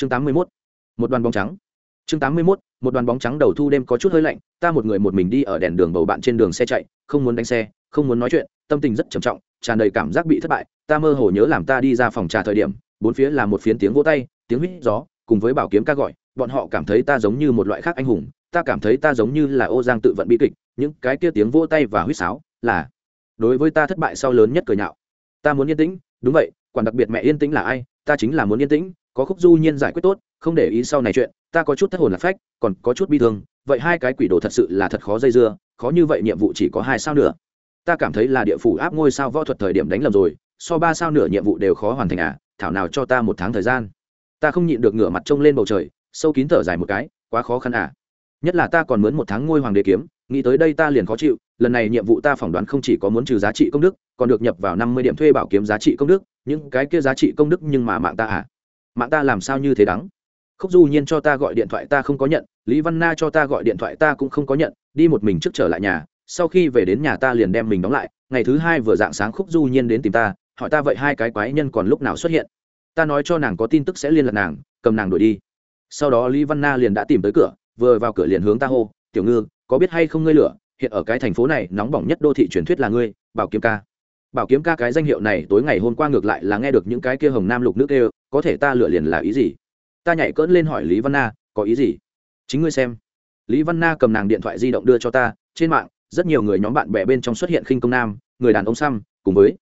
chương tám mươi mốt, một đoàn bóng trắng. Chương tám mươi mốt, một đoàn bóng trắng đầu thu đêm có chút hơi lạnh, ta một người một mình đi ở đèn đường bầu bạn trên đường xe chạy, không muốn đánh xe, không muốn nói chuyện, tâm tình rất trầm trọng, tràn đầy cảm giác bị thất bại, ta mơ hồ nhớ làm ta đi ra phòng trà thời điểm, bốn phía là một phiến tiếng vỗ tay, tiếng huýt gió, cùng với bảo kiếm ca gọi, bọn họ cảm thấy ta giống như một loại khác anh hùng, ta cảm thấy ta giống như là ô giang tự vận bi kịch, những cái kia tiếng vỗ tay và huýt sáo là, đối với ta thất bại sau lớn nhất cười nhạo. Ta muốn yên tĩnh, đúng vậy, quản đặc biệt mẹ yên tĩnh là ai, ta chính là muốn yên tĩnh có khúc du nhiên giải quyết tốt, không để ý sau này chuyện, ta có chút thất hồn lạc phách, còn có chút bi thương, vậy hai cái quỷ đồ thật sự là thật khó dây dưa, khó như vậy nhiệm vụ chỉ có hai sao nữa. Ta cảm thấy là địa phủ áp ngôi sao võ thuật thời điểm đánh lầm rồi, so ba sao nửa nhiệm vụ đều khó hoàn thành à thảo nào cho ta một tháng thời gian. Ta không nhịn được ngửa mặt trông lên bầu trời, sâu kín thở dài một cái, quá khó khăn à. Nhất là ta còn mướn một tháng ngôi hoàng đế kiếm, nghĩ tới đây ta liền khó chịu, lần này nhiệm vụ ta phỏng đoán không chỉ có muốn trừ giá trị công đức, còn được nhập vào năm mươi điểm thuê bảo kiếm giá trị công đức, những cái kia giá trị công đức nhưng mà mạng ta à mạng ta làm sao như thế đắng? Khúc du nhiên cho ta gọi điện thoại ta không có nhận, lý văn na cho ta gọi điện thoại ta cũng không có nhận, đi một mình trước trở lại nhà, sau khi về đến nhà ta liền đem mình đóng lại, ngày thứ hai vừa dạng sáng khúc du nhiên đến tìm ta, hỏi ta vậy hai cái quái nhân còn lúc nào xuất hiện? Ta nói cho nàng có tin tức sẽ liên lạc nàng, cầm nàng đuổi đi. Sau đó lý văn na liền đã tìm tới cửa, vừa vào cửa liền hướng ta hô, tiểu ngư, có biết hay không ngươi lửa? Hiện ở cái thành phố này, nóng bỏng nhất đô thị truyền thuyết là ngươi, bảo kiếm ca. Bảo kiếm ca cái danh hiệu này tối ngày hôm qua ngược lại là nghe được những cái kia hồng nam lục nước kêu có thể ta lựa liền là ý gì? Ta nhảy cỡn lên hỏi lý văn na, có ý gì? Chính ngươi xem. Lý văn na cầm nàng điện thoại di động đưa cho ta, trên mạng, rất nhiều người nhóm bạn bè bên trong xuất hiện khinh công nam, người đàn ông xăm cùng với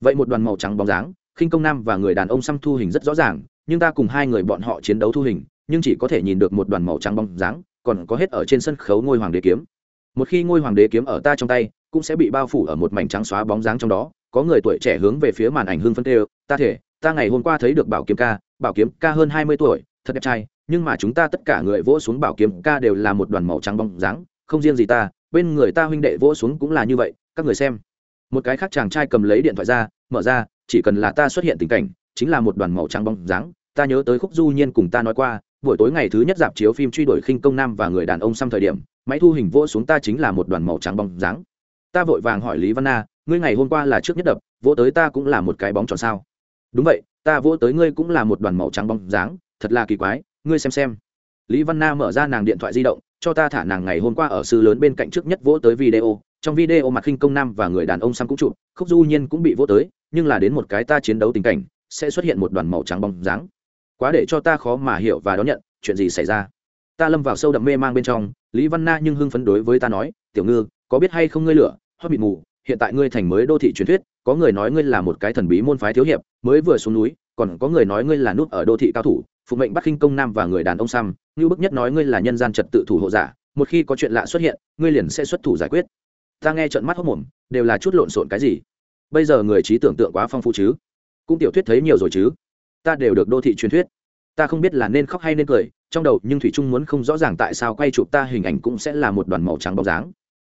vậy một đoàn màu trắng bóng dáng, khinh công nam và người đàn ông xăm thu hình rất rõ ràng, nhưng ta cùng hai người bọn họ chiến đấu thu hình, nhưng chỉ có thể nhìn được một đoàn màu trắng bóng dáng, còn có hết ở trên sân khấu ngôi hoàng đế kiếm. Một khi ngôi hoàng đế kiếm ở ta trong tay, cũng sẽ bị bao phủ ở một mảnh trắng xóa bóng dáng trong đó, có người tuổi trẻ hướng về phía màn ảnh hương phân tê ta thể ta ngày hôm qua thấy được bảo kiếm ca, bảo kiếm ca hơn hai mươi tuổi, thật đẹp trai, nhưng mà chúng ta tất cả người vỗ xuống bảo kiếm ca đều là một đoàn màu trắng bóng dáng, không riêng gì ta, bên người ta huynh đệ vỗ xuống cũng là như vậy, các người xem. Một cái khác chàng trai cầm lấy điện thoại ra, mở ra, chỉ cần là ta xuất hiện tình cảnh, chính là một đoàn màu trắng bóng dáng, ta nhớ tới khúc du nhiên cùng ta nói qua, buổi tối ngày thứ nhất dạp chiếu phim truy đuổi khinh công nam và người đàn ông xăm thời điểm, máy thu hình vỗ xuống ta chính là một đoàn màu trắng bóng dáng. Ta vội vàng hỏi lý văn na, ngươi ngày hôm qua là trước nhất đập, vỗ tới ta cũng là một cái bóng tròn sao? Đúng vậy, ta vỗ tới ngươi cũng là một đoàn màu trắng bóng dáng, thật là kỳ quái, ngươi xem xem. Lý văn na mở ra nàng điện thoại di động, cho ta thả nàng ngày hôm qua ở sư lớn bên cạnh trước nhất vỗ tới video, trong video mặt khinh công nam và người đàn ông xăm cũng chụp, khúc du nhiên cũng bị vỗ tới, nhưng là đến một cái ta chiến đấu tình cảnh, sẽ xuất hiện một đoàn màu trắng bóng dáng. Quá để cho ta khó mà hiểu và đón nhận, chuyện gì xảy ra? Ta lâm vào sâu đậm mê mang bên trong, lý văn na nhưng hưng phấn đối với ta nói, tiểu ngư, có biết hay không ngươi lửa? Hoa bị mù, hiện tại ngươi thành mới đô thị truyền thuyết có người nói ngươi là một cái thần bí môn phái thiếu hiệp, mới vừa xuống núi, còn có người nói ngươi là nút ở đô thị cao thủ, phụ mệnh bắt khinh công nam và người đàn ông xăm như bức nhất nói ngươi là nhân gian trật tự thủ hộ giả, một khi có chuyện lạ xuất hiện, ngươi liền sẽ xuất thủ giải quyết. Ta nghe trận mắt hốc mồm, đều là chút lộn xộn cái gì? Bây giờ người trí tưởng tượng quá phong phú chứ? Cũng tiểu thuyết thấy nhiều rồi chứ? Ta đều được đô thị truyền thuyết. Ta không biết là nên khóc hay nên cười, trong đầu nhưng thủy trung muốn không rõ ràng tại sao quay chụp ta hình ảnh cũng sẽ là một đoàn màu trắng bóng dáng.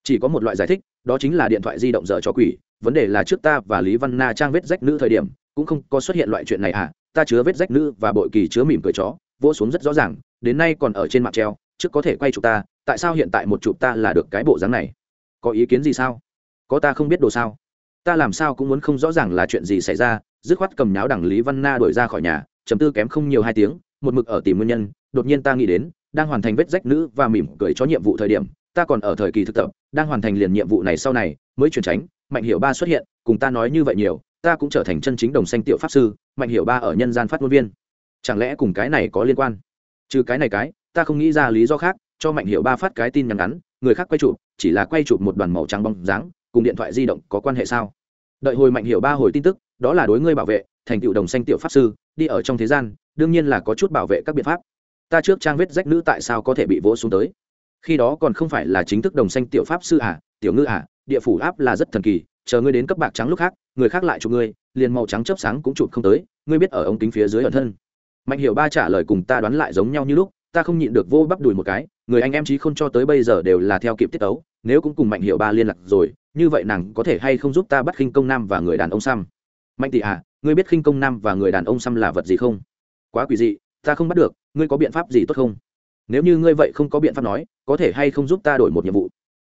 Chỉ có một loại giải thích, đó chính là điện thoại di động dở cho quỷ vấn đề là trước ta và lý văn na trang vết rách nữ thời điểm, cũng không có xuất hiện loại chuyện này à ta chứa vết rách nữ và bội kỳ chứa mỉm cười chó, vỗ xuống rất rõ ràng, đến nay còn ở trên mặt treo, trước có thể quay chụp ta, tại sao hiện tại một chụp ta là được cái bộ dáng này? Có ý kiến gì sao? Có ta không biết đồ sao? Ta làm sao cũng muốn không rõ ràng là chuyện gì xảy ra, dứt khoát cầm nháo đằng lý văn na đuổi ra khỏi nhà chấm tư kém không nhiều hai tiếng, một mực ở tìm nguyên nhân, đột nhiên ta nghĩ đến, đang hoàn thành vết rách nữ và mỉm cười cho nhiệm vụ thời điểm, ta còn ở thời kỳ thực tập, đang hoàn thành liền nhiệm vụ này sau này, mới chuyển tránh mạnh hiệu ba xuất hiện, cùng ta nói như vậy nhiều, ta cũng trở thành chân chính đồng xanh tiểu pháp sư, mạnh hiệu ba ở nhân gian phát ngôn viên. Chẳng lẽ cùng cái này có liên quan? Trừ cái này cái, ta không nghĩ ra lý do khác, cho mạnh hiệu ba phát cái tin nhắn ngắn, người khác quay chụp, chỉ là quay chụp một đoàn màu trắng bóng dáng, cùng điện thoại di động có quan hệ sao? Đợi hồi mạnh hiệu ba hồi tin tức, đó là đối ngươi bảo vệ, thành tựu đồng xanh tiểu pháp sư, đi ở trong thế gian, đương nhiên là có chút bảo vệ các biện pháp. Ta trước trang vết rách nữ tại sao có thể bị vỗ xuống tới? Khi đó còn không phải là chính thức đồng xanh tiểu pháp sư à tiểu ngư à địa phủ áp là rất thần kỳ, chờ ngươi đến cấp bạc trắng lúc khác, người khác lại chụp ngươi, liền màu trắng chớp sáng cũng chụp không tới, ngươi biết ở ống kính phía dưới ẩn thân. Mạnh hiểu ba trả lời cùng ta đoán lại giống nhau như lúc, ta không nhịn được vô bắp đùi một cái, người anh em chí không cho tới bây giờ đều là theo kịp tiết tấu, nếu cũng cùng mạnh hiểu ba liên lạc rồi, như vậy nàng có thể hay không giúp ta bắt khinh công nam và người đàn ông xăm mạnh tỷ à ngươi biết khinh công nam và người đàn ông xăm là vật gì không? Quá quỷ dị, ta không bắt được, ngươi có biện pháp gì tốt không? Nếu như ngươi vậy không có biện pháp nói, có thể hay không giúp ta đổi một nhiệm vụ?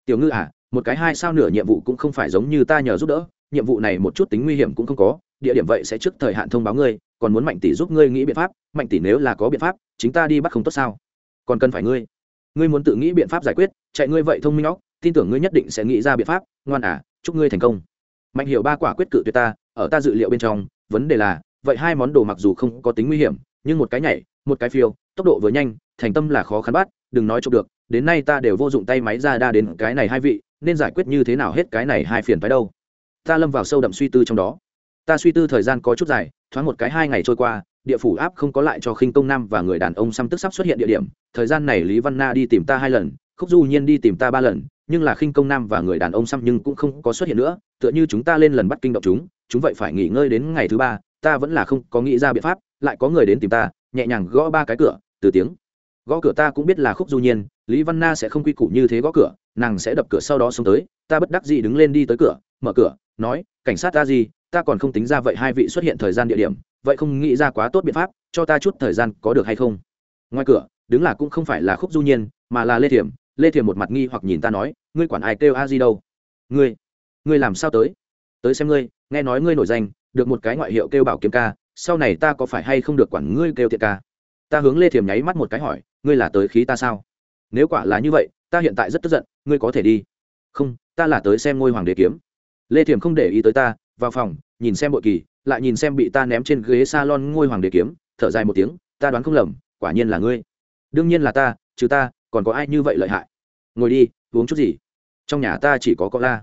Tiểu ngư à một cái hai sao nửa nhiệm vụ cũng không phải giống như ta nhờ giúp đỡ, nhiệm vụ này một chút tính nguy hiểm cũng không có, địa điểm vậy sẽ trước thời hạn thông báo ngươi, còn muốn mạnh tỷ giúp ngươi nghĩ biện pháp, mạnh tỷ nếu là có biện pháp, chính ta đi bắt không tốt sao? Còn cần phải ngươi. Ngươi muốn tự nghĩ biện pháp giải quyết, chạy ngươi vậy thông minh óc, tin tưởng ngươi nhất định sẽ nghĩ ra biện pháp, ngoan à chúc ngươi thành công. Mạnh hiểu ba quả quyết cự tuyệt ta, ở ta dự liệu bên trong, vấn đề là, vậy hai món đồ mặc dù không có tính nguy hiểm, nhưng một cái nhảy, một cái phiêu, tốc độ vừa nhanh, thành tâm là khó khăn bắt, đừng nói chụp được, đến nay ta đều vô dụng tay máy ra đa đến cái này hai vị nên giải quyết như thế nào hết cái này hai phiền phái đâu? Ta lâm vào sâu đậm suy tư trong đó. Ta suy tư thời gian có chút dài, thoáng một cái hai ngày trôi qua, địa phủ áp không có lại cho khinh công nam và người đàn ông xăm tức sắp xuất hiện địa điểm. Thời gian này lý văn na đi tìm ta hai lần, khúc du nhiên đi tìm ta ba lần, nhưng là khinh công nam và người đàn ông xăm nhưng cũng không có xuất hiện nữa, tựa như chúng ta lên lần bắt kinh động chúng chúng vậy phải nghỉ ngơi đến ngày thứ ba, ta vẫn là không có nghĩ ra biện pháp, lại có người đến tìm ta, nhẹ nhàng gõ ba cái cửa, từ tiếng. Gõ cửa ta cũng biết là khúc du nhiên lý văn na sẽ không quy củ như thế gõ cửa, nàng sẽ đập cửa sau đó xông tới, ta bất đắc dĩ đứng lên đi tới cửa, mở cửa, nói, cảnh sát ta gì, ta còn không tính ra vậy hai vị xuất hiện thời gian địa điểm, vậy không nghĩ ra quá tốt biện pháp, cho ta chút thời gian có được hay không? Ngoài cửa, đứng là cũng không phải là khúc du nhiên, mà là lê thiểm. Lê thiểm một mặt nghi hoặc nhìn ta nói, ngươi quản ai kêu a di đâu? Ngươi ngươi làm sao tới? Tới xem ngươi, nghe nói ngươi nổi danh, được một cái ngoại hiệu kêu bảo kiếm ca, sau này ta có phải hay không được quản ngươi kêu thiệt ca? Ta hướng lê thiểm nháy mắt một cái hỏi, ngươi là tới khí ta sao? Nếu quả là như vậy, ta hiện tại rất tức giận, ngươi có thể đi. Không, ta là tới xem ngôi hoàng đế kiếm. Lê thiểm không để ý tới ta, vào phòng, nhìn xem bội kỳ, lại nhìn xem bị ta ném trên ghế s a lon ngôi hoàng đế kiếm, thở dài một tiếng, ta đoán không lầm, quả nhiên là ngươi. Đương nhiên là ta chứ ta, còn có ai như vậy lợi hại? Ngồi đi, uống chút gì? Trong nhà ta chỉ có có la.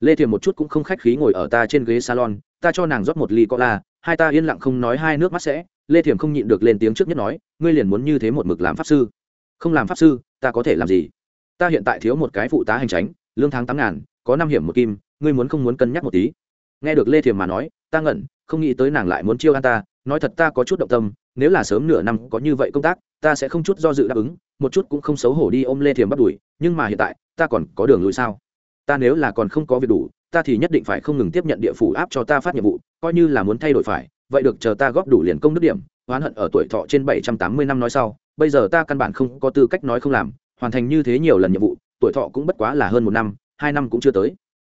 Lê thiềm một chút cũng không khách khí ngồi ở ta trên ghế salon, ta cho nàng rót một ly có la, hai ta yên lặng không nói hai nước mắt sẽ. Lê thiềm không nhịn được lên tiếng trước nhất nói, ngươi liền muốn như thế một mực làm pháp sư. Không làm pháp sư ta có thể làm gì? Ta hiện tại thiếu một cái phụ tá hành tránh lương tháng tám ngàn, có năm hiểm một kim, ngươi muốn không muốn cân nhắc một tí? Nghe được lê thiềm mà nói, ta ngẩn, không nghĩ tới nàng lại muốn chiêu an ta, nói thật ta có chút động tâm, nếu là sớm nửa năm có như vậy công tác, ta sẽ không chút do dự đáp ứng, một chút cũng không xấu hổ đi ôm lê thiềm bắt đuổi, nhưng mà hiện tại, ta còn có đường lùi sao? Ta nếu là còn không có việc đủ, ta thì nhất định phải không ngừng tiếp nhận địa phủ áp cho ta phát nhiệm vụ, coi như là muốn thay đổi phải, vậy được chờ ta góp đủ liền công đức điểm, oán hận ở tuổi thọ trên bảy trăm tám mươi năm nói sau bây giờ ta căn bản không có tư cách nói không làm hoàn thành như thế nhiều lần nhiệm vụ tuổi thọ cũng bất quá là hơn một năm hai năm cũng chưa tới.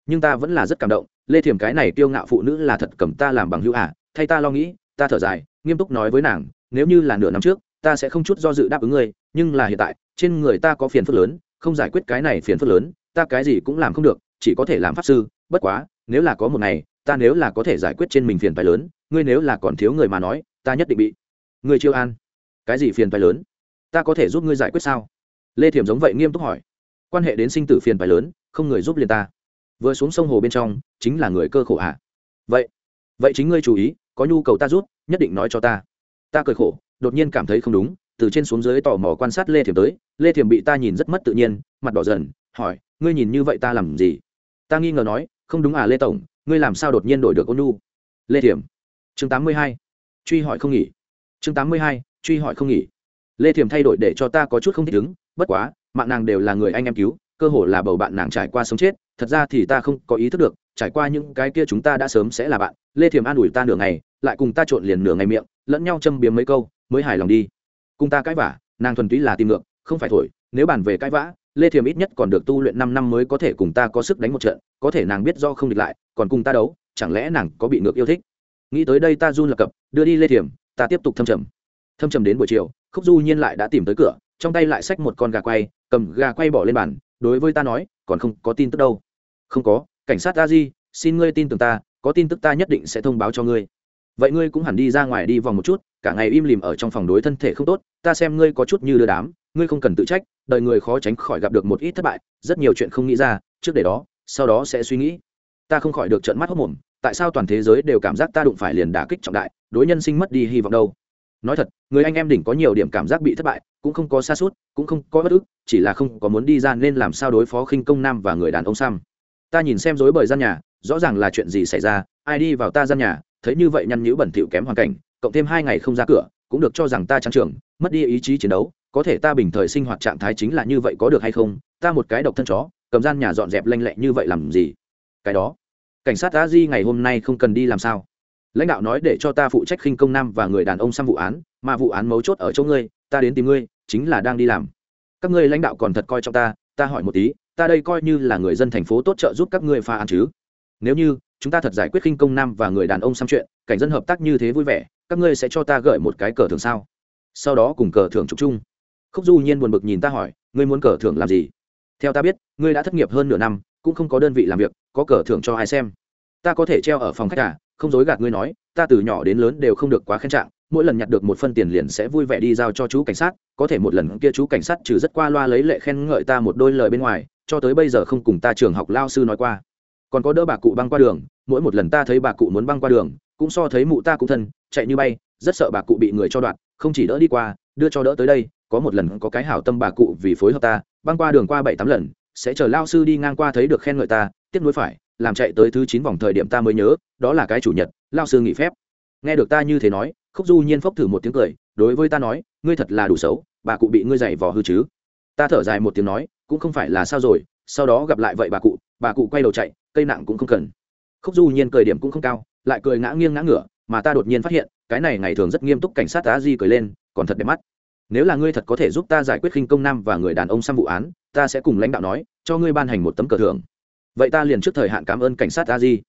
Nhưng ta vẫn là rất cảm động lê thiềm cái này kiêu ngạo phụ nữ là thật cầm ta làm bằng hữu ả à, thay ta lo nghĩ ta thở dài nghiêm túc nói với nàng nếu như là nửa năm trước ta sẽ không chút do dự đáp ứng ngươi nhưng là hiện tại trên người ta có phiền phức lớn không giải quyết cái này phiền phức lớn ta cái gì cũng làm không được chỉ có thể làm pháp sư bất quá nếu là có một ngày ta nếu là có thể giải quyết trên mình phiền phái lớn ngươi nếu là còn thiếu người mà nói ta nhất định bị ngươi chiêu an. Cái gì phiền phái lớn? Ta có thể giúp ngươi giải quyết sao? Lê thiểm giống vậy nghiêm túc hỏi. Quan hệ đến sinh tử phiền phái lớn, không người giúp liền ta. Vừa xuống sông hồ bên trong, chính là người cơ khổ hạ vậy vậy chính ngươi chú ý, có nhu cầu ta rút nhất định nói cho ta. Ta cười khổ, đột nhiên cảm thấy không đúng, từ trên xuống dưới tò mò quan sát lê thiểm tới, lê thiểm bị ta nhìn rất mất tự nhiên, mặt đỏ dần, hỏi, ngươi nhìn như vậy ta làm gì? Ta nghi ngờ nói, không đúng à lê tổng, ngươi làm sao đột nhiên đổi được ôn nhu? Lê thiểm, chương tám mươi hai, truy hỏi không nghỉ. Chương tám mươi hai, truy hỏi không nghỉ lê Thiềm thay đổi để cho ta có chút không thích ứng, bất quá, mạng nàng đều là người anh em cứu, cơ hồ là bầu bạn nàng trải qua sống chết, thật ra thì ta không có ý thức được, trải qua những cái kia chúng ta đã sớm sẽ là bạn. Lê Thiềm an ủi ta nửa ngày, lại cùng ta trộn liền nửa ngày miệng, lẫn nhau châm biếm mấy câu, mới hài lòng đi. Cùng ta cãi vả nàng thuần túy là tìm ngược, không phải thổi, nếu bàn về cãi vã, lê thiềm ít nhất còn được tu luyện năm năm mới có thể cùng ta có sức đánh một trận, có thể nàng biết do không địch lại, còn cùng ta đấu, chẳng lẽ nàng có bị ngược yêu thích? Nghĩ tới đây ta run lập cập, đưa đi lê thiềm ta tiếp tục thâm trầm thâm trầm đến buổi chiều, khúc du nhiên lại đã tìm tới cửa, trong tay lại xách một con gà quay, cầm gà quay bỏ lên bàn, đối với ta nói, còn không có tin tức đâu. Không có, cảnh sát a di, xin ngươi tin tưởng ta, có tin tức ta nhất định sẽ thông báo cho ngươi. Vậy ngươi cũng hẳn đi ra ngoài đi vòng một chút, cả ngày im lìm ở trong phòng đối thân thể không tốt, ta xem ngươi có chút như đưa đám, ngươi không cần tự trách, đời người khó tránh khỏi gặp được một ít thất bại, rất nhiều chuyện không nghĩ ra, trước để đó, sau đó sẽ suy nghĩ. Ta không khỏi được trợn mắt hốc mồm, tại sao toàn thế giới đều cảm giác ta đụng phải liền đả kích trọng đại, đối nhân sinh mất đi hy vọng đâu? Nói thật người anh em đỉnh có nhiều điểm cảm giác bị thất bại cũng không có xa suốt cũng không có bất ức chỉ là không có muốn đi ra nên làm sao đối phó khinh công nam và người đàn ông sam. Ta nhìn xem dối bời gian nhà rõ ràng là chuyện gì xảy ra ai đi vào ta gian nhà thấy như vậy nhăn nhữ bẩn thỉu kém hoàn cảnh cộng thêm hai ngày không ra cửa cũng được cho rằng ta trang trưởng, mất đi ý chí chiến đấu có thể ta bình thời sinh hoạt trạng thái chính là như vậy có được hay không ta một cái độc thân chó cầm gian nhà dọn dẹp lanh lẹ như vậy làm gì? Cái đó cảnh sát đã di ngày hôm nay không cần đi làm sao? Lãnh đạo nói để cho ta phụ trách khinh công nam và người đàn ông xăm vụ án, mà vụ án mấu chốt ở chỗ ngươi, ta đến tìm ngươi, chính là đang đi làm. Các ngươi lãnh đạo còn thật coi trọng ta ta hỏi một tí, ta đây coi như là người dân thành phố tốt trợ giúp các ngươi pha án chứ? Nếu như, chúng ta thật giải quyết khinh công nam và người đàn ông xăm chuyện, cảnh dân hợp tác như thế vui vẻ, các ngươi sẽ cho ta gợi một cái cờ thưởng sao? Sau đó cùng cờ thưởng trục chung. Khúc du nhiên buồn bực nhìn ta hỏi, ngươi muốn cờ thưởng làm gì? Theo ta biết, ngươi đã thất nghiệp hơn nửa năm, cũng không có đơn vị làm việc, có cờ thưởng cho ai xem? Ta có thể treo ở phòng khách à? Không dối gạt ngươi nói, ta từ nhỏ đến lớn đều không được quá khen trạng, mỗi lần nhặt được một phân tiền liền sẽ vui vẻ đi giao cho chú cảnh sát, có thể một lần kia chú cảnh sát trừ rất qua loa lấy lệ khen ngợi ta một đôi lời bên ngoài, cho tới bây giờ không cùng ta trường học lao sư nói qua. Còn có đỡ bà cụ băng qua đường, mỗi một lần ta thấy bà cụ muốn băng qua đường, cũng so thấy mụ ta cũng thân, chạy như bay, rất sợ bà cụ bị người cho đoạn, không chỉ đỡ đi qua, đưa cho đỡ tới đây, có một lần có cái hảo tâm bà cụ vì phối hợp ta, băng qua đường qua bảy tám lần, sẽ chờ lao sư đi ngang qua thấy được khen ngợi ta tiếp nối phải làm chạy tới thứ chín vòng thời điểm ta mới nhớ, đó là cái chủ nhật, lao sư nghỉ phép. Nghe được ta như thế nói, khúc du nhiên phốc thử một tiếng cười, đối với ta nói, ngươi thật là đủ xấu, bà cụ bị ngươi dày vò hư chứ. Ta thở dài một tiếng nói, cũng không phải là sao rồi, sau đó gặp lại vậy bà cụ bà cụ quay đầu chạy, cây nặng cũng không cần. Khúc du nhiên cười điểm cũng không cao, lại cười ngã nghiêng ngã ngửa, mà ta đột nhiên phát hiện, cái này ngày thường rất nghiêm túc cảnh sát tá di cười lên, còn thật đẹp mắt. Nếu là ngươi thật có thể giúp ta giải quyết khinh công nam và người đàn ông xăm vụ án, ta sẽ cùng lãnh đạo nói, cho ngươi ban hành một tấm cờ thưởng vậy ta liền trước thời hạn cảm ơn cảnh sát a di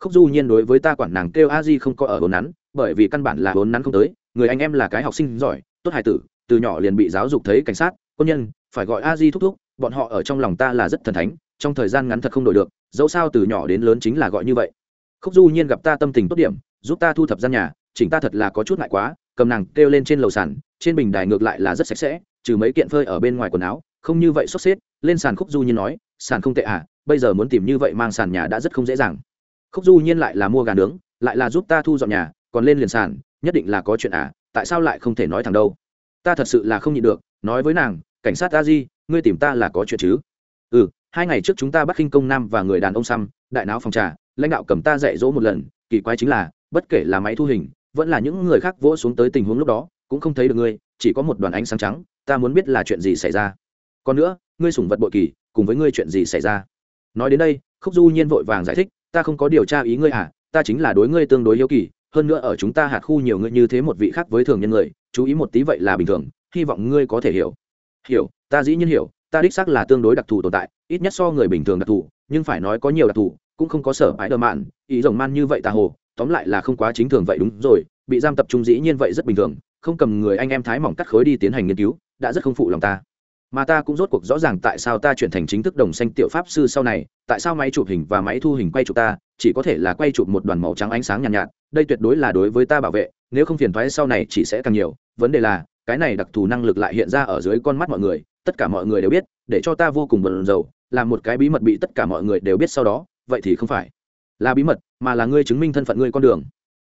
khúc du nhiên đối với ta quản nàng kêu a di không có ở hồn nắn, bởi vì căn bản là hồn nắn không tới, người anh em là cái học sinh giỏi, tốt hài tử, từ nhỏ liền bị giáo dục thấy cảnh sát, quân nhân, phải gọi a di thúc thúc, bọn họ ở trong lòng ta là rất thần thánh, trong thời gian ngắn thật không đổi được, dẫu sao từ nhỏ đến lớn chính là gọi như vậy. Khúc du nhiên gặp ta tâm tình tốt điểm, giúp ta thu thập gian nhà, chỉnh ta thật là có chút ngại quá, cầm nàng kêu lên trên lầu sàn, trên bình đài ngược lại là rất sạch sẽ, trừ mấy kiện phơi ở bên ngoài quần áo không như vậy sốt xếp, lên sàn khúc du nhiên nói, sàn không tệ à bây giờ muốn tìm như vậy mang sàn nhà đã rất không dễ dàng. Khúc du nhiên lại là mua gà nướng, lại là giúp ta thu dọn nhà, còn lên liền sàn, nhất định là có chuyện à tại sao lại không thể nói thẳng đâu? Ta thật sự là không nhịn được, nói với nàng, cảnh sát ta di, ngươi tìm ta là có chuyện chứ? Ừ hai ngày trước chúng ta bắt khinh công nam và người đàn ông xăm đại não phòng trà, lãnh đạo cầm ta dạy dỗ một lần, kỳ quái chính là, bất kể là máy thu hình, vẫn là những người khác vỗ xuống tới tình huống lúc đó, cũng không thấy được ngươi, chỉ có một đoàn ánh sáng trắng, ta muốn biết là chuyện gì xảy ra còn nữa, ngươi sủng vật bội kỳ, cùng với ngươi chuyện gì xảy ra? Nói đến đây, khúc du nhiên vội vàng giải thích, ta không có điều tra ý ngươi à ta chính là đối ngươi tương đối hiếu kỳ, hơn nữa ở chúng ta hạt khu nhiều ngươi như thế một vị khác với thường nhân người, chú ý một tí vậy là bình thường, hy vọng ngươi có thể hiểu. Hiểu, ta dĩ nhiên hiểu, ta đích xác là tương đối đặc thù tồn tại, ít nhất so người bình thường đặc thù, nhưng phải nói có nhiều đặc thù, cũng không có sở ái đờ mạn, ý rồng man như vậy ta hồ, tóm lại là không quá chính thường vậy đúng rồi, bị giam tập trung dĩ nhiên vậy rất bình thường, không cầm người anh em thái mỏng cắt khối đi tiến hành nghiên cứu, đã rất không phụ lòng ta mà ta cũng rốt cuộc rõ ràng tại sao ta chuyển thành chính thức đồng xanh tiểu pháp sư sau này tại sao máy chụp hình và máy thu hình quay chụp ta chỉ có thể là quay chụp một đoàn màu trắng ánh sáng nhàn nhạt, nhạt đây tuyệt đối là đối với ta bảo vệ nếu không phiền thoái sau này chỉ sẽ càng nhiều. Vấn đề là cái này đặc thù năng lực lại hiện ra ở dưới con mắt mọi người tất cả mọi người đều biết để cho ta vô cùng bận rầu làm một cái bí mật bị tất cả mọi người đều biết sau đó vậy thì không phải là bí mật mà là ngươi chứng minh thân phận ngươi con đường.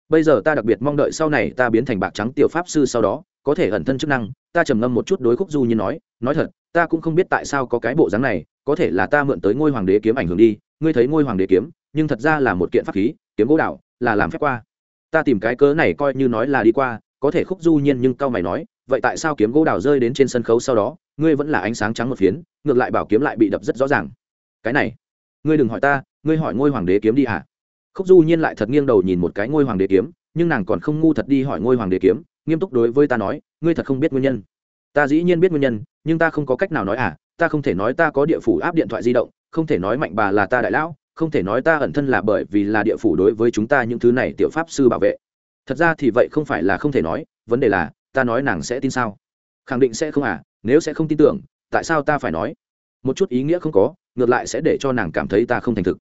Bây giờ ta đặc biệt mong đợi sau này ta biến thành bạc trắng tiểu pháp sư sau đó có thể ẩn thân chức năng, ta trầm ngâm một chút đối khúc du như nói nói thật, ta cũng không biết tại sao có cái bộ dáng này, có thể là ta mượn tới ngôi hoàng đế kiếm ảnh hưởng đi, ngươi thấy ngôi hoàng đế kiếm, nhưng thật ra là một kiện pháp khí, kiếm gỗ đạo là làm phép qua. Ta tìm cái cớ này coi như nói là đi qua, có thể khúc du nhiên nhưng cao mày nói, vậy tại sao kiếm gỗ đào rơi đến trên sân khấu sau đó, ngươi vẫn là ánh sáng trắng một phiến, ngược lại bảo kiếm lại bị đập rất rõ ràng. Cái này, ngươi đừng hỏi ta, ngươi hỏi ngôi hoàng đế kiếm đi hả? Khúc du nhiên lại thật nghiêng đầu nhìn một cái ngôi hoàng đế kiếm, nhưng nàng còn không ngu thật đi hỏi ngôi hoàng đế kiếm nghiêm túc đối với ta nói, ngươi thật không biết nguyên nhân. Ta dĩ nhiên biết nguyên nhân, nhưng ta không có cách nào nói à ta không thể nói ta có địa phủ áp điện thoại di động, không thể nói mạnh bà là ta đại lão, không thể nói ta ẩn thân là bởi vì là địa phủ đối với chúng ta những thứ này tiểu pháp sư bảo vệ. Thật ra thì vậy không phải là không thể nói, vấn đề là, ta nói nàng sẽ tin sao? Khẳng định sẽ không à nếu sẽ không tin tưởng, tại sao ta phải nói? Một chút ý nghĩa không có, ngược lại sẽ để cho nàng cảm thấy ta không thành thực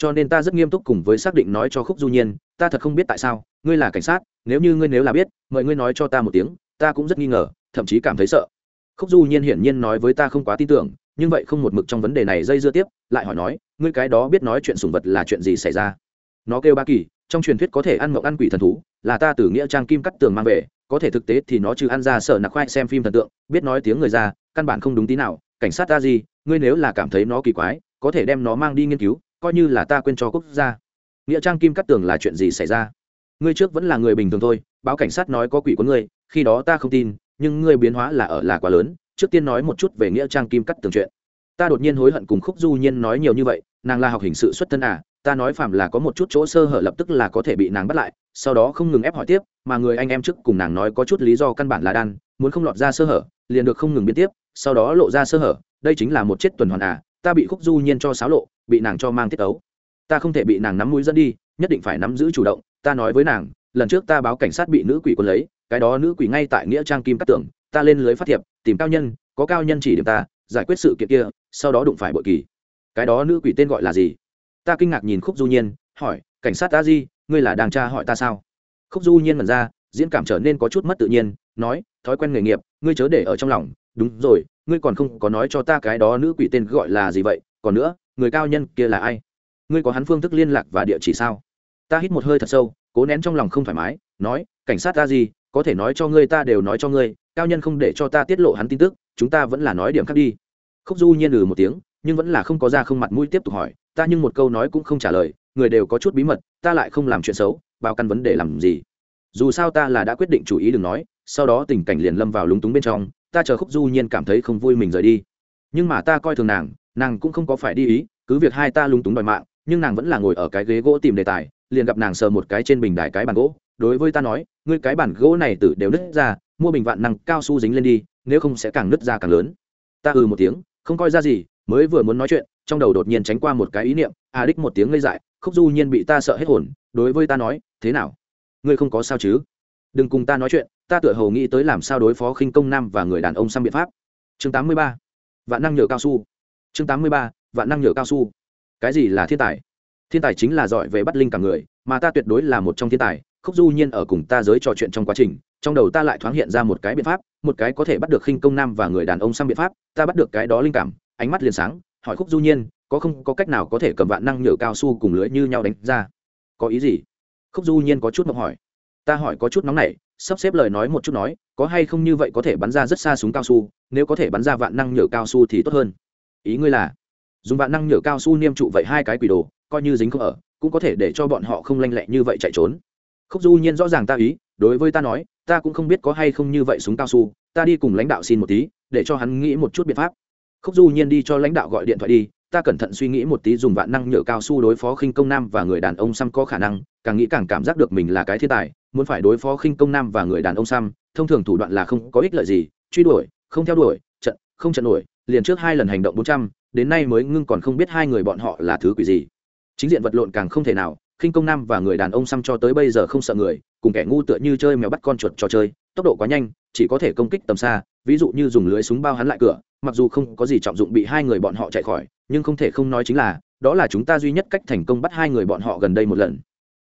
cho nên ta rất nghiêm túc cùng với xác định nói cho khúc du nhiên, ta thật không biết tại sao, ngươi là cảnh sát, nếu như ngươi nếu là biết, mời ngươi nói cho ta một tiếng, ta cũng rất nghi ngờ, thậm chí cảm thấy sợ. Khúc du nhiên hiển nhiên nói với ta không quá tin tưởng, nhưng vậy không một mực trong vấn đề này dây dưa tiếp, lại hỏi nói, ngươi cái đó biết nói chuyện sùng vật là chuyện gì xảy ra? Nó kêu ba kỳ, trong truyền thuyết có thể ăn mộng ăn quỷ thần thú, là ta từ nghĩa trang kim cắt tường mang về, có thể thực tế thì nó trừ ăn ra sợ nặc khoai xem phim thần tượng, biết nói tiếng người ra, căn bản không đúng tí nào, cảnh sát ta gì, ngươi nếu là cảm thấy nó kỳ quái, có thể đem nó mang đi nghiên cứu coi như là ta quên cho quốc gia. Nghĩa trang kim cắt tường là chuyện gì xảy ra? Ngươi trước vẫn là người bình thường thôi, báo cảnh sát nói có quỷ của ngươi, khi đó ta không tin, nhưng ngươi biến hóa là ở là quá lớn, trước tiên nói một chút về nghĩa trang kim cắt tường chuyện. Ta đột nhiên hối hận cùng khúc du nhiên nói nhiều như vậy, nàng là học hình sự xuất thân à ta nói phạm là có một chút chỗ sơ hở lập tức là có thể bị nàng bắt lại, sau đó không ngừng ép hỏi tiếp, mà người anh em trước cùng nàng nói có chút lý do căn bản là đan, muốn không lọt ra sơ hở, liền được không ngừng biến tiếp, sau đó lộ ra sơ hở, đây chính là một chết tuần hoàn à ta bị khúc du nhiên cho xáo lộ bị nàng cho mang tiết ấu. Ta không thể bị nàng nắm mũi dẫn đi, nhất định phải nắm giữ chủ động, ta nói với nàng, lần trước ta báo cảnh sát bị nữ quỷ quân lấy, cái đó nữ quỷ ngay tại nghĩa trang kim cắt tưởng ta lên lưới phát thiệp, tìm cao nhân, có cao nhân chỉ điểm ta, giải quyết sự kiện kia, sau đó đụng phải bội kỳ. Cái đó nữ quỷ tên gọi là gì? Ta kinh ngạc nhìn khúc du nhiên, hỏi, cảnh sát ta di, ngươi là đàng tra hỏi ta sao? Khúc du nhiên mật ra, diễn cảm trở nên có chút mất tự nhiên, nói, thói quen nghề nghiệp, ngươi chớ để ở trong lòng. Đúng rồi, ngươi còn không có nói cho ta cái đó nữ quỷ tên gọi là gì vậy, còn nữa người cao nhân kia là ai? Ngươi có hắn phương thức liên lạc và địa chỉ sao? Ta hít một hơi thật sâu, cố nén trong lòng không thoải mái, nói, cảnh sát ta gì, có thể nói cho ngươi ta đều nói cho ngươi, cao nhân không để cho ta tiết lộ hắn tin tức, chúng ta vẫn là nói điểm khác đi. Khúc du nhiên ừ một tiếng, nhưng vẫn là không có ra không mặt mũi tiếp tục hỏi, ta nhưng một câu nói cũng không trả lời, người đều có chút bí mật, ta lại không làm chuyện xấu, bao căn vấn đề làm gì? Dù sao ta là đã quyết định chủ ý đừng nói, sau đó tình cảnh liền lâm vào lúng túng bên trong, ta chờ khúc du nhiên cảm thấy không vui mình rời đi. Nhưng mà ta coi thường nàng nàng cũng không có phải đi ý, cứ việc hai ta lúng túng đòi mạng, nhưng nàng vẫn là ngồi ở cái ghế gỗ tìm đề tài, liền gặp nàng sờ một cái trên bình đài cái bàn gỗ, đối với ta nói, ngươi cái bàn gỗ này tử đều nứt ra, mua bình vạn năng cao su dính lên đi, nếu không sẽ càng nứt ra càng lớn. Ta ừ một tiếng, không coi ra gì, mới vừa muốn nói chuyện, trong đầu đột nhiên tránh qua một cái ý niệm a đích một tiếng ngây dại, khúc du nhiên bị ta sợ hết hồn, đối với ta nói, thế nào? Ngươi không có sao chứ? Đừng cùng ta nói chuyện, ta tựa hồ nghĩ tới làm sao đối phó khinh công nam và người đàn ông sang biện pháp. Chương 83. vạn năng nhờ cao su chương 83. vạn năng nhựa cao su. Cái gì là thiên tài? Thiên tài chính là giỏi về bắt linh cả người, mà ta tuyệt đối là một trong thiên tài, khúc du nhiên ở cùng ta giới trò chuyện trong quá trình, trong đầu ta lại thoáng hiện ra một cái biện pháp, một cái có thể bắt được khinh công nam và người đàn ông sang biện pháp, ta bắt được cái đó linh cảm, ánh mắt liền sáng, hỏi khúc du nhiên, có không, có cách nào có thể cầm vạn năng nhựa cao su cùng lưới như nhau đánh ra? Có ý gì? Khúc du nhiên có chút mộng hỏi. Ta hỏi có chút nóng này sắp xếp lời nói một chút nói, có hay không như vậy có thể bắn ra rất xa súng cao su, nếu có thể bắn ra vạn năng nhựa cao su thì tốt hơn ý ngươi là, dùng vạn năng nhựa cao su niêm trụ vậy hai cái quỷ đồ, coi như dính không ở, cũng có thể để cho bọn họ không lanh lẹ như vậy chạy trốn. Khúc du nhiên rõ ràng ta ý, đối với ta nói, ta cũng không biết có hay không như vậy súng cao su, ta đi cùng lãnh đạo xin một tí, để cho hắn nghĩ một chút biện pháp. Khúc du nhiên đi cho lãnh đạo gọi điện thoại đi, ta cẩn thận suy nghĩ một tí dùng vạn năng nhựa cao su đối phó khinh công nam và người đàn ông xăm có khả năng, càng nghĩ càng cảm giác được mình là cái thiên tài, muốn phải đối phó khinh công nam và người đàn ông xăm thông thường thủ đoạn là không có ích lợi gì, truy đuổi, không theo đuổi, trận, không trận đuổi liền trước hai lần hành động bốn trăm, đến nay mới ngưng còn không biết hai người bọn họ là thứ quỷ gì. Chính diện vật lộn càng không thể nào, khinh công nam và người đàn ông xăm cho tới bây giờ không sợ người, cùng kẻ ngu tựa như chơi mèo bắt con chuột trò chơi, tốc độ quá nhanh, chỉ có thể công kích tầm xa, ví dụ như dùng lưới súng bao hắn lại cửa, mặc dù không có gì trọng dụng bị hai người bọn họ chạy khỏi, nhưng không thể không nói chính là, đó là chúng ta duy nhất cách thành công bắt hai người bọn họ gần đây một lần.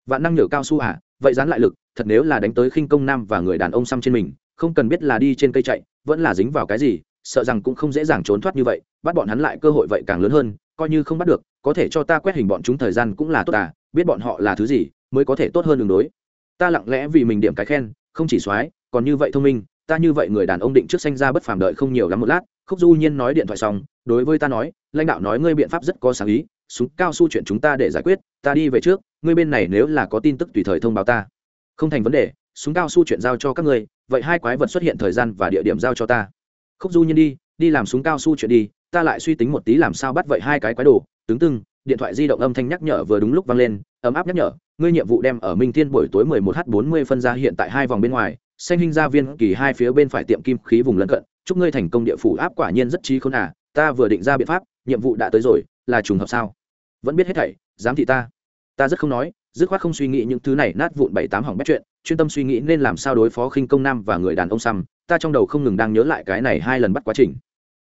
Vạn năng nhở cao su à vậy dán lại lực, thật nếu là đánh tới khinh công nam và người đàn ông xăm trên mình, không cần biết là đi trên cây chạy, vẫn là dính vào cái gì sợ rằng cũng không dễ dàng trốn thoát như vậy, bắt bọn hắn lại cơ hội vậy càng lớn hơn, coi như không bắt được, có thể cho ta quét hình bọn chúng thời gian cũng là tốt à biết bọn họ là thứ gì, mới có thể tốt hơn đường đối. Ta lặng lẽ vì mình điểm cái khen, không chỉ soái, còn như vậy thông minh, ta như vậy người đàn ông định trước sanh ra bất phàm đợi không nhiều lắm một lát, khúc du nhiên nói điện thoại xong, đối với ta nói, lãnh đạo nói ngươi biện pháp rất có sáng ý súng cao su chuyện chúng ta để giải quyết, ta đi về trước, ngươi bên này nếu là có tin tức tùy thời thông báo ta. Không thành vấn đề súng cao su chuyện giao cho các ngươi, vậy hai quái vật xuất hiện thời gian và địa điểm giao cho ta khúc du nhiên đi đi làm súng cao su chuyện đi, ta lại suy tính một tí làm sao bắt vậy hai cái quái đồ. Tướng tưng, điện thoại di động âm thanh nhắc nhở vừa đúng lúc vang lên, ấm áp nhắc nhở, ngươi nhiệm vụ đem ở minh thiên buổi tối 11 h 40 phân ra hiện tại hai vòng bên ngoài, xanh hình gia viên kỳ hai phía bên phải tiệm kim khí vùng lân cận, chúc ngươi thành công địa phủ áp quả nhiên rất trí khôn à ta vừa định ra biện pháp, nhiệm vụ đã tới rồi, là trùng hợp sao? Vẫn biết hết thảy dám thị ta. Ta rất không nói dứt khoát không suy nghĩ những thứ này, nát vụn bảy tám hỏng bét chuyện, chuyên tâm suy nghĩ nên làm sao đối phó khinh công nam và người đàn ông xăm ta trong đầu không ngừng đang nhớ lại cái này hai lần bắt quá trình.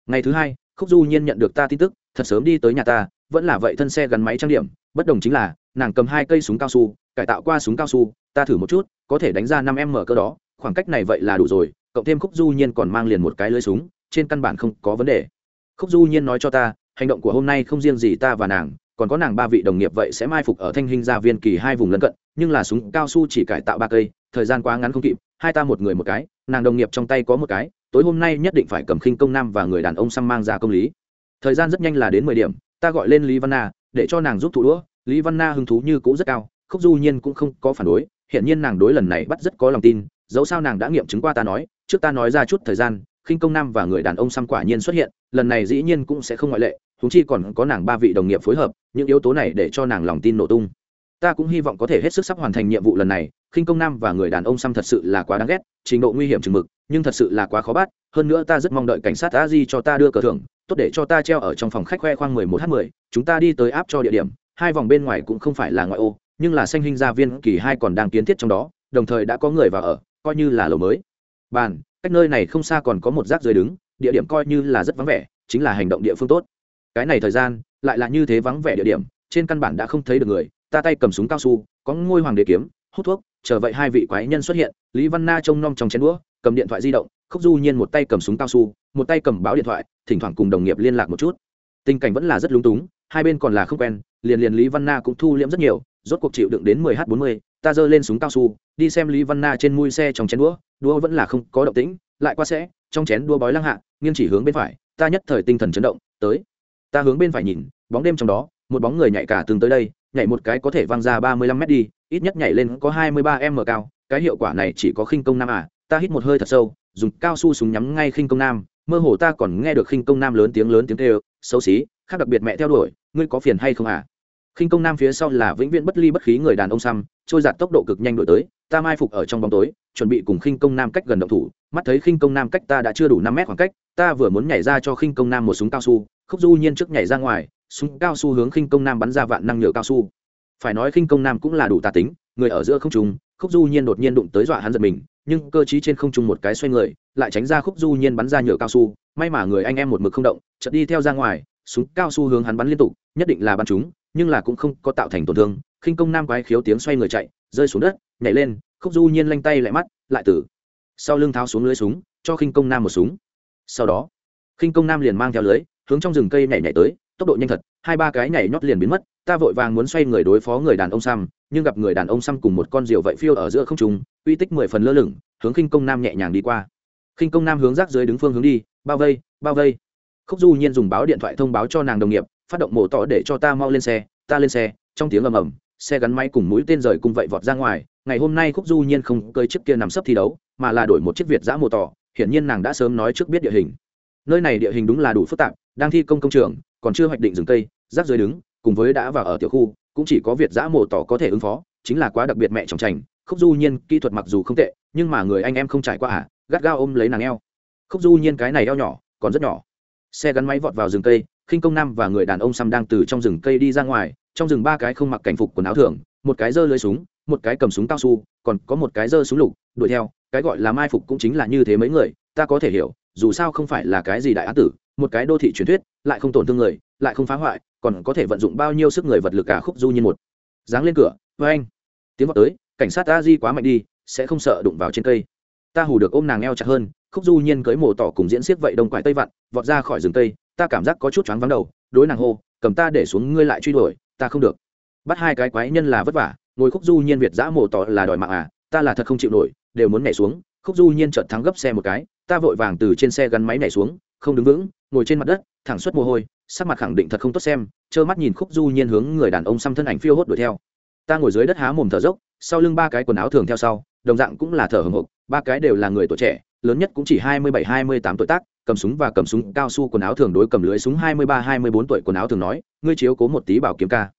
Ngày thứ hai, khúc du nhiên nhận được ta tin tức, thật sớm đi tới nhà ta, vẫn là vậy thân xe gắn máy trang điểm, bất đồng chính là, nàng cầm hai cây súng cao su, cải tạo qua súng cao su, ta thử một chút, có thể đánh ra năm em mở cơ đó, khoảng cách này vậy là đủ rồi, cộng thêm khúc du nhiên còn mang liền một cái lưới súng, trên căn bản không có vấn đề. Khúc du nhiên nói cho ta, hành động của hôm nay không riêng gì ta và nàng còn có nàng ba vị đồng nghiệp vậy sẽ mai phục ở thanh hình gia viên kỳ hai vùng lân cận, nhưng là súng cao su chỉ cải tạo ba cây, thời gian quá ngắn không kịp, hai ta một người một cái, nàng đồng nghiệp trong tay có một cái, tối hôm nay nhất định phải cầm khinh công nam và người đàn ông xăm mang ra công lý. Thời gian rất nhanh là đến mười điểm, ta gọi lên lý văn na, để cho nàng giúp thủ đũa. Lý văn na hứng thú như cũ rất cao, khúc du nhiên cũng không có phản đối hiện nhiên nàng đối lần này bắt rất có lòng tin, dẫu sao nàng đã nghiệm chứng qua ta nói, trước ta nói ra chút thời gian, khinh công nam và người đàn ông xăm quả nhiên xuất hiện, lần này dĩ nhiên cũng sẽ không ngoại lệ chúng chi còn có nàng ba vị đồng nghiệp phối hợp, những yếu tố này để cho nàng lòng tin nổ tung. Ta cũng hy vọng có thể hết sức sắp hoàn thành nhiệm vụ lần này, khinh công nam và người đàn ông xăm thật sự là quá đáng ghét, trình độ nguy hiểm chừng mực, nhưng thật sự là quá khó bắt, hơn nữa ta rất mong đợi cảnh sát a di cho ta đưa cờ thưởng, tốt để cho ta treo ở trong phòng khách khoe khoang mười một h mười, chúng ta đi tới áp cho địa điểm, hai vòng bên ngoài cũng không phải là ngoại ô, nhưng là xanh hình gia viên kỳ hai còn đang kiến thiết trong đó, đồng thời đã có người vào ở, coi như là lầu mới. Bàn, cách nơi này không xa còn có một rác rời đứng, địa điểm coi như là rất vắng vẻ, chính là hành động địa phương tốt cái này thời gian, lại là như thế vắng vẻ địa điểm, trên căn bản đã không thấy được người. Ta tay cầm súng cao su, có ngôi hoàng đế kiếm, hút thuốc, chờ vậy hai vị quái nhân xuất hiện, lý văn na trông nom trong chén đũa, cầm điện thoại di động, khúc du nhiên một tay cầm súng cao su, một tay cầm báo điện thoại, thỉnh thoảng cùng đồng nghiệp liên lạc một chút. Tình cảnh vẫn là rất lúng túng, hai bên còn là không quen, liền liền lý văn na cũng thu liễm rất nhiều, rốt cuộc chịu đựng đến 10 h 40 ta giơ lên súng cao su, đi xem lý văn na trên mui xe trong chén đũa đũa vẫn là không có động tĩnh, lại qua sẽ trong chén đũa bói lăng hạ, nghiêng chỉ hướng bên phải, ta nhất thời tinh thần chấn động, tới ta hướng bên phải nhìn, bóng đêm trong đó, một bóng người nhảy cả từng tới đây, nhảy một cái có thể văng ra 35 mét đi, ít nhất nhảy lên có 23 m cao. Cái hiệu quả này chỉ có khinh công nam à ta hít một hơi thật sâu, dùng cao su súng nhắm ngay khinh công nam, mơ hồ ta còn nghe được khinh công nam lớn tiếng lớn tiếng kêu, xấu xí, khác đặc biệt mẹ theo đuổi, ngươi có phiền hay không à? Khinh công nam phía sau là vĩnh viễn bất ly bất khí người đàn ông xăm, trôi giạt tốc độ cực nhanh đổi tới ta mai phục ở trong bóng tối, chuẩn bị cùng khinh công nam cách gần động thủ. Mắt thấy khinh công nam cách ta đã chưa đủ năm mét khoảng cách, ta vừa muốn nhảy ra cho khinh công nam một súng cao su. Khúc du nhiên trước nhảy ra ngoài, súng cao su hướng khinh công nam bắn ra vạn năng nhựa cao su. Phải nói khinh công nam cũng là đủ tà tính, người ở giữa không trung, khúc du nhiên đột nhiên đụng tới dọa hắn giật mình, nhưng cơ chí trên không trung một cái xoay người, lại tránh ra khúc du nhiên bắn ra nhựa cao su. May mà người anh em một mực không động, chợt đi theo ra ngoài, súng cao su hướng hắn bắn liên tục, nhất định là bắn chúng, nhưng là cũng không có tạo thành tổn thương. Khinh công nam quái khiếu tiếng xoay người chạy, rơi xuống đất nhảy lên, khúc du nhiên lanh tay lại mắt, lại tử sau lưng tháo xuống lưới súng, cho khinh công nam một súng. Sau đó, khinh công nam liền mang theo lưới, hướng trong rừng cây nhảy nhảy tới, tốc độ nhanh thật, hai ba cái nhảy nhót liền biến mất, ta vội vàng muốn xoay người đối phó người đàn ông xăm nhưng gặp người đàn ông xăm cùng một con diều vậy phiêu ở giữa không trung, uy tích mười phần lơ lửng, hướng khinh công nam nhẹ nhàng đi qua. Khinh công nam hướng rác dưới đứng phương hướng đi, bao vây bao vây. Khúc du nhiên dùng báo điện thoại thông báo cho nàng đồng nghiệp, phát động mổ tỏ để cho ta mau lên xe, ta lên xe, trong tiếng ầm ầm, xe gắn máy cùng mũi tên rời cùng vậy vọt ra ngoài ngày hôm nay khúc du nhiên không cơi chiếc kia nằm sấp thi đấu, mà là đổi một chiếc việt giã mô tỏ, hiển nhiên nàng đã sớm nói trước biết địa hình. Nơi này địa hình đúng là đủ phức tạp, đang thi công công trường, còn chưa hoạch định rừng cây, rác dưới đứng, cùng với đã vào ở tiểu khu, cũng chỉ có việt giã mô tỏ có thể ứng phó, chính là quá đặc biệt mẹ trọng trành khúc du nhiên kỹ thuật mặc dù không tệ, nhưng mà người anh em không trải qua à gắt gao ôm lấy nàng eo. Khúc du nhiên cái này eo nhỏ, còn rất nhỏ. Xe gắn máy vọt vào rừng cây, khinh công nam và người đàn ông xăm đang từ trong rừng cây đi ra ngoài, trong rừng ba cái không mặc cảnh phục quần áo thường, một cái giơ lưới súng một cái cầm súng cao su, còn có một cái giơ súng lục, đuổi theo, cái gọi là mai phục cũng chính là như thế mấy người, ta có thể hiểu, dù sao không phải là cái gì đại ác tử, một cái đô thị truyền thuyết, lại không tổn thương người, lại không phá hoại, còn có thể vận dụng bao nhiêu sức người vật lực cả khúc du nhiên một. Dáng lên cửa với anh. Tiếng vào tới, cảnh sát ta di quá mạnh đi, sẽ không sợ đụng vào trên cây. Ta hù được ôm nàng eo chặt hơn, khúc du nhiên cưới mồ tỏ cùng diễn xiếc vậy đông quải tây vặn, vọt ra khỏi rừng tây, ta cảm giác có chút choáng vắng đầu, đối nàng hô, cầm ta để xuống ngươi lại truy đuổi, ta không được. Bắt hai cái quái nhân là vất vả ngồi khúc du nhiên việt giã mổ tỏ là đòi mạng à ta là thật không chịu nổi, đều muốn nhảy xuống. Khúc du nhiên chợt thắng gấp xe một cái, ta vội vàng từ trên xe gắn máy nhảy xuống, không đứng vững, ngồi trên mặt đất, thẳng suất mồ hôi, sắc mặt khẳng định thật không tốt xem, trơ mắt nhìn khúc du nhiên hướng người đàn ông xăm thân ảnh phiêu hốt đuổi theo. Ta ngồi dưới đất há mồm thở dốc, sau lưng ba cái quần áo thường theo sau, đồng dạng cũng là thở hồng hộc, ba cái đều là người tuổi trẻ, lớn nhất cũng chỉ hai mươi bảy, hai mươi tám tuổi tác, cầm súng và cầm súng cao su quần áo thường đối cầm lưới súng hai mươi ba, hai mươi bốn tuổi quần áo thường nói, ngươi chiếu cố một tí bảo kiếm ca.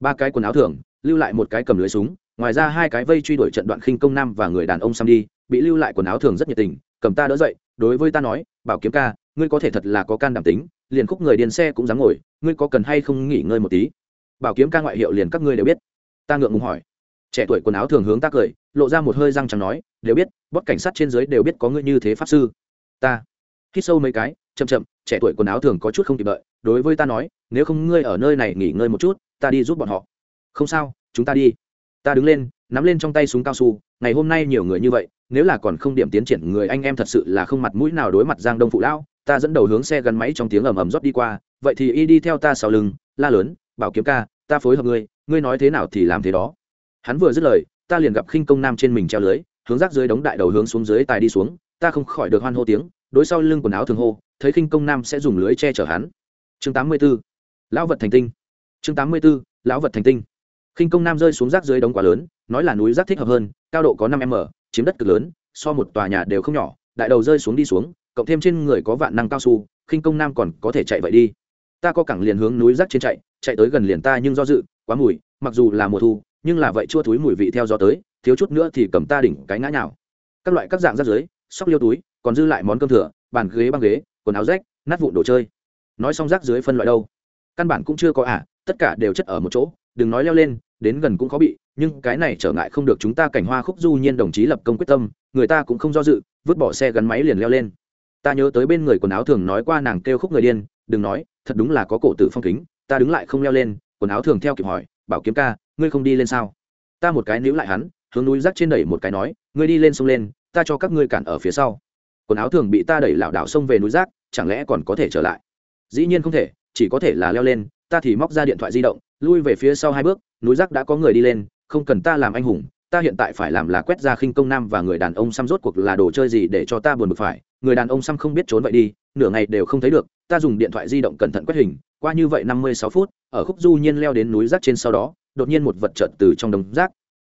Ba cái quần áo thường lưu lại một cái cầm lưới súng, ngoài ra hai cái vây truy đuổi trận đoạn khinh công nam và người đàn ông xăm đi, bị lưu lại quần áo thường rất nhiệt tình, cầm ta đỡ dậy, đối với ta nói, bảo kiếm ca, ngươi có thể thật là có can đảm tính, liền khúc người điền xe cũng dám ngồi, ngươi có cần hay không nghỉ ngơi một tí? Bảo kiếm ca ngoại hiệu liền các ngươi đều biết. Ta ngượng ngùng hỏi. Trẻ tuổi quần áo thường hướng ta cười, lộ ra một hơi răng chẳng nói, đều biết bót cảnh sát trên dưới đều biết có ngươi như thế pháp sư. Ta hít sâu mấy cái, chậm chậm, trẻ tuổi quần áo thường có chút không kịp đợi, đối với ta nói, nếu không ngươi ở nơi này nghỉ ngơi một chút, ta đi giúp bọn họ không sao, chúng ta đi ta đứng lên, nắm lên trong tay súng cao su, ngày hôm nay nhiều người như vậy, nếu là còn không điểm tiến triển, người anh em thật sự là không mặt mũi nào đối mặt giang đông phụ lão, ta dẫn đầu hướng xe gắn máy trong tiếng ầm ầm rót đi qua, vậy thì y đi theo ta sau lưng, la lớn, bảo kiếm ca, ta phối hợp ngươi ngươi nói thế nào thì làm thế đó hắn vừa dứt lời, ta liền gặp khinh công nam trên mình treo lưới, hướng rác dưới đống đại đầu hướng xuống dưới tài đi xuống, ta không khỏi được hoan hô tiếng, đối sau lưng quần áo thường hô, thấy khinh công nam sẽ dùng lưới che chở hắn chương 84. lão vật thành tinh chương 84. lão vật thành tinh khinh công nam rơi xuống rác dưới đống quá lớn nói là núi rác thích hợp hơn cao độ có năm m chiếm đất cực lớn so một tòa nhà đều không nhỏ đại đầu rơi xuống đi xuống cộng thêm trên người có vạn năng cao su khinh công nam còn có thể chạy vậy đi. Ta có cẳng liền hướng núi rác trên chạy chạy tới gần liền ta nhưng do dự quá mùi mặc dù là mùa thu nhưng là vậy chua thúi mùi vị theo gió tới thiếu chút nữa thì cầm ta đỉnh cái ngã nào các loại các dạng rác dưới sóc liêu túi còn dư lại món cơm thừa bàn ghế băng ghế quần áo rách nát vụn đồ chơi. Nói xong rác dưới phân loại đâu? Căn bản cũng chưa có ả à, tất cả đều chất ở một chỗ đừng nói leo lên, đến gần cũng khó bị, nhưng cái này trở ngại không được chúng ta cảnh hoa khúc du nhiên đồng chí lập công quyết tâm, người ta cũng không do dự, vứt bỏ xe gắn máy liền leo lên. Ta nhớ tới bên người quần áo thường nói qua nàng kêu khúc người điên, đừng nói, thật đúng là có cổ tử phong kính, ta đứng lại không leo lên, quần áo thường theo kịp hỏi, bảo kiếm ca, ngươi không đi lên sao? Ta một cái níu lại hắn, hướng núi rác trên đẩy một cái nói, ngươi đi lên sông lên, ta cho các ngươi cản ở phía sau. Quần áo thường bị ta đẩy lảo đảo xông về núi rác, chẳng lẽ còn có thể trở lại? Dĩ nhiên không thể, chỉ có thể là leo lên ta thì móc ra điện thoại di động, lui về phía sau hai bước, núi rác đã có người đi lên, không cần ta làm anh hùng, ta hiện tại phải làm là quét ra khinh công nam và người đàn ông xăm rốt cuộc là đồ chơi gì để cho ta buồn bực phải, người đàn ông xăm không biết trốn vậy đi, nửa ngày đều không thấy được, ta dùng điện thoại di động cẩn thận quét hình, qua như vậy năm mươi sáu phút, ở khúc du nhiên leo đến núi rác trên sau đó, đột nhiên một vật trợt từ trong đống rác,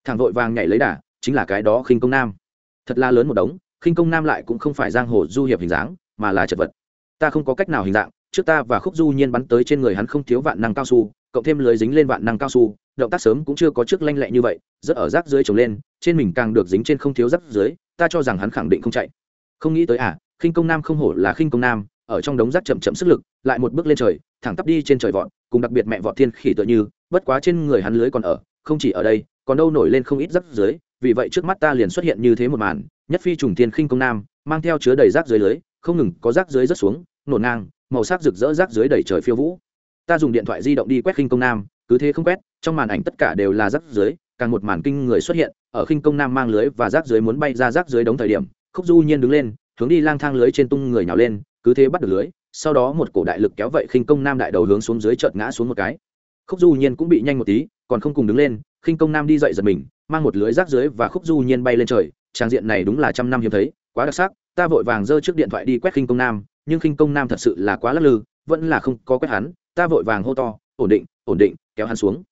thằng vội vàng nhảy lấy đà, chính là cái đó khinh công nam. Thật là lớn một đống, khinh công nam lại cũng không phải giang hồ du hiệp hình dáng, mà là chật vật. Ta không có cách nào hình dạng trước ta và khúc du nhiên bắn tới trên người hắn không thiếu vạn năng cao su, cộng thêm lưới dính lên vạn năng cao su, động tác sớm cũng chưa có trước lanh lẹ như vậy, rất ở rác dưới trồng lên, trên mình càng được dính trên không thiếu rác dưới, ta cho rằng hắn khẳng định không chạy. Không nghĩ tới à khinh công nam không hổ là khinh công nam, ở trong đống rác chậm chậm sức lực, lại một bước lên trời, thẳng tắp đi trên trời vọt, cùng đặc biệt mẹ vọt thiên khỉ tựa như, bất quá trên người hắn lưới còn ở, không chỉ ở đây, còn đâu nổi lên không ít rác dưới, vì vậy trước mắt ta liền xuất hiện như thế một màn, nhất phi trùng thiên khinh công nam, mang theo chứa đầy rác dưới lưới, không ngừng có rác dưới rớt xuống, nổ ngang màu sắc rực rỡ rác dưới đầy trời phiêu vũ. Ta dùng điện thoại di động đi quét khinh công nam, cứ thế không quét, trong màn ảnh tất cả đều là rác dưới, càng một màn kinh người xuất hiện, ở khinh công nam mang lưới và rác dưới muốn bay ra rác dưới đống thời điểm, khúc du nhiên đứng lên, hướng đi lang thang lưới trên tung người nhào lên, cứ thế bắt được lưới, sau đó một cổ đại lực kéo vậy khinh công nam đại đầu hướng xuống dưới chợt ngã xuống một cái. Khúc du nhiên cũng bị nhanh một tí, còn không cùng đứng lên, khinh công nam đi dậy giật mình, mang một lưới rác dưới và khúc du nhiên bay lên trời, trang diện này đúng là trăm năm hiếm thấy, quá đặc sắc, ta vội vàng giơ trước điện thoại đi quét khinh công nam nhưng khinh công nam thật sự là quá lắc lư, vẫn là không có quét hắn, ta vội vàng hô to, ổn định ổn định, kéo hắn xuống.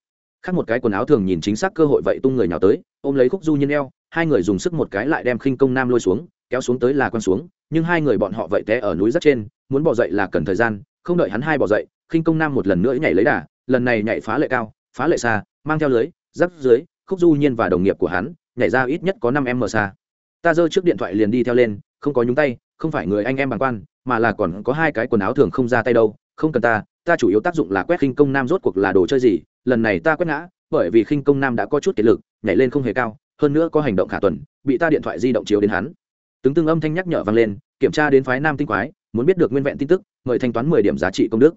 Khác một cái quần áo thường nhìn chính xác cơ hội vậy tung người nhào tới, ôm lấy khúc du nhiên eo, hai người dùng sức một cái lại đem khinh công nam lôi xuống, kéo xuống tới là quăng xuống, nhưng hai người bọn họ vậy té ở núi rất trên, muốn bỏ dậy là cần thời gian, không đợi hắn hai bỏ dậy, khinh công nam một lần nữa nhảy lấy đà, lần này nhảy phá lệ cao, phá lệ xa, mang theo lưới, rắc dưới, khúc du nhiên và đồng nghiệp của hắn, nhảy ra ít nhất có năm em xa. Ta giơ trước điện thoại liền đi theo lên, không có nhúng tay, không phải người anh em bằng quan mà là còn có hai cái quần áo thường không ra tay đâu, không cần ta ta chủ yếu tác dụng là quét khinh công nam rốt cuộc là đồ chơi gì, lần này ta quét ngã, bởi vì khinh công nam đã có chút kiệt lực, nhảy lên không hề cao, hơn nữa có hành động khả tuần, bị ta điện thoại di động chiếu đến hắn. Tướng tương âm thanh nhắc nhở vang lên, kiểm tra đến phái nam tinh quái, muốn biết được nguyên vẹn tin tức, mời thanh toán mười điểm giá trị công đức.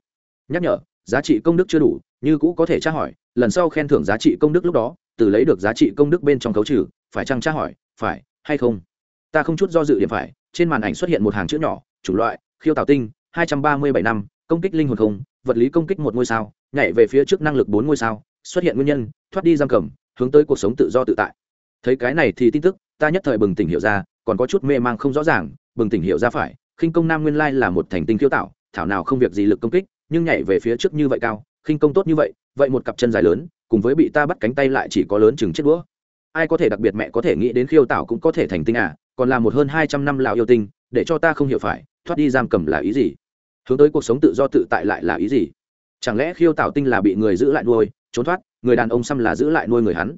Nhắc nhở, giá trị công đức chưa đủ, như cũ có thể tra hỏi, lần sau khen thưởng giá trị công đức lúc đó, từ lấy được giá trị công đức bên trong khấu trừ, phải chăng tra hỏi, phải hay không? Ta không chút do dự điểm phải, trên màn ảnh xuất hiện một hàng chữ nhỏ chủng loại, khiêu tạo tinh, hai trăm ba mươi bảy năm, công kích linh hồn không, vật lý công kích một ngôi sao, nhảy về phía trước năng lực bốn ngôi sao, xuất hiện nguyên nhân, thoát đi giam cầm, hướng tới cuộc sống tự do tự tại. Thấy cái này thì tin tức, ta nhất thời bừng tỉnh hiểu ra, còn có chút mê mang không rõ ràng, bừng tỉnh hiểu ra phải, khinh công nam nguyên lai là một thành tinh khiêu tạo thảo nào không việc gì lực công kích, nhưng nhảy về phía trước như vậy cao, khinh công tốt như vậy vậy một cặp chân dài lớn, cùng với bị ta bắt cánh tay lại chỉ có lớn chừng chết đũa. Ai có thể đặc biệt mẹ có thể nghĩ đến khiêu tạo cũng có thể thành tinh à còn là một hơn hai trăm năm lào yêu tinh để cho ta không hiểu phải, thoát đi giam cầm là ý gì? Hướng tới cuộc sống tự do tự tại lại là ý gì? Chẳng lẽ khiêu tạo tinh là bị người giữ lại nuôi, trốn thoát, người đàn ông xăm là giữ lại nuôi người hắn?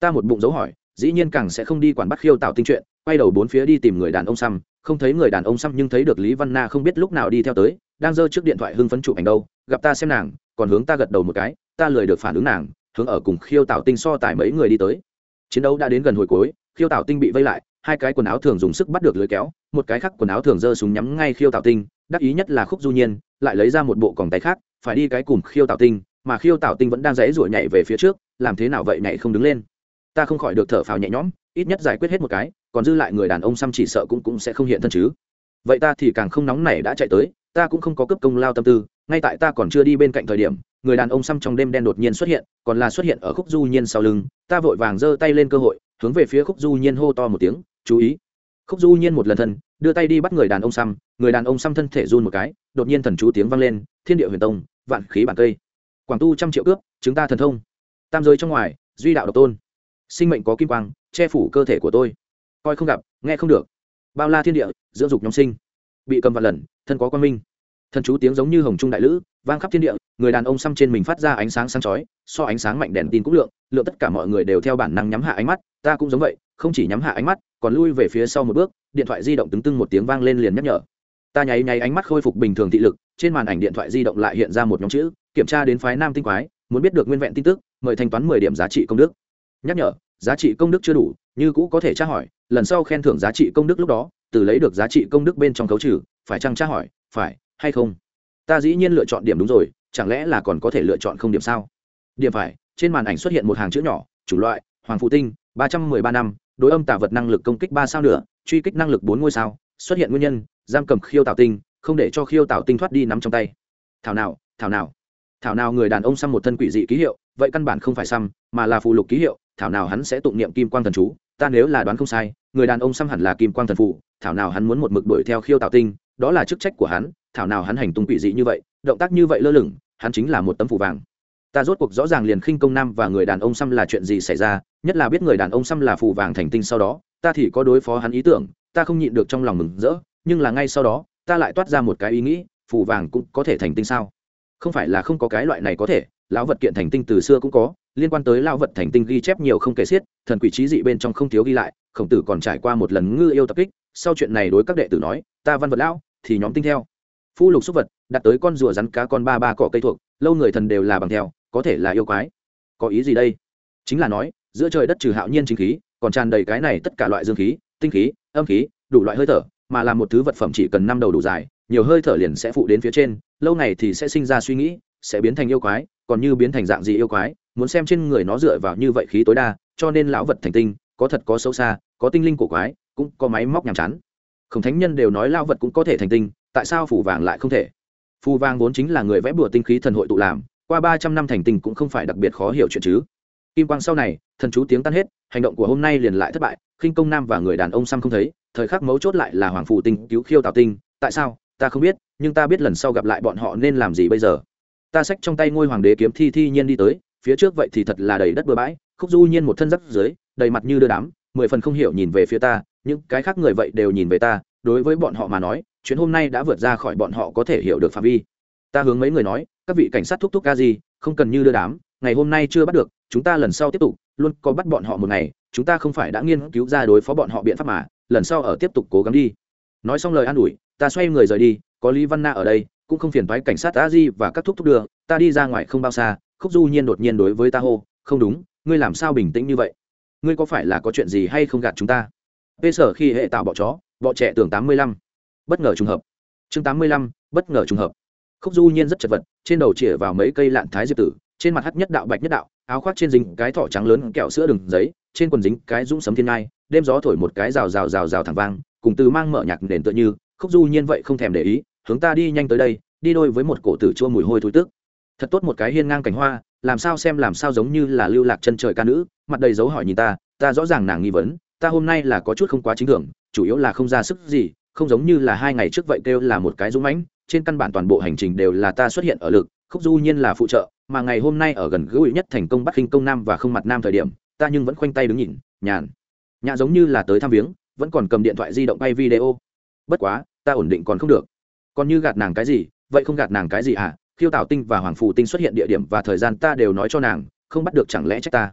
Ta một bụng dấu hỏi, dĩ nhiên càng sẽ không đi quản bắt khiêu tạo tinh chuyện, quay đầu bốn phía đi tìm người đàn ông xăm, không thấy người đàn ông xăm nhưng thấy được lý văn na không biết lúc nào đi theo tới, đang giơ trước điện thoại hưng phấn chụp ảnh đâu, gặp ta xem nàng, còn hướng ta gật đầu một cái, ta lười được phản ứng nàng, hướng ở cùng khiêu tạo tinh so tài mấy người đi tới. Chiến đấu đã đến gần hồi cuối, khiêu tạo tinh bị vây lại hai cái quần áo thường dùng sức bắt được lưới kéo, một cái khác quần áo thường giơ súng nhắm ngay khiêu tạo tinh, đắc ý nhất là khúc du nhiên, lại lấy ra một bộ còng tay khác, phải đi cái cùng khiêu tạo tinh, mà khiêu tạo tinh vẫn đang dãy ruổi nhảy về phía trước, làm thế nào vậy nhảy không đứng lên. Ta không khỏi được thở phào nhẹ nhõm, ít nhất giải quyết hết một cái, còn dư lại người đàn ông xăm chỉ sợ cũng cũng sẽ không hiện thân chứ. Vậy ta thì càng không nóng này đã chạy tới, ta cũng không có cấp công lao tâm tư, ngay tại ta còn chưa đi bên cạnh thời điểm, người đàn ông xăm trong đêm đen đột nhiên xuất hiện, còn là xuất hiện ở khúc du nhiên sau lưng, ta vội vàng giơ tay lên cơ hội, hướng về phía khúc du nhiên hô to một tiếng chú ý. Khúc du nhiên một lần thân, đưa tay đi bắt người đàn ông xăm người đàn ông xăm thân thể run một cái, đột nhiên thần chú tiếng vang lên, thiên địa huyền tông, vạn khí bản cây. Quảng tu trăm triệu cướp chúng ta thần thông. Tam giới trong ngoài, duy đạo độc tôn. Sinh mệnh có kim quang, che phủ cơ thể của tôi. Coi không gặp, nghe không được. Bao la thiên địa, dưỡng dục nhóm sinh. Bị cầm vạn lần, thân có quan minh. Thần chú tiếng giống như hồng trung đại lữ, vang khắp thiên địa người đàn ông xăm trên mình phát ra ánh sáng sáng chói, so ánh sáng mạnh đèn tin cũng lượng lượng tất cả mọi người đều theo bản năng nhắm hạ ánh mắt, ta cũng giống vậy, không chỉ nhắm hạ ánh mắt, còn lui về phía sau một bước, điện thoại di động tứng tưng một tiếng vang lên liền nhắc nhở. Ta nháy nháy ánh mắt khôi phục bình thường thị lực, trên màn ảnh điện thoại di động lại hiện ra một nhóm chữ, kiểm tra đến phái nam tinh quái, muốn biết được nguyên vẹn tin tức, mời thanh toán mười điểm giá trị công đức. Nhắc nhở, giá trị công đức chưa đủ, như cũ có thể tra hỏi, lần sau khen thưởng giá trị công đức lúc đó, từ lấy được giá trị công đức bên trong khấu trừ, phải chăng tra hỏi, phải, hay không? Ta dĩ nhiên lựa chọn điểm đúng rồi chẳng lẽ là còn có thể lựa chọn không điểm sao? Điểm phải, trên màn ảnh xuất hiện một hàng chữ nhỏ chủ loại, hoàng phụ tinh, ba trăm mười ba năm, đối âm tả vật năng lực công kích ba sao nữa truy kích năng lực bốn ngôi sao, xuất hiện nguyên nhân, giam cầm khiêu tạo tinh, không để cho khiêu tạo tinh thoát đi nắm trong tay. Thảo nào thảo nào. Thảo nào người đàn ông xăm một thân quỷ dị ký hiệu, vậy căn bản không phải xăm, mà là phụ lục ký hiệu, thảo nào hắn sẽ tụng niệm kim quang thần chú, ta nếu là đoán không sai, người đàn ông xăm hẳn là kim quang thần phụ thảo nào hắn muốn một mực đuổi theo khiêu tạo tinh, đó là chức trách của hắn thảo nào hắn hành tung quỷ dị như vậy, động tác như vậy lơ lửng, hắn chính là một tấm phủ vàng. Ta rốt cuộc rõ ràng liền khinh công nam và người đàn ông xăm là chuyện gì xảy ra, nhất là biết người đàn ông xăm là phù vàng thành tinh sau đó, ta thì có đối phó hắn ý tưởng, ta không nhịn được trong lòng mừng rỡ, nhưng là ngay sau đó, ta lại toát ra một cái ý nghĩ, phù vàng cũng có thể thành tinh sao? Không phải là không có cái loại này có thể, lão vật kiện thành tinh từ xưa cũng có, liên quan tới lão vật thành tinh ghi chép nhiều không kể xiết, thần quỷ trí dị bên trong không thiếu ghi lại, khổng tử còn trải qua một lần ngư yêu tập kích, sau chuyện này đối các đệ tử nói, ta văn vật lão, thì nhóm tinh theo phu lục xúc vật, đặt tới con rùa rắn cá con ba ba cỏ cây thuộc, lâu người thần đều là bằng theo, có thể là yêu quái. Có ý gì đây? Chính là nói, giữa trời đất trừ hạo nhiên chính khí, còn tràn đầy cái này tất cả loại dương khí, tinh khí, âm khí, đủ loại hơi thở, mà là một thứ vật phẩm chỉ cần năm đầu đủ dài, nhiều hơi thở liền sẽ phụ đến phía trên, lâu này thì sẽ sinh ra suy nghĩ, sẽ biến thành yêu quái, còn như biến thành dạng gì yêu quái, muốn xem trên người nó dựa vào như vậy khí tối đa, cho nên lão vật thành tinh, có thật có xấu xa, có tinh linh cổ quái, cũng có máy móc nhàm chán. Khổng thánh nhân đều nói lão vật cũng có thể thành tinh tại sao phủ vàng lại không thể? Phù vàng vốn chính là người vẽ bùa tinh khí thần hội tụ làm, qua ba trăm năm thành tình cũng không phải đặc biệt khó hiểu chuyện chứ. Kim quang sau này, thần chú tiếng tan hết, hành động của hôm nay liền lại thất bại, khinh công nam và người đàn ông xăm không thấy, thời khắc mấu chốt lại là hoàng phụ tinh cứu khiêu tạo tinh, tại sao, ta không biết, nhưng ta biết lần sau gặp lại bọn họ nên làm gì bây giờ. Ta xách trong tay ngôi hoàng đế kiếm thi thi nhiên đi tới, phía trước vậy thì thật là đầy đất bừa bãi, khúc du nhiên một thân rắc dưới, đầy mặt như đưa đám, mười phần không hiểu nhìn về phía ta, những cái khác người vậy đều nhìn về ta đối với bọn họ mà nói, chuyện hôm nay đã vượt ra khỏi bọn họ có thể hiểu được phạm vi. Ta hướng mấy người nói, các vị cảnh sát thúc thúc ca gì, không cần như đưa đám, ngày hôm nay chưa bắt được, chúng ta lần sau tiếp tục, luôn có bắt bọn họ một ngày, chúng ta không phải đã nghiên cứu ra đối phó bọn họ biện pháp mà, lần sau ở tiếp tục cố gắng đi. Nói xong lời an ủi, ta xoay người rời đi, có lý văn na ở đây, cũng không phiền thoái cảnh sát a di và các thúc thúc đưa, ta đi ra ngoài không bao xa, khúc du nhiên đột nhiên đối với ta hô, không đúng, ngươi làm sao bình tĩnh như vậy? Ngươi có phải là có chuyện gì hay không gạt chúng ta? P sở khi hệ tạo bọ chó, bọ trẻ tưởng tám mươi lăm. Bất ngờ trùng hợp. Chương tám mươi lăm, bất ngờ trùng hợp. Khúc du nhiên rất chật vật, trên đầu chĩa vào mấy cây lạn thái diệp tử, trên mặt hắt nhất đạo, bạch nhất đạo, áo khoác trên dính cái thỏ trắng lớn kẹo sữa đường giấy, trên quần dính cái dũng sấm thiên ngai, đêm gió thổi một cái rào rào rào rào thẳng vang, cùng từ mang mở nhạc nền tựa như, khúc du nhiên vậy không thèm để ý, hướng ta đi nhanh tới đây, đi đôi với một cổ tử chua mùi hôi thối tức thật tốt một cái hiên ngang cảnh hoa, làm sao xem làm sao giống như là lưu lạc chân trời ca nữ, mặt đầy dấu hỏi nhìn ta ta rõ ràng nàng nghi vấn ta hôm nay là có chút không quá chính thường chủ yếu là không ra sức gì, không giống như là hai ngày trước vậy kêu là một cái dũng mãnh, trên căn bản toàn bộ hành trình đều là ta xuất hiện ở lực, khúc du nhiên là phụ trợ, mà ngày hôm nay ở gần gũi nhất thành công bắt khinh công nam và không mặt nam thời điểm, ta nhưng vẫn khoanh tay đứng nhìn, nhàn. Nhã giống như là tới thăm viếng, vẫn còn cầm điện thoại di động bay video. Bất quá, ta ổn định còn không được. Còn như gạt nàng cái gì, vậy không gạt nàng cái gì à khiêu tảo tinh và hoàng phù tinh xuất hiện địa điểm và thời gian ta đều nói cho nàng, không bắt được chẳng lẽ trách ta?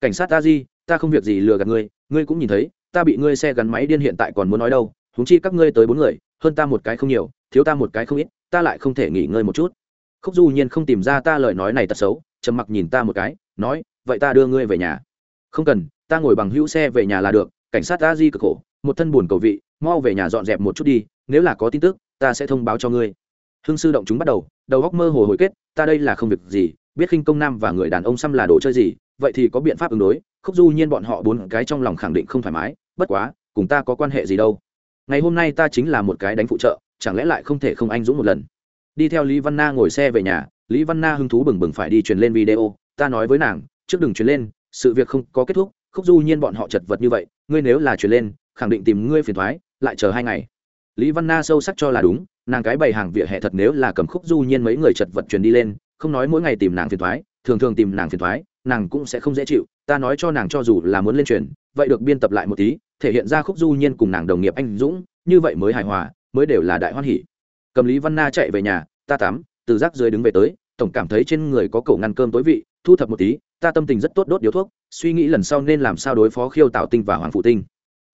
Cảnh sát ta di, ta không việc gì lừa gạt ngươi ngươi cũng nhìn thấy, ta bị ngươi xe gắn máy điên hiện tại còn muốn nói đâu húng chi các ngươi tới bốn người, hơn ta một cái không nhiều, thiếu ta một cái không ít, ta lại không thể nghỉ ngơi một chút. Khúc du nhiên không tìm ra ta lời nói này tật xấu, trầm mặc nhìn ta một cái, nói, vậy ta đưa ngươi về nhà. Không cần, ta ngồi bằng hữu xe về nhà là được, cảnh sát ta di cực khổ, một thân buồn cầu vị, mau về nhà dọn dẹp một chút đi, nếu là có tin tức, ta sẽ thông báo cho ngươi. Hương sư động chúng bắt đầu đầu góc mơ hồ hồi kết, ta đây là không việc gì, biết khinh công nam và người đàn ông xăm là đồ chơi gì, vậy thì có biện pháp ứng đối khúc du nhiên bọn họ bốn cái trong lòng khẳng định không thoải mái, bất quá, cùng ta có quan hệ gì đâu. Ngày hôm nay ta chính là một cái đánh phụ trợ, chẳng lẽ lại không thể không anh dũng một lần? Đi theo lý văn na ngồi xe về nhà, lý văn na hứng thú bừng bừng phải đi truyền lên video, ta nói với nàng, trước đừng truyền lên, sự việc không có kết thúc, khúc du nhiên bọn họ chật vật như vậy, ngươi nếu là truyền lên, khẳng định tìm ngươi phiền thoái lại chờ hai ngày. Lý văn na sâu sắc cho là đúng, nàng cái bày hàng vỉa hè thật nếu là cầm khúc du nhiên mấy người chật vật truyền đi lên, không nói mỗi ngày tìm nàng phiền thoái thường thường tìm nàng phiền thoái nàng cũng sẽ không dễ chịu ta nói cho nàng cho dù là muốn lên truyền, vậy được biên tập lại một tí, thể hiện ra khúc du nhiên cùng nàng đồng nghiệp anh dũng, như vậy mới hài hòa, mới đều là đại hoan hỉ. Cầm lý văn na chạy về nhà, ta tắm, từ rác dưới đứng về tới, tổng cảm thấy trên người có cổ ngăn cơm tối vị, thu thập một tí, ta tâm tình rất tốt đốt điếu thuốc, suy nghĩ lần sau nên làm sao đối phó khiêu tạo tinh và hoàng phụ tinh.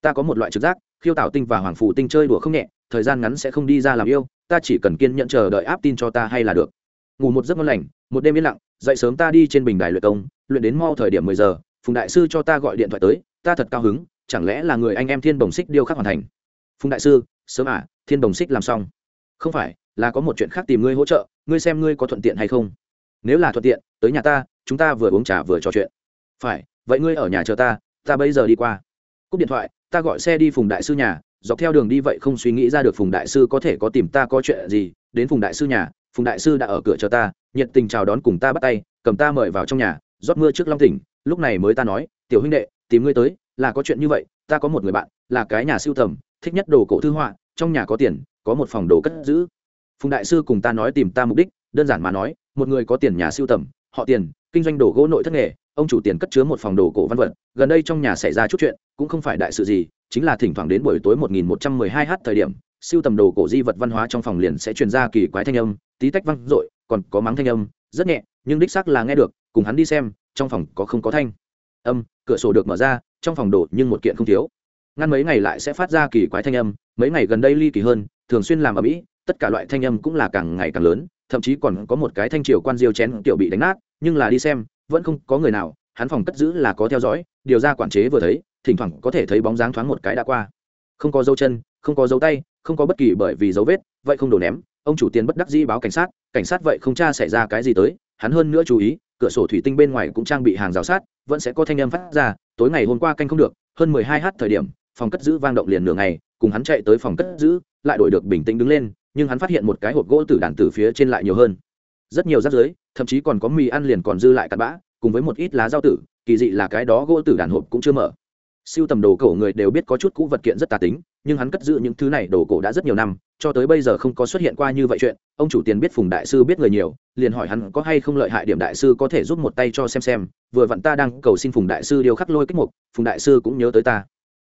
Ta có một loại trực giác, khiêu tạo tinh và hoàng phụ tinh chơi đùa không nhẹ, thời gian ngắn sẽ không đi ra làm yêu, ta chỉ cần kiên nhận chờ đợi áp tin cho ta hay là được. Ngủ một giấc ngon lành, một đêm yên lặng dậy sớm ta đi trên bình đài luyện công, luyện đến mau thời điểm mười giờ, phùng đại sư cho ta gọi điện thoại tới, ta thật cao hứng, chẳng lẽ là người anh em thiên đồng xích điêu khắc hoàn thành? Phùng đại sư, sớm à thiên đồng xích làm xong. Không phải, là có một chuyện khác tìm ngươi hỗ trợ, ngươi xem ngươi có thuận tiện hay không. Nếu là thuận tiện, tới nhà ta, chúng ta vừa uống trà vừa trò chuyện. Phải, vậy ngươi ở nhà chờ ta ta bây giờ đi qua. Cúp điện thoại, ta gọi xe đi phùng đại sư nhà, dọc theo đường đi vậy không suy nghĩ ra được phùng đại sư có thể có tìm ta có chuyện gì, đến phùng đại sư nhà phùng đại sư đã ở cửa chờ ta, nhiệt tình chào đón cùng ta bắt tay, cầm ta mời vào trong nhà, rót mưa trước long tỉnh, lúc này mới ta nói, tiểu huynh đệ, tìm ngươi tới, là có chuyện như vậy, ta có một người bạn, là cái nhà siêu tầm, thích nhất đồ cổ thư họa, trong nhà có tiền, có một phòng đồ cất giữ. Phùng đại sư cùng ta nói tìm ta mục đích, đơn giản mà nói, một người có tiền nhà siêu tầm, họ tiền, kinh doanh đồ gỗ nội thất nghề, ông chủ tiền cất chứa một phòng đồ cổ văn vật, gần đây trong nhà xảy ra chút chuyện, cũng không phải đại sự gì, chính là thỉnh thoảng đến buổi tối 1112 h thời điểm, siêu tầm đồ cổ di vật văn hóa trong phòng liền sẽ truyền ra kỳ quái thanh âm tí tách văng rội còn có mắng thanh âm, rất nhẹ, nhưng đích xác là nghe được, cùng hắn đi xem, trong phòng có không có thanh. Âm, cửa sổ được mở ra, trong phòng đồ nhưng một kiện không thiếu. Ngăn mấy ngày lại sẽ phát ra kỳ quái thanh âm, mấy ngày gần đây ly kỳ hơn, thường xuyên làm ở mỹ tất cả loại thanh âm cũng là càng ngày càng lớn, thậm chí còn có một cái thanh triều quan diêu chén tiểu bị đánh nát, nhưng là đi xem, vẫn không có người nào, hắn phòng cất giữ là có theo dõi, điều ra quản chế vừa thấy, thỉnh thoảng có thể thấy bóng dáng thoáng một cái đã qua. Không có dấu chân, không có dấu tay, không có bất kỳ bởi vì dấu vết, vậy không đổ ném ông chủ tiền bất đắc dĩ báo cảnh sát cảnh sát vậy không tra xảy ra cái gì tới, hắn hơn nữa chú ý, cửa sổ thủy tinh bên ngoài cũng trang bị hàng rào sát, vẫn sẽ có thanh âm phát ra, tối ngày hôm qua canh không được, hơn mười hai h thời điểm, phòng cất giữ vang động liền nửa ngày, cùng hắn chạy tới phòng cất giữ, lại đổi được bình tĩnh đứng lên, nhưng hắn phát hiện một cái hộp gỗ tử đàn từ phía trên lại nhiều hơn. Rất nhiều rác dưới thậm chí còn có mì ăn liền còn dư lại cặn bã, cùng với một ít lá rau tử, kỳ dị là cái đó gỗ tử đàn hộp cũng chưa mở siêu tầm đồ cổ người đều biết có chút cũ vật kiện rất tà tính, nhưng hắn cất giữ những thứ này đồ cổ đã rất nhiều năm, cho tới bây giờ không có xuất hiện qua như vậy chuyện. Ông chủ tiền biết phùng đại sư biết người nhiều, liền hỏi hắn có hay không lợi hại điểm đại sư có thể giúp một tay cho xem xem. Vừa vặn ta đang cầu xin phùng đại sư điều khắc lôi kích mục, phùng đại sư cũng nhớ tới ta.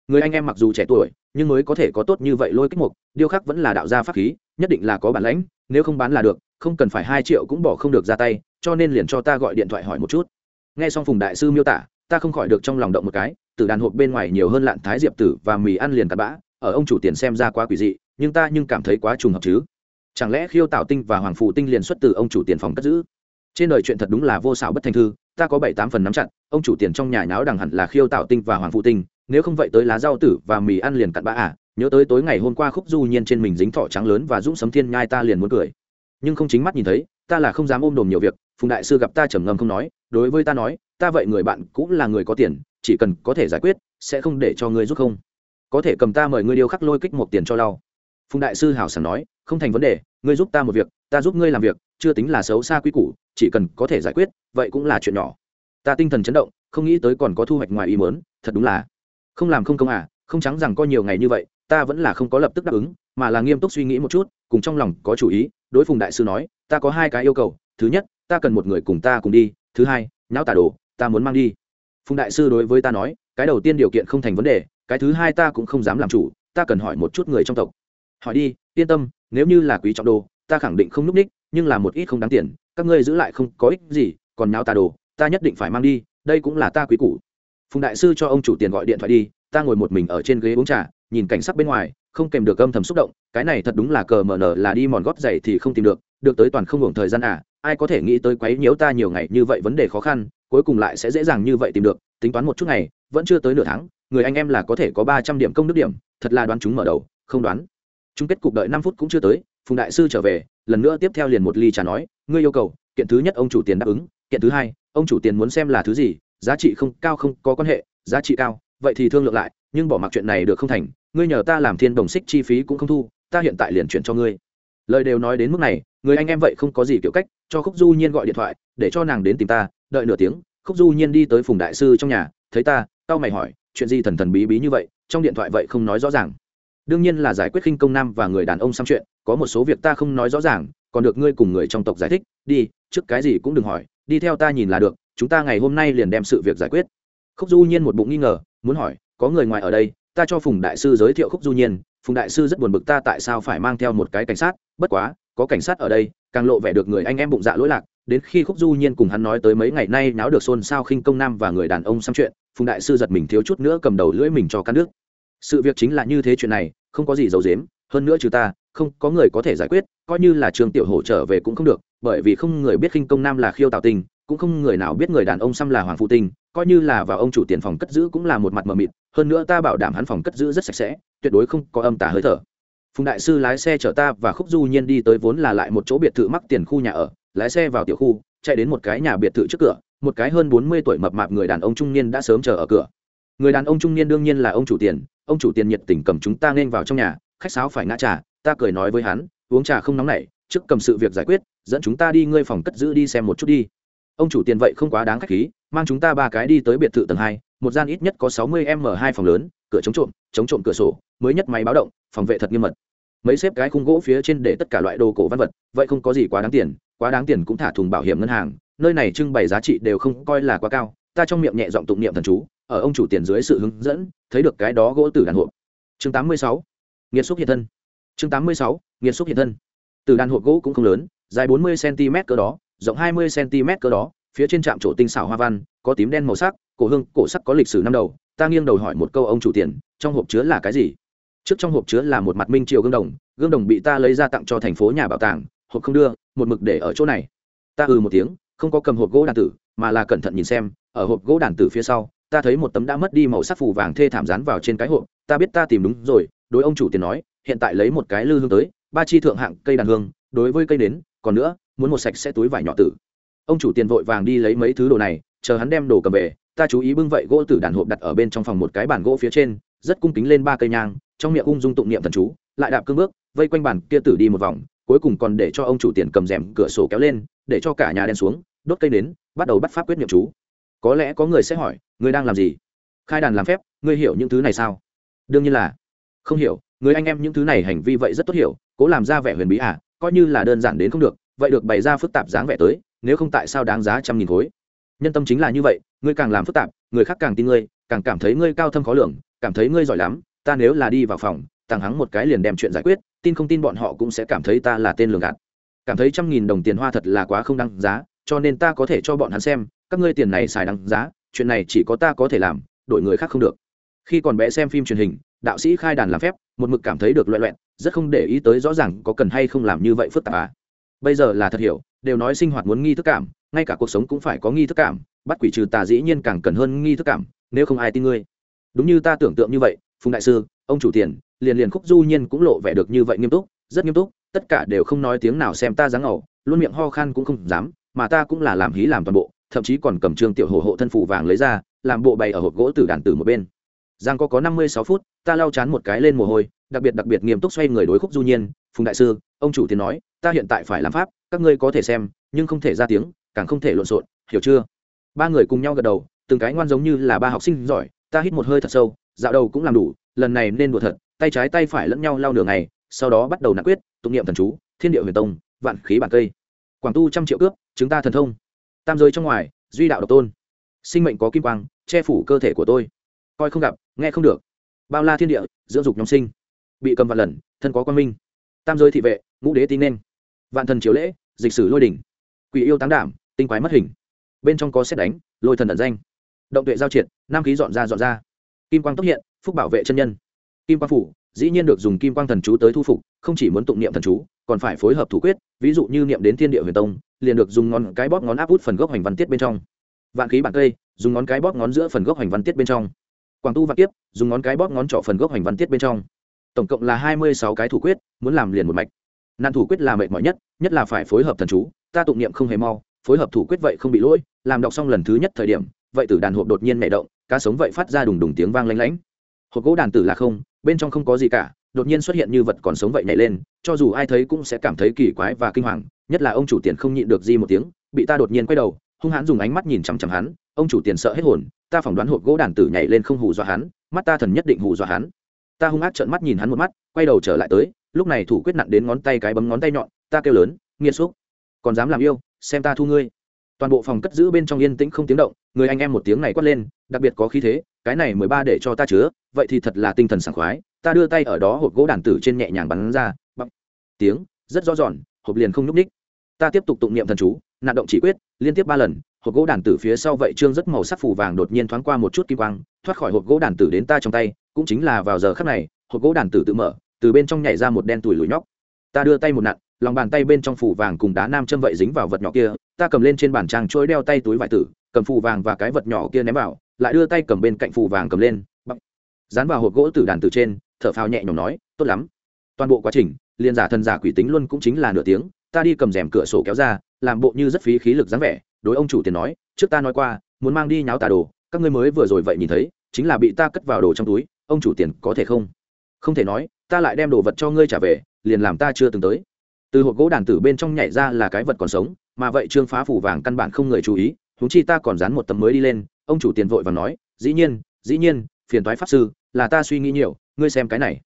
Người anh em mặc dù trẻ tuổi, nhưng mới có thể có tốt như vậy lôi kích mục điêu khắc vẫn là đạo gia pháp khí, nhất định là có bản lãnh, nếu không bán là được, không cần phải hai triệu cũng bỏ không được ra tay, cho nên liền cho ta gọi điện thoại hỏi một chút. Nghe xong phùng đại sư miêu tả, ta không khỏi được trong lòng động một cái từ đàn hộp bên ngoài nhiều hơn lạn thái diệp tử và mì ăn liền tạt bã, ở ông chủ tiền xem ra quá quỷ dị, nhưng ta nhưng cảm thấy quá trùng hợp chứ. Chẳng lẽ khiêu tạo tinh và hoàng phụ tinh liền xuất từ ông chủ tiền phòng cất giữ? Trên đời chuyện thật đúng là vô xảo bất thành thư, ta có bảy tám phần nắm chặt, ông chủ tiền trong nhà náo đằng hẳn là khiêu tạo tinh và hoàng phụ tinh, nếu không vậy tới lá rau tử và mì ăn liền cặn bã à nhớ tới tối ngày hôm qua khúc du nhiên trên mình dính thọ trắng lớn và dũng sấm thiên nhai ta liền muốn cười. Nhưng không chính mắt nhìn thấy, ta là không dám ôm đồm nhiều việc, phùng đại sư gặp ta trầm ngâm không nói, đối với ta nói, ta vậy người bạn cũng là người có tiền chỉ cần có thể giải quyết, sẽ không để cho ngươi giúp không. Có thể cầm ta mời ngươi điêu khắc lôi kích một tiền cho lau. Phùng đại sư hào sảng nói, không thành vấn đề, ngươi giúp ta một việc, ta giúp ngươi làm việc, chưa tính là xấu xa quy củ, chỉ cần có thể giải quyết, vậy cũng là chuyện nhỏ. Ta tinh thần chấn động, không nghĩ tới còn có thu hoạch ngoài ý mớn thật đúng là. Không làm không công à không trắng rằng có nhiều ngày như vậy, ta vẫn là không có lập tức đáp ứng, mà là nghiêm túc suy nghĩ một chút, cùng trong lòng có chủ ý, đối phùng đại sư nói, ta có hai cái yêu cầu, thứ nhất, ta cần một người cùng ta cùng đi, thứ hai nháo tả đồ, ta muốn mang đi phùng đại sư đối với ta nói, cái đầu tiên điều kiện không thành vấn đề, cái thứ hai ta cũng không dám làm chủ, ta cần hỏi một chút người trong tộc. Hỏi đi, yên tâm, nếu như là quý trọng đồ, ta khẳng định không núp ních, nhưng là một ít không đáng tiền, các ngươi giữ lại không có ích gì, còn nháo ta đồ, ta nhất định phải mang đi, đây cũng là ta quý củ. Phùng đại sư cho ông chủ tiền gọi điện thoại đi, ta ngồi một mình ở trên ghế uống trà, nhìn cảnh sắc bên ngoài, không kèm được âm thầm xúc động, cái này thật đúng là cờ mờ nở là đi mòn gót giày thì không tìm được được tới toàn không hưởng thời gian à ai có thể nghĩ tới quấy nhiễu ta nhiều ngày như vậy vấn đề khó khăn cuối cùng lại sẽ dễ dàng như vậy tìm được, tính toán một chút ngày, vẫn chưa tới nửa tháng, người anh em là có thể có ba trăm điểm công đức điểm, thật là đoán chúng mở đầu, không đoán. Chung kết cục đợi năm phút cũng chưa tới, phùng đại sư trở về, lần nữa tiếp theo liền một ly trà nói, ngươi yêu cầu, kiện thứ nhất ông chủ tiền đáp ứng, kiện thứ hai, ông chủ tiền muốn xem là thứ gì, giá trị không cao không có quan hệ, giá trị cao, vậy thì thương lượng lại, nhưng bỏ mặc chuyện này được không thành, ngươi nhờ ta làm thiên đồng xích chi phí cũng không thu, ta hiện tại liền chuyển cho ngươi. Lời đều nói đến mức này, người anh em vậy không có gì kiểu cách, cho khúc du nhiên gọi điện thoại để cho nàng đến tìm ta, đợi nửa tiếng, khúc du nhiên đi tới phùng đại sư trong nhà, thấy ta tao mày hỏi, chuyện gì thần thần bí bí như vậy, trong điện thoại vậy không nói rõ ràng. Đương nhiên là giải quyết khinh công nam và người đàn ông xăm chuyện, có một số việc ta không nói rõ ràng, còn được ngươi cùng người trong tộc giải thích, đi, trước cái gì cũng đừng hỏi, đi theo ta nhìn là được, chúng ta ngày hôm nay liền đem sự việc giải quyết. Khúc du nhiên một bụng nghi ngờ, muốn hỏi, có người ngoài ở đây, ta cho phùng đại sư giới thiệu khúc du nhiên, phùng đại sư rất buồn bực ta tại sao phải mang theo một cái cảnh sát, bất quá, có cảnh sát ở đây, càng lộ vẻ được người anh em bụng dạ lỗi lạc đến khi khúc du nhiên cùng hắn nói tới mấy ngày nay náo được xôn xao khinh công nam và người đàn ông xăm chuyện, phùng đại sư giật mình thiếu chút nữa cầm đầu lưỡi mình cho căn nước sự việc chính là như thế chuyện này, không có gì giấu dếm hơn nữa trừ ta, không có người có thể giải quyết, coi như là trường tiểu hổ trở về cũng không được, bởi vì không người biết khinh công nam là khiêu tạo tình, cũng không người nào biết người đàn ông xăm là hoàng phụ tinh coi như là vào ông chủ tiền phòng cất giữ cũng là một mặt mờ mịt, hơn nữa ta bảo đảm hắn phòng cất giữ rất sạch sẽ, tuyệt đối không có âm tả hơi thở. Phùng đại sư lái xe chở ta và khúc du nhiên đi tới vốn là lại một chỗ biệt thự mắc tiền khu nhà ở lái xe vào tiểu khu, chạy đến một cái nhà biệt thự trước cửa, một cái hơn bốn mươi tuổi mập mạp người đàn ông trung niên đã sớm chờ ở cửa. Người đàn ông trung niên đương nhiên là ông chủ tiền, ông chủ tiền nhiệt tình cầm chúng ta nên vào trong nhà, khách sáo phải ngã trà, ta cười nói với hắn, uống trà không nóng nảy, trước cầm sự việc giải quyết, dẫn chúng ta đi ngơi phòng cất giữ đi xem một chút đi. Ông chủ tiền vậy không quá đáng khách khí, mang chúng ta ba cái đi tới biệt thự tầng hai, một gian ít nhất có sáu mươi m hai phòng lớn, cửa chống trộm chống trộm cửa sổ, mới nhất máy báo động, phòng vệ thật nghiêm mật. Mấy xếp cái khung gỗ phía trên để tất cả loại đồ cổ văn vật, vậy không có gì quá đáng tiền quá đáng tiền cũng thả thùng bảo hiểm ngân hàng, nơi này trưng bày giá trị đều không coi là quá cao, ta trong miệng nhẹ giọng tụng niệm thần chú, ở ông chủ tiền dưới sự hướng dẫn, thấy được cái đó gỗ tử đàn hộp. Chương tám mươi sáu, nghiệt xúc hiện thân. Chương tám mươi sáu, nghiệt xúc hiện thân. Từ đàn hộp gỗ cũng không lớn, dài bốn mươi cm cỡ đó, rộng hai mươi cm cỡ đó, phía trên trạm chỗ tinh xảo hoa văn, có tím đen màu sắc, cổ hương, cổ sắc có lịch sử năm đầu. Ta nghiêng đầu hỏi một câu ông chủ tiền, trong hộp chứa là cái gì? Trước trong hộp chứa là một mặt minh triều gương đồng gương đồng bị ta lấy ra tặng cho thành phố nhà bảo tàng hộp không đưa, một mực để ở chỗ này. Ta ừ một tiếng, không có cầm hộp gỗ đàn tử, mà là cẩn thận nhìn xem, ở hộp gỗ đàn tử phía sau, ta thấy một tấm đã mất đi màu sắc phủ vàng thê thảm dán vào trên cái hộp, ta biết ta tìm đúng rồi, đối ông chủ tiền nói, hiện tại lấy một cái lư hương tới, ba chi thượng hạng cây đàn hương, đối với cây nến còn nữa, muốn một sạch sẽ túi vải nhỏ tử. Ông chủ tiền vội vàng đi lấy mấy thứ đồ này, chờ hắn đem đồ cầm về, ta chú ý bưng vậy gỗ tử đàn hộp đặt ở bên trong phòng một cái bàn gỗ phía trên, rất cung kính lên ba cây nhang, trong miệng ung dung tụng niệm thần chú, lại đạp cương bước, vây quanh bàn kia tử đi một vòng cuối cùng còn để cho ông chủ tiền cầm rèm cửa sổ kéo lên, để cho cả nhà đen xuống, đốt cây nến, bắt đầu bắt pháp quyết nhiệm chú. Có lẽ có người sẽ hỏi, ngươi đang làm gì? Khai đàn làm phép, ngươi hiểu những thứ này sao? Đương nhiên là. Không hiểu, người anh em những thứ này hành vi vậy rất tốt hiểu, cố làm ra vẻ huyền bí à coi như là đơn giản đến không được, vậy được bày ra phức tạp dáng vẻ tới, nếu không tại sao đáng giá trăm nghìn khối? Nhân tâm chính là như vậy, ngươi càng làm phức tạp, người khác càng tin ngươi, càng cảm thấy ngươi cao thâm khó lường, cảm thấy ngươi giỏi lắm, ta nếu là đi vào phòng tàng hắng một cái liền đem chuyện giải quyết tin không tin bọn họ cũng sẽ cảm thấy ta là tên lường gạt. Cảm thấy trăm nghìn đồng tiền hoa thật là quá không đăng giá, cho nên ta có thể cho bọn hắn xem, các ngươi tiền này xài đăng giá, chuyện này chỉ có ta có thể làm, đổi người khác không được. Khi còn bé xem phim truyền hình, đạo sĩ khai đàn làm phép, một mực cảm thấy được loẹ loẹn rất không để ý tới rõ ràng có cần hay không làm như vậy phức tạp à. Bây giờ là thật hiểu, đều nói sinh hoạt muốn nghi thức cảm, ngay cả cuộc sống cũng phải có nghi thức cảm, bắt quỷ trừ tà dĩ nhiên càng cần hơn nghi thức cảm, nếu không ai tin ngươi. Đúng như ta tưởng tượng như vậy, phùng đại sư, ông chủ tiền liền liền khúc du nhiên cũng lộ vẻ được như vậy nghiêm túc, rất nghiêm túc, tất cả đều không nói tiếng nào xem ta dáng ẩu luôn miệng ho khan cũng không dám, mà ta cũng là làm hí làm toàn bộ, thậm chí còn cầm trương tiểu hồ hộ thân phụ vàng lấy ra, làm bộ bày ở hộp gỗ từ đàn tử một bên. Giang có có năm mươi sáu phút, ta lau chán một cái lên mồ hôi, đặc biệt đặc biệt nghiêm túc xoay người đối khúc du nhiên, phùng đại sư, ông chủ tiền nói, ta hiện tại phải làm pháp, các ngươi có thể xem, nhưng không thể ra tiếng, càng không thể lộn xộn, hiểu chưa? Ba người cùng nhau gật đầu, từng cái ngoan giống như là ba học sinh giỏi, ta hít một hơi thật sâu, dạo đầu cũng làm đủ, lần này nên đùa thật tay trái tay phải lẫn nhau lao nửa ngày, sau đó bắt đầu nạp quyết, tụng niệm thần chú, thiên địa huyền tông, vạn khí bản cây. Quảng tu trăm triệu cướp chúng ta thần thông. Tam giới trong ngoài, duy đạo độc tôn. Sinh mệnh có kim quang, che phủ cơ thể của tôi. Coi không gặp, nghe không được. Bao la thiên địa, dưỡng dục nhóm sinh. Bị cầm vạn lần, thân có quan minh. Tam giới thị vệ, ngũ đế tin nên. Vạn thần chiếu lễ, dịch sử lôi đỉnh. Quỷ yêu táng đảm, tinh quái mất hình. Bên trong có xét đánh, lôi thần ẩn danh. Động tuệ giao triệt, nam khí dọn ra dọn ra. Kim quang tốc hiện, phúc bảo vệ chân nhân kim quang phủ, dĩ nhiên được dùng kim quang thần chú tới thu phục, không chỉ muốn tụng niệm thần chú, còn phải phối hợp thủ quyết, ví dụ như niệm đến thiên địa huyền tông, liền được dùng ngón cái bóp ngón áp út phần gốc hoành văn tiết bên trong. Vạn khí bản cây, dùng ngón cái bóp ngón giữa phần gốc hoành văn tiết bên trong. Quảng tu vạn kiếp, dùng ngón cái bóp ngón trỏ phần gốc hoành văn tiết bên trong. Tổng cộng là hai mươi sáu cái thủ quyết, muốn làm liền một mạch. Nạn thủ quyết là mệt mỏi nhất nhất là phải phối hợp thần chú, ta tụng niệm không hề mau, phối hợp thủ quyết vậy không bị lỗi, làm đọc xong lần thứ nhất thời điểm, vậy tử đàn hộp đột nhiên nảy động, cá sống vậy phát ra đùng đùng tiếng vang lanh lánh. Hộp gỗ đàn tử là không bên trong không có gì cả, đột nhiên xuất hiện như vật còn sống vậy nhảy lên, cho dù ai thấy cũng sẽ cảm thấy kỳ quái và kinh hoàng, nhất là ông chủ tiền không nhịn được gì một tiếng, bị ta đột nhiên quay đầu, hung hãn dùng ánh mắt nhìn chằm chằm hắn, ông chủ tiền sợ hết hồn, ta phỏng đoán hộp gỗ đàn tử nhảy lên không hù dọa hắn, mắt ta thần nhất định hù dọa hắn. Ta hung ác trợn mắt nhìn hắn một mắt, quay đầu trở lại tới, lúc này thủ quyết nặng đến ngón tay cái bấm ngón tay nhọn, ta kêu lớn, nghiệt xúc. Còn dám làm yêu, xem ta thu ngươi. Toàn bộ phòng cất giữ bên trong yên tĩnh không tiếng động, người anh em một tiếng này quát lên, đặc biệt có khí thế cái này mười ba để cho ta chứa, vậy thì thật là tinh thần sảng khoái, ta đưa tay ở đó hộp gỗ đàn tử trên nhẹ nhàng bắn ra bắp tiếng, rất rõ giòn hộp liền không nhúc ních ta tiếp tục tụng niệm thần chú, nạn động chỉ quyết, liên tiếp ba lần, hộp gỗ đàn tử phía sau vậy trương rất màu sắc phủ vàng đột nhiên thoáng qua một chút kim quang, thoát khỏi hộp gỗ đàn tử đến ta trong tay, cũng chính là vào giờ khắc này, hộp gỗ đàn tử tự mở, từ bên trong nhảy ra một đen tủi lùi nhóc. Ta đưa tay một nặn, lòng bàn tay bên trong phủ vàng cùng đá nam châm vậy dính vào vật nhỏ kia, ta cầm lên trên bàn trang trôi đeo tay túi vải tử, cầm phủ vàng và cái vật nhỏ kia ném vào lại đưa tay cầm bên cạnh phù vàng cầm lên, bắp, dán vào hộp gỗ từ đàn từ trên, thở phào nhẹ nhõm nói, tốt lắm. Toàn bộ quá trình, liền giả thần giả quỷ tính luôn cũng chính là nửa tiếng, ta đi cầm rèm cửa sổ kéo ra, làm bộ như rất phí khí lực dáng vẻ, đối ông chủ tiền nói, trước ta nói qua, muốn mang đi nháo tà đồ, các ngươi mới vừa rồi vậy nhìn thấy, chính là bị ta cất vào đồ trong túi, ông chủ tiền có thể không? Không thể nói, ta lại đem đồ vật cho ngươi trả về, liền làm ta chưa từng tới. Từ hộp gỗ đàn tử bên trong nhảy ra là cái vật còn sống, mà vậy trương phá phủ vàng căn bản không người chú ý húng chi ta còn dán một tấm mới đi lên ông chủ tiền vội và nói, dĩ nhiên dĩ nhiên, phiền toái pháp sư, là ta suy nghĩ nhiều, ngươi xem cái này.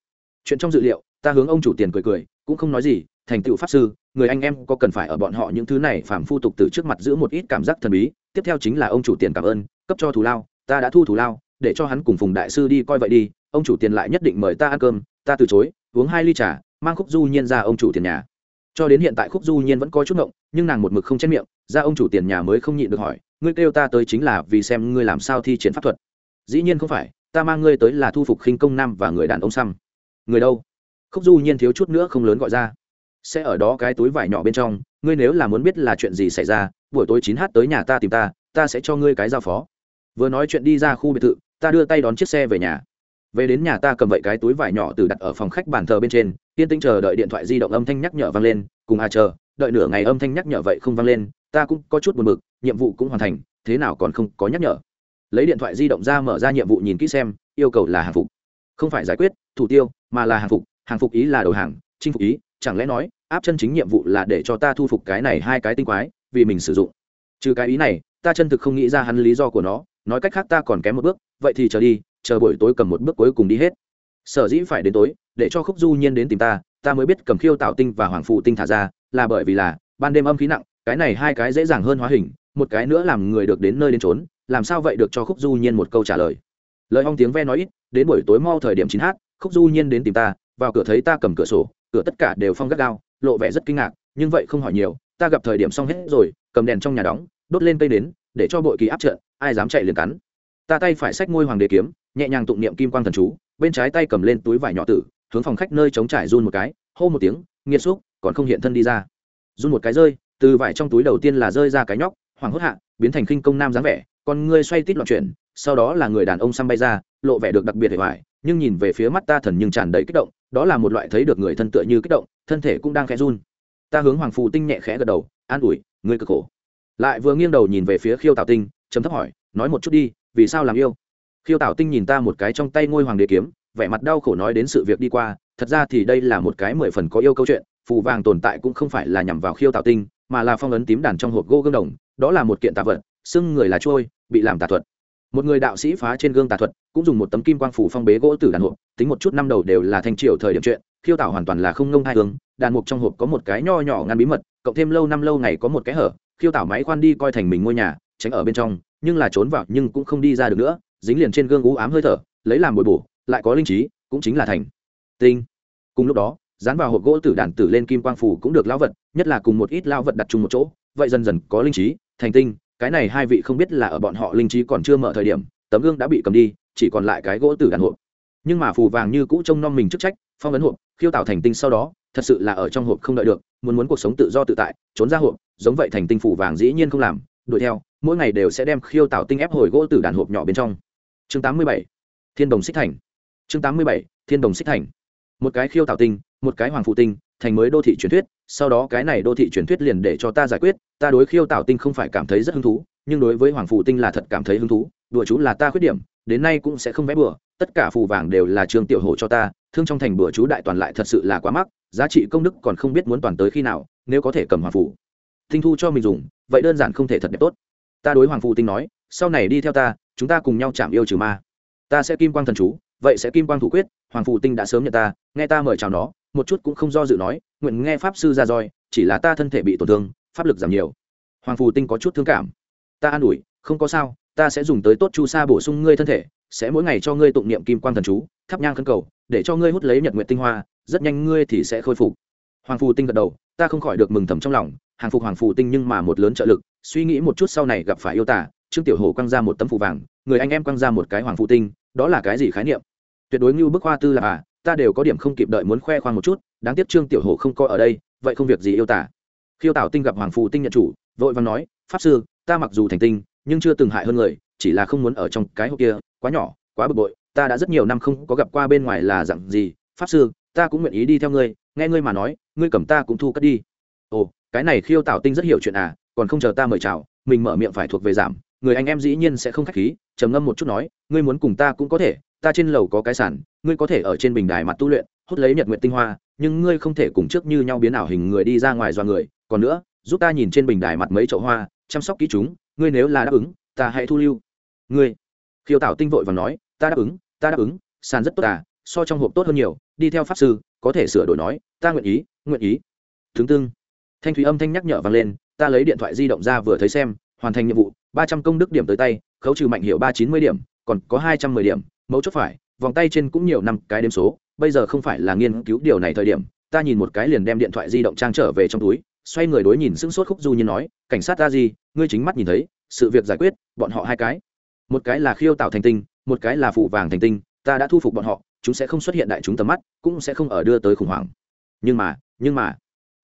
Chuyện trong dự liệu, ta hướng ông chủ tiền cười cười, cũng không nói gì, thành tựu pháp sư, người anh em có cần phải ở bọn họ những thứ này phàm phu tục từ trước mặt giữ một ít cảm giác thần bí, tiếp theo chính là ông chủ tiền cảm ơn, cấp cho thù lao, ta đã thu thù lao, để cho hắn cùng phùng đại sư đi coi vậy đi, ông chủ tiền lại nhất định mời ta ăn cơm, ta từ chối, uống hai ly trà, mang khúc du nhiên ra ông chủ tiền nhà. Cho đến hiện tại khúc du nhiên vẫn có chút ngộng nhưng nàng một mực không chết miệng, ra ông chủ tiền nhà mới không nhịn được hỏi, ngươi kêu ta tới chính là vì xem ngươi làm sao thi triển pháp thuật. Dĩ nhiên không phải, ta mang ngươi tới là thu phục khinh công nam và người đàn ông xăm. Người đâu? Khúc du nhiên thiếu chút nữa không lớn gọi ra. Sẽ ở đó cái túi vải nhỏ bên trong, ngươi nếu là muốn biết là chuyện gì xảy ra, buổi tối chín h tới nhà ta tìm ta ta sẽ cho ngươi cái giao phó. Vừa nói chuyện đi ra khu biệt thự, ta đưa tay đón chiếc xe về nhà. Về đến nhà ta cầm vậy cái túi vải nhỏ từ đặt ở phòng khách bàn thờ bên trên, yên tĩnh chờ đợi điện thoại di động âm thanh nhắc nhở vang lên, cùng à chờ đợi nửa ngày âm thanh nhắc nhở vậy không vang lên, ta cũng có chút buồn bực, nhiệm vụ cũng hoàn thành, thế nào còn không có nhắc nhở. Lấy điện thoại di động ra mở ra nhiệm vụ nhìn kỹ xem, yêu cầu là hàng phục. Không phải giải quyết, thủ tiêu, mà là hàng phục hàng phục ý là đầu hàng, chinh phục ý, chẳng lẽ nói, áp chân chính nhiệm vụ là để cho ta thu phục cái này hai cái tinh quái, vì mình sử dụng. Trừ cái ý này, ta chân thực không nghĩ ra hắn lý do của nó, nói cách khác ta còn kém một bước, vậy thì chờ đi, chờ buổi tối cầm một bước cuối cùng đi hết. Sở dĩ phải đến tối, để cho khúc du nhiên đến tìm ta ta mới biết cầm khiêu tạo tinh và hoàng phụ tinh thả ra là bởi vì là, ban đêm âm khí nặng, cái này hai cái dễ dàng hơn hóa hình, một cái nữa làm người được đến nơi đến trốn làm sao vậy được cho khúc du nhiên một câu trả lời. Lời hong tiếng ve nói ít, đến buổi tối mau thời điểm chín h khúc du nhiên đến tìm ta, vào cửa thấy ta cầm cửa sổ, cửa tất cả đều phong gắt gao, lộ vẻ rất kinh ngạc, nhưng vậy không hỏi nhiều, ta gặp thời điểm xong hết rồi, cầm đèn trong nhà đóng, đốt lên cây đến để cho bội kỳ áp trận, ai dám chạy liền cắn. Ta tay phải xách ngôi hoàng đế kiếm, nhẹ nhàng tụng niệm kim quang thần chú, bên trái tay cầm lên túi vải nhỏ tử, hướng phòng khách nơi chống trải run một cái, hô một tiếng, nghiệt xúc còn không hiện thân đi ra. Run một cái rơi, từ vải trong túi đầu tiên là rơi ra cái nhóc hoàng hốt hạ, biến thành khinh công nam dáng vẻ còn ngươi xoay tít loạn chuyển, sau đó là người đàn ông xăm bay ra, lộ vẻ được đặc biệt hề hoài, nhưng nhìn về phía mắt ta thần nhưng tràn đầy kích động, đó là một loại thấy được người thân tựa như kích động, thân thể cũng đang khẽ run. Ta hướng hoàng phù tinh nhẹ khẽ gật đầu, an ủi, ngươi cực khổ. Lại vừa nghiêng đầu nhìn về phía khiêu tào tinh chấm thấp hỏi, nói một chút đi, vì sao làm yêu? Khiêu tào tinh nhìn ta một cái trong tay ngôi hoàng đế kiếm, vẻ mặt đau khổ nói đến sự việc đi qua, thật ra thì đây là một cái mười phần có yêu câu chuyện phù vàng tồn tại cũng không phải là nhằm vào khiêu tạo tinh, mà là phong ấn tím đàn trong hộp gỗ gương đồng, đó là một kiện tạ vật, xưng người là trôi, bị làm tà thuật. Một người đạo sĩ phá trên gương tà thuật, cũng dùng một tấm kim quang phủ phong bế gỗ tử đàn hộp, tính một chút năm đầu đều là thanh triều thời điểm chuyện, khiêu tạo hoàn toàn là không ngông hai hướng, đàn mục trong hộp có một cái nho nhỏ ngăn bí mật, cộng thêm lâu năm lâu ngày có một cái hở, khiêu tạo máy khoan đi coi thành mình ngôi nhà, tránh ở bên trong, nhưng là trốn vào nhưng cũng không đi ra được nữa, dính liền trên gương u ám hơi thở, lấy làm bồi bổ, lại có linh trí, cũng chính là thành. Tinh. Cùng lúc đó dán vào hộp gỗ tử đàn tử lên kim quang phủ cũng được lao vật, nhất là cùng một ít lao vật đặt chung một chỗ, vậy dần dần có linh trí, thành tinh, cái này hai vị không biết là ở bọn họ linh trí còn chưa mở thời điểm, tấm gương đã bị cầm đi, chỉ còn lại cái gỗ tử đàn hộp nhưng mà phù vàng như cũ trông nom mình chức trách, phong ấn hộp, khiêu tạo thành tinh sau đó, thật sự là ở trong hộp không đợi được, muốn muốn cuộc sống tự do tự tại, trốn ra hộp, giống vậy thành tinh phù vàng dĩ nhiên không làm, đuổi theo, mỗi ngày đều sẽ đem khiêu tạo tinh ép hồi gỗ tử đàn hộp nhỏ bên trong chương 87. thiên đồng xích thành chương 87. thiên đồng xích thành một cái khiêu tạo tinh, một cái hoàng phụ tinh, thành mới đô thị truyền thuyết, sau đó cái này đô thị truyền thuyết liền để cho ta giải quyết, ta đối khiêu tạo tinh không phải cảm thấy rất hứng thú, nhưng đối với hoàng phụ tinh là thật cảm thấy hứng thú, đùa chú là ta khuyết điểm, đến nay cũng sẽ không vẽ bừa, tất cả phù vàng đều là trương tiểu hổ cho ta, thương trong thành bừa chú đại toàn lại thật sự là quá mắc, giá trị công đức còn không biết muốn toàn tới khi nào, nếu có thể cầm hoàng phụ tinh thu cho mình dùng, vậy đơn giản không thể thật đẹp tốt. Ta đối hoàng phụ tinh nói, sau này đi theo ta, chúng ta cùng nhau chạm yêu trừ ma. Ta sẽ kim quang thần chú, vậy sẽ kim quang thủ quyết hoàng phụ tinh đã sớm nhận ta, nghe ta mời chào nó, một chút cũng không do dự nói, nguyện nghe pháp sư ra roi, chỉ là ta thân thể bị tổn thương, pháp lực giảm nhiều. Hoàng phù tinh có chút thương cảm. Ta an ủi, không có sao, ta sẽ dùng tới tốt chu sa bổ sung ngươi thân thể, sẽ mỗi ngày cho ngươi tụng niệm kim quang thần chú, thắp nhang khân cầu, để cho ngươi hút lấy nhật nguyện tinh hoa, rất nhanh ngươi thì sẽ khôi phục. Hoàng phù tinh gật đầu, ta không khỏi được mừng thầm trong lòng, hàng phục hoàng phù tinh nhưng mà một lớn trợ lực, suy nghĩ một chút sau này gặp phải yêu tả trương tiểu hồ quăng ra một tấm phù vàng, người anh em quăng ra một cái hoàng phù tinh, đó là cái gì khái niệm? Tuyệt đối như bức hoa tư là à ta đều có điểm không kịp đợi muốn khoe khoang một chút, đáng tiếc trương tiểu hồ không coi ở đây, vậy không việc gì yêu tả. Khiêu tảo tinh gặp hoàng phù tinh nhận chủ, vội vàng nói, pháp sư, ta mặc dù thành tinh, nhưng chưa từng hại hơn người, chỉ là không muốn ở trong cái hộp kia, quá nhỏ, quá bực bội, ta đã rất nhiều năm không có gặp qua bên ngoài là dặn gì, pháp sư, ta cũng nguyện ý đi theo ngươi, nghe ngươi mà nói, ngươi cầm ta cũng thu cất đi. Ồ, cái này khiêu tảo tinh rất hiểu chuyện à còn không chờ ta mời chào, mình mở miệng phải thuộc về giảm, người anh em dĩ nhiên sẽ không khách khí. Trầm ngâm một chút nói, ngươi muốn cùng ta cũng có thể ta trên lầu có cái sản ngươi có thể ở trên bình đài mặt tu luyện, hút lấy nhật nguyện tinh hoa, nhưng ngươi không thể cùng trước như nhau biến ảo hình người đi ra ngoài do người. Còn nữa, giúp ta nhìn trên bình đài mặt mấy chậu hoa, chăm sóc kỹ chúng, ngươi nếu là đáp ứng, ta hãy thu lưu. Ngươi, khiêu tảo tinh vội và nói, ta đáp ứng, ta đáp ứng, sàn rất tốt à so trong hộp tốt hơn nhiều, đi theo pháp sư, có thể sửa đổi nói, ta nguyện ý nguyện ý. Thứ tương thanh thúy âm thanh nhắc nhở vang lên, ta lấy điện thoại di động ra vừa thấy xem, hoàn thành nhiệm vụ, ba trăm công đức điểm tới tay, khấu trừ mạnh hiệu ba chín mươi điểm, còn có hai trăm mười điểm mấu chốt phải, vòng tay trên cũng nhiều năm, cái đếm số, bây giờ không phải là nghiên cứu điều này thời điểm, ta nhìn một cái liền đem điện thoại di động trang trở về trong túi, xoay người đối nhìn sững sốt khúc du nhiên nói, cảnh sát ta gì, ngươi chính mắt nhìn thấy, sự việc giải quyết, bọn họ hai cái. Một cái là khiêu tạo thành tinh, một cái là phụ vàng thành tinh, ta đã thu phục bọn họ, chúng sẽ không xuất hiện đại chúng tầm mắt, cũng sẽ không ở đưa tới khủng hoảng. Nhưng mà nhưng mà,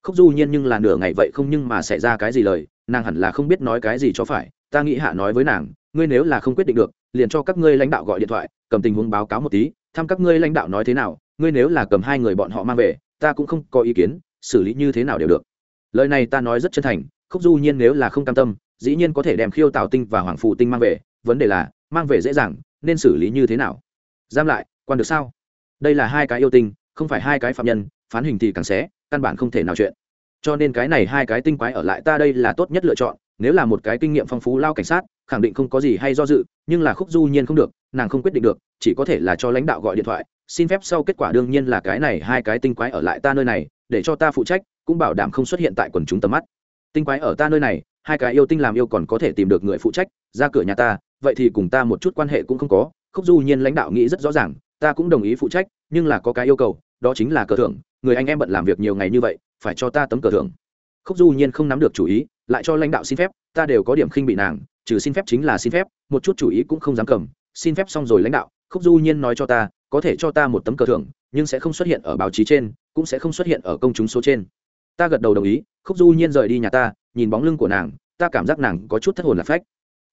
khúc du nhiên nhưng là nửa ngày vậy không nhưng mà xảy ra cái gì lời, nàng hẳn là không biết nói cái gì cho phải, ta nghĩ hạ nói với nàng ngươi nếu là không quyết định được, liền cho các ngươi lãnh đạo gọi điện thoại, cầm tình huống báo cáo một tí, thăm các ngươi lãnh đạo nói thế nào, ngươi nếu là cầm hai người bọn họ mang về, ta cũng không có ý kiến, xử lý như thế nào đều được. Lời này ta nói rất chân thành, khúc du nhiên nếu là không cam tâm, dĩ nhiên có thể đem khiêu tào tinh và hoàng phụ tinh mang về, vấn đề là, mang về dễ dàng, nên xử lý như thế nào? Giam lại, quan được sao? Đây là hai cái yêu tinh, không phải hai cái phạm nhân, phán hình thì càng xé, căn bản không thể nào chuyện. Cho nên cái này hai cái tinh quái ở lại ta đây là tốt nhất lựa chọn nếu là một cái kinh nghiệm phong phú lao cảnh sát, khẳng định không có gì hay do dự, nhưng là khúc du nhiên không được, nàng không quyết định được, chỉ có thể là cho lãnh đạo gọi điện thoại, xin phép sau kết quả đương nhiên là cái này hai cái tinh quái ở lại ta nơi này, để cho ta phụ trách, cũng bảo đảm không xuất hiện tại quần chúng tầm mắt. Tinh quái ở ta nơi này, hai cái yêu tinh làm yêu còn có thể tìm được người phụ trách, ra cửa nhà ta, vậy thì cùng ta một chút quan hệ cũng không có, khúc du nhiên lãnh đạo nghĩ rất rõ ràng, ta cũng đồng ý phụ trách, nhưng là có cái yêu cầu, đó chính là cờ thưởng, người anh em bận làm việc nhiều ngày như vậy, phải cho ta tấm cờ thưởng. Khúc du nhiên không nắm được chủ ý lại cho lãnh đạo xin phép, ta đều có điểm khinh bị nàng, trừ xin phép chính là xin phép, một chút chủ ý cũng không dám cầm. Xin phép xong rồi lãnh đạo, khúc du nhiên nói cho ta, có thể cho ta một tấm cờ thưởng, nhưng sẽ không xuất hiện ở báo chí trên, cũng sẽ không xuất hiện ở công chúng số trên. Ta gật đầu đồng ý, khúc du nhiên rời đi nhà ta, nhìn bóng lưng của nàng, ta cảm giác nàng có chút thất hồn lạc phách.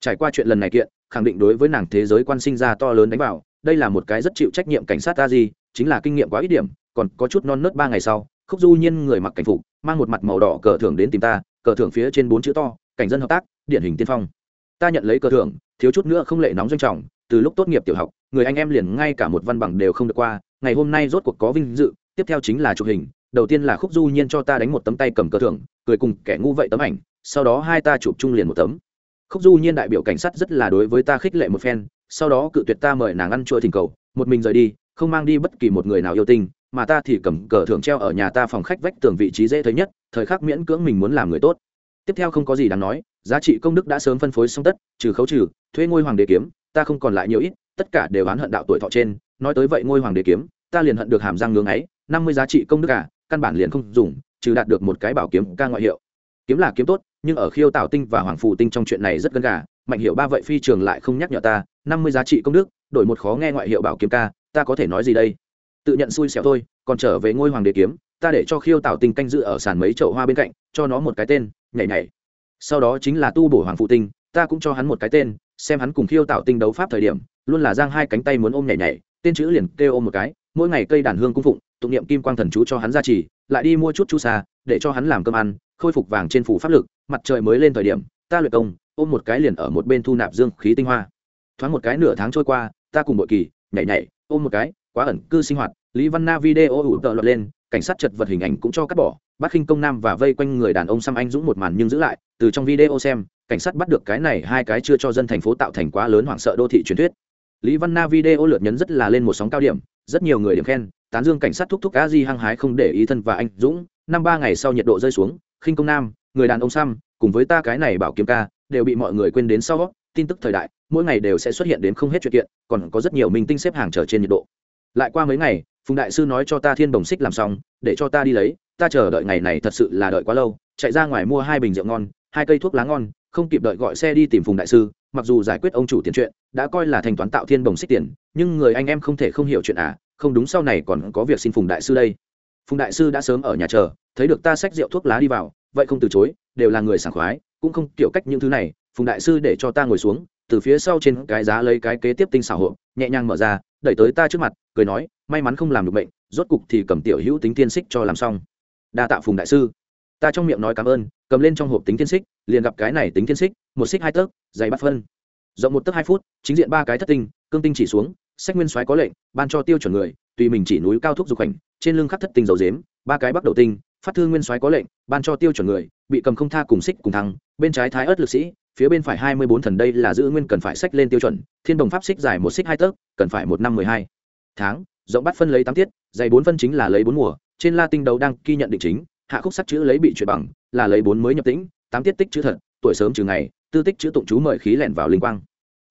Trải qua chuyện lần này kiện, khẳng định đối với nàng thế giới quan sinh ra to lớn đánh vào, đây là một cái rất chịu trách nhiệm cảnh sát ta gì, chính là kinh nghiệm quá ít điểm, còn có chút non nớt ba ngày sau, khúc du nhiên người mặc cảnh phục, mang một mặt màu đỏ cờ thưởng đến tìm ta cờ thưởng phía trên bốn chữ to, cảnh dân hợp tác, điển hình tiên phong. Ta nhận lấy cờ thưởng, thiếu chút nữa không lệ nóng doanh trọng, từ lúc tốt nghiệp tiểu học, người anh em liền ngay cả một văn bằng đều không được qua, ngày hôm nay rốt cuộc có vinh dự, tiếp theo chính là chụp hình, đầu tiên là khúc du nhiên cho ta đánh một tấm tay cầm cờ thưởng, cười cùng kẻ ngu vậy tấm ảnh, sau đó hai ta chụp chung liền một tấm. Khúc du nhiên đại biểu cảnh sát rất là đối với ta khích lệ một phen, sau đó cự tuyệt ta mời nàng ăn chua thỉnh cầu, một mình rời đi, không mang đi bất kỳ một người nào yêu tinh mà ta thì cầm cờ thưởng treo ở nhà ta phòng khách vách tường vị trí dễ thấy nhất, thời khắc miễn cưỡng mình muốn làm người tốt. Tiếp theo không có gì đáng nói, giá trị công đức đã sớm phân phối xong tất, trừ khấu trừ, thuê ngôi hoàng đế kiếm, ta không còn lại nhiều ít, tất cả đều oán hận đạo tuổi thọ trên, nói tới vậy ngôi hoàng đế kiếm, ta liền hận được hàm răng ngưỡng ấy, năm mươi giá trị công đức cả, căn bản liền không dùng, trừ đạt được một cái bảo kiếm ca ngoại hiệu. Kiếm là kiếm tốt, nhưng ở khiêu tảo tinh và hoàng phù tinh trong chuyện này rất gần gà, mạnh hiệu ba vậy phi trường lại không nhắc nhở ta, năm mươi giá trị công đức, đổi một khó nghe ngoại hiệu bảo kiếm ca, ta có thể nói gì đây? Tự nhận xui xẻo thôi, còn trở về ngôi hoàng đế kiếm, ta để cho khiêu tảo tinh canh dự ở sàn mấy chậu hoa bên cạnh, cho nó một cái tên, nhảy nhảy. Sau đó chính là tu bổ hoàng phụ tinh, ta cũng cho hắn một cái tên, xem hắn cùng khiêu tạo tinh đấu pháp thời điểm, luôn là giang hai cánh tay muốn ôm nhảy nhảy, tên chữ liền kêu ôm một cái, mỗi ngày cây đàn hương cung phụng, tụng niệm kim quang thần chú cho hắn ra trì, lại đi mua chút chu xa để cho hắn làm cơm ăn, khôi phục vàng trên phủ pháp lực, mặt trời mới lên thời điểm, ta luyện công, ôm một cái liền ở một bên thu nạp dương khí tinh hoa. Thoáng một cái nửa tháng trôi qua, ta cùng bội kỳ, nhảy nhảy, ôm một cái quá ẩn cư sinh hoạt, lý văn na video ủ tợ lọt lên, cảnh sát chật vật hình ảnh cũng cho cắt bỏ, bắt khinh công nam và vây quanh người đàn ông xăm anh dũng một màn nhưng giữ lại, từ trong video xem, cảnh sát bắt được cái này hai cái chưa cho dân thành phố tạo thành quá lớn hoảng sợ đô thị truyền thuyết. Lý văn na video lượt nhấn rất là lên một sóng cao điểm, rất nhiều người điểm khen, tán dương cảnh sát thúc thúc a di hăng hái không để ý thân và anh dũng. Năm ba ngày sau nhiệt độ rơi xuống, khinh công nam, người đàn ông xăm, cùng với ta cái này bảo kiếm ca, đều bị mọi người quên đến sau tin tức thời đại, mỗi ngày đều sẽ xuất hiện đến không hết chuyện kiện, còn có rất nhiều minh tinh xếp hàng trở trên nhiệt độ lại qua mấy ngày, phùng đại sư nói cho ta thiên đồng xích làm xong, để cho ta đi lấy, ta chờ đợi ngày này thật sự là đợi quá lâu, chạy ra ngoài mua hai bình rượu ngon, hai cây thuốc lá ngon, không kịp đợi gọi xe đi tìm phùng đại sư, mặc dù giải quyết ông chủ tiền chuyện, đã coi là thanh toán tạo thiên đồng xích tiền, nhưng người anh em không thể không hiểu chuyện à không đúng sau này còn có việc xin phùng đại sư đây. Phùng đại sư đã sớm ở nhà chờ, thấy được ta xách rượu thuốc lá đi vào, vậy không từ chối, đều là người sảng khoái, cũng không kiểu cách những thứ này, phùng đại sư để cho ta ngồi xuống từ phía sau trên cái giá lấy cái kế tiếp tinh xảo hộp, nhẹ nhàng mở ra, đẩy tới ta trước mặt, cười nói, may mắn không làm được bệnh rốt cục thì cầm tiểu hữu tính tiên xích cho làm xong. Đa tạ phùng đại sư. Ta trong miệng nói cảm ơn, cầm lên trong hộp tính tiên xích, liền gặp cái này tính tiên xích, một xích hai tấc, dày bắt phân. Rộng một tấc hai phút, chính diện ba cái thất tinh, cương tinh chỉ xuống, sách nguyên soái có lệnh, ban cho tiêu chuẩn người, tùy mình chỉ núi cao thúc dục hành, trên lưng khắc thất tinh dầu dếm, ba cái bắt đầu tinh, phát thư nguyên soái có lệnh, ban cho tiêu chuẩn người, bị cầm không tha cùng xích cùng thăng bên trái thái ớt lực sĩ phía bên phải hai mươi bốn thần đây là giữ nguyên cần phải sách lên tiêu chuẩn, thiên đồng pháp xích dài một xích hai tấc, cần phải một năm mười hai tháng, rộng bắt phân lấy tám tiết, dày bốn phân chính là lấy bốn mùa, trên la tinh đấu đang ghi nhận định chính, hạ khúc sắc chữ lấy bị chuyển bằng, là lấy bốn mới nhập tĩnh, tám tiết tích chữ thật, tuổi sớm trừ ngày, tư tích chữ tụng chú mời khí lẻn vào linh quang.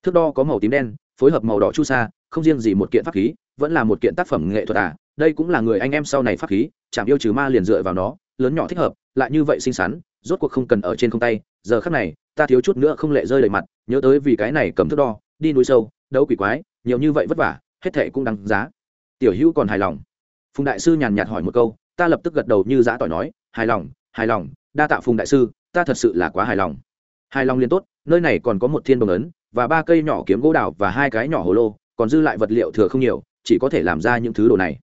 Thước đo có màu tím đen, phối hợp màu đỏ chu sa, không riêng gì một kiện pháp khí, vẫn là một kiện tác phẩm nghệ thuật à đây cũng là người anh em sau này pháp khí, chạm yêu trừ ma liền dựa vào nó, lớn nhỏ thích hợp, lại như vậy xinh xắn, rốt cuộc không cần ở trên không tay, giờ khắc này ta thiếu chút nữa không lệ rơi đầy mặt, nhớ tới vì cái này cầm thước đo, đi núi sâu, đấu quỷ quái, nhiều như vậy vất vả, hết thệ cũng đáng giá. Tiểu hữu còn hài lòng. Phùng đại sư nhàn nhạt hỏi một câu, ta lập tức gật đầu như giã tỏi nói, hài lòng hài lòng, đa tạ phùng đại sư, ta thật sự là quá hài lòng. Hài lòng liên tốt, nơi này còn có một thiên đồng ấn, và ba cây nhỏ kiếm gỗ đào và hai cái nhỏ hồ lô, còn dư lại vật liệu thừa không nhiều, chỉ có thể làm ra những thứ đồ này.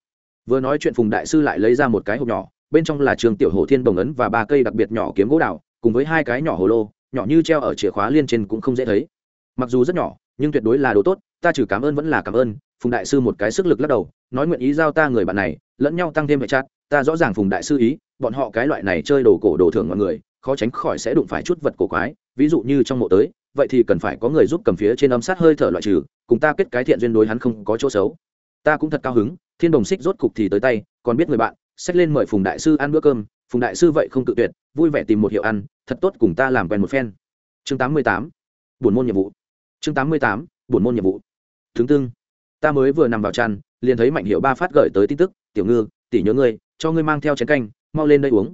Vừa nói chuyện phùng đại sư lại lấy ra một cái hộp nhỏ, bên trong là trường tiểu hồ thiên đồng ấn và ba cây đặc biệt nhỏ kiếm gỗ đào, cùng với hai cái nhỏ hồ lô nhỏ như treo ở chìa khóa liên trên cũng không dễ thấy. Mặc dù rất nhỏ, nhưng tuyệt đối là đồ tốt, ta trừ cảm ơn vẫn là cảm ơn, phùng đại sư một cái sức lực lắc đầu, nói nguyện ý giao ta người bạn này, lẫn nhau tăng thêm hệ chát ta rõ ràng phùng đại sư ý, bọn họ cái loại này chơi đồ cổ đồ thưởng mọi người, khó tránh khỏi sẽ đụng phải chút vật cổ quái, ví dụ như trong mộ tới, vậy thì cần phải có người giúp cầm phía trên âm sát hơi thở loại trừ, cùng ta kết cái thiện duyên đối hắn không có chỗ xấu. Ta cũng thật cao hứng, thiên đồng xích rốt cục thì tới tay, còn biết người bạn, xách lên mời phùng đại sư ăn bữa cơm, phùng đại sư vậy không tự tuyệt, vui vẻ tìm một hiệu ăn thật tốt cùng ta làm quen một phen. Chương tám mươi tám, buồn môn nhiệm vụ. Chương tám mươi tám, buồn môn nhiệm vụ. Thứ tương ta mới vừa nằm vào chăn, liền thấy mạnh hiệu ba phát gửi tới tin tức, tiểu ngư tỷ nhớ ngươi, cho ngươi mang theo chén canh, mau lên đây uống.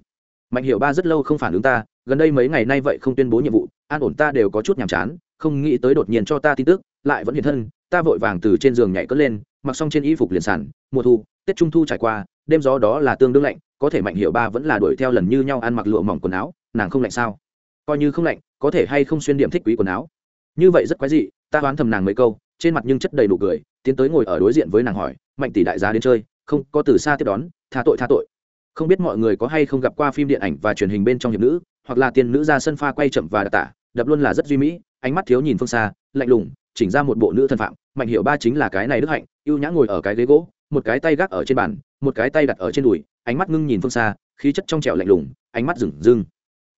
Mạnh hiệu ba rất lâu không phản ứng ta, gần đây mấy ngày nay vậy không tuyên bố nhiệm vụ, an ổn ta đều có chút nhàm chán, không nghĩ tới đột nhiên cho ta tin tức, lại vẫn hiện thân, ta vội vàng từ trên giường nhảy cất lên, mặc xong trên y phục liền sản mùa thu, tết trung thu trải qua, đêm gió đó là tương đương lạnh, có thể mạnh hiệu ba vẫn là đuổi theo lần như nhau ăn mặc lụa mỏng quần áo nàng không lạnh sao? Coi như không lạnh, có thể hay không xuyên điểm thích quý quần áo? Như vậy rất quái dị, ta đoán thầm nàng mấy câu, trên mặt nhưng chất đầy đủ cười, tiến tới ngồi ở đối diện với nàng hỏi, mạnh tỷ đại gia đến chơi, không, có từ xa tiếp đón, tha tội tha tội. Không biết mọi người có hay không gặp qua phim điện ảnh và truyền hình bên trong hiệp nữ, hoặc là tiên nữ ra sân pha quay chậm và đặc tả, đập luôn là rất duy mỹ, ánh mắt thiếu nhìn phương xa, lạnh lùng, chỉnh ra một bộ nữ thân phạm. Mạnh hiệu ba chính là cái này đức hạnh, ưu nhã ngồi ở cái ghế gỗ, một cái tay gác ở trên bàn, một cái tay đặt ở trên đùi, ánh mắt ngưng nhìn phương xa, khí chất trong trẻo lạnh lùng, ánh mắt rừng rưng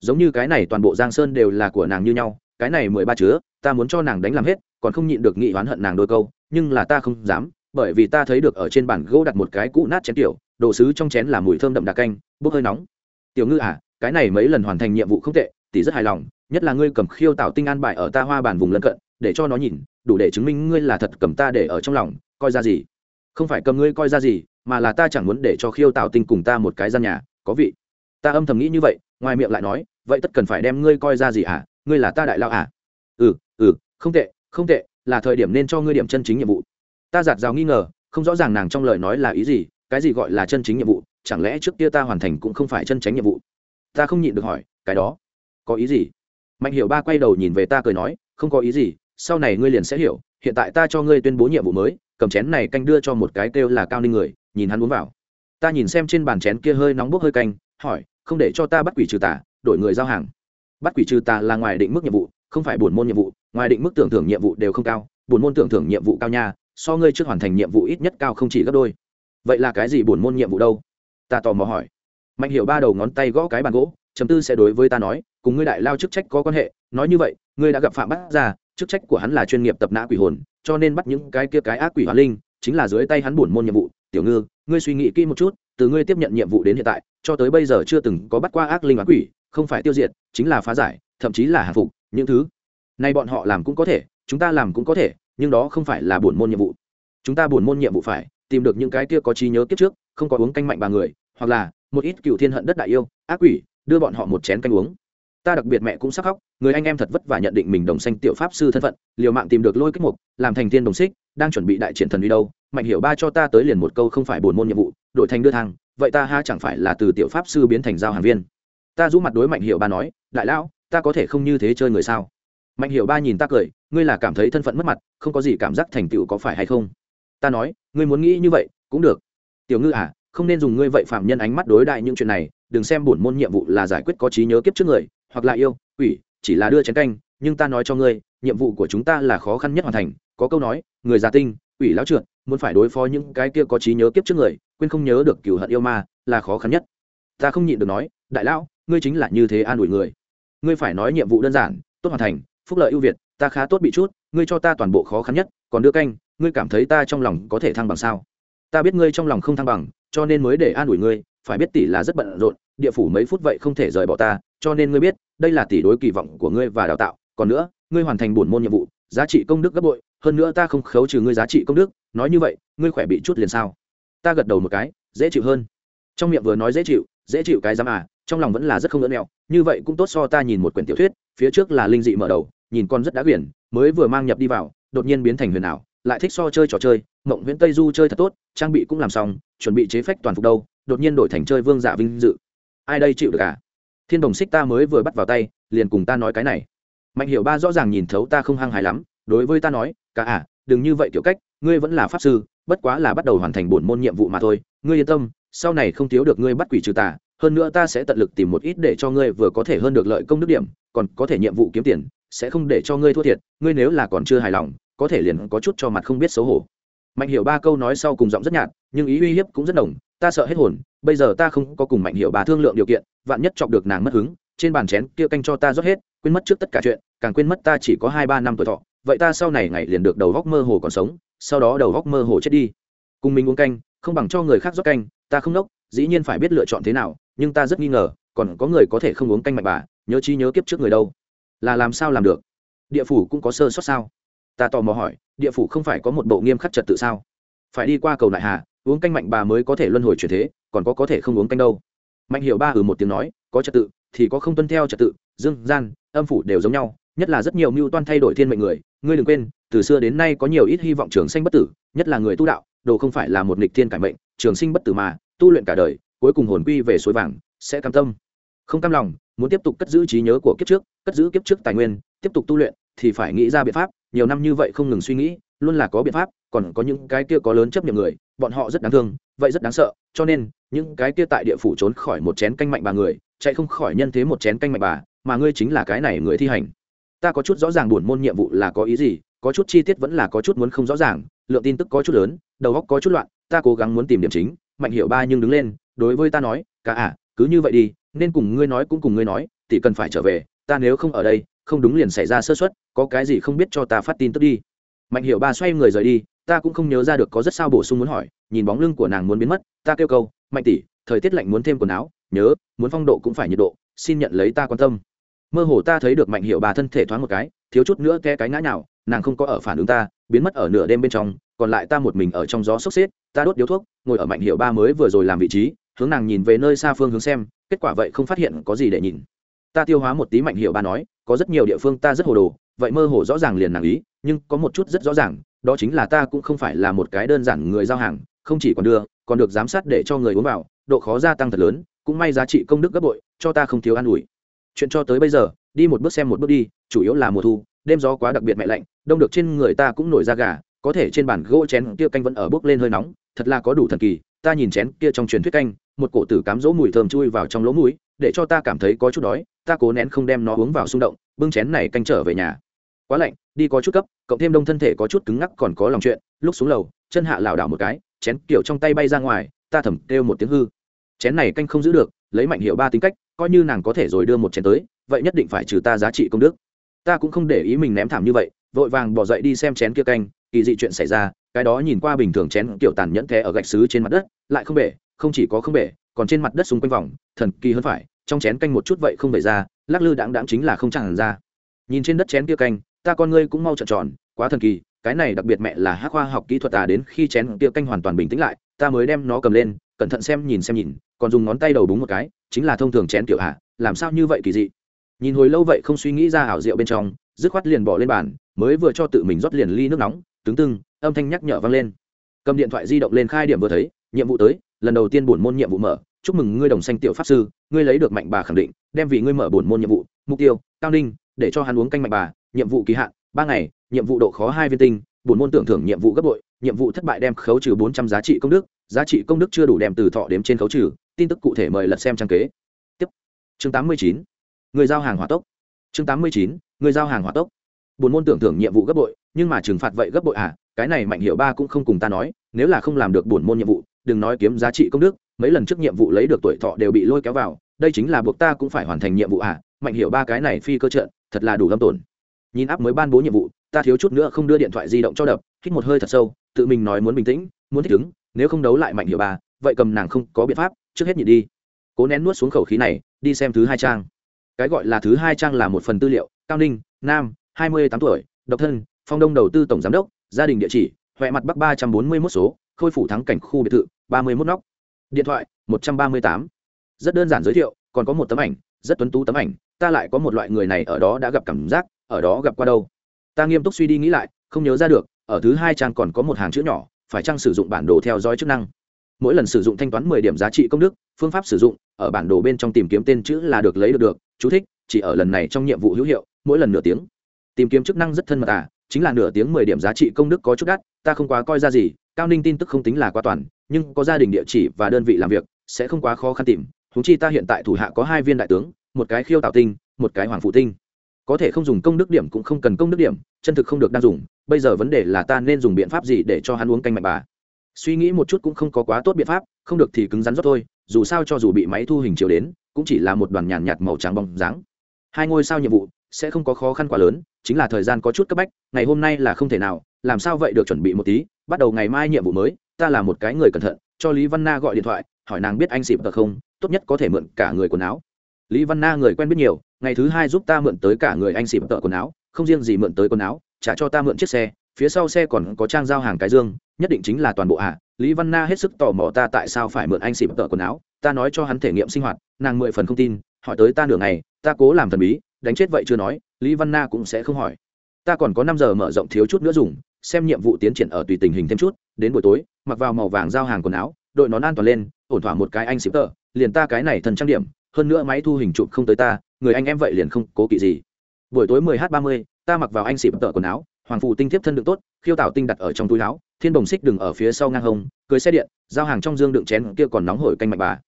giống như cái này toàn bộ giang sơn đều là của nàng như nhau, cái này mười ba chứa, ta muốn cho nàng đánh làm hết, còn không nhịn được nghị oán hận nàng đôi câu, nhưng là ta không dám, bởi vì ta thấy được ở trên bản gỗ đặt một cái cũ nát chén tiểu, đồ sứ trong chén là mùi thơm đậm đặc canh, bốc hơi nóng. Tiểu ngư à cái này mấy lần hoàn thành nhiệm vụ không tệ, tỷ rất hài lòng, nhất là ngươi cầm khiêu tạo tinh an bài ở ta hoa bản vùng lân cận, để cho nó nhìn, đủ để chứng minh ngươi là thật cầm ta để ở trong lòng, coi ra gì? Không phải cầm ngươi coi ra gì, mà là ta chẳng muốn để cho khiêu tạo tinh cùng ta một cái gian nhà, có vị? Ta âm thầm nghĩ như vậy, ngoài miệng lại nói, vậy tất cần phải đem ngươi coi ra gì à ngươi là ta đại lao à ừ ừ không tệ không tệ, là thời điểm nên cho ngươi điểm chân chính nhiệm vụ. Ta giạt rào nghi ngờ, không rõ ràng nàng trong lời nói là ý gì, cái gì gọi là chân chính nhiệm vụ, chẳng lẽ trước kia ta hoàn thành cũng không phải chân tránh nhiệm vụ? Ta không nhịn được hỏi, cái đó, có ý gì? Mạnh hiểu ba quay đầu nhìn về ta cười nói, không có ý gì, sau này ngươi liền sẽ hiểu, hiện tại ta cho ngươi tuyên bố nhiệm vụ mới, cầm chén này canh đưa cho một cái kêu là cao ninh người, nhìn hắn uống vào. Ta nhìn xem trên bàn chén kia hơi nóng bốc hơi canh hỏi, không để cho ta bắt quỷ trừ tà, đổi người giao hàng. Bắt quỷ trừ tà là ngoài định mức nhiệm vụ, không phải buồn môn nhiệm vụ, ngoài định mức tưởng thưởng nhiệm vụ đều không cao, buồn môn tưởng thưởng nhiệm vụ cao nha, so ngươi trước hoàn thành nhiệm vụ ít nhất cao không chỉ gấp đôi. Vậy là cái gì buồn môn nhiệm vụ đâu? Ta tò mò hỏi. Mạnh hiểu ba đầu ngón tay gõ cái bàn gỗ chấm tư sẽ đối với ta nói, cùng ngươi đại lao chức trách có quan hệ, nói như vậy, ngươi đã gặp phạm bắt ra chức trách của hắn là chuyên nghiệp tập nã quỷ hồn, cho nên bắt những cái kia cái ác quỷ hóa linh, chính là dưới tay hắn buồn môn nhiệm vụ. Tiểu ngư, ngươi suy nghĩ kỹ một chút, từ ngươi tiếp nhận nhiệm vụ đến hiện tại cho tới bây giờ chưa từng có bắt qua ác linh ác quỷ, không phải tiêu diệt, chính là phá giải, thậm chí là hạ phục, những thứ này bọn họ làm cũng có thể, chúng ta làm cũng có thể, nhưng đó không phải là buồn môn nhiệm vụ. Chúng ta buồn môn nhiệm vụ phải tìm được những cái kia có trí nhớ kiếp trước, không có uống canh mạnh bà người, hoặc là một ít cựu thiên hận đất đại yêu, ác quỷ, đưa bọn họ một chén canh uống. Ta đặc biệt mẹ cũng sắc khóc, người anh em thật vất vả nhận định mình đồng xanh tiểu pháp sư thân phận, liều mạng tìm được lôi kích mục, làm thành thiên đồng xích, đang chuẩn bị đại triển thần đi đâu, mạnh hiểu ba cho ta tới liền một câu không phải buồn môn nhiệm vụ đội thành đưa thang vậy ta ha chẳng phải là từ tiểu pháp sư biến thành giao hàng viên? Ta rũ mặt đối mạnh hiệu ba nói, đại lão, ta có thể không như thế chơi người sao? Mạnh hiệu ba nhìn ta cười, ngươi là cảm thấy thân phận mất mặt, không có gì cảm giác thành tựu có phải hay không? Ta nói, ngươi muốn nghĩ như vậy, cũng được. Tiểu ngư à không nên dùng ngươi vậy phạm nhân ánh mắt đối đại những chuyện này, đừng xem bổn môn nhiệm vụ là giải quyết có trí nhớ kiếp trước người, hoặc là yêu ủy chỉ là đưa chén canh, nhưng ta nói cho ngươi, nhiệm vụ của chúng ta là khó khăn nhất hoàn thành, có câu nói, người già tinh ủy lão trượt, muốn phải đối phó những cái kia có trí nhớ kiếp trước người, quên không nhớ được cửu hận yêu ma là khó khăn nhất. Ta không nhịn được nói, đại lão, ngươi chính là như thế an ủi người. Ngươi phải nói nhiệm vụ đơn giản, tốt hoàn thành, phúc lợi ưu việt, ta khá tốt bị chút, ngươi cho ta toàn bộ khó khăn nhất, còn đưa canh, ngươi cảm thấy ta trong lòng có thể thăng bằng sao? Ta biết ngươi trong lòng không thăng bằng, cho nên mới để an ủi ngươi, phải biết tỷ là rất bận rộn, địa phủ mấy phút vậy không thể rời bỏ ta, cho nên ngươi biết, đây là tỷ đối kỳ vọng của ngươi và đào tạo. Còn nữa, ngươi hoàn thành bổn môn nhiệm vụ, giá trị công đức gấp bội hơn nữa ta không khấu trừ ngươi giá trị công đức, nói như vậy, ngươi khỏe bị chút liền sao? Ta gật đầu một cái, dễ chịu hơn. Trong miệng vừa nói dễ chịu dễ chịu cái dám à trong lòng vẫn là rất không lẫn mẹo, như vậy cũng tốt so ta nhìn một quyển tiểu thuyết, phía trước là linh dị mở đầu, nhìn con rất đã quyển, mới vừa mang nhập đi vào, đột nhiên biến thành huyền ảo, lại thích so chơi trò chơi, mộng nguyễn tây du chơi thật tốt, trang bị cũng làm xong, chuẩn bị chế phách toàn phục đâu, đột nhiên đổi thành chơi vương giả vinh dự. Ai đây chịu được à? Thiên đồng xích ta mới vừa bắt vào tay, liền cùng ta nói cái này. Mạnh hiểu ba rõ ràng nhìn thấu ta không hăng hài lắm đối với ta nói, cả à đừng như vậy kiểu cách, ngươi vẫn là pháp sư, bất quá là bắt đầu hoàn thành bổn môn nhiệm vụ mà thôi. Ngươi yên tâm, sau này không thiếu được ngươi bắt quỷ trừ tà, hơn nữa ta sẽ tận lực tìm một ít để cho ngươi vừa có thể hơn được lợi công đức điểm, còn có thể nhiệm vụ kiếm tiền, sẽ không để cho ngươi thua thiệt, ngươi nếu là còn chưa hài lòng, có thể liền có chút cho mặt không biết xấu hổ. Mạnh hiểu ba câu nói sau cùng giọng rất nhạt, nhưng ý uy hiếp cũng rất đồng ta sợ hết hồn, bây giờ ta không có cùng mạnh hiểu bà thương lượng điều kiện, vạn nhất chọc được nàng mất hứng, trên bàn chén kia canh cho ta rót hết, quên mất trước tất cả chuyện, càng quên mất ta chỉ có hai ba năm tuổi thọ vậy ta sau này ngày liền được đầu góc mơ hồ còn sống, sau đó đầu góc mơ hồ chết đi. Cùng mình uống canh, không bằng cho người khác rót canh, ta không nốc, dĩ nhiên phải biết lựa chọn thế nào, nhưng ta rất nghi ngờ, còn có người có thể không uống canh mạnh bà, nhớ chi nhớ kiếp trước người đâu. Là làm sao làm được? Địa phủ cũng có sơ sót sao? Ta tò mò hỏi, địa phủ không phải có một bộ nghiêm khắc trật tự sao? Phải đi qua cầu đại hà, uống canh mạnh bà mới có thể luân hồi chuyển thế, còn có có thể không uống canh đâu. Mạnh hiểu ba ừ một tiếng nói, có trật tự, thì có không tuân theo trật tự, dương, gian, âm phủ đều giống nhau, nhất là rất nhiều mưu toan thay đổi thiên mệnh người ngươi đừng quên, từ xưa đến nay có nhiều ít hy vọng trường sinh bất tử, nhất là người tu đạo, đồ không phải là một nghịch thiên cải mệnh, trường sinh bất tử mà, tu luyện cả đời, cuối cùng hồn quy về suối vàng, sẽ cam tâm. Không cam lòng, muốn tiếp tục cất giữ trí nhớ của kiếp trước, cất giữ kiếp trước tài nguyên, tiếp tục tu luyện, thì phải nghĩ ra biện pháp, nhiều năm như vậy không ngừng suy nghĩ, luôn là có biện pháp, còn có những cái kia có lớn chấp nhận người, bọn họ rất đáng thương, vậy rất đáng sợ, cho nên, những cái kia tại địa phủ trốn khỏi một chén canh mạnh bà người, chạy không khỏi nhân thế một chén canh mạnh bà, mà ngươi chính là cái này người thi hành ta có chút rõ ràng buồn môn nhiệm vụ là có ý gì, có chút chi tiết vẫn là có chút muốn không rõ ràng, lượng tin tức có chút lớn, đầu góc có chút loạn, ta cố gắng muốn tìm điểm chính, mạnh hiểu ba nhưng đứng lên, đối với ta nói, cả à cứ như vậy đi, nên cùng ngươi nói cũng cùng ngươi nói, tỷ cần phải trở về, ta nếu không ở đây, không đúng liền xảy ra sơ suất, có cái gì không biết cho ta phát tin tức đi. Mạnh hiểu ba xoay người rời đi, ta cũng không nhớ ra được có rất sao bổ sung muốn hỏi, nhìn bóng lưng của nàng muốn biến mất, ta kêu câu, mạnh tỷ, thời tiết lạnh muốn thêm quần áo, nhớ, muốn phong độ cũng phải nhiệt độ, xin nhận lấy ta quan tâm mơ hồ ta thấy được mạnh hiệu bà thân thể thoáng một cái, thiếu chút nữa ke cái ngã nào nàng không có ở phản ứng ta, biến mất ở nửa đêm bên trong, còn lại ta một mình ở trong gió sốc xếp, ta đốt điếu thuốc, ngồi ở mạnh hiệu ba mới vừa rồi làm vị trí, hướng nàng nhìn về nơi xa phương hướng xem, kết quả vậy không phát hiện có gì để nhìn. Ta tiêu hóa một tí mạnh hiệu ba nói, có rất nhiều địa phương ta rất hồ đồ, vậy mơ hồ rõ ràng liền nàng ý, nhưng có một chút rất rõ ràng, đó chính là ta cũng không phải là một cái đơn giản người giao hàng, không chỉ còn đưa, còn được giám sát để cho người uống vào, độ khó gia tăng thật lớn, cũng may giá trị công đức gấp bội, cho ta không thiếu an ủi chuyện cho tới bây giờ, đi một bước xem một bước đi, chủ yếu là mùa thu, đêm gió quá đặc biệt mẹ lạnh, đông được trên người ta cũng nổi da gà, có thể trên bàn gỗ chén kia canh vẫn ở bước lên hơi nóng, thật là có đủ thần kỳ, ta nhìn chén kia trong truyền thuyết canh, một cổ tử cám dỗ mùi thơm chui vào trong lỗ mũi, để cho ta cảm thấy có chút đói, ta cố nén không đem nó uống vào xung động, bưng chén này canh trở về nhà. Quá lạnh, đi có chút cấp, cộng thêm đông thân thể có chút cứng ngắc còn có lòng chuyện, lúc xuống lầu, chân hạ lảo đảo một cái, chén kiểu trong tay bay ra ngoài, ta thầm kêu một tiếng hư. Chén này canh không giữ được, lấy mạnh hiệu ba tính cách coi như nàng có thể rồi đưa một chén tới, vậy nhất định phải trừ ta giá trị công đức. Ta cũng không để ý mình ném thảm như vậy, vội vàng bỏ dậy đi xem chén kia canh, kỳ dị chuyện xảy ra, cái đó nhìn qua bình thường chén kiểu tàn nhẫn thế ở gạch xứ trên mặt đất, lại không bể, không chỉ có không bể, còn trên mặt đất xung quanh vòng, thần kỳ hơn phải, trong chén canh một chút vậy không bể ra, lắc lư đáng đáng chính là không chẳng ra. Nhìn trên đất chén kia canh, ta con ngươi cũng mau trợn tròn, quá thần kỳ, cái này đặc biệt mẹ là hắc khoa học kỹ thuật à đến khi chén kia canh hoàn toàn bình tĩnh lại, ta mới đem nó cầm lên, cẩn thận xem nhìn xem nhìn, còn dùng ngón tay đầu búng một cái chính là thông thường chén kiểu hạ, làm sao như vậy kỳ dị? Nhìn hồi lâu vậy không suy nghĩ ra ảo rượu bên trong, dứt khoát liền bỏ lên bàn, mới vừa cho tự mình rót liền ly nước nóng tướng tưng, âm thanh nhắc nhở vang lên. Cầm điện thoại di động lên khai điểm vừa thấy, nhiệm vụ tới, lần đầu tiên bổn môn nhiệm vụ mở, chúc mừng ngươi đồng xanh tiểu pháp sư, ngươi lấy được mạnh bà khẳng định, đem vì ngươi mở bổn môn nhiệm vụ, mục tiêu, cao ninh, để cho hắn uống canh mạnh bà, nhiệm vụ kỳ hạn, ba ngày, nhiệm vụ độ khó hai viên tinh bổn môn tưởng thưởng nhiệm vụ gấp bội, nhiệm vụ thất bại đem khấu trừ bốn trăm giá trị công đức, giá trị công đức chưa đủ đem từ thọ đếm trên khấu trừ tin tức cụ thể mời lật xem trang kế. Tiếp. Chương tám mươi chín. Người giao hàng hỏa tốc. Chương tám mươi chín, người giao hàng hỏa tốc. Buồn môn tưởng thưởng nhiệm vụ gấp bội, nhưng mà trừng phạt vậy gấp bội à? Cái này mạnh hiệu ba cũng không cùng ta nói, nếu là không làm được buồn môn nhiệm vụ, đừng nói kiếm giá trị công đức, mấy lần trước nhiệm vụ lấy được tuổi thọ đều bị lôi kéo vào, đây chính là buộc ta cũng phải hoàn thành nhiệm vụ à? Mạnh hiệu ba cái này phi cơ trận thật là đủ lâm tổn. Nhìn áp mới ban bố nhiệm vụ, ta thiếu chút nữa không đưa điện thoại di động cho đập, hít một hơi thật sâu, tự mình nói muốn bình tĩnh, muốn thích ứng, nếu không đấu lại mạnh hiệu ba vậy cầm nàng không có biện pháp, trước hết nhịn đi. Cố nén nuốt xuống khẩu khí này, đi xem thứ hai trang. Cái gọi là thứ hai trang là một phần tư liệu, cao ninh, nam, hai mươi tám tuổi, độc thân, phong đông đầu tư tổng giám đốc, gia đình địa chỉ, huệ mặt bắc ba trăm bốn mươi mốt số, khôi phủ thắng cảnh khu biệt thự, ba mươi mốt nóc. Điện thoại, một trăm ba mươi tám. Rất đơn giản giới thiệu, còn có một tấm ảnh, rất tuấn tú tấm ảnh, ta lại có một loại người này ở đó đã gặp cảm giác, ở đó gặp qua đâu. Ta nghiêm túc suy đi nghĩ lại, không nhớ ra được, ở thứ hai trang còn có một hàng chữ nhỏ, phải chăng sử dụng bản đồ theo dõi chức năng? Mỗi lần sử dụng thanh toán mười điểm giá trị công đức, phương pháp sử dụng, ở bản đồ bên trong tìm kiếm tên chữ là được lấy được được, chú thích, chỉ ở lần này trong nhiệm vụ hữu hiệu, mỗi lần nửa tiếng. Tìm kiếm chức năng rất thân mật à chính là nửa tiếng mười điểm giá trị công đức có chút đắt, ta không quá coi ra gì, cao ninh tin tức không tính là quá toàn, nhưng có gia đình địa chỉ và đơn vị làm việc, sẽ không quá khó khăn tìm Chúng chi ta hiện tại thủ hạ có hai viên đại tướng, một cái khiêu tạo tinh, một cái hoàng phụ tinh. Có thể không dùng công đức điểm cũng không cần công đức điểm, chân thực không được đang dùng, bây giờ vấn đề là ta nên dùng biện pháp gì để cho hắn uống canh mạnh bà? Suy nghĩ một chút cũng không có quá tốt biện pháp, không được thì cứng rắn rót thôi, dù sao cho dù bị máy thu hình chiếu đến, cũng chỉ là một đoàn nhàn nhạt màu trắng bóng dáng. Hai ngôi sao nhiệm vụ sẽ không có khó khăn quá lớn, chính là thời gian có chút cấp bách, ngày hôm nay là không thể nào, làm sao vậy được chuẩn bị một tí, bắt đầu ngày mai nhiệm vụ mới, ta là một cái người cẩn thận, cho lý văn na gọi điện thoại, hỏi nàng biết anh xịp tờ không, tốt nhất có thể mượn cả người quần áo. Lý văn na người quen biết nhiều, ngày thứ hai giúp ta mượn tới cả người anh xịp tợ quần áo, không riêng gì mượn tới quần áo, trả cho ta mượn chiếc xe phía sau xe còn có trang giao hàng cái dương, nhất định chính là toàn bộ à lý văn na hết sức tò mò ta tại sao phải mượn anh xịp tợ quần áo. Ta nói cho hắn thể nghiệm sinh hoạt, nàng mười phần không tin, hỏi tới ta nửa ngày, ta cố làm thần bí, đánh chết vậy chưa nói, lý văn na cũng sẽ không hỏi. Ta còn có năm giờ mở rộng thiếu chút nữa dùng, xem nhiệm vụ tiến triển ở tùy tình hình thêm chút, đến buổi tối, mặc vào màu vàng giao hàng quần áo, đội nón an toàn lên, ổn thỏa một cái anh xịp tợ, liền ta cái này thần trang điểm, hơn nữa máy thu hình chụp không tới ta, người anh em vậy liền không cố kỵ gì. Buổi tối 10 h 30 ta mặc vào anh xịp tợ quần áo hoàng phụ tinh tiếp thân đựng tốt, khiêu tảo tinh đặt ở trong túi áo, thiên đồng xích đừng ở phía sau ngang hông, cưới xe điện, giao hàng trong dương đựng chén kia còn nóng hổi canh mạch bà.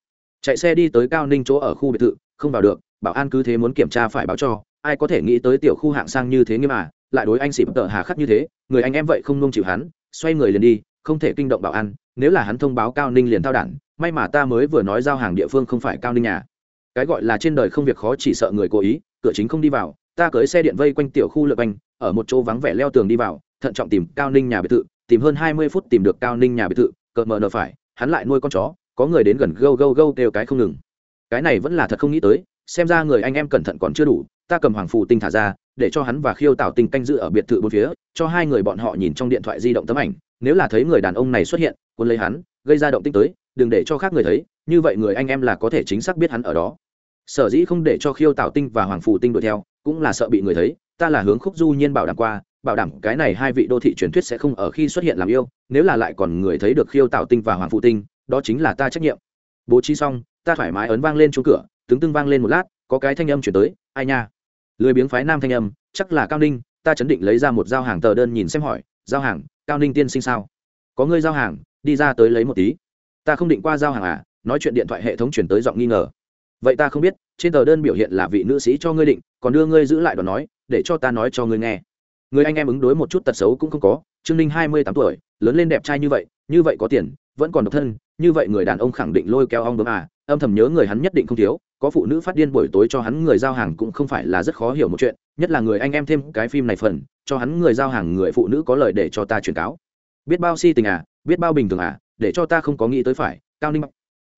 Chạy xe đi tới cao ninh chỗ ở khu biệt thự, không vào được, bảo an cứ thế muốn kiểm tra phải báo cho, ai có thể nghĩ tới tiểu khu hạng sang như thế nghiêm mà lại đối anh xịp tợ hà khắc như thế, người anh em vậy không nung chịu hắn, xoay người liền đi, không thể kinh động bảo an, nếu là hắn thông báo cao ninh liền thao đản, may mà ta mới vừa nói giao hàng địa phương không phải cao ninh nhà. Cái gọi là trên đời không việc khó chỉ sợ người cố ý, cửa chính không đi vào ta cưới xe điện vây quanh tiểu khu lượt anh ở một chỗ vắng vẻ leo tường đi vào, thận trọng tìm cao ninh nhà biệt thự, tìm hơn hai mươi phút tìm được cao ninh nhà biệt thự, cợt mờ nở phải, hắn lại nuôi con chó, có người đến gần gâu gâu gâu kêu cái không ngừng. Cái này vẫn là thật không nghĩ tới, xem ra người anh em cẩn thận còn chưa đủ, ta cầm hoàng phù tinh thả ra, để cho hắn và khiêu tảo tinh canh giữ ở biệt thự bốn phía, cho hai người bọn họ nhìn trong điện thoại di động tấm ảnh, nếu là thấy người đàn ông này xuất hiện quân lấy hắn, gây ra động tinh tới, đừng để cho khác người thấy, như vậy người anh em là có thể chính xác biết hắn ở đó. Sở dĩ không để cho khiêu tạo tinh và hoàng phù tinh đuổi theo cũng là sợ bị người thấy, ta là hướng khúc du nhiên bảo đảm qua, bảo đảm cái này hai vị đô thị truyền thuyết sẽ không ở khi xuất hiện làm yêu, nếu là lại còn người thấy được khiêu tạo tinh và hoàng phụ tinh, đó chính là ta trách nhiệm. Bố trí xong, ta thoải mái ấn vang lên chỗ cửa tướng tưng vang lên một lát, có cái thanh âm chuyển tới, ai nha? Lười biếng phái nam thanh âm, chắc là cao ninh, ta chấn định lấy ra một giao hàng tờ đơn nhìn xem hỏi, giao hàng, cao ninh tiên sinh sao? Có ngươi giao hàng, đi ra tới lấy một tí. Ta không định qua giao hàng à nói chuyện điện thoại hệ thống chuyển tới giọng nghi ngờ. Vậy ta không biết, trên tờ đơn biểu hiện là vị nữ sĩ cho ngươi định còn đưa ngươi giữ lại đoạn nói, để cho ta nói cho ngươi nghe. Người anh em ứng đối một chút tật xấu cũng không có, trương ninh hai mươi tám tuổi, lớn lên đẹp trai như vậy như vậy có tiền, vẫn còn độc thân, như vậy người đàn ông khẳng định lôi kéo ong bướm à âm thầm nhớ người hắn nhất định không thiếu, có phụ nữ phát điên buổi tối cho hắn người giao hàng cũng không phải là rất khó hiểu một chuyện, nhất là người anh em thêm cái phim này phần, cho hắn người giao hàng người phụ nữ có lời để cho ta truyền cáo. Biết bao si tình à biết bao bình thường à để cho ta không có nghĩ tới phải, cao ninh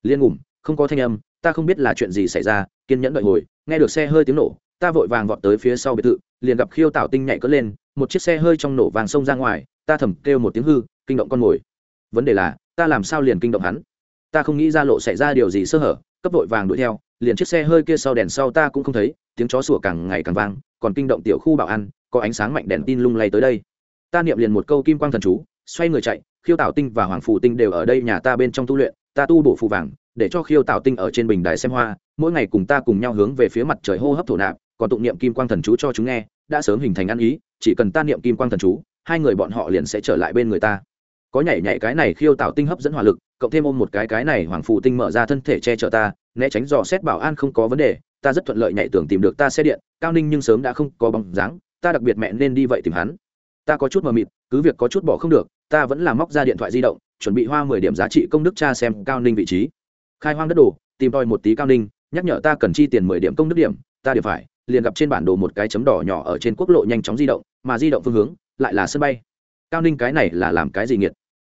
liên ngủm, không có thanh âm, ta không biết là chuyện gì xảy ra, kiên nhẫn đợi ngồi nghe được xe hơi tiếng nổ ta vội vàng vọt tới phía sau biệt thự, liền gặp khiêu tảo tinh nhảy cất lên, một chiếc xe hơi trong nổ vàng xông ra ngoài, ta thầm kêu một tiếng hư, kinh động con mồi. Vấn đề là, ta làm sao liền kinh động hắn? Ta không nghĩ ra lộ xảy ra điều gì sơ hở, cấp vội vàng đuổi theo, liền chiếc xe hơi kia sau đèn sau ta cũng không thấy, tiếng chó sủa càng ngày càng vang, còn kinh động tiểu khu bảo ăn có ánh sáng mạnh đèn tin lung lay tới đây. Ta niệm liền một câu kim quang thần chú, xoay người chạy, khiêu tảo tinh và hoàng phủ tinh đều ở đây nhà ta bên trong tu luyện, ta tu bổ phù vàng, để cho khiêu tảo tinh ở trên bình đài xem hoa, mỗi ngày cùng ta cùng nhau hướng về phía mặt trời hô hấp thổ nạp còn tụng niệm kim quang thần chú cho chúng nghe, đã sớm hình thành ăn ý, chỉ cần ta niệm kim quang thần chú, hai người bọn họ liền sẽ trở lại bên người ta. Có nhảy nhảy cái này khiêu tạo tinh hấp dẫn hỏa lực, cộng thêm ôm một cái cái này hoàng phụ tinh mở ra thân thể che chở ta, né tránh dò xét bảo an không có vấn đề, ta rất thuận lợi nhảy tưởng tìm được ta xe điện, cao ninh nhưng sớm đã không có bóng dáng, ta đặc biệt mẹ nên đi vậy tìm hắn. Ta có chút mờ mịt, cứ việc có chút bỏ không được, ta vẫn làm móc ra điện thoại di động, chuẩn bị hoa mười điểm giá trị công đức cha xem cao ninh vị trí. Khai hoang đất đồ, tìm tòi một tí cao ninh, nhắc nhở ta cần chi tiền mười điểm công đức điểm, ta điểm phải liền gặp trên bản đồ một cái chấm đỏ nhỏ ở trên quốc lộ nhanh chóng di động, mà di động phương hướng lại là sân bay. Cao ninh cái này là làm cái gì nghiệt?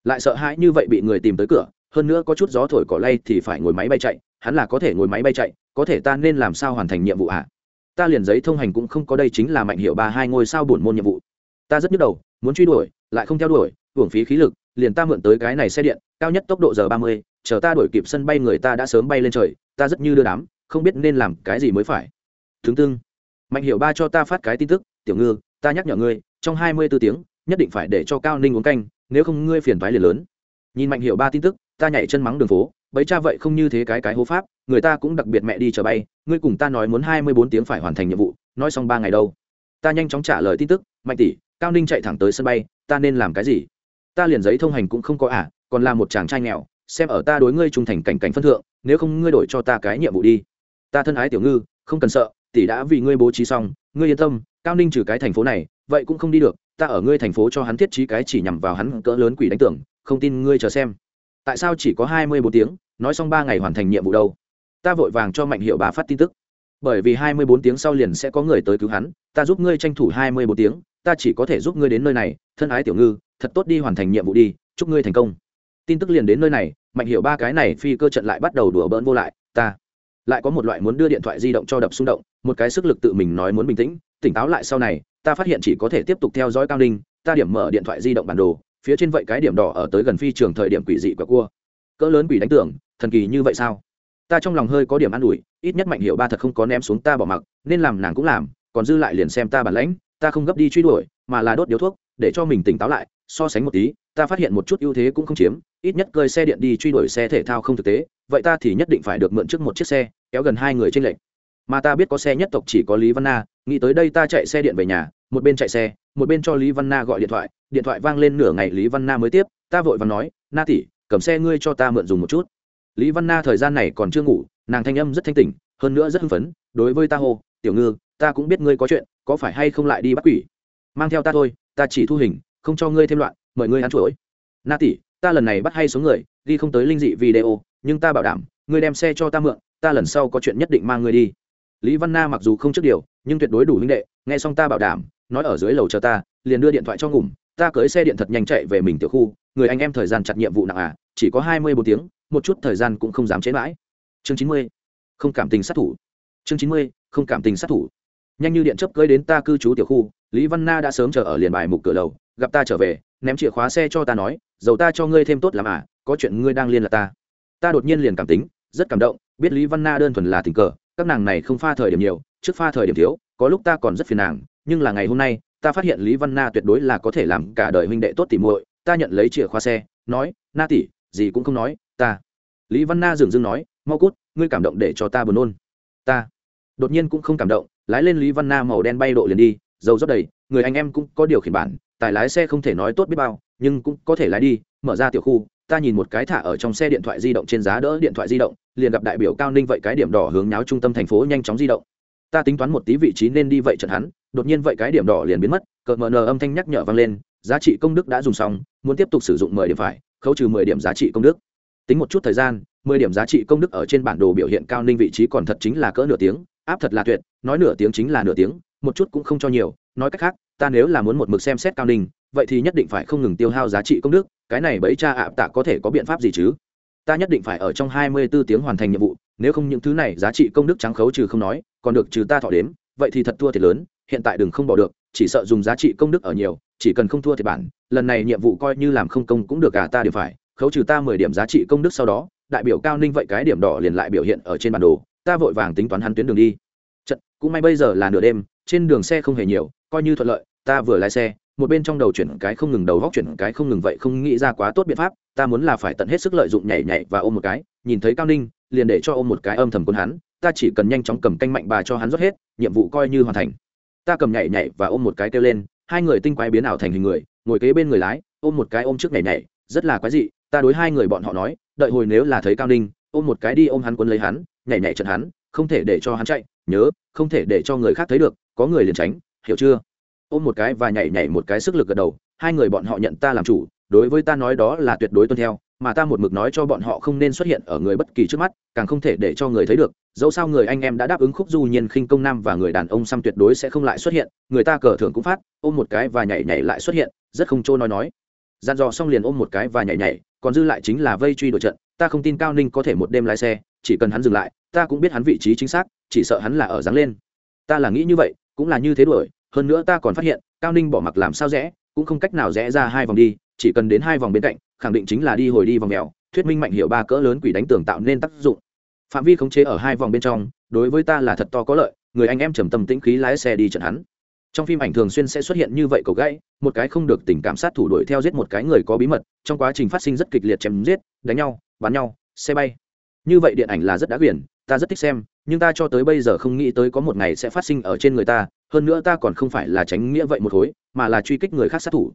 Lại sợ hãi như vậy bị người tìm tới cửa, hơn nữa có chút gió thổi cỏ lay thì phải ngồi máy bay chạy, hắn là có thể ngồi máy bay chạy, có thể ta nên làm sao hoàn thành nhiệm vụ ạ? À? ta liền giấy thông hành cũng không có đây chính là mạnh hiệu ba hai ngôi sao buồn môn nhiệm vụ. Ta rất nhức đầu, muốn truy đuổi, lại không theo đuổi, hưởng phí khí lực, liền ta mượn tới cái này xe điện, cao nhất tốc độ giờ ba mươi, chờ ta đuổi kịp sân bay người ta đã sớm bay lên trời, ta rất như đưa đám, không biết nên làm cái gì mới phải tướng tương mạnh hiệu ba cho ta phát cái tin tức tiểu ngư ta nhắc nhở ngươi trong hai mươi b ố tiếng nhất định phải để cho cao ninh uống canh nếu không ngươi phiền thoái liền lớn. Nhìn mạnh hiệu ba tin tức ta nhảy chân mắng đường phố bấy cha vậy không như thế cái cái hố pháp người ta cũng đặc biệt mẹ đi chờ bay ngươi cùng ta nói muốn hai mươi bốn tiếng phải hoàn thành nhiệm vụ nói xong ba ngày đâu. Ta nhanh chóng trả lời tin tức mạnh tỷ cao ninh chạy thẳng tới sân bay ta nên làm cái gì? Ta liền giấy thông hành cũng không có ả à, còn là một chàng trai nghèo xem ở ta đối ngươi trung thành cảnh cảnh phân thượng nếu không ngươi đổi cho ta cái nhiệm vụ đi. Ta thân ái tiểu ngư không cần sợ tỷ đã vì ngươi bố trí xong, ngươi yên tâm, cao ninh trừ cái thành phố này, vậy cũng không đi được, ta ở ngươi thành phố cho hắn thiết trí cái chỉ nhằm vào hắn cỡ lớn quỷ đánh tưởng, không tin ngươi chờ xem. Tại sao chỉ có hai mươi bốn tiếng, nói xong ba ngày hoàn thành nhiệm vụ đâu? Ta vội vàng cho mạnh hiệu bà phát tin tức. Bởi vì hai mươi bốn tiếng sau liền sẽ có người tới cứu hắn, ta giúp ngươi tranh thủ hai mươi bốn tiếng, ta chỉ có thể giúp ngươi đến nơi này, thân ái tiểu ngư, thật tốt đi hoàn thành nhiệm vụ đi, chúc ngươi thành công. Tin tức liền đến nơi này, mạnh hiệu ba cái này phi cơ trận lại bắt đầu đùa bỡn vô lại, ta lại có một loại muốn đưa điện thoại di động cho đập xung động, một cái sức lực tự mình nói muốn bình tĩnh, tỉnh táo lại sau này, ta phát hiện chỉ có thể tiếp tục theo dõi cao ninh, ta điểm mở điện thoại di động bản đồ, phía trên vậy cái điểm đỏ ở tới gần phi trường thời điểm quỷ dị của cua. Cỡ lớn quỷ đánh tưởng, thần kỳ như vậy sao? Ta trong lòng hơi có điểm an ủi, ít nhất mạnh hiệu ba thật không có ném xuống ta bỏ mặc, nên làm nàng cũng làm, còn dư lại liền xem ta bản lãnh, ta không gấp đi truy đuổi, mà là đốt điếu thuốc, để cho mình tỉnh táo lại, so sánh một tí, ta phát hiện một chút ưu thế cũng không chiếm, ít nhất cơi xe điện đi truy đuổi xe thể thao không thực tế vậy ta thì nhất định phải được mượn trước một chiếc xe, kéo gần hai người trên lệnh mà ta biết có xe nhất tộc chỉ có lý văn na, nghĩ tới đây ta chạy xe điện về nhà, một bên chạy xe, một bên cho lý văn na gọi điện thoại điện thoại vang lên nửa ngày lý văn na mới tiếp, ta vội và nói, na tỉ cầm xe ngươi cho ta mượn dùng một chút. Lý văn na thời gian này còn chưa ngủ, nàng thanh âm rất thanh tỉnh, hơn nữa rất hưng phấn, đối với ta hô, tiểu ngư, ta cũng biết ngươi có chuyện, có phải hay không lại đi bắt quỷ? Mang theo ta thôi, ta chỉ thu hình, không cho ngươi thêm loạn, mời ngươi ăn chuỗi na tỷ, ta lần này bắt hay số người đi không tới linh dị video nhưng ta bảo đảm, ngươi đem xe cho ta mượn, ta lần sau có chuyện nhất định mang ngươi đi. Lý văn na mặc dù không trước điều, nhưng tuyệt đối đủ huynh đệ, nghe xong ta bảo đảm, nói ở dưới lầu chờ ta, liền đưa điện thoại cho ngủm ta cưới xe điện thật nhanh chạy về mình tiểu khu, người anh em thời gian chặt nhiệm vụ nặng à chỉ có hai mươi bốn tiếng, một chút thời gian cũng không dám chế mãi. Chương chín mươi, không cảm tình sát thủ. Chương chín mươi, không cảm tình sát thủ. Nhanh như điện chấp cưới đến ta cư trú tiểu khu, lý văn na đã sớm chờ ở liền bài mục cửa lầu, gặp ta trở về, ném chìa khóa xe cho ta nói, dầu ta cho ngươi thêm tốt làm à có chuyện ngươi đang liên là ta ta đột nhiên liền cảm tính, rất cảm động, biết lý văn na đơn thuần là tình cờ, các nàng này không pha thời điểm nhiều, trước pha thời điểm thiếu, có lúc ta còn rất phiền nàng, nhưng là ngày hôm nay, ta phát hiện lý văn na tuyệt đối là có thể làm cả đời huynh đệ tốt tỉ muội, ta nhận lấy chìa khóa xe, nói, na tỷ, gì cũng không nói, ta. Lý văn na dừng dưng nói, mau cút, ngươi cảm động để cho ta buồn nôn. Ta. Đột nhiên cũng không cảm động, lái lên lý văn na màu đen bay độ liền đi, dầu rót đầy, người anh em cũng có điều khiển bản, tài lái xe không thể nói tốt biết bao, nhưng cũng có thể lái đi, mở ra tiểu khu ta nhìn một cái thả ở trong xe điện thoại di động trên giá đỡ điện thoại di động, liền gặp đại biểu cao ninh vậy cái điểm đỏ hướng nháo trung tâm thành phố nhanh chóng di động. Ta tính toán một tí vị trí nên đi vậy trận hắn, đột nhiên vậy cái điểm đỏ liền biến mất cờ mờ nờ âm thanh nhắc nhở vang lên, giá trị công đức đã dùng xong, muốn tiếp tục sử dụng mười điểm phải, khấu trừ mười điểm giá trị công đức. Tính một chút thời gian, mười điểm giá trị công đức ở trên bản đồ biểu hiện cao ninh vị trí còn thật chính là cỡ nửa tiếng, áp thật là tuyệt, nói nửa tiếng chính là nửa tiếng, một chút cũng không cho nhiều, nói cách khác ta nếu là muốn một mực xem xét cao ninh, vậy thì nhất định phải không ngừng tiêu hao giá trị công đức, cái này bấy cha ạ tạ có thể có biện pháp gì chứ? Ta nhất định phải ở trong hai mươi 24 tiếng hoàn thành nhiệm vụ, nếu không những thứ này giá trị công đức trắng khấu trừ không nói, còn được trừ ta thọ đếm, vậy thì thật thua thiệt lớn, hiện tại đừng không bỏ được, chỉ sợ dùng giá trị công đức ở nhiều, chỉ cần không thua thiệt bản, lần này nhiệm vụ coi như làm không công cũng được cả ta đều phải, khấu trừ ta mười điểm giá trị công đức sau đó, đại biểu cao ninh vậy cái điểm đỏ liền lại biểu hiện ở trên bản đồ, ta vội vàng tính toán hắn tuyến đường đi. Trận cũng may bây giờ là nửa đêm, trên đường xe không hề nhiều coi như thuận lợi, ta vừa lái xe, một bên trong đầu chuyển cái không ngừng đầu góc chuyển cái không ngừng vậy không nghĩ ra quá tốt biện pháp, ta muốn là phải tận hết sức lợi dụng nhảy nhảy và ôm một cái, nhìn thấy cao ninh, liền để cho ôm một cái âm thầm quân hắn, ta chỉ cần nhanh chóng cầm canh mạnh bà cho hắn rót hết, nhiệm vụ coi như hoàn thành. Ta cầm nhảy nhảy và ôm một cái kêu lên, hai người tinh quái biến ảo thành hình người, ngồi kế bên người lái, ôm một cái ôm trước nhảy nhảy, rất là quái dị, ta đối hai người bọn họ nói, đợi hồi nếu là thấy cao ninh, ôm một cái đi ôm hắn quân lấy hắn, nhảy nhảy trận hắn, không thể để cho hắn chạy, nhớ, không thể để cho người khác thấy được, có người liền tránh hiểu chưa? Ôm một cái và nhảy nhảy một cái sức lực gật đầu, hai người bọn họ nhận ta làm chủ, đối với ta nói đó là tuyệt đối tuân theo, mà ta một mực nói cho bọn họ không nên xuất hiện ở người bất kỳ trước mắt, càng không thể để cho người thấy được, dẫu sao người anh em đã đáp ứng khúc du nhiên khinh công nam và người đàn ông xăm tuyệt đối sẽ không lại xuất hiện, người ta cờ thưởng cũng phát, ôm một cái và nhảy nhảy lại xuất hiện, rất không trôi nói nói. Dàn dò xong liền ôm một cái và nhảy nhảy, còn dư lại chính là vây truy đội trận, ta không tin cao ninh có thể một đêm lái xe, chỉ cần hắn dừng lại, ta cũng biết hắn vị trí chính xác, chỉ sợ hắn là ở dáng lên. Ta là nghĩ như vậy cũng là như thế đuổi, hơn nữa ta còn phát hiện, cao ninh bỏ mặc làm sao rẽ, cũng không cách nào rẽ ra hai vòng đi, chỉ cần đến hai vòng bên cạnh, khẳng định chính là đi hồi đi vòng mèo, thuyết minh mạnh hiệu ba cỡ lớn quỷ đánh tường tạo nên tác dụng. Phạm vi khống chế ở hai vòng bên trong, đối với ta là thật to có lợi, người anh em trầm tâm tĩnh khí lái xe đi trận hắn. Trong phim ảnh thường xuyên sẽ xuất hiện như vậy cầu gãy một cái không được tình cảm sát thủ đuổi theo giết một cái người có bí mật, trong quá trình phát sinh rất kịch liệt chém giết, đánh nhau, bắn nhau, xe bay. Như vậy điện ảnh là rất đã quyển, ta rất thích xem nhưng ta cho tới bây giờ không nghĩ tới có một ngày sẽ phát sinh ở trên người ta, hơn nữa ta còn không phải là tránh nghĩa vậy một khối mà là truy kích người khác sát thủ.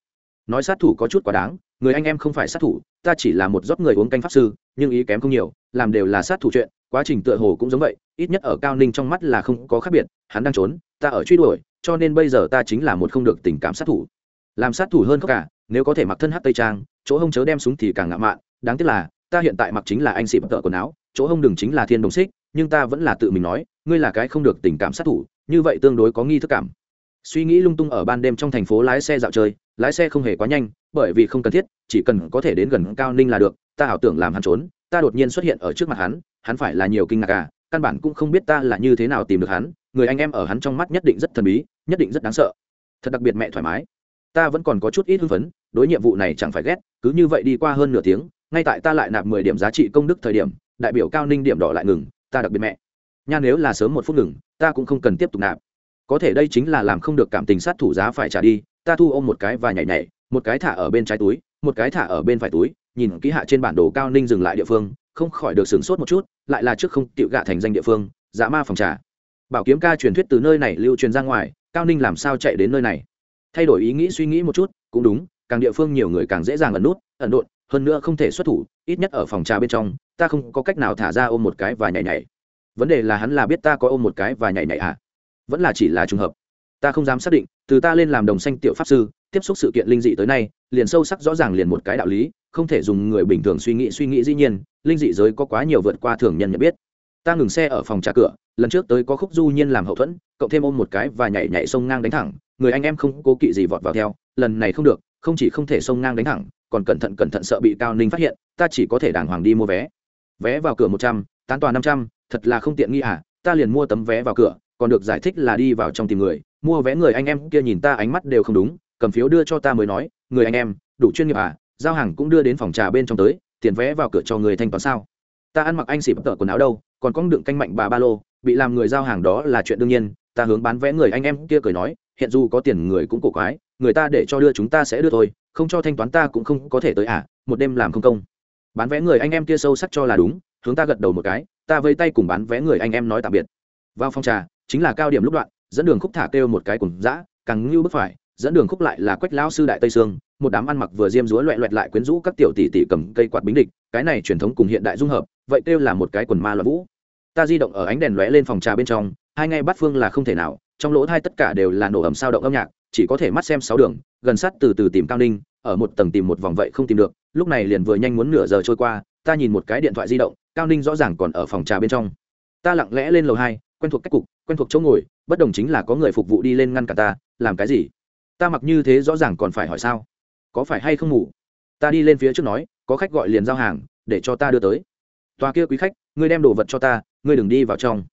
Nói sát thủ có chút quá đáng, người anh em không phải sát thủ, ta chỉ là một rót người uống canh pháp sư, nhưng ý kém không nhiều, làm đều là sát thủ chuyện, quá trình tựa hồ cũng giống vậy, ít nhất ở cao ninh trong mắt là không có khác biệt, hắn đang trốn, ta ở truy đuổi, cho nên bây giờ ta chính là một không được tình cảm sát thủ. Làm sát thủ hơn cả, nếu có thể mặc thân hát tây trang, chỗ hông chớ đem súng thì càng ngạo mạn, đáng tiếc là, ta hiện tại mặc chính là anh xịp tợ quần áo, chỗ hông đừng chính là thiên đồng xích nhưng ta vẫn là tự mình nói, ngươi là cái không được tình cảm sát thủ, như vậy tương đối có nghi thức cảm. Suy nghĩ lung tung ở ban đêm trong thành phố lái xe dạo chơi, lái xe không hề quá nhanh, bởi vì không cần thiết, chỉ cần có thể đến gần cao ninh là được, ta ảo tưởng làm hắn trốn, ta đột nhiên xuất hiện ở trước mặt hắn hắn phải là nhiều kinh ngạc à căn bản cũng không biết ta là như thế nào tìm được hắn, người anh em ở hắn trong mắt nhất định rất thần bí, nhất định rất đáng sợ. Thật đặc biệt mẹ thoải mái. Ta vẫn còn có chút ít hưng phấn, đối nhiệm vụ này chẳng phải ghét, cứ như vậy đi qua hơn nửa tiếng, ngay tại ta lại nạp mười điểm giá trị công đức thời điểm, đại biểu cao ninh điểm đỏ lại ngừng ta đặc biệt mẹ. Nha nếu là sớm một phút ngừng, ta cũng không cần tiếp tục nạp. Có thể đây chính là làm không được cảm tình sát thủ giá phải trả đi, ta thu ôm một cái và nhảy nhảy, một cái thả ở bên trái túi, một cái thả ở bên phải túi, nhìn kỹ hạ trên bản đồ cao ninh dừng lại địa phương, không khỏi được sửng sốt một chút, lại là trước không tiệu gạ thành danh địa phương dạ ma phòng trà. Bảo kiếm ca truyền thuyết từ nơi này lưu truyền ra ngoài, cao ninh làm sao chạy đến nơi này? Thay đổi ý nghĩ suy nghĩ một chút, cũng đúng, càng địa phương nhiều người càng dễ dàng ẩn nút, ẩn độn, hơn nữa không thể xuất thủ, ít nhất ở phòng trà bên trong ta không có cách nào thả ra ôm một cái và nhảy nhảy. Vấn đề là hắn là biết ta có ôm một cái và nhảy nhảy à? Vẫn là chỉ là trùng hợp. Ta không dám xác định, từ ta lên làm đồng xanh tiểu pháp sư, tiếp xúc sự kiện linh dị tới nay, liền sâu sắc rõ ràng liền một cái đạo lý, không thể dùng người bình thường suy nghĩ suy nghĩ dĩ nhiên, linh dị giới có quá nhiều vượt qua thường nhân nhận biết. Ta ngừng xe ở phòng trà cửa, lần trước tới có khúc du nhiên làm hậu thuẫn cộng thêm ôm một cái và nhảy nhảy sông ngang đánh thẳng, người anh em không cố kỵ gì vọt vào theo, lần này không được, không chỉ không thể sông ngang đánh thẳng, còn cẩn thận cẩn thận sợ bị cao ninh phát hiện, ta chỉ có thể đàng hoàng đi mua vé vé vào cửa một trăm, tán toàn năm trăm, thật là không tiện nghi à ta liền mua tấm vé vào cửa, còn được giải thích là đi vào trong tìm người, mua vé người anh em kia nhìn ta ánh mắt đều không đúng, cầm phiếu đưa cho ta mới nói, người anh em, đủ chuyên nghiệp à giao hàng cũng đưa đến phòng trà bên trong tới, tiền vé vào cửa cho người thanh toán sao? Ta ăn mặc anh xỉ tợ quần áo đâu, còn có đựng canh mạnh bà ba lô, bị làm người giao hàng đó là chuyện đương nhiên, ta hướng bán vé người anh em kia cười nói, hiện dù có tiền người cũng cổ quái, người ta để cho đưa chúng ta sẽ đưa thôi, không cho thanh toán ta cũng không có thể tới à một đêm làm không công bán vé người anh em kia sâu sắc cho là đúng, hướng ta gật đầu một cái, ta vây tay cùng bán vé người anh em nói tạm biệt. Vào phòng trà, chính là cao điểm lúc đoạn, dẫn đường khúc thả kêu một cái cùng dã, càng ngưu bước phải, dẫn đường khúc lại là quách lao sư đại tây sương, một đám ăn mặc vừa diêm dúa loẹ loẹt lại quyến rũ các tiểu tỷ tỷ cầm cây quạt bính địch, cái này truyền thống cùng hiện đại dung hợp, vậy kêu là một cái quần ma loạn vũ. Ta di động ở ánh đèn lóe lên phòng trà bên trong, hai ngay bắt phương là không thể nào, trong lỗ thai tất cả đều là nổ ẩm sao động âm nhạc, chỉ có thể mắt xem sáu đường, gần sát từ từ tìm cao ninh, ở một tầng tìm một vòng vậy không tìm được lúc này liền vừa nhanh muốn nửa giờ trôi qua, ta nhìn một cái điện thoại di động, cao ninh rõ ràng còn ở phòng trà bên trong. Ta lặng lẽ lên lầu hai, quen thuộc cách cục, quen thuộc chỗ ngồi, bất đồng chính là có người phục vụ đi lên ngăn cả ta, làm cái gì? Ta mặc như thế rõ ràng còn phải hỏi sao? Có phải hay không ngủ? Ta đi lên phía trước nói, có khách gọi liền giao hàng, để cho ta đưa tới. Tòa kia quý khách, ngươi đem đồ vật cho ta, ngươi đừng đi vào trong.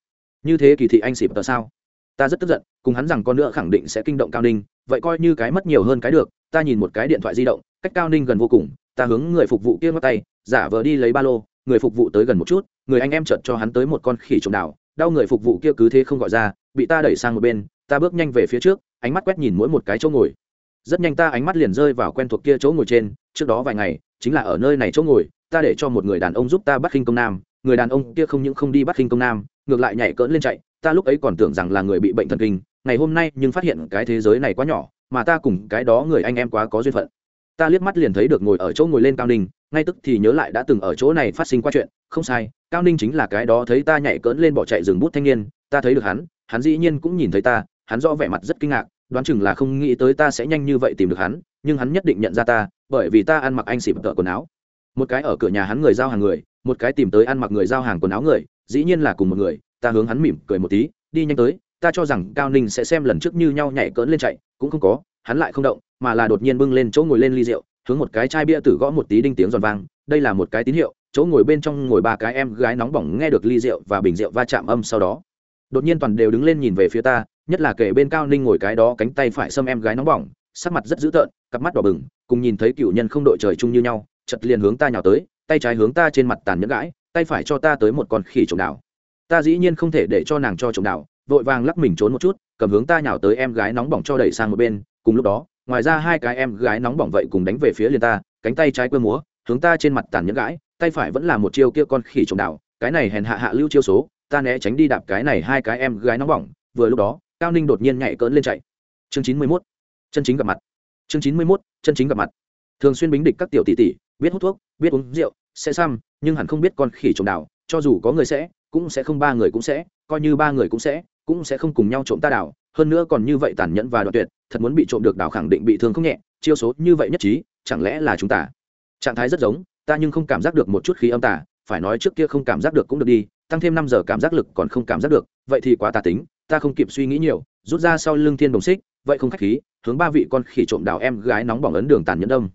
Như thế kỳ thị anh xịp tờ sao? Ta rất tức giận, cùng hắn rằng con nữa khẳng định sẽ kinh động cao ninh, vậy coi như cái mất nhiều hơn cái được, ta nhìn một cái điện thoại di động, cách cao ninh gần vô cùng ta hướng người phục vụ kia ngắt tay, giả vờ đi lấy ba lô, người phục vụ tới gần một chút, người anh em chợt cho hắn tới một con khỉ trộm đảo đau người phục vụ kia cứ thế không gọi ra, bị ta đẩy sang một bên, ta bước nhanh về phía trước, ánh mắt quét nhìn mỗi một cái chỗ ngồi. Rất nhanh ta ánh mắt liền rơi vào quen thuộc kia chỗ ngồi trên, trước đó vài ngày, chính là ở nơi này chỗ ngồi, ta để cho một người đàn ông giúp ta bắt khinh công nam, người đàn ông kia không những không đi bắt khinh công nam, ngược lại nhảy cỡn lên chạy, ta lúc ấy còn tưởng rằng là người bị bệnh thần kinh, ngày hôm nay nhưng phát hiện cái thế giới này quá nhỏ, mà ta cùng cái đó người anh em quá có duyên phận ta liếc mắt liền thấy được ngồi ở chỗ ngồi lên cao ninh, ngay tức thì nhớ lại đã từng ở chỗ này phát sinh qua chuyện, không sai, cao ninh chính là cái đó thấy ta nhảy cỡn lên bỏ chạy rừng bút thanh niên, ta thấy được hắn hắn dĩ nhiên cũng nhìn thấy ta, hắn rõ vẻ mặt rất kinh ngạc, đoán chừng là không nghĩ tới ta sẽ nhanh như vậy tìm được hắn, nhưng hắn nhất định nhận ra ta, bởi vì ta ăn mặc anh xịp tợ quần áo. Một cái ở cửa nhà hắn người giao hàng người, một cái tìm tới ăn mặc người giao hàng quần áo người, dĩ nhiên là cùng một người, ta hướng hắn mỉm cười một tí, đi nhanh tới, ta cho rằng cao ninh sẽ xem lần trước như nhau nhảy cỡn lên chạy, cũng không có, hắn lại không động mà là đột nhiên bưng lên chỗ ngồi lên ly rượu, hướng một cái chai bia tử gõ một tí đinh tiếng giòn vang, đây là một cái tín hiệu, chỗ ngồi bên trong ngồi ba cái em gái nóng bỏng nghe được ly rượu và bình rượu va chạm âm sau đó. Đột nhiên toàn đều đứng lên nhìn về phía ta, nhất là kể bên cao ninh ngồi cái đó cánh tay phải xâm em gái nóng bỏng, sắc mặt rất dữ tợn, cặp mắt đỏ bừng, cùng nhìn thấy cựu nhân không đội trời chung như nhau chật liền hướng ta nhào tới, tay trái hướng ta trên mặt tàn nhẫn gãi, tay phải cho ta tới một con khỉ trồng đảo. Ta dĩ nhiên không thể để cho nàng cho trồng đảo, vội vàng lắc mình trốn một chút, cầm hướng ta nhào tới em gái nóng bỏng cho đẩy sang một bên, cùng lúc đó ngoài ra hai cái em gái nóng bỏng vậy cùng đánh về phía liền ta, cánh tay trái quơ múa, hướng ta trên mặt tàn nhẫn gãi, tay phải vẫn là một chiêu kia con khỉ trồng đảo cái này hèn hạ hạ lưu chiêu số, ta né tránh đi đạp cái này hai cái em gái nóng bỏng, vừa lúc đó, cao ninh đột nhiên nhảy cỡn lên chạy. Chương chín mươi mốt, chân chính gặp mặt. Chương chín mươi mốt, chân chính gặp mặt. Thường xuyên bính địch các tiểu tỷ tỷ, biết hút thuốc, biết uống rượu, sẽ xăm, nhưng hẳn không biết con khỉ trồng đảo cho dù có người sẽ, cũng sẽ không ba người cũng sẽ, coi như ba người cũng sẽ cũng sẽ không cùng nhau trộm ta đảo hơn nữa còn như vậy tàn nhẫn và đoạn tuyệt thật muốn bị trộm được đảo khẳng định bị thương không nhẹ, chiêu số như vậy nhất trí, chẳng lẽ là chúng ta? Trạng thái rất giống, ta nhưng không cảm giác được một chút khí âm tả phải nói trước kia không cảm giác được cũng được đi, tăng thêm năm giờ cảm giác lực còn không cảm giác được, vậy thì quá tà tính, ta không kịp suy nghĩ nhiều, rút ra sau lưng thiên đồng xích, vậy không khách khí, hướng ba vị con khỉ trộm đào em gái nóng bỏng ấn đường tàn nhẫn đâm.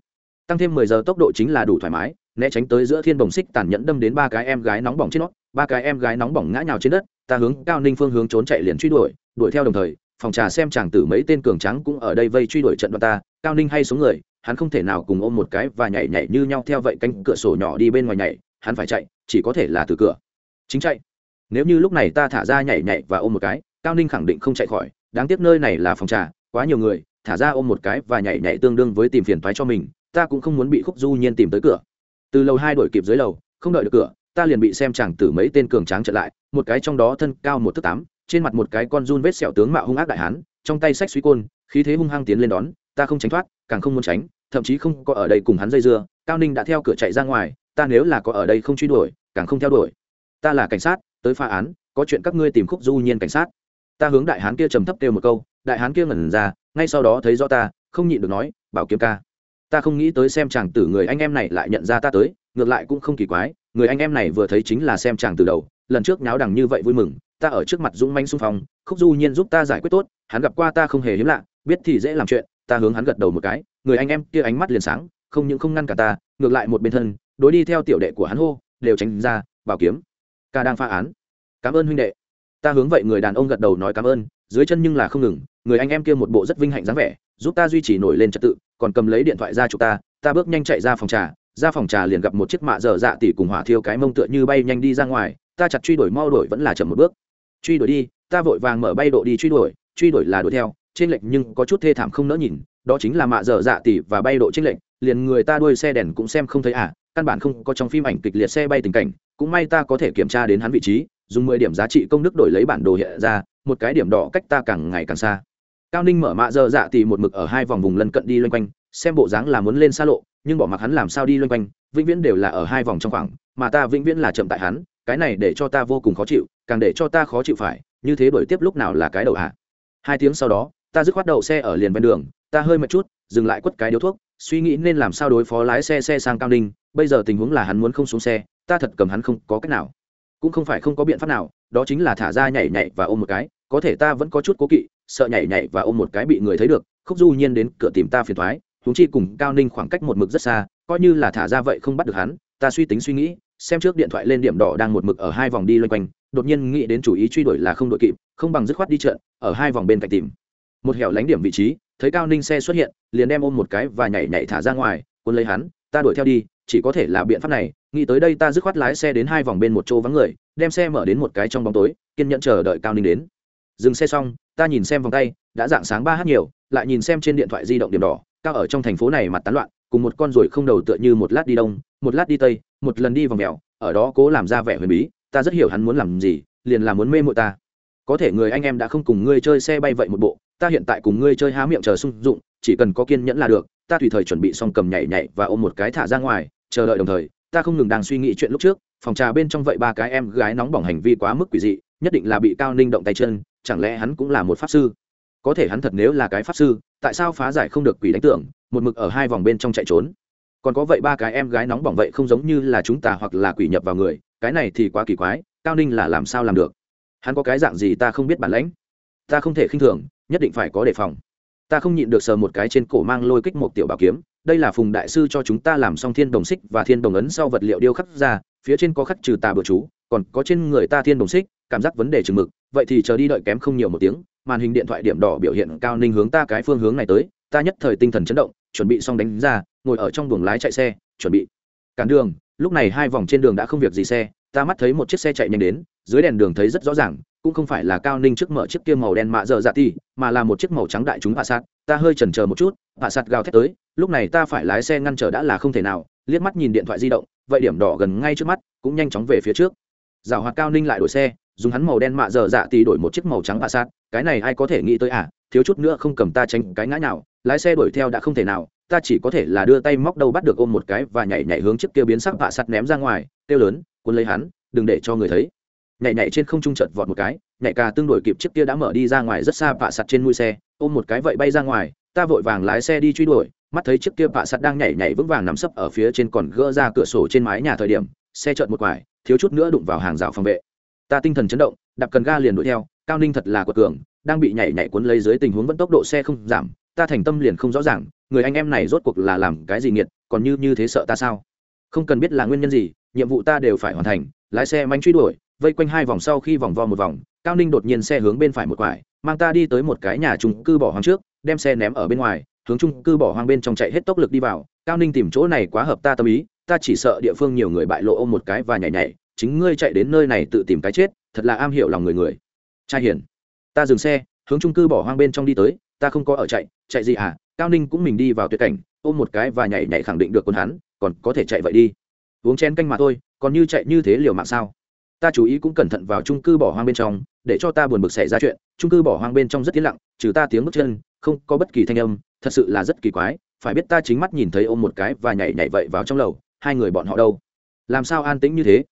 Tăng thêm mười giờ tốc độ chính là đủ thoải mái, né tránh tới giữa thiên đồng xích tàn nhẫn đâm đến ba cái em gái nóng bỏng trên nó, ba cái em gái nóng bỏng ngã nhào trên đất, ta hướng cao ninh phương hướng trốn chạy liền truy đuổi đuổi theo đồng thời phòng trà xem chàng tử mấy tên cường trắng cũng ở đây vây truy đuổi trận đoạn ta, cao ninh hay số người, hắn không thể nào cùng ôm một cái và nhảy nhảy như nhau theo vậy cánh cửa sổ nhỏ đi bên ngoài nhảy, hắn phải chạy, chỉ có thể là từ cửa. Chính chạy. Nếu như lúc này ta thả ra nhảy nhảy và ôm một cái, cao ninh khẳng định không chạy khỏi. Đáng tiếc nơi này là phòng trà, quá nhiều người, thả ra ôm một cái và nhảy nhảy tương đương với tìm phiền thoái cho mình, ta cũng không muốn bị khúc du nhiên tìm tới cửa. Từ lầu hai đổi kịp dưới lầu, không đợi được cửa, ta liền bị xem chàng tử mấy tên cường tráng trở lại, một cái trong đó thân cao một thước tám trên mặt một cái con run vết sẹo tướng mạo hung ác đại hán, trong tay sách suy côn, khí thế hung hăng tiến lên đón, ta không tránh thoát, càng không muốn tránh, thậm chí không có ở đây cùng hắn dây dưa, cao ninh đã theo cửa chạy ra ngoài, ta nếu là có ở đây không truy đuổi, càng không theo đuổi. Ta là cảnh sát, tới phá án, có chuyện các ngươi tìm khúc du nhiên cảnh sát. Ta hướng đại hán kia trầm thấp kêu một câu, đại hán kia ngẩn ra, ngay sau đó thấy rõ ta, không nhịn được nói, bảo kiếm ca. Ta không nghĩ tới xem chàng tử người anh em này lại nhận ra ta tới, ngược lại cũng không kỳ quái, người anh em này vừa thấy chính là xem chàng từ đầu, lần trước nháo đằng như vậy vui mừng ta ở trước mặt dũng manh xung phong, khúc du nhiên giúp ta giải quyết tốt, hắn gặp qua ta không hề hiếm lạ, biết thì dễ làm chuyện, ta hướng hắn gật đầu một cái, người anh em kia ánh mắt liền sáng, không những không ngăn cả ta, ngược lại một bên thân, đối đi theo tiểu đệ của hắn hô, đều tránh ra, bảo kiếm. Ca đang phá án. Cảm ơn huynh đệ. Ta hướng vậy người đàn ông gật đầu nói cảm ơn, dưới chân nhưng là không ngừng, người anh em kia một bộ rất vinh hạnh dáng vẻ, giúp ta duy trì nổi lên trật tự, còn cầm lấy điện thoại ra chụp ta ta bước nhanh chạy ra phòng trà, ra phòng trà liền gặp một chiếc mạ dở dạ tỉ cùng hỏa thiêu cái mông tựa như bay nhanh đi ra ngoài, ta chặt truy đuổi mau đuổi vẫn là chậm một bước truy đuổi đi, ta vội vàng mở bay độ đi truy đuổi truy đuổi là đuổi theo, trên lệnh nhưng có chút thê thảm không nỡ nhìn, đó chính là mạ dở dạ tỉ và bay độ trên lệnh liền người ta đuôi xe đèn cũng xem không thấy à căn bản không có trong phim ảnh kịch liệt xe bay tình cảnh, cũng may ta có thể kiểm tra đến hắn vị trí, dùng mười điểm giá trị công đức đổi lấy bản đồ hiện ra, một cái điểm đỏ cách ta càng ngày càng xa. Cao ninh mở mạ dơ dạ tỉ một mực ở hai vòng vùng lân cận đi loanh quanh, xem bộ dáng là muốn lên xa lộ, nhưng bỏ mặc hắn làm sao đi loanh quanh, vĩnh viễn đều là ở hai vòng trong khoảng, mà ta vĩnh viễn là chậm tại hắn cái này để cho ta vô cùng khó chịu, càng để cho ta khó chịu phải, như thế đổi tiếp lúc nào là cái đầu hạ. Hai tiếng sau đó, ta dứt khoát đậu xe ở liền ven đường, ta hơi mệt chút, dừng lại quất cái điếu thuốc, suy nghĩ nên làm sao đối phó lái xe xe sang cao ninh, bây giờ tình huống là hắn muốn không xuống xe, ta thật cầm hắn không có cách nào. Cũng không phải không có biện pháp nào, đó chính là thả ra nhảy nhảy và ôm một cái, có thể ta vẫn có chút cố kỵ, sợ nhảy nhảy và ôm một cái bị người thấy được, khúc du nhiên đến cửa tìm ta phiền thoái chúng chi cùng cao ninh khoảng cách một mực rất xa, coi như là thả ra vậy không bắt được hắn, ta suy tính suy nghĩ xem trước điện thoại lên điểm đỏ đang một mực ở hai vòng đi loanh quanh, đột nhiên nghĩ đến chủ ý truy đuổi là không đội kịp, không bằng dứt khoát đi trận, ở hai vòng bên cạnh tìm. Một hẻo lánh điểm vị trí, thấy cao ninh xe xuất hiện, liền đem ôm một cái và nhảy nhảy thả ra ngoài quân lấy hắn, ta đuổi theo đi, chỉ có thể là biện pháp này, nghĩ tới đây ta dứt khoát lái xe đến hai vòng bên một chỗ vắng người, đem xe mở đến một cái trong bóng tối, kiên nhẫn chờ đợi cao ninh đến. Dừng xe xong, ta nhìn xem vòng tay, đã dạng sáng ba h nhiều, lại nhìn xem trên điện thoại di động điểm đỏ, cao ở trong thành phố này mặt tán loạn cùng một con ruồi không đầu tựa như một lát đi đông, một lát đi tây, một lần đi vòng mèo, ở đó cố làm ra vẻ huyền bí, ta rất hiểu hắn muốn làm gì, liền là muốn mê mội ta. Có thể người anh em đã không cùng ngươi chơi xe bay vậy một bộ, ta hiện tại cùng ngươi chơi há miệng chờ sung dụng, chỉ cần có kiên nhẫn là được, ta tùy thời chuẩn bị xong cầm nhảy nhảy và ôm một cái thả ra ngoài, chờ đợi đồng thời, ta không ngừng đang suy nghĩ chuyện lúc trước, phòng trà bên trong vậy ba cái em gái nóng bỏng hành vi quá mức quỷ dị, nhất định là bị cao ninh động tay chân, chẳng lẽ hắn cũng là một pháp sư? Có thể hắn thật nếu là cái pháp sư, tại sao phá giải không được quỷ đánh tưởng một mực ở hai vòng bên trong chạy trốn. Còn có vậy ba cái em gái nóng bỏng vậy không giống như là chúng ta hoặc là quỷ nhập vào người, cái này thì quá kỳ quái, cao ninh là làm sao làm được? Hắn có cái dạng gì ta không biết bản lãnh? Ta không thể khinh thường, nhất định phải có đề phòng. Ta không nhịn được sờ một cái trên cổ mang lôi kích một tiểu bảo kiếm, đây là phùng đại sư cho chúng ta làm xong thiên đồng xích và thiên đồng ấn sau vật liệu điêu khắc ra, phía trên có khắc trừ tà bừa chú, còn có trên người ta thiên đồng xích, cảm giác vấn đề chừng mực, vậy thì chờ đi đợi kém không nhiều một tiếng, màn hình điện thoại điểm đỏ biểu hiện cao ninh hướng ta cái phương hướng này tới, ta nhất thời tinh thần chấn động chuẩn bị xong đánh ra, ngồi ở trong buồng lái chạy xe, chuẩn bị. Cản đường, lúc này hai vòng trên đường đã không việc gì xe, ta mắt thấy một chiếc xe chạy nhanh đến, dưới đèn đường thấy rất rõ ràng, cũng không phải là cao ninh trước mở chiếc kia màu đen mạ dở dạ ti mà là một chiếc màu trắng đại chúng hạ sát ta hơi chần chờ một chút hạ sát gào thét tới, lúc này ta phải lái xe ngăn trở đã là không thể nào, liếc mắt nhìn điện thoại di động, vậy điểm đỏ gần ngay trước mắt, cũng nhanh chóng về phía trước. Giảo hoạt cao ninh lại đổi xe, dùng hắn màu đen mạ dở dạ ti đổi một chiếc màu trắng hạ sát cái này ai có thể nghĩ tới à thiếu chút nữa không cầm ta tránh cái ngã nào lái xe đuổi theo đã không thể nào, ta chỉ có thể là đưa tay móc đầu bắt được ôm một cái và nhảy nhảy hướng chiếc kia biến sắc vạ sắt ném ra ngoài, kêu lớn, cuốn lấy hắn, đừng để cho người thấy. Nhảy nhảy trên không trung chợt vọt một cái, nhảy cả tương đổi kịp chiếc kia đã mở đi ra ngoài rất xa vạ sạt trên mũi xe, ôm một cái vậy bay ra ngoài, ta vội vàng lái xe đi truy đuổi, mắt thấy chiếc kia vạ sạt đang nhảy nhảy vững vàng nằm sấp ở phía trên còn gỡ ra cửa sổ trên mái nhà thời điểm, xe chợt một quải, thiếu chút nữa đụng vào hàng rào phòng vệ. Ta tinh thần chấn động, đạp cần ga liền đuổi theo, cao ninh thật là quật cường, đang bị nhảy nhảy cuốn lấy dưới tình huống vẫn tốc độ xe không giảm ta thành tâm liền không rõ ràng, người anh em này rốt cuộc là làm cái gì nghiệt, còn như như thế sợ ta sao? Không cần biết là nguyên nhân gì, nhiệm vụ ta đều phải hoàn thành, lái xe manh truy đuổi, vây quanh hai vòng sau khi vòng vo một vòng, cao ninh đột nhiên xe hướng bên phải một quải, mang ta đi tới một cái nhà trung cư bỏ hoang trước, đem xe ném ở bên ngoài, hướng trung cư bỏ hoang bên trong chạy hết tốc lực đi vào. Cao ninh tìm chỗ này quá hợp ta tâm ý, ta chỉ sợ địa phương nhiều người bại lộ ôm một cái và nhảy nhảy, chính ngươi chạy đến nơi này tự tìm cái chết, thật là am hiểu lòng người người. Trai hiền, ta dừng xe, hướng trung cư bỏ hoang bên trong đi tới, ta không có ở chạy chạy gì à? Cao ninh cũng mình đi vào tuyệt cảnh, ôm một cái và nhảy nhảy khẳng định được quân hắn, còn có thể chạy vậy đi. Uống chén canh mà thôi, còn như chạy như thế liều mạng sao? Ta chú ý cũng cẩn thận vào trung cư bỏ hoang bên trong, để cho ta buồn bực xảy ra chuyện. Trung cư bỏ hoang bên trong rất yên lặng, trừ ta tiếng bước chân, không có bất kỳ thanh âm, thật sự là rất kỳ quái. Phải biết ta chính mắt nhìn thấy ôm một cái và nhảy nhảy vậy vào trong lầu, hai người bọn họ đâu? Làm sao an tĩnh như thế?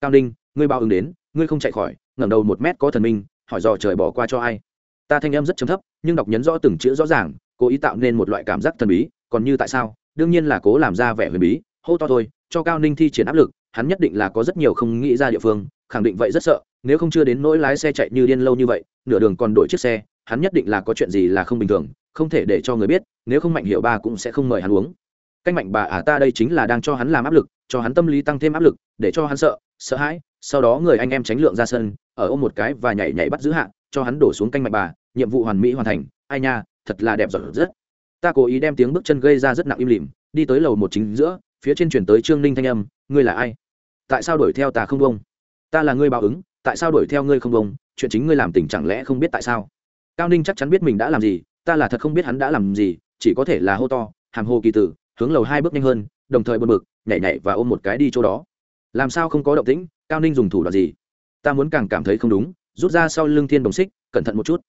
Cao ninh, ngươi bao ứng đến, ngươi không chạy khỏi, ngẩng đầu một mét có thần minh, hỏi dò trời bỏ qua cho ai? Ta thanh âm rất chấm thấp, nhưng đọc nhấn rõ từng chữ rõ ràng cố ý tạo nên một loại cảm giác thần bí, còn như tại sao? Đương nhiên là cố làm ra vẻ huyền bí, hô to thôi, cho cao ninh thi triển áp lực, hắn nhất định là có rất nhiều không nghĩ ra địa phương, khẳng định vậy rất sợ, nếu không chưa đến nỗi lái xe chạy như điên lâu như vậy, nửa đường còn đổi chiếc xe, hắn nhất định là có chuyện gì là không bình thường, không thể để cho người biết, nếu không mạnh hiệu ba cũng sẽ không mời hắn uống. Cách mạnh bà à ta đây chính là đang cho hắn làm áp lực, cho hắn tâm lý tăng thêm áp lực, để cho hắn sợ sợ hãi, sau đó người anh em tránh lượng ra sân, ở ôm một cái và nhảy nhảy bắt giữ hạ cho hắn đổ xuống canh mạnh bà, nhiệm vụ hoàn mỹ hoàn thành. Ai nha thật là đẹp giỏi rất. Ta cố ý đem tiếng bước chân gây ra rất nặng im lìm, đi tới lầu một chính giữa, phía trên chuyển tới trương ninh thanh âm, ngươi là ai? Tại sao đuổi theo ta không bông ta là ngươi báo ứng, tại sao đuổi theo ngươi không bông chuyện chính ngươi làm tình chẳng lẽ không biết tại sao? Cao ninh chắc chắn biết mình đã làm gì, ta là thật không biết hắn đã làm gì, chỉ có thể là hô to, hàm hồ kỳ tử, hướng lầu hai bước nhanh hơn, đồng thời bật mực nhảy nhảy và ôm một cái đi chỗ đó. Làm sao không có động tĩnh, cao ninh dùng thủ đoạn gì? Ta muốn càng cảm thấy không đúng, rút ra sau lưng thiên đồng xích, cẩn thận một chút.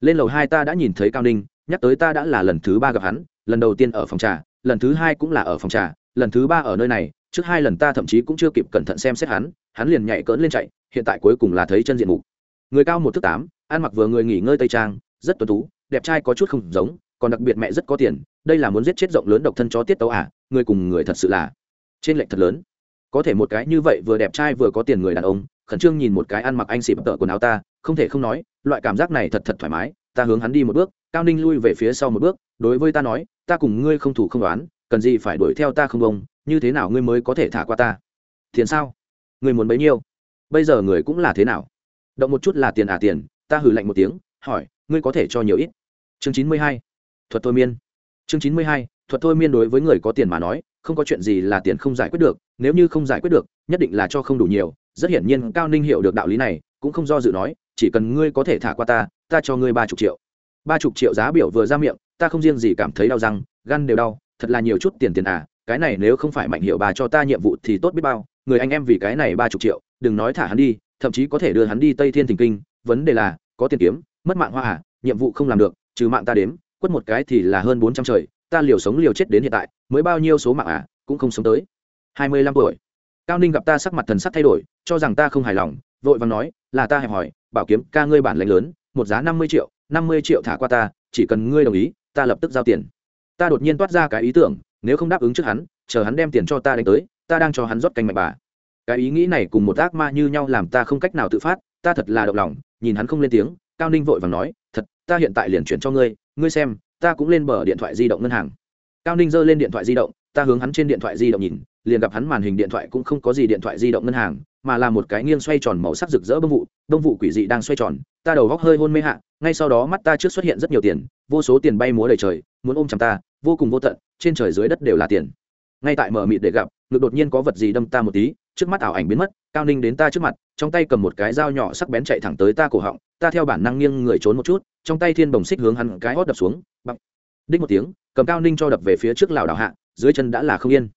Lên lầu hai ta đã nhìn thấy cao ninh nhắc tới ta đã là lần thứ ba gặp hắn, lần đầu tiên ở phòng trà, lần thứ hai cũng là ở phòng trà, lần thứ ba ở nơi này, trước hai lần ta thậm chí cũng chưa kịp cẩn thận xem xét hắn hắn liền nhảy cỡn lên chạy, hiện tại cuối cùng là thấy chân diện mục. Người cao một thước tám, ăn mặc vừa người nghỉ ngơi tây trang, rất tuấn tú, đẹp trai có chút không giống, còn đặc biệt mẹ rất có tiền, đây là muốn giết chết rộng lớn độc thân chó tiết tấu à người cùng người thật sự là trên lệnh thật lớn. Có thể một cái như vậy vừa đẹp trai vừa có tiền người đàn ông, khẩn trương nhìn một cái ăn mặc anh xịp tợ quần áo ta, không thể không nói, loại cảm giác này thật thật thoải mái ta hướng hắn đi một bước, cao ninh lui về phía sau một bước, đối với ta nói, ta cùng ngươi không thủ không đoán cần gì phải đuổi theo ta không bông, như thế nào ngươi mới có thể thả qua ta? Tiền sao? Ngươi muốn bấy nhiêu? Bây giờ người cũng là thế nào? Động một chút là tiền à tiền, ta hử lạnh một tiếng, hỏi, ngươi có thể cho nhiều ít? Chương chín mươi hai, thuật thôi miên. Chương chín mươi hai, thuật thôi miên đối với người có tiền mà nói, không có chuyện gì là tiền không giải quyết được, nếu như không giải quyết được, nhất định là cho không đủ nhiều. Rất hiển nhiên cao ninh hiểu được đạo lý này, cũng không do dự nói, chỉ cần ngươi có thể thả qua ta ta cho ngươi ba chục triệu. Ba chục triệu giá biểu vừa ra miệng, ta không riêng gì cảm thấy đau răng, gan đều đau, thật là nhiều chút tiền tiền à cái này nếu không phải mạnh hiệu bà cho ta nhiệm vụ thì tốt biết bao, người anh em vì cái này ba chục triệu, đừng nói thả hắn đi, thậm chí có thể đưa hắn đi tây thiên thình kinh, vấn đề là, có tiền kiếm, mất mạng hoa à nhiệm vụ không làm được, trừ mạng ta đếm, quất một cái thì là hơn bốn trăm trời, ta liều sống liều chết đến hiện tại, mới bao nhiêu số mạng à cũng không sống tới. Hai mươi lăm tuổi. Cao ninh gặp ta sắc mặt thần sắc thay đổi, cho rằng ta không hài lòng, vội vàng nói, là ta hẹp hỏi, bảo kiếm ca ngươi bản lãnh lớn một giá năm mươi triệu, năm mươi triệu thả qua ta, chỉ cần ngươi đồng ý, ta lập tức giao tiền. Ta đột nhiên toát ra cái ý tưởng, nếu không đáp ứng trước hắn, chờ hắn đem tiền cho ta đánh tới, ta đang cho hắn rót canh mạnh bà. Cái ý nghĩ này cùng một ác ma như nhau làm ta không cách nào tự phát, ta thật là động lòng, nhìn hắn không lên tiếng, cao ninh vội vàng nói, thật, ta hiện tại liền chuyển cho ngươi ngươi xem, ta cũng lên bờ điện thoại di động ngân hàng. Cao ninh giơ lên điện thoại di động, ta hướng hắn trên điện thoại di động nhìn, liền gặp hắn màn hình điện thoại cũng không có gì điện thoại di động ngân hàng, mà là một cái nghiêng xoay tròn màu sắc rực rỡ bông vụ bông vụ quỷ dị đang xoay tròn ta đầu góc hơi hôn mê hạ, ngay sau đó mắt ta trước xuất hiện rất nhiều tiền, vô số tiền bay múa đầy trời, muốn ôm chầm ta, vô cùng vô tận, trên trời dưới đất đều là tiền. Ngay tại mở mịt để gặp, ngực đột nhiên có vật gì đâm ta một tí, trước mắt ảo ảnh biến mất, cao ninh đến ta trước mặt, trong tay cầm một cái dao nhỏ sắc bén chạy thẳng tới ta cổ họng, ta theo bản năng nghiêng người trốn một chút, trong tay thiên bồng xích hướng hắn cái hót đập xuống bắp đích một tiếng, cầm cao ninh cho đập về phía trước lảo đảo hạ, dưới chân đã là không yên.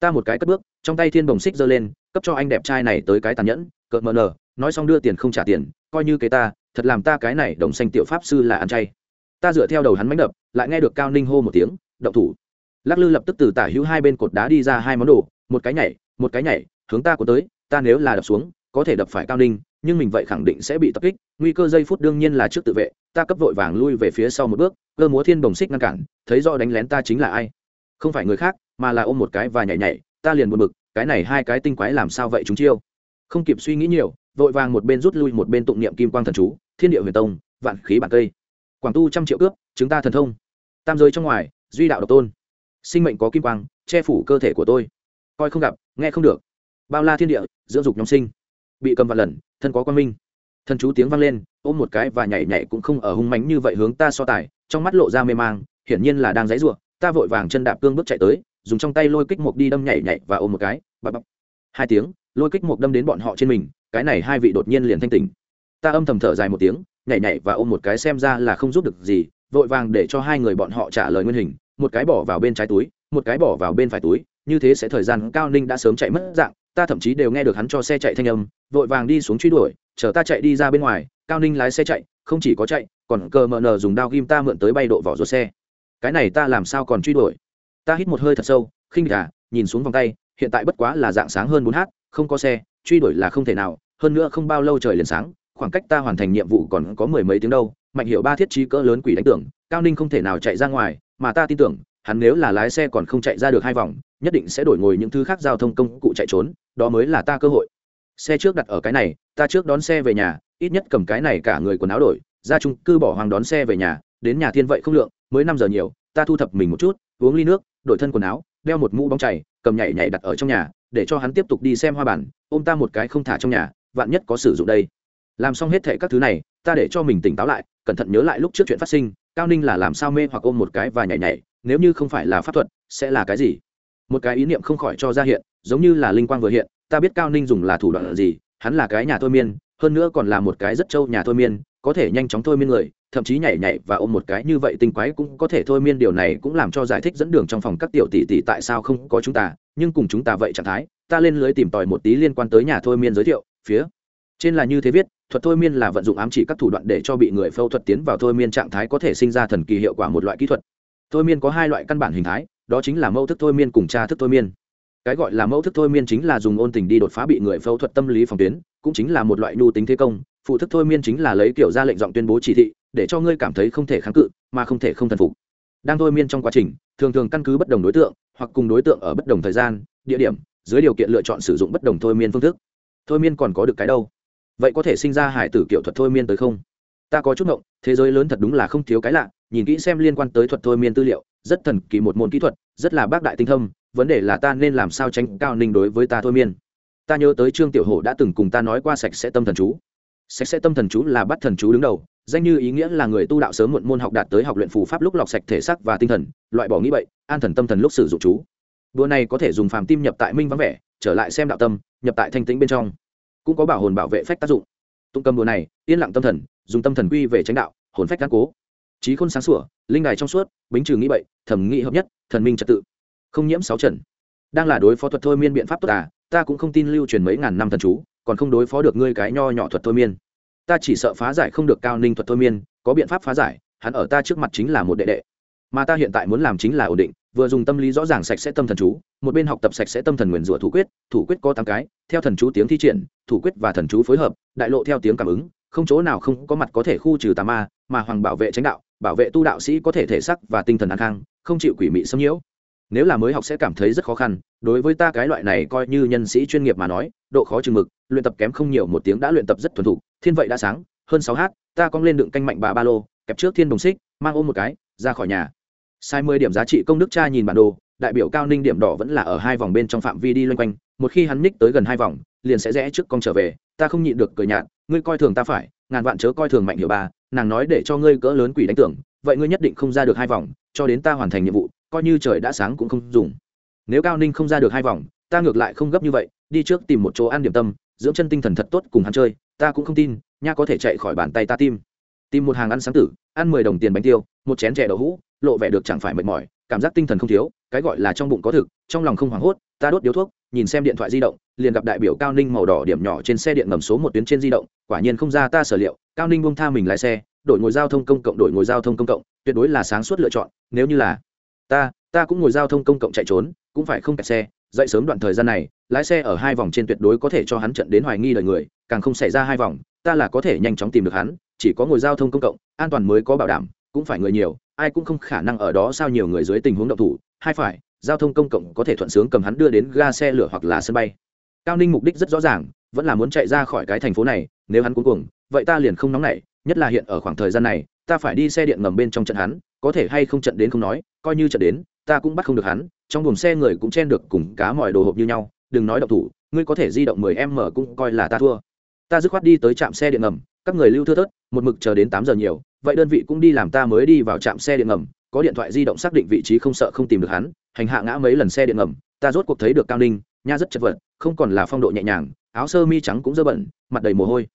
Ta một cái cất bước, trong tay thiên bồng xích giơ lên, cấp cho anh đẹp trai này tới cái tàn nhẫn, cợt mờ nờ, nói xong đưa tiền không trả tiền, coi như kế ta thật làm ta cái này đồng xanh tiểu pháp sư là ăn chay. Ta dựa theo đầu hắn mánh đập, lại nghe được cao ninh hô một tiếng, động thủ. Lắc lư lập tức từ tả hữu hai bên cột đá đi ra hai món đồ, một cái nhảy, một cái nhảy, hướng ta của tới, ta nếu là đập xuống, có thể đập phải cao ninh, nhưng mình vậy khẳng định sẽ bị tập kích, nguy cơ giây phút đương nhiên là trước tự vệ, ta cấp vội vàng lui về phía sau một bước, cơ múa thiên bồng xích ngăn cản, thấy do đánh lén ta chính là ai. Không phải người khác, mà là ôm một cái và nhảy nhảy, ta liền buồn bực, cái này hai cái tinh quái làm sao vậy chúng chiêu? Không kịp suy nghĩ nhiều vội vàng một bên rút lui một bên tụng niệm kim quang thần chú, thiên địa huyền tông, vạn khí bản cây. Quảng tu trăm triệu cướp chúng ta thần thông. Tam giới trong ngoài, duy đạo độc tôn. Sinh mệnh có kim quang, che phủ cơ thể của tôi. Coi không gặp, nghe không được. Bao la thiên địa, dưỡng dục nhóm sinh. Bị cầm vạn lần, thân có quan minh. Thần chú tiếng vang lên, ôm một cái và nhảy nhảy cũng không ở hung mánh như vậy hướng ta so tài, trong mắt lộ ra mê mang, hiển nhiên là đang dãy ruộng ta vội vàng chân đạp cương bước chạy tới, dùng trong tay lôi kích một đi đâm nhảy nhảy và ôm một cái, bập bập. Hai tiếng, lôi kích một đâm đến bọn họ trên mình cái này hai vị đột nhiên liền thanh tỉnh. Ta âm thầm thở dài một tiếng, nhảy nhảy và ôm một cái xem ra là không giúp được gì, vội vàng để cho hai người bọn họ trả lời nguyên hình, một cái bỏ vào bên trái túi, một cái bỏ vào bên phải túi, như thế sẽ thời gian cao ninh đã sớm chạy mất dạng, ta thậm chí đều nghe được hắn cho xe chạy thanh âm, vội vàng đi xuống truy đuổi, chờ ta chạy đi ra bên ngoài, cao ninh lái xe chạy, không chỉ có chạy, còn cờ mờ nờ dùng đao ghim ta mượn tới bay độ vỏ ruột xe. Cái này ta làm sao còn truy đuổi? Ta hít một hơi thật sâu, khinh gà, nhìn xuống vòng tay, hiện tại bất quá là dạng sáng hơn bốn h không có xe truy đuổi là không thể nào, hơn nữa không bao lâu trời liền sáng, khoảng cách ta hoàn thành nhiệm vụ còn có mười mấy tiếng đâu, mạnh hiệu ba thiết trí cỡ lớn quỷ đánh tưởng, cao ninh không thể nào chạy ra ngoài, mà ta tin tưởng, hắn nếu là lái xe còn không chạy ra được hai vòng, nhất định sẽ đổi ngồi những thứ khác giao thông công cụ chạy trốn, đó mới là ta cơ hội. Xe trước đặt ở cái này, ta trước đón xe về nhà, ít nhất cầm cái này cả người quần áo đổi, ra trung cư bỏ hoàng đón xe về nhà, đến nhà thiên vậy không lượng, mới năm giờ nhiều, ta thu thập mình một chút, uống ly nước, đổi thân quần áo, đeo một mũ bóng chảy cầm nhảy nhảy đặt ở trong nhà để cho hắn tiếp tục đi xem hoa bản, ôm ta một cái không thả trong nhà, vạn nhất có sử dụng đây. Làm xong hết thệ các thứ này, ta để cho mình tỉnh táo lại, cẩn thận nhớ lại lúc trước chuyện phát sinh, cao ninh là làm sao mê hoặc ôm một cái và nhảy nhảy, nếu như không phải là pháp thuật, sẽ là cái gì? Một cái ý niệm không khỏi cho ra hiện, giống như là linh quang vừa hiện, ta biết cao ninh dùng là thủ đoạn gì, hắn là cái nhà thôi miên, hơn nữa còn là một cái rất trâu nhà thôi miên, có thể nhanh chóng thôi miên người thậm chí nhảy nhảy và ôm một cái như vậy tinh quái cũng có thể thôi miên điều này cũng làm cho giải thích dẫn đường trong phòng các tiểu tỷ tỷ tại sao không có chúng ta, nhưng cùng chúng ta vậy trạng thái, ta lên lưới tìm tòi một tí liên quan tới nhà thôi miên giới thiệu, phía trên là như thế viết, thuật thôi miên là vận dụng ám chỉ các thủ đoạn để cho bị người phẫu thuật tiến vào thôi miên trạng thái có thể sinh ra thần kỳ hiệu quả một loại kỹ thuật. Thôi miên có hai loại căn bản hình thái, đó chính là mẫu thức thôi miên cùng tra thức thôi miên. Cái gọi là mẫu thức thôi miên chính là dùng ôn tình đi đột phá bị người phẫu thuật tâm lý phòng tuyến, cũng chính là một loại nhu tính thế công, phụ thức thôi miên chính là lấy kiểu ra lệnh giọng tuyên bố chỉ thị để cho ngươi cảm thấy không thể kháng cự, mà không thể không thần phục. Đang thôi miên trong quá trình, thường thường căn cứ bất đồng đối tượng, hoặc cùng đối tượng ở bất đồng thời gian, địa điểm, dưới điều kiện lựa chọn sử dụng bất đồng thôi miên phương thức. Thôi miên còn có được cái đâu? Vậy có thể sinh ra hải tử kiểu thuật thôi miên tới không? Ta có chút ngộng, thế giới lớn thật đúng là không thiếu cái lạ, nhìn kỹ xem liên quan tới thuật thôi miên tư liệu, rất thần kỳ một môn kỹ thuật, rất là bác đại tinh thâm vấn đề là ta nên làm sao tránh cao ninh đối với ta thôi miên? Ta nhớ tới trương tiểu hổ đã từng cùng ta nói qua sạch sẽ tâm thần chú sạch sẽ tâm thần chú là bắt thần chú đứng đầu, danh như ý nghĩa là người tu đạo sớm muộn môn học đạt tới học luyện phù pháp lúc lọc sạch thể xác và tinh thần, loại bỏ nghĩ bậy, an thần tâm thần lúc sử dụng chú. Đùa này có thể dùng phàm tim nhập tại minh vắng vẻ, trở lại xem đạo tâm, nhập tại thanh tĩnh bên trong. Cũng có bảo hồn bảo vệ phách tác dụng. Tụng cầm đùa này, yên lặng tâm thần, dùng tâm thần quy về tránh đạo, hồn phách căn cố. Trí khôn sáng sủa, linh đài trong suốt, bính trừ nghĩ bậy, thẩm nghĩ hợp nhất, thần minh trật tự. Không nhiễm sáu trần. Đang là đối phó thuật thôi miên biện pháp tốt à ta cũng không tin lưu truyền mấy ngàn năm thần chú còn không đối phó được ngươi cái nho nhỏ thuật thôi miên. Ta chỉ sợ phá giải không được cao ninh thuật thôi miên, có biện pháp phá giải, hắn ở ta trước mặt chính là một đệ đệ. Mà ta hiện tại muốn làm chính là ổn định, vừa dùng tâm lý rõ ràng sạch sẽ tâm thần chú, một bên học tập sạch sẽ tâm thần nguyền rủa thủ quyết thủ quyết có tám cái, theo thần chú tiếng thi triển, thủ quyết và thần chú phối hợp, đại lộ theo tiếng cảm ứng, không chỗ nào không có mặt có thể khu trừ tà ma, mà hoàng bảo vệ tránh đạo, bảo vệ tu đạo sĩ có thể thể sắc và tinh thần an khang, không chịu quỷ mị xâm nhiễu. Nếu là mới học sẽ cảm thấy rất khó khăn, đối với ta cái loại này coi như nhân sĩ chuyên nghiệp mà nói, độ khó chừng mực luyện tập kém không nhiều, một tiếng đã luyện tập rất thuần thục, thiên vậy đã sáng, hơn sáu h ta cong lên đựng canh mạnh bà ba lô, kẹp trước thiên đồng xích, mang ôm một cái, ra khỏi nhà. Sai mười điểm giá trị công đức cha nhìn bản đồ, đại biểu cao ninh điểm đỏ vẫn là ở hai vòng bên trong phạm vi đi loanh quanh, một khi hắn ních tới gần hai vòng, liền sẽ rẽ trước con trở về, ta không nhịn được cười nhạt, ngươi coi thường ta phải, ngàn vạn chớ coi thường mạnh hiệu ba nàng nói để cho ngươi cỡ lớn quỷ đánh tưởng, vậy ngươi nhất định không ra được hai vòng, cho đến ta hoàn thành nhiệm vụ, coi như trời đã sáng cũng không dùng. Nếu cao ninh không ra được hai vòng, ta ngược lại không gấp như vậy, đi trước tìm một chỗ ăn điểm tâm dưỡng chân tinh thần thật tốt cùng hắn chơi, ta cũng không tin, nha có thể chạy khỏi bàn tay ta tim. Tìm một hàng ăn sáng tử, ăn mười đồng tiền bánh tiêu, một chén chè đậu hũ, lộ vẻ được chẳng phải mệt mỏi, cảm giác tinh thần không thiếu, cái gọi là trong bụng có thực, trong lòng không hoảng hốt, ta đốt điếu thuốc, nhìn xem điện thoại di động, liền gặp đại biểu cao ninh màu đỏ điểm nhỏ trên xe điện ngầm số một tuyến trên di động, quả nhiên không ra ta sở liệu, cao ninh bông tha mình lái xe, đổi ngồi giao thông công cộng, đổi ngồi giao thông công cộng, tuyệt đối là sáng suốt lựa chọn, nếu như là ta ta cũng ngồi giao thông công cộng chạy trốn, cũng phải không kẹt xe dậy sớm đoạn thời gian này, lái xe ở hai vòng trên tuyệt đối có thể cho hắn trận đến hoài nghi đời người, càng không xảy ra hai vòng, ta là có thể nhanh chóng tìm được hắn, chỉ có ngồi giao thông công cộng, an toàn mới có bảo đảm, cũng phải người nhiều, ai cũng không khả năng ở đó sao nhiều người dưới tình huống động thủ, hai phải, giao thông công cộng có thể thuận sướng cầm hắn đưa đến ga xe lửa hoặc là sân bay. Cao ninh mục đích rất rõ ràng, vẫn là muốn chạy ra khỏi cái thành phố này, nếu hắn cuối cùng vậy ta liền không nóng nảy, nhất là hiện ở khoảng thời gian này, ta phải đi xe điện ngầm bên trong trận hắn, có thể hay không trận đến không nói, coi như trận đến ta cũng bắt không được hắn, trong buồng xe người cũng chen được cùng cá mọi đồ hộp như nhau, đừng nói động thủ, ngươi có thể di động mười em mở cũng coi là ta thua. Ta dứt khoát đi tới trạm xe điện ngầm, các người lưu thưa thớt, một mực chờ đến tám giờ nhiều, vậy đơn vị cũng đi làm ta mới đi vào trạm xe điện ngầm, có điện thoại di động xác định vị trí không sợ không tìm được hắn, hành hạ ngã mấy lần xe điện ngầm, ta rốt cuộc thấy được cao ninh, nha rất chật vật, không còn là phong độ nhẹ nhàng, áo sơ mi trắng cũng dơ bẩn, mặt đầy mồ hôi.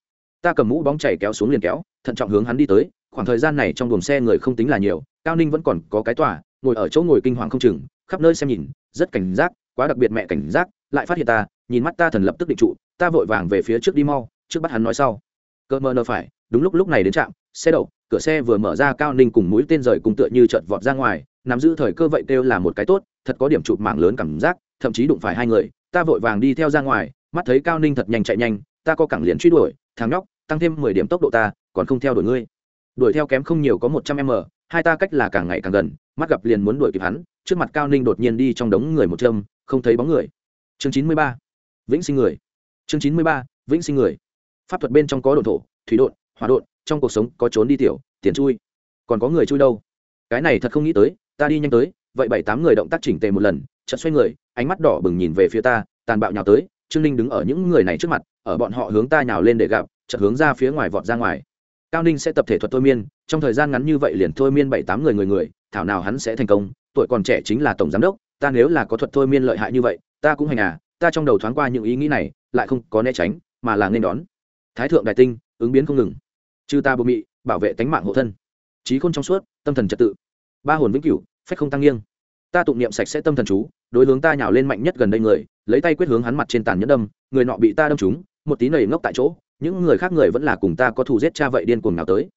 Ta cầm mũ bóng chảy kéo xuống liền kéo, thận trọng hướng hắn đi tới, khoảng thời gian này trong buồng xe người không tính là nhiều, cao ninh vẫn còn có cái tòa ngồi ở chỗ ngồi kinh hoàng không chừng, khắp nơi xem nhìn, rất cảnh giác, quá đặc biệt mẹ cảnh giác, lại phát hiện ta, nhìn mắt ta thần lập tức định trụ, ta vội vàng về phía trước đi mau, trước bắt hắn nói sau. Cơ mơ nơ phải, đúng lúc lúc này đến trạm, xe đậu, cửa xe vừa mở ra cao ninh cùng mũi tên rời cùng tựa như chợt vọt ra ngoài, nắm giữ thời cơ vậy kêu là một cái tốt, thật có điểm chụp mạng lớn cảm giác, thậm chí đụng phải hai người, ta vội vàng đi theo ra ngoài, mắt thấy cao ninh thật nhanh chạy nhanh, ta có cẳng liền truy đuổi, thằng nhóc, tăng thêm mười điểm tốc độ ta, còn không theo đuổi ngươi. Đuổi theo kém không nhiều có một trăm m hai ta cách là càng ngày càng gần, mắt gặp liền muốn đuổi kịp hắn, trước mặt cao ninh đột nhiên đi trong đống người một châm, không thấy bóng người. Chương chín mươi ba, vĩnh sinh người. Chương chín mươi ba, vĩnh sinh người. Pháp thuật bên trong có đồn thổ, thủy đột hỏa đột trong cuộc sống có trốn đi tiểu, tiền chui. Còn có người chui đâu? Cái này thật không nghĩ tới, ta đi nhanh tới, vậy bảy tám người động tác chỉnh tề một lần, chợt xoay người, ánh mắt đỏ bừng nhìn về phía ta, tàn bạo nhào tới, trương ninh đứng ở những người này trước mặt, ở bọn họ hướng ta nhào lên để gặp, chợt hướng ra phía ngoài vọt ra ngoài cao ninh sẽ tập thể thuật thôi miên, trong thời gian ngắn như vậy liền thôi miên bảy tám người người người, thảo nào hắn sẽ thành công, tuổi còn trẻ chính là tổng giám đốc, ta nếu là có thuật thôi miên lợi hại như vậy, ta cũng hành à ta trong đầu thoáng qua những ý nghĩ này, lại không có né tránh, mà là nên đón. Thái thượng đại tinh, ứng biến không ngừng. Chư ta bồ mị, bảo vệ tánh mạng hộ thân. Trí khôn trong suốt, tâm thần trật tự. Ba hồn vĩnh cửu, phách không tăng nghiêng. Ta tụng niệm sạch sẽ tâm thần chú, đối hướng ta nhào lên mạnh nhất gần đây người, lấy tay quyết hướng hắn mặt trên tàn nhẫn đâm, người nọ bị ta đâm trúng, một tí nầy ngốc tại chỗ những người khác người vẫn là cùng ta có thù giết cha vậy điên cuồng nào tới.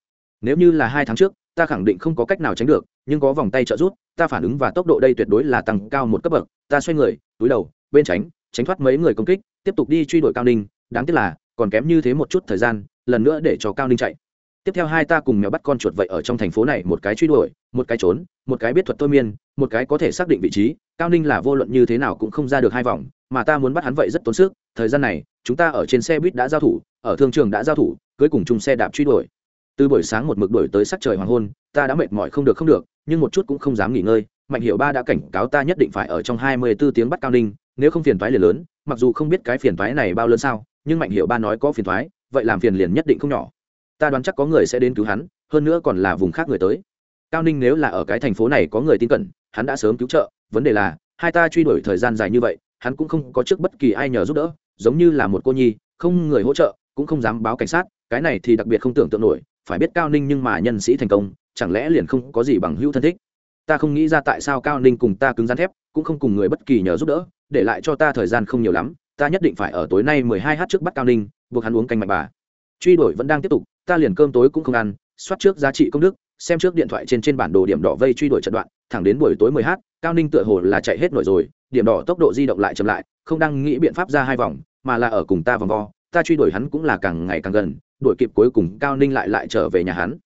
Nếu như là hai tháng trước, ta khẳng định không có cách nào tránh được, nhưng có vòng tay trợ giúp, ta phản ứng và tốc độ đây tuyệt đối là tăng cao một cấp bậc. Ta xoay người, túi đầu, bên tránh tránh thoát mấy người công kích, tiếp tục đi truy đuổi cao ninh. Đáng tiếc là, còn kém như thế một chút thời gian, lần nữa để cho cao ninh chạy. Tiếp theo hai ta cùng mèo bắt con chuột vậy ở trong thành phố này một cái truy đuổi, một cái trốn, một cái biết thuật thôi miên, một cái có thể xác định vị trí. Cao ninh là vô luận như thế nào cũng không ra được hai vòng, mà ta muốn bắt hắn vậy rất tốn sức. Thời gian này, chúng ta ở trên xe buýt đã giao thủ ở thương trường đã giao thủ cưới cùng chung xe đạp truy đuổi. Từ buổi sáng một mực đuổi tới sắc trời hoàng hôn, ta đã mệt mỏi không được không được, nhưng một chút cũng không dám nghỉ ngơi. Mạnh hiệu ba đã cảnh cáo ta nhất định phải ở trong hai mươi 24 tiếng bắt cao ninh, nếu không phiền toái liền lớn, mặc dù không biết cái phiền toái này bao lớn sao, nhưng mạnh hiệu ba nói có phiền toái, vậy làm phiền liền nhất định không nhỏ. Ta đoán chắc có người sẽ đến cứu hắn, hơn nữa còn là vùng khác người tới. Cao ninh nếu là ở cái thành phố này có người tin cẩn, hắn đã sớm cứu trợ. Vấn đề là, hai ta truy đuổi thời gian dài như vậy, hắn cũng không có trước bất kỳ ai nhờ giúp đỡ, giống như là một cô nhi, không người hỗ trợ cũng không dám báo cảnh sát, cái này thì đặc biệt không tưởng tượng nổi, phải biết cao ninh nhưng mà nhân sĩ thành công, chẳng lẽ liền không có gì bằng hữu thân thích? Ta không nghĩ ra tại sao cao ninh cùng ta cứng rắn thép, cũng không cùng người bất kỳ nhờ giúp đỡ, để lại cho ta thời gian không nhiều lắm, ta nhất định phải ở tối nay mười hai h trước bắt cao ninh, buộc hắn uống canh mạnh bà. Truy đuổi vẫn đang tiếp tục, ta liền cơm tối cũng không ăn, soát trước giá trị công đức, xem trước điện thoại trên trên bản đồ điểm đỏ vây truy đuổi trận đoạn, thẳng đến buổi tối mười h cao ninh tựa hồ là chạy hết nổi rồi, điểm đỏ tốc độ di động lại chậm lại, không đang nghĩ biện pháp ra hai vòng, mà là ở cùng ta vòng vo ta truy đuổi hắn cũng là càng ngày càng gần, đuổi kịp cuối cùng cao ninh lại lại trở về nhà hắn.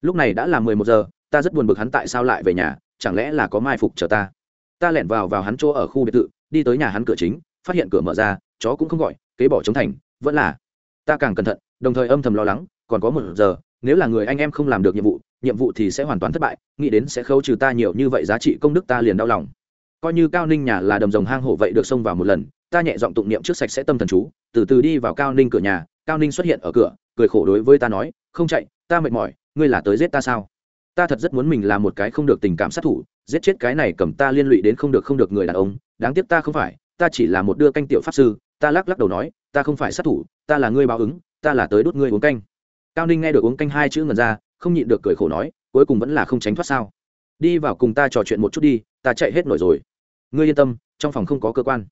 Lúc này đã là mười một giờ, ta rất buồn bực hắn tại sao lại về nhà, chẳng lẽ là có mai phục chờ ta? Ta lẻn vào vào hắn chỗ ở khu biệt thự, đi tới nhà hắn cửa chính, phát hiện cửa mở ra, chó cũng không gọi, kế bỏ chống thành, vẫn là. Ta càng cẩn thận, đồng thời âm thầm lo lắng, còn có một giờ, nếu là người anh em không làm được nhiệm vụ nhiệm vụ thì sẽ hoàn toàn thất bại, nghĩ đến sẽ khấu trừ ta nhiều như vậy giá trị công đức ta liền đau lòng coi như cao ninh nhà là đầm rồng hang hổ vậy được xông vào một lần, ta nhẹ giọng tụng niệm trước sạch sẽ tâm thần chú, từ từ đi vào cao ninh cửa nhà, cao ninh xuất hiện ở cửa, cười khổ đối với ta nói, không chạy, ta mệt mỏi, ngươi là tới giết ta sao? Ta thật rất muốn mình là một cái không được tình cảm sát thủ, giết chết cái này cầm ta liên lụy đến không được không được người đàn ông, đáng tiếc ta không phải, ta chỉ là một đưa canh tiểu pháp sư, ta lắc lắc đầu nói, ta không phải sát thủ, ta là ngươi báo ứng, ta là tới đốt ngươi uống canh. Cao ninh nghe được uống canh hai chữ ngần ra, không nhịn được cười khổ nói, cuối cùng vẫn là không tránh thoát sao? Đi vào cùng ta trò chuyện một chút đi, ta chạy hết nổi rồi ngươi yên tâm, trong phòng không có cơ quan.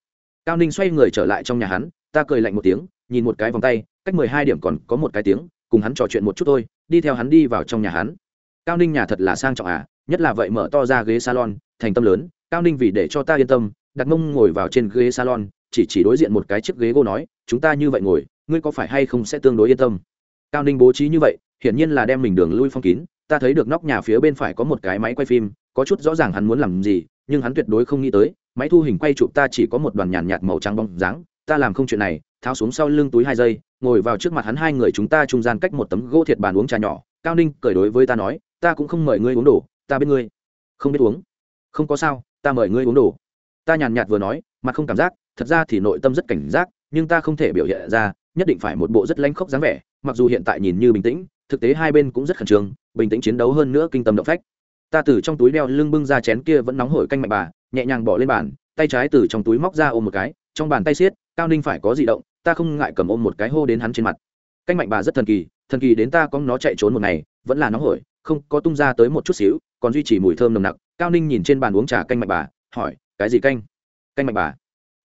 Cao ninh xoay người trở lại trong nhà hắn, ta cười lạnh một tiếng, nhìn một cái vòng tay, cách mười hai điểm còn có một cái tiếng, cùng hắn trò chuyện một chút thôi, đi theo hắn đi vào trong nhà hắn. Cao ninh nhà thật là sang trọng à nhất là vậy mở to ra ghế salon, thành tâm lớn, cao ninh vì để cho ta yên tâm, đặt mông ngồi vào trên ghế salon, chỉ chỉ đối diện một cái chiếc ghế gỗ nói, chúng ta như vậy ngồi, ngươi có phải hay không sẽ tương đối yên tâm? Cao ninh bố trí như vậy, hiển nhiên là đem mình đường lui phong kín, ta thấy được nóc nhà phía bên phải có một cái máy quay phim, có chút rõ ràng hắn muốn làm gì nhưng hắn tuyệt đối không nghĩ tới, máy thu hình quay chụp ta chỉ có một đoàn nhàn nhạt màu trắng bóng dáng, ta làm không chuyện này, tháo xuống sau lưng túi hai giây, ngồi vào trước mặt hắn hai người chúng ta trung gian cách một tấm gỗ thiệt bàn uống trà nhỏ, cao ninh cười đối với ta nói, ta cũng không mời ngươi uống đồ, ta biết ngươi không biết uống. Không có sao, ta mời ngươi uống đồ. Ta nhàn nhạt vừa nói, mặt không cảm giác, thật ra thì nội tâm rất cảnh giác, nhưng ta không thể biểu hiện ra, nhất định phải một bộ rất lanh khốc dáng vẻ, mặc dù hiện tại nhìn như bình tĩnh, thực tế hai bên cũng rất khẩn trương, bình tĩnh chiến đấu hơn nữa kinh tâm động phách ta từ trong túi đeo lưng bưng ra chén kia vẫn nóng hổi canh mạnh bà, nhẹ nhàng bỏ lên bàn, tay trái từ trong túi móc ra ôm một cái, trong bàn tay xiết, cao ninh phải có gì động, ta không ngại cầm ôm một cái hô đến hắn trên mặt. Canh mạnh bà rất thần kỳ thần kỳ đến ta có nó chạy trốn một ngày, vẫn là nóng hổi, không có tung ra tới một chút xíu, còn duy trì mùi thơm nồng nặc. Cao ninh nhìn trên bàn uống trà canh mạnh bà, hỏi, cái gì canh? Canh mạnh bà.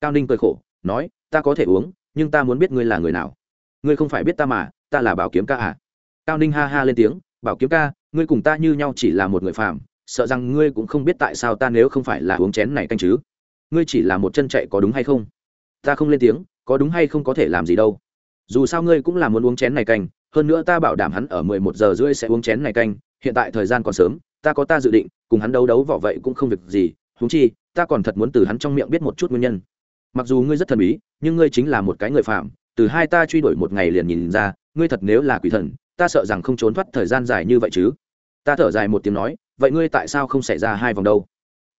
Cao ninh cười khổ, nói, ta có thể uống, nhưng ta muốn biết ngươi là người nào. Ngươi không phải biết ta mà, ta là bảo kiếm ca à? Cao ninh ha ha lên tiếng, bảo kiếm ca ngươi cùng ta như nhau chỉ là một người phàm, sợ rằng ngươi cũng không biết tại sao ta nếu không phải là uống chén này canh chứ. Ngươi chỉ là một chân chạy có đúng hay không? Ta không lên tiếng, có đúng hay không có thể làm gì đâu. Dù sao ngươi cũng là muốn uống chén này canh, hơn nữa ta bảo đảm hắn ở mười một giờ rưỡi sẽ uống chén này canh, hiện tại thời gian còn sớm, ta có ta dự định, cùng hắn đấu đấu vỏ vậy cũng không việc gì, huống chi, ta còn thật muốn từ hắn trong miệng biết một chút nguyên nhân. Mặc dù ngươi rất thần bí, nhưng ngươi chính là một cái người phạm từ hai ta truy đuổi một ngày liền nhìn ra, ngươi thật nếu là quỷ thần, ta sợ rằng không trốn thoát thời gian dài như vậy chứ ta thở dài một tiếng nói vậy ngươi tại sao không xảy ra hai vòng đâu?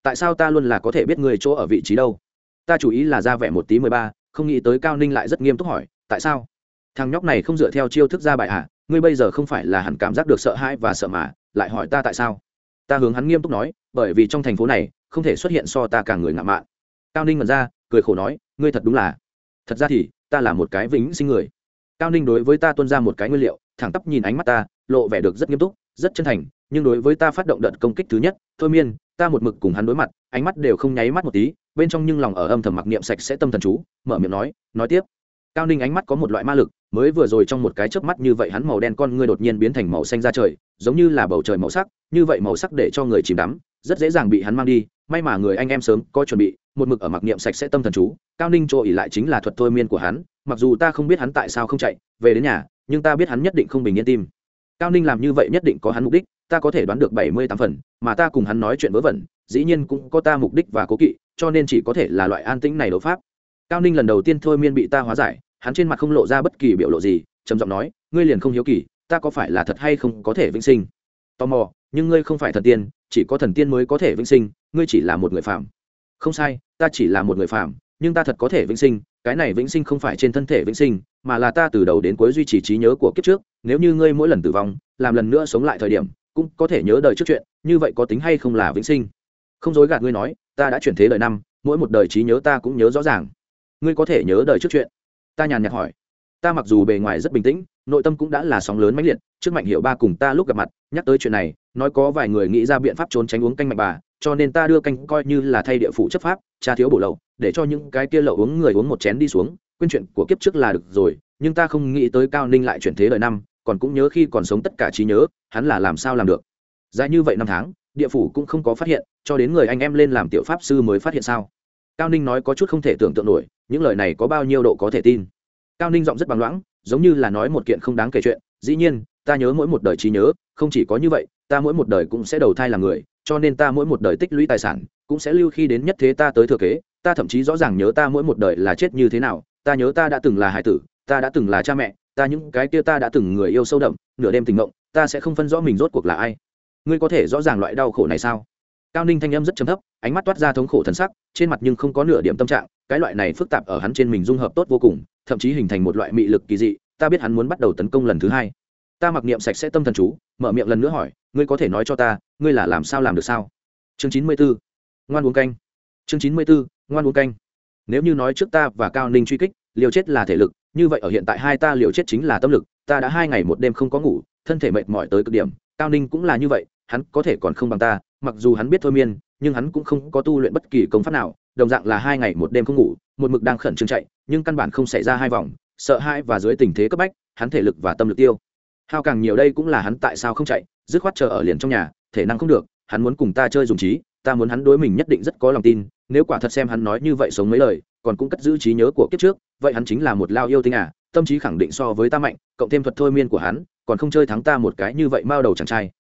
Tại sao ta luôn là có thể biết ngươi chỗ ở vị trí đâu? Ta chủ ý là ra vẻ một tí mười ba không nghĩ tới cao ninh lại rất nghiêm túc hỏi tại sao? Thằng nhóc này không dựa theo chiêu thức ra bài ạ à, ngươi bây giờ không phải là hẳn cảm giác được sợ hãi và sợ mà lại hỏi ta tại sao? Ta hướng hắn nghiêm túc nói bởi vì trong thành phố này không thể xuất hiện so ta càng người ngạo mạn. Cao ninh mật ra cười khổ nói ngươi thật đúng là. Thật ra thì ta là một cái vĩnh sinh người. Cao ninh đối với ta tuân ra một cái nguyên liệu thẳng tắp nhìn ánh mắt ta lộ vẻ được rất nghiêm túc rất chân thành, nhưng đối với ta phát động đợt công kích thứ nhất, thôi miên, ta một mực cùng hắn đối mặt, ánh mắt đều không nháy mắt một tí, bên trong nhưng lòng ở âm thầm mặc niệm sạch sẽ tâm thần chú, mở miệng nói nói tiếp. Cao ninh ánh mắt có một loại ma lực, mới vừa rồi trong một cái chớp mắt như vậy hắn màu đen con ngươi đột nhiên biến thành màu xanh ra trời, giống như là bầu trời màu sắc, như vậy màu sắc để cho người chìm đắm, rất dễ dàng bị hắn mang đi, may mà người anh em sớm có chuẩn bị, một mực ở mặc niệm sạch sẽ tâm thần chú, cao ninh chỗ ỉ lại chính là thuật thôi miên của hắn, mặc dù ta không biết hắn tại sao không chạy, về đến nhà, nhưng ta biết hắn nhất định không bình yên tim cao ninh làm như vậy nhất định có hắn mục đích, ta có thể đoán được bảy mươi tám phần, mà ta cùng hắn nói chuyện vớ vẩn, dĩ nhiên cũng có ta mục đích và cố kỵ, cho nên chỉ có thể là loại an tĩnh này đấu pháp. Cao ninh lần đầu tiên thôi miên bị ta hóa giải, hắn trên mặt không lộ ra bất kỳ biểu lộ gì, trầm giọng nói, ngươi liền không hiếu kỳ, ta có phải là thật hay không có thể vĩnh sinh? Tò mò, nhưng ngươi không phải thần tiên, chỉ có thần tiên mới có thể vĩnh sinh, ngươi chỉ là một người phạm không sai, ta chỉ là một người phạm nhưng ta thật có thể vĩnh sinh, cái này vĩnh sinh không phải trên thân thể vĩnh sinh, mà là ta từ đầu đến cuối duy trì trí nhớ của kiếp trước, nếu như ngươi mỗi lần tử vong, làm lần nữa sống lại thời điểm, cũng có thể nhớ đời trước chuyện, như vậy có tính hay không là vĩnh sinh? Không dối gạt ngươi nói, ta đã chuyển thế đời năm, mỗi một đời trí nhớ ta cũng nhớ rõ ràng. Ngươi có thể nhớ đời trước chuyện? Ta nhàn nhạt hỏi. Ta mặc dù bề ngoài rất bình tĩnh, nội tâm cũng đã là sóng lớn mãnh liệt, trước mạnh hiệu ba cùng ta lúc gặp mặt, nhắc tới chuyện này, nói có vài người nghĩ ra biện pháp trốn tránh uống canh mạnh bà, cho nên ta đưa canh coi như là thay địa phủ chấp pháp cha thiếu bổ lậu để cho những cái kia lậu uống người uống một chén đi xuống, quên chuyện của kiếp trước là được rồi, nhưng ta không nghĩ tới cao ninh lại chuyển thế đời năm, còn cũng nhớ khi còn sống tất cả trí nhớ, hắn là làm sao làm được. Dài như vậy năm tháng, địa phủ cũng không có phát hiện, cho đến người anh em lên làm tiểu pháp sư mới phát hiện sao? Cao ninh nói có chút không thể tưởng tượng nổi, những lời này có bao nhiêu độ có thể tin. Cao ninh giọng rất bằng loãng, giống như là nói một kiện không đáng kể chuyện, dĩ nhiên, ta nhớ mỗi một đời trí nhớ, không chỉ có như vậy, ta mỗi một đời cũng sẽ đầu thai làm người, cho nên ta mỗi một đời tích lũy tài sản, cũng sẽ lưu khi đến nhất thế ta tới thừa kế ta thậm chí rõ ràng nhớ ta mỗi một đời là chết như thế nào, ta nhớ ta đã từng là hải tử, ta đã từng là cha mẹ, ta những cái kia ta đã từng người yêu sâu đậm, nửa đêm tình mộng, ta sẽ không phân rõ mình rốt cuộc là ai. Ngươi có thể rõ ràng loại đau khổ này sao? Cao ninh thanh âm rất chấm thấp, ánh mắt toát ra thống khổ thân sắc, trên mặt nhưng không có nửa điểm tâm trạng, cái loại này phức tạp ở hắn trên mình dung hợp tốt vô cùng, thậm chí hình thành một loại mị lực kỳ dị, ta biết hắn muốn bắt đầu tấn công lần thứ hai. Ta mặc niệm sạch sẽ tâm thần chú, mở miệng lần nữa hỏi, ngươi có thể nói cho ta, ngươi là làm sao làm được sao? Chương chín mươi bốn ngoan uống canh. Chương chín mươi bốn ngoan uống canh. Nếu như nói trước ta và cao ninh truy kích, liều chết là thể lực, như vậy ở hiện tại hai ta liều chết chính là tâm lực, ta đã hai ngày một đêm không có ngủ, thân thể mệt mỏi tới cực điểm, cao ninh cũng là như vậy, hắn có thể còn không bằng ta, mặc dù hắn biết thôi miên, nhưng hắn cũng không có tu luyện bất kỳ công pháp nào, đồng dạng là hai ngày một đêm không ngủ, một mực đang khẩn trương chạy, nhưng căn bản không xảy ra hai vòng, sợ hãi và dưới tình thế cấp bách, hắn thể lực và tâm lực tiêu. Hao càng nhiều đây cũng là hắn tại sao không chạy, dứt khoát chờ ở liền trong nhà, thể năng không được, hắn muốn cùng ta chơi dùng trí, ta muốn hắn đối mình nhất định rất có lòng tin nếu quả thật xem hắn nói như vậy sống mấy lời, còn cũng cất giữ trí nhớ của kiếp trước, vậy hắn chính là một lao yêu tinh à tâm trí khẳng định so với ta mạnh, cộng thêm thuật thôi miên của hắn, còn không chơi thắng ta một cái như vậy mao đầu chàng trai.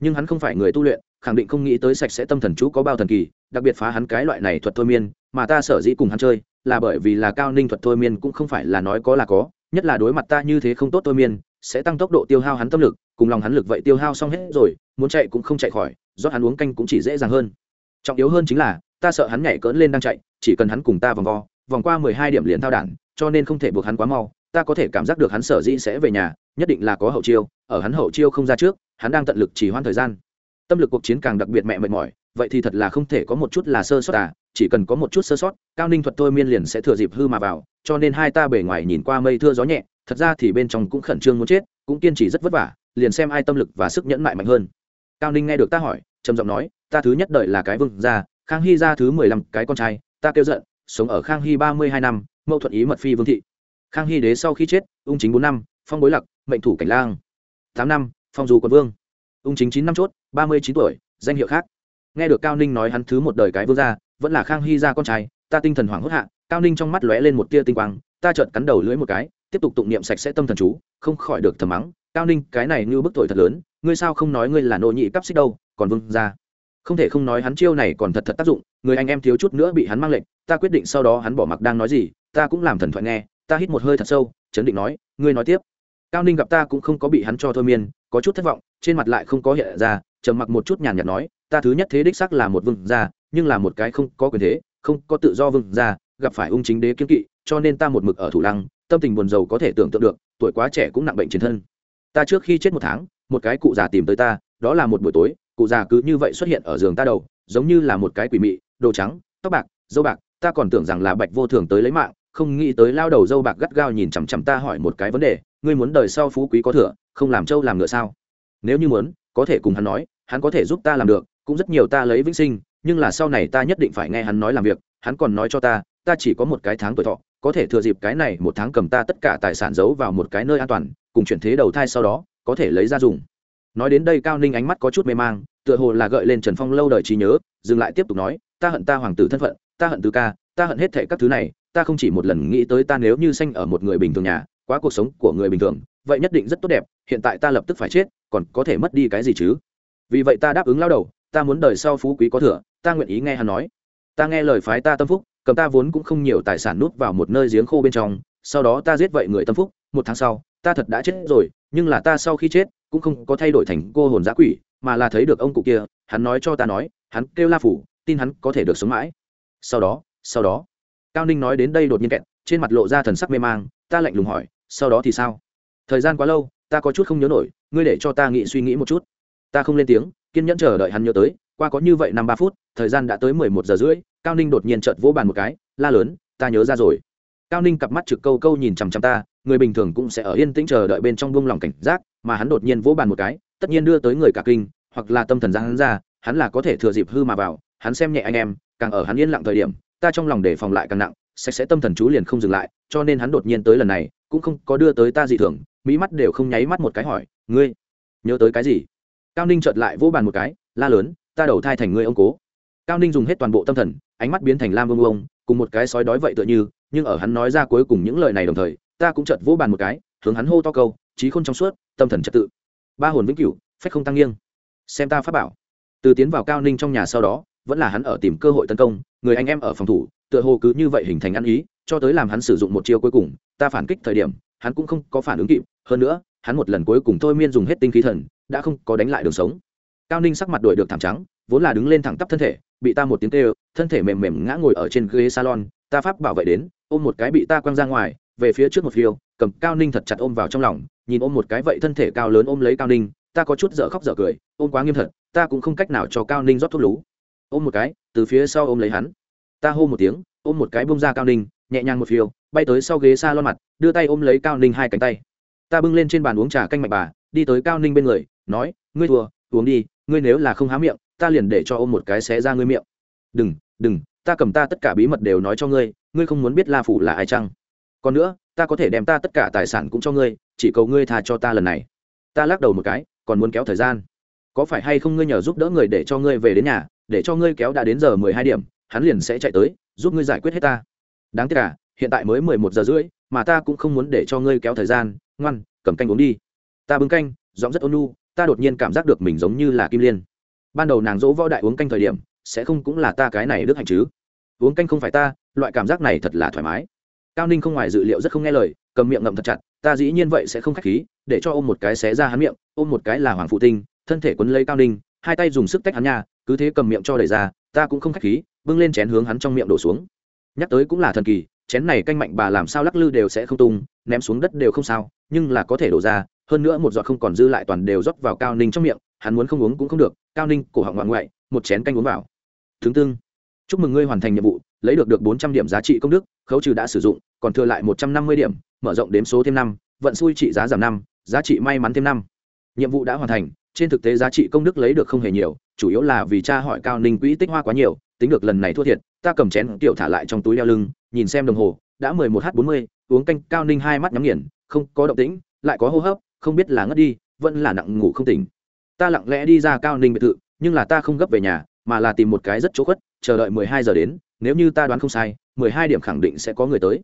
Nhưng hắn không phải người tu luyện, khẳng định không nghĩ tới sạch sẽ tâm thần chú có bao thần kỳ, đặc biệt phá hắn cái loại này thuật thôi miên, mà ta sở dĩ cùng hắn chơi, là bởi vì là cao ninh thuật thôi miên cũng không phải là nói có là có, nhất là đối mặt ta như thế không tốt thôi miên, sẽ tăng tốc độ tiêu hao hắn tâm lực, cùng lòng hắn lực vậy tiêu hao xong hết rồi, muốn chạy cũng không chạy khỏi do hắn uống canh cũng chỉ dễ dàng hơn. Trọng yếu hơn chính là ta sợ hắn nhảy cỡn lên đang chạy, chỉ cần hắn cùng ta vòng vo, vòng qua mười hai điểm liền thao đản, cho nên không thể buộc hắn quá mau, ta có thể cảm giác được hắn sở dĩ sẽ về nhà, nhất định là có hậu chiêu, ở hắn hậu chiêu không ra trước, hắn đang tận lực chỉ hoãn thời gian. Tâm lực cuộc chiến càng đặc biệt mẹ mệt mỏi, vậy thì thật là không thể có một chút là sơ sót à chỉ cần có một chút sơ sót, cao ninh thuật thôi miên liền sẽ thừa dịp hư mà vào, cho nên hai ta bề ngoài nhìn qua mây thưa gió nhẹ, thật ra thì bên trong cũng khẩn trương muốn chết, cũng kiên trì rất vất vả, liền xem ai tâm lực và sức nhẫn mại mạnh hơn. Cao ninh nghe được ta hỏi, trầm giọng nói, ta thứ nhất đợi là cái vương gia khang hy ra thứ mười lăm, cái con trai, ta kêu giận, sống ở khang hy ba mươi hai năm, mâu thuận ý mật phi vương thị. Khang hy đế sau khi chết, ung chính bốn năm, phong bối lặc, mệnh thủ cảnh lang. Tám năm, phong dù quận vương. Ung chính chín năm chốt, ba mươi chín tuổi, danh hiệu khác. Nghe được cao ninh nói hắn thứ một đời cái vương gia, vẫn là khang hy ra con trai, ta tinh thần hoảng hốt hạ, cao ninh trong mắt lóe lên một tia tinh quang, ta chợt cắn đầu lưỡi một cái, tiếp tục tụng niệm sạch sẽ tâm thần chú, không khỏi được thầm mắng, cao ninh, cái này như bức tội thật lớn, ngươi sao không nói ngươi là nô nhị cắp xích đâu, còn vương gia? Không thể không nói hắn chiêu này còn thật thật tác dụng, người anh em thiếu chút nữa bị hắn mang lệnh, ta quyết định sau đó hắn bỏ mặc đang nói gì, ta cũng làm thần thoại nghe, ta hít một hơi thật sâu, chấn định nói, ngươi nói tiếp. Cao ninh gặp ta cũng không có bị hắn cho thôi miên, có chút thất vọng, trên mặt lại không có hiện ra, trầm mặc một chút nhàn nhạt nói, ta thứ nhất thế đích sắc là một vương gia, nhưng là một cái không có quyền thế, không có tự do vương gia, gặp phải ung chính đế kiên kỵ, cho nên ta một mực ở thủ lăng, tâm tình buồn rầu có thể tưởng tượng được, tuổi quá trẻ cũng nặng bệnh chiến thân. Ta trước khi chết một tháng, một cái cụ già tìm tới ta, đó là một buổi tối cụ già cứ như vậy xuất hiện ở giường ta đầu, giống như là một cái quỷ mị, đồ trắng, tóc bạc, dâu bạc, ta còn tưởng rằng là bạch vô thường tới lấy mạng, không nghĩ tới lao đầu dâu bạc gắt gao nhìn chằm chằm ta hỏi một cái vấn đề, ngươi muốn đời sau phú quý có thừa, không làm trâu làm ngựa sao? Nếu như muốn, có thể cùng hắn nói, hắn có thể giúp ta làm được, cũng rất nhiều ta lấy vĩnh sinh, nhưng là sau này ta nhất định phải nghe hắn nói làm việc, hắn còn nói cho ta ta chỉ có một cái tháng tuổi thọ, có thể thừa dịp cái này một tháng cầm ta tất cả tài sản giấu vào một cái nơi an toàn, cùng chuyển thế đầu thai sau đó, có thể lấy ra dùng nói đến đây cao ninh ánh mắt có chút mê mang, tựa hồ là gợi lên trần phong lâu đời trí nhớ, dừng lại tiếp tục nói, ta hận ta hoàng tử thân phận, ta hận tứ ca, ta hận hết thệ các thứ này, ta không chỉ một lần nghĩ tới ta nếu như sanh ở một người bình thường nhà, quá cuộc sống của người bình thường, vậy nhất định rất tốt đẹp, hiện tại ta lập tức phải chết, còn có thể mất đi cái gì chứ? Vì vậy ta đáp ứng lao đầu, ta muốn đời sau phú quý có thừa, ta nguyện ý nghe hắn nói. Ta nghe lời phái ta tâm phúc, cầm ta vốn cũng không nhiều tài sản nút vào một nơi giếng khô bên trong, sau đó ta giết vậy người tâm phúc, một tháng sau, ta thật đã chết rồi, nhưng là ta sau khi chết cũng không có thay đổi thành cô hồn giã quỷ, mà là thấy được ông cụ kia, hắn nói cho ta nói, hắn kêu la phủ, tin hắn có thể được sống mãi. Sau đó sau đó, cao ninh nói đến đây đột nhiên kẹt, trên mặt lộ ra thần sắc mê mang, ta lạnh lùng hỏi, sau đó thì sao? Thời gian quá lâu, ta có chút không nhớ nổi, ngươi để cho ta nghĩ suy nghĩ một chút. Ta không lên tiếng, kiên nhẫn chờ đợi hắn nhớ tới, qua có như vậy năm ba phút, thời gian đã tới mười một giờ rưỡi, cao ninh đột nhiên chợt vỗ bàn một cái, la lớn, ta nhớ ra rồi cao ninh cặp mắt trực câu câu nhìn chằm chằm ta, người bình thường cũng sẽ ở yên tĩnh chờ đợi bên trong buông lòng cảnh giác, mà hắn đột nhiên vỗ bàn một cái, tất nhiên đưa tới người cả kinh, hoặc là tâm thần ra hắn ra, hắn là có thể thừa dịp hư mà vào, hắn xem nhẹ anh em, càng ở hắn yên lặng thời điểm, ta trong lòng đề phòng lại càng nặng, sẽ sẽ tâm thần chú liền không dừng lại, cho nên hắn đột nhiên tới lần này, cũng không có đưa tới ta dị thường, mỹ mắt đều không nháy mắt một cái hỏi, ngươi nhớ tới cái gì? Cao ninh chợt lại vỗ bàn một cái, la lớn, ta đầu thai thành ngươi ông cố. Cao ninh dùng hết toàn bộ tâm thần, ánh mắt biến thành lam vương ông cùng một cái sói đói vậy tựa như nhưng ở hắn nói ra cuối cùng những lời này đồng thời, ta cũng chợt vỗ bàn một cái, hướng hắn hô to câu trí khôn trong suốt, tâm thần trật tự. Ba hồn vĩnh cửu, phách không tăng nghiêng. Xem ta phát bảo. Từ tiến vào cao ninh trong nhà sau đó, vẫn là hắn ở tìm cơ hội tấn công, người anh em ở phòng thủ, tựa hồ cứ như vậy hình thành ăn ý, cho tới làm hắn sử dụng một chiêu cuối cùng, ta phản kích thời điểm, hắn cũng không có phản ứng kịp, hơn nữa, hắn một lần cuối cùng thôi miên dùng hết tinh khí thần, đã không có đánh lại đường sống. Cao ninh sắc mặt đổi được thảm trắng, vốn là đứng lên thẳng tắp thân thể, bị ta một tiếng kêu, thân thể mềm mềm ngã ngồi ở trên ghế salon, ta pháp bảo vệ đến ôm một cái bị ta quăng ra ngoài, về phía trước một phiêu, cầm cao ninh thật chặt ôm vào trong lòng, nhìn ôm một cái vậy thân thể cao lớn ôm lấy cao ninh, ta có chút dở khóc dở cười, ôm quá nghiêm thật, ta cũng không cách nào cho cao ninh rót thuốc lú. Ôm một cái, từ phía sau ôm lấy hắn. Ta hô một tiếng, ôm một cái bông ra cao ninh, nhẹ nhàng một phiêu, bay tới sau ghế xa lon mặt, đưa tay ôm lấy cao ninh hai cánh tay. Ta bưng lên trên bàn uống trà canh mạch bà, đi tới cao ninh bên người, nói, ngươi thua, uống đi, ngươi nếu là không há miệng, ta liền để cho ôm một cái xé ra ngươi miệng. Đừng đừng ta cầm ta tất cả bí mật đều nói cho ngươi ngươi không muốn biết la phủ là ai chăng? Còn nữa, ta có thể đem ta tất cả tài sản cũng cho ngươi, chỉ cầu ngươi tha cho ta lần này. Ta lắc đầu một cái, còn muốn kéo thời gian. Có phải hay không ngươi nhờ giúp đỡ người để cho ngươi về đến nhà, để cho ngươi kéo đã đến giờ mười hai điểm, hắn liền sẽ chạy tới, giúp ngươi giải quyết hết ta. Đáng tiếc à hiện tại mới mười một giờ rưỡi, mà ta cũng không muốn để cho ngươi kéo thời gian, ngoan, cầm canh uống đi. Ta bưng canh, giọng rất ôn nu. ta đột nhiên cảm giác được mình giống như là kim liên. Ban đầu nàng dỗ võ đại uống canh thời điểm sẽ không cũng là ta cái này đức hạnh chứ. Uống canh không phải ta, loại cảm giác này thật là thoải mái. Cao ninh không ngoài dự liệu rất không nghe lời, cầm miệng ngậm thật chặt, ta dĩ nhiên vậy sẽ không k h á c h khí, để cho ôm một cái xé ra hắn miệng, ôm một cái là hoàng phụ tinh, thân thể quấn lấy cao ninh, hai tay dùng sức tách hắn nha, cứ thế cầm miệng cho đầy ra, ta cũng không k h á c h khí, bưng lên chén hướng hắn trong miệng đổ xuống. Nhắc tới cũng là thần kỳ, chén này canh mạnh bà làm sao lắc lư đều sẽ không tung, ném xuống đất đều không sao, nhưng là có thể đổ ra, hơn nữa một giọt không còn dư lại toàn đều rót vào cao ninh trong miệng, hắn muốn không uống cũng không được, cao ninh cổ họng ngoạn ngoại, một chén canh uống vào tướng tương. Chúc mừng ngươi hoàn thành nhiệm vụ, lấy được được bốn trăm điểm giá trị công đức, khấu trừ đã sử dụng, còn thừa lại một trăm năm mươi điểm, mở rộng đếm số thêm năm, vận xui trị giá giảm năm, giá trị may mắn thêm năm. Nhiệm vụ đã hoàn thành, trên thực tế giá trị công đức lấy được không hề nhiều, chủ yếu là vì cha hỏi cao ninh quỹ tích hoa quá nhiều, tính được lần này thua thiệt, ta cầm chén tiểu thả lại trong túi đeo lưng, nhìn xem đồng hồ, đã mười một h bốn mươi, uống canh cao ninh hai mắt nhắm nghiền, không có động tĩnh, lại có hô hấp, không biết là ngất đi, vẫn là nặng ngủ không tỉnh. Ta lặng lẽ đi ra cao ninh biệt thự, nhưng là ta không gấp về nhà mà là tìm một cái rất chỗ khuất, chờ đợi mười hai giờ đến, nếu như ta đoán không sai, mười hai điểm khẳng định sẽ có người tới.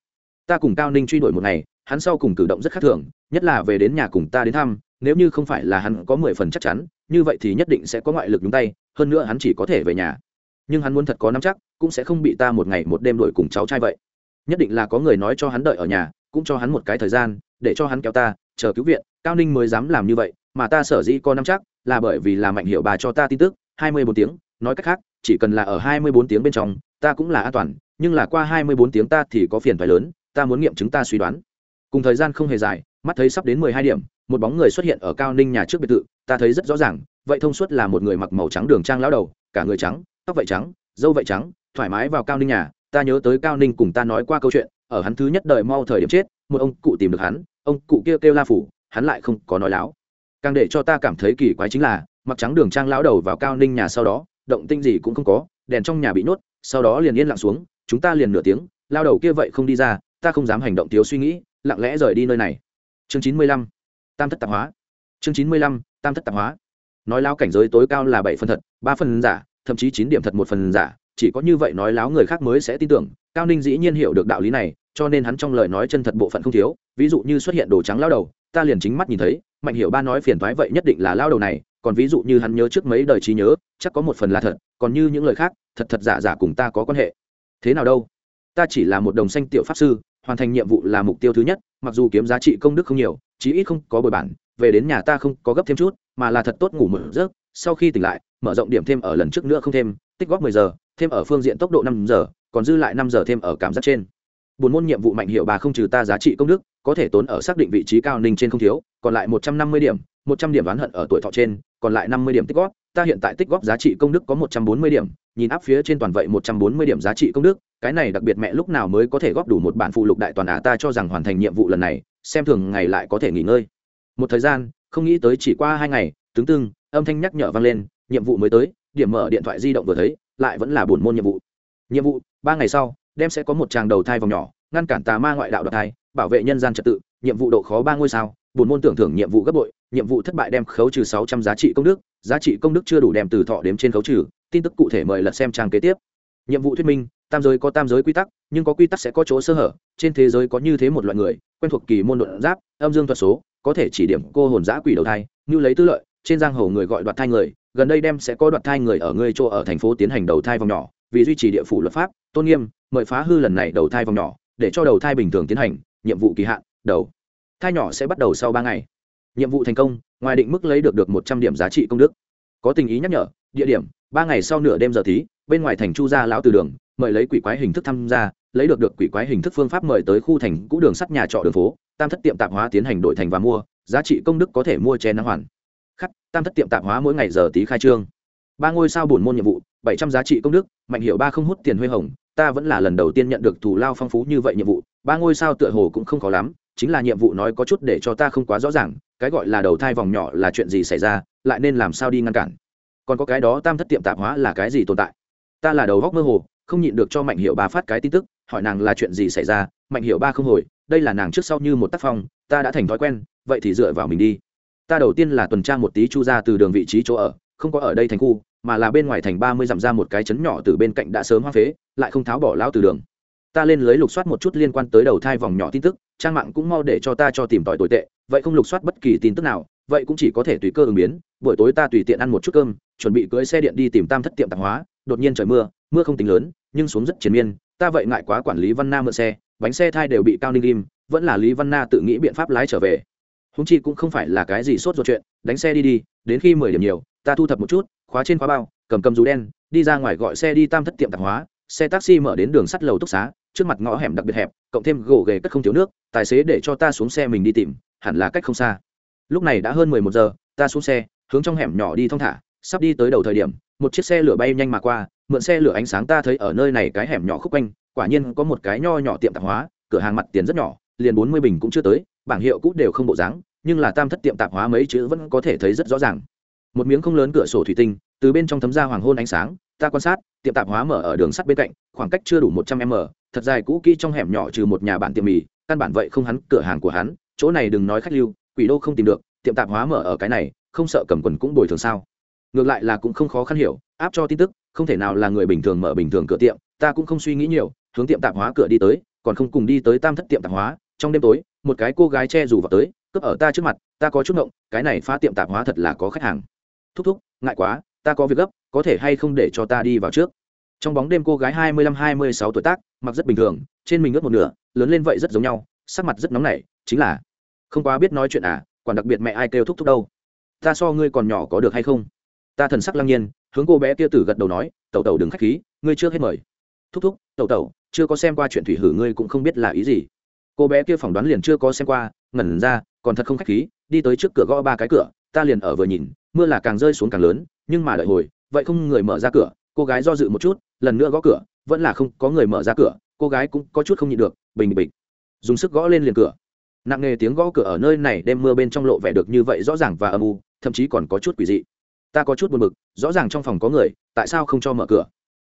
Ta cùng cao ninh truy đuổi một ngày, hắn sau cùng cử động rất khác thường, nhất là về đến nhà cùng ta đến thăm, nếu như không phải là hắn có mười phần chắc chắn, như vậy thì nhất định sẽ có ngoại lực nhúng tay, hơn nữa hắn chỉ có thể về nhà. Nhưng hắn muốn thật có nắm chắc, cũng sẽ không bị ta một ngày một đêm đuổi cùng cháu trai vậy. Nhất định là có người nói cho hắn đợi ở nhà, cũng cho hắn một cái thời gian, để cho hắn kéo ta, chờ cứu viện, cao ninh mới dám làm như vậy, mà ta sở dĩ có nắm chắc, là bởi vì là mạnh hiệu bà cho ta tin tức, hai mươi bốn tiếng nói cách khác chỉ cần là ở hai mươi bốn tiếng bên trong ta cũng là an toàn nhưng là qua hai mươi bốn tiếng ta thì có phiền phải lớn ta muốn nghiệm chứng ta suy đoán. Cùng thời gian không hề dài mắt thấy sắp đến mười hai điểm một bóng người xuất hiện ở cao ninh nhà trước biệt thự ta thấy rất rõ ràng vậy thông suốt là một người mặc màu trắng đường trang lão đầu cả người trắng tóc vậy trắng dâu vậy trắng thoải mái vào cao ninh nhà ta nhớ tới cao ninh cùng ta nói qua câu chuyện ở hắn thứ nhất đời mau thời điểm chết một ông cụ tìm được hắn ông cụ kia kêu, kêu la phủ hắn lại không có nói láo. Càng để cho ta cảm thấy kỳ quái chính là mặc trắng đường trang lão đầu vào cao ninh nhà sau đó động tinh gì cũng không có, đèn trong nhà bị nhốt, sau đó liền yên lặng xuống, chúng ta liền nửa tiếng, lao đầu kia vậy không đi ra, ta không dám hành động thiếu suy nghĩ, lặng lẽ rời đi nơi này. Chương chín mươi lăm, tam thất tạp hóa. Chương chín mươi lăm, tam thất tạp hóa. Nói lao cảnh giới tối cao là bảy phần thật, ba phần giả, thậm chí chín điểm thật một phần giả, chỉ có như vậy nói láo người khác mới sẽ tin tưởng, cao ninh dĩ nhiên hiểu được đạo lý này, cho nên hắn trong lời nói chân thật bộ phận không thiếu, ví dụ như xuất hiện đồ trắng lao đầu, ta liền chính mắt nhìn thấy, mạnh hiểu ba nói phiền thoái vậy nhất định là lao đầu này còn ví dụ như hắn nhớ trước mấy đời trí nhớ, chắc có một phần là thật, còn như những lời khác, thật thật giả giả cùng ta có quan hệ. Thế nào đâu? Ta chỉ là một đồng xanh tiểu pháp sư, hoàn thành nhiệm vụ là mục tiêu thứ nhất, mặc dù kiếm giá trị công đức không nhiều, chí ít không có bồi bản, về đến nhà ta không có gấp thêm chút, mà là thật tốt ngủ một giấc, sau khi tỉnh lại, mở rộng điểm thêm ở lần trước nữa không thêm, tích góp mười giờ, thêm ở phương diện tốc độ năm giờ, còn dư lại năm giờ thêm ở cảm giác trên buồn môn nhiệm vụ mạnh hiệu bà không trừ ta giá trị công đức, có thể tốn ở xác định vị trí cao ninh trên không thiếu, còn lại một trăm năm mươi điểm, một trăm điểm đoán hận ở tuổi thọ trên, còn lại năm mươi điểm tích góp, ta hiện tại tích góp giá trị công đức có một trăm bốn mươi điểm, nhìn áp phía trên toàn vậy một trăm bốn mươi điểm giá trị công đức, cái này đặc biệt mẹ lúc nào mới có thể góp đủ một bản phụ lục đại toàn à ta cho rằng hoàn thành nhiệm vụ lần này, xem thường ngày lại có thể nghỉ ngơi. Một thời gian, không nghĩ tới chỉ qua hai ngày tướng tương âm thanh nhắc nhở vang lên, nhiệm vụ mới tới, điểm mở điện thoại di động vừa thấy, lại vẫn là buồn môn nhiệm vụ. Nhiệm vụ, ba ngày sau đem sẽ có một tràng đầu thai vòng nhỏ, ngăn cản tà ma ngoại đạo đoạt thai, bảo vệ nhân gian trật tự, nhiệm vụ độ khó ba ngôi sao, buồn môn tưởng thưởng nhiệm vụ gấp bội, nhiệm vụ thất bại đem khấu trừ sáu trăm giá trị công đức, giá trị công đức chưa đủ đem từ thọ đếm trên khấu trừ, tin tức cụ thể mời lật xem trang kế tiếp. Nhiệm vụ thuyết minh, tam giới có tam giới quy tắc, nhưng có quy tắc sẽ có chỗ sơ hở, trên thế giới có như thế một loại người, quen thuộc kỳ môn luận giáp, âm dương thuật số, có thể chỉ điểm cô hồn giã quỷ đầu thai, như lấy tư lợi, trên giang hồ người gọi đoạt thai người, gần đây đem sẽ có đoạt thai người ở ngươi chỗ ở thành phố tiến hành đầu thai vòng nhỏ, vì duy trì địa phủ luật pháp, tôn nghiêm mời phá hư lần này đầu thai vòng nhỏ, để cho đầu thai bình thường tiến hành, nhiệm vụ kỳ hạn, đầu thai nhỏ sẽ bắt đầu sau ba ngày. Nhiệm vụ thành công, ngoài định mức lấy được được một trăm điểm giá trị công đức. Có tình ý nhắc nhở, địa điểm, ba ngày sau nửa đêm giờ tí bên ngoài thành chu gia lão từ đường, mời lấy quỷ quái hình thức tham gia, lấy được được quỷ quái hình thức phương pháp mời tới khu thành cũ đường sắt nhà trọ đường phố, tam thất tiệm tạp hóa tiến hành đổi thành và mua, giá trị công đức có thể mua che năng hoàn. Khắc, tam thất tiệm tạp hóa mỗi ngày giờ tí khai trương. Ba ngôi sao bổn môn nhiệm vụ, bảy trăm giá trị công đức, mạnh hiệu ba không hút tiền huê hồng ta vẫn là lần đầu tiên nhận được thủ lao phong phú như vậy nhiệm vụ, ba ngôi sao tựa hồ cũng không khó lắm, chính là nhiệm vụ nói có chút để cho ta không quá rõ ràng, cái gọi là đầu thai vòng nhỏ là chuyện gì xảy ra, lại nên làm sao đi ngăn cản. Còn có cái đó tam thất tiệm tạp hóa là cái gì tồn tại? Ta là đầu góc mơ hồ, không nhịn được cho mạnh hiệu ba phát cái tin tức, hỏi nàng là chuyện gì xảy ra, mạnh hiệu ba không hồi, đây là nàng trước sau như một tác phong, ta đã thành thói quen, vậy thì dựa vào mình đi. Ta đầu tiên là tuần tra một tí chu ra từ đường vị trí chỗ ở không có ở đây thành khu, mà là bên ngoài thành ba mươi dặm ra một cái chấn nhỏ từ bên cạnh đã sớm hoa phế, lại không tháo bỏ lao từ đường. Ta lên lưới lục soát một chút liên quan tới đầu thai vòng nhỏ tin tức, trang mạng cũng mau để cho ta cho tìm tòi tồi tệ, vậy không lục soát bất kỳ tin tức nào, vậy cũng chỉ có thể tùy cơ ứng biến, buổi tối ta tùy tiện ăn một chút cơm, chuẩn bị cưỡi xe điện đi tìm tam thất tiệm tạp hóa, đột nhiên trời mưa mưa không tính lớn, nhưng xuống rất triền miên, ta vậy ngại quá quản lý văn na mượn xe, bánh xe thai đều bị cao ninh lim vẫn là lý văn na tự nghĩ biện pháp lái trở về húng chi cũng không phải là cái gì sốt ruột chuyện, đánh xe đi đi, đến khi mười điểm nhiều, ta thu thập một chút, khóa trên khóa bao, cầm cầm dù đen, đi ra ngoài gọi xe đi tam thất tiệm tạp hóa, xe taxi mở đến đường sắt lầu túc xá, trước mặt ngõ hẻm đặc biệt hẹp, cộng thêm gỗ ghề cất không thiếu nước, tài xế để cho ta xuống xe mình đi tìm, hẳn là cách không xa. Lúc này đã hơn mười một giờ, ta xuống xe, hướng trong hẻm nhỏ đi thong thả, sắp đi tới đầu thời điểm, một chiếc xe lửa bay nhanh mà qua, mượn xe lửa ánh sáng ta thấy ở nơi này cái hẻm nhỏ khúc quanh, quả nhiên có một cái nho nhỏ tiệm tạp hóa, cửa hàng mặt tiền rất nhỏ, liền bốn mươi bình cũng chưa tới bảng hiệu cũ đều không bộ dáng, nhưng là tam thất tiệm tạp hóa mấy chữ vẫn có thể thấy rất rõ ràng. Một miếng không lớn cửa sổ thủy tinh, từ bên trong thấm ra hoàng hôn ánh sáng, ta quan sát, tiệm tạp hóa mở ở đường sắt bên cạnh, khoảng cách chưa đủ một trăm m, thật dài cũ kỹ trong hẻm nhỏ trừ một nhà bạn tiệm mì, căn bản vậy không hắn, cửa hàng của hắn, chỗ này đừng nói khách lưu, quỷ đô không tìm được, tiệm tạp hóa mở ở cái này, không sợ cầm quần cũng bồi thường sao. Ngược lại là cũng không khó khăn hiểu, áp cho tin tức, không thể nào là người bình thường mở bình thường cửa tiệm, ta cũng không suy nghĩ nhiều, hướng tiệm tạp hóa cửa đi tới, còn không cùng đi tới tam thất tiệm tạp hóa trong đêm tối, một cái cô gái che dù vào tới, cướp ở ta trước mặt, ta có chút ngộng, cái này phá tiệm tạp hóa thật là có khách hàng. Thúc thúc, ngại quá, ta có việc gấp, có thể hay không để cho ta đi vào trước? Trong bóng đêm cô gái hai mươi lăm hai mươi sáu tuổi tác, mặc rất bình thường, trên mình ướt một nửa, lớn lên vậy rất giống nhau, sắc mặt rất nóng nảy, chính là, không quá biết nói chuyện à còn đặc biệt mẹ ai kêu thúc thúc đâu. Ta so ngươi còn nhỏ có được hay không? Ta thần sắc lăng nhiên, hướng cô bé kia tử gật đầu nói, tẩu tẩu đừng k h á c h khí, ngươi chưa hết mời. Thúc thúc, tẩu tẩu, chưa có xem qua chuyện thủy hử ngươi cũng không biết là ý gì cô bé kia phỏng đoán liền chưa có xem qua, ngẩn ra, còn thật không k h á c h khí, đi tới trước cửa gõ ba cái cửa, ta liền ở vừa nhìn, mưa là càng rơi xuống càng lớn, nhưng mà đợi hồi, vậy không người mở ra cửa, cô gái do dự một chút, lần nữa gõ cửa, vẫn là không có người mở ra cửa, cô gái cũng có chút không nhịn được, bình bình dùng sức gõ lên liền cửa. Nặng nề tiếng gõ cửa ở nơi này đem mưa bên trong lộ vẻ được như vậy rõ ràng và âm u, thậm chí còn có chút quỷ dị. Ta có chút buồn bực, rõ ràng trong phòng có người, tại sao không cho mở cửa?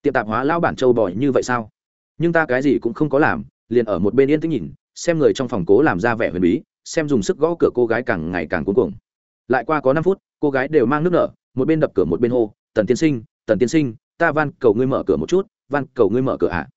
Tiệm tạp hóa lao bản châu bò như vậy sao? Nhưng ta cái gì cũng không có làm, liền ở một bên yên tĩnh nhìn xem người trong phòng cố làm ra vẻ huyền bí, xem dùng sức gõ cửa cô gái càng ngày càng cuống cuồng. Lại qua có năm phút, cô gái đều mang nước nở, một bên đập cửa một bên hô, tần tiên sinh, tần tiên sinh, ta van cầu ngươi mở cửa một chút, van cầu ngươi mở cửa ạ. À?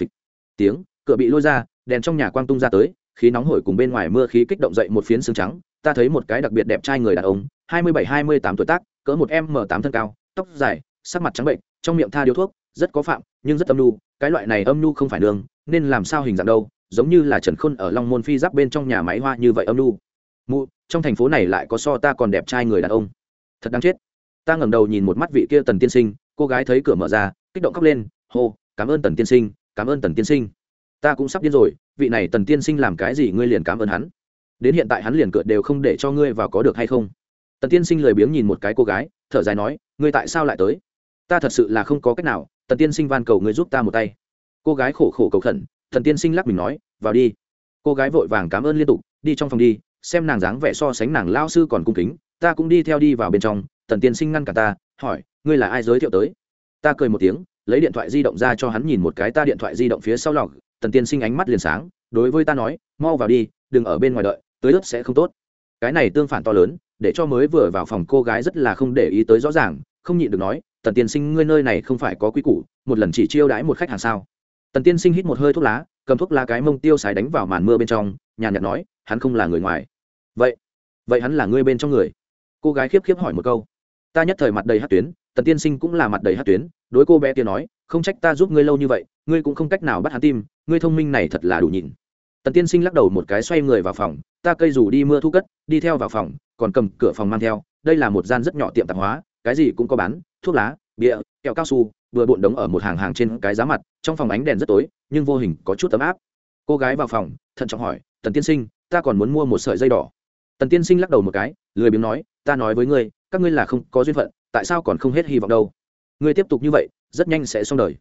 phịch. Tiếng, cửa bị lôi ra, đèn trong nhà quang tung ra tới, khí nóng hổi cùng bên ngoài mưa khí kích động dậy một phiến xương trắng. Ta thấy một cái đặc biệt đẹp trai người đàn ông, hai mươi bảy, hai mươi tám tuổi tác, cỡ một m tám thân cao, tóc dài, sắc mặt trắng bệnh, trong miệng tha điếu thuốc, rất có phạm, nhưng rất âm nhu. Cái loại này âm nhu không phải nương, nên làm sao hình dạng đâu? Giống như là trần khôn ở long môn phi giáp bên trong nhà máy hoa như vậy âm nu. Mụ, trong thành phố này lại có so ta còn đẹp trai người đàn ông. Thật đáng chết. Ta ngẩng đầu nhìn một mắt vị kia tần tiên sinh, cô gái thấy cửa mở ra, kích động khóc lên, hô, cảm ơn tần tiên sinh, cảm ơn tần tiên sinh. Ta cũng sắp điên rồi, vị này tần tiên sinh làm cái gì ngươi liền cảm ơn hắn. Đến hiện tại hắn liền cửa đều không để cho ngươi vào có được hay không? Tần tiên sinh lười biếng nhìn một cái cô gái, thở dài nói, ngươi tại sao lại tới? Ta thật sự là không có cách nào, tần tiên sinh van cầu ngươi giúp ta một tay. Cô gái khổ khổ cầu khẩn thần tiên sinh lắc mình nói, vào đi. Cô gái vội vàng cảm ơn liên tục, đi trong phòng đi, xem nàng dáng vẻ so sánh nàng lao sư còn cung kính, ta cũng đi theo đi vào bên trong, thần tiên sinh ngăn cả ta, hỏi, ngươi là ai giới thiệu tới? Ta cười một tiếng, lấy điện thoại di động ra cho hắn nhìn một cái ta điện thoại di động phía sau lọc tần tiên sinh ánh mắt liền sáng, đối với ta nói, mau vào đi, đừng ở bên ngoài đợi, tới ướp sẽ không tốt. Cái này tương phản to lớn, để cho mới vừa vào phòng cô gái rất là không để ý tới rõ ràng, không nhịn được nói tần tiên sinh, ngươi nơi này không phải có quy củ, một lần chỉ chiêu đãi một khách hàng sao? Tần tiên sinh hít một hơi thuốc lá, cầm thuốc lá cái mông tiêu xài đánh vào màn mưa bên trong, nhàn nhạt nói, hắn không là người ngoài. Vậy vậy hắn là ngươi bên trong người? Cô gái khiếp khiếp hỏi một câu. Ta nhất thời mặt đầy hát tuyến, tần tiên sinh cũng là mặt đầy hát tuyến, đối cô bé kia nói, không trách ta giúp ngươi lâu như vậy, ngươi cũng không cách nào bắt hắn tim, ngươi thông minh này thật là đủ nhịn. Tần tiên sinh lắc đầu một cái xoay người vào phòng, ta cây rủ đi mưa thu cất, đi theo vào phòng, còn cầm cửa phòng mang theo, đây là một gian rất nhỏ tiệm tạp hóa, cái gì cũng có bán, thuốc lá bia kẹo cao su vừa bộn đống ở một hàng hàng trên cái giá mặt, trong phòng ánh đèn rất tối, nhưng vô hình có chút ấm áp. Cô gái vào phòng, thận trọng hỏi, tần tiên sinh, ta còn muốn mua một sợi dây đỏ. Tần tiên sinh lắc đầu một cái, lười biếng nói, ta nói với ngươi, các ngươi là không có duyên phận, tại sao còn không hết hy vọng đâu? Ngươi tiếp tục như vậy, rất nhanh sẽ xong đời.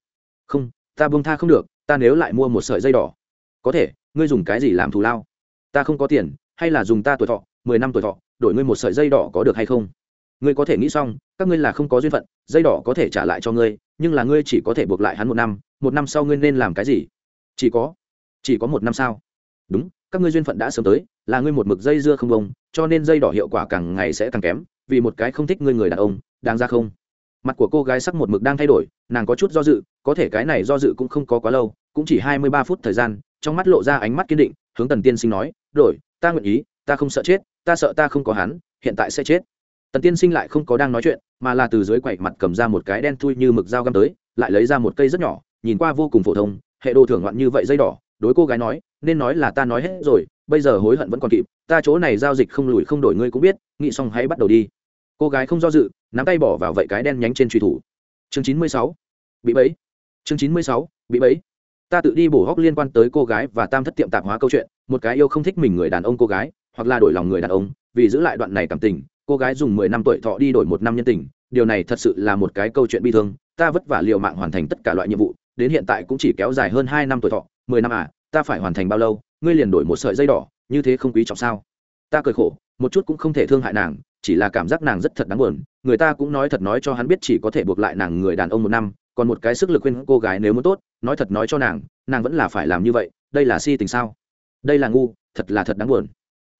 Không, ta buông tha không được, ta nếu lại mua một sợi dây đỏ. Có thể, ngươi dùng cái gì làm thù lao? Ta không có tiền, hay là dùng ta tuổi thọ, mười năm tuổi thọ, đổi ngươi một sợi dây đỏ có được hay không? Ngươi có thể nghĩ xong, các ngươi là không có duyên phận, dây đỏ có thể trả lại cho ngươi, nhưng là ngươi chỉ có thể buộc lại hắn một năm một năm sau ngươi nên làm cái gì? Chỉ có chỉ có một năm sao? Đúng, các ngươi duyên phận đã sớm tới, là ngươi một mực dây dưa không bông cho nên dây đỏ hiệu quả càng ngày sẽ càng kém, vì một cái không thích ngươi người đàn ông đang ra không? Mặt của cô gái sắc một mực đang thay đổi, nàng có chút do dự, có thể cái này do dự cũng không có quá lâu, cũng chỉ hai mươi ba phút thời gian, trong mắt lộ ra ánh mắt kiên định, hướng tần tiên sinh nói, đổi, ta nguyện ý, ta không sợ chết, ta sợ ta không có hắn, hiện tại sẽ chết tần tiên sinh lại không có đang nói chuyện, mà là từ dưới quậy mặt cầm ra một cái đen thui như mực dao găm tới, lại lấy ra một cây rất nhỏ, nhìn qua vô cùng phổ thông, hệ đồ thưởng ngoạn như vậy dây đỏ, đối cô gái nói, nên nói là ta nói hết rồi, bây giờ hối hận vẫn còn kịp, ta chỗ này giao dịch không lùi không đổi ngươi cũng biết, nghĩ xong hãy bắt đầu đi. Cô gái không do dự, nắm tay bỏ vào vậy cái đen nhánh trên truy thủ. Chương chín mươi sáu, bị bẫy. Chương chín mươi sáu, bị bẫy. Ta tự đi bổ hóc liên quan tới cô gái và tam thất tiệm tạp hóa câu chuyện, một cái yêu không thích mình người đàn ông cô gái, hoặc là đổi lòng người đàn ông, vì giữ lại đoạn này cảm tình cô gái dùng mười năm tuổi thọ đi đổi một năm nhân tình, điều này thật sự là một cái câu chuyện bi thương, ta vất vả liều mạng hoàn thành tất cả loại nhiệm vụ, đến hiện tại cũng chỉ kéo dài hơn hai năm tuổi thọ, mười năm à ta phải hoàn thành bao lâu, ngươi liền đổi một sợi dây đỏ, như thế không quý trọng sao? Ta cười khổ, một chút cũng không thể thương hại nàng, chỉ là cảm giác nàng rất thật đáng buồn, người ta cũng nói thật nói cho hắn biết chỉ có thể buộc lại nàng người đàn ông một năm, còn một cái sức lực khuyên cô gái nếu muốn tốt, nói thật nói cho nàng nàng vẫn là phải làm như vậy, đây là si tình sao? Đây là ngu, thật là thật đáng buồn.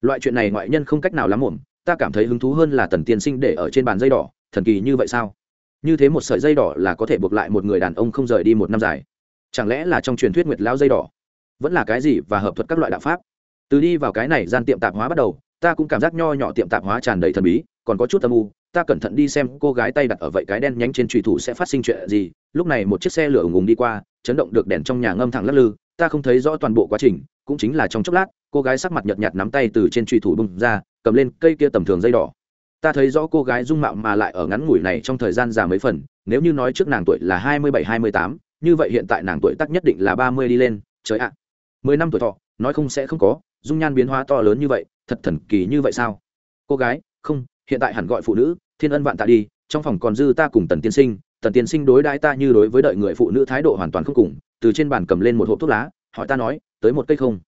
Loại chuyện này ngoại nhân không cách nào lắm muộn ta cảm thấy hứng thú hơn là tần tiên sinh để ở trên bàn dây đỏ, thần kỳ như vậy sao? Như thế một sợi dây đỏ là có thể buộc lại một người đàn ông không rời đi một năm dài. Chẳng lẽ là trong truyền thuyết nguyệt lao dây đỏ? Vẫn là cái gì và hợp thuật các loại đạo pháp? Từ đi vào cái này gian tiệm tạp hóa bắt đầu, ta cũng cảm giác nho nhỏ tiệm tạp hóa tràn đầy thần bí, còn có chút âm u, ta cẩn thận đi xem cô gái tay đặt ở vậy cái đen nhánh trên trùy thủ sẽ phát sinh chuyện gì. Lúc này một chiếc xe lửa ùng ùng đi qua, chấn động được đèn trong nhà ngâm thẳng lắc lư, ta không thấy rõ toàn bộ quá trình, cũng chính là trong chốc lát, cô gái sắc mặt nhợt nhạt nắm tay từ trên trùy thủ bung ra cầm lên cây kia tầm thường dây đỏ. Ta thấy rõ cô gái dung mạo mà lại ở ngắn ngủi này trong thời gian già mấy phần, nếu như nói trước nàng tuổi là hai mươi bảy, hai mươi tám, như vậy hiện tại nàng tuổi tắc nhất định là ba mươi đi lên, trời ạ. Mười năm tuổi thọ, nói không sẽ không có, dung nhan biến hóa to lớn như vậy, thật thần kỳ như vậy sao? Cô gái, không, hiện tại hẳn gọi phụ nữ, thiên ân vạn tạ đi, trong phòng còn dư ta cùng tần tiên sinh, tần tiên sinh đối đãi ta như đối với đợi người phụ nữ thái độ hoàn toàn không cùng, từ trên bàn cầm lên một hộp thuốc lá, hỏi ta nói, tới một cây không?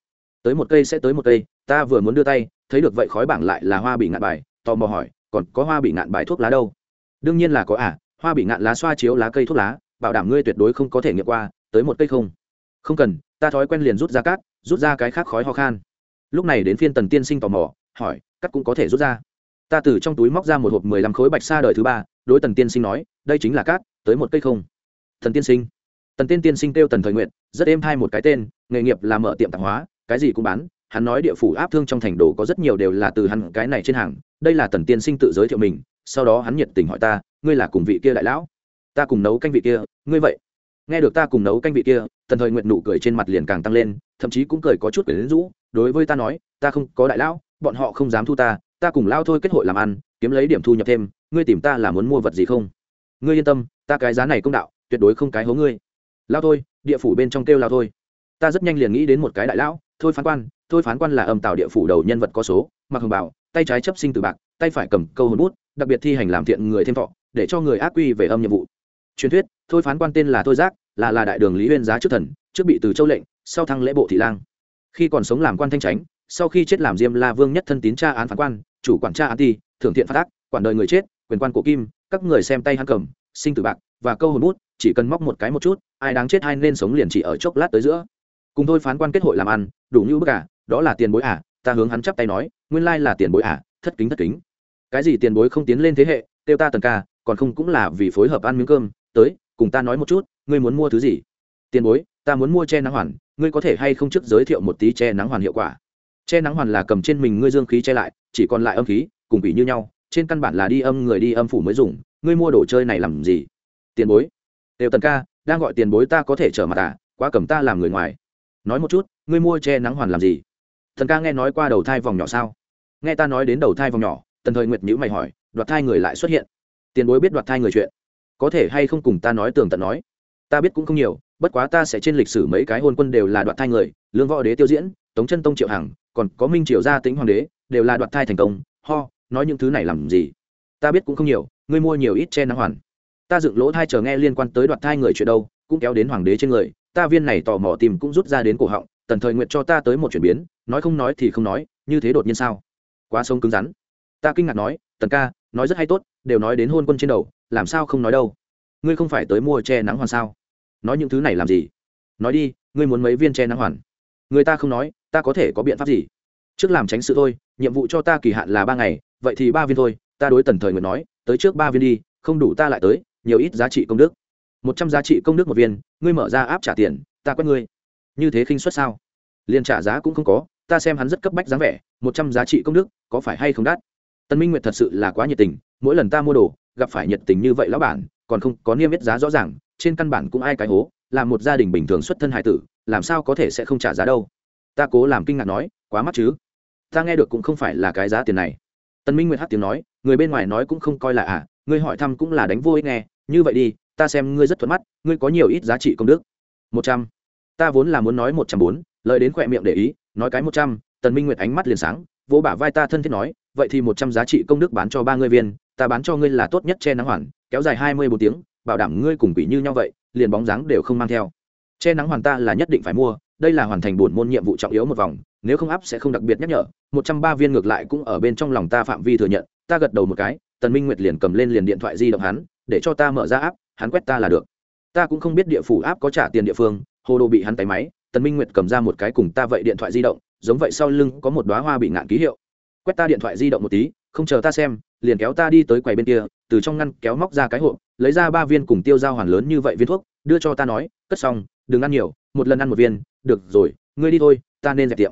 Tới một cây sẽ tới một cây, ta vừa muốn đưa tay, thấy được vậy khói bảng lại là hoa bị ngạn bài, tò mò hỏi, còn có hoa bị ngạn bài thuốc lá đâu? Đương nhiên là có à hoa bị ngạn lá xoa chiếu lá cây thuốc lá, bảo đảm ngươi tuyệt đối không có thể nghiệm qua, tới một cây không? Không cần, ta thói quen liền rút ra cát, rút ra cái khác khói ho khan. Lúc này đến phiên tần tiên sinh tò mò, hỏi cắt cũng có thể rút ra. Ta từ trong túi móc ra một hộp mười lăm khối bạch sa đời thứ ba, đối tần tiên sinh nói, đây chính là cát, tới một cây không? Thần tiên sinh. Tần tiên tiên sinh kêu tần thời nguyện, rất êm hai một cái tên, nghề nghiệp là mở tiệm tạp hóa cái gì cũng bán, hắn nói địa phủ áp thương trong thành đồ có rất nhiều đều là từ hắn cái này trên hàng, đây là tần tiên sinh tự giới thiệu mình, sau đó hắn nhiệt tình hỏi ta, ngươi là cùng vị kia đại lão? Ta cùng nấu canh vị kia, ngươi vậy. Nghe được ta cùng nấu canh vị kia, tần thời nguyện nụ cười trên mặt liền càng tăng lên, thậm chí cũng cười có chút quyển rũ, đối với ta nói, ta không có đại lão, bọn họ không dám thu ta ta cùng lao thôi kết hội làm ăn, kiếm lấy điểm thu nhập thêm, ngươi tìm ta là muốn mua vật gì không? Ngươi yên tâm, ta cái giá này công đạo, tuyệt đối không cái hố ngươi. Lao thôi, địa phủ bên trong kêu lao thôi. Ta rất nhanh liền nghĩ đến một cái đại lão thôi phán quan, thôi phán quan là âm tạo địa phủ đầu nhân vật có số, mặc hồng bảo tay trái chấp sinh từ bạc, tay phải cầm câu hồn bút, đặc biệt thi hành làm thiện người thêm thọ, để cho người ác quy về âm nhiệm vụ. Truyền thuyết, thôi phán quan tên là thôi giác, là là đại đường lý huyên giá trước thần, trước bị từ châu lệnh, sau thăng lễ bộ thị lang. Khi còn sống làm quan thanh tránh sau khi chết làm diêm la vương nhất thân tín tra án phán quan, chủ quản tra án ti, thưởng thiện phát ác, quản đời người chết, quyền quan của kim, các người xem tay hắn cầm, sinh tử bạc và câu hồn bút, chỉ cần móc một cái một chút, ai đáng chết hay nên sống liền chỉ ở chốc lát tới giữa cùng thôi phán quan kết hội làm ăn, đủ như bức cả đó là tiền bối à ta hướng hắn chắp tay nói, nguyên lai là tiền bối à thất kính thất kính. Cái gì tiền bối không tiến lên thế hệ, tiêu ta tần ca, còn không cũng là vì phối hợp ăn miếng cơm, tới, cùng ta nói một chút, ngươi muốn mua thứ gì? Tiền bối, ta muốn mua che nắng hoàn, ngươi có thể hay không trước giới thiệu một tí che nắng hoàn hiệu quả? Che nắng hoàn là cầm trên mình ngươi dương khí che lại, chỉ còn lại âm khí, cùng vị như nhau, trên căn bản là đi âm người đi âm phủ mới dùng, ngươi mua đồ chơi này làm gì? Tiền bối đều tần ca, đang gọi tiền bối ta có thể trở mặt à quá cầm ta làm người ngoài nói một chút, ngươi mua che nắng hoàn làm gì? Thần ca nghe nói qua đầu thai vòng nhỏ sao? Nghe ta nói đến đầu thai vòng nhỏ, tần thời nguyệt nhữ mày hỏi, đoạt thai người lại xuất hiện. Tiền bối biết đoạt thai người chuyện. Có thể hay không cùng ta nói tường tận nói? Ta biết cũng không nhiều, bất quá ta sẽ trên lịch sử mấy cái hôn quân đều là đoạt thai người, lương võ đế tiêu diễn, tống chân tông triệu hằng, còn có minh triều gia tính hoàng đế, đều là đoạt thai thành công. Ho, nói những thứ này làm gì? Ta biết cũng không nhiều, ngươi mua nhiều ít che nắng hoàn. Ta dựng lỗ thai chờ nghe liên quan tới đoạt thai người chuyện đâu, cũng kéo đến hoàng đế trên người ta viên này tò mò tìm cũng rút ra đến cổ họng, tần thời nguyện cho ta tới một chuyển biến, nói không nói thì không nói, như thế đột nhiên sao? Quá sống cứng rắn. Ta kinh ngạc nói, tần ca, nói rất hay tốt, đều nói đến hôn quân trên đầu, làm sao không nói đâu? Ngươi không phải tới mua che nắng hoàn sao? Nói những thứ này làm gì? Nói đi, ngươi muốn mấy viên che nắng hoàn? Người ta không nói, ta có thể có biện pháp gì? Trước làm tránh sự thôi, nhiệm vụ cho ta kỳ hạn là ba ngày, vậy thì ba viên thôi, ta đối tần thời nguyện nói, tới trước ba viên đi, không đủ ta lại tới, nhiều ít giá trị công đức một trăm giá trị công đức một viên, ngươi mở ra áp trả tiền, ta quét ngươi. Như thế khinh suất sao? Liền trả giá cũng không có, ta xem hắn rất cấp bách dáng vẻ, một trăm giá trị công đức, có phải hay không đắt? Tân minh nguyệt thật sự là quá nhiệt tình, mỗi lần ta mua đồ, gặp phải nhiệt tình như vậy lão bản, còn không có niêm yết giá rõ ràng, trên căn bản cũng ai cái hố, là một gia đình bình thường xuất thân hải tử, làm sao có thể sẽ không trả giá đâu? Ta cố làm kinh ngạc nói, quá mắc chứ? Ta nghe được cũng không phải là cái giá tiền này. Tân minh nguyệt hát tiếng nói, người bên ngoài nói cũng không coi là à ngươi hỏi thăm cũng là đánh vô ích nghe, như vậy đi ta xem ngươi rất thuận mắt, ngươi có nhiều ít giá trị công đức. Một trăm. Ta vốn là muốn nói một trăm bốn, lời đến khỏe miệng để ý, nói cái một trăm, tần minh nguyệt ánh mắt liền sáng, vỗ bả vai ta thân thiết nói, vậy thì một trăm giá trị công đức bán cho ba ngươi viên, ta bán cho ngươi là tốt nhất che nắng hoàn, kéo dài hai mươi bốn tiếng, bảo đảm ngươi cùng quỷ như nhau vậy, liền bóng dáng đều không mang theo. Che nắng hoàn ta là nhất định phải mua, đây là hoàn thành bổn môn nhiệm vụ trọng yếu một vòng, nếu không áp sẽ không đặc biệt nhắc nhở, một trăm ba viên ngược lại cũng ở bên trong lòng ta phạm vi thừa nhận, ta gật đầu một cái, tần minh nguyệt liền cầm lên liền điện thoại di động hắn, để cho ta mở ra áp hắn quét ta là được. Ta cũng không biết địa phủ áp có trả tiền địa phương, hồ đồ bị hắn tay máy, tần minh nguyệt cầm ra một cái cùng ta vậy điện thoại di động, giống vậy sau lưng có một đóa hoa bị ngạn ký hiệu. Quét ta điện thoại di động một tí, không chờ ta xem, liền kéo ta đi tới quầy bên kia, từ trong ngăn kéo móc ra cái hộp, lấy ra ba viên cùng tiêu dao hoàn lớn như vậy viên thuốc, đưa cho ta nói, cất xong, đừng ăn nhiều, một lần ăn một viên, được rồi, ngươi đi thôi, ta nên dẹp tiệm.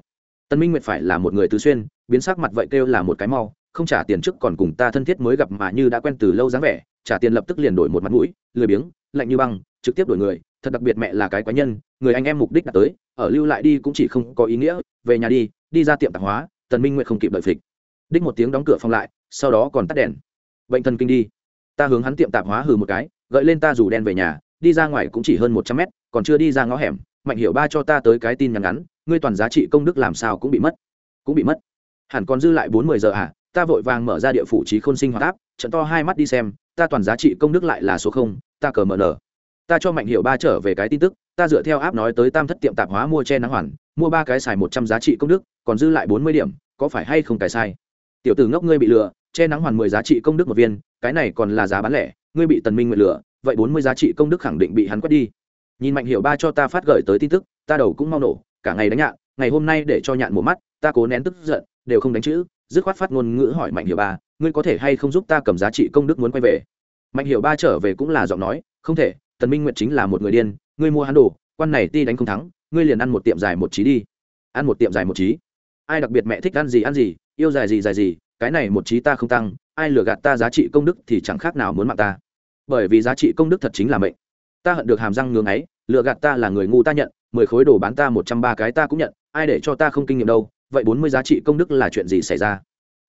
Tân minh nguyệt phải là một người tứ xuyên, biến sắc mặt vậy kêu là một cái mau không trả tiền trước còn cùng ta thân thiết mới gặp mà như đã quen từ lâu dáng vẻ, trả tiền lập tức liền đổi một mặt mũi, lười biếng, lạnh như băng, trực tiếp đổi người, thật đặc biệt mẹ là cái quái nhân, người anh em mục đích đã tới, ở lưu lại đi cũng chỉ không có ý nghĩa, về nhà đi đi ra tiệm tạp hóa, tần minh nguyện không kịp đợi phịch. Đích một tiếng đóng cửa phòng lại, sau đó còn tắt đèn. Bệnh thần kinh đi. Ta hướng hắn tiệm tạp hóa hừ một cái, gợi lên ta rủ đen về nhà, đi ra ngoài cũng chỉ hơn một trăm mét, còn chưa đi ra ngõ hẻm, mạnh hiểu ba cho ta tới cái tin nhắn ngắn, ngươi toàn giá trị công đức làm sao cũng bị mất. Cũng bị mất. Hẳn còn dư lại bốn mươi giờ à? Ta vội vàng mở ra địa phủ trí khôn sinh hoạt áp, trận to hai mắt đi xem, ta toàn giá trị công đức lại là số không, ta cờ mở nở. Ta cho mạnh hiểu ba trở về cái tin tức, ta dựa theo áp nói tới tam thất tiệm tạp hóa mua che nắng hoàn, mua ba cái xài một trăm giá trị công đức, còn dư lại bốn mươi điểm, có phải hay không cái sai? Tiểu tử ngốc ngươi bị lừa, che nắng hoàn mười giá trị công đức một viên, cái này còn là giá bán lẻ, ngươi bị tần minh nguyện lừa, vậy bốn mươi giá trị công đức khẳng định bị hắn quét đi. Nhìn mạnh hiểu ba cho ta phát gửi tới tin tức, ta đầu cũng mau nổ, cả ngày đánh nhạn, ngày hôm nay để cho nhạn một mắt, ta cố nén tức giận, đều không đánh chữ dứt khoát phát ngôn ngữ hỏi mạnh hiểu ba, ngươi có thể hay không giúp ta cầm giá trị công đức muốn quay về? Mạnh hiểu ba trở về cũng là giọng nói, không thể, tần minh nguyệt chính là một người điên, ngươi mua hắn đồ, quan này ti đánh không thắng, ngươi liền ăn một tiệm dài một trí đi. Ăn một tiệm dài một trí? Ai đặc biệt mẹ thích ăn gì ăn gì, yêu dài gì dài gì, cái này một trí ta không tăng, ai lừa gạt ta giá trị công đức thì chẳng khác nào muốn mạng ta. Bởi vì giá trị công đức thật chính là mệnh. Ta hận được hàm răng ngưỡng ấy lừa gạt ta là người ngu ta nhận, mười khối đồ bán ta một trăm ba cái ta cũng nhận, ai để cho ta không kinh nghiệm đâu vậy bốn mươi giá trị công đức là chuyện gì xảy ra?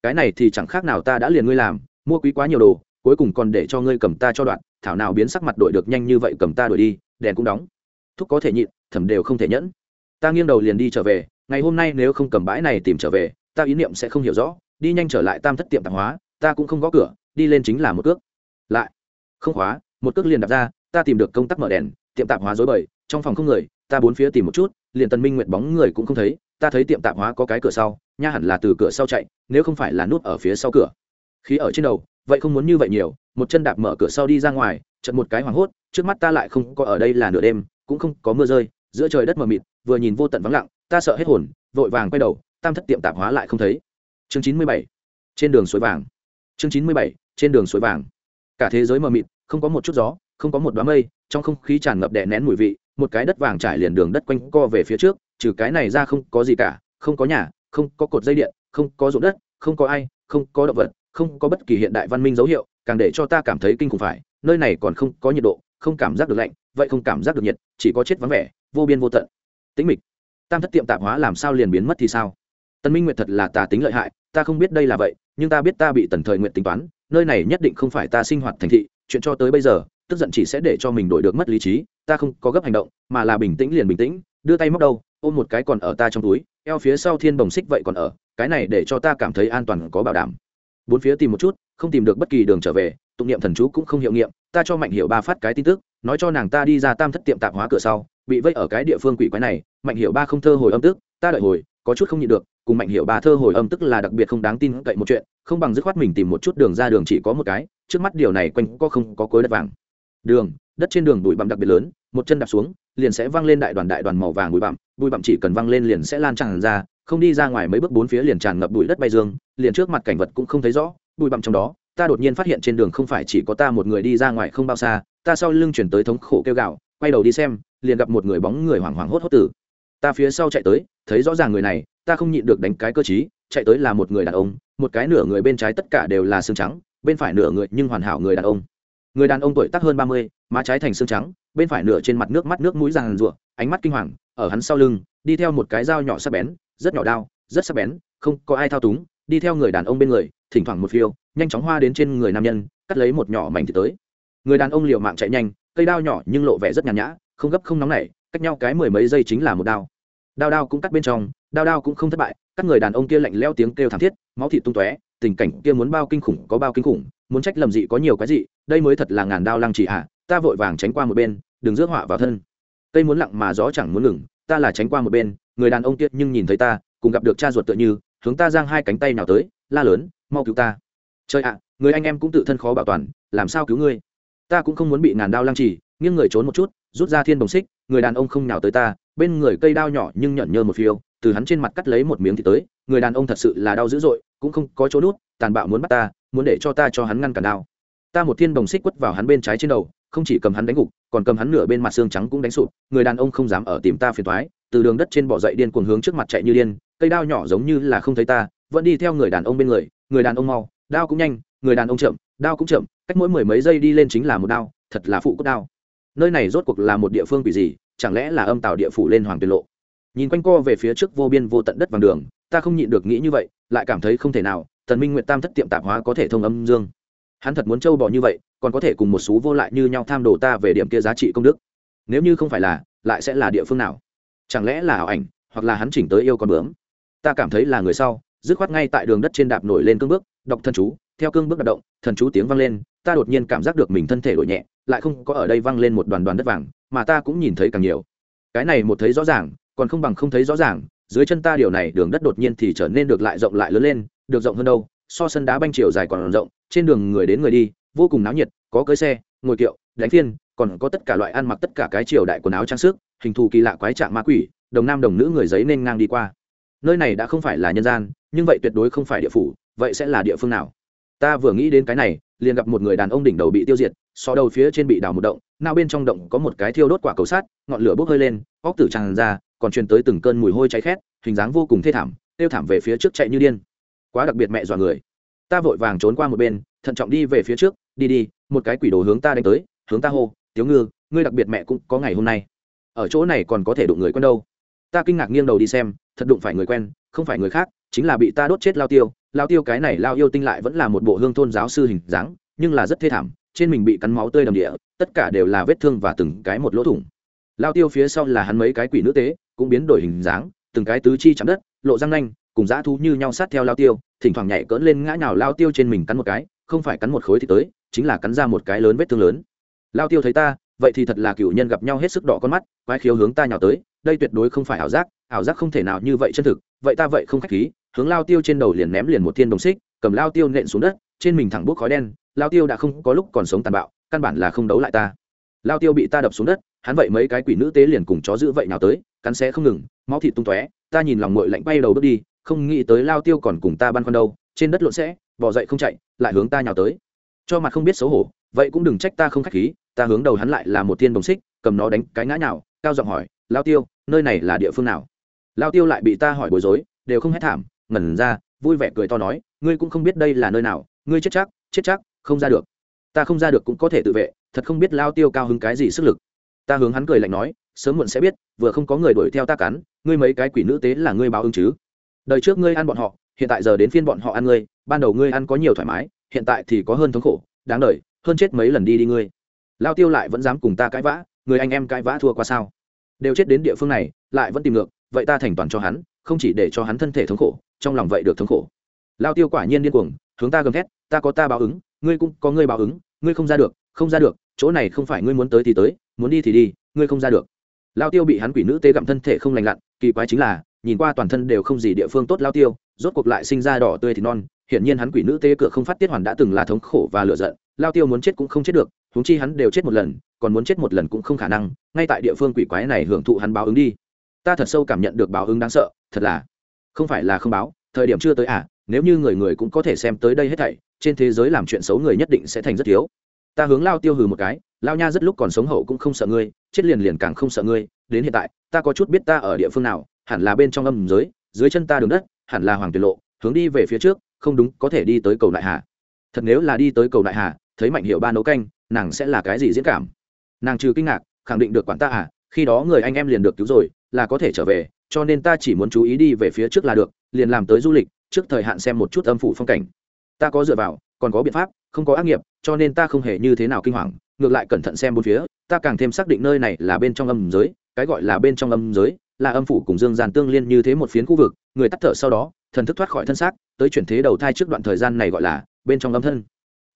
Cái này thì chẳng khác nào ta đã liền ngươi làm, mua quý quá nhiều đồ, cuối cùng còn để cho ngươi cầm ta cho đoạn, thảo nào biến sắc mặt đổi được nhanh như vậy cầm ta đổi đi, đèn cũng đóng. Thúc có thể nhịn thẩm đều không thể nhẫn. Ta nghiêng đầu liền đi trở về, ngày hôm nay nếu không cầm bãi này tìm trở về, ta ý niệm sẽ không hiểu rõ, đi nhanh trở lại tam thất tiệm tạp hóa, ta cũng không gõ cửa, đi lên chính là một cước. Lại, không khóa, một cước liền đặt ra, ta tìm được công tắc mở đèn, tiệm tạp hóa dối bời, trong phòng không người, ta bốn phía tìm một chút, liền tần minh nguyệt bóng người cũng không thấy ta thấy tiệm tạp hóa có cái cửa sau, nha hẳn là từ cửa sau chạy, nếu không phải là nút ở phía sau cửa. Khí ở trên đầu, vậy không muốn như vậy nhiều, một chân đạp mở cửa sau đi ra ngoài chật một cái hoảng hốt, trước mắt ta lại không có ở đây là nửa đêm, cũng không có mưa rơi, giữa trời đất mờ mịt, vừa nhìn vô tận vắng lặng, ta sợ hết hồn, vội vàng quay đầu, tam thất tiệm tạp hóa lại không thấy. Chương chín mươi bảy, trên đường suối vàng. Chương chín mươi bảy, trên đường suối vàng. Cả thế giới mờ mịt, không có một chút gió, không có một đám mây, trong không khí tràn ngập đè nén mùi vị, một cái đất vàng trải liền đường đất quanh co về phía trước trừ cái này ra không có gì cả, không có nhà, không có cột dây điện, không có ruộng đất, không có ai, không có động vật, không có bất kỳ hiện đại văn minh dấu hiệu, càng để cho ta cảm thấy kinh khủng phải, nơi này còn không có nhiệt độ, không cảm giác được lạnh, vậy không cảm giác được nhiệt, chỉ có chết vắng vẻ, vô biên vô tận. Tĩnh mịch. Tam thất tiệm tạp hóa làm sao liền biến mất thì sao? Tân minh nguyệt thật là tà tính lợi hại, ta không biết đây là vậy, nhưng ta biết ta bị tần thời nguyện tính toán, nơi này nhất định không phải ta sinh hoạt thành thị, chuyện cho tới bây giờ, tức giận chỉ sẽ để cho mình đổi được mất lý trí, ta không có gấp hành động, mà là bình tĩnh liền bình tĩnh, đưa tay móc đâu ôm một cái còn ở ta trong túi, eo phía sau thiên bồng xích vậy còn ở, cái này để cho ta cảm thấy an toàn có bảo đảm. Bốn phía tìm một chút, không tìm được bất kỳ đường trở về, tụng niệm thần chú cũng không hiệu nghiệm, ta cho mạnh hiệu ba phát cái tin tức, nói cho nàng ta đi ra tam thất tiệm tạp hóa cửa sau, bị vây ở cái địa phương quỷ quái này, mạnh hiệu ba không thơ hồi âm tức, ta đợi hồi, có chút không nhịn được, cùng mạnh hiệu ba thơ hồi âm tức là đặc biệt không đáng tin cậy một chuyện, không bằng dứt khoát mình tìm một chút đường ra đường chỉ có một cái, trước mắt điều này quanh có không có cối đất vàng. Đường, đất trên đường bụi bặm đặc biệt lớn, một chân đạp xuống liền sẽ văng lên đại đoàn đại đoàn màu vàng bụi bặm bụi bặm chỉ cần văng lên liền sẽ lan tràn ra, không đi ra ngoài mấy bước bốn phía liền tràn ngập bụi đất bay dương, liền trước mặt cảnh vật cũng không thấy rõ, bụi bặm trong đó, ta đột nhiên phát hiện trên đường không phải chỉ có ta một người đi ra ngoài không bao xa, ta sau lưng chuyển tới thống khổ kêu gạo quay đầu đi xem, liền gặp một người bóng người hoảng hoảng hốt hốt tử. Ta phía sau chạy tới, thấy rõ ràng người này, ta không nhịn được đánh cái cơ chí chạy tới là một người đàn ông, một cái nửa người bên trái tất cả đều là xương trắng, bên phải nửa người nhưng hoàn hảo người đàn ông người đàn ông tuổi tác hơn ba mươi, má trái thành xương trắng, bên phải nửa trên mặt nước mắt nước mũi ràng rụa ánh mắt kinh hoàng, ở hắn sau lưng, đi theo một cái dao nhỏ sắc bén, rất nhỏ đao, rất sắc bén, không có ai thao túng, đi theo người đàn ông bên người, thỉnh thoảng một phiêu, nhanh chóng hoa đến trên người nam nhân, cắt lấy một nhỏ mảnh thì tới. Người đàn ông liều mạng chạy nhanh, cây đao nhỏ nhưng lộ vẻ rất nhàn nhã, không gấp không nóng nảy, cách nhau cái mười mấy giây chính là một đao. Đao đao cũng cắt bên trong, đao đao cũng không thất bại, các người đàn ông kia lạnh leo tiếng kêu thảm thiết, máu thịt tung tóe, tình cảnh kia muốn bao kinh khủng có bao kinh khủng, muốn trách lầm dị có nhiều cái gì đây mới thật là ngàn đao lăng chỉ à, ta vội vàng tránh qua một bên đừng rước họa vào thân. Cây muốn lặng mà gió chẳng muốn ngừng ta là tránh qua một bên người đàn ông tiết nhưng nhìn thấy ta cùng gặp được cha ruột tựa như hướng ta giang hai cánh tay nào tới la lớn mau cứu ta. Trời ạ người anh em cũng tự thân khó bảo toàn làm sao cứu ngươi? Ta cũng không muốn bị ngàn đao lăng trì nghiêng người trốn một chút rút ra thiên đồng xích người đàn ông không nào tới ta bên người cây đao nhỏ nhưng nhẫn nhơ một phiêu từ hắn trên mặt cắt lấy một miếng thì tới người đàn ông thật sự là đau dữ dội cũng không có chỗ nút tàn bạo muốn bắt ta muốn để cho ta cho hắn ngăn cản đao ta một thiên đồng xích quất vào hắn bên trái trên đầu, không chỉ cầm hắn đánh gục, còn cầm hắn nửa bên mặt xương trắng cũng đánh sụp. Người đàn ông không dám ở tìm ta phiền thoái từ đường đất trên bỏ dậy điên cuồng hướng trước mặt chạy như điên, cây đao nhỏ giống như là không thấy ta, vẫn đi theo người đàn ông bên người người đàn ông mau, đao cũng nhanh, người đàn ông chậm, đao cũng chậm, cách mỗi mười mấy giây đi lên chính là một đao, thật là phụ cốt đao. Nơi này rốt cuộc là một địa phương quỷ gì, chẳng lẽ là âm tạo địa phủ lên hoàng tiền lộ? Nhìn quanh co về phía trước vô biên vô tận đất vàng đường, ta không nhịn được nghĩ như vậy, lại cảm thấy không thể nào, tần minh nguyện tam thất tiệm tạp hóa có thể thông âm dương hắn thật muốn trâu bò như vậy, còn có thể cùng một số vô lại như nhau tham đồ ta về điểm kia giá trị công đức. Nếu như không phải là, lại sẽ là địa phương nào? Chẳng lẽ là ảo ảnh, hoặc là hắn chỉnh tới yêu con bướm? Ta cảm thấy là người sau, dứt khoát ngay tại đường đất trên đạp nổi lên cương bước, đọc thần chú, theo cương bước đạp động, thần chú tiếng vang lên, ta đột nhiên cảm giác được mình thân thể đổi nhẹ, lại không có ở đây vang lên một đoàn đoàn đất vàng, mà ta cũng nhìn thấy càng nhiều. Cái này một thấy rõ ràng, còn không bằng không thấy rõ ràng, dưới chân ta điều này đường đất đột nhiên thì trở nên được lại rộng lại lớn lên, được rộng hơn đâu, so sân đá banh chiều dài còn rộng trên đường người đến người đi, vô cùng náo nhiệt, có cưới xe, ngồi kiệu, đánh phiên, còn có tất cả loại ăn mặc tất cả cái triều đại quần áo trang sức, hình thù kỳ lạ quái trạng ma quỷ, đồng nam đồng nữ người giấy nên ngang đi qua. Nơi này đã không phải là nhân gian, nhưng vậy tuyệt đối không phải địa phủ, vậy sẽ là địa phương nào? Ta vừa nghĩ đến cái này, liền gặp một người đàn ông đỉnh đầu bị tiêu diệt, so đầu phía trên bị đào một động, nào bên trong động có một cái thiêu đốt quả cầu sát ngọn lửa bốc hơi lên, óc tử tràn ra, còn truyền tới từng cơn mùi hôi cháy khét, hình dáng vô cùng thê thảm, tiêu thảm về phía trước chạy như điên. Quá đặc biệt mẹ dọa người ta vội vàng trốn qua một bên, thận trọng đi về phía trước, đi đi, một cái quỷ đồ hướng ta đánh tới, hướng ta hô, tiếu ngư, ngươi đặc biệt mẹ cũng có ngày hôm nay. Ở chỗ này còn có thể đụng người quen đâu. Ta kinh ngạc nghiêng đầu đi xem, thật đụng phải người quen, không phải người khác, chính là bị ta đốt chết lao tiêu. Lao tiêu cái này lao yêu tinh lại vẫn là một bộ hương thôn giáo sư hình dáng, nhưng là rất thê thảm, trên mình bị cắn máu tươi đầm địa, tất cả đều là vết thương và từng cái một lỗ thủng. Lao tiêu phía sau là hắn mấy cái quỷ nữ tế, cũng biến đổi hình dáng, từng cái tứ chi chạm đất, lộ răng nanh, cùng dã thú như nhau sát theo lao tiêu thỉnh thoảng nhảy cỡn lên ngã nhào lao tiêu trên mình cắn một cái, không phải cắn một khối thì tới, chính là cắn ra một cái lớn vết thương lớn. Lao tiêu thấy ta, vậy thì thật là cựu nhân gặp nhau hết sức đỏ con mắt, quái khiếu hướng ta nhào tới, đây tuyệt đối không phải ảo giác ảo giác không thể nào như vậy chân thực, vậy ta vậy không khách khí, hướng lao tiêu trên đầu liền ném liền một thiên đồng xích, cầm lao tiêu nện xuống đất, trên mình thẳng bốc khói đen, lao tiêu đã không có lúc còn sống tàn bạo, căn bản là không đấu lại ta. Lao tiêu bị ta đập xuống đất, hắn vậy mấy cái quỷ nữ tế liền cùng chó giữ vậy nào tới, cắn xé không ngừng, máu thịt tung tóe, ta nhìn lòng ngội lạnh bay đầu bước đi không nghĩ tới lao tiêu còn cùng ta băn khoăn đâu, trên đất lộn sẽ, bỏ dậy không chạy, lại hướng ta nhào tới. Cho mặt không biết xấu hổ, vậy cũng đừng trách ta không khách khí, ta hướng đầu hắn lại là một thiên đồng xích, cầm nó đánh cái ngã nào cao giọng hỏi, lao tiêu, nơi này là địa phương nào? Lao tiêu lại bị ta hỏi bối rối, đều không hết thảm, ngẩn ra, vui vẻ cười to nói, ngươi cũng không biết đây là nơi nào, ngươi chết chắc chết chắc, không ra được. Ta không ra được cũng có thể tự vệ, thật không biết lao tiêu cao hứng cái gì sức lực. Ta hướng hắn cười lạnh nói, sớm muộn sẽ biết, vừa không có người đuổi theo ta cắn, ngươi mấy cái quỷ nữ tế là ngươi báo ứng chứ? Đời trước ngươi ăn bọn họ, hiện tại giờ đến phiên bọn họ ăn ngươi, ban đầu ngươi ăn có nhiều thoải mái, hiện tại thì có hơn thống khổ, đáng đời, hơn chết mấy lần đi đi ngươi. Lao tiêu lại vẫn dám cùng ta cãi vã, người anh em cãi vã thua qua sao? Đều chết đến địa phương này, lại vẫn tìm ngược, vậy ta thành toàn cho hắn, không chỉ để cho hắn thân thể thống khổ, trong lòng vậy được thống khổ. Lao tiêu quả nhiên điên cuồng, hướng ta gầm thét, ta có ta báo ứng, ngươi cũng có ngươi báo ứng, ngươi không ra được, không ra được, chỗ này không phải ngươi muốn tới thì tới, muốn đi thì đi, ngươi không ra được. Lao tiêu bị hắn quỷ nữ tế gặm thân thể không lành lặn, kỳ quái chính là nhìn qua toàn thân đều không gì địa phương tốt lao tiêu, rốt cuộc lại sinh ra đỏ tươi thì non, hiển nhiên hắn quỷ nữ tế cửa không phát tiết hoàn đã từng là thống khổ và lựa giận, lao tiêu muốn chết cũng không chết được, huống chi hắn đều chết một lần, còn muốn chết một lần cũng không khả năng, ngay tại địa phương quỷ quái này hưởng thụ hắn báo ứng đi. Ta thật sâu cảm nhận được báo ứng đáng sợ, thật là, không phải là không báo, thời điểm chưa tới à nếu như người người cũng có thể xem tới đây hết thảy, trên thế giới làm chuyện xấu người nhất định sẽ thành rất thiếu. Ta hướng lao tiêu hừ một cái, lao nha rất lúc còn sống hậu cũng không sợ ngươi, chết liền liền càng không sợ ngươi, đến hiện tại, ta có chút biết ta ở địa phương nào hẳn là bên trong âm giới, dưới chân ta đường đất, hẳn là hoàng tuyệt lộ, hướng đi về phía trước, không đúng, có thể đi tới cầu đại hà. Thật nếu là đi tới cầu đại hà, thấy mạnh hiệu ba nấu canh, nàng sẽ là cái gì diễn cảm? Nàng trừ kinh ngạc, khẳng định được quản ta à khi đó người anh em liền được cứu rồi, là có thể trở về, cho nên ta chỉ muốn chú ý đi về phía trước là được, liền làm tới du lịch, trước thời hạn xem một chút âm phủ phong cảnh. Ta có dựa vào, còn có biện pháp, không có ác nghiệp, cho nên ta không hề như thế nào kinh hoàng, ngược lại cẩn thận xem bốn phía, ta càng thêm xác định nơi này là bên trong âm giới, cái gọi là bên trong âm giới là âm phủ cùng dương gian tương liên như thế một phiến khu vực, người tắt thở sau đó, thần thức thoát khỏi thân xác, tới chuyển thế đầu thai trước đoạn thời gian này gọi là bên trong âm thân.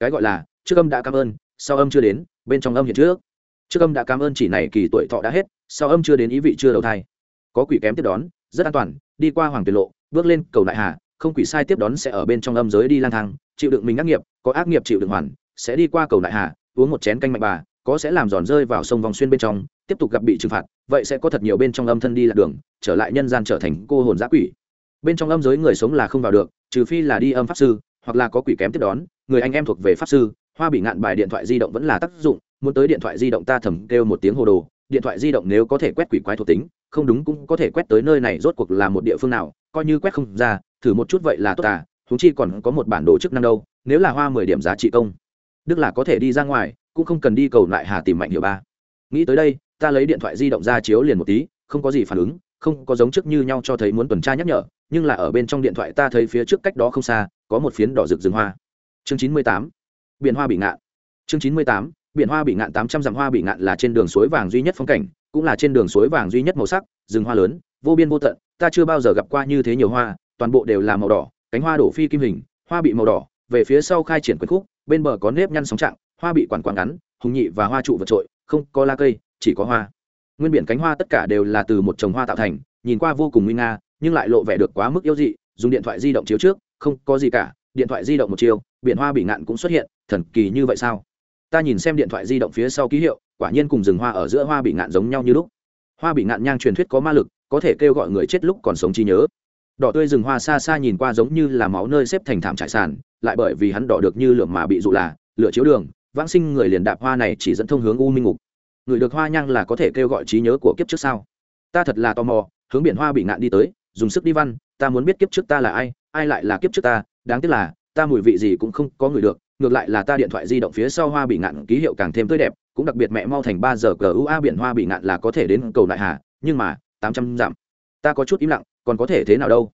Cái gọi là, trước âm đã cảm ơn, sau âm chưa đến, bên trong âm hiện trước. Trước âm đã cảm ơn chỉ này kỳ tuổi thọ đã hết, sau âm chưa đến ý vị chưa đầu thai. Có quỷ kém tiếp đón, rất an toàn, đi qua hoàng tuyệt lộ, bước lên cầu đại hà, không quỷ sai tiếp đón sẽ ở bên trong âm giới đi lang thang, chịu đựng mình ác nghiệp, có ác nghiệp chịu đựng hoàn, sẽ đi qua cầu đại hà, uống một chén canh mạnh bà có sẽ làm giòn rơi vào sông vòng xuyên bên trong, tiếp tục gặp bị trừng phạt, vậy sẽ có thật nhiều bên trong âm thân đi lạc đường, trở lại nhân gian trở thành cô hồn giã quỷ. Bên trong âm giới người sống là không vào được, trừ phi là đi âm pháp sư, hoặc là có quỷ kém tiếp đón, người anh em thuộc về pháp sư, hoa bị ngạn bài điện thoại di động vẫn là tác dụng, muốn tới điện thoại di động ta thầm kêu một tiếng hồ đồ, điện thoại di động nếu có thể quét quỷ quái thuộc tính, không đúng cũng có thể quét tới nơi này rốt cuộc là một địa phương nào, coi như quét không ra, thử một chút vậy là tốt à thúng chi còn có một bản đồ chức năng đâu, nếu là hoa mười điểm giá trị công, đức là có thể đi ra ngoài cũng không cần đi cầu lại hà tìm mạnh hiệu ba. Nghĩ tới đây, ta lấy điện thoại di động ra chiếu liền một tí, không có gì phản ứng, không có giống trước như nhau cho thấy muốn tuần tra nhắc nhở, nhưng là ở bên trong điện thoại ta thấy phía trước cách đó không xa, có một phiến đỏ rực rừng hoa. Chương chín mươi tám, biển hoa bị ngạn. Chương chín mươi tám, biển hoa bị ngạn, tám trăm dặm hoa bị ngạn là trên đường suối vàng duy nhất phong cảnh, cũng là trên đường suối vàng duy nhất màu sắc, rừng hoa lớn, vô biên vô tận, ta chưa bao giờ gặp qua như thế nhiều hoa, toàn bộ đều là màu đỏ, cánh hoa đổ phi kim hình, hoa bị màu đỏ, về phía sau khai triển quyển khúc, bên bờ có nếp nhăn sóng trạng hoa bị quản quản ngắn, hùng nhị và hoa trụ vượt trội, không có la cây, chỉ có hoa. Nguyên biển cánh hoa tất cả đều là từ một trồng hoa tạo thành, nhìn qua vô cùng nguy nga, nhưng lại lộ vẻ được quá mức yếu dị, dùng điện thoại di động chiếu trước, không có gì cả, điện thoại di động một chiều, biển hoa bị ngạn cũng xuất hiện, thần kỳ như vậy sao? Ta nhìn xem điện thoại di động phía sau ký hiệu, quả nhiên cùng rừng hoa ở giữa hoa bị ngạn giống nhau như lúc. Hoa bị ngạn nhang truyền thuyết có ma lực, có thể kêu gọi người chết lúc còn sống trí nhớ. Đỏ tươi rừng hoa xa xa nhìn qua giống như là máu nơi xếp thành thảm trải sàn, lại bởi vì hắn đỏ được như lửa mà bị dụ là, lửa chiếu đường vãng sinh người liền đạp hoa này chỉ dẫn thông hướng u minh ngục. Người được hoa nhang là có thể kêu gọi trí nhớ của kiếp trước sao? Ta thật là tò mò, hướng biển hoa bị ngạn đi tới, dùng sức đi văn, ta muốn biết kiếp trước ta là ai ai lại là kiếp trước ta, đáng tiếc là, ta mùi vị gì cũng không có người được, ngược lại là ta điện thoại di động phía sau hoa bị ngạn ký hiệu càng thêm tươi đẹp, cũng đặc biệt mẹ mau thành ba giờ cờ ua biển hoa bị ngạn là có thể đến cầu đại hà, nhưng mà, tám trăm dặm. Ta có chút im lặng, còn có thể thế nào đâu?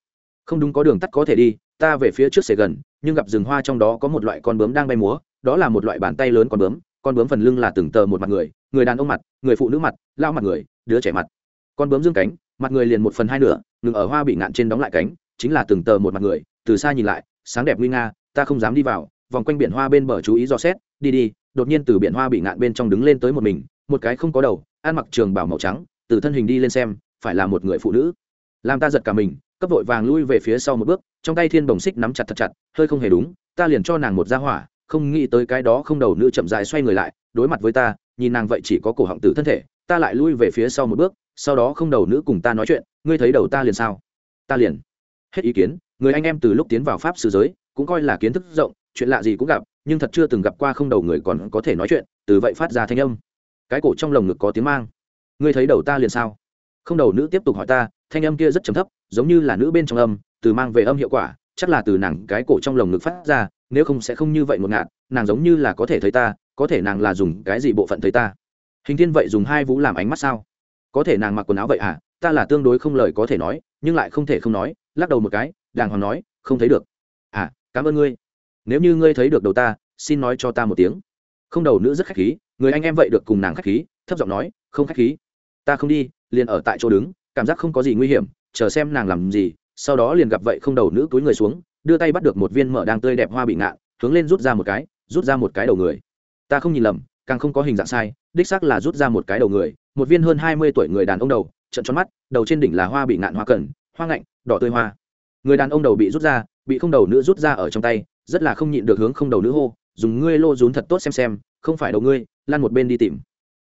Không đúng có đường tắt có thể đi, ta về phía trước sẽ gần nhưng gặp rừng hoa trong đó có một loại con bướm đang bay múa đó là một loại bàn tay lớn con bướm con bướm phần lưng là từng tờ một mặt người người đàn ông mặt, người phụ nữ mặt, lao mặt người, đứa trẻ mặt. Con bướm dương cánh, mặt người liền một phần hai nửa, ngừng ở hoa bị ngạn trên đóng lại cánh, chính là từng tờ một mặt người, từ xa nhìn lại, sáng đẹp nguy nga, ta không dám đi vào, vòng quanh biển hoa bên bờ chú ý dò xét, đi đi, đột nhiên từ biển hoa bị ngạn bên trong đứng lên tới một mình, một cái không có đầu, ăn mặc trường bảo màu trắng, từ thân hình đi lên xem, phải là một người phụ nữ. Làm ta giật cả mình, cấp vội vàng lui về phía sau một bước, trong tay thiên bồng xích nắm chặt thật chặt, hơi không hề đúng, ta liền cho nàng một ra hỏa không nghĩ tới cái đó không đầu nữ chậm dài xoay người lại, đối mặt với ta, nhìn nàng vậy chỉ có cổ họng tử thân thể, ta lại lui về phía sau một bước, sau đó không đầu nữ cùng ta nói chuyện, ngươi thấy đầu ta liền sao? Ta liền. Hết ý kiến, người anh em từ lúc tiến vào pháp sử giới, cũng coi là kiến thức rộng, chuyện lạ gì cũng gặp, nhưng thật chưa từng gặp qua không đầu người còn có thể nói chuyện, từ vậy phát ra thanh âm. Cái cổ trong lồng ngực có tiếng mang. Ngươi thấy đầu ta liền sao? Không đầu nữ tiếp tục hỏi ta, thanh âm kia rất trầm thấp, giống như là nữ bên trong âm, từ mang về âm hiệu quả, chắc là từ nàng cái cổ trong lồng ngực phát ra nếu không sẽ không như vậy một ngạt, nàng giống như là có thể thấy ta, có thể nàng là dùng cái gì bộ phận thấy ta. Hình thiên vậy dùng hai vũ làm ánh mắt sao? Có thể nàng mặc quần áo vậy à? Ta là tương đối không lời có thể nói, nhưng lại không thể không nói, lắc đầu một cái, đàng hoàng nói, không thấy được. À cảm ơn ngươi. Nếu như ngươi thấy được đầu ta, xin nói cho ta một tiếng. Không đầu nữ rất khách khí, người anh em vậy được cùng nàng khách khí, thấp giọng nói, không khách khí. Ta không đi, liền ở tại chỗ đứng, cảm giác không có gì nguy hiểm, chờ xem nàng làm gì, sau đó liền gặp vậy không đầu nữ túi người xuống đưa tay bắt được một viên mỡ đang tươi đẹp hoa bị ngạn, hướng lên rút ra một cái, rút ra một cái đầu người. Ta không nhìn lầm, càng không có hình dạng sai, đích xác là rút ra một cái đầu người, một viên hơn hai mươi tuổi người đàn ông đầu trận tròn mắt, đầu trên đỉnh là hoa bị ngạn hoa cẩn, hoa ngạnh, đỏ tươi hoa. Người đàn ông đầu bị rút ra, bị không đầu nữ rút ra ở trong tay, rất là không nhịn được hướng không đầu nữ hô, dùng ngươi lô rún thật tốt xem xem, không phải đầu ngươi lan một bên đi tìm.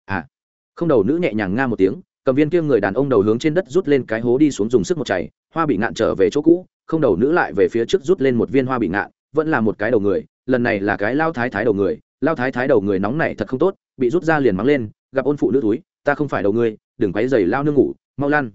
À. Không đầu nữ nhẹ nhàng nga một tiếng, cầm viên kia người đàn ông đầu hướng trên đất rút lên cái hố đi xuống dùng sức một chảy, hoa bị ngạn trở về chỗ cũ không đầu nữ lại về phía trước rút lên một viên hoa bị ngạn, vẫn là một cái đầu người, lần này là cái lao thái thái đầu người, lao thái thái đầu người nóng này thật không tốt, bị rút ra liền mắng lên, gặp ôn phụ nữ túi, ta không phải đầu ngươi đừng quấy giày lao nương ngủ, mau lăn.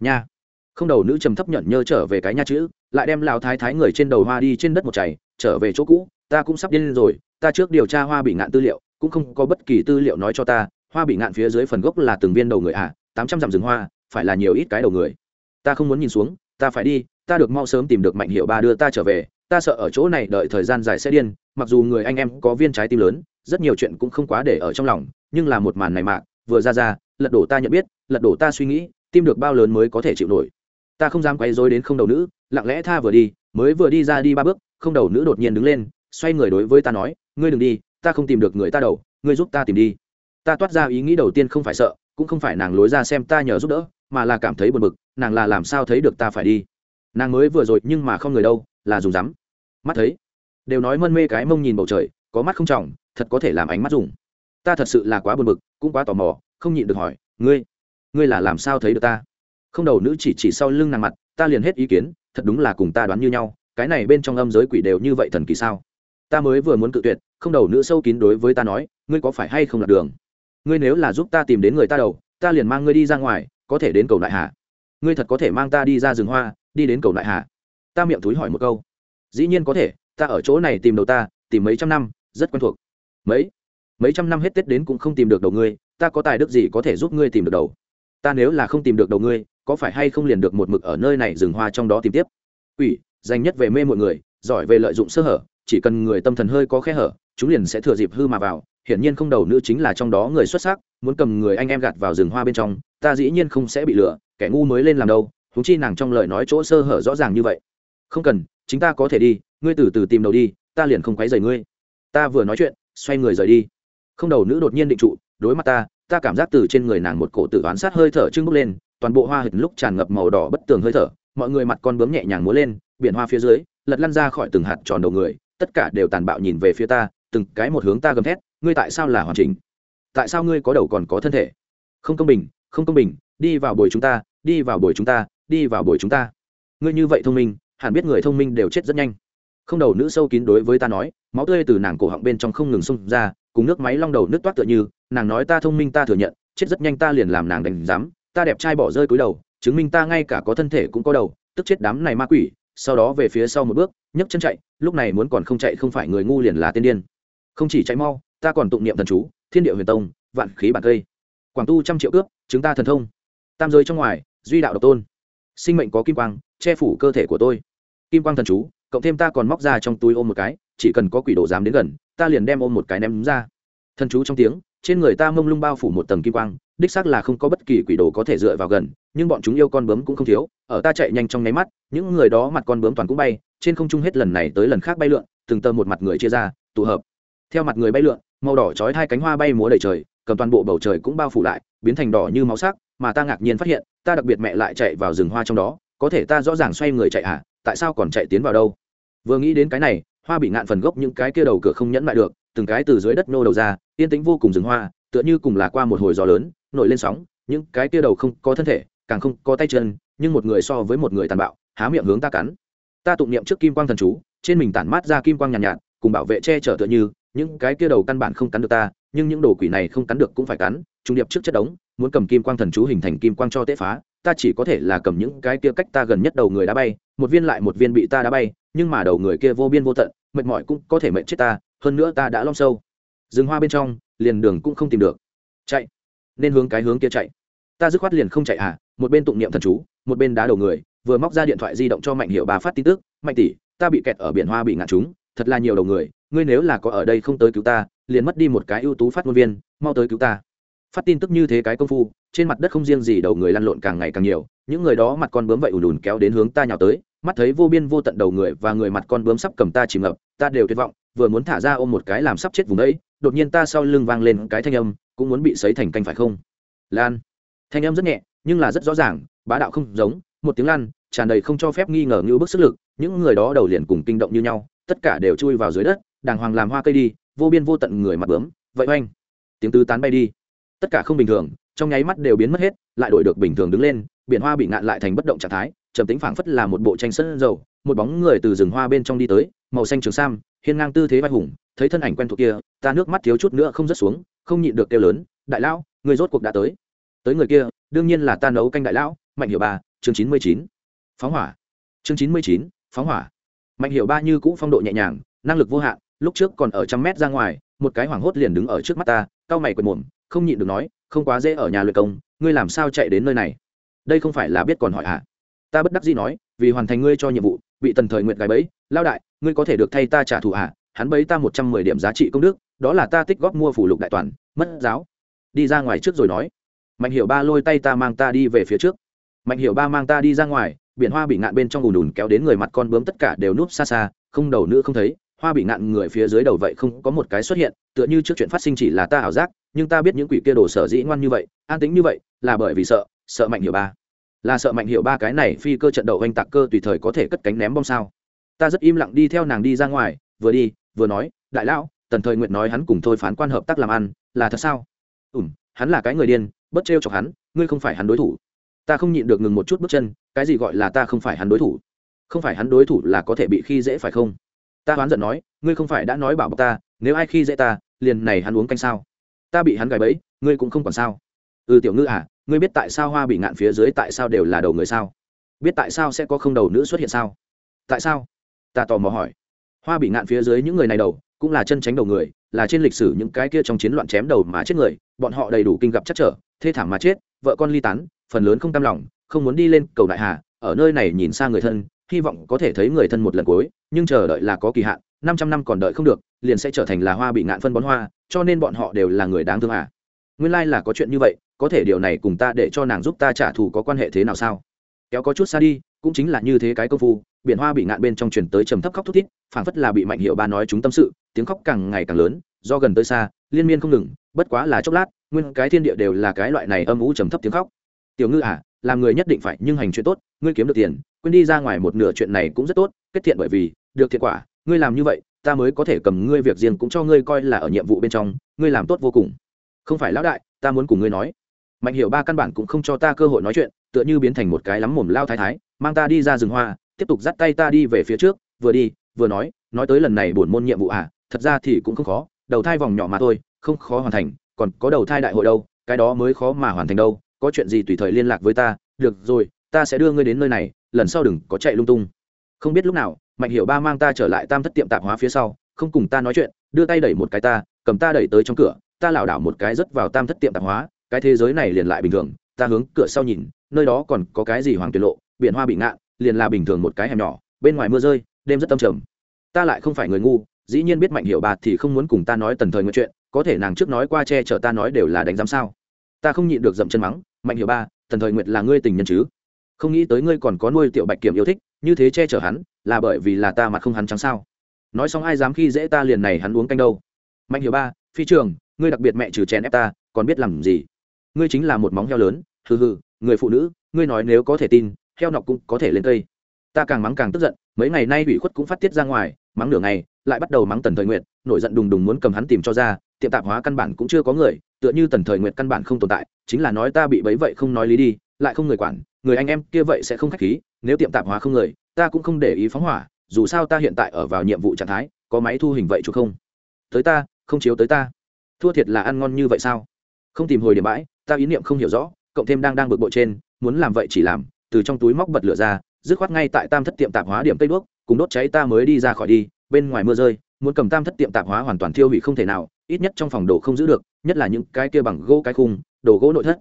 Nha. Không đầu nữ trầm thấp nhận nhơ trở về cái nha chữ, lại đem lao thái thái người trên đầu hoa đi trên đất một chảy, trở về chỗ cũ, ta cũng sắp điên rồi, ta trước điều tra hoa bị ngạn tư liệu, cũng không có bất kỳ tư liệu nói cho ta, hoa bị ngạn phía dưới phần gốc là từng viên đầu người à tám trăm dặm rừng hoa, phải là nhiều ít cái đầu người. Ta không muốn nhìn xuống, ta phải đi ta được mau sớm tìm được mạnh hiệu ba đưa ta trở về, ta sợ ở chỗ này đợi thời gian dài sẽ điên, mặc dù người anh em có viên trái tim lớn, rất nhiều chuyện cũng không quá để ở trong lòng, nhưng là một màn này mạc vừa ra ra, lật đổ ta nhận biết, lật đổ ta suy nghĩ tim được bao lớn mới có thể chịu nổi. Ta không dám quay dối đến không đầu nữ, lặng lẽ tha vừa đi, mới vừa đi ra đi ba bước, không đầu nữ đột nhiên đứng lên, xoay người đối với ta nói, ngươi đừng đi, ta không tìm được người ta đầu, ngươi giúp ta tìm đi. Ta toát ra ý nghĩ đầu tiên không phải sợ, cũng không phải nàng lối ra xem ta nhờ giúp đỡ, mà là cảm thấy buồn bực, nàng là làm sao thấy được ta phải đi nàng mới vừa rồi nhưng mà không người đâu, là dùng rắm. Mắt thấy, đều nói mân mê cái mông nhìn bầu trời, có mắt không trọng, thật có thể làm ánh mắt dùng ta thật sự là quá buồn bực, cũng quá tò mò, không nhịn được hỏi, ngươi ngươi là làm sao thấy được ta? Không đầu nữ chỉ chỉ sau lưng nàng mặt, ta liền hết ý kiến, thật đúng là cùng ta đoán như nhau, cái này bên trong âm giới quỷ đều như vậy thần kỳ sao? Ta mới vừa muốn cự tuyệt, không đầu nữ sâu kín đối với ta nói, ngươi có phải hay không lạc đường? Ngươi nếu là giúp ta tìm đến người ta đầu, ta liền mang ngươi đi ra ngoài, có thể đến cầu đại hà ngươi thật có thể mang ta đi ra rừng hoa đi đến cầu lại hà. Ta miệng thúi hỏi một câu. Dĩ nhiên có thể, ta ở chỗ này tìm đầu ta, tìm mấy trăm năm, rất quen thuộc. Mấy? Mấy trăm năm hết tết đến cũng không tìm được đầu ngươi, ta có tài đức gì có thể giúp ngươi tìm được đầu? Ta nếu là không tìm được đầu ngươi, có phải hay không liền được một mực ở nơi này rừng hoa trong đó tìm tiếp? Ủy dành nhất về mê mọi người, giỏi về lợi dụng sơ hở, chỉ cần người tâm thần hơi có khe hở, chúng liền sẽ thừa dịp hư mà vào. Hiển nhiên không đầu nữ chính là trong đó người xuất sắc, muốn cầm người anh em gạt vào rừng hoa bên trong, ta dĩ nhiên không sẽ bị lừa, kẻ ngu mới lên làm đâu húng chi nàng trong lời nói chỗ sơ hở rõ ràng như vậy. Không cần, chính ta có thể đi, ngươi từ từ tìm đầu đi, ta liền không quấy rầy ngươi. Ta vừa nói chuyện, xoay người rời đi. Không đầu nữ đột nhiên định trụ, đối mặt ta ta cảm giác từ trên người nàng một cổ tự oán sát hơi thở trưng bốc lên, toàn bộ hoa hệt lúc tràn ngập màu đỏ bất tường hơi thở, mọi người mặt con bướm nhẹ nhàng múa lên, biển hoa phía dưới, lật lăn ra khỏi từng hạt tròn đầu người, tất cả đều tàn bạo nhìn về phía ta, từng cái một hướng ta gầm thét, ngươi tại sao là hoàn chỉnh? Tại sao ngươi có đầu còn có thân thể? Không công bình, không công bình, đi vào bồi chúng ta, đi vào bồi chúng ta đi vào buổi chúng ta. Ngươi như vậy thông minh, hẳn biết người thông minh đều chết rất nhanh. Không đầu nữ sâu kín đối với ta nói, máu tươi từ nàng cổ họng bên trong không ngừng xông ra, cùng nước máy long đầu nước toát tựa như, nàng nói ta thông minh ta thừa nhận, chết rất nhanh ta liền làm nàng đánh giám, ta đẹp trai bỏ rơi cúi đầu, chứng minh ta ngay cả có thân thể cũng có đầu, tức chết đám này ma quỷ, sau đó về phía sau một bước, nhấc chân chạy, lúc này muốn còn không chạy không phải người ngu liền là tiên điên. Không chỉ chạy mau, ta còn tụng niệm thần chú, thiên địa huyền tông, vạn khí bản cây. Quảng tu trăm triệu cướp chúng ta thần thông. Tam giới trong ngoài, duy đạo độc tôn sinh mệnh có kim quang, che phủ cơ thể của tôi. Kim quang thần chú, cộng thêm ta còn móc ra trong túi ôm một cái, chỉ cần có quỷ đồ dám đến gần, ta liền đem ôm một cái ném ra. Thần chú trong tiếng, trên người ta mông lung bao phủ một tầng kim quang, đích xác là không có bất kỳ quỷ đồ có thể dựa vào gần, nhưng bọn chúng yêu con bướm cũng không thiếu, ở ta chạy nhanh trong nháy mắt, những người đó mặt con bướm toàn cũng bay, trên không trung hết lần này tới lần khác bay lượn, từng tơ một mặt người chia ra, tụ hợp. Theo mặt người bay lượn, màu đỏ trói hai cánh hoa bay múa đầy trời, cầm toàn bộ bầu trời cũng bao phủ lại, biến thành đỏ như máu sắc mà ta ngạc nhiên phát hiện ta đặc biệt mẹ lại chạy vào rừng hoa trong đó có thể ta rõ ràng xoay người chạy à tại sao còn chạy tiến vào đâu? Vừa nghĩ đến cái này hoa bị ngạn phần gốc những cái kia đầu cửa không nhẫn lại được từng cái từ dưới đất nô đầu ra yên tĩnh vô cùng rừng hoa tựa như cùng là qua một hồi gió lớn nổi lên sóng những cái kia đầu không có thân thể càng không có tay chân nhưng một người so với một người tàn bạo há miệng hướng ta cắn. Ta tụng niệm trước kim quang thần chú trên mình tản mát ra kim quang nhàn nhạt, nhạt cùng bảo vệ che chở tựa như những cái kia đầu căn bản không cắn được ta nhưng những đồ quỷ này không cắn được cũng phải cắn trung điệp trước chất đống muốn cầm kim quang thần chú hình thành kim quang cho tế phá, ta chỉ có thể là cầm những cái kia cách ta gần nhất đầu người đá bay, một viên lại một viên bị ta đá bay, nhưng mà đầu người kia vô biên vô tận, mệt mỏi cũng có thể mệt chết ta, hơn nữa ta đã lom sâu. Rừng hoa bên trong, liền đường cũng không tìm được. Chạy. Nên hướng cái hướng kia chạy. Ta dứt khoát liền không chạy à một bên tụng niệm thần chú, một bên đá đầu người, vừa móc ra điện thoại di động cho mạnh hiệu bà phát tin tức, mạnh tỷ, ta bị kẹt ở biển hoa bị ngạn chúng thật là nhiều đầu người, ngươi nếu là có ở đây không tới cứu ta, liền mất đi một cái ưu tú phát ngôn viên, mau tới cứu ta phát tin tức như thế cái công phu, trên mặt đất không riêng gì đầu người lăn lộn càng ngày càng nhiều, những người đó mặt con bướm vậy ùn ùn kéo đến hướng ta nhào tới, mắt thấy vô biên vô tận đầu người và người mặt con bướm sắp cầm ta chìm ngập, ta đều tuyệt vọng, vừa muốn thả ra ôm một cái làm sắp chết vùng đấy, đột nhiên ta sau lưng vang lên cái thanh âm, cũng muốn bị sấy thành canh phải không? Lan. Thanh âm rất nhẹ, nhưng là rất rõ ràng, bá đạo không giống, một tiếng lan, tràn đầy không cho phép nghi ngờ như bức sức lực, những người đó đầu liền cùng kinh động như nhau, tất cả đều chui vào dưới đất, đàng hoàng làm hoa cây đi, vô biên vô tận người mặt bướm, vậy oanh. Tiếng tứ tán bay đi tất cả không bình thường, trong nháy mắt đều biến mất hết, lại đổi được bình thường đứng lên, biển hoa bị ngạn lại thành bất động trạng thái, trầm tính phảng phất là một bộ tranh sân dầu, một bóng người từ rừng hoa bên trong đi tới, màu xanh trường sam, hiên ngang tư thế vai hùng, thấy thân ảnh quen thuộc kia, ta nước mắt thiếu chút nữa không rớt xuống, không nhịn được kêu lớn, đại lão, người rốt cuộc đã tới. Tới người kia, đương nhiên là ta nấu canh đại lão, mạnh hiệu ba, chương chín mươi chín. Phóng hỏa. Chương chín mươi chín, phóng hỏa. Mạnh hiệu ba như cũ phong độ nhẹ nhàng, năng lực vô hạn, lúc trước còn ở trăm mét ra ngoài, một cái hoảng hốt liền đứng ở trước mắt ta cao mày quệt mồm không nhịn được nói, không quá dễ ở nhà luyện công, ngươi làm sao chạy đến nơi này? Đây không phải là biết còn hỏi hả? Ta bất đắc dĩ nói, vì hoàn thành ngươi cho nhiệm vụ, bị tần thời nguyện gái bẫy lao đại, ngươi có thể được thay ta trả thù hả? Hắn bấy ta một trăm mười điểm giá trị công đức, đó là ta tích góp mua phủ lục đại toàn, mất giáo. Đi ra ngoài trước rồi nói, mạnh hiệu ba lôi tay ta mang ta đi về phía trước. Mạnh hiệu ba mang ta đi ra ngoài, biển hoa bị ngạn bên trong ùn ùn kéo đến người mặt con bướm tất cả đều núp xa xa, không đầu nữa không thấy, hoa bị ngạn người phía dưới đầu vậy không có một cái xuất hiện, tựa như trước chuyện phát sinh chỉ là ta ảo giác nhưng ta biết những quỷ kia đồ sở dĩ ngoan như vậy, an tính như vậy, là bởi vì sợ sợ mạnh hiệu ba. Là sợ mạnh hiệu ba cái này phi cơ trận đậu oanh tạc cơ tùy thời có thể cất cánh ném bom sao? Ta rất im lặng đi theo nàng đi ra ngoài, vừa đi, vừa nói, đại lão, tần thời nguyện nói hắn cùng thôi phán quan hợp tác làm ăn, là thật sao? Ủm hắn là cái người điên, bất trêu chọc hắn, ngươi không phải hắn đối thủ. Ta không nhịn được ngừng một chút bước chân, cái gì gọi là ta không phải hắn đối thủ? Không phải hắn đối thủ là có thể bị khi dễ phải không? Ta oán giận nói, ngươi không phải đã nói bảo bọc ta, nếu ai khi dễ ta, liền này hắn uống canh sao? Ta bị hắn gài bẫy, ngươi cũng không còn sao. Ừ tiểu ngư à ngươi biết tại sao hoa bị ngạn phía dưới tại sao đều là đầu người sao? Biết tại sao sẽ có không đầu nữ xuất hiện sao? Tại sao? Ta tò mò hỏi. Hoa bị ngạn phía dưới những người này đầu, cũng là chân tránh đầu người, là trên lịch sử những cái kia trong chiến loạn chém đầu mà chết người, bọn họ đầy đủ kinh gặp chắc trở, thê thảm mà chết, vợ con ly tán, phần lớn không tam lòng, không muốn đi lên cầu đại hà, ở nơi này nhìn xa người thân hy vọng có thể thấy người thân một lần cuối, nhưng chờ đợi là có kỳ hạn, năm trăm năm còn đợi không được, liền sẽ trở thành là hoa bị ngạn phân bón hoa, cho nên bọn họ đều là người đáng thương à. Nguyên lai là có chuyện như vậy, có thể điều này cùng ta để cho nàng giúp ta trả thù có quan hệ thế nào sao? Kéo có chút xa đi, cũng chính là như thế cái công phu, biển hoa bị ngạn bên trong chuyển tới trầm thấp khóc thút thít, phảng phất là bị mạnh hiệu ba nói chúng tâm sự, tiếng khóc càng ngày càng lớn, do gần tới xa, liên miên không ngừng, bất quá là chốc lát, nguyên cái thiên địa đều là cái loại này âm ủ trầm thấp tiếng khóc. Tiểu ngư à làm người nhất định phải nhưng hành chuyện tốt, ngươi kiếm được tiền, quên đi ra ngoài một nửa chuyện này cũng rất tốt, kết thiện bởi vì, được thiện quả, ngươi làm như vậy, ta mới có thể cầm ngươi việc riêng cũng cho ngươi coi là ở nhiệm vụ bên trong, ngươi làm tốt vô cùng. Không phải lão đại, ta muốn cùng ngươi nói. Mạnh hiểu ba căn bản cũng không cho ta cơ hội nói chuyện, tựa như biến thành một cái lắm mồm lao thái thái, mang ta đi ra rừng hoa, tiếp tục dắt tay ta đi về phía trước, vừa đi, vừa nói nói tới lần này bổn môn nhiệm vụ à thật ra thì cũng không khó, đầu thai vòng nhỏ mà thôi, không khó hoàn thành, còn có đầu thai đại hội đâu, cái đó mới khó mà hoàn thành đâu có chuyện gì tùy thời liên lạc với ta, được rồi, ta sẽ đưa ngươi đến nơi này, lần sau đừng có chạy lung tung. Không biết lúc nào, mạnh hiểu ba mang ta trở lại tam thất tiệm tạp hóa phía sau, không cùng ta nói chuyện, đưa tay đẩy một cái ta, cầm ta đẩy tới trong cửa, ta lảo đảo một cái rớt vào tam thất tiệm tạp hóa, cái thế giới này liền lại bình thường, ta hướng cửa sau nhìn, nơi đó còn có cái gì hoàng tuyệt lộ, biển hoa bị ngạn, liền là bình thường một cái hẻm nhỏ, bên ngoài mưa rơi, đêm rất tâm trầm. Ta lại không phải người ngu, dĩ nhiên biết mạnh hiểu bà thì không muốn cùng ta nói tần thời nguyện chuyện, có thể nàng trước nói qua che chở ta nói đều là đánh giám sao. Ta không nhịn được dậm chân mắng mạnh hiểu ba, tần thời nguyện là ngươi tình nhân chứ? Không nghĩ tới ngươi còn có nuôi tiểu bạch kiểm yêu thích, như thế che chở hắn, là bởi vì là ta mặt không hắn trắng sao? Nói xong ai dám khi dễ ta liền này hắn uống canh đâu? Mạnh hiểu ba, phi trường, ngươi đặc biệt mẹ trừ chèn ép ta, còn biết làm gì? Ngươi chính là một móng heo lớn, hừ hừ, người phụ nữ, ngươi nói nếu có thể tin, heo nọc cũng có thể lên cây. Ta càng mắng càng tức giận, mấy ngày nay ủy khuất cũng phát tiết ra ngoài, mắng nửa ngày, lại bắt đầu mắng tần thời nguyện nổi giận đùng đùng muốn cầm hắn tìm cho ra tiệm tạp hóa căn bản cũng chưa có người, tựa như tần thời nguyện căn bản không tồn tại, chính là nói ta bị bấy vậy không nói lý đi, lại không người quản, người anh em kia vậy sẽ không khách khí, nếu tiệm tạp hóa không người, ta cũng không để ý phóng hỏa, dù sao ta hiện tại ở vào nhiệm vụ trạng thái, có máy thu hình vậy chứ không? Tới ta, không chiếu tới ta. Thua thiệt là ăn ngon như vậy sao? Không tìm hồi điểm bãi, ta ý niệm không hiểu rõ, cộng thêm đang đang bực bội trên, muốn làm vậy chỉ làm, từ trong túi móc bật lửa ra, dứt khoát ngay tại tam thất tiệm tạp hóa điểm cây đuốc, cùng đốt cháy ta mới đi ra khỏi đi, bên ngoài mưa rơi muốn cầm tam thất tiệm tạp hóa hoàn toàn thiêu hủy không thể nào, ít nhất trong phòng đồ không giữ được, nhất là những cái kia bằng gỗ cái khung, đồ gỗ nội thất.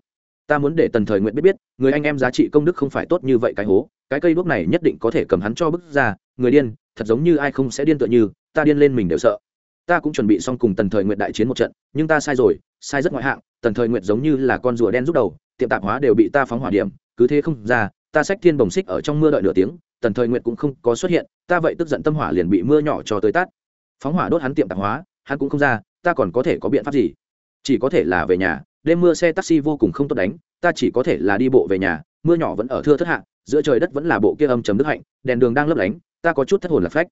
Ta muốn để tần thời nguyện biết biết, người anh em giá trị công đức không phải tốt như vậy cái hố, cái cây đuốc này nhất định có thể cầm hắn cho bức ra, người điên, thật giống như ai không sẽ điên tựa như, ta điên lên mình đều sợ. Ta cũng chuẩn bị xong cùng tần thời nguyện đại chiến một trận, nhưng ta sai rồi, sai rất ngoại hạng, tần thời nguyện giống như là con rùa đen rút đầu, tiệm tạp hóa đều bị ta phóng hỏa điểm, cứ thế không ra, ta xách thiên bồng xích ở trong mưa đợi nửa tiếng, tần thời nguyện cũng không có xuất hiện, ta vậy tức giận tâm hỏa liền bị mưa nhỏ cho tới tát phóng hỏa đốt hắn tiệm tạp hóa, hắn cũng không ra, ta còn có thể có biện pháp gì? Chỉ có thể là về nhà, đêm mưa xe taxi vô cùng không tốt đánh, ta chỉ có thể là đi bộ về nhà, mưa nhỏ vẫn ở thưa thất hạ, giữa trời đất vẫn là bộ kia âm chấm đức hạnh, đèn đường đang lấp lánh, ta có chút thất hồn lạc phách.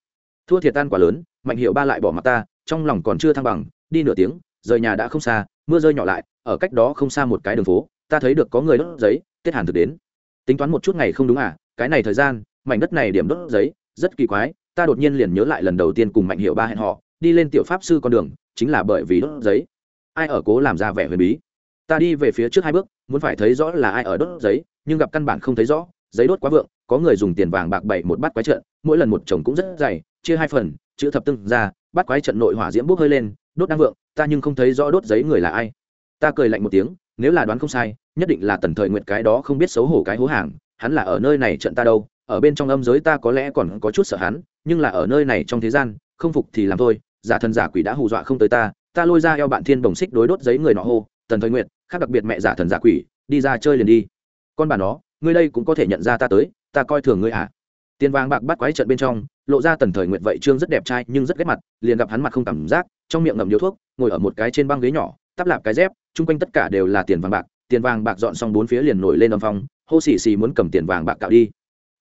Thua thiệt tan quá lớn, mạnh hiệu ba lại bỏ mặt ta, trong lòng còn chưa thăng bằng, đi nửa tiếng, rời nhà đã không xa, mưa rơi nhỏ lại, ở cách đó không xa một cái đường phố, ta thấy được có người đốt giấy tết hàn thực đến. Tính toán một chút ngày không đúng à cái này thời gian, mảnh đất này điểm đốt giấy rất kỳ quái, ta đột nhiên liền nhớ lại lần đầu tiên cùng mạnh hiệu ba hẹn họ, đi lên tiểu pháp sư con đường, chính là bởi vì đốt giấy. Ai ở cố làm ra vẻ huyền bí? Ta đi về phía trước hai bước, muốn phải thấy rõ là ai ở đốt giấy, nhưng gặp căn bản không thấy rõ, giấy đốt quá vượng, có người dùng tiền vàng bạc bảy một bát quái trận, mỗi lần một chồng cũng rất dày, chia hai phần, chữ thập tưng ra bắt quái trận nội hỏa diễm bốc hơi lên, đốt đang vượng, ta nhưng không thấy rõ đốt giấy người là ai. Ta cười lạnh một tiếng, nếu là đoán không sai, nhất định là tần thời nguyện cái đó không biết xấu hổ cái hố hàng, hắn là ở nơi này trận ta đâu ở bên trong âm giới ta có lẽ còn có chút sợ hắn, nhưng là ở nơi này trong thế gian, không phục thì làm thôi, giả thần giả quỷ đã hù dọa không tới ta ta lôi ra eo bạn thiên bồng xích đối đốt giấy người nọ hô, tần thời nguyện khác đặc biệt mẹ giả thần giả quỷ, đi ra chơi liền đi. Con bà nó, ngươi đây cũng có thể nhận ra ta tới, ta coi thường ngươi à? Tiền vàng bạc bắt quái trận bên trong, lộ ra tần thời nguyện vậy trương rất đẹp trai, nhưng rất ghét mặt, liền gặp hắn mặt không cảm giác, trong miệng ngậm điếu thuốc, ngồi ở một cái trên băng ghế nhỏ, tắp lạp cái dép, chung quanh tất cả đều là tiền vàng bạc, tiền vàng bạc dọn xong bốn phía liền nổi lên âm phong, hô xì xì muốn cầm tiền vàng bạc cạo đi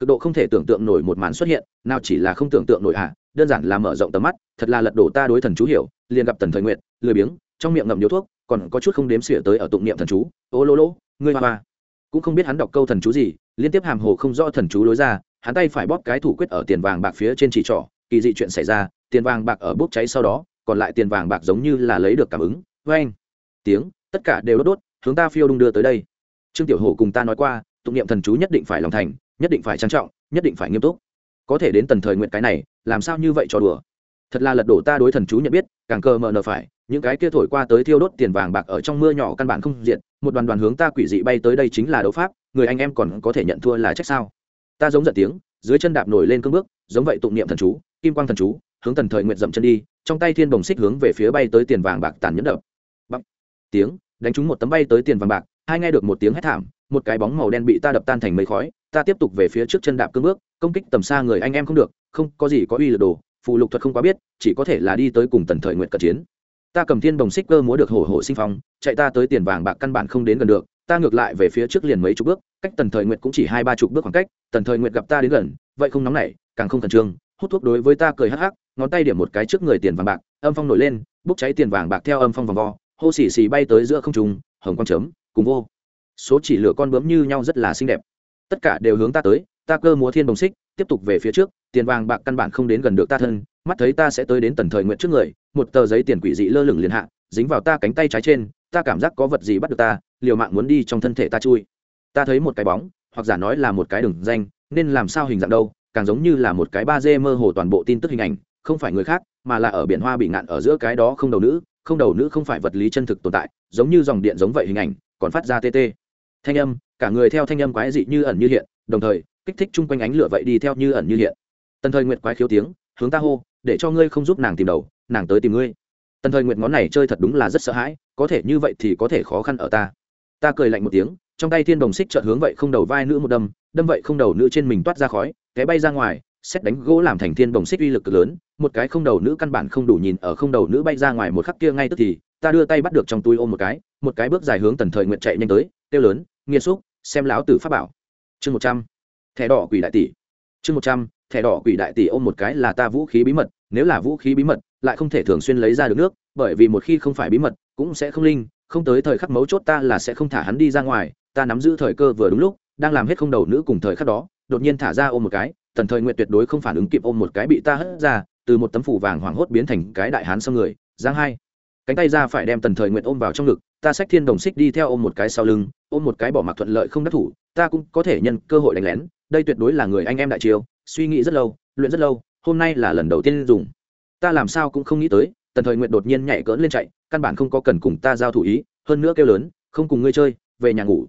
cực độ không thể tưởng tượng nổi một màn xuất hiện, nào chỉ là không tưởng tượng nổi à đơn giản là mở rộng tầm mắt, thật là lật đổ ta đối thần chú hiểu, liền gặp tần thời nguyện lười biếng, trong miệng ngậm nhiều thuốc, còn có chút không đếm xỉa tới ở tụng niệm thần chú, ô lô lô, ngươi hoa hoa. Cũng không biết hắn đọc câu thần chú gì, liên tiếp hàm hồ không rõ thần chú lối ra, hắn tay phải bóp cái thủ quyết ở tiền vàng bạc phía trên chỉ trỏ, kỳ dị chuyện xảy ra, tiền vàng bạc ở bốc cháy sau đó, còn lại tiền vàng bạc giống như là lấy được cảm ứng vê anh tiếng, tất cả đều đốt đốt, hướng ta phiêu đung đưa tới đây. Trương tiểu hổ cùng ta nói qua, tụng niệm thần chú nhất định phải lòng thành nhất định phải trang trọng, nhất định phải nghiêm túc. Có thể đến tần thời nguyện cái này, làm sao như vậy cho đùa? Thật là lật đổ ta đối thần chú nhận biết, càng cờ mờ nờ phải, những cái kia thổi qua tới thiêu đốt tiền vàng bạc ở trong mưa nhỏ căn bản không diện, một đoàn đoàn hướng ta quỷ dị bay tới đây chính là đấu pháp, người anh em còn có thể nhận thua là trách sao? Ta giống giận tiếng, dưới chân đạp nổi lên cương bước, giống vậy tụng niệm thần chú, kim quang thần chú, hướng tần thời nguyện dậm chân đi, trong tay thiên đồng xích hướng về phía bay tới tiền vàng bạc tàn nhẫn đập. Bắp tiếng, đánh trúng một tấm bay tới tiền vàng bạc, hai nghe được một tiếng hét thảm, một cái bóng màu đen bị ta đập tan thành mây khói ta tiếp tục về phía trước chân đạp cương bước, công kích tầm xa người anh em không được, không có gì có uy lực đồ phụ lục thuật không quá biết, chỉ có thể là đi tới cùng tần thời nguyện cận chiến. Ta cầm thiên đồng xích cơ múa được hổ hổ sinh phong, chạy ta tới tiền vàng bạc căn bản không đến gần được, ta ngược lại về phía trước liền mấy chục bước, cách tần thời nguyện cũng chỉ hai ba chục bước khoảng cách, tần thời nguyện gặp ta đến gần, vậy không nóng nảy, càng không khẩn trương, hút thuốc đối với ta cười hắc hắc, ngón tay điểm một cái trước người tiền vàng bạc, âm phong nổi lên, bốc cháy tiền vàng bạc theo âm phong vòng vo, hô xì xì bay tới giữa không trùng hồng quang chấm cùng vô. Số chỉ lửa con bướm như nhau rất là xinh đẹp tất cả đều hướng ta tới, ta cơ múa thiên đồng xích, tiếp tục về phía trước, tiền vàng bạc căn bản không đến gần được ta thân, mắt thấy ta sẽ tới đến tần thời nguyện trước người, một tờ giấy tiền quỷ dị lơ lửng liền hạ, dính vào ta cánh tay trái trên, ta cảm giác có vật gì bắt được ta, liều mạng muốn đi trong thân thể ta chui. Ta thấy một cái bóng, hoặc giả nói là một cái đường danh, nên làm sao hình dạng đâu, càng giống như là một cái ba d mơ hồ toàn bộ tin tức hình ảnh, không phải người khác, mà là ở biển hoa bị ngạn ở giữa cái đó không đầu nữ, không đầu nữ không phải vật lý chân thực tồn tại, giống như dòng điện giống vậy hình ảnh, còn phát ra tt thanh âm, cả người theo thanh âm quái dị như ẩn như hiện, đồng thời, kích thích chung quanh ánh lửa vậy đi theo như ẩn như hiện. Tần thời nguyệt quái khiếu tiếng, hướng ta hô, để cho ngươi không giúp nàng tìm đầu, nàng tới tìm ngươi. Tần thời nguyệt ngón này chơi thật đúng là rất sợ hãi, có thể như vậy thì có thể khó khăn ở ta. Ta cười lạnh một tiếng, trong tay thiên đồng xích chợt hướng vậy không đầu vai nữ một đâm đâm vậy không đầu nữ trên mình toát ra khói cái bay ra ngoài, xét đánh gỗ làm thành thiên đồng xích uy lực cực lớn, một cái không đầu nữ căn bản không đủ nhìn ở không đầu nữ bay ra ngoài một khắc kia ngay tức thì, ta đưa tay bắt được trong túi ôm một cái một cái bước dài hướng tần thời nguyện chạy nhanh tới, kêu lớn nghiên xúc, xem lão tử pháp bảo. Chương một trăm, thẻ đỏ quỷ đại tỷ. Chương một trăm, thẻ đỏ quỷ đại tỷ ôm một cái là ta vũ khí bí mật, nếu là vũ khí bí mật, lại không thể thường xuyên lấy ra được nước, bởi vì một khi không phải bí mật, cũng sẽ không linh, không tới thời khắc mấu chốt ta là sẽ không thả hắn đi ra ngoài, ta nắm giữ thời cơ vừa đúng lúc, đang làm hết không đầu nữ cùng thời khắc đó, đột nhiên thả ra ôm một cái, tần thời nguyện tuyệt đối không phản ứng kịp ôm một cái bị ta hất ra, từ một tấm phủ vàng hoảng hốt biến thành cái đại hán xâm người, giang hai. Cánh tay ra phải đem tần thời nguyện ôm vào trong ngực ta xách thiên đồng xích đi theo ôm một cái sau lưng, ôm một cái bỏ mặc thuận lợi không đắc thủ, ta cũng có thể nhân cơ hội đánh lén, đây tuyệt đối là người anh em đại triều suy nghĩ rất lâu, luyện rất lâu, hôm nay là lần đầu tiên dùng. Ta làm sao cũng không nghĩ tới, tần thời nguyện đột nhiên nhảy cỡn lên chạy, căn bản không có cần cùng ta giao thủ ý, hơn nữa kêu lớn, không cùng ngươi chơi, về nhà ngủ.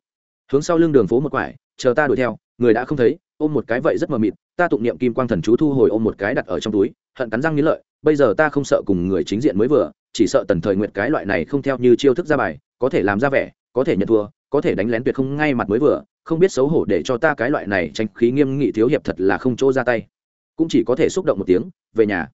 Hướng sau lưng đường phố một quải, chờ ta đuổi theo, người đã không thấy, ôm một cái vậy rất mờ mịt, ta tụng niệm kim quang thần chú thu hồi ôm một cái đặt ở trong túi, hận cắn răng nghĩ lợi, bây giờ ta không sợ cùng người chính diện mới vừa chỉ sợ tần thời nguyện cái loại này không theo như chiêu thức ra bài, có thể làm ra vẻ, có thể nhận thua, có thể đánh lén tuyệt không ngay mặt mới vừa, không biết xấu hổ để cho ta cái loại này tranh khí nghiêm nghị thiếu hiệp thật là không chỗ ra tay. Cũng chỉ có thể xúc động một tiếng, về nhà.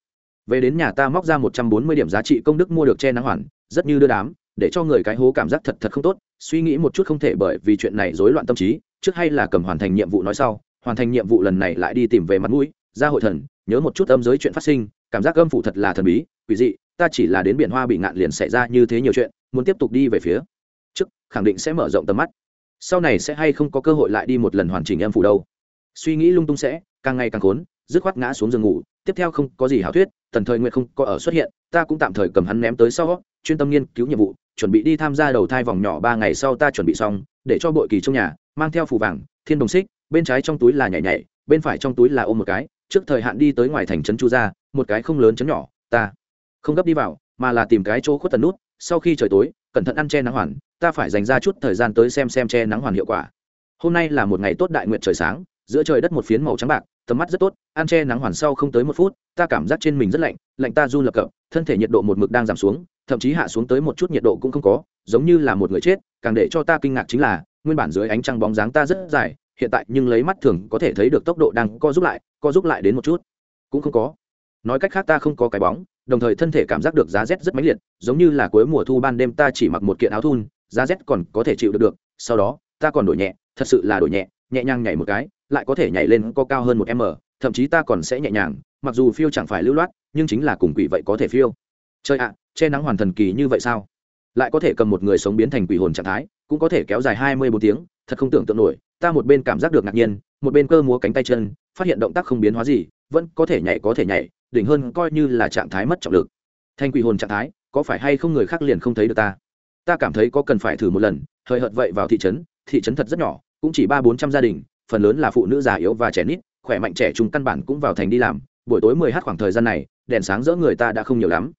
Về đến nhà ta móc ra một trăm bốn mươi điểm giá trị công đức mua được che nắng hoàn, rất như đưa đám, để cho người cái hố cảm giác thật thật không tốt, suy nghĩ một chút không thể bởi vì chuyện này rối loạn tâm trí, trước hay là cầm hoàn thành nhiệm vụ nói sau, hoàn thành nhiệm vụ lần này lại đi tìm về mặt mũi, ra hội thần, nhớ một chút âm giới chuyện phát sinh, cảm giác âm phủ thật là thần bí, quỷ dị ta chỉ là đến biển hoa bị ngạn liền xảy ra như thế nhiều chuyện, muốn tiếp tục đi về phía trước, khẳng định sẽ mở rộng tầm mắt. Sau này sẽ hay không có cơ hội lại đi một lần hoàn chỉnh em phủ đâu. Suy nghĩ lung tung sẽ, càng ngày càng khốn, dứt khoát ngã xuống giường ngủ. Tiếp theo không có gì hảo thuyết, tần thời nguyện không có ở xuất hiện, ta cũng tạm thời cầm hắn ném tới sau, chuyên tâm nghiên cứu nhiệm vụ, chuẩn bị đi tham gia đầu thai vòng nhỏ ba ngày sau ta chuẩn bị xong, để cho bội kỳ trong nhà, mang theo phù vàng, thiên đồng xích, bên trái trong túi là nhảy nhảy, bên phải trong túi là ôm một cái, trước thời hạn đi tới ngoài thành trấn chu ra một cái không lớn trấn nhỏ, ta không gấp đi vào, mà là tìm cái chỗ khuất tần nút, sau khi trời tối, cẩn thận ăn che nắng hoàn, ta phải dành ra chút thời gian tới xem xem che nắng hoàn hiệu quả. Hôm nay là một ngày tốt đại nguyện trời sáng, giữa trời đất một phiến màu trắng bạc, tầm mắt rất tốt, ăn che nắng hoàn sau không tới một phút, ta cảm giác trên mình rất lạnh lạnh ta run lập cập, thân thể nhiệt độ một mực đang giảm xuống, thậm chí hạ xuống tới một chút nhiệt độ cũng không có, giống như là một người chết, càng để cho ta kinh ngạc chính là, nguyên bản dưới ánh trăng bóng dáng ta rất dài, hiện tại nhưng lấy mắt thường có thể thấy được tốc độ đang co giúp lại, co giúp lại đến một chút. Cũng không có. Nói cách khác ta không có cái bóng đồng thời thân thể cảm giác được giá rét rất mãnh liệt, giống như là cuối mùa thu ban đêm ta chỉ mặc một kiện áo thun, giá rét còn có thể chịu được được, sau đó, ta còn đổi nhẹ, thật sự là đổi nhẹ nhẹ nhàng nhảy một cái, lại có thể nhảy lên có cao hơn một m, thậm chí ta còn sẽ nhẹ nhàng, mặc dù phiêu chẳng phải lưu loát, nhưng chính là cùng quỷ vậy có thể phiêu. Chơi ạ, che nắng hoàn thần kỳ như vậy sao? Lại có thể cầm một người sống biến thành quỷ hồn trạng thái, cũng có thể kéo dài hai mươi bốn tiếng, thật không tưởng tượng nổi, ta một bên cảm giác được ngạc nhiên, một bên cơ múa cánh tay chân, phát hiện động tác không biến hóa gì vẫn có thể nhảy có thể nhảy, đỉnh hơn coi như là trạng thái mất trọng lực. Thanh quỷ hồn trạng thái, có phải hay không người khác liền không thấy được ta? Ta cảm thấy có cần phải thử một lần hơi hợt vậy vào thị trấn thị trấn thật rất nhỏ, cũng chỉ ba bốn trăm gia đình, phần lớn là phụ nữ già yếu và trẻ nít, khỏe mạnh trẻ trung căn bản cũng vào thành đi làm, buổi tối mười h khoảng thời gian này, đèn sáng rỡ người ta đã không nhiều lắm.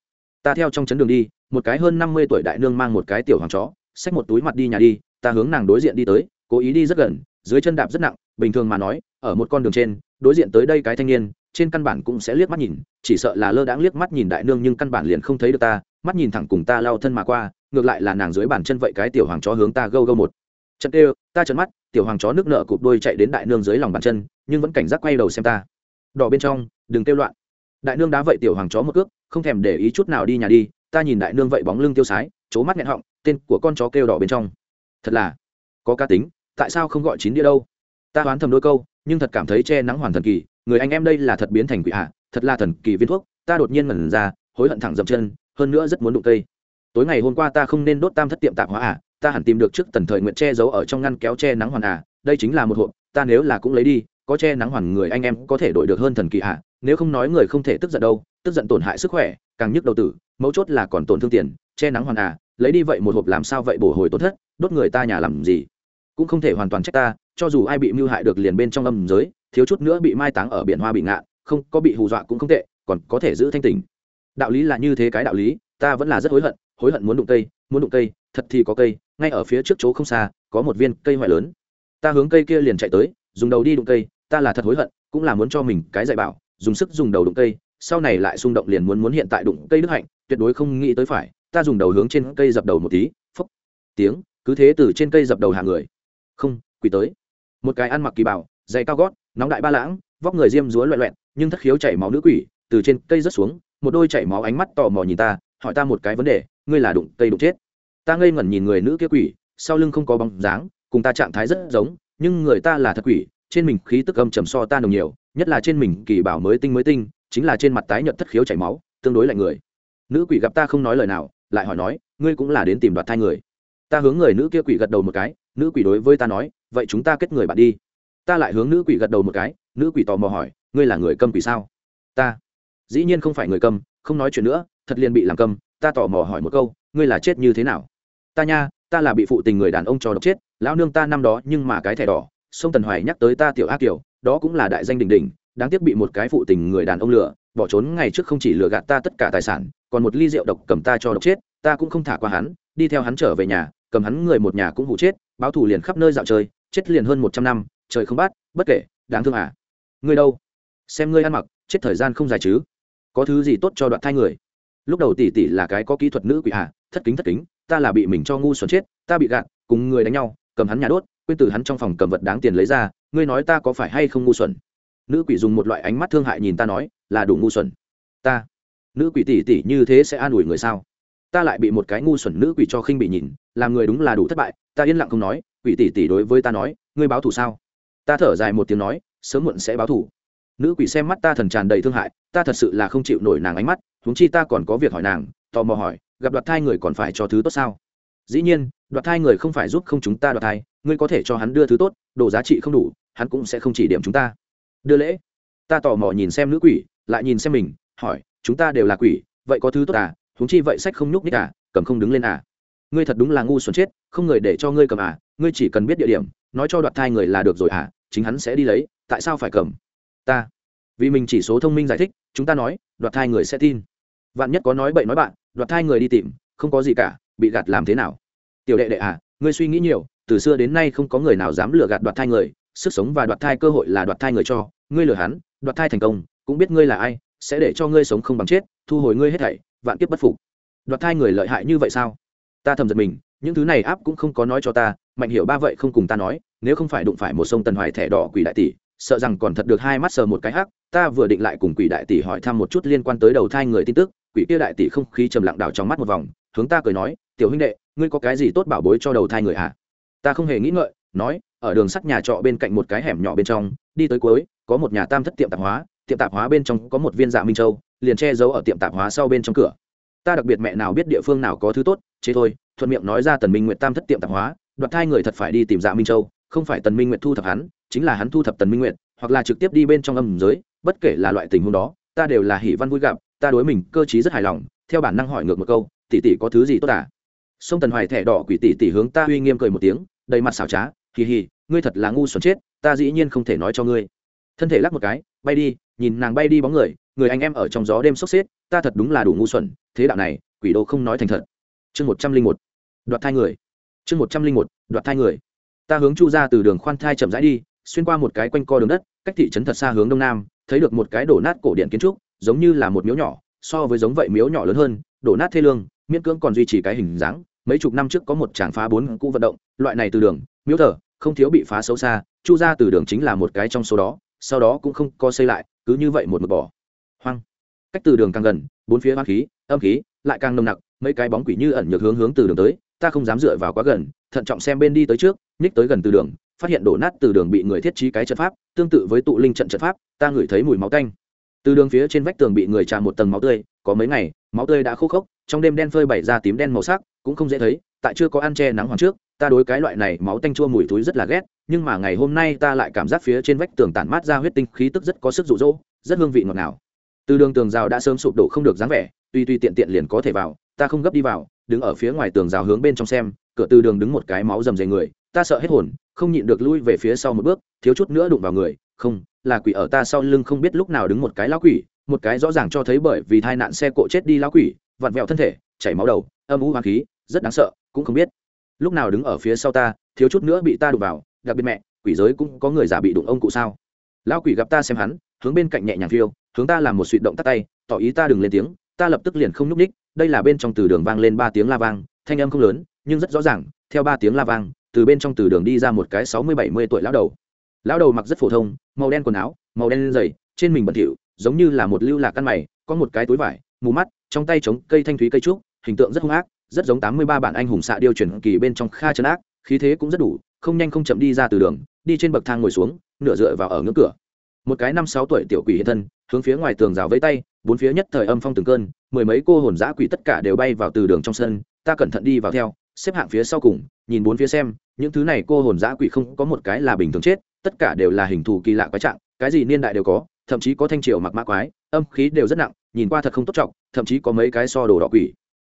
Ta theo trong trấn đường đi, một cái hơn năm mươi tuổi đại nương mang một cái tiểu hoàng chó, xách một túi mặt đi nhà đi, ta hướng nàng đối diện đi tới, cố ý đi rất gần, dưới chân đạp rất nặng, bình thường mà nói, ở một con đường trên, đối diện tới đây cái thanh niên trên căn bản cũng sẽ liếc mắt nhìn, chỉ sợ là lơ đãng liếc mắt nhìn đại nương nhưng căn bản liền không thấy được ta, mắt nhìn thẳng cùng ta lao thân mà qua, ngược lại là nàng dưới bàn chân vậy cái tiểu hoàng chó hướng ta gâu gâu một. Trận kêu ta trận mắt, tiểu hoàng chó nước nợ cụp đôi chạy đến đại nương dưới lòng bàn chân, nhưng vẫn cảnh giác quay đầu xem ta. Đỏ bên trong, đừng kêu loạn. Đại nương đá vậy tiểu hoàng chó một cước, không thèm để ý chút nào đi nhà đi, ta nhìn đại nương vậy bóng lưng tiêu sái c mắt nghẹn họng, tên của con chó kêu đỏ bên trong. Thật là, có cá tính, tại sao không gọi chín đĩa đâu? Ta đoán thầm đôi câu, nhưng thật cảm thấy che nắng hoàn thần kỳ người anh em đây là thật biến thành quỷ hạ, thật là thần kỳ viên thuốc, ta đột nhiên ngẩn ra, hối hận thẳng dậm chân, hơn nữa rất muốn đụng cây. Tối ngày hôm qua ta không nên đốt tam thất tiệm tạp hóa à ta hẳn tìm được trước tần thời nguyện che giấu ở trong ngăn kéo che nắng hoàn à đây chính là một hộp, ta nếu là cũng lấy đi, có che nắng hoàn người anh em có thể đổi được hơn thần kỳ à nếu không nói người không thể tức giận đâu, tức giận tổn hại sức khỏe, càng nhức đầu tử, mấu chốt là còn tổn thương tiền, che nắng hoàn à lấy đi vậy một hộp làm sao vậy bổ hồi tổn thất, đốt người ta nhà làm gì? Cũng không thể hoàn toàn trách ta, cho dù ai bị mưu hại được liền bên trong âm giới thiếu chút nữa bị mai táng ở biển hoa bị ngạn không có bị hù dọa cũng không tệ còn có thể giữ thanh tình đạo lý là như thế cái đạo lý ta vẫn là rất hối hận hối hận muốn đụng cây muốn đụng cây thật thì có cây ngay ở phía trước chỗ không xa có một viên cây ngoại lớn. Ta hướng cây kia liền chạy tới dùng đầu đi đụng cây ta là thật hối hận cũng là muốn cho mình cái dạy bảo dùng sức dùng đầu đụng cây sau này lại xung động liền muốn muốn hiện tại đụng cây đức hạnh tuyệt đối không nghĩ tới phải ta dùng đầu hướng trên cây dập đầu một tí phốc, tiếng cứ thế từ trên cây dập đầu hàng người. Không quỳ tới. Một cái ăn mặc kỳ bảo dày cao gót nóng đại ba lãng, vóc người diêm dúa loẹ loẹn nhưng thất khiếu chảy máu nữ quỷ, từ trên cây rớt xuống, một đôi chảy máu ánh mắt tò mò nhìn ta, hỏi ta một cái vấn đề, ngươi là đụng cây đụng chết. Ta ngây ngẩn nhìn người nữ kia quỷ, sau lưng không có bóng dáng, cùng ta trạng thái rất giống, nhưng người ta là thật quỷ, trên mình khí tức âm trầm so ta nồng nhiều, nhất là trên mình kỳ bảo mới tinh mới tinh, chính là trên mặt tái nhợt thất khiếu chảy máu, tương đối lạnh người. Nữ quỷ gặp ta không nói lời nào, lại hỏi nói, ngươi cũng là đến tìm đoạt thai người. Ta hướng người nữ kia quỷ gật đầu một cái, nữ quỷ đối với ta nói, vậy chúng ta kết người bạn đi ta lại hướng nữ quỷ gật đầu một cái, nữ quỷ tò mò hỏi, ngươi là người câm quỷ sao? Ta. Dĩ nhiên không phải người câm, không nói chuyện nữa, thật liền bị làm câm, ta tò mò hỏi một câu, ngươi là chết như thế nào? Ta nha, ta là bị phụ tình người đàn ông cho độc chết, lão nương ta năm đó nhưng mà cái thẻ đỏ, sông tần hoài nhắc tới ta tiểu ác kiểu đó cũng là đại danh đình đình đáng tiếc bị một cái phụ tình người đàn ông lừa, bỏ trốn ngày trước không chỉ lừa gạt ta tất cả tài sản, còn một ly rượu độc cầm ta cho độc chết, ta cũng không thả qua hắn, đi theo hắn trở về nhà, cầm hắn người một nhà cũng hụ chết, báo thù liền khắp nơi dạo chơi, chết liền hơn một trăm năm trời không bắt bất kể đáng thương à. Ngươi đâu? Xem ngươi ăn mặc chết thời gian không dài chứ. Có thứ gì tốt cho đoạn thai người? Lúc đầu tỷ tỷ là cái có kỹ thuật nữ quỷ à, thất kính thất kính ta là bị mình cho ngu xuẩn chết ta bị gạt cùng người đánh nhau cầm hắn nhà đốt quên từ hắn trong phòng cầm vật đáng tiền lấy ra ngươi nói ta có phải hay không ngu xuẩn? Nữ quỷ dùng một loại ánh mắt thương hại nhìn ta nói là đủ ngu xuẩn. Ta nữ quỷ tỷ tỷ như thế sẽ an ủi người sao? Ta lại bị một cái ngu xuẩn nữ quỷ cho khinh bị nhìn làm người đúng là đủ thất bại ta yên lặng không nói quỷ tỷ tỷ đối với ta nói ngươi báo thù sao? Ta thở dài một tiếng nói, sớm muộn sẽ báo thù nữ quỷ xem mắt ta thần tràn đầy thương hại, ta thật sự là không chịu nổi nàng ánh mắt, huống chi ta còn có việc hỏi nàng, tò mò hỏi, gặp đoạt thai người còn phải cho thứ tốt sao? Dĩ nhiên, đoạt thai người không phải giúp không chúng ta đoạt thai, ngươi có thể cho hắn đưa thứ tốt, đồ giá trị không đủ, hắn cũng sẽ không chỉ điểm chúng ta. Đưa lễ. Ta tò mò nhìn xem nữ quỷ, lại nhìn xem mình, hỏi, chúng ta đều là quỷ, vậy có thứ tốt à? Huống chi vậy sách không nhúc nhích à? Cầm không đứng lên à? Ngươi thật đúng là ngu xuẩn chết, không người để cho ngươi cầm à? Ngươi chỉ cần biết địa điểm, nói cho đoạt thai người là được rồi à? Chính hắn sẽ đi lấy, tại sao phải cầm? Ta. Vì mình chỉ số thông minh giải thích, chúng ta nói, đoạt thai người sẽ tin. Vạn nhất có nói bậy nói bạn, đoạt thai người đi tìm, không có gì cả, bị gạt làm thế nào? Tiểu đệ đệ à ngươi suy nghĩ nhiều, từ xưa đến nay không có người nào dám lừa gạt đoạt thai người, sức sống và đoạt thai cơ hội là đoạt thai người cho, ngươi lừa hắn, đoạt thai thành công, cũng biết ngươi là ai, sẽ để cho ngươi sống không bằng chết, thu hồi ngươi hết thảy, vạn kiếp bất phục. Đoạt thai người lợi hại như vậy sao? Ta thầm giật mình, những thứ này áp cũng không có nói cho ta mạnh hiểu ba vậy không cùng ta nói, nếu không phải đụng phải một sông tần hoài thẻ đỏ quỷ đại tỷ, sợ rằng còn thật được hai mắt sờ một cái hắc, ta vừa định lại cùng quỷ đại tỷ hỏi thăm một chút liên quan tới đầu thai người tin tức, quỷ kia đại tỷ không khí trầm lặng đảo trong mắt một vòng, hướng ta cười nói, tiểu huynh đệ, ngươi có cái gì tốt bảo bối cho đầu thai người hả? Ta không hề nghĩ ngợi, nói, ở đường sắt nhà trọ bên cạnh một cái hẻm nhỏ bên trong, đi tới cuối, có một nhà tam thất tiệm tạp hóa, tiệm tạp hóa bên trong có một viên dạ minh châu, liền che giấu ở tiệm tạp hóa sau bên trong cửa. Ta đặc biệt mẹ nào biết địa phương nào có thứ tốt, chế thôi. Thuận miệng nói ra tần minh nguyệt tam thất tiệm tạp hóa đoạt thai người thật phải đi tìm dạ minh châu, không phải tần minh nguyệt thu thập hắn, chính là hắn thu thập tần minh nguyệt, hoặc là trực tiếp đi bên trong âm giới, bất kể là loại tình huống đó, ta đều là hỷ văn vui gặp, ta đối mình cơ trí rất hài lòng, theo bản năng hỏi ngược một câu, tỷ tỷ có thứ gì tốt à? Sông tần hoài thẻ đỏ quỷ tỷ tỷ hướng ta uy nghiêm cười một tiếng, đầy mặt xảo trá, hì hì, ngươi thật là ngu xuẩn chết, ta dĩ nhiên không thể nói cho ngươi. Thân thể lắc một cái, bay đi, nhìn nàng bay đi bóng người người anh em ở trong gió đêm sốc xếp, ta thật đúng là đủ ngu xuẩn, thế đạo này, quỷ đô không nói thành thật. Chương một trăm linh một, đoạt thai người chương một trăm linh một, đoạt thai người. Ta hướng chu ra từ đường khoan thai chậm rãi đi, xuyên qua một cái quanh co đường đất, cách thị trấn thật xa hướng đông nam, thấy được một cái đổ nát cổ điện kiến trúc, giống như là một miếu nhỏ, so với giống vậy miếu nhỏ lớn hơn, đổ nát thê lương, miễn cưỡng còn duy trì cái hình dáng, mấy chục năm trước có một tràng phá bốn cũ vận động, loại này từ đường, miếu thờ, không thiếu bị phá xấu xa, chu ra từ đường chính là một cái trong số đó, sau đó cũng không có xây lại, cứ như vậy một mực bỏ. Hoang. Cách từ đường càng gần, bốn phía hoang khí, âm khí, lại càng nồng nặc, mấy cái bóng quỷ như ẩn nhược hướng hướng từ đường tới ta không dám dựa vào quá gần, thận trọng xem bên đi tới trước, nhích tới gần từ đường, phát hiện đổ nát từ đường bị người thiết trí cái trận pháp, tương tự với tụ linh trận trận pháp, ta ngửi thấy mùi máu canh từ đường phía trên vách tường bị người trà một tầng máu tươi, có mấy ngày, máu tươi đã khô khốc, trong đêm đen phơi bày ra tím đen màu sắc, cũng không dễ thấy, tại chưa có ăn che nắng hoàng trước, ta đối cái loại này máu tanh chua mùi túi rất là ghét, nhưng mà ngày hôm nay ta lại cảm giác phía trên vách tường tản mát ra huyết tinh, khí tức rất có sức rụ rỗ rất hương vị ngọt ngào. Từ đường tường rào đã sớm sụp đổ không được dáng vẻ, tuy tuy tiện tiện liền có thể vào, ta không gấp đi vào đứng ở phía ngoài tường rào hướng bên trong xem, cửa từ đường đứng một cái máu rầm rề người, ta sợ hết hồn, không nhịn được lui về phía sau một bước, thiếu chút nữa đụng vào người, không, là quỷ ở ta sau lưng không biết lúc nào đứng một cái lão quỷ, một cái rõ ràng cho thấy bởi vì tai nạn xe cộ chết đi lão quỷ, vặn vẹo thân thể, chảy máu đầu, âm u hoàng khí, rất đáng sợ, cũng không biết. Lúc nào đứng ở phía sau ta, thiếu chút nữa bị ta đụng vào, đặc biệt mẹ, quỷ giới cũng có người giả bị đụng ông cụ sao? Lão quỷ gặp ta xem hắn, hướng bên cạnh nhẹ nhàng phiêu, hướng ta làm một suy động tắt tay, tỏ ý ta đừng lên tiếng, ta lập tức liền không nhúc ních đây là bên trong từ đường vang lên ba tiếng la vang, thanh âm không lớn, nhưng rất rõ ràng, theo ba tiếng la vang, từ bên trong từ đường đi ra một cái sáu mươi bảy mươi tuổi lão đầu. Lão đầu mặc rất phổ thông, màu đen quần áo, màu đen dày trên mình bẩn thỉu, giống như là một lưu lạc căn mày, có một cái túi vải, mù mắt, trong tay chống cây thanh thúy cây trúc, hình tượng rất hung ác, rất giống tám mươi ba bản anh hùng xạ điêu chuyển kỳ bên trong kha trấn ác, khí thế cũng rất đủ, không nhanh không chậm đi ra từ đường, đi trên bậc thang ngồi xuống, nửa dựa vào ở ngưỡng cửa. Một cái năm sáu tuổi tiểu quỷ hiện thân hướng phía ngoài tường rào vẫy tay, bốn phía nhất thời âm phong từng cơn, mười mấy cô hồn giã quỷ tất cả đều bay vào từ đường trong sân, ta cẩn thận đi vào theo, xếp hạng phía sau cùng, nhìn bốn phía xem, những thứ này cô hồn giã quỷ không có một cái là bình thường chết, tất cả đều là hình thù kỳ lạ quái trạng, cái gì niên đại đều có, thậm chí có thanh triều mặc mã quái, âm khí đều rất nặng, nhìn qua thật không tốt trọng, thậm chí có mấy cái so đồ đỏ quỷ.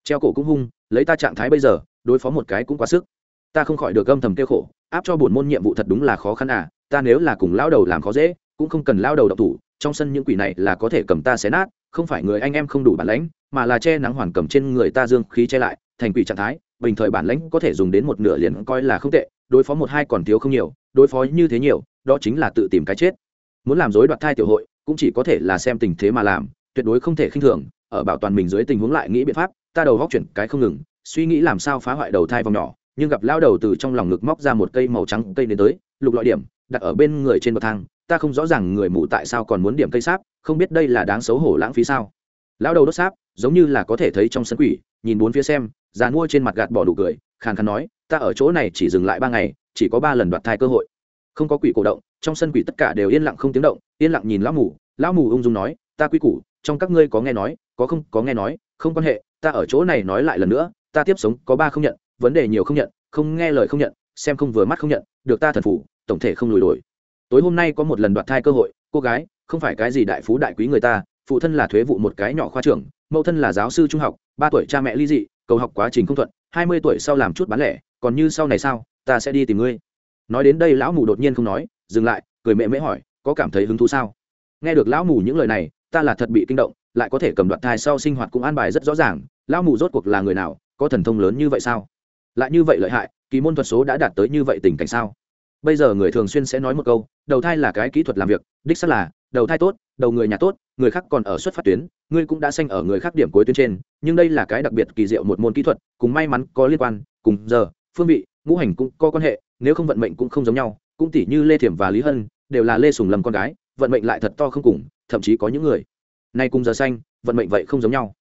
Treo cổ cũng hung, lấy ta trạng thái bây giờ, đối phó một cái cũng quá sức. Ta không khỏi được âm thầm kêu khổ, áp cho buồn môn nhiệm vụ thật đúng là khó khăn à ta nếu là cùng lao đầu làm khó dễ, cũng không cần lao đầu độc thủ trong sân những quỷ này là có thể cầm ta xé nát, không phải người anh em không đủ bản lãnh, mà là che nắng hoàn cầm trên người ta dương khí che lại, thành quỷ trạng thái, bình thời bản lãnh có thể dùng đến một nửa liền coi là không tệ, đối phó một hai còn thiếu không nhiều, đối phó như thế nhiều, đó chính là tự tìm cái chết. Muốn làm dối đoạt thai tiểu hội, cũng chỉ có thể là xem tình thế mà làm, tuyệt đối không thể khinh thường, ở bảo toàn mình dưới tình huống lại nghĩ biện pháp, ta đầu góc chuyển cái không ngừng, suy nghĩ làm sao phá hoại đầu thai vòng nhỏ, nhưng gặp lao đầu từ trong lòng ngực móc ra một cây màu trắng cây đến tới, lục loại điểm, đặt ở bên người trên bậc thang ta không rõ ràng người mù tại sao còn muốn điểm cây sáp, không biết đây là đáng xấu hổ lãng phí sao. Lão đầu đốt sáp, giống như là có thể thấy trong sân quỷ, nhìn bốn phía xem, già mua trên mặt gạt bỏ đủ cười, khàn khàn nói, ta ở chỗ này chỉ dừng lại ba ngày, chỉ có ba lần đoạt thai cơ hội. Không có quỷ cổ động, trong sân quỷ tất cả đều yên lặng không tiếng động, yên lặng nhìn lão mù lão mù ung dung nói, ta quy củ, trong các ngươi có nghe nói, có không, có nghe nói, không quan hệ, ta ở chỗ này nói lại lần nữa, ta tiếp sống, có ba không nhận, vấn đề nhiều không nhận, không nghe lời không nhận, xem không vừa mắt không nhận, được ta thần phủ, tổng thể không lùi đổi tối hôm nay có một lần đoạt thai cơ hội, cô gái, không phải cái gì đại phú đại quý người ta, phụ thân là thuế vụ một cái nhỏ khoa trưởng, mẫu thân là giáo sư trung học, ba tuổi cha mẹ ly dị, cầu học quá trình không thuận, hai mươi tuổi sau làm chút bán lẻ, còn như sau này sao, ta sẽ đi tìm ngươi. Nói đến đây lão mù đột nhiên không nói, dừng lại, cười mẹ mễ hỏi, có cảm thấy hứng thú sao? Nghe được lão mù những lời này, ta là thật bị kinh động, lại có thể cầm đoạt thai sau sinh hoạt cũng an bài rất rõ ràng, lão mù rốt cuộc là người nào, có thần thông lớn như vậy sao? Lại như vậy lợi hại, kỳ môn thuật số đã đạt tới như vậy tình cảnh sao? Bây giờ người thường xuyên sẽ nói một câu, đầu thai là cái kỹ thuật làm việc, đích xác là, đầu thai tốt, đầu người nhà tốt, người khác còn ở xuất phát tuyến, ngươi cũng đã sanh ở người khác điểm cuối tuyến trên, nhưng đây là cái đặc biệt kỳ diệu một môn kỹ thuật, cùng may mắn có liên quan, cùng giờ, phương vị, ngũ hành cũng có quan hệ, nếu không vận mệnh cũng không giống nhau, cũng tỷ như lê thiểm và lý hân, đều là lê sùng lâm con gái, vận mệnh lại thật to không cùng, thậm chí có những người. Nay cùng giờ xanh vận mệnh vậy không giống nhau.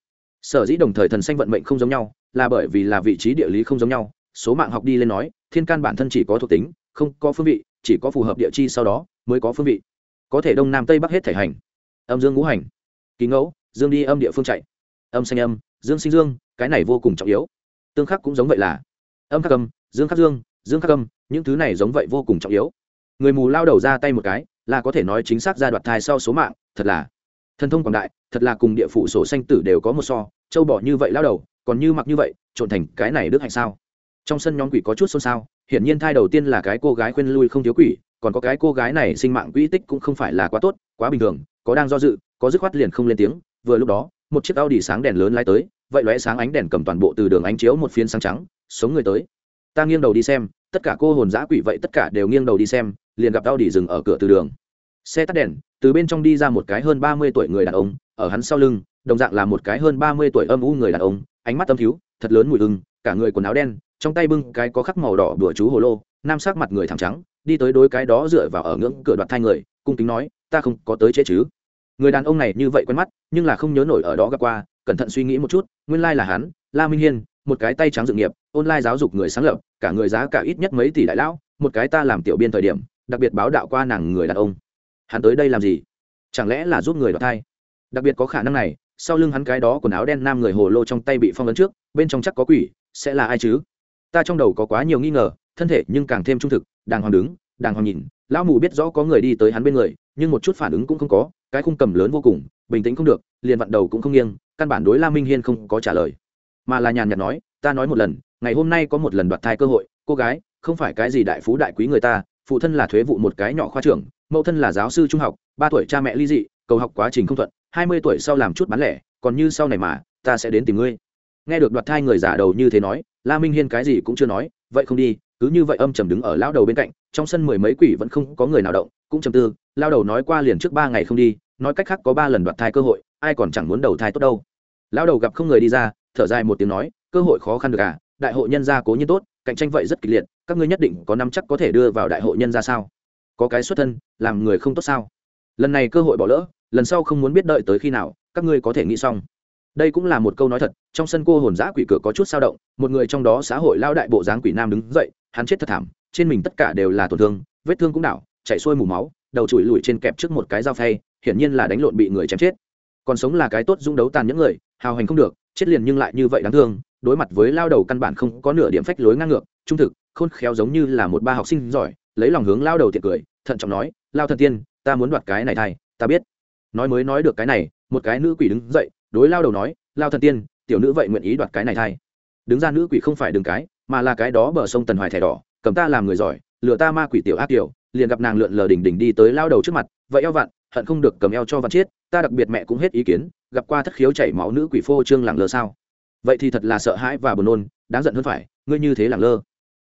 Sở dĩ đồng thời thần xanh vận mệnh không giống nhau, là bởi vì là vị trí địa lý không giống nhau, số mạng học đi lên nói, thiên can bản thân chỉ có thuộc tính không có phương vị, chỉ có phù hợp địa chi sau đó mới có phương vị. Có thể đông nam tây bắc hết thể hành. Âm dương ngũ hành. Ký ngẫu, dương đi âm địa phương chạy. Âm xanh âm, dương sinh dương, cái này vô cùng trọng yếu. Tương khắc cũng giống vậy là. Âm khắc âm, dương khắc dương dương khắc âm, những thứ này giống vậy vô cùng trọng yếu. Người mù lao đầu ra tay một cái, là có thể nói chính xác ra đoạt thai sau số mạng, thật là. Thần thông quảng đại, thật là cùng địa phủ sổ xanh tử đều có một so, châu bỏ như vậy lao đầu, còn như mặc như vậy, trộn thành cái này đức hạnh sao? Trong sân nhóm quỷ có chút xôn xao hiển nhiên thai đầu tiên là cái cô gái khuyên lui không thiếu quỷ, còn có cái cô gái này sinh mạng quỹ tích cũng không phải là quá tốt, quá bình thường, có đang do dự, có dứt khoát liền không lên tiếng. Vừa lúc đó, một chiếc Audi sáng đèn lớn lái tới, vậy lóe sáng ánh đèn cầm toàn bộ từ đường ánh chiếu một phiến sáng trắng, sống người tới. Ta nghiêng đầu đi xem, tất cả cô hồn giã quỷ vậy tất cả đều nghiêng đầu đi xem, liền gặp Audi dừng ở cửa từ đường. Xe tắt đèn, từ bên trong đi ra một cái hơn ba mươi tuổi người đàn ông, ở hắn sau lưng, đồng dạng là một cái hơn ba mươi tuổi âm u người đàn ông, ánh mắt tâm thiếu, thật lớn mùi ưng cả người quần áo đen trong tay bưng cái có khắc màu đỏ đùa chú hồ lô, nam sắc mặt người thẳng trắng, đi tới đối cái đó dựa vào ở ngưỡng cửa đoạt thai người, cung kính nói, ta không có tới chế chứ. Người đàn ông này như vậy quen mắt, nhưng là không nhớ nổi ở đó gặp qua, cẩn thận suy nghĩ một chút, nguyên lai là hắn, la minh hiên, một cái tay trắng dự nghiệp, online giáo dục người sáng lập, cả người giá cả ít nhất mấy tỷ đại lão, một cái ta làm tiểu biên thời điểm, đặc biệt báo đạo qua nàng người đàn ông. Hắn tới đây làm gì? Chẳng lẽ là giúp người đoạt thai? Đặc biệt có khả năng này, sau lưng hắn cái đó quần áo đen nam người hồ lô trong tay bị phong ấn trước, bên trong chắc có quỷ, sẽ là ai chứ? Ta trong đầu có quá nhiều nghi ngờ, thân thể nhưng càng thêm trung thực, đàng hoàng đứng, đàng hoàng nhìn. Lão mù biết rõ có người đi tới hắn bên người, nhưng một chút phản ứng cũng không có, cái khung cầm lớn vô cùng, bình tĩnh không được, liền vặn đầu cũng không nghiêng, căn bản đối la minh hiên không có trả lời. Mà là nhàn nhạt nói, ta nói một lần, ngày hôm nay có một lần đoạt thai cơ hội, cô gái, không phải cái gì đại phú đại quý người ta, phụ thân là thuế vụ một cái nhỏ khoa trưởng, mẫu thân là giáo sư trung học, ba tuổi cha mẹ ly dị, cầu học quá trình không thuận, hai mươi tuổi sau làm chút bán lẻ, còn như sau này mà, ta sẽ đến tìm ngươi nghe được đoạt thai người giả đầu như thế nói, la minh hiên cái gì cũng chưa nói, vậy không đi, cứ như vậy âm trầm đứng ở lao đầu bên cạnh, trong sân mười mấy quỷ vẫn không có người nào động, cũng trầm tư lao đầu nói qua liền trước ba ngày không đi, nói cách khác có ba lần đoạt thai cơ hội, ai còn chẳng muốn đầu thai tốt đâu. Lao đầu gặp không người đi ra, thở dài một tiếng nói, cơ hội khó khăn được à đại hội nhân gia cố nhiên tốt, cạnh tranh vậy rất kịch liệt, các ngươi nhất định có năm chắc có thể đưa vào đại hội nhân gia sao? Có cái xuất thân, làm người không tốt sao? Lần này cơ hội bỏ lỡ, lần sau không muốn biết đợi tới khi nào, các ngươi có thể nghĩ xong đây cũng là một câu nói thật, trong sân cô hồn giã quỷ cửa có chút sao động, một người trong đó xã hội lao đại bộ dáng quỷ nam đứng dậy, hắn chết thật thảm, trên mình tất cả đều là tổn thương, vết thương cũng đảo chạy xuôi mù máu, đầu chùi lùi trên kẹp trước một cái dao phay, hiển nhiên là đánh lộn bị người chém chết. Còn sống là cái tốt dung đấu tàn những người, hào hành không được, chết liền nhưng lại như vậy đáng thương, đối mặt với lao đầu căn bản không có nửa điểm phách lối ngang ngược, trung thực, khôn khéo giống như là một ba học sinh giỏi, lấy lòng hướng lao đầu tiện cười, thận trọng nói, lao thần tiên, ta muốn đoạt cái này thay, ta biết. Nói mới nói được cái này, một cái nữ quỷ đứng dậy đối lao đầu nói, lao thần tiên, tiểu nữ vậy nguyện ý đoạt cái này thay. Đứng ra nữ quỷ không phải đường cái, mà là cái đó bờ sông tần hoài thẻ đỏ, cầm ta làm người giỏi, lừa ta ma quỷ tiểu ác tiểu, liền gặp nàng lượn lờ đỉnh đỉnh đi tới lao đầu trước mặt, vậy eo vặn, hận không được cầm eo cho vặn chết, ta đặc biệt mẹ cũng hết ý kiến, gặp qua thất khiếu chảy máu nữ quỷ phô trương lẳng lơ sao? Vậy thì thật là sợ hãi và buồn nôn, đáng giận hơn phải, ngươi như thế lẳng lơ.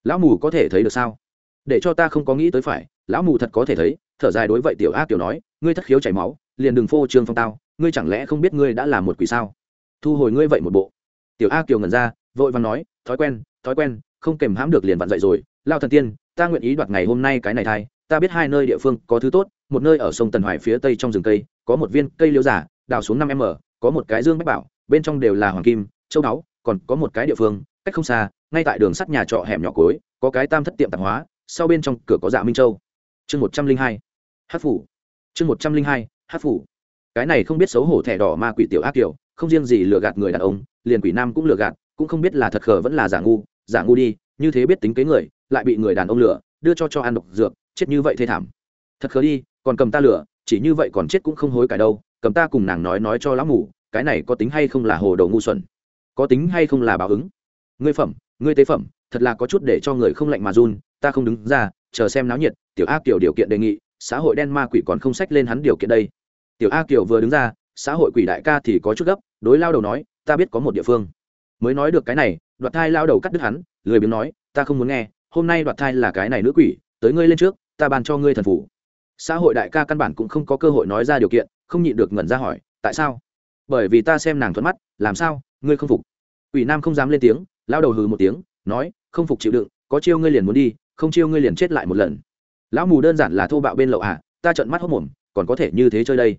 Lão mù có thể thấy được sao? Để cho ta không có nghĩ tới phải, lão mù thật có thể thấy, thở dài đối vậy tiểu ác tiểu nói, ngươi thất khiếu chảy máu, liền đừng phô trương phong tao ngươi chẳng lẽ không biết ngươi đã là một quỷ sao? Thu hồi ngươi vậy một bộ. Tiểu A tiểu ngẩn ra, vội vàng nói, thói quen thói quen, không kèm hãm được liền vặn dậy rồi. Lao thần tiên, ta nguyện ý đoạt ngày hôm nay cái này thai. Ta biết hai nơi địa phương có thứ tốt, một nơi ở sông tần hoài phía tây trong rừng cây, có một viên cây liễu giả, đào xuống năm m có một cái dương bách bảo, bên trong đều là hoàng kim, châu báu, còn có một cái địa phương, cách không xa, ngay tại đường sắt nhà trọ hẻm nhỏ cối có cái tam thất tiệm tạp hóa, sau bên trong cửa có dạ minh châu. Chương một trăm linh hai hát phủ. Chương một trăm linh hai hát phủ cái này không biết xấu hổ thẻ đỏ ma quỷ tiểu ác kiểu, không riêng gì lừa gạt người đàn ông, liền quỷ nam cũng lừa gạt, cũng không biết là thật khờ vẫn là giả ngu giả ngu đi, như thế biết tính kế người, lại bị người đàn ông lừa, đưa cho cho ăn độc dược, chết như vậy thê thảm. Thật khờ đi, còn cầm ta lừa, chỉ như vậy còn chết cũng không hối cải đâu, cầm ta cùng nàng nói nói cho lão mù, cái này có tính hay không là hồ đầu ngu xuẩn? Có tính hay không là báo ứng? Ngươi phẩm, ngươi tế phẩm, thật là có chút để cho người không lạnh mà run, ta không đứng ra, chờ xem náo nhiệt, tiểu ác tiểu điều kiện đề nghị, xã hội đen ma quỷ còn không sách lên hắn điều kiện đây tiểu a kiều vừa đứng ra, xã hội quỷ đại ca thì có chút gấp, đối lao đầu nói, ta biết có một địa phương. Mới nói được cái này, đoạt thai lao đầu cắt đứt hắn, lười biếng nói, ta không muốn nghe, hôm nay đoạt thai là cái này nữ quỷ, tới ngươi lên trước, ta bàn cho ngươi thần phủ xã hội đại ca căn bản cũng không có cơ hội nói ra điều kiện, không nhịn được ngẩn ra hỏi, tại sao? Bởi vì ta xem nàng thuận mắt, làm sao, ngươi không phục? Quỷ nam không dám lên tiếng, lao đầu hừ một tiếng, nói, không phục chịu đựng, có chiêu ngươi liền muốn đi, không chiêu ngươi liền chết lại một lần. Lão mù đơn giản là thô bạo bên lậu à ta trợn mắt hốc mồm, còn có thể như thế chơi đây?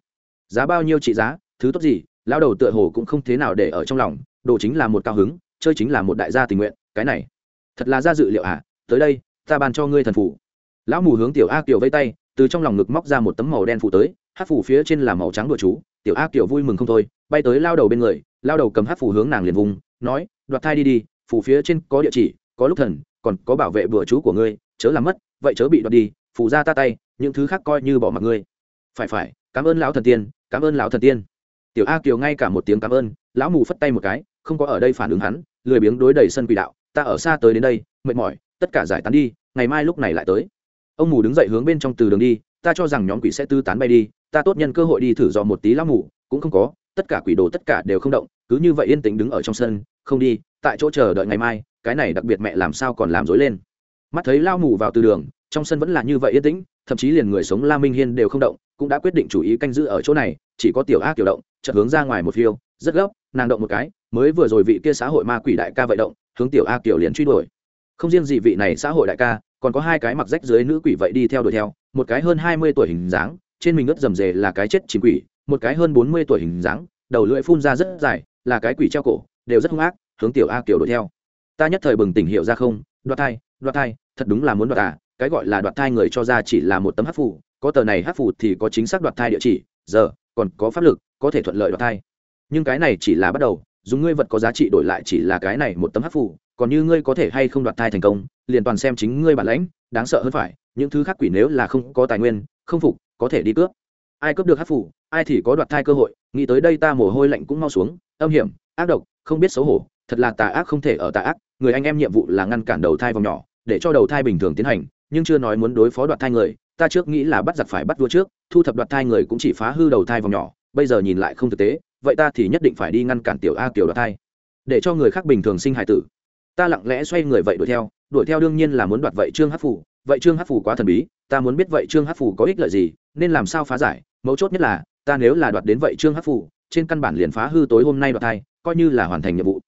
Giá bao nhiêu trị giá, thứ tốt gì, lão đầu tựa hồ cũng không thế nào để ở trong lòng, đồ chính là một cao hứng, chơi chính là một đại gia tình nguyện, cái này. Thật là ra dự liệu à tới đây, ta bàn cho ngươi thần phủ lão mù hướng tiểu a kiều vây tay, từ trong lòng ngực móc ra một tấm màu đen phủ tới, hát phủ phía trên là màu trắng đùa chú, tiểu a kiều vui mừng không thôi, bay tới lao đầu bên người lao đầu cầm hát phủ hướng nàng liền vùng, nói, đoạt thai đi đi phủ phía trên có địa chỉ, có lúc thần, còn có bảo vệ bữa chú của ngươi, chớ làm mất, vậy chớ bị đoạt đi phủ ra ta tay, những thứ khác coi như bỏ mặc ngươi. Phải phải, cảm ơn lão thần tiên cảm ơn lão thần tiên. Tiểu a kiều ngay cả một tiếng cảm ơn, lão mù phất tay một cái, không có ở đây phản ứng hắn, lười biếng đối đầy sân quỷ đạo, ta ở xa tới đến đây, mệt mỏi, tất cả giải tán đi, ngày mai lúc này lại tới. Ông mù đứng dậy hướng bên trong từ đường đi, ta cho rằng nhóm quỷ sẽ tư tán bay đi, ta tốt nhân cơ hội đi thử dò một tí lão mù, cũng không có, tất cả quỷ đồ tất cả đều không động, cứ như vậy yên tĩnh đứng ở trong sân, không đi, tại chỗ chờ đợi ngày mai, cái này đặc biệt mẹ làm sao còn làm dối lên. Mắt thấy lao mù vào từ đường, trong sân vẫn là như vậy yên tĩnh, thậm chí liền người sống la minh hiên đều không động cũng đã quyết định chủ ý canh giữ ở chỗ này, chỉ có tiểu ác kiểu động, chợt hướng ra ngoài một phiêu, rất gấp, nàng động một cái, mới vừa rồi vị kia xã hội ma quỷ đại ca vậy động, hướng tiểu a kiểu liền truy đuổi. Không riêng gì vị này xã hội đại ca, còn có hai cái mặc rách dưới nữ quỷ vậy đi theo đuổi theo, một cái hơn hai mươi tuổi hình dáng, trên mình ướt rầm rề là cái chết chìm quỷ, một cái hơn bốn mươi tuổi hình dáng, đầu lưỡi phun ra rất dài, là cái quỷ treo cổ, đều rất hung ác, hướng tiểu a kiểu đuổi theo. Ta nhất thời bừng tỉnh hiệu ra không, đoạt thai đoạt thai, thật đúng là muốn đoạt à cái gọi là đoạt thai người cho ra chỉ là một tấm hát phủ có tờ này hát phủ thì có chính xác đoạt thai địa chỉ, giờ, còn có pháp lực, có thể thuận lợi đoạt thai. Nhưng cái này chỉ là bắt đầu, dùng ngươi vật có giá trị đổi lại chỉ là cái này một tấm hát phủ còn như ngươi có thể hay không đoạt thai thành công, liền toàn xem chính ngươi bản lãnh, đáng sợ hơn phải, những thứ khác quỷ nếu là không có tài nguyên, không phục, có thể đi cướp. Ai cướp được hát phủ ai thì có đoạt thai cơ hội, nghĩ tới đây ta mồ hôi lạnh cũng mau xuống, âm hiểm, ác độc, không biết xấu hổ, thật là tà ác không thể ở tà ác, người anh em nhiệm vụ là ngăn cản đầu thai vòng nhỏ, để cho đầu thai bình thường tiến hành, nhưng chưa nói muốn đối phó đoạt thai người ta trước nghĩ là bắt giặc phải bắt vua trước, thu thập đoạt thai người cũng chỉ phá hư đầu thai vòng nhỏ, bây giờ nhìn lại không thực tế, vậy ta thì nhất định phải đi ngăn cản tiểu a kiểu đoạt thai, để cho người khác bình thường sinh hài tử. Ta lặng lẽ xoay người vậy đuổi theo đuổi theo đương nhiên là muốn đoạt vậy trương hát phủ vậy trương hát phủ quá thần bí, ta muốn biết vậy trương hát phủ có ích lợi gì, nên làm sao phá giải, mấu chốt nhất là, ta nếu là đoạt đến vậy trương hát phủ trên căn bản liền phá hư tối hôm nay đoạt thai, coi như là hoàn thành nhiệm vụ.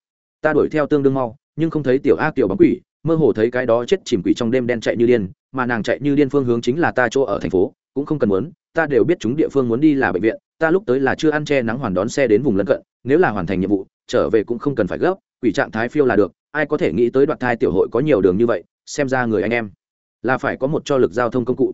Ta đuổi theo tương đương mau, nhưng không thấy tiểu a kiểu bóng quỷ mơ hồ thấy cái đó chết chìm quỷ trong đêm đen chạy như điên, mà nàng chạy như điên phương hướng chính là ta chỗ ở thành phố, cũng không cần muốn, ta đều biết chúng địa phương muốn đi là bệnh viện, ta lúc tới là chưa ăn che nắng hoàn đón xe đến vùng lân cận, nếu là hoàn thành nhiệm vụ, trở về cũng không cần phải gấp, quỷ trạng thái phiêu là được, ai có thể nghĩ tới đoạn thai tiểu hội có nhiều đường như vậy, xem ra người anh em, là phải có một cho lực giao thông công cụ.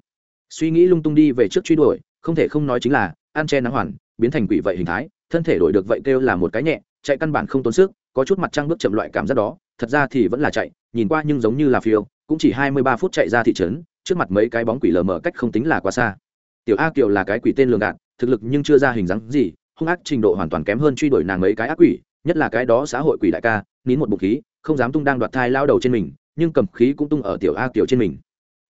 Suy nghĩ lung tung đi về trước truy đuổi, không thể không nói chính là, ăn che nắng hoàn, biến thành quỷ vậy hình thái, thân thể đổi được vậy kêu là một cái nhẹ, chạy căn bản không tốn sức, có chút mặt trăng bước chậm loại cảm giác đó thật ra thì vẫn là chạy, nhìn qua nhưng giống như là phiêu, cũng chỉ hai mươi ba phút chạy ra thị trấn, trước mặt mấy cái bóng quỷ lờ mờ cách không tính là quá xa. Tiểu a kiều là cái quỷ tên lường gạt, thực lực nhưng chưa ra hình dáng gì, hung ác trình độ hoàn toàn kém hơn truy đuổi nàng mấy cái ác quỷ, nhất là cái đó xã hội quỷ đại ca, nín một bụng khí, không dám tung đang đoạt thai lao đầu trên mình, nhưng cầm khí cũng tung ở tiểu a kiều trên mình.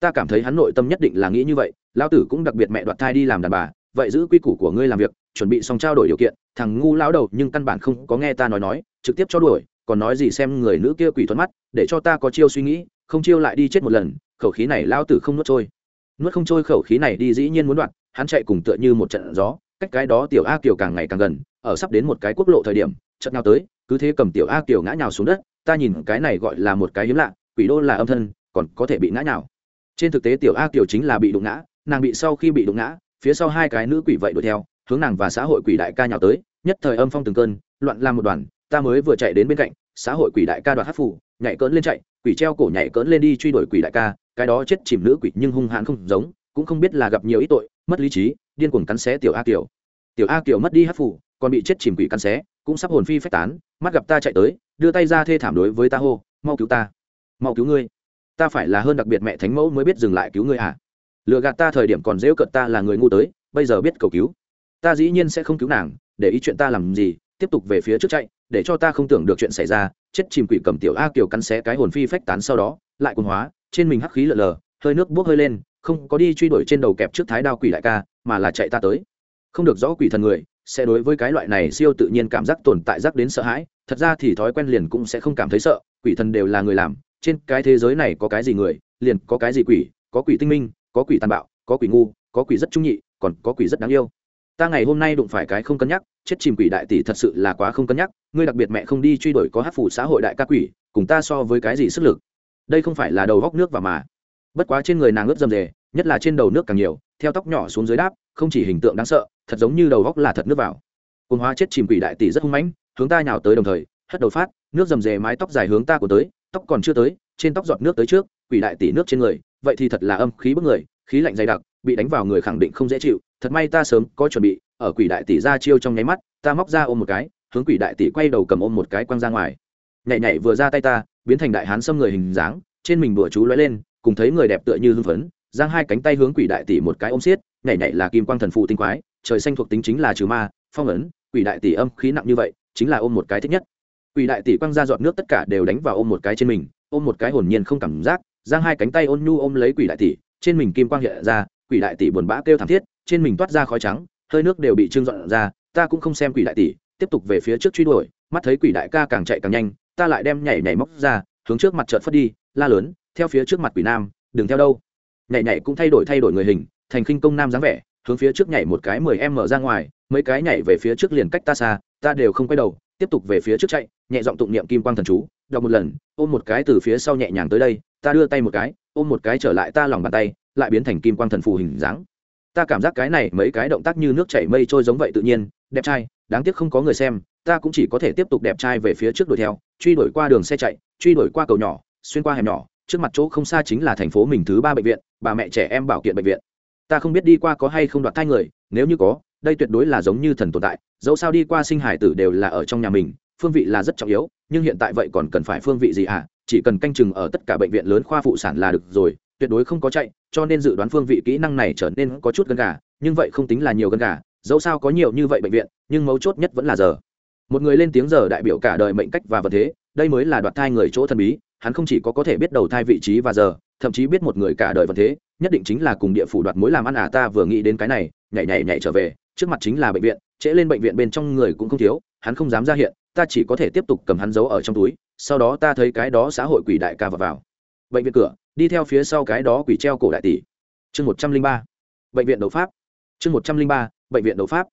Ta cảm thấy hắn nội tâm nhất định là nghĩ như vậy, lao tử cũng đặc biệt mẹ đoạt thai đi làm đàn bà, vậy giữ quy củ của ngươi làm việc, chuẩn bị xong trao đổi điều kiện, thằng ngu lao đầu nhưng căn bản không có nghe ta nói nói, trực tiếp cho đuổi còn nói gì xem người nữ kia quỷ thuận mắt, để cho ta có chiêu suy nghĩ, không chiêu lại đi chết một lần, khẩu khí này lao tử không nuốt trôi. Nuốt không trôi khẩu khí này đi dĩ nhiên muốn đoạn, hắn chạy cùng tựa như một trận gió, cách cái đó tiểu a kiều càng ngày càng gần, ở sắp đến một cái quốc lộ thời điểm, chợt nào tới, cứ thế cầm tiểu a kiều ngã nhào xuống đất, ta nhìn cái này gọi là một cái hiếm lạ, quỷ đô là âm thân, còn có thể bị ngã nhào. Trên thực tế tiểu a kiều chính là bị đụng ngã, nàng bị sau khi bị đụng ngã, phía sau hai cái nữ quỷ vậy đuổi theo, hướng nàng và xã hội quỷ đại ca nhào tới, nhất thời âm phong từng cơn, loạn làm một đoàn, ta mới vừa chạy đến bên cạnh xã hội quỷ đại ca đoạt hát phủ, nhảy cỡn lên chạy, quỷ treo cổ nhảy cỡn lên đi truy đuổi quỷ đại ca, cái đó chết chìm nữ quỷ nhưng hung hãn không giống, cũng không biết là gặp nhiều ít tội, mất lý trí, điên cuồng cắn xé tiểu a kiều. Tiểu a kiều mất đi hát phủ, còn bị chết chìm quỷ cắn xé, cũng sắp hồn phi phách tán, mắt gặp ta chạy tới, đưa tay ra thê thảm đối với ta hô, mau cứu ta, mau cứu ngươi. Ta phải là hơn đặc biệt mẹ thánh mẫu mới biết dừng lại cứu ngươi à. Lựa gạt ta thời điểm còn dễu cận ta là người ngu tới, bây giờ biết cầu cứu. Ta dĩ nhiên sẽ không cứu nàng, để ý chuyện ta làm gì, tiếp tục về phía trước chạy để cho ta không tưởng được chuyện xảy ra, chết chìm quỷ cầm tiểu a kiều cắn xé cái hồn phi phách tán sau đó, lại quần hóa, trên mình hắc khí lờ lờ, hơi nước buốc hơi lên, không có đi truy đuổi trên đầu kẹp trước thái đao quỷ đại ca, mà là chạy ta tới. Không được rõ quỷ thần người, sẽ đối với cái loại này siêu tự nhiên cảm giác tồn tại giác đến sợ hãi, thật ra thì thói quen liền cũng sẽ không cảm thấy sợ, quỷ thần đều là người làm, trên cái thế giới này có cái gì người, liền có cái gì quỷ, có quỷ tinh minh, có quỷ tàn bạo, có quỷ ngu, có quỷ rất trung nhị, còn có quỷ rất đáng yêu ta ngày hôm nay đụng phải cái không cân nhắc, chết chìm quỷ đại tỷ thật sự là quá không cân nhắc, ngươi đặc biệt mẹ không đi truy đuổi có hát phủ xã hội đại ca quỷ, cùng ta so với cái gì sức lực? Đây không phải là đầu góc nước và mà. Bất quá trên người nàng ướt dầm dề, nhất là trên đầu nước càng nhiều, theo tóc nhỏ xuống dưới đáp, không chỉ hình tượng đáng sợ, thật giống như đầu góc là thật nước vào. Cồn hóa chết chìm quỷ đại tỷ rất hung mãnh, hướng ta nhào tới đồng thời, hất đầu phát, nước dầm dề mái tóc dài hướng ta của tới, tóc còn chưa tới, trên tóc giọt nước tới trước, quỷ đại tỷ nước trên người, vậy thì thật là âm khí bức người, khí lạnh dày đặc bị đánh vào người khẳng định không dễ chịu, thật may ta sớm có chuẩn bị, ở quỷ đại tỷ ra chiêu trong nháy mắt, ta móc ra ôm một cái, hướng quỷ đại tỷ quay đầu cầm ôm một cái quăng ra ngoài. Nhảy nhảy vừa ra tay ta, biến thành đại hán xâm người hình dáng, trên mình bữa chú lóe lên, cùng thấy người đẹp tựa như hưng phấn, giang hai cánh tay hướng quỷ đại tỷ một cái ôm xiết, nhảy nhảy là kim quang thần phụ tinh quái, trời xanh thuộc tính chính là trừ ma, phong ấn, quỷ đại tỷ âm khí nặng như vậy, chính là ôm một cái thích nhất. Quỷ đại tỷ quăng ra giọt nước tất cả đều đánh vào ôm một cái trên mình, ôm một cái hồn nhiên không cảm giác, giang hai cánh tay ôn nhu ôm lấy quỷ đại tỷ, trên mình kim quang hiện ra quỷ đại tỷ buồn bã kêu thảm thiết, trên mình toát ra khói trắng, hơi nước đều bị trưng dọn ra, ta cũng không xem quỷ đại tỷ, tiếp tục về phía trước truy đuổi, mắt thấy quỷ đại ca càng chạy càng nhanh, ta lại đem nhảy nhảy móc ra, hướng trước mặt trợt phất đi, la lớn, theo phía trước mặt quỷ nam, đừng theo đâu. Nhảy nhảy cũng thay đổi thay đổi người hình, thành khinh công nam dáng vẻ, hướng phía trước nhảy một cái mười em mở ra ngoài, mấy cái nhảy về phía trước liền cách ta xa, ta đều không quay đầu, tiếp tục về phía trước chạy, nhẹ giọng tụng niệm kim quang thần chú, đọc một lần, ôm một cái từ phía sau nhẹ nhàng tới đây, ta đưa tay một cái, ôm một cái trở lại ta lòng bàn tay lại biến thành kim quang thần phù hình dáng. Ta cảm giác cái này mấy cái động tác như nước chảy mây trôi giống vậy tự nhiên, đẹp trai, đáng tiếc không có người xem, ta cũng chỉ có thể tiếp tục đẹp trai về phía trước đuổi theo, truy đuổi qua đường xe chạy, truy đuổi qua cầu nhỏ, xuyên qua hẻm nhỏ, trước mặt chỗ không xa chính là thành phố mình thứ ba bệnh viện, bà mẹ trẻ em bảo kiện bệnh viện. Ta không biết đi qua có hay không đoạt thai người, nếu như có, đây tuyệt đối là giống như thần tồn tại, dẫu sao đi qua sinh hải tử đều là ở trong nhà mình, phương vị là rất trọng yếu, nhưng hiện tại vậy còn cần phải phương vị gì à chỉ cần canh chừng ở tất cả bệnh viện lớn khoa phụ sản là được rồi tuyệt đối không có chạy cho nên dự đoán phương vị kỹ năng này trở nên có chút gần gà nhưng vậy không tính là nhiều gần gà dẫu sao có nhiều như vậy bệnh viện nhưng mấu chốt nhất vẫn là giờ một người lên tiếng giờ đại biểu cả đời mệnh cách và vật thế đây mới là đoạt thai người chỗ thần bí hắn không chỉ có có thể biết đầu thai vị trí và giờ thậm chí biết một người cả đời vật thế nhất định chính là cùng địa phủ đoạt mối làm ăn à ta vừa nghĩ đến cái này nhảy nhảy nhảy trở về trước mặt chính là bệnh viện trễ lên bệnh viện bên trong người cũng không thiếu hắn không dám ra hiện ta chỉ có thể tiếp tục cầm hắn giấu ở trong túi sau đó ta thấy cái đó xã hội quỷ đại ca vào, vào. bệnh viện cửa đi theo phía sau cái đó quỷ treo cổ đại tỷ. Chương một trăm linh ba, bệnh viện đấu pháp. Chương một trăm linh ba, bệnh viện đấu pháp.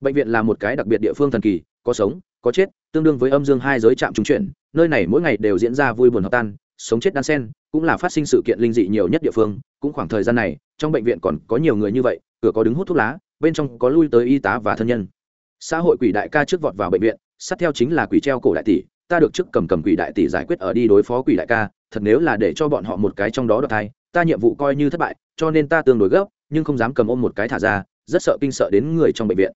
Bệnh viện là một cái đặc biệt địa phương thần kỳ, có sống, có chết, tương đương với âm dương hai giới trạm trung chuyển, nơi này mỗi ngày đều diễn ra vui buồn hợp tan, sống chết đan sen, cũng là phát sinh sự kiện linh dị nhiều nhất địa phương, cũng khoảng thời gian này, trong bệnh viện còn có nhiều người như vậy, cửa có đứng hút thuốc lá, bên trong có lui tới y tá và thân nhân. Xã hội quỷ đại ca trước vọt vào bệnh viện, sát theo chính là quỷ treo cổ đại tỷ ta được chức cầm cầm quỷ đại tỷ giải quyết ở đi đối phó quỷ đại ca, thật nếu là để cho bọn họ một cái trong đó đoạt thai, ta nhiệm vụ coi như thất bại, cho nên ta tương đối gấp, nhưng không dám cầm ôm một cái thả ra, rất sợ kinh sợ đến người trong bệnh viện.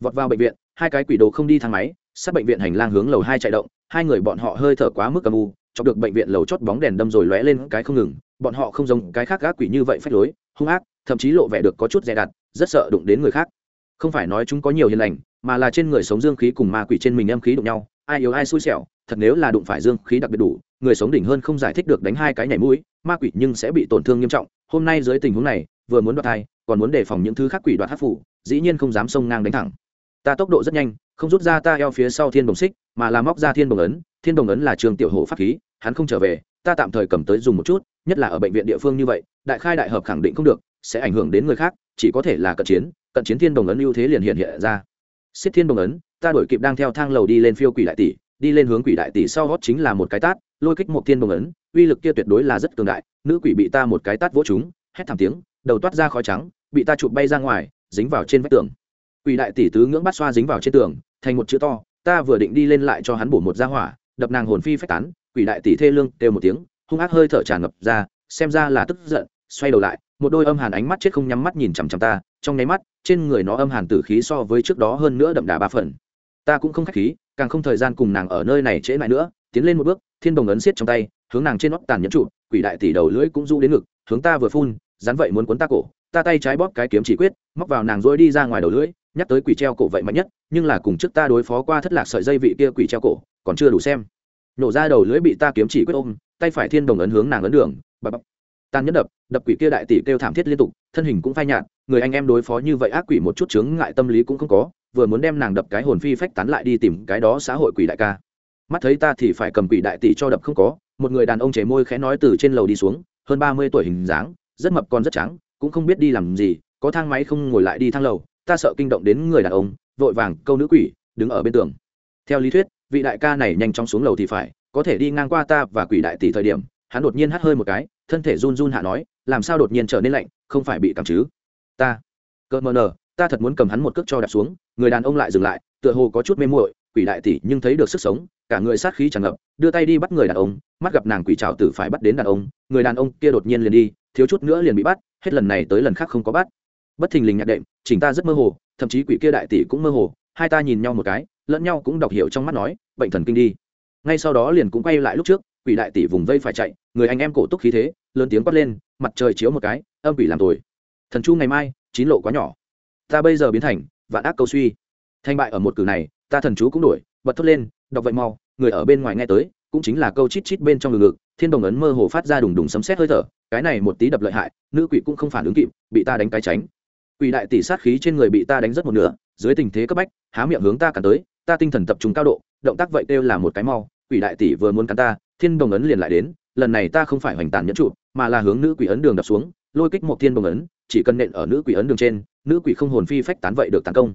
Vọt vào bệnh viện, hai cái quỷ đồ không đi thang máy, sát bệnh viện hành lang hướng lầu hai chạy động, hai người bọn họ hơi thở quá mức cầm u, chọc được bệnh viện lầu chót bóng đèn đâm rồi lóe lên cái không ngừng, bọn họ không giống cái khác gác quỷ như vậy phách lối, hung ác, thậm chí lộ vẻ được có chút dè đặt rất sợ đụng đến người khác. Không phải nói chúng có nhiều hiền lành, mà là trên người sống dương khí cùng ma quỷ trên mình âm khí đụng nhau, ai yếu ai xui xẻo thật nếu là đụng phải dương khí đặc biệt đủ, người sống đỉnh hơn không giải thích được đánh hai cái nhảy mũi, ma quỷ nhưng sẽ bị tổn thương nghiêm trọng. Hôm nay dưới tình huống này, vừa muốn đoạt thai, còn muốn đề phòng những thứ khác quỷ đoạt hát phủ, dĩ nhiên không dám xông ngang đánh thẳng. Ta tốc độ rất nhanh, không rút ra ta eo phía sau thiên đồng xích, mà là móc ra thiên đồng ấn, thiên đồng ấn là trường tiểu hộ pháp khí, hắn không trở về, ta tạm thời cầm tới dùng một chút, nhất là ở bệnh viện địa phương như vậy, đại khai đại hợp khẳng định không được, sẽ ảnh hưởng đến người khác, chỉ có thể là cận chiến cận chiến thiên đồng ấn ưu thế liền hiện hiện ra. Xiết thiên đồng ấn, ta đổi kịp đang theo thang lầu đi lên phiêu quỷ đại tỷ đi lên hướng quỷ đại tỷ sau hót chính là một cái tát, lôi kích một thiên bồng ấn, uy lực kia tuyệt đối là rất cường đại, nữ quỷ bị ta một cái tát vỗ chúng hét thảm tiếng, đầu toát ra khói trắng, bị ta chụp bay ra ngoài, dính vào trên vách tường. Quỷ đại tỷ tứ ngưỡng bắt xoa dính vào trên tường, thành một chữ to, ta vừa định đi lên lại cho hắn bổ một ra hỏa, đập nàng hồn phi phách tán, quỷ đại tỷ thê lương, kêu một tiếng, hung ác hơi thở tràn ngập ra, xem ra là tức giận, xoay đầu lại, một đôi âm hàn ánh mắt chết không nhắm mắt nhìn chằm chằm ta, trong nháy mắt, trên người nó âm hàn tử khí so với trước đó hơn nữa đậm đà ba phần. Ta cũng không khách khí càng không thời gian cùng nàng ở nơi này trễ lại nữa, tiến lên một bước, thiên đồng ấn xiết trong tay, hướng nàng trên nót tàn nhẫn trụ, quỷ đại tỷ đầu lưỡi cũng du đến ngực, hướng ta vừa phun rắn vậy muốn cuốn ta cổ, ta tay trái bóp cái kiếm chỉ quyết, móc vào nàng rồi đi ra ngoài đầu lưỡi, nhắc tới quỷ treo cổ vậy mạnh nhất, nhưng là cùng trước ta đối phó qua thất lạc sợi dây vị kia quỷ treo cổ, còn chưa đủ xem. Nổ ra đầu lưỡi bị ta kiếm chỉ quyết ôm, tay phải thiên đồng ấn hướng nàng ấn đường, bập bập. Tan nhẫn đập đập quỷ kia đại tỷ kêu thảm thiết liên tục, thân hình cũng phai nhạt, người anh em đối phó như vậy ác quỷ một chút chướng ngại tâm lý cũng không có vừa muốn đem nàng đập cái hồn phi phách tán lại đi tìm cái đó xã hội quỷ đại ca. Mắt thấy ta thì phải cầm quỷ đại tỷ cho đập không có, một người đàn ông chế môi khẽ nói từ trên lầu đi xuống, hơn ba mươi tuổi hình dáng, rất mập còn rất trắng, cũng không biết đi làm gì, có thang máy không ngồi lại đi thang lầu, ta sợ kinh động đến người đàn ông, vội vàng câu nữ quỷ, đứng ở bên tường. Theo lý thuyết, vị đại ca này nhanh chóng xuống lầu thì phải, có thể đi ngang qua ta và quỷ đại tỷ thời điểm, hắn đột nhiên hắt hơi một cái, thân thể run run hạ nói, làm sao đột nhiên trở nên lạnh, không phải bị cảm chứ? Ta cơ mờ nờ ta thật muốn cầm hắn một cước cho đạp xuống, người đàn ông lại dừng lại, tựa hồ có chút mê muội, quỷ đại tỷ, nhưng thấy được sức sống, cả người sát khí tràn ngập, đưa tay đi bắt người đàn ông, mắt gặp nàng quỷ trào tử phải bắt đến đàn ông, người đàn ông kia đột nhiên liền đi, thiếu chút nữa liền bị bắt, hết lần này tới lần khác không có bắt. Bất thình lình nhạc đệm, chỉnh ta rất mơ hồ, thậm chí quỷ kia đại tỷ cũng mơ hồ, hai ta nhìn nhau một cái, lẫn nhau cũng đọc hiểu trong mắt nói, bệnh thần kinh đi. Ngay sau đó liền cũng quay lại lúc trước, quỷ đại tỷ vùng vây phải chạy, người anh em cổ túc khí thế, lớn tiếng quát lên, mặt trời chiếu một cái, âm quỷ làm tồi. Thần chu ngày mai, chín lộ quá nhỏ ta bây giờ biến thành vạn ác câu suy. Thành bại ở một cử này, ta thần chú cũng đổi, bật thốt lên, đọc vậy mau, người ở bên ngoài nghe tới, cũng chính là câu chít chít bên trong ngực ngực, thiên đồng ấn mơ hồ phát ra đùng đùng sấm sét hơi thở, cái này một tí đập lợi hại, nữ quỷ cũng không phản ứng kịp, bị ta đánh cái tránh. Quỷ đại tỷ sát khí trên người bị ta đánh rất một nửa, dưới tình thế cấp bách, há miệng hướng ta cắn tới, ta tinh thần tập trung cao độ, động tác vậy kêu là một cái mau, quỷ đại tỷ vừa muốn cắn ta, thiên đồng ấn liền lại đến, lần này ta không phải hoành tàn nhẫn trụ, mà là hướng nữ quỷ ấn đường đập xuống, lôi kích một thiên đồng ấn, chỉ cần nện ở nữ quỷ ấn đường trên nữ quỷ không hồn phi phách tán vậy được tấn công.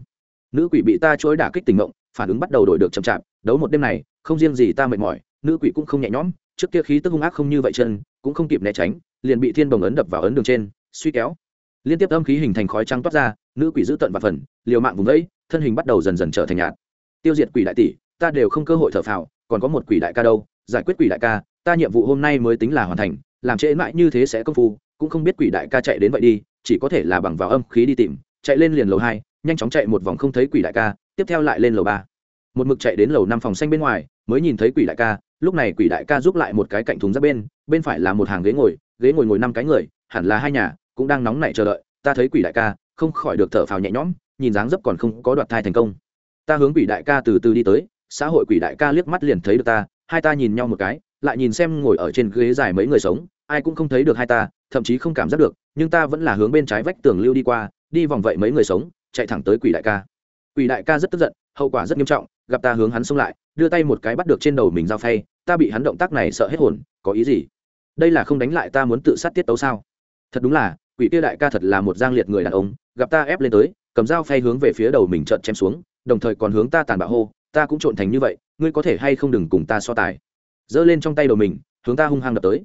Nữ quỷ bị ta chối đả kích tình mộng, phản ứng bắt đầu đổi được chậm chạp, đấu một đêm này, không riêng gì ta mệt mỏi, nữ quỷ cũng không nhẹ nhõm, trước kia khí tức hung ác không như vậy chân, cũng không kịp né tránh, liền bị thiên đồng ấn đập vào ấn đường trên, suy kéo. Liên tiếp âm khí hình thành khói trắng toát ra, nữ quỷ giữ tận và phần, liều mạng vùng vẫy, thân hình bắt đầu dần dần trở thành nhạt. Tiêu diệt quỷ đại tỷ, ta đều không cơ hội thở phào, còn có một quỷ đại ca đâu, giải quyết quỷ đại ca, ta nhiệm vụ hôm nay mới tính là hoàn thành, làm trễ mãi như thế sẽ công phu, cũng không biết quỷ đại ca chạy đến vậy đi chỉ có thể là bằng vào âm khí đi tìm, chạy lên liền lầu hai, nhanh chóng chạy một vòng không thấy quỷ đại ca, tiếp theo lại lên lầu ba. Một mực chạy đến lầu năm phòng xanh bên ngoài, mới nhìn thấy quỷ đại ca, lúc này quỷ đại ca giúp lại một cái cạnh thùng ra bên bên phải là một hàng ghế ngồi ghế ngồi ngồi năm cái người, hẳn là hai nhà, cũng đang nóng nảy chờ đợi, ta thấy quỷ đại ca, không khỏi được thở phào nhẹ nhõm, nhìn dáng dấp còn không có đoạt thai thành công. Ta hướng quỷ đại ca từ từ đi tới, xã hội quỷ đại ca liếc mắt liền thấy được ta, hai ta nhìn nhau một cái, lại nhìn xem ngồi ở trên ghế dài mấy người sống, ai cũng không thấy được hai ta thậm chí không cảm giác được, nhưng ta vẫn là hướng bên trái vách tường lưu đi qua, đi vòng vậy mấy người sống, chạy thẳng tới quỷ đại ca. Quỷ đại ca rất tức giận, hậu quả rất nghiêm trọng, gặp ta hướng hắn xông lại, đưa tay một cái bắt được trên đầu mình dao phay, ta bị hắn động tác này sợ hết hồn, có ý gì? Đây là không đánh lại ta muốn tự sát tiết tấu sao? Thật đúng là, quỷ kia đại ca thật là một giang liệt người đàn ông, gặp ta ép lên tới, cầm dao phay hướng về phía đầu mình trợn chém xuống, đồng thời còn hướng ta tàn bạo hô, ta cũng trộn thành như vậy, ngươi có thể hay không đừng cùng ta so tài. Giơ lên trong tay đầu mình, hướng ta hung hăng đập tới.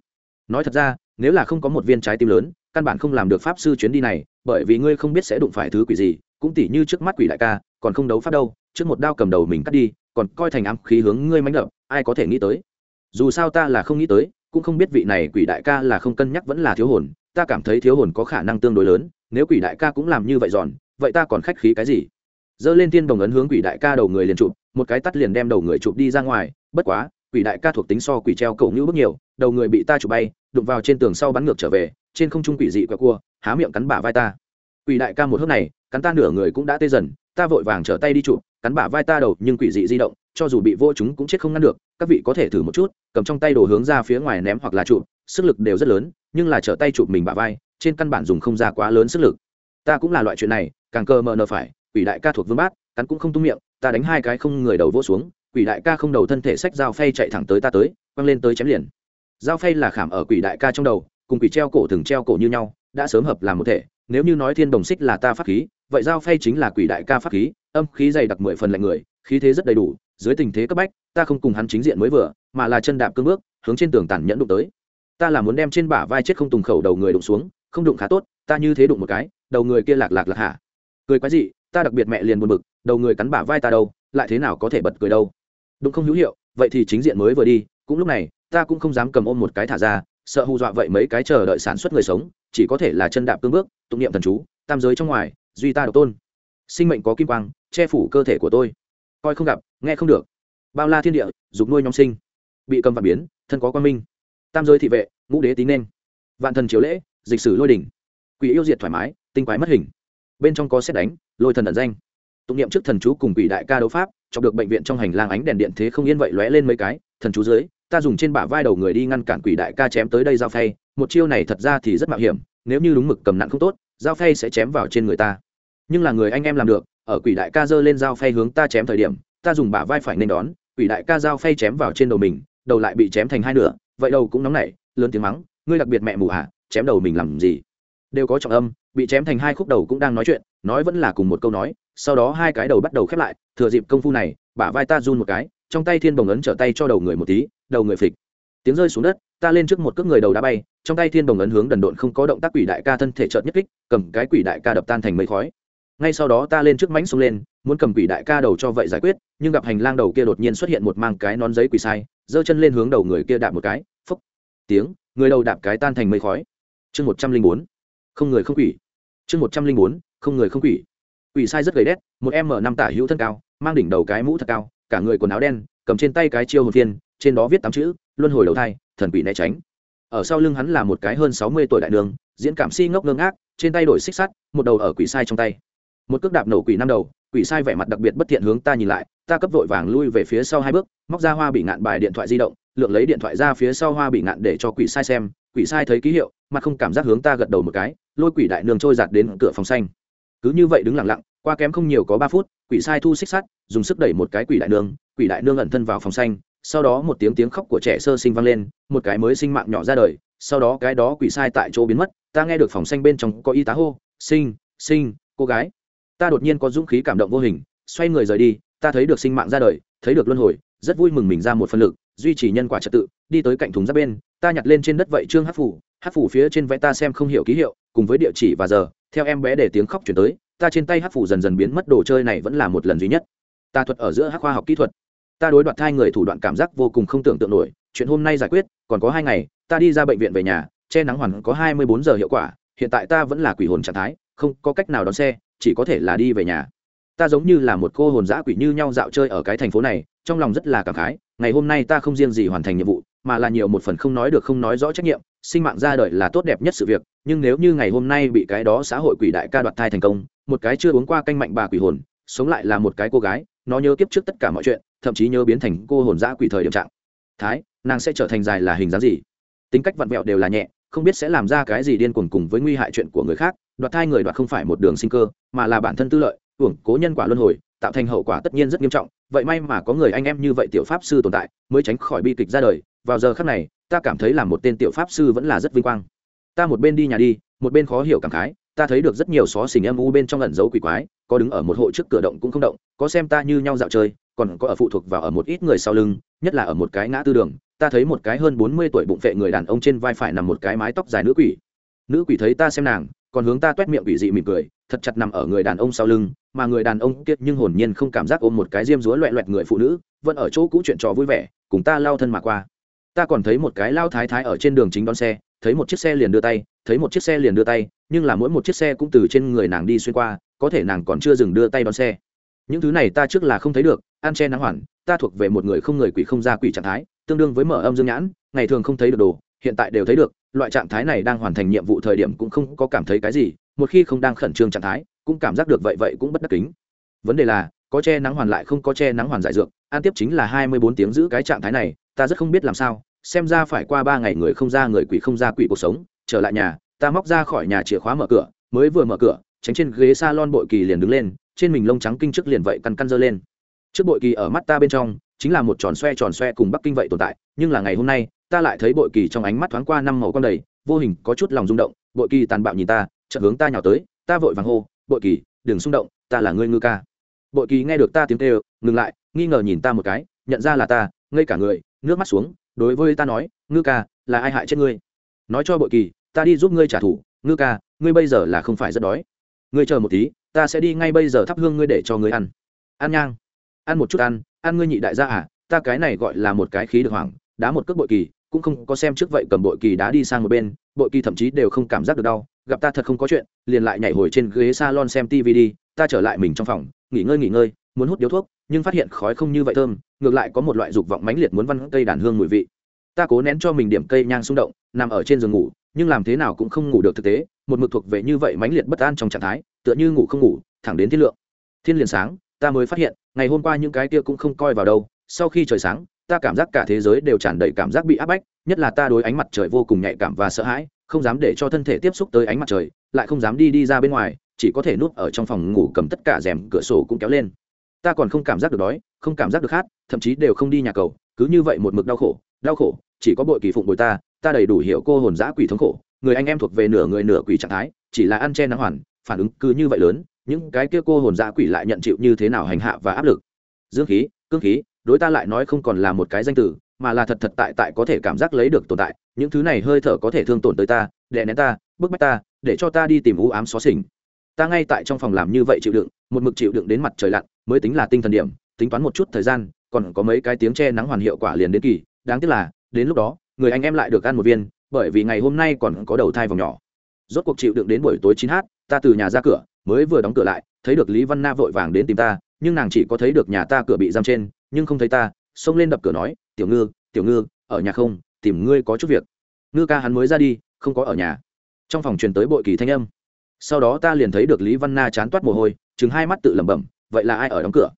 Nói thật ra nếu là không có một viên trái tim lớn, căn bản không làm được pháp sư chuyến đi này, bởi vì ngươi không biết sẽ đụng phải thứ quỷ gì, cũng tỉ như trước mắt quỷ đại ca, còn không đấu pháp đâu, trước một đao cầm đầu mình cắt đi, còn coi thành ám khí hướng ngươi mánh đập, ai có thể nghĩ tới? Dù sao ta là không nghĩ tới, cũng không biết vị này quỷ đại ca là không cân nhắc vẫn là thiếu hồn, ta cảm thấy thiếu hồn có khả năng tương đối lớn, nếu quỷ đại ca cũng làm như vậy giòn, vậy ta còn khách khí cái gì? Giơ lên tiên đồng ấn hướng quỷ đại ca đầu người liền chụp, một cái tắt liền đem đầu người chụp đi ra ngoài, bất quá, quỷ đại ca thuộc tính so quỷ treo cậu như bước nhiều, đầu người bị ta chụp bay đụng vào trên tường sau bắn ngược trở về, trên không trung quỷ dị quẹo cua, há miệng cắn bả vai ta. Quỷ đại ca một hớp này, cắn ta nửa người cũng đã tê dần, ta vội vàng trở tay đi chụp, cắn bả vai ta đầu nhưng quỷ dị di động, cho dù bị vô chúng cũng chết không ngăn được, các vị có thể thử một chút, cầm trong tay đồ hướng ra phía ngoài ném hoặc là chụp, sức lực đều rất lớn, nhưng là trở tay chụp mình bả vai, trên căn bản dùng không ra quá lớn sức lực. Ta cũng là loại chuyện này, càng cơ mờ nờ phải, quỷ đại ca thuộc vương bát, cắn cũng không tung miệng, ta đánh hai cái không người đầu vỗ xuống, quỷ đại ca không đầu thân thể sách dao phay chạy thẳng tới ta tới, quăng lên tới chém liền dao phay là khảm ở quỷ đại ca trong đầu, cùng quỷ treo cổ thường treo cổ như nhau, đã sớm hợp làm một thể. Nếu như nói thiên đồng xích là ta pháp khí, vậy dao phay chính là quỷ đại ca pháp khí, âm khí dày đặc mười phần lạnh người, khí thế rất đầy đủ, dưới tình thế cấp bách, ta không cùng hắn chính diện mới vừa, mà là chân đạp cương bước, hướng trên tường tản nhẫn đụng tới. Ta là muốn đem trên bả vai chết không tùng khẩu đầu người đụng xuống, không đụng khá tốt, ta như thế đụng một cái, đầu người kia lạc lạc lạc hạ. Cười quái gì ta đặc biệt mẹ liền buồn bực, đầu người cắn bả vai ta đâu, lại thế nào có thể bật cười đâu. Đụng không hữu hiệu, vậy thì chính diện mới vừa đi, cũng lúc này ta cũng không dám cầm ôm một cái thả ra, sợ hù dọa vậy mấy cái chờ đợi sản xuất người sống, chỉ có thể là chân đạp cương bước, tụng niệm thần chú, tam giới trong ngoài, duy ta độc tôn. Sinh mệnh có kim quang, che phủ cơ thể của tôi. Coi không gặp, nghe không được. Bao la thiên địa, dục nuôi nhóm sinh. Bị cầm vạn biến, thân có quan minh. Tam giới thị vệ, ngũ đế tín nên. Vạn thần chiếu lễ, dịch sử lôi đỉnh. Quỷ yêu diệt thoải mái, tinh quái mất hình. Bên trong có xét đánh, lôi thần ẩn danh. Tụng niệm trước thần chú cùng quỷ đại ca đấu pháp, chọc được bệnh viện trong hành lang ánh đèn điện thế không yên vậy lóe lên mấy cái, thần chú dưới ta dùng trên bả vai đầu người đi ngăn cản quỷ đại ca chém tới đây giao phay, một chiêu này thật ra thì rất mạo hiểm, nếu như đúng mực cầm nặng không tốt, giao phay sẽ chém vào trên người ta. Nhưng là người anh em làm được, ở quỷ đại ca giơ lên dao phay hướng ta chém thời điểm, ta dùng bả vai phải nên đón, quỷ đại ca dao phay chém vào trên đầu mình, đầu lại bị chém thành hai nửa, vậy đầu cũng nóng nảy, lớn tiếng mắng, ngươi đặc biệt mẹ mù hả, chém đầu mình làm gì? Đều có trọng âm, bị chém thành hai khúc đầu cũng đang nói chuyện, nói vẫn là cùng một câu nói, sau đó hai cái đầu bắt đầu khép lại, thừa dịp công phu này, bả vai ta run một cái trong tay thiên bồng ấn trở tay cho đầu người một tí, đầu người phịch. Tiếng rơi xuống đất, ta lên trước một cước người đầu đá bay, trong tay thiên đồng ấn hướng đần độn không có động tác quỷ đại ca thân thể trợt nhất kích, cầm cái quỷ đại ca đập tan thành mây khói. Ngay sau đó ta lên trước mánh xông lên, muốn cầm quỷ đại ca đầu cho vậy giải quyết, nhưng gặp hành lang đầu kia đột nhiên xuất hiện một mang cái nón giấy quỷ sai, giơ chân lên hướng đầu người kia đạp một cái phúc tiếng, người đầu đạp cái tan thành mây khói. Chương một trăm linh bốn, không người không quỷ. Chương một trăm linh bốn, không người không quỷ. Quỷ sai rất gầy đét, một m năm tả hữu thân cao, mang đỉnh đầu cái mũ thật cao cả người quần áo đen, cầm trên tay cái chiêu hồn phiên, trên đó viết tám chữ, luân hồi đầu thai, thần quỷ né tránh. Ở sau lưng hắn là một cái hơn sáu mươi tuổi đại đường, diễn cảm si ngốc ngơ ngác, trên tay đổi xích sắt, một đầu ở quỷ sai trong tay. Một cước đạp nổ quỷ năm đầu, quỷ sai vẻ mặt đặc biệt bất thiện hướng ta nhìn lại, ta cấp vội vàng lui về phía sau hai bước, móc ra hoa bị ngạn bài điện thoại di động lượng lấy điện thoại ra phía sau hoa bị ngạn để cho quỷ sai xem, quỷ sai thấy ký hiệu mà không cảm giác hướng ta gật đầu một cái, lôi quỷ đại nương trôi giạt đến cửa phòng xanh. Cứ như vậy đứng lặng lặng qua kém không nhiều có ba phút, quỷ sai thu xích sắt, dùng sức đẩy một cái quỷ đại nương, quỷ đại nương ẩn thân vào phòng xanh, sau đó một tiếng tiếng khóc của trẻ sơ sinh vang lên, một cái mới sinh mạng nhỏ ra đời, sau đó cái đó quỷ sai tại chỗ biến mất, ta nghe được phòng xanh bên trong có y tá hô, sinh sinh, cô gái. Ta đột nhiên có dũng khí cảm động vô hình, xoay người rời đi, ta thấy được sinh mạng ra đời, thấy được luân hồi, rất vui mừng mình ra một phân lực, duy trì nhân quả trật tự, đi tới cạnh thùng giáp bên, ta nhặt lên trên đất vậy trương hát phủ hát phủ phía trên vẽ ta xem không hiểu ký hiệu, cùng với địa chỉ và giờ, theo em bé để tiếng khóc chuyển tới ta trên tay hắc phủ dần dần biến mất, đồ chơi này vẫn là một lần duy nhất. Ta thuật ở giữa hắc khoa học kỹ thuật. Ta đối đoạt thai người thủ đoạn cảm giác vô cùng không tưởng tượng nổi. Chuyện hôm nay giải quyết, còn có hai ngày, ta đi ra bệnh viện về nhà, che nắng hoàn có hai mươi bốn giờ hiệu quả, hiện tại ta vẫn là quỷ hồn trạng thái, không có cách nào đón xe, chỉ có thể là đi về nhà. Ta giống như là một cô hồn dã quỷ như nhau dạo chơi ở cái thành phố này, trong lòng rất là cảm khái, ngày hôm nay ta không riêng gì hoàn thành nhiệm vụ, mà là nhiều một phần không nói được không nói rõ trách nhiệm, sinh mạng ra đời là tốt đẹp nhất sự việc, nhưng nếu như ngày hôm nay bị cái đó xã hội quỷ đại ca đoạt thai thành công một cái chưa uống qua canh mạnh bà quỷ hồn, sống lại là một cái cô gái, nó nhớ kiếp trước tất cả mọi chuyện, thậm chí nhớ biến thành cô hồn dã quỷ thời điểm trạng. Thái, nàng sẽ trở thành dài là hình dáng gì? Tính cách vặn vẹo đều là nhẹ, không biết sẽ làm ra cái gì điên cuồng cùng với nguy hại chuyện của người khác, đoạt thai người đoạt không phải một đường sinh cơ, mà là bản thân tư lợi, hưởng cố nhân quả luân hồi, tạo thành hậu quả tất nhiên rất nghiêm trọng, vậy may mà có người anh em như vậy tiểu pháp sư tồn tại, mới tránh khỏi bi kịch ra đời, vào giờ khắc này, ta cảm thấy là một tên tiểu pháp sư vẫn là rất vinh quang. Ta một bên đi nhà đi, một bên khó hiểu cảm khái ta thấy được rất nhiều xó xỉnh âm u bên trong ẩn dấu quỷ quái, có đứng ở một hộ trước cửa động cũng không động, có xem ta như nhau dạo chơi, còn có ở phụ thuộc vào ở một ít người sau lưng, nhất là ở một cái ngã tư đường, ta thấy một cái hơn bốn mươi tuổi bụng vệ người đàn ông trên vai phải nằm một cái mái tóc dài nữ quỷ. Nữ quỷ thấy ta xem nàng, còn hướng ta t u é t miệng quỷ dị mỉm cười, thật chặt nằm ở người đàn ông sau lưng, mà người đàn ông kiệt nhưng hồn nhiên không cảm giác ôm một cái diêm dúa loẹ loẹt người phụ nữ, vẫn ở chỗ cũ chuyện trò vui vẻ, cùng ta lao thân mà qua. Ta còn thấy một cái lao thái thái ở trên đường chính đón xe thấy một chiếc xe liền đưa tay, thấy một chiếc xe liền đưa tay, nhưng là mỗi một chiếc xe cũng từ trên người nàng đi xuyên qua, có thể nàng còn chưa dừng đưa tay đón xe. Những thứ này ta trước là không thấy được an che nắng hoàn, ta thuộc về một người không người quỷ không ra quỷ trạng thái, tương đương với mở âm dương nhãn, ngày thường không thấy được đồ, hiện tại đều thấy được, loại trạng thái này đang hoàn thành nhiệm vụ thời điểm cũng không có cảm thấy cái gì, một khi không đang khẩn trương trạng thái, cũng cảm giác được vậy vậy cũng bất đắc kính. Vấn đề là, có che nắng hoàn lại không có che nắng hoàn giải dược an tiếp chính là hai mươi bốn tiếng giữ cái trạng thái này, ta rất không biết làm sao xem ra phải qua ba ngày người không ra người quỷ không ra quỷ cuộc sống, trở lại nhà, ta móc ra khỏi nhà chìa khóa mở cửa, mới vừa mở cửa, tránh trên ghế s a lon bội kỳ liền đứng lên, trên mình lông trắng kinh trước liền vậy căn căn dơ lên. Trước bội kỳ ở mắt ta bên trong, chính là một tròn xoe tròn xoe cùng bắc kinh vậy tồn tại, nhưng là ngày hôm nay, ta lại thấy bội kỳ trong ánh mắt thoáng qua năm màu con đầy, vô hình có chút lòng rung động, bội kỳ tàn bạo nhìn ta, chợt hướng ta nhào tới, ta vội vàng hô, bội kỳ, đừng xung động, ta là ngươi ngư ca. Bội kỳ nghe được ta tiếng kêu, ngừng lại, nghi ngờ nhìn ta một cái, nhận ra là ta, ngây cả người, nước mắt xuống đối với ta nói, ngư ca, là ai hại chết ngươi? Nói cho bội kỳ, ta đi giúp ngươi trả thù, ngư ca, ngươi bây giờ là không phải rất đói. Ngươi chờ một tí, ta sẽ đi ngay bây giờ thắp hương ngươi để cho ngươi ăn. Ăn nhang. Ăn một chút ăn ăn ngươi nhị đại gia à ta cái này gọi là một cái khí được hoảng, đá một cước bội kỳ, cũng không có xem trước vậy cầm bội kỳ đá đi sang một bên, bội kỳ thậm chí đều không cảm giác được đau, gặp ta thật không có chuyện, liền lại nhảy hồi trên ghế salon xem tv đi, ta trở lại mình trong phòng, nghỉ ngơi nghỉ ngơi, muốn hút điếu thuốc nhưng phát hiện khói không như vậy thơm, ngược lại có một loại dục vọng mãnh liệt muốn văn cây đàn hương mùi vị. Ta cố nén cho mình điểm cây nhang xung động, nằm ở trên giường ngủ, nhưng làm thế nào cũng không ngủ được thực tế, một mực thuộc về như vậy mãnh liệt bất an trong trạng thái, tựa như ngủ không ngủ, thẳng đến thiên lượng. Thiên liền sáng, ta mới phát hiện, ngày hôm qua những cái kia cũng không coi vào đâu, sau khi trời sáng, ta cảm giác cả thế giới đều tràn đầy cảm giác bị áp bách, nhất là ta đối ánh mặt trời vô cùng nhạy cảm và sợ hãi, không dám để cho thân thể tiếp xúc tới ánh mặt trời, lại không dám đi đi ra bên ngoài, chỉ có thể núp ở trong phòng ngủ cầm tất cả rèm cửa sổ cũng kéo lên ta còn không cảm giác được đói, không cảm giác được khát, thậm chí đều không đi nhà cầu, cứ như vậy một mực đau khổ đau khổ, chỉ có bội kỳ phụng bồi ta ta đầy đủ hiểu cô hồn giã quỷ thống khổ, người anh em thuộc về nửa người nửa quỷ trạng thái, chỉ là ăn che nắng hoàn, phản ứng cứ như vậy lớn, những cái kia cô hồn giã quỷ lại nhận chịu như thế nào hành hạ và áp lực. Dương khí, cương khí, đối ta lại nói không còn là một cái danh từ, mà là thật thật tại tại có thể cảm giác lấy được tồn tại, những thứ này hơi thở có thể thương tổn tới ta, đè nén ta, bức bách ta, để cho ta đi tìm u ám xó xỉnh. Ta ngay tại trong phòng làm như vậy chịu đựng, một mực chịu đựng đến mặt trời lặn mới tính là tinh thần điểm, tính toán một chút thời gian, còn có mấy cái tiếng che nắng hoàn hiệu quả liền đến kỳ. Đáng tiếc là, đến lúc đó, người anh em lại được ăn một viên, bởi vì ngày hôm nay còn có đầu thai vòng nhỏ. Rốt cuộc chịu đựng đến buổi tối chín h ta từ nhà ra cửa, mới vừa đóng cửa lại, thấy được lý văn na vội vàng đến tìm ta, nhưng nàng chỉ có thấy được nhà ta cửa bị giam trên, nhưng không thấy ta, xông lên đập cửa nói, tiểu ngư tiểu ngư, ở nhà không? Tìm ngươi có chút việc. Ngư ca hắn mới ra đi, không có ở nhà. Trong phòng truyền tới bội kỳ thanh âm. Sau đó ta liền thấy được lý văn na chán toát mồ hôi chứng hai mắt tự lẩm bẩm vậy là ai ở đóng cửa?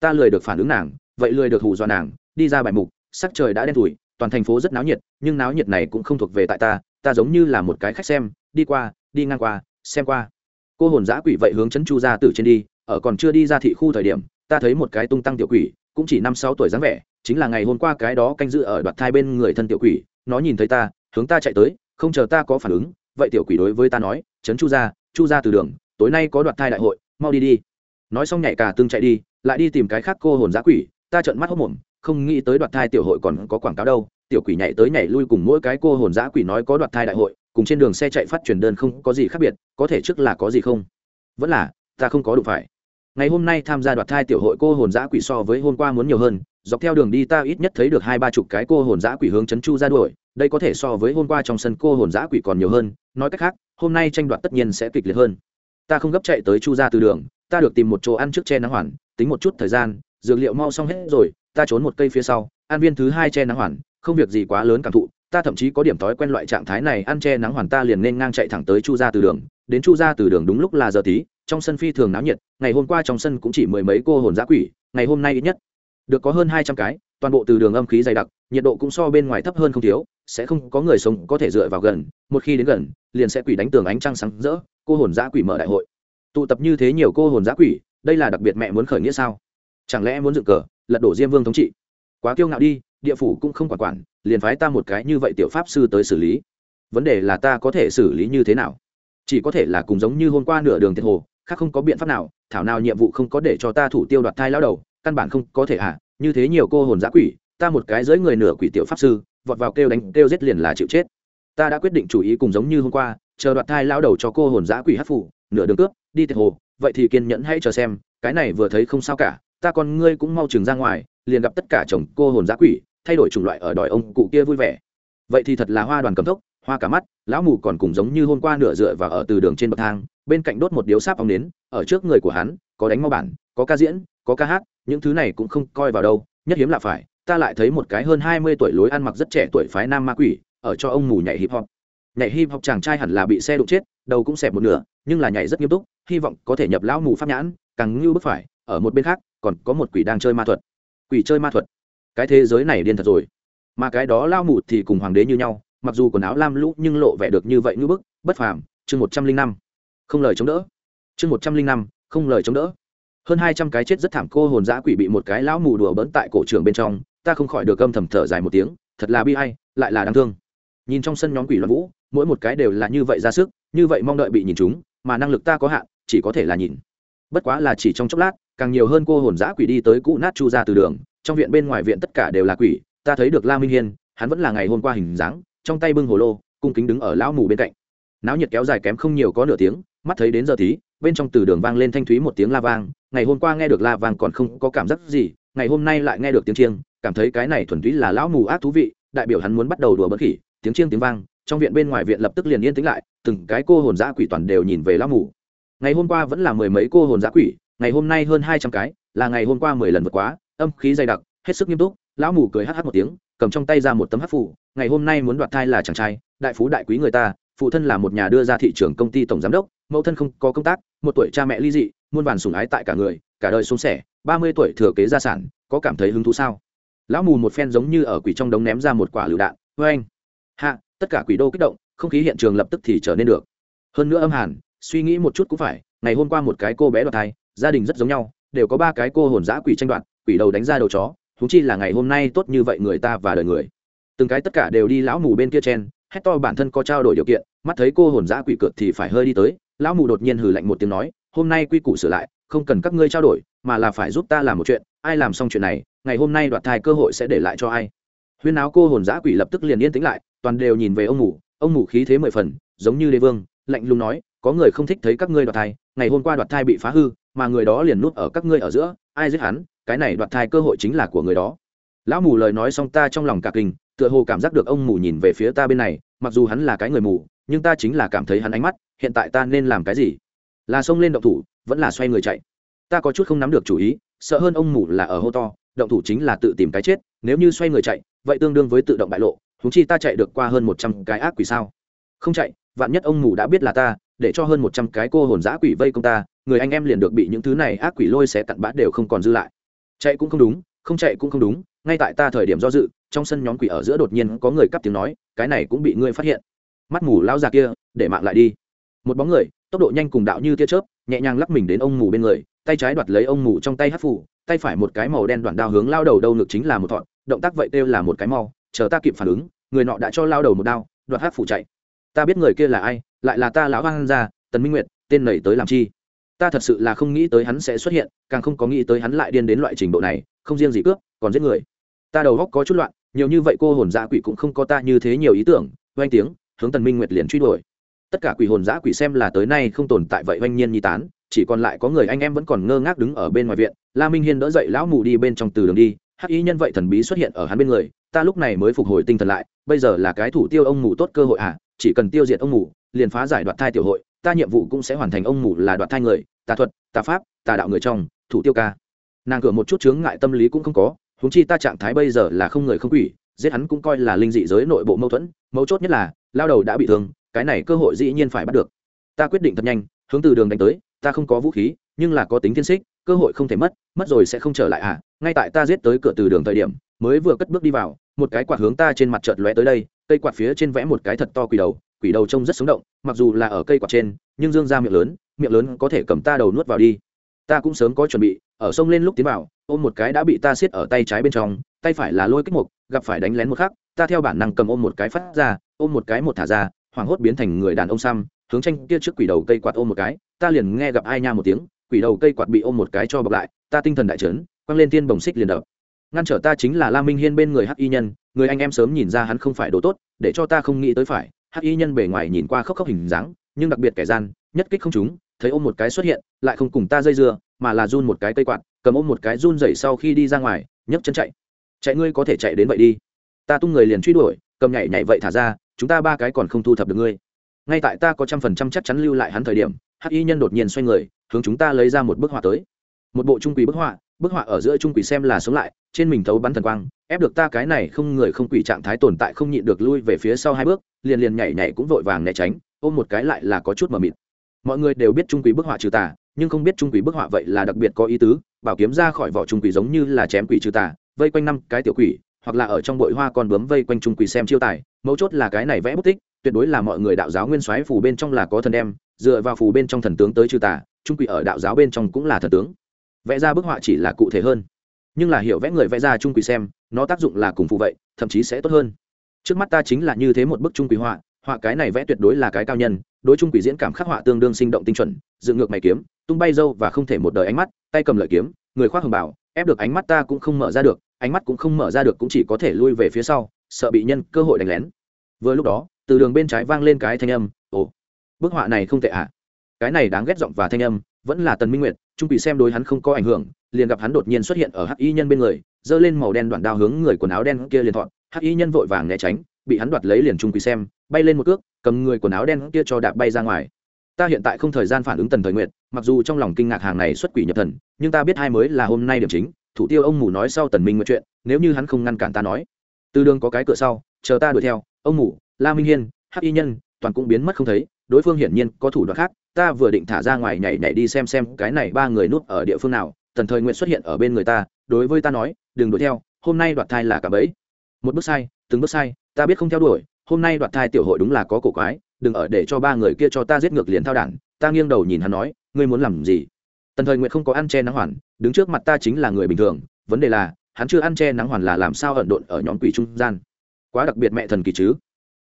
Ta lười được phản ứng nàng, vậy lười được hù dọa nàng, đi ra bài mục, sắc trời đã đen thủi toàn thành phố rất náo nhiệt, nhưng náo nhiệt này cũng không thuộc về tại ta ta giống như là một cái khách xem, đi qua, đi ngang qua, xem qua. Cô hồn giã quỷ vậy hướng chấn chu ra từ trên đi, ở còn chưa đi ra thị khu thời điểm, ta thấy một cái tung tăng tiểu quỷ, cũng chỉ năm sáu tuổi dáng vẻ, chính là ngày hôm qua cái đó canh giữ ở đoạt thai bên người thân tiểu quỷ, nó nhìn thấy ta, hướng ta chạy tới, không chờ ta có phản ứng, vậy tiểu quỷ đối với ta nói, chấn chu ra chu ra từ đường, tối nay có đoạt thai đại hội, mau đi đi nói xong nhảy cả tương chạy đi, lại đi tìm cái khác cô hồn giã quỷ, ta trợn mắt hốc mồm, không nghĩ tới đoạt thai tiểu hội còn có quảng cáo đâu. Tiểu quỷ nhảy tới nhảy lui cùng mỗi cái cô hồn giã quỷ nói có đoạt thai đại hội, cùng trên đường xe chạy phát truyền đơn không có gì khác biệt, có thể trước là có gì không? Vẫn là, ta không có đủ phải. Ngày hôm nay tham gia đoạt thai tiểu hội cô hồn giã quỷ so với hôm qua muốn nhiều hơn, dọc theo đường đi ta ít nhất thấy được hai ba chục cái cô hồn giã quỷ hướng chấn chu ra đuổi, đây có thể so với hôm qua trong sân cô hồn giã quỷ còn nhiều hơn. Nói cách khác, hôm nay tranh đoạt tất nhiên sẽ kịch liệt hơn. Ta không gấp chạy tới chu ra từ đường ta được tìm một chỗ ăn trước che nắng hoàn, tính một chút thời gian, dược liệu mau xong hết rồi, ta trốn một cây phía sau, ăn viên thứ hai che nắng hoàn, không việc gì quá lớn cảm thụ, ta thậm chí có điểm thói quen loại trạng thái này, ăn che nắng hoàn ta liền nên ngang chạy thẳng tới chu ra từ đường, đến chu ra từ đường đúng lúc là giờ tí, trong sân phi thường náo nhiệt, ngày hôm qua trong sân cũng chỉ mười mấy cô hồn giã quỷ, ngày hôm nay ít nhất được có hơn hai trăm cái, toàn bộ từ đường âm khí dày đặc, nhiệt độ cũng so bên ngoài thấp hơn không thiếu, sẽ không có người sống có thể dựa vào gần, một khi đến gần, liền sẽ quỷ đánh tường ánh trăng sáng rỡ, cô hồn giã quỷ mở đại hội tụ tập như thế nhiều cô hồn giã quỷ, đây là đặc biệt mẹ muốn khởi nghĩa sao? Chẳng lẽ muốn dựng cờ, lật đổ diêm vương thống trị? Quá kiêu ngạo đi, địa phủ cũng không quản quản, liền phái ta một cái như vậy tiểu pháp sư tới xử lý. Vấn đề là ta có thể xử lý như thế nào? Chỉ có thể là cùng giống như hôm qua nửa đường thiệt hồ, khác không có biện pháp nào, thảo nào nhiệm vụ không có để cho ta thủ tiêu đoạt thai lao đầu, căn bản không có thể à? như thế nhiều cô hồn giã quỷ, ta một cái dưới người nửa quỷ tiểu pháp sư, vọt vào kêu đánh, kêu giết liền là chịu chết. Ta đã quyết định chủ ý cùng giống như hôm qua, chờ đoạt thai lao đầu cho cô hồn giã quỷ hát phủ nửa đường cướp, đi tiệc hồ, vậy thì kiên nhẫn hãy chờ xem, cái này vừa thấy không sao cả, ta con ngươi cũng mau chừng ra ngoài, liền gặp tất cả chồng cô hồn giá quỷ, thay đổi chủng loại ở đòi ông cụ kia vui vẻ. Vậy thì thật là hoa đoàn cầm tốc, hoa cả mắt, lão mù còn cùng giống như hôm qua nửa dựa và ở từ đường trên bậc thang, bên cạnh đốt một điếu sáp ông nến, ở trước người của hắn, có đánh mau bản, có ca diễn, có ca hát, những thứ này cũng không coi vào đâu, nhất hiếm là phải, ta lại thấy một cái hơn hai mươi tuổi lối ăn mặc rất trẻ tuổi phái nam ma quỷ, ở cho ông mù nhảy hip hop nhảy hip hop chàng trai hẳn là bị xe đụng chết, đầu cũng xẹp một nửa, nhưng là nhảy rất nghiêm túc, hy vọng có thể nhập lão mù pháp nhãn, càng ngưu bức phải, ở một bên khác, còn có một quỷ đang chơi ma thuật. Quỷ chơi ma thuật? Cái thế giới này điên thật rồi. Mà cái đó lao mù thì cùng hoàng đế như nhau, mặc dù quần áo lam lũ nhưng lộ vẻ được như vậy ngưu bức, bất phàm, chương một trăm linh năm. Không lời chống đỡ. Chương một trăm linh năm, không lời chống đỡ. Hơn hai trăm cái chết rất thảm cô hồn dã quỷ bị một cái lão mù đùa bỡn tại cổ trường bên trong, ta không khỏi được âm thầm thở dài một tiếng, thật là bi hay lại là đáng thương. Nhìn trong sân nhóm quỷ loạn vũ mỗi một cái đều là như vậy ra sức, như vậy mong đợi bị nhìn chúng, mà năng lực ta có hạn, chỉ có thể là nhìn. Bất quá là chỉ trong chốc lát, càng nhiều hơn cô hồn dã quỷ đi tới cũ nát chu ra từ đường, trong viện bên ngoài viện tất cả đều là quỷ, ta thấy được la minh hiên, hắn vẫn là ngày hôm qua hình dáng, trong tay bưng hồ lô, cung kính đứng ở lão mù bên cạnh. Náo nhiệt kéo dài kém không nhiều có nửa tiếng, mắt thấy đến giờ tí, bên trong từ đường vang lên thanh thúy một tiếng la vang, ngày hôm qua nghe được la vang còn không có cảm giác gì, ngày hôm nay lại nghe được tiếng chiêng, cảm thấy cái này thuần túy là lão mù ác thú vị, đại biểu hắn muốn bắt đầu đùa bất khỉ, tiếng chiêng tiếng vang trong viện bên ngoài viện lập tức liền yên tĩnh lại, từng cái cô hồn giã quỷ toàn đều nhìn về lão mù. Ngày hôm qua vẫn là mười mấy cô hồn giã quỷ, ngày hôm nay hơn hai trăm cái, là ngày hôm qua mười lần vượt quá, âm khí dày đặc, hết sức nghiêm túc, lão mù cười hh một tiếng, cầm trong tay ra một tấm hát phủ ngày hôm nay muốn đoạt thai là chàng trai, đại phú đại quý người ta, phụ thân là một nhà đưa ra thị trường công ty tổng giám đốc, mẫu thân không có công tác, một tuổi cha mẹ ly dị, muôn vàn sủng ái tại cả người, cả đời xuống sẻ, ba mươi tuổi thừa kế gia sản, có cảm thấy hứng thú sao? Lão mù một phen giống như ở quỷ trong đống ném ra một quả lựu đạn vê anh hạ tất cả quỷ đô kích động, không khí hiện trường lập tức thì trở nên được. Hơn nữa âm hàn, suy nghĩ một chút cũng phải, ngày hôm qua một cái cô bé đoạt thai, gia đình rất giống nhau, đều có ba cái cô hồn giã quỷ tranh đoạt, quỷ đầu đánh ra đầu chó thú chi là ngày hôm nay tốt như vậy người ta và đời người. Từng cái tất cả đều đi lão mù bên kia chen, hét to bản thân có trao đổi điều kiện, mắt thấy cô hồn giã quỷ cược thì phải hơi đi tới, lão mù đột nhiên hừ lạnh một tiếng nói, hôm nay quy củ sửa lại, không cần các ngươi trao đổi, mà là phải giúp ta làm một chuyện, ai làm xong chuyện này, ngày hôm nay đoạt thai cơ hội sẽ để lại cho ai. Huyên áo cô hồn giã quỷ lập tức liền yên tĩnh lại toàn đều nhìn về ông mù ông mù khí thế mười phần, giống như đế vương, lạnh lùng nói, có người không thích thấy các ngươi đoạt thai, ngày hôm qua đoạt thai bị phá hư, mà người đó liền nuốt ở các ngươi ở giữa, ai giết hắn, cái này đoạt thai cơ hội chính là của người đó. Lão mù lời nói xong ta trong lòng cả kinh, tựa hồ cảm giác được ông mù nhìn về phía ta bên này, mặc dù hắn là cái người mù, nhưng ta chính là cảm thấy hắn ánh mắt, hiện tại ta nên làm cái gì? Là xông lên động thủ, vẫn là xoay người chạy? Ta có chút không nắm được chủ ý, sợ hơn ông mù là ở hô to, động thủ chính là tự tìm cái chết, nếu như xoay người chạy, vậy tương đương với tự động bại lộ huống chi ta chạy được qua hơn một trăm cái ác quỷ sao? Không chạy, vạn nhất ông mù đã biết là ta, để cho hơn một trăm cái cô hồn giã quỷ vây công ta, người anh em liền được bị những thứ này ác quỷ lôi xé cặn bã đều không còn dư lại. Chạy cũng không đúng, không chạy cũng không đúng, ngay tại ta thời điểm do dự, trong sân nhóm quỷ ở giữa đột nhiên có người cắp tiếng nói, cái này cũng bị ngươi phát hiện. Mắt mù lao già kia, để mạng lại đi. Một bóng người, tốc độ nhanh cùng đạo như tia chớp, nhẹ nhàng lắc mình đến ông mù bên người, tay trái đoạt lấy ông mù trong tay hát phủ, tay phải một cái màu đen đoạn đao hướng lao đầu đâu ngực chính là một thọn, động tác vậy kêu là một cái mau chờ ta kịp phản ứng, người nọ đã cho lao đầu một đao, đoạt hát phủ chạy. Ta biết người kia là ai, lại là ta lão hoang gia, tần minh nguyệt, tên nảy tới làm chi? Ta thật sự là không nghĩ tới hắn sẽ xuất hiện, càng không có nghĩ tới hắn lại điên đến loại trình độ này, không riêng gì cướp, còn giết người. Ta đầu góc có chút loạn, nhiều như vậy cô hồn dã quỷ cũng không có ta như thế nhiều ý tưởng, oanh tiếng, hướng tần minh nguyệt liền truy đuổi. Tất cả quỷ hồn dã quỷ xem là tới nay không tồn tại vậy oanh nhiên nhi tán, chỉ còn lại có người anh em vẫn còn ngơ ngác đứng ở bên ngoài viện. La minh hiên đỡ dậy lão mù đi bên trong từ đường đi, hắc y nhân vậy thần bí xuất hiện ở hắn bên người ta lúc này mới phục hồi tinh thần lại, bây giờ là cái thủ tiêu ông mù tốt cơ hội à chỉ cần tiêu diệt ông mù, liền phá giải đoạt thai tiểu hội, ta nhiệm vụ cũng sẽ hoàn thành ông mù là đoạt thai người, tà thuật, tà pháp, tà đạo người trong, thủ tiêu ca. Nàng cửa một chút chướng ngại tâm lý cũng không có, huống chi ta trạng thái bây giờ là không người không quỷ, giết hắn cũng coi là linh dị giới nội bộ mâu thuẫn, mấu chốt nhất là, lao đầu đã bị thương, cái này cơ hội dĩ nhiên phải bắt được. Ta quyết định thật nhanh, hướng từ đường đánh tới, ta không có vũ khí, nhưng là có tính thiên xích, cơ hội không thể mất mất rồi sẽ không trở lại à ngay tại ta giết tới cửa từ đường thời điểm mới vừa cất bước đi vào, một cái quạt hướng ta trên mặt chợt lóe tới đây, cây quạt phía trên vẽ một cái thật to quỷ đầu quỷ đầu trông rất sống động, mặc dù là ở cây quạt trên, nhưng dương ra miệng lớn miệng lớn có thể cầm ta đầu nuốt vào đi. Ta cũng sớm có chuẩn bị, ở sông lên lúc tiến vào, ôm một cái đã bị ta siết ở tay trái bên trong, tay phải là lôi kích mục, gặp phải đánh lén một khắc, ta theo bản năng cầm ôm một cái phát ra, ôm một cái một thả ra, hoảng hốt biến thành người đàn ông xăm, hướng tranh kia trước quỷ đầu cây quạt ôm một cái, ta liền nghe gặp ai nha một tiếng, quỷ đầu cây quạt bị ôm một cái cho bọc lại, ta tinh thần đại trấn quăng lên tiên bồng xích liền đập ngăn trở ta chính là la minh hiên bên người hắc y nhân, người anh em sớm nhìn ra hắn không phải đồ tốt, để cho ta không nghĩ tới phải. Hắc y nhân bề ngoài nhìn qua khóc khóc hình dáng, nhưng đặc biệt kẻ gian, nhất kích không chúng thấy ôm một cái xuất hiện, lại không cùng ta dây dưa, mà là run một cái cây quạt, cầm ôm một cái run dậy sau khi đi ra ngoài, nhấc chân chạy. Chạy ngươi có thể chạy đến vậy đi. Ta tung người liền truy đuổi, cầm nhảy nhảy vậy thả ra, chúng ta ba cái còn không thu thập được ngươi. Ngay tại ta có trăm phần trăm chắc chắn lưu lại hắn thời điểm, hắc y nhân đột nhiên xoay người, hướng chúng ta lấy ra một bức họa tới. Một bộ trung quỷ bức họa bức họa ở giữa trung quỷ xem là sống lại, trên mình thấu bắn thần quang, ép được ta cái này không người không quỷ trạng thái tồn tại không nhịn được lui về phía sau hai bước, liền liền nhảy nhảy cũng vội vàng né tránh, ôm một cái lại là có chút mờ mịt. Mọi người đều biết trung quỷ bức họa trừ tà, nhưng không biết trung quỷ bức họa vậy là đặc biệt có ý tứ, bảo kiếm ra khỏi vỏ trung quỷ giống như là chém quỷ trừ tà, vây quanh năm cái tiểu quỷ, hoặc là ở trong bụi hoa còn bướm vây quanh trung quỷ xem chiêu tài, mấu chốt là cái này vẽ bút tích, tuyệt đối là mọi người đạo giáo nguyên soái phù bên trong là có thần đem, dựa vào phù bên trong thần tướng tới trừ tà, trung quỷ ở đạo giáo bên trong cũng là thần tướng vẽ ra bức họa chỉ là cụ thể hơn. Nhưng là hiểu vẽ người vẽ ra trung quỷ xem, nó tác dụng là cùng phù vậy, thậm chí sẽ tốt hơn. Trước mắt ta chính là như thế một bức trung quỷ họa họa cái này vẽ tuyệt đối là cái cao nhân, đối trung quỷ diễn cảm khắc họa tương đương sinh động tinh chuẩn, dựng ngược mày kiếm, tung bay dâu và không thể một đời ánh mắt, tay cầm lợi kiếm, người khoác hồng bảo ép được ánh mắt ta cũng không mở ra được, ánh mắt cũng không mở ra được cũng chỉ có thể lui về phía sau, sợ bị nhân cơ hội đánh lén. Vừa lúc đó, từ đường bên trái vang lên cái thanh âm, ồ, bức họa này không tệ ạ à? cái này đáng ghét giọng và thanh âm vẫn là tần minh nguyệt, trung quỷ xem đối hắn không có ảnh hưởng, liền gặp hắn đột nhiên xuất hiện ở hắc y nhân bên người, giơ lên màu đen đoạn đao hướng người quần áo đen kia liền thọn, hắc y nhân vội vàng né tránh, bị hắn đoạt lấy liền trung quỷ xem, bay lên một cước, cầm người quần áo đen kia cho đạp bay ra ngoài. Ta hiện tại không thời gian phản ứng tần thời nguyện mặc dù trong lòng kinh ngạc hàng này xuất quỷ nhập thần, nhưng ta biết hai mới là hôm nay điểm chính, thủ tiêu ông mù nói sau tần minh nguyện chuyện, nếu như hắn không ngăn cản ta nói. Từ đường có cái cửa sau, chờ ta đuổi theo, ông mù, la minh hiên, hắc y nhân, toàn cũng biến mất không thấy đối phương hiển nhiên có thủ đoạn khác, ta vừa định thả ra ngoài nhảy nhảy đi xem xem cái này ba người núp ở địa phương nào, tần thời nguyện xuất hiện ở bên người ta, đối với ta nói, đừng đuổi theo, hôm nay đoạt thai là cả bẫy. Một bước sai, từng bước sai, ta biết không theo đuổi, hôm nay đoạt thai tiểu hội đúng là có cổ quái, đừng ở để cho ba người kia cho ta giết ngược liền thao đản. Ta nghiêng đầu nhìn hắn nói, ngươi muốn làm gì? Tần thời nguyện không có ăn che nắng hoàn, đứng trước mặt ta chính là người bình thường, vấn đề là, hắn chưa ăn che nắng hoàn là làm sao ẩn độn ở nhóm quỷ trung gian. Quá đặc biệt mẹ thần kỳ chứ.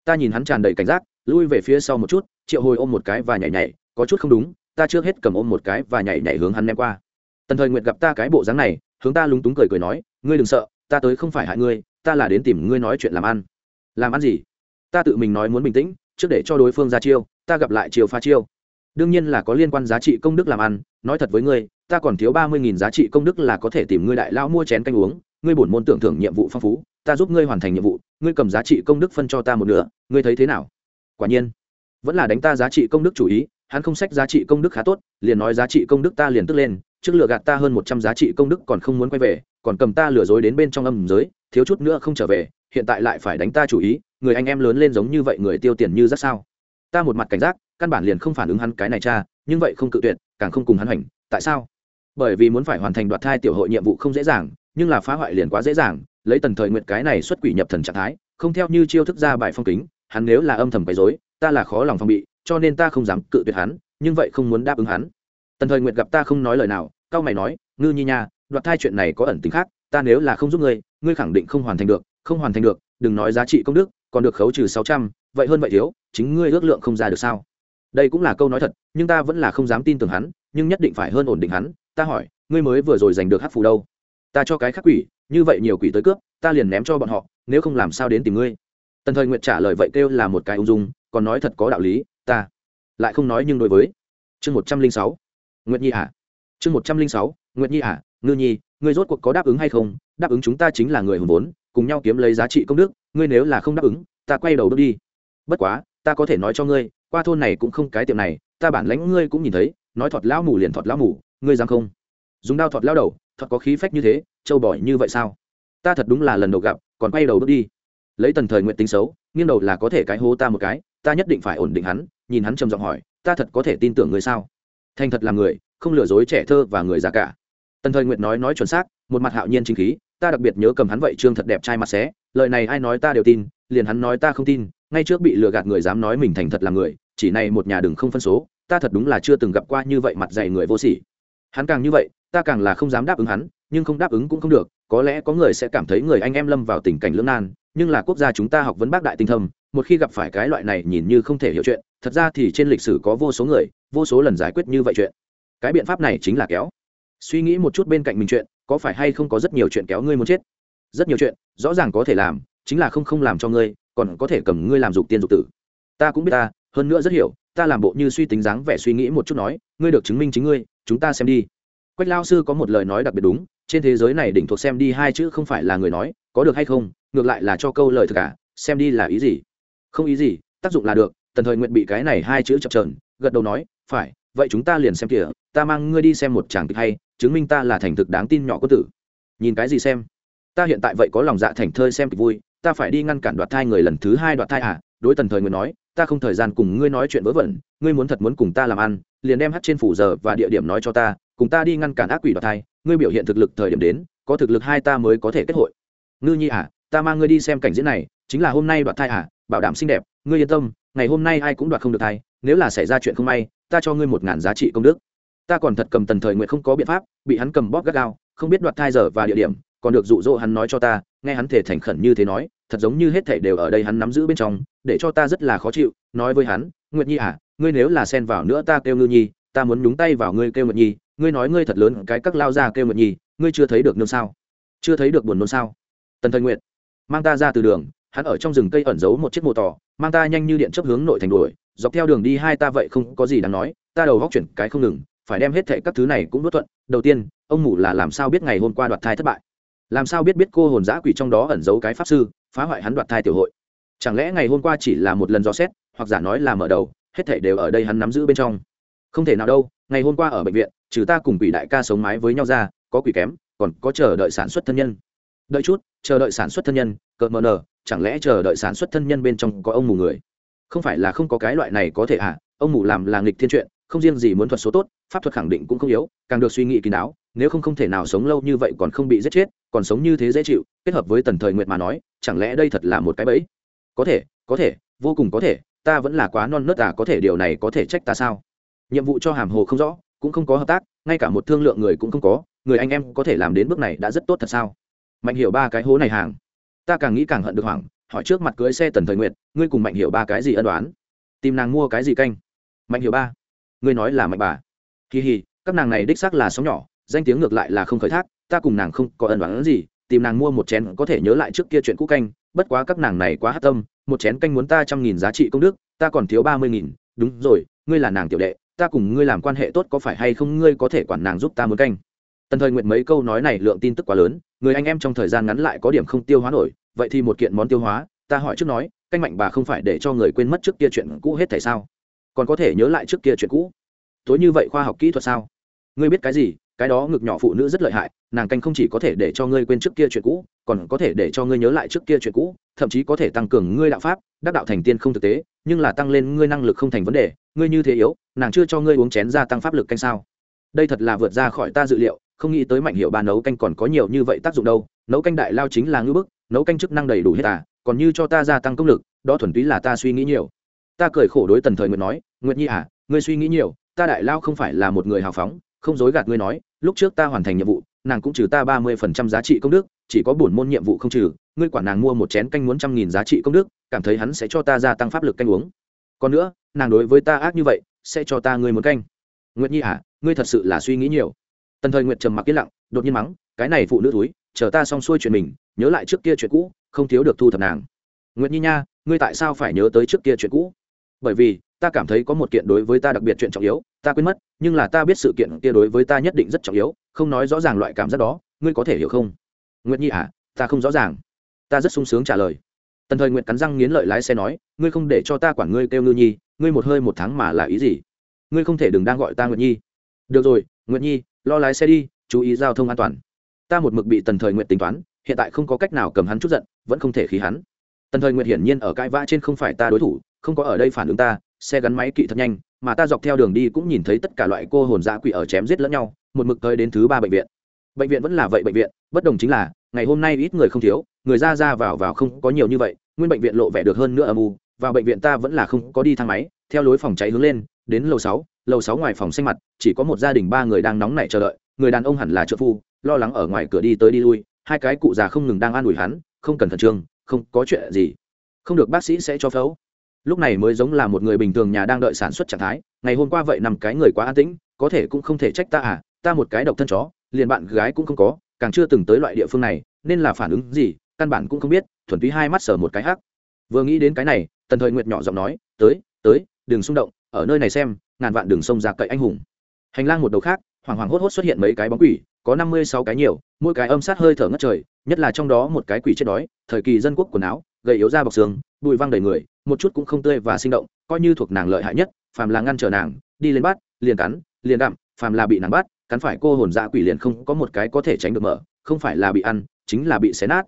Ta nhìn hắn tràn đầy cảnh giác, lui về phía sau một chút triệu hồi ôm một cái và nhảy nhảy, có chút không đúng, ta trước hết cầm ôm một cái và nhảy nhảy hướng hắn ném qua. Tần thời nguyệt gặp ta cái bộ dáng này, hướng ta lúng túng cười cười nói, ngươi đừng sợ, ta tới không phải hại ngươi, ta là đến tìm ngươi nói chuyện làm ăn. Làm ăn gì? Ta tự mình nói muốn bình tĩnh, trước để cho đối phương ra chiêu, ta gặp lại chiêu pha chiêu. Đương nhiên là có liên quan giá trị công đức làm ăn, nói thật với ngươi, ta còn thiếu ba mươi nghìn giá trị công đức là có thể tìm ngươi đại lao mua chén canh uống, ngươi bổn môn tưởng thưởng nhiệm vụ phong phú, ta giúp ngươi hoàn thành nhiệm vụ, ngươi cầm giá trị công đức phân cho ta một nửa, ngươi thấy thế nào? Quả nhiên vẫn là đánh ta giá trị công đức chủ ý, hắn không sách giá trị công đức khá tốt, liền nói giá trị công đức ta liền tức lên, trước lừa gạt ta hơn một trăm giá trị công đức còn không muốn quay về, còn cầm ta lừa dối đến bên trong âm giới, thiếu chút nữa không trở về, hiện tại lại phải đánh ta chủ ý, người anh em lớn lên giống như vậy người tiêu tiền như rất sao? Ta một mặt cảnh giác, căn bản liền không phản ứng hắn cái này cha, nhưng vậy không cự tuyệt, càng không cùng hắn hành, tại sao? Bởi vì muốn phải hoàn thành đoạt thai tiểu hội nhiệm vụ không dễ dàng, nhưng là phá hoại liền quá dễ dàng, lấy tần thời nguyện cái này xuất quỷ nhập thần trạng thái, không theo như chiêu thức ra bài phong kính, hắn nếu là âm thầm quấy dối ta là khó lòng phòng bị, cho nên ta không dám cự tuyệt hắn, nhưng vậy không muốn đáp ứng hắn. Tần thời Nguyệt gặp ta không nói lời nào cao mày nói, ngư nhi nha, đoạt thai chuyện này có ẩn tính khác, ta nếu là không giúp ngươi ngươi khẳng định không hoàn thành được, không hoàn thành được, đừng nói giá trị công đức, còn được khấu trừ sáu trăm, vậy hơn vậy thiếu, chính ngươi ước lượng không ra được sao? Đây cũng là câu nói thật, nhưng ta vẫn là không dám tin tưởng hắn, nhưng nhất định phải hơn ổn định hắn, ta hỏi, ngươi mới vừa rồi giành được hát phù đâu? Ta cho cái khắc quỷ, như vậy nhiều quỷ tới cướp, ta liền ném cho bọn họ, nếu không làm sao đến tìm ngươi? Tần thời nguyện trả lời vậy kêu là một cái ung dung còn nói thật có đạo lý, ta lại không nói nhưng đối với. Chương một trăm linh sáu, nguyệt nhi à chương một trăm linh sáu, nguyệt nhi à ngư nhi, ngươi rốt cuộc có đáp ứng hay không? Đáp ứng chúng ta chính là người hùng vốn, cùng nhau kiếm lấy giá trị công đức, ngươi nếu là không đáp ứng, ta quay đầu bước đi. Bất quá, ta có thể nói cho ngươi, qua thôn này cũng không cái tiệm này, ta bản lãnh ngươi cũng nhìn thấy, nói thọt lão mù liền thọt lão mù, ngươi dám không? Dùng đao thọt lao đầu, thọt có khí phách như thế, trâu bỏi như vậy sao? Ta thật đúng là lần đầu gặp, còn quay đầu bước đi. Lấy tần thời nguyện tính xấu, nghiêng đầu là có thể cái hố ta một cái ta nhất định phải ổn định hắn, nhìn hắn trầm giọng hỏi, ta thật có thể tin tưởng ngươi sao? Thành thật là người, không lừa dối trẻ thơ và người già cả. Tần thời nguyện nói nói chuẩn xác, một mặt hạo nhiên chính khí, ta đặc biệt nhớ cầm hắn vậy trương thật đẹp trai mặt xé, lời này ai nói ta đều tin, liền hắn nói ta không tin, ngay trước bị lừa gạt người dám nói mình thành thật là người, chỉ này một nhà đừng không phân số, ta thật đúng là chưa từng gặp qua như vậy mặt dày người vô sỉ. Hắn càng như vậy, ta càng là không dám đáp ứng hắn, nhưng không đáp ứng cũng không được, có lẽ có người sẽ cảm thấy người anh em lâm vào tình cảnh lưỡng nan nhưng là quốc gia chúng ta học vấn bác đại tinh thâm, một khi gặp phải cái loại này nhìn như không thể hiểu chuyện, thật ra thì trên lịch sử có vô số người, vô số lần giải quyết như vậy chuyện. Cái biện pháp này chính là kéo. Suy nghĩ một chút bên cạnh mình chuyện, có phải hay không có rất nhiều chuyện kéo ngươi muốn chết? Rất nhiều chuyện, rõ ràng có thể làm, chính là không không làm cho ngươi, còn có thể cầm ngươi làm dục tiên dục tử. Ta cũng biết ta, hơn nữa rất hiểu, ta làm bộ như suy tính dáng vẻ suy nghĩ một chút nói, ngươi được chứng minh chính ngươi, chúng ta xem đi. Quách lao sư có một lời nói đặc biệt đúng, trên thế giới này đỉnh thuộc xem đi hai chữ không phải là người nói, có được hay không ngược lại là cho câu lời thực cả, xem đi là ý gì. Không ý gì, tác dụng là được, tần thời nguyện bị cái này hai chữ chập trờn gật đầu nói, phải, vậy chúng ta liền xem kìa, ta mang ngươi đi xem một tràng kịch hay, chứng minh ta là thành thực đáng tin nhỏ có tử. Nhìn cái gì xem? Ta hiện tại vậy có lòng dạ thành thơi xem kịch vui, ta phải đi ngăn cản đoạt thai người lần thứ hai đoạt thai à? Đối tần thời nguyện nói, ta không thời gian cùng ngươi nói chuyện vớ vẩn, ngươi muốn thật muốn cùng ta làm ăn, liền đem hát trên phủ giờ và địa điểm nói cho ta, cùng ta đi ngăn cản ác quỷ đoạt thai, ngươi biểu hiện thực lực thời điểm đến, có thực lực hai ta mới có thể kết hội. Ngư nhi à ta mang ngươi đi xem cảnh diễn này, chính là hôm nay đoạt thai à bảo đảm xinh đẹp, ngươi yên tâm, ngày hôm nay ai cũng đoạt không được thai, nếu là xảy ra chuyện không may, ta cho ngươi một ngàn giá trị công đức. Ta còn thật cầm tần thời nguyện không có biện pháp, bị hắn cầm bóp gắt gao, không biết đoạt thai giờ và địa điểm, còn được dụ dỗ hắn nói cho ta, nghe hắn thể thành khẩn như thế nói, thật giống như hết thể đều ở đây hắn nắm giữ bên trong, để cho ta rất là khó chịu, nói với hắn, nguyệt nhi à ngươi nếu là xen vào nữa ta kêu ngư nhi, ta muốn nhúng tay vào ngươi kêu nguyệt nhi, ngươi nói ngươi thật lớn, cái các lao ra kêu nguyệt nhi, ngươi chưa thấy được nương sao? Chưa thấy được buồn nôn sao? Tần thời nguyệt mang ta ra từ đường, hắn ở trong rừng cây ẩn giấu một chiếc mô tỏ mang ta nhanh như điện chấp hướng nội thành đuổi, dọc theo đường đi hai ta vậy không có gì đáng nói, ta đầu góc chuyển cái không ngừng, phải đem hết thệ các thứ này cũng đốt thuận. Đầu tiên, ông mù là làm sao biết ngày hôm qua đoạt thai thất bại? Làm sao biết biết cô hồn giã quỷ trong đó ẩn giấu cái pháp sư, phá hoại hắn đoạt thai tiểu hội? Chẳng lẽ ngày hôm qua chỉ là một lần dò xét, hoặc giả nói là mở đầu, hết thảy đều ở đây hắn nắm giữ bên trong? Không thể nào đâu, ngày hôm qua ở bệnh viện, trừ ta cùng quỷ đại ca sống mái với nhau ra, có quỷ kém, còn có chờ đợi sản xuất thân nhân đợi chút, chờ đợi sản xuất thân nhân cợt mờ nờ, chẳng lẽ chờ đợi sản xuất thân nhân bên trong có ông mù người? Không phải là không có cái loại này có thể à ông mù làm là nghịch thiên chuyện, không riêng gì muốn thuật số tốt, pháp thuật khẳng định cũng không yếu, càng được suy nghĩ kín đáo, nếu không không thể nào sống lâu như vậy còn không bị giết chết, còn sống như thế dễ chịu, kết hợp với tần thời nguyệt mà nói, chẳng lẽ đây thật là một cái bẫy? Có thể có thể, vô cùng có thể, ta vẫn là quá non nớt à có thể điều này có thể trách ta sao? Nhiệm vụ cho hàm hồ không rõ, cũng không có hợp tác, ngay cả một thương lượng người cũng không có, người anh em có thể làm đến bước này đã rất tốt thật sao? Mạnh hiểu ba cái hố này hàng. Ta càng nghĩ càng hận được hoảng, hỏi trước mặt cưới xe tần thời nguyệt, ngươi cùng mạnh hiểu ba cái gì ân đoán tìm nàng mua cái gì canh? Mạnh hiểu ba, ngươi nói là mạnh bà. Kỳ hì các nàng này đích xác là sóng nhỏ, danh tiếng ngược lại là không khởi thác, ta cùng nàng không có ân đoán gì, tìm nàng mua một chén có thể nhớ lại trước kia chuyện cũ canh, bất quá các nàng này quá hát tâm, một chén canh muốn ta trăm nghìn giá trị công đức, ta còn thiếu ba mươi nghìn, đúng rồi, ngươi là nàng tiểu đệ, ta cùng ngươi làm quan hệ tốt có phải hay không, ngươi có thể quản nàng giúp ta muốn canh? Tần thời nguyện mấy câu nói này lượng tin tức quá lớn, người anh em trong thời gian ngắn lại có điểm không tiêu hóa nổi, vậy thì một kiện món tiêu hóa, ta hỏi trước nói, canh mạnh bà không phải để cho người quên mất trước kia chuyện cũ hết tại sao? Còn có thể nhớ lại trước kia chuyện cũ? Tối như vậy khoa học kỹ thuật sao? Ngươi biết cái gì? Cái đó ngực nhỏ phụ nữ rất lợi hại, nàng canh không chỉ có thể để cho ngươi quên trước kia chuyện cũ, còn có thể để cho ngươi nhớ lại trước kia chuyện cũ, thậm chí có thể tăng cường ngươi đạo pháp, đắc đạo thành tiên không thực tế, nhưng là tăng lên ngươi năng lực không thành vấn đề, ngươi như thế yếu, nàng chưa cho ngươi uống chén gia tăng pháp lực canh sao? Đây thật là vượt ra khỏi ta dự liệu, không nghĩ tới mạnh hiệu bà nấu canh còn có nhiều như vậy tác dụng đâu. Nấu canh đại lao chính là ngưỡng bức, nấu canh chức năng đầy đủ hết à còn như cho ta gia tăng công lực, đó thuần túy là ta suy nghĩ nhiều. Ta cười khổ đối tần thời nguyệt nói, nguyệt nhi à ngươi suy nghĩ nhiều, ta đại lao không phải là một người hào phóng, không dối gạt ngươi nói, lúc trước ta hoàn thành nhiệm vụ, nàng cũng trừ ta ba mươi phần trăm giá trị công đức, chỉ có bổn môn nhiệm vụ không trừ, ngươi quản nàng mua một chén canh muốn trăm nghìn giá trị công đức, cảm thấy hắn sẽ cho ta gia tăng pháp lực canh uống. Còn nữa, nàng đối với ta ác như vậy, sẽ cho ta ngươi muốn canh. Nguyệt nhi à ngươi thật sự là suy nghĩ nhiều. Tần thời nguyệt trầm mặc yên lặng, đột nhiên mắng, cái này phụ nữ túi, chờ ta xong xuôi chuyện mình, nhớ lại trước kia chuyện cũ, không thiếu được thu thập nàng. Nguyệt nhi nha, ngươi tại sao phải nhớ tới trước kia chuyện cũ? Bởi vì, ta cảm thấy có một kiện đối với ta đặc biệt chuyện trọng yếu, ta quên mất, nhưng là ta biết sự kiện kia đối với ta nhất định rất trọng yếu, không nói rõ ràng loại cảm giác đó, ngươi có thể hiểu không? Nguyệt nhi à ta không rõ ràng. Ta rất sung sướng trả lời. Tần thời Nguyệt cắn răng nghiến lợi lái xe nói, ngươi không để cho ta quản ngươi kêu ngư nhi, ngươi một hơi một tháng mà là ý gì? Ngươi không thể đừng đang gọi ta nguyệt nhi được rồi, nguyệt nhi, lo lái xe đi, chú ý giao thông an toàn. Ta một mực bị tần thời nguyện tính toán, hiện tại không có cách nào cầm hắn chút giận, vẫn không thể khí hắn. Tần thời nguyện hiển nhiên ở cãi vã trên không phải ta đối thủ, không có ở đây phản ứng ta, xe gắn máy kỵ thật nhanh, mà ta dọc theo đường đi cũng nhìn thấy tất cả loại cô hồn dã quỷ ở chém giết lẫn nhau, một mực tới đến thứ ba bệnh viện. Bệnh viện vẫn là vậy bệnh viện, bất đồng chính là, ngày hôm nay ít người không thiếu, người ra ra vào vào không có nhiều như vậy, nguyên bệnh viện lộ vẻ được hơn nữa âm u, vào bệnh viện ta vẫn là không có đi thang máy, theo lối phòng cháy hướng lên, đến lầu sáu lầu sáu ngoài phòng xanh mặt, chỉ có một gia đình ba người đang nóng nảy chờ đợi, người đàn ông hẳn là trợ phu, lo lắng ở ngoài cửa đi tới đi lui, hai cái cụ già không ngừng đang an ủi hắn, không cần khẩn trương, không có chuyện gì. Không được, bác sĩ sẽ cho phẫu. Lúc này mới giống là một người bình thường nhà đang đợi sản xuất trạng thái, ngày hôm qua vậy nằm cái người quá an tĩnh, có thể cũng không thể trách ta à ta một cái độc thân chó, liền bạn gái cũng không có, càng chưa từng tới loại địa phương này, nên là phản ứng gì, căn bản cũng không biết, thuần túy hai mắt sở một cái hắc. Vừa nghĩ đến cái này, tần thời nguyệt nhỏ giọng nói, tới tới, đừng xung động ở nơi này xem, ngàn vạn đường sông ra cậy anh hùng. Hành lang một đầu khác hoàng hoàng hốt hốt xuất hiện mấy cái bóng quỷ, có năm mươi sáu cái nhiều, mỗi cái âm sát hơi thở ngất trời, nhất là trong đó một cái quỷ chết đói, thời kỳ dân quốc quần áo, gầy yếu ra bọc xương, bụi văng đầy người, một chút cũng không tươi và sinh động, coi như thuộc nàng lợi hại nhất, phàm là ngăn trở nàng, đi lên bắt, liền cắn, liền đạm, phàm là bị nàng bắt, cắn phải cô hồn dạ quỷ liền không có một cái có thể tránh được mở, không phải là bị ăn, chính là bị xé nát.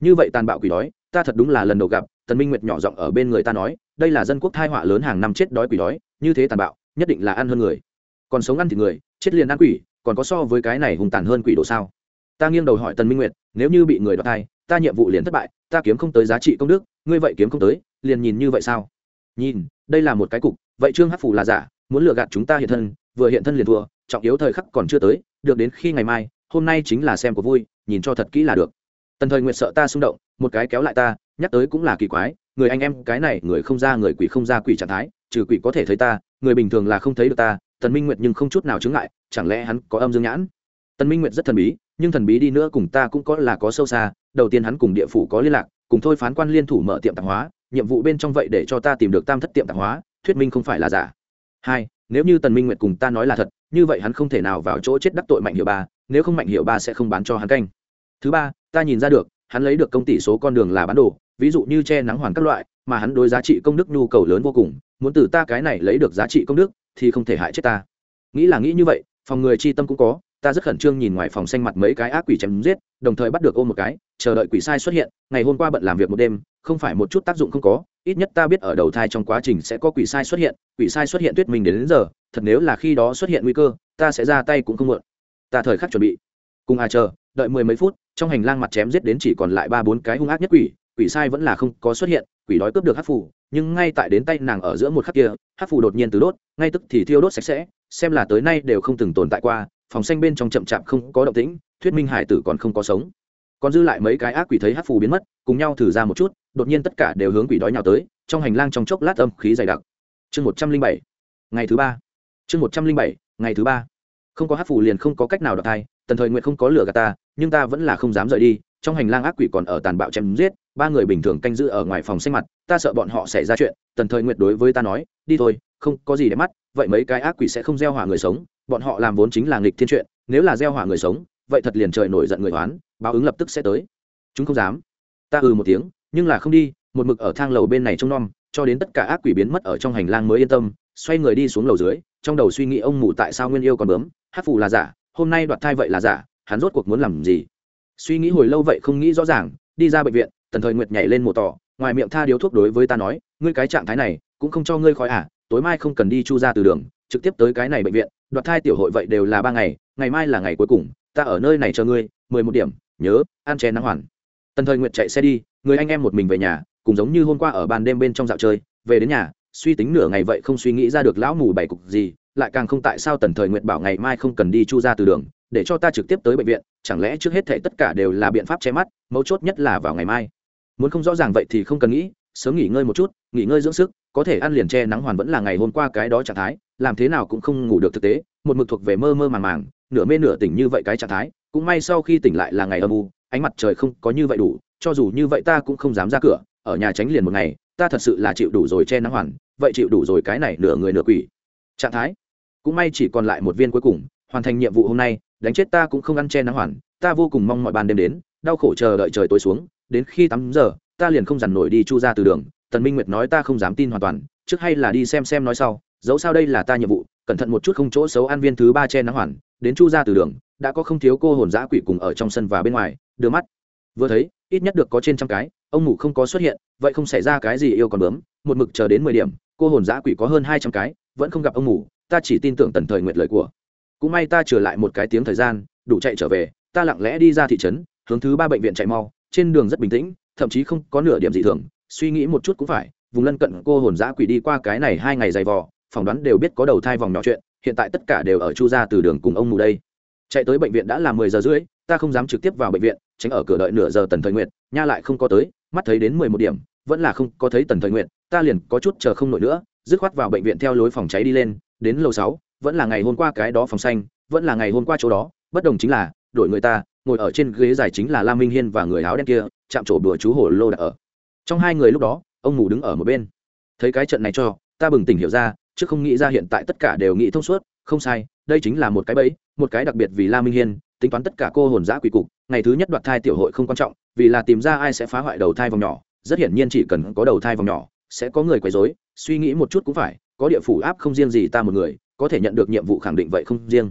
Như vậy tàn bạo quỷ đói ta thật đúng là lần đầu gặp, tần minh nguyệt nhỏ giọng ở bên người ta nói, đây là dân quốc thai họa lớn hàng năm chết đói quỷ đói, như thế tàn bạo, nhất định là ăn hơn người. Còn sống ăn thịt người, chết liền ăn quỷ, còn có so với cái này hung tàn hơn quỷ đồ sao? Ta nghiêng đầu hỏi tần minh nguyệt, nếu như bị người đoạt thai, ta nhiệm vụ liền thất bại, ta kiếm không tới giá trị công đức, ngươi vậy kiếm không tới, liền nhìn như vậy sao? Nhìn, đây là một cái cục, vậy trương hắc phủ là giả, muốn lừa gạt chúng ta hiện thân, vừa hiện thân liền thua, trọng yếu thời khắc còn chưa tới, được đến khi ngày mai, hôm nay chính là xem của vui, nhìn cho thật kỹ là được. Tần thời nguyệt sợ ta xung động một cái kéo lại ta, nhắc tới cũng là kỳ quái, người anh em cái này, người không ra, người quỷ không ra quỷ trạng thái, trừ quỷ có thể thấy ta, người bình thường là không thấy được ta, tần minh nguyệt nhưng không chút nào chứng ngại, chẳng lẽ hắn có âm dương nhãn? Tần minh nguyệt rất thần bí, nhưng thần bí đi nữa cùng ta cũng có là có sâu xa, đầu tiên hắn cùng địa phủ có liên lạc, cùng thôi phán quan liên thủ mở tiệm tạp hóa, nhiệm vụ bên trong vậy để cho ta tìm được tam thất tiệm tạp hóa, thuyết minh không phải là giả. Hai, nếu như tần minh nguyệt cùng ta nói là thật, như vậy hắn không thể nào vào chỗ chết đắc tội mạnh hiệu ba, nếu không mạnh hiệu ba sẽ không bán cho hắn canh. Thứ ba, ta nhìn ra được hắn lấy được công tỷ số con đường là bán đồ ví dụ như che nắng hoàn các loại mà hắn đối giá trị công đức nhu cầu lớn vô cùng muốn từ ta cái này lấy được giá trị công đức thì không thể hại chết ta. Nghĩ là nghĩ như vậy phòng người chi tâm cũng có ta rất khẩn trương nhìn ngoài phòng xanh mặt mấy cái ác quỷ chém giết đồng thời bắt được ôm một cái chờ đợi quỷ sai xuất hiện ngày hôm qua bận làm việc một đêm không phải một chút tác dụng không có ít nhất ta biết ở đầu thai trong quá trình sẽ có quỷ sai xuất hiện quỷ sai xuất hiện tuyết mình đến, đến giờ thật nếu là khi đó xuất hiện nguy cơ ta sẽ ra tay cũng không muộn. Ta thời khắc chuẩn bị. Cùng à chờ đợi mười mấy phút, trong hành lang mặt chém giết đến chỉ còn lại ba bốn cái hung ác nhất quỷ quỷ sai vẫn là không có xuất hiện, quỷ đói cướp được hát phủ nhưng ngay tại đến tay nàng ở giữa một khắc kia hát phủ đột nhiên từ đốt, ngay tức thì thiêu đốt sạch sẽ, xem là tới nay đều không từng tồn tại qua, phòng xanh bên trong chậm chạp không có động tĩnh, thuyết minh hải tử còn không có sống. Còn dư lại mấy cái ác quỷ thấy hát phù biến mất, cùng nhau thử ra một chút, đột nhiên tất cả đều hướng quỷ đói nhào tới, trong hành lang trong chốc lát âm khí dày đặc. Chương một trăm linh bảy, ngày thứ ba. Chương một trăm linh bảy, ngày thứ ba. Không có hát phù liền không có cách nào đọc thai, tần thời nguyện không có lửa gà ta nhưng ta vẫn là không dám rời đi, trong hành lang ác quỷ còn ở tàn bạo chém giết, ba người bình thường canh giữ ở ngoài phòng xanh mặt, ta sợ bọn họ xảy ra chuyện, tần thời nguyệt đối với ta nói, đi thôi, không có gì để mắt, vậy mấy cái ác quỷ sẽ không gieo hỏa người sống, bọn họ làm vốn chính là nghịch thiên chuyện, nếu là gieo hỏa người sống, vậy thật liền trời nổi giận người oán, báo ứng lập tức sẽ tới. Chúng không dám. Ta ừ một tiếng, nhưng là không đi, một mực ở thang lầu bên này trông nom, cho đến tất cả ác quỷ biến mất ở trong hành lang mới yên tâm, xoay người đi xuống lầu dưới, trong đầu suy nghĩ ông mù tại sao nguyên yêu còn bướm, hát phù là giả, hôm nay đoạt thai vậy là giả hắn rốt cuộc muốn làm gì? Suy nghĩ hồi lâu vậy không nghĩ rõ ràng, đi ra bệnh viện, tần thời nguyệt nhảy lên một tỏ, ngoài miệng tha điếu thuốc đối với ta nói, ngươi cái trạng thái này, cũng không cho ngươi khói à tối mai không cần đi chu ra từ đường, trực tiếp tới cái này bệnh viện, đoạt thai tiểu hội vậy đều là ba ngày ngày mai là ngày cuối cùng, ta ở nơi này chờ ngươi, mười một điểm, nhớ, ăn chén nắng hoàn. Tần thời nguyệt chạy xe đi, người anh em một mình về nhà, cùng giống như hôm qua ở ban đêm bên trong dạo chơi, về đến nhà, suy tính nửa ngày vậy không suy nghĩ ra được lão mù bảy cục gì, lại càng không tại sao tần thời nguyệt bảo ngày mai không cần đi chu ra từ đường để cho ta trực tiếp tới bệnh viện, chẳng lẽ trước hết thể tất cả đều là biện pháp che mắt, mấu chốt nhất là vào ngày mai. Muốn không rõ ràng vậy thì không cần nghĩ, sớm nghỉ ngơi một chút, nghỉ ngơi dưỡng sức, có thể ăn liền che nắng hoàn vẫn là ngày hôm qua cái đó trạng thái, làm thế nào cũng không ngủ được thực tế, một mực thuộc về mơ mơ màng màng, nửa mê nửa tỉnh như vậy cái trạng thái, cũng may sau khi tỉnh lại là ngày âm u, ánh mặt trời không có như vậy đủ, cho dù như vậy ta cũng không dám ra cửa, ở nhà tránh liền một ngày, ta thật sự là chịu đủ rồi che nắng hoàn, vậy chịu đủ rồi cái này nửa người nửa quỷ. Trạng thái, cũng may chỉ còn lại một viên cuối cùng hoàn thành nhiệm vụ hôm nay đánh chết ta cũng không ăn che nắng hoàn ta vô cùng mong mọi ban đêm đến đau khổ chờ đợi trời tối xuống đến khi tám giờ ta liền không dằn nổi đi chu ra từ đường tần minh nguyệt nói ta không dám tin hoàn toàn trước hay là đi xem xem nói sau dẫu sao đây là ta nhiệm vụ cẩn thận một chút không chỗ xấu an viên thứ ba che nắng hoàn đến chu ra từ đường đã có không thiếu cô hồn dã quỷ cùng ở trong sân và bên ngoài đưa mắt. Vừa thấy ít nhất được có trên trăm cái ông ngủ không có xuất hiện vậy không xảy ra cái gì yêu còn bướm một mực chờ đến mười điểm cô hồn dã quỷ có hơn hai trăm cái vẫn không gặp ông ngủ, ta chỉ tin tưởng tần thời nguyện lời của cũng may ta trở lại một cái tiếng thời gian, đủ chạy trở về, ta lặng lẽ đi ra thị trấn, hướng thứ ba bệnh viện chạy mau, trên đường rất bình tĩnh, thậm chí không có nửa điểm gì thường, suy nghĩ một chút cũng phải, vùng lân cận cô hồn giã quỷ đi qua cái này hai ngày dày vò, phỏng đoán đều biết có đầu thai vòng nhỏ chuyện, hiện tại tất cả đều ở chu ra từ đường cùng ông mù đây. Chạy tới bệnh viện đã là mười giờ rưỡi, ta không dám trực tiếp vào bệnh viện, tránh ở cửa đợi nửa giờ tần thời nguyện nha lại không có tới, mắt thấy đến mười một điểm, vẫn là không có thấy tần thời nguyện ta liền có chút chờ không nổi nữa, dứt khoát vào bệnh viện theo lối phòng cháy đi lên, đến lầu sáu vẫn là ngày hôm qua cái đó phòng xanh, vẫn là ngày hôm qua chỗ đó, bất đồng chính là đổi người ta, ngồi ở trên ghế dài chính là lam minh hiên và người áo đen kia, chạm trổ bừa chú hồ lô đã ở. Trong hai người lúc đó, ông mù đứng ở một bên. Thấy cái trận này cho, ta bừng tỉnh hiểu ra, chứ không nghĩ ra hiện tại tất cả đều nghĩ thông suốt, không sai, đây chính là một cái bẫy, một cái đặc biệt vì la minh hiên, tính toán tất cả cô hồn giã quỷ cục, ngày thứ nhất đoạt thai tiểu hội không quan trọng, vì là tìm ra ai sẽ phá hoại đầu thai vòng nhỏ, rất hiển nhiên chỉ cần có đầu thai vòng nhỏ, sẽ có người quấy rối, suy nghĩ một chút cũng phải, có địa phủ áp không riêng gì ta một người có thể nhận được nhiệm vụ khẳng định vậy không riêng.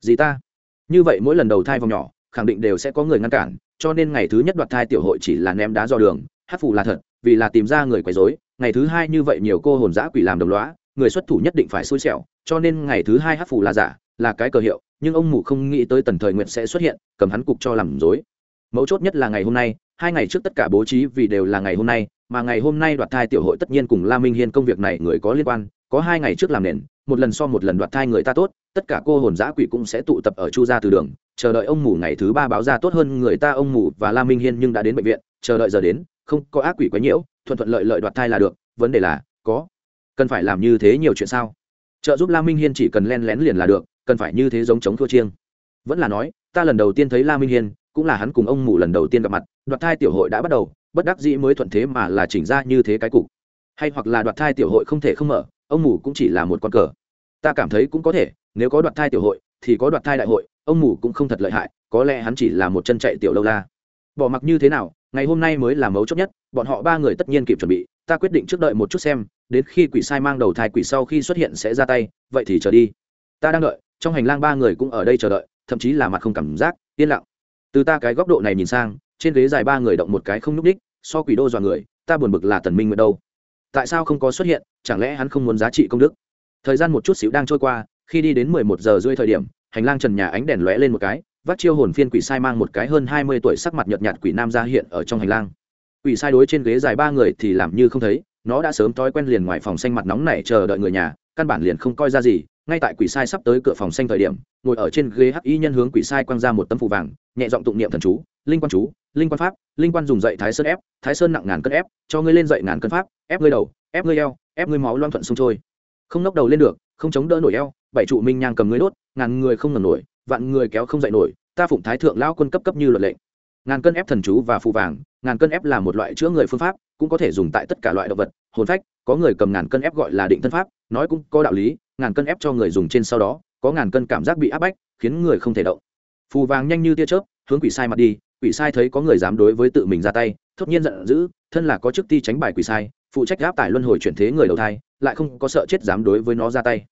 Gì ta? Như vậy mỗi lần đầu thai vòng nhỏ, khẳng định đều sẽ có người ngăn cản, cho nên ngày thứ nhất đoạt thai tiểu hội chỉ là ném đá dò đường, hát phù là thật, vì là tìm ra người quấy rối. Ngày thứ hai như vậy nhiều cô hồn giã quỷ làm đồng loá người xuất thủ nhất định phải xui xẻo, cho nên ngày thứ hai hát phù là giả, là cái cờ hiệu, nhưng ông mụ không nghĩ tới tần thời nguyện sẽ xuất hiện, cầm hắn cục cho làm dối mấu chốt nhất là ngày hôm nay, hai ngày trước tất cả bố trí vì đều là ngày hôm nay, mà ngày hôm nay đoạt thai tiểu hội tất nhiên cùng la minh hiên công việc này người có liên quan có hai ngày trước làm nền, một lần so một lần đoạt thai người ta tốt, tất cả cô hồn giã quỷ cũng sẽ tụ tập ở chu gia từ đường, chờ đợi ông mù ngày thứ ba báo ra tốt hơn người ta, ông mù và la minh hiên nhưng đã đến bệnh viện, chờ đợi giờ đến, không có ác quỷ quấy nhiễu, thuận thuận lợi lợi đoạt thai là được, vấn đề là, có, cần phải làm như thế nhiều chuyện sao? Trợ giúp la minh hiên chỉ cần len lén liền là được, cần phải như thế giống chống thua chiêng. Vẫn là nói, ta lần đầu tiên thấy la minh hiên, cũng là hắn cùng ông mù lần đầu tiên gặp mặt, đoạt thai tiểu hội đã bắt đầu, bất đắc dĩ mới thuận thế mà là chỉnh ra như thế cái cục. Hay hoặc là đoạt thai tiểu hội không thể không mở ông mù cũng chỉ là một con cờ. Ta cảm thấy cũng có thể, nếu có đoạt thai tiểu hội, thì có đoạt thai đại hội, ông mù cũng không thật lợi hại, có lẽ hắn chỉ là một chân chạy tiểu lâu la. Bỏ mặc như thế nào, ngày hôm nay mới là mấu chốt nhất, bọn họ ba người tất nhiên kịp chuẩn bị, ta quyết định trước đợi một chút xem, đến khi quỷ sai mang đầu thai quỷ sau khi xuất hiện sẽ ra tay, vậy thì chờ đi. Ta đang đợi, trong hành lang ba người cũng ở đây chờ đợi, thậm chí là mặt không cảm giác, yên lặng. Từ ta cái góc độ này nhìn sang, trên ghế dài ba người động một cái không nhúc h so quỷ đô dọa người, ta buồn bực là tần minh nguyện đâu tại sao không có xuất hiện, chẳng lẽ hắn không muốn giá trị công đức? Thời gian một chút xíu đang trôi qua, khi đi đến mười một giờ rưỡi thời điểm, hành lang trần nhà ánh đèn lóe lên một cái, vắt chiêu hồn phiên quỷ sai mang một cái hơn hai mươi tuổi sắc mặt nhợt nhạt quỷ nam ra hiện ở trong hành lang. Quỷ sai đối trên ghế dài ba người thì làm như không thấy, nó đã sớm thói quen liền ngoài phòng xanh mặt nóng này chờ đợi người nhà, căn bản liền không coi ra gì, ngay tại quỷ sai sắp tới cửa phòng xanh thời điểm, ngồi ở trên ghế hắc y nhân hướng quỷ sai quăng ra một tấm phù vàng, nhẹ giọng tụng niệm thần chú, linh quan chú linh quan pháp, linh quan dùng dậy thái sơn ép, thái sơn nặng ngàn cân ép, cho ngươi lên dậy ngàn cân pháp, ép ngươi đầu, ép ngươi eo, ép ngươi máu loan thuận sông trôi. Không nóc đầu lên được, không chống đỡ nổi eo, bảy trụ minh nhang cầm ngươi đốt, ngàn người không ngầm nổi, vạn người kéo không dậy nổi, ta phụng thái thượng lao quân cấp cấp như luật lệnh. Ngàn cân ép thần chú và phù vàng, ngàn cân ép là một loại chữa người phương pháp, cũng có thể dùng tại tất cả loại động vật, hồn phách, có người cầm ngàn cân ép gọi là định thân pháp, nói cũng có đạo lý, ngàn cân ép cho người dùng trên sau đó, có ngàn cân cảm giác bị áp bách, khiến người không thể động. Phù vàng nhanh như tia chớp, hướng quỷ sai mặt đi quỷ sai thấy có người dám đối với tự mình ra tay, thốt nhiên giận dữ, thân là có chức ti tránh bài quỷ sai, phụ trách gáp tải luân hồi chuyển thế người đầu thai, lại không có sợ chết dám đối với nó ra tay.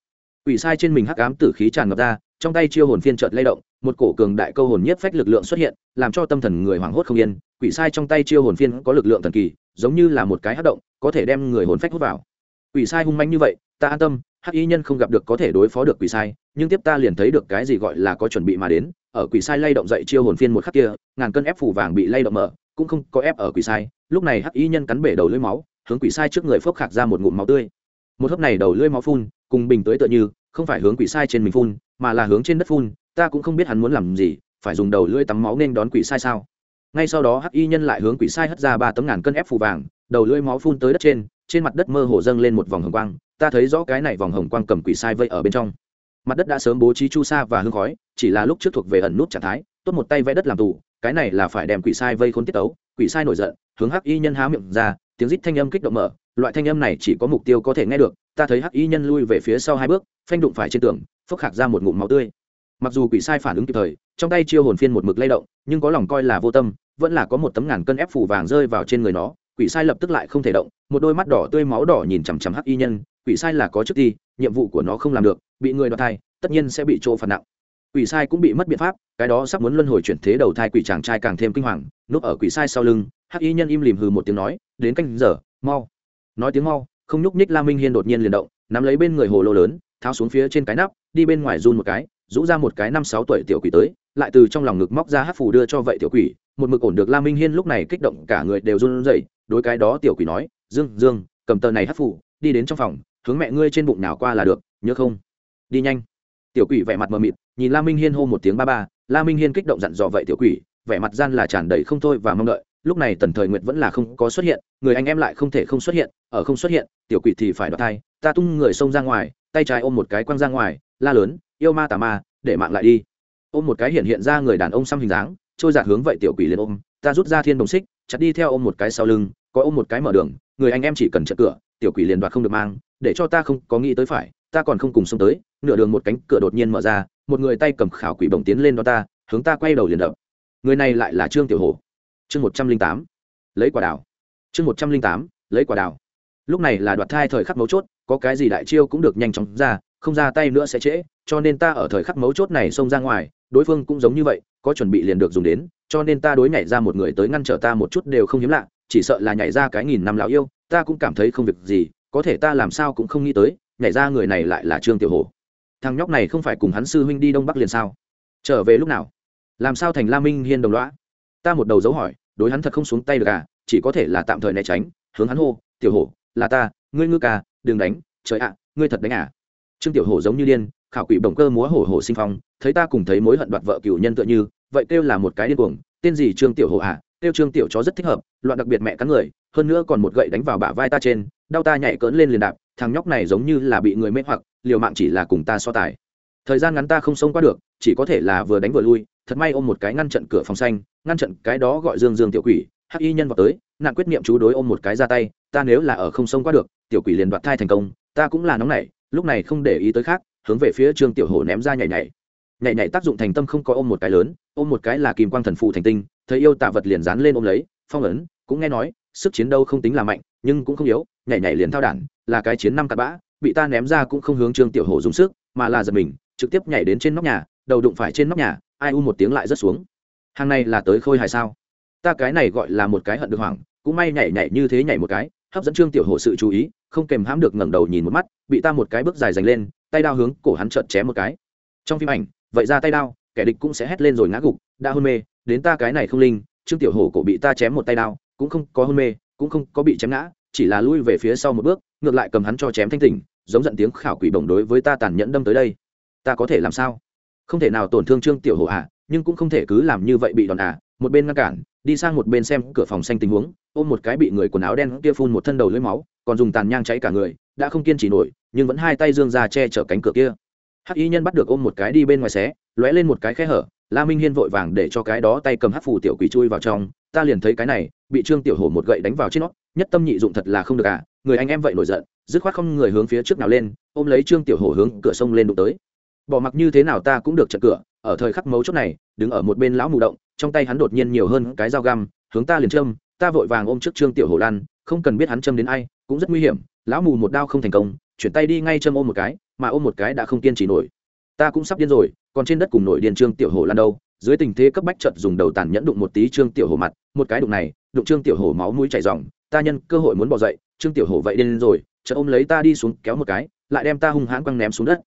Quỷ sai trên mình hắc ám tử khí tràn ngập ra, trong tay chiêu hồn phiên trợt lay động, một cổ cường đại câu hồn nhất phách lực lượng xuất hiện, làm cho tâm thần người hoảng hốt không yên. Quỷ sai trong tay chiêu hồn phiên có lực lượng thần kỳ, giống như là một cái hát động, có thể đem người hồn phách hút vào. Quỷ sai hung manh như vậy, ta an tâm hắc y nhân không gặp được có thể đối phó được quỷ sai, nhưng tiếp ta liền thấy được cái gì gọi là có chuẩn bị mà đến, ở quỷ sai lay động dậy chiêu hồn phiên một khắc kia, ngàn cân ép phủ vàng bị lay động mở, cũng không có ép ở quỷ sai, lúc này hắc y nhân cắn bể đầu lưỡi máu, hướng quỷ sai trước người phốc khạc ra một ngụm máu tươi. Một hớp này đầu lưỡi máu phun, cùng bình tới tựa như, không phải hướng quỷ sai trên mình phun, mà là hướng trên đất phun, ta cũng không biết hắn muốn làm gì, phải dùng đầu lưỡi tắm máu nên đón quỷ sai sao? Ngay sau đó hắc y nhân lại hướng quỷ sai hất ra ba tấm ngàn cân ép phù vàng, đầu lưỡi máu phun tới đất trên trên mặt đất mơ hồ dâng lên một vòng hồng quang, ta thấy rõ cái này vòng hồng quang cầm quỷ sai vây ở bên trong. Mặt đất đã sớm bố trí chu sa và hương khói, chỉ là lúc trước thuộc về ẩn nút trạng thái, tốt một tay vẽ đất làm tù, cái này là phải đem quỷ sai vây khốn tiết tấu, quỷ sai nổi giận, hướng hắc y nhân há miệng ra, tiếng rít thanh âm kích động mở, loại thanh âm này chỉ có mục tiêu có thể nghe được, ta thấy hắc y nhân lui về phía sau hai bước, phanh đụng phải trên tường, phốc khạc ra một ngụm máu tươi. Mặc dù quỷ sai phản ứng kịp thời, trong tay chiêu hồn phiên một mực lay động, nhưng có lòng coi là vô tâm, vẫn là có một tấm ngàn cân ép phủ vàng rơi vào trên người nó quỷ sai lập tức lại không thể động, một đôi mắt đỏ tươi máu đỏ nhìn chằm chằm hắc y nhân, quỷ sai là có chức ti nhiệm vụ của nó không làm được, bị người đoạt thai, tất nhiên sẽ bị chỗ phạt nặng. Quỷ sai cũng bị mất biện pháp, cái đó sắp muốn luân hồi chuyển thế đầu thai quỷ chàng trai càng thêm kinh hoàng, núp ở quỷ sai sau lưng, hắc y nhân im lìm hừ một tiếng nói, đến canh giờ, mau. Nói tiếng mau, không nhúc nhích la minh hiên đột nhiên liền động, nắm lấy bên người hồ lô lớn, tháo xuống phía trên cái nắp, đi bên ngoài run một cái, rũ ra một cái năm sáu tuổi tiểu quỷ tới, lại từ trong lòng ngực móc ra hát phù đưa cho vậy tiểu quỷ, một mực ổn được la minh hiên lúc này kích động cả người đều run rẩy đối cái đó tiểu quỷ nói, dương dương, cầm tờ này hát phụ, đi đến trong phòng, hướng mẹ ngươi trên bụng nào qua là được, nhớ không? Đi nhanh. Tiểu quỷ vẻ mặt mờ mịt, nhìn la minh hiên hô một tiếng ba ba, la minh hiên kích động dặn dò vậy tiểu quỷ, vẻ mặt gian là tràn đầy không thôi và mong đợi, lúc này tần thời nguyệt vẫn là không có xuất hiện, người anh em lại không thể không xuất hiện, ở không xuất hiện, tiểu quỷ thì phải đoạt thai, ta tung người xông ra ngoài, tay trái ôm một cái quăng ra ngoài, la lớn, yêu ma tà ma, để mạng lại đi. Ôm một cái hiện hiện ra người đàn ông xăm hình dáng, trôi giạt hướng vậy tiểu quỷ liền ôm, ta rút ra thiên đồng xích chặt đi theo ôm một cái sau lưng có ôm một cái mở đường người anh em chỉ cần chặn cửa tiểu quỷ liền đoạt không được mang để cho ta không có nghĩ tới phải ta còn không cùng xông tới nửa đường một cánh cửa đột nhiên mở ra một người tay cầm khảo quỷ bổng tiến lên đó ta hướng ta quay đầu liền đập. Người này lại là trương tiểu hổ, chương một trăm linh tám lấy quả đào. Chương một trăm linh tám lấy quả đào. Lúc này là đoạt thai thời khắc mấu chốt có cái gì đại chiêu cũng được nhanh chóng ra không ra tay nữa sẽ trễ cho nên ta ở thời khắc mấu chốt này xông ra ngoài đối phương cũng giống như vậy có chuẩn bị liền được dùng đến, cho nên ta đối nhảy ra một người tới ngăn trở ta một chút đều không hiếm lạ, chỉ sợ là nhảy ra cái nghìn năm lão yêu, ta cũng cảm thấy không việc gì, có thể ta làm sao cũng không nghĩ tới, nhảy ra người này lại là trương tiểu hồ. Thằng nhóc này không phải cùng hắn sư huynh đi đông bắc liền sao? Trở về lúc nào? Làm sao thành la minh hiên đồng loã ta một đầu dấu hỏi, đối hắn thật không xuống tay được à chỉ có thể là tạm thời né tránh, hướng hắn hô, tiểu hổ là ta, ngươi ngư ca à, đừng đánh, trời ạ, ngươi thật đánh à. Trương tiểu hổ giống như điên, khảo quỷ bồng cơ múa hổ hổ sinh phong, thấy ta cùng thấy mối hận đoạt vợ cựu nhân tựa như vậy kêu là một cái điên cuồng, tên gì trương tiểu hổ à? Kêu trương tiểu chó rất thích hợp, loạn đặc biệt mẹ cắn người, hơn nữa còn một gậy đánh vào bả vai ta trên, đau ta nhảy cỡn lên liền đạp, thằng nhóc này giống như là bị người mê hoặc, liều mạng chỉ là cùng ta so tài. Thời gian ngắn ta không xông qua được, chỉ có thể là vừa đánh vừa lui, thật may ôm một cái ngăn trận cửa phòng xanh, ngăn trận cái đó gọi dương dương tiểu quỷ, hắc y nhân vào tới, nạn quyết niệm chú đối ôm một cái ra tay, ta nếu là ở không xông qua được, tiểu quỷ liền đoạt thai thành công, ta cũng là nóng nảy, lúc này không để ý tới khác, hướng về phía trương tiểu hổ ném ra nhảy nhảy nhảy nhảy tác dụng thành tâm không có ôm một cái lớn, ôm một cái là kim quang thần phụ thành tinh, thấy yêu tạ vật liền dán lên ôm lấy, phong ấn, cũng nghe nói, sức chiến đâu không tính là mạnh, nhưng cũng không yếu, nhảy nhảy liền thao đản, là cái chiến năm cặp bã, bị ta ném ra cũng không hướng trương tiểu hổ dùng sức, mà là giật mình, trực tiếp nhảy đến trên nóc nhà, đầu đụng phải trên nóc nhà, ai u một tiếng lại rất xuống. Hàng này là tới khôi hài sao? Ta cái này gọi là một cái hận được hoảng, cũng may nhảy nhảy như thế nhảy một cái, hấp dẫn trương tiểu hổ sự chú ý, không kèm hãm được ngẩng đầu nhìn một mắt, bị ta một cái bước dài dành lên, tay đao hướng cổ hắn trợn chém một cái. Trong phim ảnh vậy ra tay đao, kẻ địch cũng sẽ hét lên rồi ngã gục, đã hôn mê, đến ta cái này không linh, trương tiểu hổ cổ bị ta chém một tay đao, cũng không có hôn mê, cũng không có bị chém ngã, chỉ là lui về phía sau một bước, ngược lại cầm hắn cho chém thanh tỉnh, giống giận tiếng khảo quỷ bổng đối với ta tàn nhẫn đâm tới đây. Ta có thể làm sao? Không thể nào tổn thương trương tiểu hổ à nhưng cũng không thể cứ làm như vậy bị đòn à một bên ngăn cản, đi sang một bên xem cửa phòng xanh tình huống, ôm một cái bị người quần áo đen kia phun một thân đầu lưỡi máu, còn dùng tàn nhang cháy cả người, đã không kiên trì nổi, nhưng vẫn hai tay dương ra che chở cánh cửa kia hắc y nhân bắt được ôm một cái đi bên ngoài xé, lóe lên một cái khe hở, la minh hiên vội vàng để cho cái đó tay cầm hắc phù tiểu quỷ chui vào trong. Ta liền thấy cái này, bị trương tiểu hổ một gậy đánh vào trên nó, nhất tâm nhị dụng thật là không được à. Người anh em vậy nổi giận, dứt khoát không người hướng phía trước nào lên, ôm lấy trương tiểu hổ hướng cửa sông lên đụng tới. Bỏ mặc như thế nào ta cũng được chặn cửa, ở thời khắc mấu chốt này, đứng ở một bên lão mù động, trong tay hắn đột nhiên nhiều hơn cái dao găm, hướng ta liền châm, ta vội vàng ôm trước trương tiểu hổ lan không cần biết hắn châm đến ai, cũng rất nguy hiểm, lão mù một đao không thành công chuyển tay đi ngay châm ôm một cái, mà ôm một cái đã không kiên trì nổi. Ta cũng sắp điên rồi, còn trên đất cùng nổi điên trương tiểu hổ lan đâu, dưới tình thế cấp bách chợt dùng đầu tàn nhẫn đụng một tí trương tiểu hổ mặt, một cái đụng này, đụng trương tiểu hổ máu mũi chảy ròng, ta nhân cơ hội muốn bỏ dậy, trương tiểu hổ vậy điên rồi, chợt ôm lấy ta đi xuống kéo một cái, lại đem ta hung hãn quăng ném xuống đất.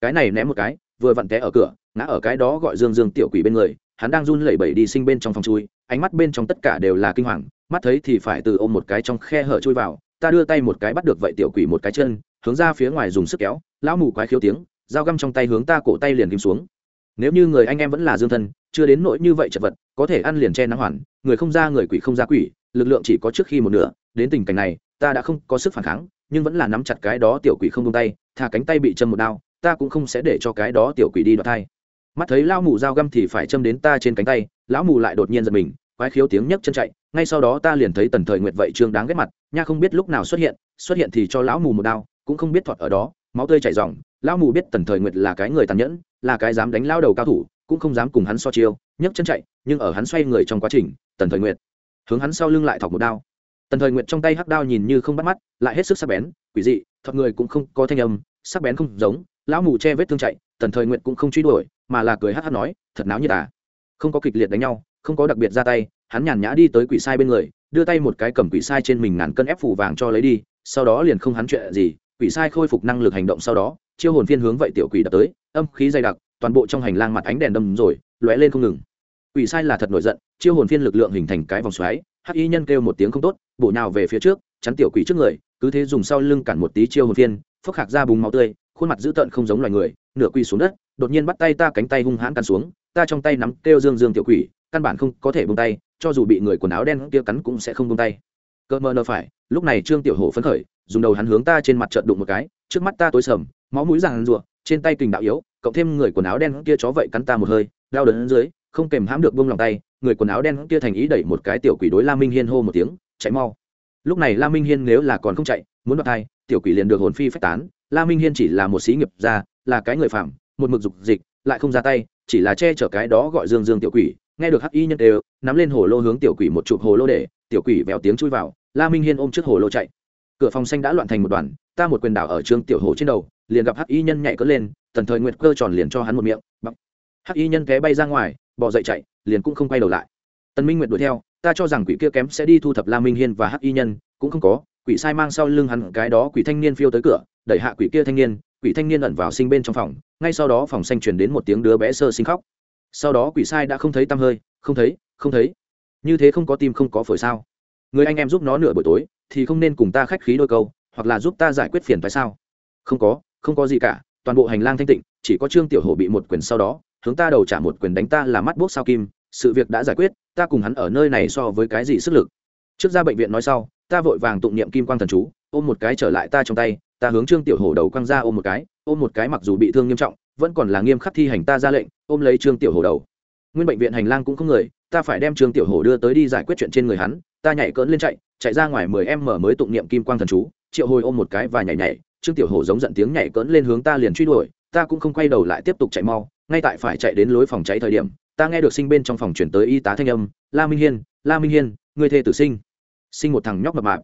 Cái này ném một cái, vừa vặn té ở cửa, ngã ở cái đó gọi dương dương tiểu quỷ bên người, hắn đang run lẩy bẩy đi sinh bên trong phòng chui, ánh mắt bên trong tất cả đều là kinh hoàng, mắt thấy thì phải từ ôm một cái trong khe hở chui vào, ta đưa tay một cái bắt được vậy tiểu quỷ một cái chân hướng ra phía ngoài dùng sức kéo, lão mù quái khiếu tiếng, dao găm trong tay hướng ta cổ tay liền kim xuống. Nếu như người anh em vẫn là dương thân, chưa đến nỗi như vậy chật vật, có thể ăn liền che nắng hoàn, người không ra người quỷ không ra quỷ, lực lượng chỉ có trước khi một nửa, đến tình cảnh này, ta đã không có sức phản kháng, nhưng vẫn là nắm chặt cái đó tiểu quỷ không tung tay thà cánh tay bị châm một đao, ta cũng không sẽ để cho cái đó tiểu quỷ đi đoạt thai. Mắt thấy lão mù dao găm thì phải châm đến ta trên cánh tay, lão mù lại đột nhiên giật mình, quái khiếu tiếng nhấc chân chạy, ngay sau đó ta liền thấy tần thời nguyệt vậy trương đáng ghét mặt, nha không biết lúc nào xuất hiện xuất hiện thì cho lão mù một đao cũng không biết thuật ở đó, máu tươi chảy ròng, lão mù biết tần thời nguyệt là cái người tàn nhẫn, là cái dám đánh lao đầu cao thủ, cũng không dám cùng hắn so chiêu, nhấc chân chạy, nhưng ở hắn xoay người trong quá trình, tần thời nguyệt hướng hắn sau lưng lại thọc một đao. Tần thời nguyệt trong tay hắc đao nhìn như không bắt mắt, lại hết sức sắc bén, quỷ dị, thọc người cũng không có thanh âm, sắc bén không giống, lão mù che vết thương chạy, tần thời nguyệt cũng không truy đuổi, mà là cười hắc hắc nói, thật náo như tả à? không có kịch liệt đánh nhau, không có đặc biệt ra tay, hắn nhàn nhã đi tới quỷ sai bên người, đưa tay một cái cầm quỷ sai trên mình ngàn cân ép phủ vàng cho lấy đi, sau đó liền không hắn chuyện gì quỷ sai khôi phục năng lực hành động sau đó, chiêu hồn phiên hướng vậy tiểu quỷ đập tới, âm khí dày đặc, toàn bộ trong hành lang mặt ánh đèn đâm rồi, lóe lên không ngừng. Quỷ sai là thật nổi giận, chiêu hồn phiên lực lượng hình thành cái vòng xoáy, hắc y nhân kêu một tiếng không tốt, bổ nhào về phía trước, chắn tiểu quỷ trước người, cứ thế dùng sau lưng cản một tí chiêu hồn phiên, phốc hạc ra bùng máu tươi, khuôn mặt dữ tợn không giống loài người, nửa quỳ xuống đất, đột nhiên bắt tay ta cánh tay hung hãn cắn xuống, ta trong tay nắm kêu dương dương tiểu quỷ, căn bản không có thể buông tay, cho dù bị người quần áo đen kia cắn cũng sẽ không buông tay cơ mờ nơ phải, lúc này trương tiểu hổ phấn khởi, dùng đầu hắn hướng ta trên mặt trận đụng một cái, trước mắt ta tối sầm, máu mũi ràng rụa, trên tay kình đạo yếu, cộng thêm người quần áo đen kia chó vậy cắn ta một hơi, đau đớn dưới, không kèm hãm được buông lòng tay, người quần áo đen kia thành ý đẩy một cái tiểu quỷ đối la minh hiên hô một tiếng, chạy mau. Lúc này la minh hiên nếu là còn không chạy, muốn đoạt thai, tiểu quỷ liền được hồn phi phách tán. La minh hiên chỉ là một sĩ nghiệp gia, là cái người phạm một mực dục dịch, lại không ra tay, chỉ là che chở cái đó gọi dương dương tiểu quỷ nghe được hắc y nhân đều nắm lên hồ lô hướng tiểu quỷ một chụp hồ lô để, tiểu quỷ vèo tiếng chui vào, la minh hiên ôm trước hồ lô chạy. Cửa phòng xanh đã loạn thành một đoàn, ta một quyền đảo ở trương tiểu hồ trên đầu, liền gặp hắc y nhân nhảy cất lên, tần thời nguyệt cơ tròn liền cho hắn một miệng, bắp. Hắc y nhân té bay ra ngoài bỏ dậy chạy, liền cũng không quay đầu lại. Tần minh nguyệt đuổi theo, ta cho rằng quỷ kia kém sẽ đi thu thập la minh hiên và hắc y nhân, cũng không có, quỷ sai mang sau lưng hắn cái đó quỷ thanh niên phiêu tới cửa, đẩy hạ quỷ kia thanh niên, quỷ thanh niên ẩn vào sinh bên trong phòng, ngay sau đó phòng xanh truyền đến một tiếng đứa bé sơ sinh khóc sau đó quỷ sai đã không thấy tăm hơi, không thấy không thấy. Như thế không có tim không có phổi sao? Người anh em giúp nó nửa buổi tối, thì không nên cùng ta khách khí đôi câu, hoặc là giúp ta giải quyết phiền phải sao? Không có không có gì cả, toàn bộ hành lang thanh tịnh, chỉ có trương tiểu hổ bị một quyền sau đó, hướng ta đầu trả một quyền đánh ta là mắt bốc sao kim, sự việc đã giải quyết, ta cùng hắn ở nơi này so với cái gì sức lực? Trước ra bệnh viện nói sau, ta vội vàng tụng niệm kim quang thần chú, ôm một cái trở lại ta trong tay, ta hướng trương tiểu hổ đầu quăng ra ôm một cái, ôm một cái mặc dù bị thương nghiêm trọng vẫn còn là nghiêm khắc thi hành ta ra lệnh, ôm lấy trương tiểu hổ đầu. Nguyên bệnh viện hành lang cũng không người, ta phải đem trương tiểu hổ đưa tới đi giải quyết chuyện trên người hắn, ta nhảy cỡn lên chạy chạy ra ngoài mười em mở mới tụng niệm kim quang thần chú, triệu hồi ôm một cái và nhảy nhảy, trương tiểu hổ giống giận tiếng nhảy cỡn lên hướng ta liền truy đuổi, ta cũng không quay đầu lại tiếp tục chạy mau, ngay tại phải chạy đến lối phòng cháy thời điểm, ta nghe được sinh bên trong phòng chuyển tới y tá thanh âm, la minh hiên, la minh hiên người thê tử sinh. Sinh một thằng nhóc mập mạp.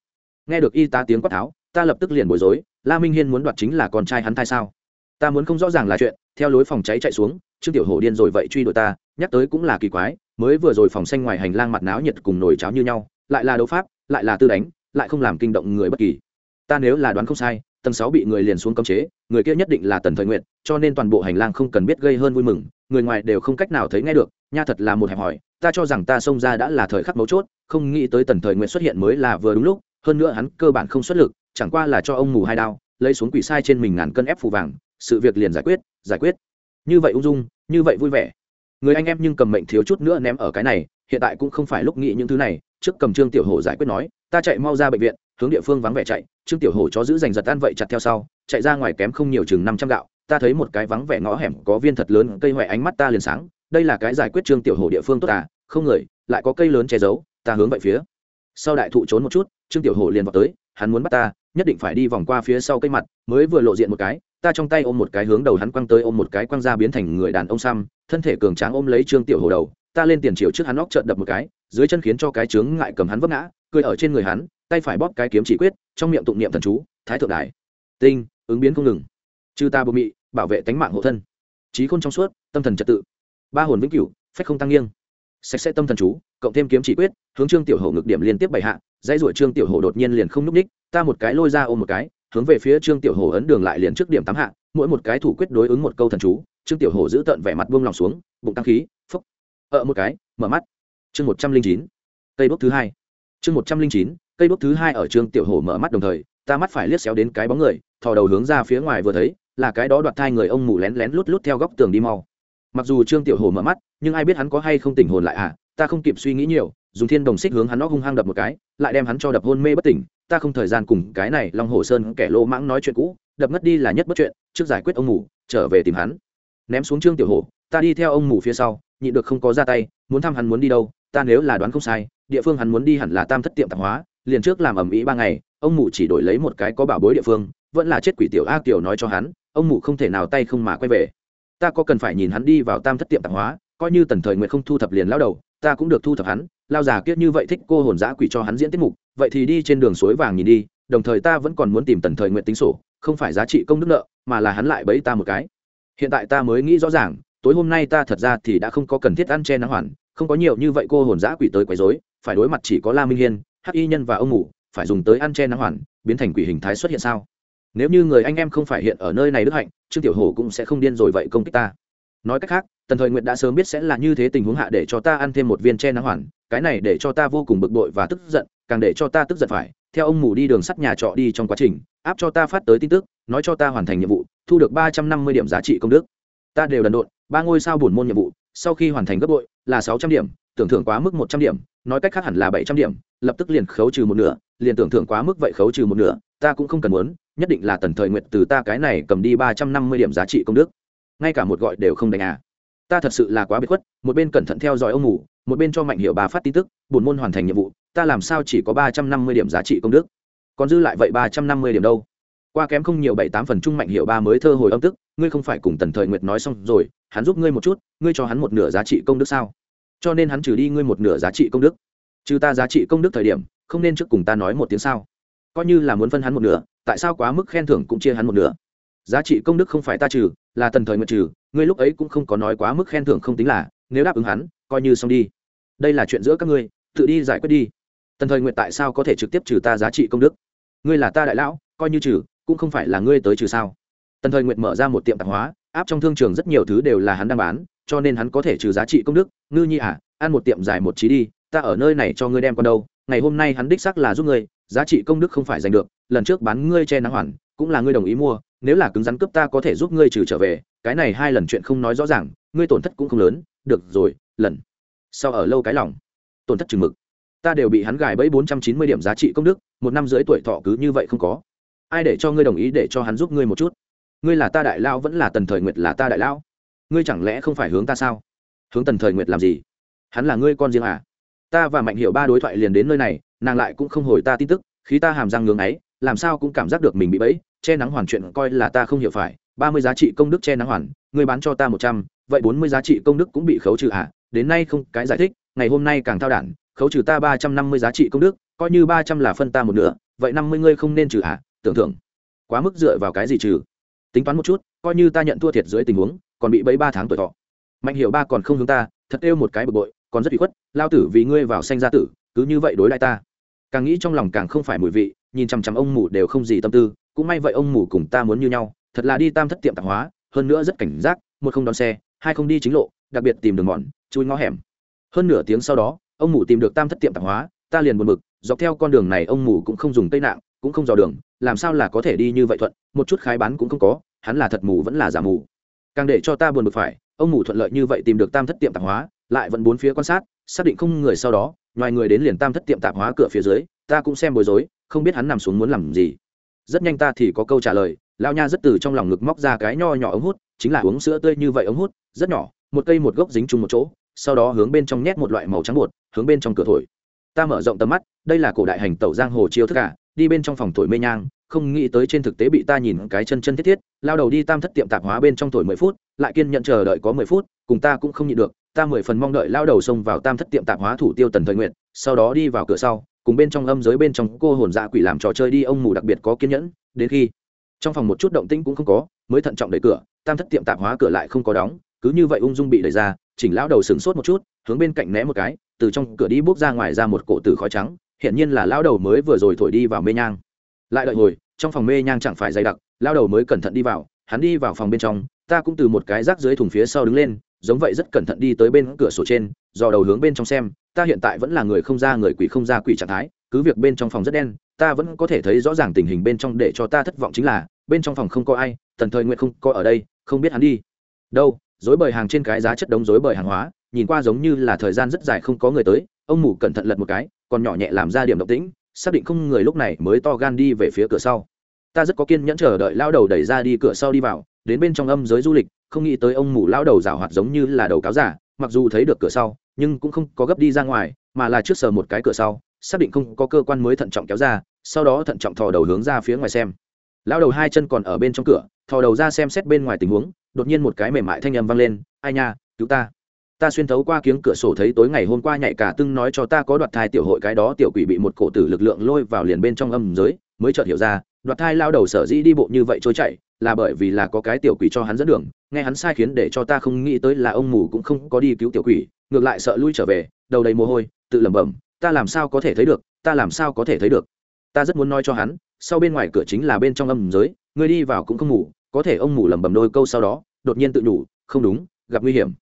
Nghe được y tá tiếng quát tháo, ta lập tức liền bối rối, la minh hiên muốn đoạt chính là con trai hắn thai sao? Ta muốn không rõ ràng là chuyện theo lối phòng cháy chạy xuống, trương tiểu hổ điên rồi vậy truy đuổi ta, nhắc tới cũng là kỳ quái, mới vừa rồi phòng xanh ngoài hành lang mặt náo nhiệt cùng nồi cháo như nhau, lại là đấu pháp, lại là tư đánh, lại không làm kinh động người bất kỳ. Ta nếu là đoán không sai, tầng sáu bị người liền xuống cấm chế, người kia nhất định là tần thời nguyện cho nên toàn bộ hành lang không cần biết gây hơn vui mừng, người ngoài đều không cách nào thấy nghe được, nha thật là một hẹp hỏi, ta cho rằng ta xông ra đã là thời khắc mấu chốt, không nghĩ tới tần thời nguyện xuất hiện mới là vừa đúng lúc, hơn nữa hắn cơ bản không xuất lực, chẳng qua là cho ông mù hai đao, lấy xuống quỷ sai trên mình ngàn cân ép phù vàng, sự việc liền giải quyết giải quyết. Như vậy ung dung, như vậy vui vẻ. Người anh em nhưng cầm mệnh thiếu chút nữa ném ở cái này, hiện tại cũng không phải lúc nghĩ những thứ này. Trước cầm trương tiểu hổ giải quyết nói, ta chạy mau ra bệnh viện, hướng địa phương vắng vẻ chạy. Trương tiểu hổ chó giữ giành giật tan vậy chặt theo sau, chạy ra ngoài kém không nhiều chừng năm trăm gạo. Ta thấy một cái vắng vẻ ngõ hẻm, có viên thật lớn cây hoẹ ánh mắt ta liền sáng. Đây là cái giải quyết trương tiểu hổ địa phương tốt à? Không người lại có cây lớn che giấu. Ta hướng vậy phía sau đại thụ trốn một chút, trương tiểu hổ liền vào tới, hắn muốn bắt ta, nhất định phải đi vòng qua phía sau cây mặt, mới vừa lộ diện một cái, ta trong tay ôm một cái hướng đầu hắn quăng tới ôm một cái quăng ra biến thành người đàn ông xăm, thân thể cường tráng ôm lấy trương tiểu hổ đầu, ta lên tiền triệu trước hắn óc trợn đập một cái, dưới chân khiến cho cái trướng ngại cầm hắn vấp ngã, cười ở trên người hắn, tay phải bóp cái kiếm chỉ quyết, trong miệng tụng niệm thần chú, thái thượng đài. Tinh, ứng biến không ngừng. Chư ta bồ mị, bảo vệ tánh mạng hộ thân. Trí khôn trong suốt, tâm thần trật tự. Ba hồn vĩnh cửu, phách không tăng nghiêng. Sạch sẽ tâm thần chú cộng thêm kiếm chỉ quyết, hướng trương tiểu hổ ngực điểm liên tiếp bảy hạ, dãy ruổi trương tiểu hổ đột nhiên liền không núp ních, ta một cái lôi ra ôm một cái, hướng về phía trương tiểu hổ ấn đường lại liền trước điểm tám hạ, mỗi một cái thủ quyết đối ứng một câu thần chú, trương tiểu hổ giữ tận vẻ mặt buông lòng xuống, bụng tăng khí, phúc ở một cái, mở mắt. Chương một trăm linh chín, cây đốt thứ hai. Chương một trăm linh chín, cây đốt thứ hai ở trương tiểu hổ mở mắt đồng thời, ta mắt phải liếc xéo đến cái bóng người, thò đầu hướng ra phía ngoài vừa thấy, là cái đó đoạt thai người ông mù lén lén lút lút theo góc tường đi mau. Mặc dù trương tiểu hổ mở mắt, nhưng ai biết hắn có hay không tỉnh hồn lại à? Ta không kịp suy nghĩ nhiều, dùng thiên đồng xích hướng hắn nó hung hăng đập một cái, lại đem hắn cho đập hôn mê bất tỉnh, ta không thời gian cùng cái này long hồ sơn kẻ lô mãng nói chuyện cũ, đập ngất đi là nhất bất chuyện, trước giải quyết ông mù, trở về tìm hắn. Ném xuống trương tiểu hổ, ta đi theo ông mù phía sau nhịn được không có ra tay, muốn thăm hắn muốn đi đâu, ta nếu là đoán không sai, địa phương hắn muốn đi hẳn là tam thất tiệm tạp hóa, liền trước làm ẩm ĩ ba ngày, ông mù chỉ đổi lấy một cái có bảo bối địa phương, vẫn là chết quỷ tiểu a tiểu nói cho hắn, ông mù không thể nào tay không mà quay về. Ta có cần phải nhìn hắn đi vào tam thất tiệm tạp hóa, coi như tần thời nguyện không thu thập liền lao đầu ta cũng được thu thập hắn, lao già kiết như vậy thích cô hồn giã quỷ cho hắn diễn tiết mục, vậy thì đi trên đường suối vàng nhìn đi, đồng thời ta vẫn còn muốn tìm tần thời nguyện tính sổ, không phải giá trị công đức nợ, mà là hắn lại bẫy ta một cái. Hiện tại ta mới nghĩ rõ ràng, tối hôm nay ta thật ra thì đã không có cần thiết ăn che nắng hoàn, không có nhiều như vậy cô hồn giã quỷ tới quấy rối, phải đối mặt chỉ có la minh hiên, hắc y nhân và ông ngủ, phải dùng tới ăn che nắng hoàn, biến thành quỷ hình thái xuất hiện sao? Nếu như người anh em không phải hiện ở nơi này đức hạnh, trương tiểu hổ cũng sẽ không điên rồi vậy công kích ta. Nói cách khác tần thời nguyện đã sớm biết sẽ là như thế tình huống hạ để cho ta ăn thêm một viên che nắng hoàn, cái này để cho ta vô cùng bực bội và tức giận, càng để cho ta tức giận phải. Theo ông mù đi đường sắt nhà trọ đi trong quá trình, áp cho ta phát tới tin tức, nói cho ta hoàn thành nhiệm vụ, thu được ba trăm năm mươi điểm giá trị công đức. Ta đều đần độn, ba ngôi sao bổn môn nhiệm vụ, sau khi hoàn thành gấp bội là sáu trăm điểm, tưởng thưởng quá mức một trăm điểm, nói cách khác hẳn là bảy trăm điểm, lập tức liền khấu trừ một nửa, liền tưởng thưởng quá mức vậy khấu trừ một nửa, ta cũng không cần muốn, nhất định là tần thời nguyện từ ta cái này cầm đi ba trăm năm mươi điểm giá trị công đức. Ngay cả một gọi đều không đánh à ta thật sự là quá biệt khuất, một bên cẩn thận theo dõi ông ngủ, một bên cho mạnh hiệu bà phát tin tức bổn môn hoàn thành nhiệm vụ, ta làm sao chỉ có ba trăm năm mươi điểm giá trị công đức? Còn dư lại vậy ba trăm năm mươi điểm đâu? Qua kém không nhiều bảy tám phần trung mạnh hiệu ba mới thơ hồi âm tức, ngươi không phải cùng tần thời nguyệt nói xong rồi, hắn giúp ngươi một chút, ngươi cho hắn một nửa giá trị công đức sao? Cho nên hắn trừ đi ngươi một nửa giá trị công đức. Trừ ta giá trị công đức thời điểm, không nên trước cùng ta nói một tiếng sao? Coi như là muốn phân hắn một nửa, tại sao quá mức khen thưởng cũng chia hắn một nửa? Giá trị công đức không phải ta trừ là tần thời nguyệt trừ, ngươi lúc ấy cũng không có nói quá mức khen thưởng không tính là, nếu đáp ứng hắn, coi như xong đi. Đây là chuyện giữa các ngươi, tự đi giải quyết đi. Tần thời nguyệt tại sao có thể trực tiếp trừ ta giá trị công đức? Ngươi là ta đại lão, coi như trừ, cũng không phải là ngươi tới trừ sao? Tần thời nguyệt mở ra một tiệm tạp hóa, áp trong thương trường rất nhiều thứ đều là hắn đang bán, cho nên hắn có thể trừ giá trị công đức. Ngư nhi à ăn một tiệm dài một trí đi, ta ở nơi này cho ngươi đem con đâu. Ngày hôm nay hắn đích xác là giúp ngươi, giá trị công đức không phải giành được, lần trước bán ngươi che nắng hoàn, cũng là ngươi đồng ý mua nếu là cứng rắn cướp ta có thể giúp ngươi trừ trở về, cái này hai lần chuyện không nói rõ ràng, ngươi tổn thất cũng không lớn, được rồi, lần sau ở lâu cái lòng, tổn thất chừng mực. Ta đều bị hắn gài bẫy bốn trăm chín mươi điểm giá trị công đức, một năm dưới tuổi thọ cứ như vậy không có. Ai để cho ngươi đồng ý để cho hắn giúp ngươi một chút? Ngươi là ta đại lao vẫn là tần thời nguyệt là ta đại lao? Ngươi chẳng lẽ không phải hướng ta sao? Hướng tần thời nguyệt làm gì? Hắn là ngươi con riêng à? Ta và mạnh hiệu ba đối thoại liền đến nơi này, nàng lại cũng không hồi ta tin tức khi ta hàm răng ngưng ấy, làm sao cũng cảm giác được mình bị bẫy che nắng hoàn chuyện coi là ta không hiểu phải, ba mươi giá trị công đức che nắng hoàn, ngươi bán cho ta một trăm, vậy bốn mươi giá trị công đức cũng bị khấu trừ à? Đến nay không, cái giải thích, ngày hôm nay càng thao đản, khấu trừ ta ba trăm năm mươi giá trị công đức, coi như ba trăm là phân ta một nửa, vậy năm mươi ngươi không nên trừ à? Tưởng tượng quá mức dựa vào cái gì trừ? Tính toán một chút, coi như ta nhận thua thiệt dưới tình huống, còn bị bấy ba tháng tuổi thọ. Mạnh hiểu ba còn không hướng ta, thật yêu một cái bực bội, còn rất bị khuất, lao tử vì ngươi vào sanh gia tử, cứ như vậy đối lại ta càng nghĩ trong lòng càng không phải mùi vị, nhìn chằm chằm ông mù đều không gì tâm tư, cũng may vậy ông mù cùng ta muốn như nhau, thật là đi tam thất tiệm tạp hóa, hơn nữa rất cảnh giác, một không đón xe, hai không đi chính lộ, đặc biệt tìm đường mòn, chui ngõ hẻm. Hơn nửa tiếng sau đó, ông mù tìm được tam thất tiệm tạp hóa, ta liền buồn bực, dọc theo con đường này ông mù cũng không dùng tây nạng, cũng không dò đường, làm sao là có thể đi như vậy thuận, một chút khai bán cũng không có, hắn là thật mù vẫn là giả mù. Càng để cho ta buồn bực phải, ông mù thuận lợi như vậy tìm được tam thất tiệm tạp hóa, lại vẫn bốn phía quan sát, xác định không người sau đó ngoài người đến liền tam thất tiệm tạp hóa cửa phía dưới, ta cũng xem bối rối, không biết hắn nằm xuống muốn làm gì. Rất nhanh ta thì có câu trả lời lao nha rất từ trong lòng ngực móc ra cái nho nhỏ ống hút, chính là uống sữa tươi như vậy ống hút, rất nhỏ, một cây một gốc dính chung một chỗ, sau đó hướng bên trong nhét một loại màu trắng bột, hướng bên trong cửa thổi. Ta mở rộng tầm mắt, đây là cổ đại hành tẩu giang hồ chiêu thức cả đi bên trong phòng thổi mê nhang, không nghĩ tới trên thực tế bị ta nhìn cái chân chân thiết thiết, lao đầu đi tam thất tiệm tạp hóa bên trong thổi mười phút, lại kiên nhận chờ đợi có mười phút, cùng ta cũng không nhịn được ta mười phần mong đợi lao đầu xông vào tam thất tiệm tạp hóa thủ tiêu tần thời nguyện sau đó đi vào cửa sau, cùng bên trong âm giới bên trong cô hồn dạ quỷ làm trò chơi đi, ông mù đặc biệt có kiên nhẫn, đến khi trong phòng một chút động tĩnh cũng không có, mới thận trọng đẩy cửa, tam thất tiệm tạp hóa cửa lại không có đóng, cứ như vậy ung dung bị đẩy ra, chỉnh lão đầu sửng sốt một chút, hướng bên cạnh né một cái, từ trong cửa đi bước ra ngoài ra một cổ tử khói trắng hiện nhiên là lão đầu mới vừa rồi thổi đi vào mê nhang. Lại đợi hồi, trong phòng mê nhang chẳng phải dày đặc, lão đầu mới cẩn thận đi vào, hắn đi vào phòng bên trong, ta cũng từ một cái rác dưới thùng phía sau đứng lên giống vậy rất cẩn thận đi tới bên cửa sổ trên do đầu hướng bên trong xem, ta hiện tại vẫn là người không ra người quỷ không ra quỷ trạng thái, cứ việc bên trong phòng rất đen, ta vẫn có thể thấy rõ ràng tình hình bên trong để cho ta thất vọng chính là, bên trong phòng không có ai, tần thời nguyện không có ở đây, không biết hắn đi. Đâu dối bời hàng trên cái giá chất đống dối bời hàng hóa, nhìn qua giống như là thời gian rất dài không có người tới, ông mù cẩn thận lật một cái, còn nhỏ nhẹ làm ra điểm động tĩnh, xác định không người lúc này mới to gan đi về phía cửa sau. Ta rất có kiên nhẫn chờ đợi lao đầu đẩy ra đi cửa sau đi vào, đến bên trong âm giới du lịch không nghĩ tới ông mù lão đầu rào hoạt giống như là đầu cáo giả, mặc dù thấy được cửa sau, nhưng cũng không có gấp đi ra ngoài, mà là trước sờ một cái cửa sau, xác định không có cơ quan mới thận trọng kéo ra, sau đó thận trọng thò đầu hướng ra phía ngoài xem. Lão đầu hai chân còn ở bên trong cửa, thò đầu ra xem xét bên ngoài tình huống, đột nhiên một cái mềm mại thanh âm vang lên, ai nha, cứu ta. Ta xuyên thấu qua kiếng cửa sổ thấy tối ngày hôm qua nhạy cả tưng nói cho ta có đoạt thai tiểu hội cái đó, tiểu quỷ bị một cổ tử lực lượng lôi vào liền bên trong âm giới, mới chợt hiểu ra, đoạt thai lao đầu sở dĩ đi bộ như vậy trôi chạy là bởi vì là có cái tiểu quỷ cho hắn dẫn đường, nghe hắn sai khiến để cho ta không nghĩ tới là ông mù cũng không có đi cứu tiểu quỷ, ngược lại sợ lui trở về, đầu đầy mồ hôi, tự lẩm bẩm, ta làm sao có thể thấy được, ta làm sao có thể thấy được? Ta rất muốn nói cho hắn, sau bên ngoài cửa chính là bên trong âm giới người đi vào cũng không ngủ, có thể ông mù lẩm bẩm đôi câu sau đó, đột nhiên tự nhủ, không đúng, gặp nguy hiểm.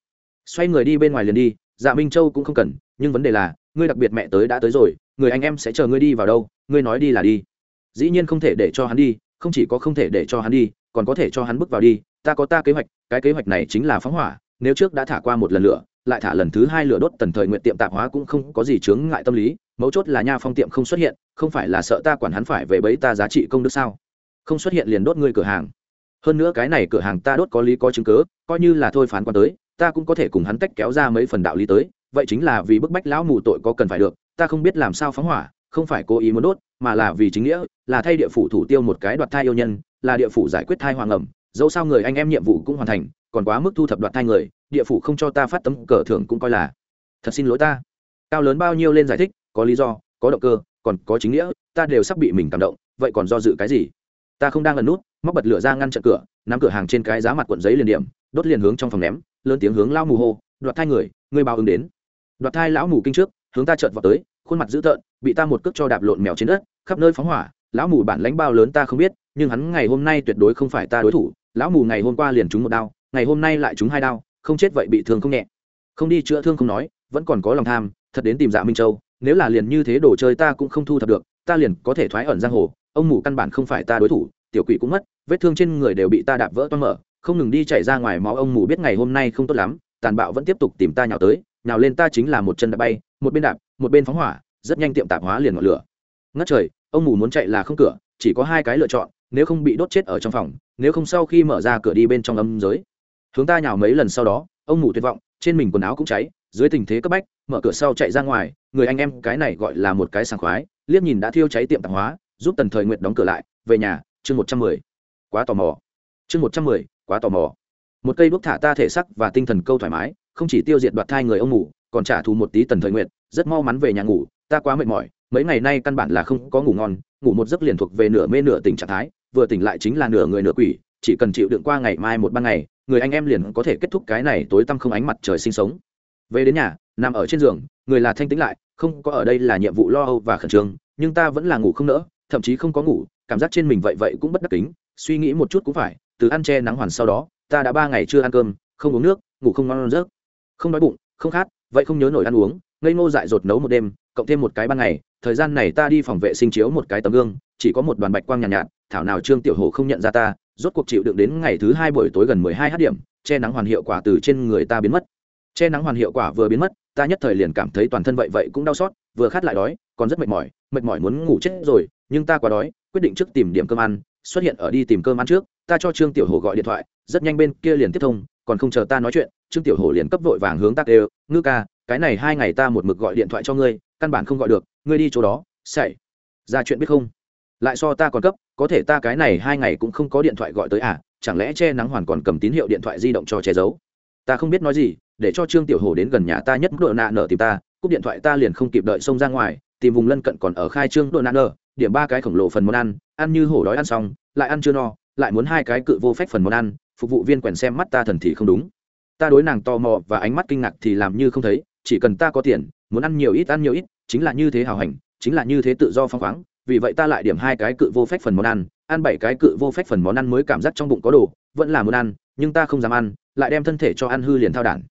Xoay người đi bên ngoài liền đi dạ minh châu cũng không cần, nhưng vấn đề là, ngươi đặc biệt mẹ tới đã tới rồi, người anh em sẽ chờ ngươi đi vào đâu, ngươi nói đi là đi. Dĩ nhiên không thể để cho hắn đi, không chỉ có không thể để cho hắn đi còn có thể cho hắn bước vào đi, ta có ta kế hoạch, cái kế hoạch này chính là phóng hỏa, nếu trước đã thả qua một lần lửa, lại thả lần thứ hai lửa đốt tần thời nguyện tiệm tạp hóa cũng không có gì chướng ngại tâm lý, mấu chốt là nha phong tiệm không xuất hiện, không phải là sợ ta quản hắn phải về bấy ta giá trị công đức sao? Không xuất hiện liền đốt ngươi cửa hàng. Hơn nữa cái này cửa hàng ta đốt có lý có chứng cớ coi như là thôi phán quan tới, ta cũng có thể cùng hắn tách kéo ra mấy phần đạo lý tới, vậy chính là vì bức bách lão mù tội có cần phải được, ta không biết làm sao phóng hỏa, không phải cố ý muốn đốt mà là vì chính nghĩa, là thay địa phủ thủ tiêu một cái đoạt thai yêu nhân, là địa phủ giải quyết thai hoàng ẩm, dẫu sao người anh em nhiệm vụ cũng hoàn thành, còn quá mức thu thập đoạt thai người, địa phủ không cho ta phát tấm cờ thưởng cũng coi là thật xin lỗi ta. Cao lớn bao nhiêu lên giải thích, có lý do, có động cơ, còn có chính nghĩa, ta đều sắp bị mình cảm động, vậy còn do dự cái gì? Ta không đang ẩn nút, móc bật lửa ra ngăn chặn cửa, nắm cửa hàng trên cái giá mặt cuộn giấy liền điểm, đốt liền hướng trong phòng ném, lớn tiếng hướng lao mù hô, đoạt thai người người bao ứng đến. Đoạt thai lão mù kinh trước, hướng ta chợt vào tới khuôn mặt dữ tợn, bị ta một cước cho đạp lộn mèo trên đất, khắp nơi phóng hỏa, lão mù bản lãnh bao lớn ta không biết, nhưng hắn ngày hôm nay tuyệt đối không phải ta đối thủ, lão mù ngày hôm qua liền trúng một đao, ngày hôm nay lại trúng hai đao, không chết vậy bị thương không nhẹ. Không đi chữa thương không nói, vẫn còn có lòng tham, thật đến tìm dạ minh châu, nếu là liền như thế đồ chơi ta cũng không thu thập được, ta liền có thể thoái ẩn giang hồ, ông mù căn bản không phải ta đối thủ, tiểu quỷ cũng mất, vết thương trên người đều bị ta đạp vỡ toang mở, không ngừng đi chạy ra ngoài máu ông mù biết ngày hôm nay không tốt lắm, tàn bạo vẫn tiếp tục tìm ta nhào tới, nhào lên ta chính là một chân đã bay, một bên đạp một bên phóng hỏa, rất nhanh tiệm tạp hóa liền ngọn lửa. Ngất trời, ông mù muốn chạy là không cửa, chỉ có hai cái lựa chọn, nếu không bị đốt chết ở trong phòng, nếu không sau khi mở ra cửa đi bên trong âm giới. Hướng ta nhào mấy lần sau đó, ông mù tuyệt vọng, trên mình quần áo cũng cháy, dưới tình thế cấp bách, mở cửa sau chạy ra ngoài, người anh em cái này gọi là một cái sảng khoái, liếc nhìn đã thiêu cháy tiệm tạp hóa, giúp tần thời nguyện đóng cửa lại, về nhà, chương một trăm mười. Quá tò mò. Chương một trăm mười, quá tò mò. Một cây đuốc thả ta thể sắc và tinh thần câu thoải mái, không chỉ tiêu diệt đoạt thai người ông ngủ còn trả thù một tí tần thời nguyện rất mau mắn về nhà ngủ, ta quá mệt mỏi, mấy ngày nay căn bản là không có ngủ ngon, ngủ một giấc liền thuộc về nửa mê nửa tỉnh trạng thái, vừa tỉnh lại chính là nửa người nửa quỷ, chỉ cần chịu đựng qua ngày mai một ban ngày, người anh em liền có thể kết thúc cái này tối tăm không ánh mặt trời sinh sống. Về đến nhà, nằm ở trên giường, người là thanh tĩnh lại, không có ở đây là nhiệm vụ lo âu và khẩn trương, nhưng ta vẫn là ngủ không nỡ, thậm chí không có ngủ, cảm giác trên mình vậy vậy cũng bất đắc kính, suy nghĩ một chút cũng phải, từ ăn che nắng hoàn sau đó, ta đã ba ngày chưa ăn cơm, không uống nước, ngủ không ngon rớt không đói bụng, không khát, vậy không nhớ nổi ăn uống ngây ngô dại dột nấu một đêm cộng thêm một cái ban ngày thời gian này ta đi phòng vệ sinh chiếu một cái tấm gương chỉ có một đoàn bạch quang nhàn nhạt, nhạt thảo nào trương tiểu hồ không nhận ra ta rốt cuộc chịu đựng đến ngày thứ hai buổi tối gần mười hai h điểm che nắng hoàn hiệu quả từ trên người ta biến mất. Che nắng hoàn hiệu quả vừa biến mất ta nhất thời liền cảm thấy toàn thân vậy vậy cũng đau xót vừa khát lại đói còn rất mệt mỏi mệt mỏi muốn ngủ chết rồi nhưng ta quá đói quyết định trước tìm điểm cơm ăn xuất hiện ở đi tìm cơm ăn trước ta cho trương tiểu hồ gọi điện thoại rất nhanh bên kia liền tiếp thông còn không chờ ta nói chuyện trương tiểu hồ liền cấp vội vàng hướng ta kêu ngư ca cái này hai ngày ta một mực gọi điện thoại cho ngươi, căn bản không gọi được, ngươi đi chỗ đó xảy ra chuyện biết không? Lại so ta còn cấp, có thể ta cái này hai ngày cũng không có điện thoại gọi tới à chẳng lẽ che nắng hoàn còn cầm tín hiệu điện thoại di động cho che giấu? Ta không biết nói gì, để cho trương tiểu hồ đến gần nhà ta nhất độ nạ nở tìm ta, cúp điện thoại ta liền không kịp đợi xông ra ngoài, tìm vùng lân cận còn ở khai trương độ nạ nở điểm ba cái khổng lồ phần món ăn ăn như hổ đói ăn xong, lại ăn chưa no, lại muốn hai cái cự vô phép phần món ăn, phục vụ viên quèn xem mắt ta thần thì không đúng. Ta đối nàng tò mò và ánh mắt kinh ngạc thì làm như không thấy chỉ cần ta có tiền, muốn ăn nhiều ít, ăn nhiều ít, chính là như thế hào hành, chính là như thế tự do phăng khoáng, vì vậy ta lại điểm hai cái cự vô phép phần món ăn ăn bảy cái cự vô phép phần món ăn mới cảm giác trong bụng có đồ, vẫn là muốn ăn, nhưng ta không dám ăn, lại đem thân thể cho ăn hư liền thao đản.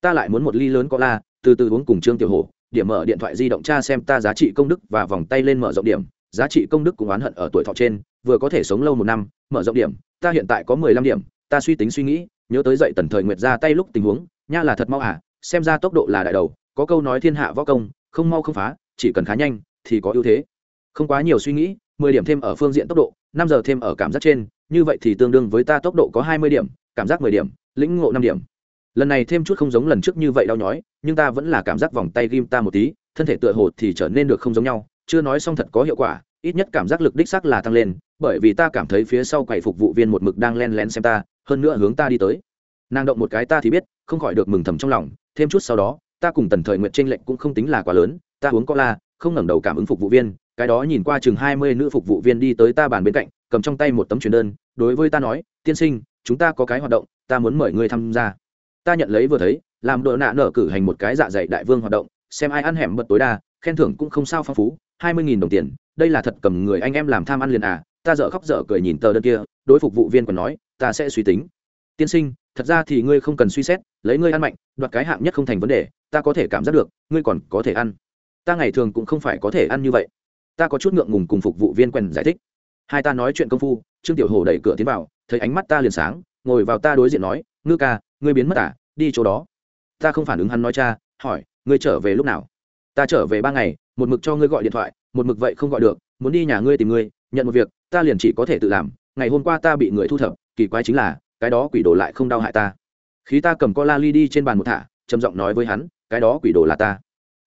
Ta lại muốn một ly lớn có la, từ từ uống cùng trương tiểu hổ, điểm mở điện thoại di động tra xem ta giá trị công đức và vòng tay lên mở rộng điểm, giá trị công đức cũng oán hận ở tuổi thọ trên, vừa có thể sống lâu một năm, mở rộng điểm, ta hiện tại có mười lăm điểm, ta suy tính suy nghĩ, nhớ tới dậy tần thời nguyệt ra tay lúc tình huống, nha là thật mau à xem ra tốc độ là đại đầu, có câu nói thiên hạ võ công, không mau không phá, chỉ cần khá nhanh thì có ưu thế. Không quá nhiều suy nghĩ, mười điểm thêm ở phương diện tốc độ, năm giờ thêm ở cảm giác trên, như vậy thì tương đương với ta tốc độ có hai mươi điểm, cảm giác mười điểm, lĩnh ngộ năm điểm. Lần này thêm chút không giống lần trước như vậy đau nhói, nhưng ta vẫn là cảm giác vòng tay ghim ta một tí, thân thể tựa hồ thì trở nên được không giống nhau, chưa nói xong thật có hiệu quả, ít nhất cảm giác lực đích sắc là tăng lên, bởi vì ta cảm thấy phía sau quầy phục vụ viên một mực đang len lén xem ta, hơn nữa hướng ta đi tới. Nàng động một cái ta thì biết, không khỏi được mừng thầm trong lòng thêm chút sau đó, ta cùng tần thời nguyện tranh lệnh cũng không tính là quá lớn, ta uống cola, không ngẩng đầu cảm ứng phục vụ viên, cái đó nhìn qua chừng hai mươi nữ phục vụ viên đi tới ta bàn bên cạnh, cầm trong tay một tấm truyền đơn, đối với ta nói, tiên sinh, chúng ta có cái hoạt động, ta muốn mời ngươi tham gia. Ta nhận lấy vừa thấy, làm đội nạ nở cử hành một cái dạ dày đại vương hoạt động, xem ai ăn hẻm bật tối đa, khen thưởng cũng không sao phong phú, hai mươi nghìn đồng tiền, đây là thật cầm người anh em làm tham ăn liền à ta dở khóc dở cười nhìn tờ đơn kia, đối phục vụ viên còn nói, ta sẽ suy tính. Tiên sinh thật ra thì ngươi không cần suy xét, lấy ngươi ăn mạnh, đoạt cái hạng nhất không thành vấn đề, ta có thể cảm giác được, ngươi còn có thể ăn. Ta ngày thường cũng không phải có thể ăn như vậy. Ta có chút ngượng ngùng cùng phục vụ viên quen giải thích. Hai ta nói chuyện công phu, trương tiểu hồ đẩy cửa tiến vào, thấy ánh mắt ta liền sáng, ngồi vào ta đối diện nói, ngư ca, ngươi biến mất à? Đi chỗ đó. Ta không phản ứng hắn nói cha, hỏi, ngươi trở về lúc nào? Ta trở về ba ngày, một mực cho ngươi gọi điện thoại, một mực vậy không gọi được, muốn đi nhà ngươi tìm ngươi, nhận một việc, ta liền chỉ có thể tự làm, ngày hôm qua ta bị người thu thập, kỳ quái chính là cái đó quỷ đồ lại không đau hại ta. Khi ta cầm co la ly đi trên bàn một thả, trầm giọng nói với hắn, cái đó quỷ đồ là ta.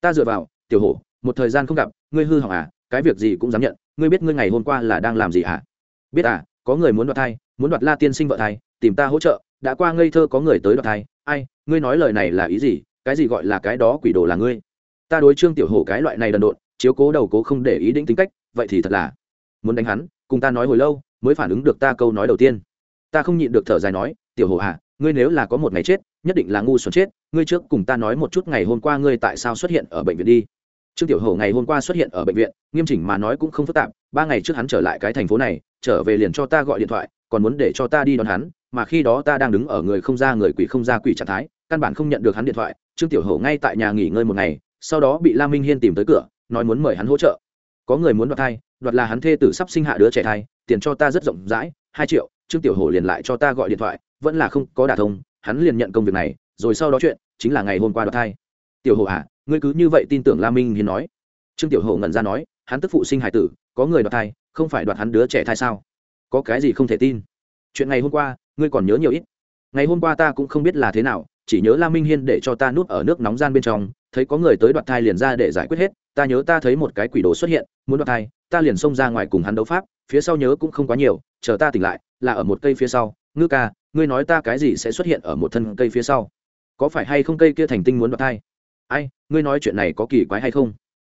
Ta dựa vào, tiểu hổ, một thời gian không gặp, ngươi hư hỏng à cái việc gì cũng dám nhận, ngươi biết ngươi ngày hôm qua là đang làm gì hả? Biết à có người muốn đoạt thai, muốn đoạt la tiên sinh vợ thai, tìm ta hỗ trợ, đã qua ngây thơ có người tới đoạt thai, ai, ngươi nói lời này là ý gì, cái gì gọi là cái đó quỷ đồ là ngươi? Ta đối trương tiểu hổ cái loại này đần độn, chiếu cố đầu cố không để ý định tính cách, vậy thì thật là, muốn đánh hắn, cùng ta nói hồi lâu, mới phản ứng được ta câu nói đầu tiên ta không nhịn được thở dài nói, tiểu hồ à ngươi nếu là có một ngày chết, nhất định là ngu xuẩn chết, ngươi trước cùng ta nói một chút ngày hôm qua ngươi tại sao xuất hiện ở bệnh viện đi. Trương tiểu hổ ngày hôm qua xuất hiện ở bệnh viện, nghiêm chỉnh mà nói cũng không phức tạp, ba ngày trước hắn trở lại cái thành phố này, trở về liền cho ta gọi điện thoại, còn muốn để cho ta đi đón hắn, mà khi đó ta đang đứng ở người không ra người quỷ không ra quỷ trạng thái, căn bản không nhận được hắn điện thoại, trương tiểu hổ ngay tại nhà nghỉ ngơi một ngày, sau đó bị la minh hiên tìm tới cửa, nói muốn mời hắn hỗ trợ. Có người muốn đoạt thai, đoạt là hắn thê tử sắp sinh hạ đứa trẻ thai, tiền cho ta rất rộng rãi, hai triệu trương tiểu hổ liền lại cho ta gọi điện thoại, vẫn là không có đả thông, hắn liền nhận công việc này, rồi sau đó chuyện, chính là ngày hôm qua đoạt thai. Tiểu hổ à ngươi cứ như vậy tin tưởng la minh hiên nói. Trương tiểu hổ ngẩn ra nói, hắn tức phụ sinh hải tử, có người đoạt thai, không phải đoạt hắn đứa trẻ thai sao? Có cái gì không thể tin? Chuyện ngày hôm qua, ngươi còn nhớ nhiều ít. Ngày hôm qua ta cũng không biết là thế nào, chỉ nhớ la minh hiên để cho ta nuốt ở nước nóng gian bên trong, thấy có người tới đoạt thai liền ra để giải quyết hết, ta nhớ ta thấy một cái quỷ đồ xuất hiện, muốn đoạt thai, ta liền xông ra ngoài cùng hắn đấu pháp, phía sau nhớ cũng không quá nhiều, chờ ta tỉnh lại là ở một cây phía sau. Ngư ca, ngươi nói ta cái gì sẽ xuất hiện ở một thân cây phía sau? Có phải hay không cây kia thành tinh muốn đoạt thai? Ai, ngươi nói chuyện này có kỳ quái hay không?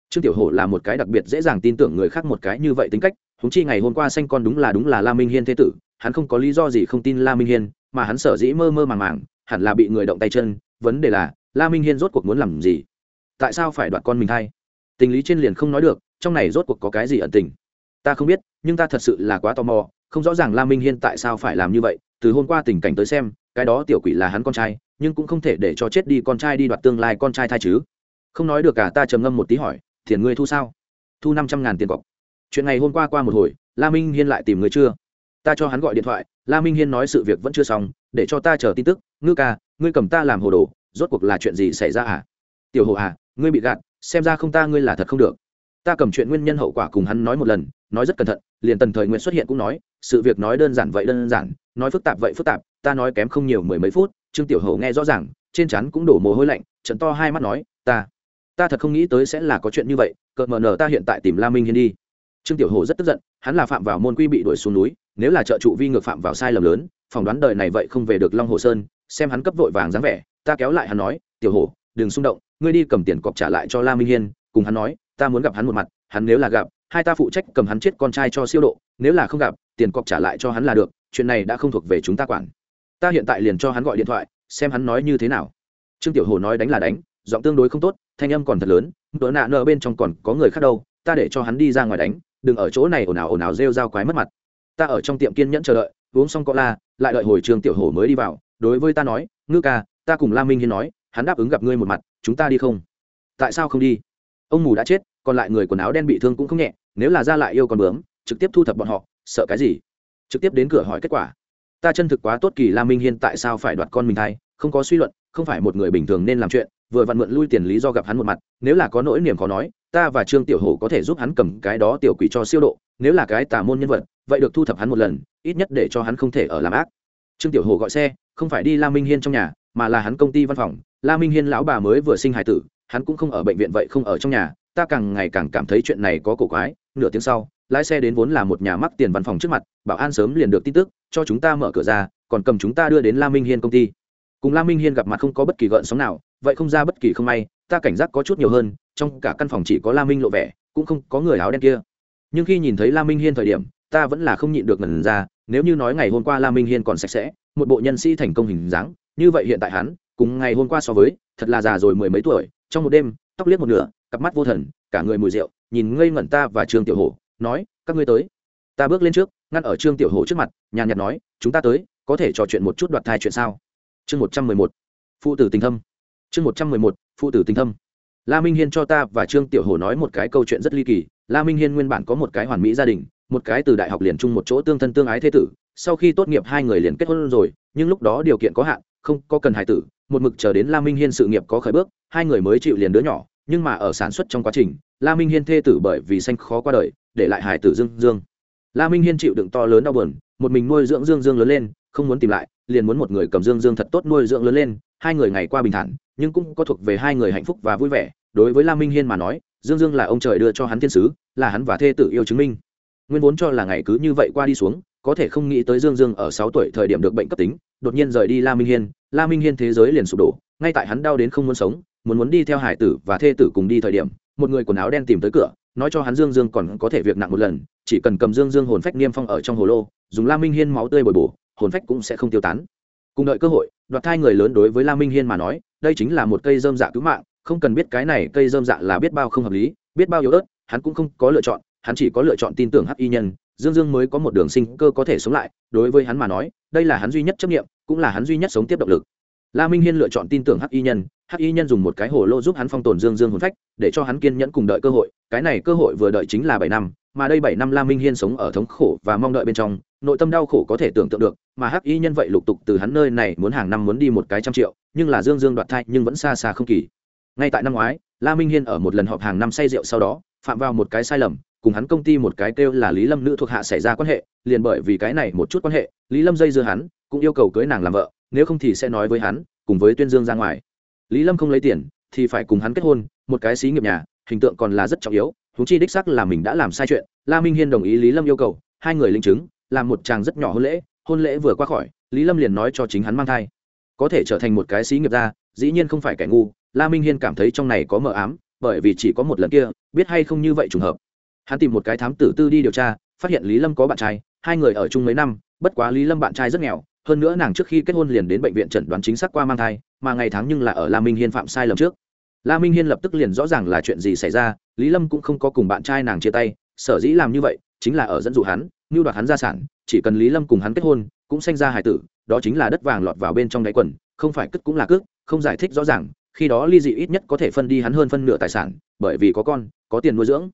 Trương tiểu hổ là một cái đặc biệt dễ dàng tin tưởng người khác một cái như vậy tính cách. Húng chi ngày hôm qua xanh con đúng là đúng là la minh hiên thế tử, hắn không có lý do gì không tin la minh hiên, mà hắn sở dĩ mơ mơ màng màng, hẳn là bị người động tay chân. Vấn đề là, la minh hiên rốt cuộc muốn làm gì? Tại sao phải đoạt con mình thay tình lý trên liền không nói được, trong này rốt cuộc có cái gì ẩn tình? Ta không biết, nhưng ta thật sự là quá tò mò không rõ ràng la minh hiên tại sao phải làm như vậy, từ hôm qua tình cảnh tới xem, cái đó tiểu quỷ là hắn con trai, nhưng cũng không thể để cho chết đi con trai đi đoạt tương lai con trai thai chứ. Không nói được cả, ta trầm ngâm một tí hỏi tiền ngươi thu sao? Thu năm trăm ngàn tiền cọc. Chuyện ngày hôm qua qua một hồi, la minh hiên lại tìm người chưa? Ta cho hắn gọi điện thoại, la minh hiên nói sự việc vẫn chưa xong, để cho ta chờ tin tức. Ngư ca, ngươi cầm ta làm hồ đồ, rốt cuộc là chuyện gì xảy ra à? Tiểu hồ à ngươi bị gạt, xem ra không ta ngươi là thật không được. Ta cầm chuyện nguyên nhân hậu quả cùng hắn nói một lần nói rất cẩn thận, liền tần thời nguyện xuất hiện cũng nói, sự việc nói đơn giản vậy đơn giản, nói phức tạp vậy phức tạp, ta nói kém không nhiều mười mấy phút, trương tiểu hầu nghe rõ ràng, trên chắn cũng đổ mồ hôi lạnh, trận to hai mắt nói, ta ta thật không nghĩ tới sẽ là có chuyện như vậy, cợt mờ nở ta hiện tại tìm la minh hiên đi. Trương tiểu hồ rất tức giận, hắn là phạm vào môn quy bị đuổi xuống núi, nếu là trợ trụ vi ngược phạm vào sai lầm lớn, phỏng đoán đời này vậy không về được long hồ sơn, xem hắn cấp vội vàng dáng vẻ, ta kéo lại hắn nói, tiểu hồ đừng xung động, ngươi đi cầm tiền cọc trả lại cho la minh hiên. Cùng hắn nói, ta muốn gặp hắn một mặt, hắn nếu là gặp hai ta phụ trách cầm hắn chết con trai cho siêu độ, nếu là không gặp, tiền cọc trả lại cho hắn là được, chuyện này đã không thuộc về chúng ta quản. Ta hiện tại liền cho hắn gọi điện thoại, xem hắn nói như thế nào. Trương tiểu hồ nói đánh là đánh, giọng tương đối không tốt, thanh âm còn thật lớn, đỡ nạ nợ bên trong còn có người khác đâu, ta để cho hắn đi ra ngoài đánh, đừng ở chỗ này ồn ào ồn ào rêu dao quái mất mặt. Ta ở trong tiệm kiên nhẫn chờ đợi, uống xong cọ la lại đợi hồi trường tiểu hổ mới đi vào, đối với ta nói, ngư ca, ta cùng la minh hiên nói, hắn đáp ứng gặp ngươi một mặt, chúng ta đi không? Tại sao không đi? Ông mù đã chết, còn lại người quần áo đen bị thương cũng không nhẹ nếu là ra lại yêu con bướm, trực tiếp thu thập bọn họ, sợ cái gì? Trực tiếp đến cửa hỏi kết quả. Ta chân thực quá tốt kỳ la minh hiên tại sao phải đoạt con mình thay, không có suy luận, không phải một người bình thường nên làm chuyện, vừa vặn mượn lui tiền lý do gặp hắn một mặt, nếu là có nỗi niềm khó nói, ta và trương tiểu hổ có thể giúp hắn cầm cái đó tiểu quỷ cho siêu độ, nếu là cái tà môn nhân vật, vậy được thu thập hắn một lần, ít nhất để cho hắn không thể ở làm ác. Trương tiểu hổ gọi xe, không phải đi la minh hiên trong nhà, mà là hắn công ty văn phòng. La minh hiên lão bà mới vừa sinh hài tử, hắn cũng không ở bệnh viện vậy không ở trong nhà ta càng ngày càng cảm thấy chuyện này có cổ quái. Nửa tiếng sau, lái xe đến vốn là một nhà mắc tiền văn phòng trước mặt, bảo an sớm liền được tin tức, cho chúng ta mở cửa ra, còn cầm chúng ta đưa đến la minh hiên công ty. Cùng la minh hiên gặp mặt không có bất kỳ gợn sóng nào, vậy không ra bất kỳ không may, ta cảnh giác có chút nhiều hơn, trong cả căn phòng chỉ có la minh lộ vẻ, cũng không có người áo đen kia. Nhưng khi nhìn thấy la minh hiên thời điểm, ta vẫn là không nhịn được ngần ra, nếu như nói ngày hôm qua la minh hiên còn sạch sẽ, một bộ nhân sĩ thành công hình dáng, như vậy hiện tại hắn, cùng ngày hôm qua so với, thật là già rồi mười mấy tuổi, trong một đêm tóc liếc một nửa, cặp mắt vô thần, cả người mùi rượu, nhìn ngây ngẩn ta và trương tiểu hổ, nói, các ngươi tới. Ta bước lên trước, ngăn ở trương tiểu hổ trước mặt, nhàn nhạt nói, chúng ta tới, có thể trò chuyện một chút đoạt thai chuyện sao? Chương một trăm mười một, phụ tử tình thâm. Chương một trăm mười một, phụ tử tình thâm. La minh hiên cho ta và trương tiểu hồ nói một cái câu chuyện rất ly kỳ. La minh hiên nguyên bản có một cái hoàn mỹ gia đình, một cái từ đại học liền chung một chỗ tương thân tương ái thế tử, sau khi tốt nghiệp hai người liền kết hôn rồi, nhưng lúc đó điều kiện có hạn, không có cần hài tử một mực chờ đến la minh hiên sự nghiệp có khởi bước, hai người mới chịu liền đứa nhỏ, nhưng mà ở sản xuất trong quá trình, la minh hiên thê tử bởi vì sanh khó qua đời, để lại hài tử dương dương. La minh hiên chịu đựng to lớn đau buồn, một mình nuôi dưỡng dương dương lớn lên, không muốn tìm lại, liền muốn một người cầm dương dương thật tốt nuôi dưỡng lớn lên, hai người ngày qua bình thản, nhưng cũng có thuộc về hai người hạnh phúc và vui vẻ. Đối với la minh hiên mà nói, dương dương là ông trời đưa cho hắn thiên sứ, là hắn và thê tử yêu chứng minh. Nguyên vốn cho là ngày cứ như vậy qua đi xuống có thể không nghĩ tới dương dương ở sáu tuổi thời điểm được bệnh cấp tính, đột nhiên rời đi la minh hiên, la minh hiên thế giới liền sụp đổ, ngay tại hắn đau đến không muốn sống, muốn muốn đi theo hải tử và thê tử cùng đi thời điểm, một người quần áo đen tìm tới cửa, nói cho hắn dương dương còn có thể việc nặng một lần, chỉ cần cầm dương dương hồn phách niêm phong ở trong hồ lô, dùng la minh hiên máu tươi bồi bổ, hồn phách cũng sẽ không tiêu tán. Cùng đợi cơ hội, đoạt thai người lớn đối với la minh hiên mà nói, đây chính là một cây dơm dạ cứu mạng, không cần biết cái này cây dơm dạ là biết bao không hợp lý, biết bao yếu ớt, hắn cũng không có lựa chọn, hắn chỉ có lựa chọn tin tưởng hắc y nhân dương dương mới có một đường sinh cơ có thể sống lại, đối với hắn mà nói, đây là hắn duy nhất chấp nghiệm cũng là hắn duy nhất sống tiếp động lực. La minh hiên lựa chọn tin tưởng hắc y nhân, hắc y nhân dùng một cái hồ lô giúp hắn phong tồn dương dương hồn phách, để cho hắn kiên nhẫn cùng đợi cơ hội. Cái này cơ hội vừa đợi chính là bảy năm, mà đây bảy năm la minh hiên sống ở thống khổ và mong đợi bên trong, nội tâm đau khổ có thể tưởng tượng được, mà hắc y nhân vậy lục tục từ hắn nơi này muốn hàng năm muốn đi một cái trăm triệu, nhưng là dương dương đoạt thai nhưng vẫn xa xa không kỳ. Ngay tại năm ngoái, la minh hiên ở một lần họp hàng năm say rượu sau đó, phạm vào một cái sai lầm cùng hắn công ty một cái kêu là lý lâm nữ thuộc hạ xảy ra quan hệ, liền bởi vì cái này một chút quan hệ, lý lâm dây dưa hắn, cũng yêu cầu cưới nàng làm vợ, nếu không thì sẽ nói với hắn, cùng với tuyên dương ra ngoài. Lý lâm không lấy tiền, thì phải cùng hắn kết hôn, một cái xí nghiệp nhà, hình tượng còn là rất trọng yếu húng chi đích sắc là mình đã làm sai chuyện, la minh hiên đồng ý lý lâm yêu cầu, hai người linh chứng, làm một chàng rất nhỏ hôn lễ hôn lễ vừa qua khỏi, lý lâm liền nói cho chính hắn mang thai. Có thể trở thành một cái xí nghiệp ra dĩ nhiên không phải kẻ ngu, la minh hiên cảm thấy trong này có mờ ám, bởi vì chỉ có một lần kia, biết hay không như vậy trùng hợp hắn tìm một cái thám tử tư đi điều tra, phát hiện lý lâm có bạn trai, hai người ở chung mấy năm, bất quá lý lâm bạn trai rất nghèo, hơn nữa nàng trước khi kết hôn liền đến bệnh viện chẩn đoán chính xác qua mang thai, mà ngày tháng nhưng là ở la minh hiên phạm sai lầm trước. La minh hiên lập tức liền rõ ràng là chuyện gì xảy ra, lý lâm cũng không có cùng bạn trai nàng chia tay, sở dĩ làm như vậy, chính là ở dẫn dụ hắn như đoạt hắn gia sản, chỉ cần lý lâm cùng hắn kết hôn, cũng sanh ra hài tử, đó chính là đất vàng lọt vào bên trong đáy quần, không phải cất cũng là cước, không giải thích rõ ràng, khi đó ly dị ít nhất có thể phân đi hắn hơn phân nửa tài sản, bởi vì có con, có tiền nuôi dưỡng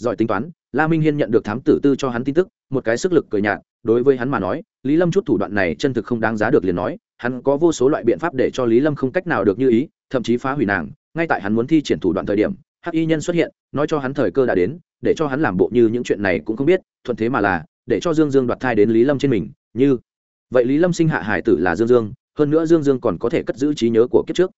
giỏi tính toán, la minh hiên nhận được thám tử tư cho hắn tin tức, một cái sức lực cười nhạt, đối với hắn mà nói, lý lâm chút thủ đoạn này chân thực không đáng giá được liền nói, hắn có vô số loại biện pháp để cho lý lâm không cách nào được như ý, thậm chí phá hủy nàng, ngay tại hắn muốn thi triển thủ đoạn thời điểm, hắc y nhân xuất hiện, nói cho hắn thời cơ đã đến, để cho hắn làm bộ như những chuyện này cũng không biết, thuận thế mà là, để cho dương dương đoạt thai đến lý lâm trên mình, như. Vậy lý lâm sinh hạ hải tử là dương dương, hơn nữa dương dương còn có thể cất giữ trí nhớ của kiếp trước.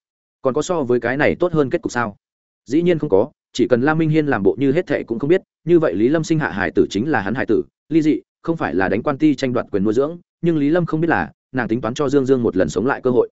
Còn có so với cái này tốt hơn kết cục sao? Dĩ nhiên không có chỉ cần lam minh hiên làm bộ như hết thệ cũng không biết, như vậy lý lâm sinh hạ hải tử chính là hắn hải tử ly dị không phải là đánh quan ti tranh đoạt quyền nuôi dưỡng, nhưng lý lâm không biết là, nàng tính toán cho dương dương một lần sống lại cơ hội.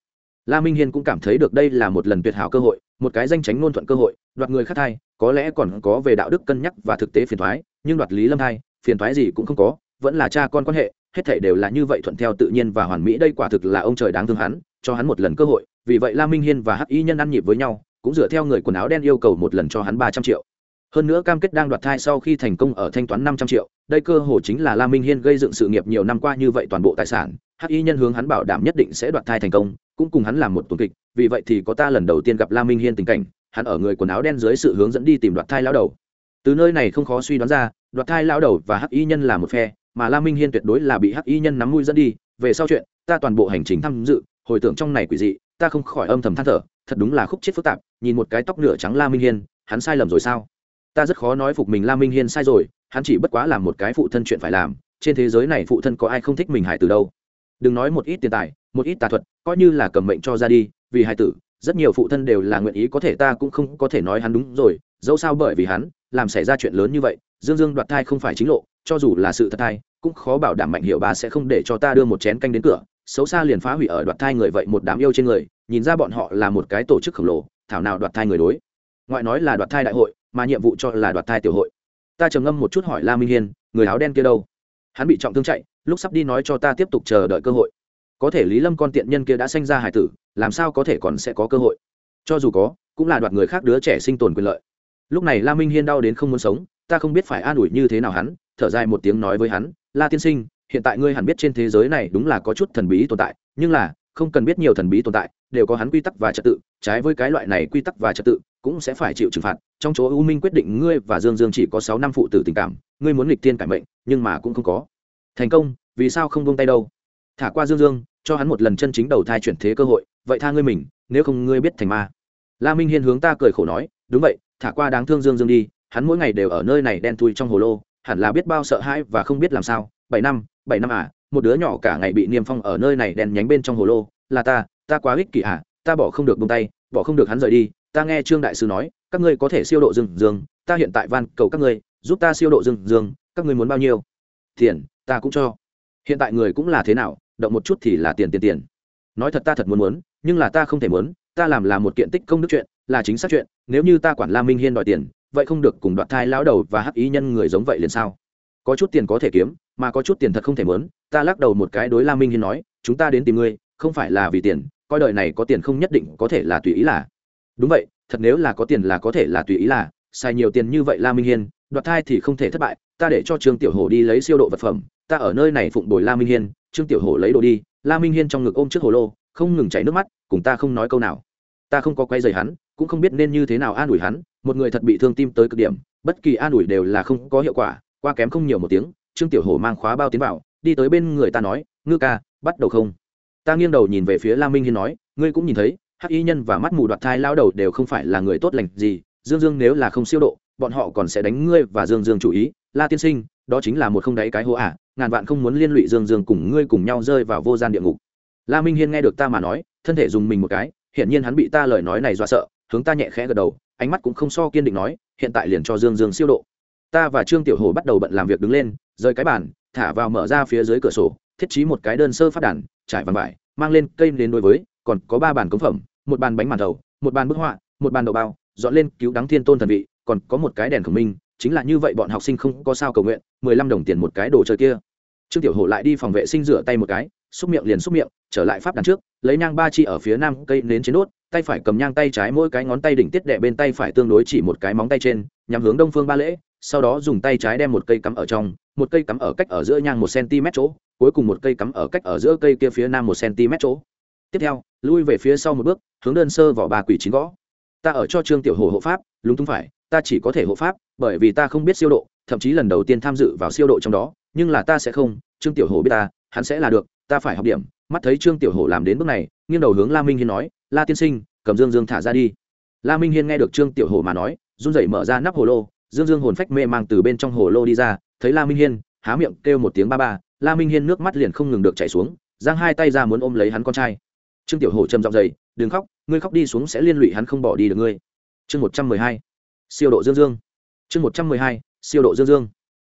La minh hiên cũng cảm thấy được đây là một lần tuyệt hảo cơ hội, một cái danh tránh ngôn thuận cơ hội, đoạt người khác thai, có lẽ còn có về đạo đức cân nhắc và thực tế phiền thoái nhưng đoạt lý lâm thai, phiền thoái gì cũng không có, vẫn là cha con quan hệ, hết thể đều là như vậy thuận theo tự nhiên và hoàn mỹ, đây quả thực là ông trời đáng thương hắn, cho hắn một lần cơ hội, vì vậy la minh hiên và hắc y nhân ăn nhịp với nhau cũng dựa theo người quần áo đen yêu cầu một lần cho hắn ba trăm triệu. Hơn nữa cam kết đang đoạt thai sau khi thành công ở thanh toán năm trăm triệu, đây cơ hồ chính là la minh hiên gây dựng sự nghiệp nhiều năm qua như vậy toàn bộ tài sản, hắc y nhân hướng hắn bảo đảm nhất định sẽ đoạt thai thành công, cũng cùng hắn làm một tuần kịch, vì vậy thì có ta lần đầu tiên gặp la minh hiên tình cảnh, hắn ở người quần áo đen dưới sự hướng dẫn đi tìm đoạt thai lao đầu. Từ nơi này không khó suy đoán ra, đoạt thai lao đầu và hắc y nhân là một phe, mà la minh hiên tuyệt đối là bị hắc y nhân nắm mũi dẫn đi, về sau chuyện, ta toàn bộ hành trình tham dự hồi tưởng trong này quỷ dị, ta không khỏi âm thầm than thở, thật đúng là khúc chết phức tạp, nhìn một cái tóc nửa trắng la minh hiên, hắn sai lầm rồi sao? Ta rất khó nói phục mình la minh hiên sai rồi, hắn chỉ bất quá làm một cái phụ thân chuyện phải làm, trên thế giới này phụ thân có ai không thích mình hải từ đâu. Đừng nói một ít tiền tài, một ít tà thuật, coi như là cầm mệnh cho ra đi, vì hải tử, rất nhiều phụ thân đều là nguyện ý có thể ta cũng không có thể nói hắn đúng rồi, dẫu sao bởi vì hắn, làm xảy ra chuyện lớn như vậy, dương dương đoạt thai không phải chính lộ, cho dù là sự thật thai, cũng khó bảo đảm mạnh hiệu bà sẽ không để cho ta đưa một chén canh đến cửa xấu xa liền phá hủy ở đoạt thai người vậy một đám yêu trên người, nhìn ra bọn họ là một cái tổ chức khổng lồ, thảo nào đoạt thai người đối. Ngoại nói là đoạt thai đại hội, mà nhiệm vụ cho là đoạt thai tiểu hội. Ta trầm ngâm một chút hỏi la minh hiên, người áo đen kia đâu? Hắn bị trọng thương chạy, lúc sắp đi nói cho ta tiếp tục chờ đợi cơ hội. Có thể lý lâm con tiện nhân kia đã sanh ra hải tử, làm sao có thể còn sẽ có cơ hội? Cho dù có, cũng là đoạt người khác đứa trẻ sinh tồn quyền lợi. Lúc này la minh hiên đau đến không muốn sống, ta không biết phải an ủi như thế nào hắn, thở dài một tiếng nói với hắn, la tiên sinh hiện tại ngươi hẳn biết trên thế giới này đúng là có chút thần bí tồn tại, nhưng là, không cần biết nhiều thần bí tồn tại, đều có hắn quy tắc và trật tự, trái với cái loại này quy tắc và trật tự, cũng sẽ phải chịu trừng phạt. Trong chỗ u minh quyết định ngươi và dương dương chỉ có sáu năm phụ tử tình cảm, ngươi muốn nghịch tiên cải mệnh, nhưng mà cũng không có. Thành công, vì sao không buông tay đâu? Thả qua dương dương, cho hắn một lần chân chính đầu thai chuyển thế cơ hội, vậy tha ngươi mình, nếu không ngươi biết thành ma. La minh hiên hướng ta cười khổ nói, đúng vậy, thả qua đáng thương dương dương đi, hắn mỗi ngày đều ở nơi này đen thui trong hồ lô, hẳn là biết bao sợ hãi và không biết làm sao. Bảy năm bảy năm à một đứa nhỏ cả ngày bị niêm phong ở nơi này đèn nhánh bên trong hồ lô. Là ta ta quá ích kỷ à ta bỏ không được bông tay, bỏ không được hắn rời đi. Ta nghe trương đại sư nói, các ngươi có thể siêu độ dương dương ta hiện tại van cầu các ngươi, giúp ta siêu độ dương dương các ngươi muốn bao nhiêu? Tiền, ta cũng cho. Hiện tại người cũng là thế nào, động một chút thì là tiền tiền tiền. Nói thật ta thật muốn muốn, nhưng là ta không thể muốn, ta làm là một kiện tích công đức chuyện, là chính xác chuyện, nếu như ta quản la minh hiên đòi tiền, vậy không được cùng đoạt thai lão đầu và hắc ý nhân người giống vậy liền sao? Có chút tiền có thể kiếm mà có chút tiền thật không thể muốn ta lắc đầu một cái đối la minh hiên nói, chúng ta đến tìm ngươi, không phải là vì tiền, coi đời này có tiền không nhất định có thể là tùy ý là. Đúng vậy, thật nếu là có tiền là có thể là tùy ý là, xài nhiều tiền như vậy la minh hiên, đoạt thai thì không thể thất bại, ta để cho trương tiểu hổ đi lấy siêu độ vật phẩm, ta ở nơi này phụng bồi la minh hiên, trương tiểu hổ lấy đồ đi. La minh hiên trong ngực ôm trước hồ lô, không ngừng chảy nước mắt, cùng ta không nói câu nào. Ta không có quay dày hắn, cũng không biết nên như thế nào an ủi hắn, một người thật bị thương tim tới cực điểm, bất kỳ an ủi đều là không có hiệu quả, qua kém không nhiều một tiếng trương tiểu hổ mang khóa bao tiến vào đi tới bên người ta nói ngư ca bắt đầu không? Ta nghiêng đầu nhìn về phía la minh hiên nói ngươi cũng nhìn thấy hắc y nhân và mắt mù đoạt thai lao đầu đều không phải là người tốt lành gì dương dương nếu là không siêu độ bọn họ còn sẽ đánh ngươi và dương dương chủ ý. La tiên sinh đó chính là một không đáy cái hố ả à, ngàn vạn không muốn liên lụy dương dương cùng ngươi cùng nhau rơi vào vô gian địa ngục. La minh hiên nghe được ta mà nói thân thể dùng mình một cái hiển nhiên hắn bị ta lời nói này dọa sợ hướng ta nhẹ khẽ gật đầu ánh mắt cũng không so kiên định nói hiện tại liền cho dương dương siêu độ. Ta và trương tiểu hồ bắt đầu bận làm việc đứng lên rời cái bàn, thả vào mở ra phía dưới cửa sổ, thiết trí một cái đơn sơ phát đàn, trải vàng vải, mang lên cây đến đối với, còn có ba bàn cống phẩm, một bàn bánh màn thầu, một bàn bức họa, một bàn đậu bao, dọn lên cứu đắng thiên tôn thần vị, còn có một cái đèn khổng minh, chính là như vậy bọn học sinh không có sao cầu nguyện, mười lăm đồng tiền một cái đồ chơi kia. Trương tiểu hổ lại đi phòng vệ sinh rửa tay một cái, xúc miệng liền xúc miệng, trở lại pháp đàn trước, lấy nhang ba chi ở phía nam cây nến trên đốt, tay phải cầm nhang tay trái mỗi cái ngón tay đỉnh tiết đệ bên tay phải tương đối chỉ một cái móng tay trên nhằm hướng đông phương ba lễ, sau đó dùng tay trái đem một cây cắm ở trong một cây cắm ở cách ở giữa nhang một cm chỗ, cuối cùng một cây cắm ở cách ở giữa cây kia phía nam một cm chỗ. Tiếp theo, lui về phía sau một bước, hướng đơn sơ vỏ bà quỷ chín gõ. Ta ở cho trương tiểu hồ hộ pháp, lúng túng phải, ta chỉ có thể hộ pháp, bởi vì ta không biết siêu độ, thậm chí lần đầu tiên tham dự vào siêu độ trong đó, nhưng là ta sẽ không, trương tiểu hồ biết ta, hắn sẽ là được, ta phải học điểm. Mắt thấy trương tiểu hồ làm đến bước này, nghiêng đầu hướng la minh hiên nói, la tiên sinh, cầm dương dương thả ra đi. La minh hiên nghe được trương tiểu hồ mà nói, run rẩy mở ra nắp hồ lô, dương dương hồn phách mê mang từ bên trong hồ lô đi ra thấy la minh hiên, há miệng kêu một tiếng ba ba, la minh hiên nước mắt liền không ngừng được chảy xuống, giang hai tay ra muốn ôm lấy hắn con trai. Trương tiểu Hổ trầm giọng dày đừng khóc, ngươi khóc đi xuống sẽ liên lụy hắn không bỏ đi được ngươi. Chương một trăm mười hai, siêu độ dương dương. Chương một trăm mười hai, siêu độ dương dương.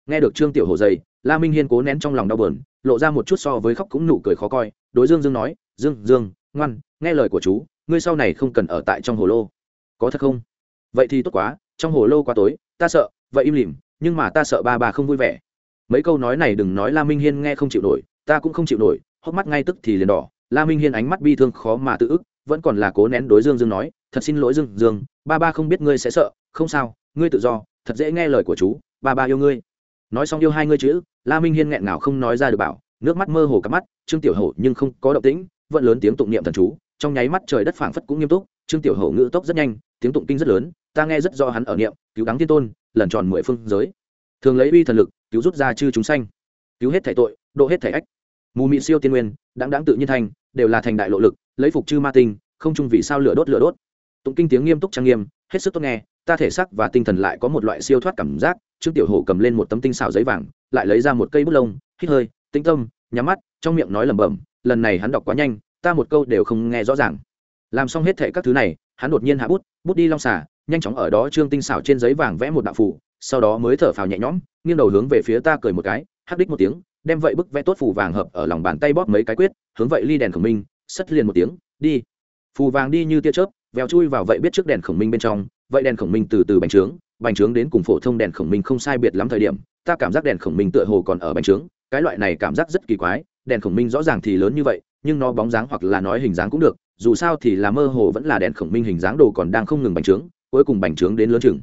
Nghe được trương tiểu Hổ dày la minh hiên cố nén trong lòng đau bờn lộ ra một chút so với khóc cũng nụ cười khó coi, đối dương dương nói, dương dương, ngoan, nghe lời của chú, ngươi sau này không cần ở tại trong hồ lô. Có thật không? Vậy thì tốt quá, trong hồ lô quá tối, ta sợ, vậy im lìm nhưng mà ta sợ ba bà không vui vẻ. Mấy câu nói này đừng nói la minh hiên nghe không chịu nổi, ta cũng không chịu nổi, hốc mắt ngay tức thì liền đỏ. La minh hiên ánh mắt bi thương khó mà tự ức, vẫn còn là cố nén đối dương dương nói, thật xin lỗi dương dương, ba ba không biết ngươi sẽ sợ, không sao, ngươi tự do, thật dễ nghe lời của chú, ba ba yêu ngươi. Nói xong yêu hai ngươi chữ, la minh hiên nghẹn ngào không nói ra được bảo, nước mắt mơ hồ cắp mắt, trương tiểu hổ nhưng không có động tĩnh, vẫn lớn tiếng tụng niệm thần chú, trong nháy mắt trời đất phảng phất cũng nghiêm túc, trương tiểu hổ ngữ tốc rất nhanh, tiếng tụng kinh rất lớn, ta nghe rất rõ hắn ở niệm, cứu đắng thiên tôn lần tròn mười phương giới. Thường lấy uy thần lực, cứu rút ra chư chúng sanh. Cứu hết thể tội, độ hết thể ách. Mù mị siêu tiên nguyên, đáng đáng tự nhiên thành, đều là thành đại lộ lực, lấy phục chư ma tinh, không chung vì sao lửa đốt lửa đốt. Tụng kinh tiếng nghiêm túc trang nghiêm, hết sức tốt nghe, ta thể sắc và tinh thần lại có một loại siêu thoát cảm giác, trương tiểu hổ cầm lên một tấm tinh xào giấy vàng, lại lấy ra một cây bút lông, hít hơi, tĩnh tâm, nhắm mắt, trong miệng nói lẩm bẩm, lần này hắn đọc quá nhanh, ta một câu đều không nghe rõ ràng. Làm xong hết thệ các thứ này, hắn đột nhiên hạ bút bút đi long xả nhanh chóng ở đó trương tinh xảo trên giấy vàng vẽ một đạo phủ sau đó mới thở phào nhẹ nhõm, nghiêng đầu hướng về phía ta cười một cái, hắc đích một tiếng, đem vậy bức vẽ tốt phủ vàng hợp ở lòng bàn tay bóp mấy cái quyết, hướng vậy ly đèn khổng minh, sất liền một tiếng, đi. Phù vàng đi như tia chớp, vèo chui vào vậy biết trước đèn khổng minh bên trong, vậy đèn khổng minh từ từ bành trướng bành trướng đến cùng phổ thông đèn khổng minh không sai biệt lắm thời điểm, ta cảm giác đèn khổng minh tựa hồ còn ở bành trướng, cái loại này cảm giác rất kỳ quái, đèn khổng minh rõ ràng thì lớn như vậy, nhưng nó bóng dáng hoặc là nói hình dáng cũng được, dù sao thì là mơ hồ vẫn là đèn khổng minh hình dáng đồ còn đang không ngừng bành trướng cuối cùng bành trướng đến lớn chừng.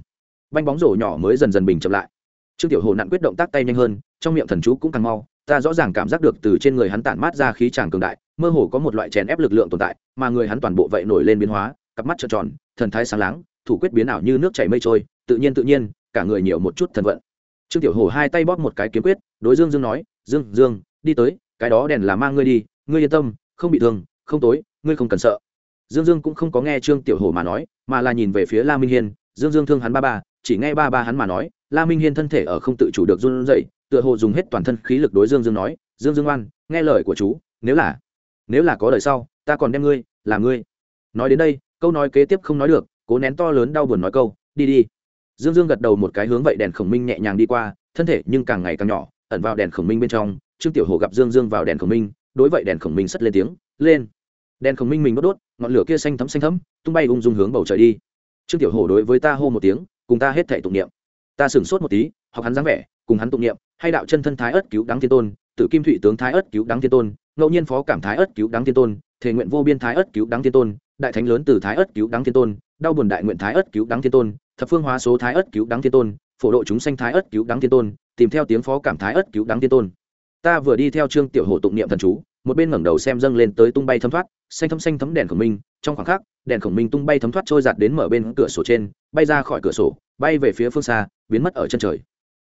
Banh bóng rổ nhỏ mới dần dần bình chậm lại. Trương tiểu hồ nặn quyết động tác tay nhanh hơn, trong miệng thần chú cũng càng mau, ta rõ ràng cảm giác được từ trên người hắn tản mát ra khí tràng cường đại, mơ hồ có một loại chèn ép lực lượng tồn tại, mà người hắn toàn bộ vậy nổi lên biến hóa, cặp mắt trợn tròn, thần thái sáng láng, thủ quyết biến ảo như nước chảy mây trôi, tự nhiên tự nhiên, cả người nhiều một chút thần vận. Trương tiểu hồ hai tay bóp một cái kiếm quyết, đối dương dương nói, dương dương, đi tới, cái đó đèn là mang ngươi đi, ngươi yên tâm, không bị thương, không tối, ngươi không cần sợ dương dương cũng không có nghe trương tiểu Hổ mà nói, mà là nhìn về phía la minh hiên, dương dương thương hắn ba ba, chỉ nghe ba ba hắn mà nói, la minh hiên thân thể ở không tự chủ được run rẩy, tựa hồ dùng hết toàn thân khí lực đối dương dương nói, dương dương oan, nghe lời của chú, nếu là nếu là có đời sau, ta còn đem ngươi, là ngươi. Nói đến đây, câu nói kế tiếp không nói được, cố nén to lớn đau buồn nói câu, đi đi. Dương dương gật đầu một cái hướng vậy đèn khổng minh nhẹ nhàng đi qua, thân thể nhưng càng ngày càng nhỏ, ẩn vào đèn khổng minh bên trong, trương tiểu hồ gặp dương dương vào đèn khổng minh, đối vậy đèn khổng minh sất lên tiếng, lên. Đèn khổng minh mình đốt đốt ngọn lửa kia xanh thấm xanh thấm, tung bay ung dung hướng bầu trời đi. Trương tiểu hồ đối với ta hô một tiếng, cùng ta hết thệ tụng niệm. Ta sửng sốt một tí, học hắn dáng vẻ, cùng hắn tụng niệm, hay đạo chân thân thái ất cứu đắng thiên tôn tự kim thụy tướng thái ất cứu đắng thiên tôn, ngẫu nhiên phó cảm thái ất cứu đắng thiên tôn, thể nguyện vô biên thái ất cứu đắng thiên tôn, đại thánh lớn từ thái ất cứu đắng thiên tôn, đau buồn đại nguyện thái ất cứu đắng thiên tôn, thập phương hóa số thái ất cứu đắng thiên tôn, phổ độ chúng sanh thái ất cứu đắng thiên tôn, tìm theo tiếng phó cảm thái ất cứu đắng thiên tôn. Ta vừa đi theo trương tiểu Hổ tụng niệm thần chú, một bên ngẩng đầu xem dâng lên tới tung bay thâm thoát xanh thấm xanh thấm đèn khổng minh, trong khoảng khắc, đèn khổng minh tung bay thấm thoát trôi giạt đến mở bên cửa sổ trên, bay ra khỏi cửa sổ, bay về phía phương xa, biến mất ở chân trời.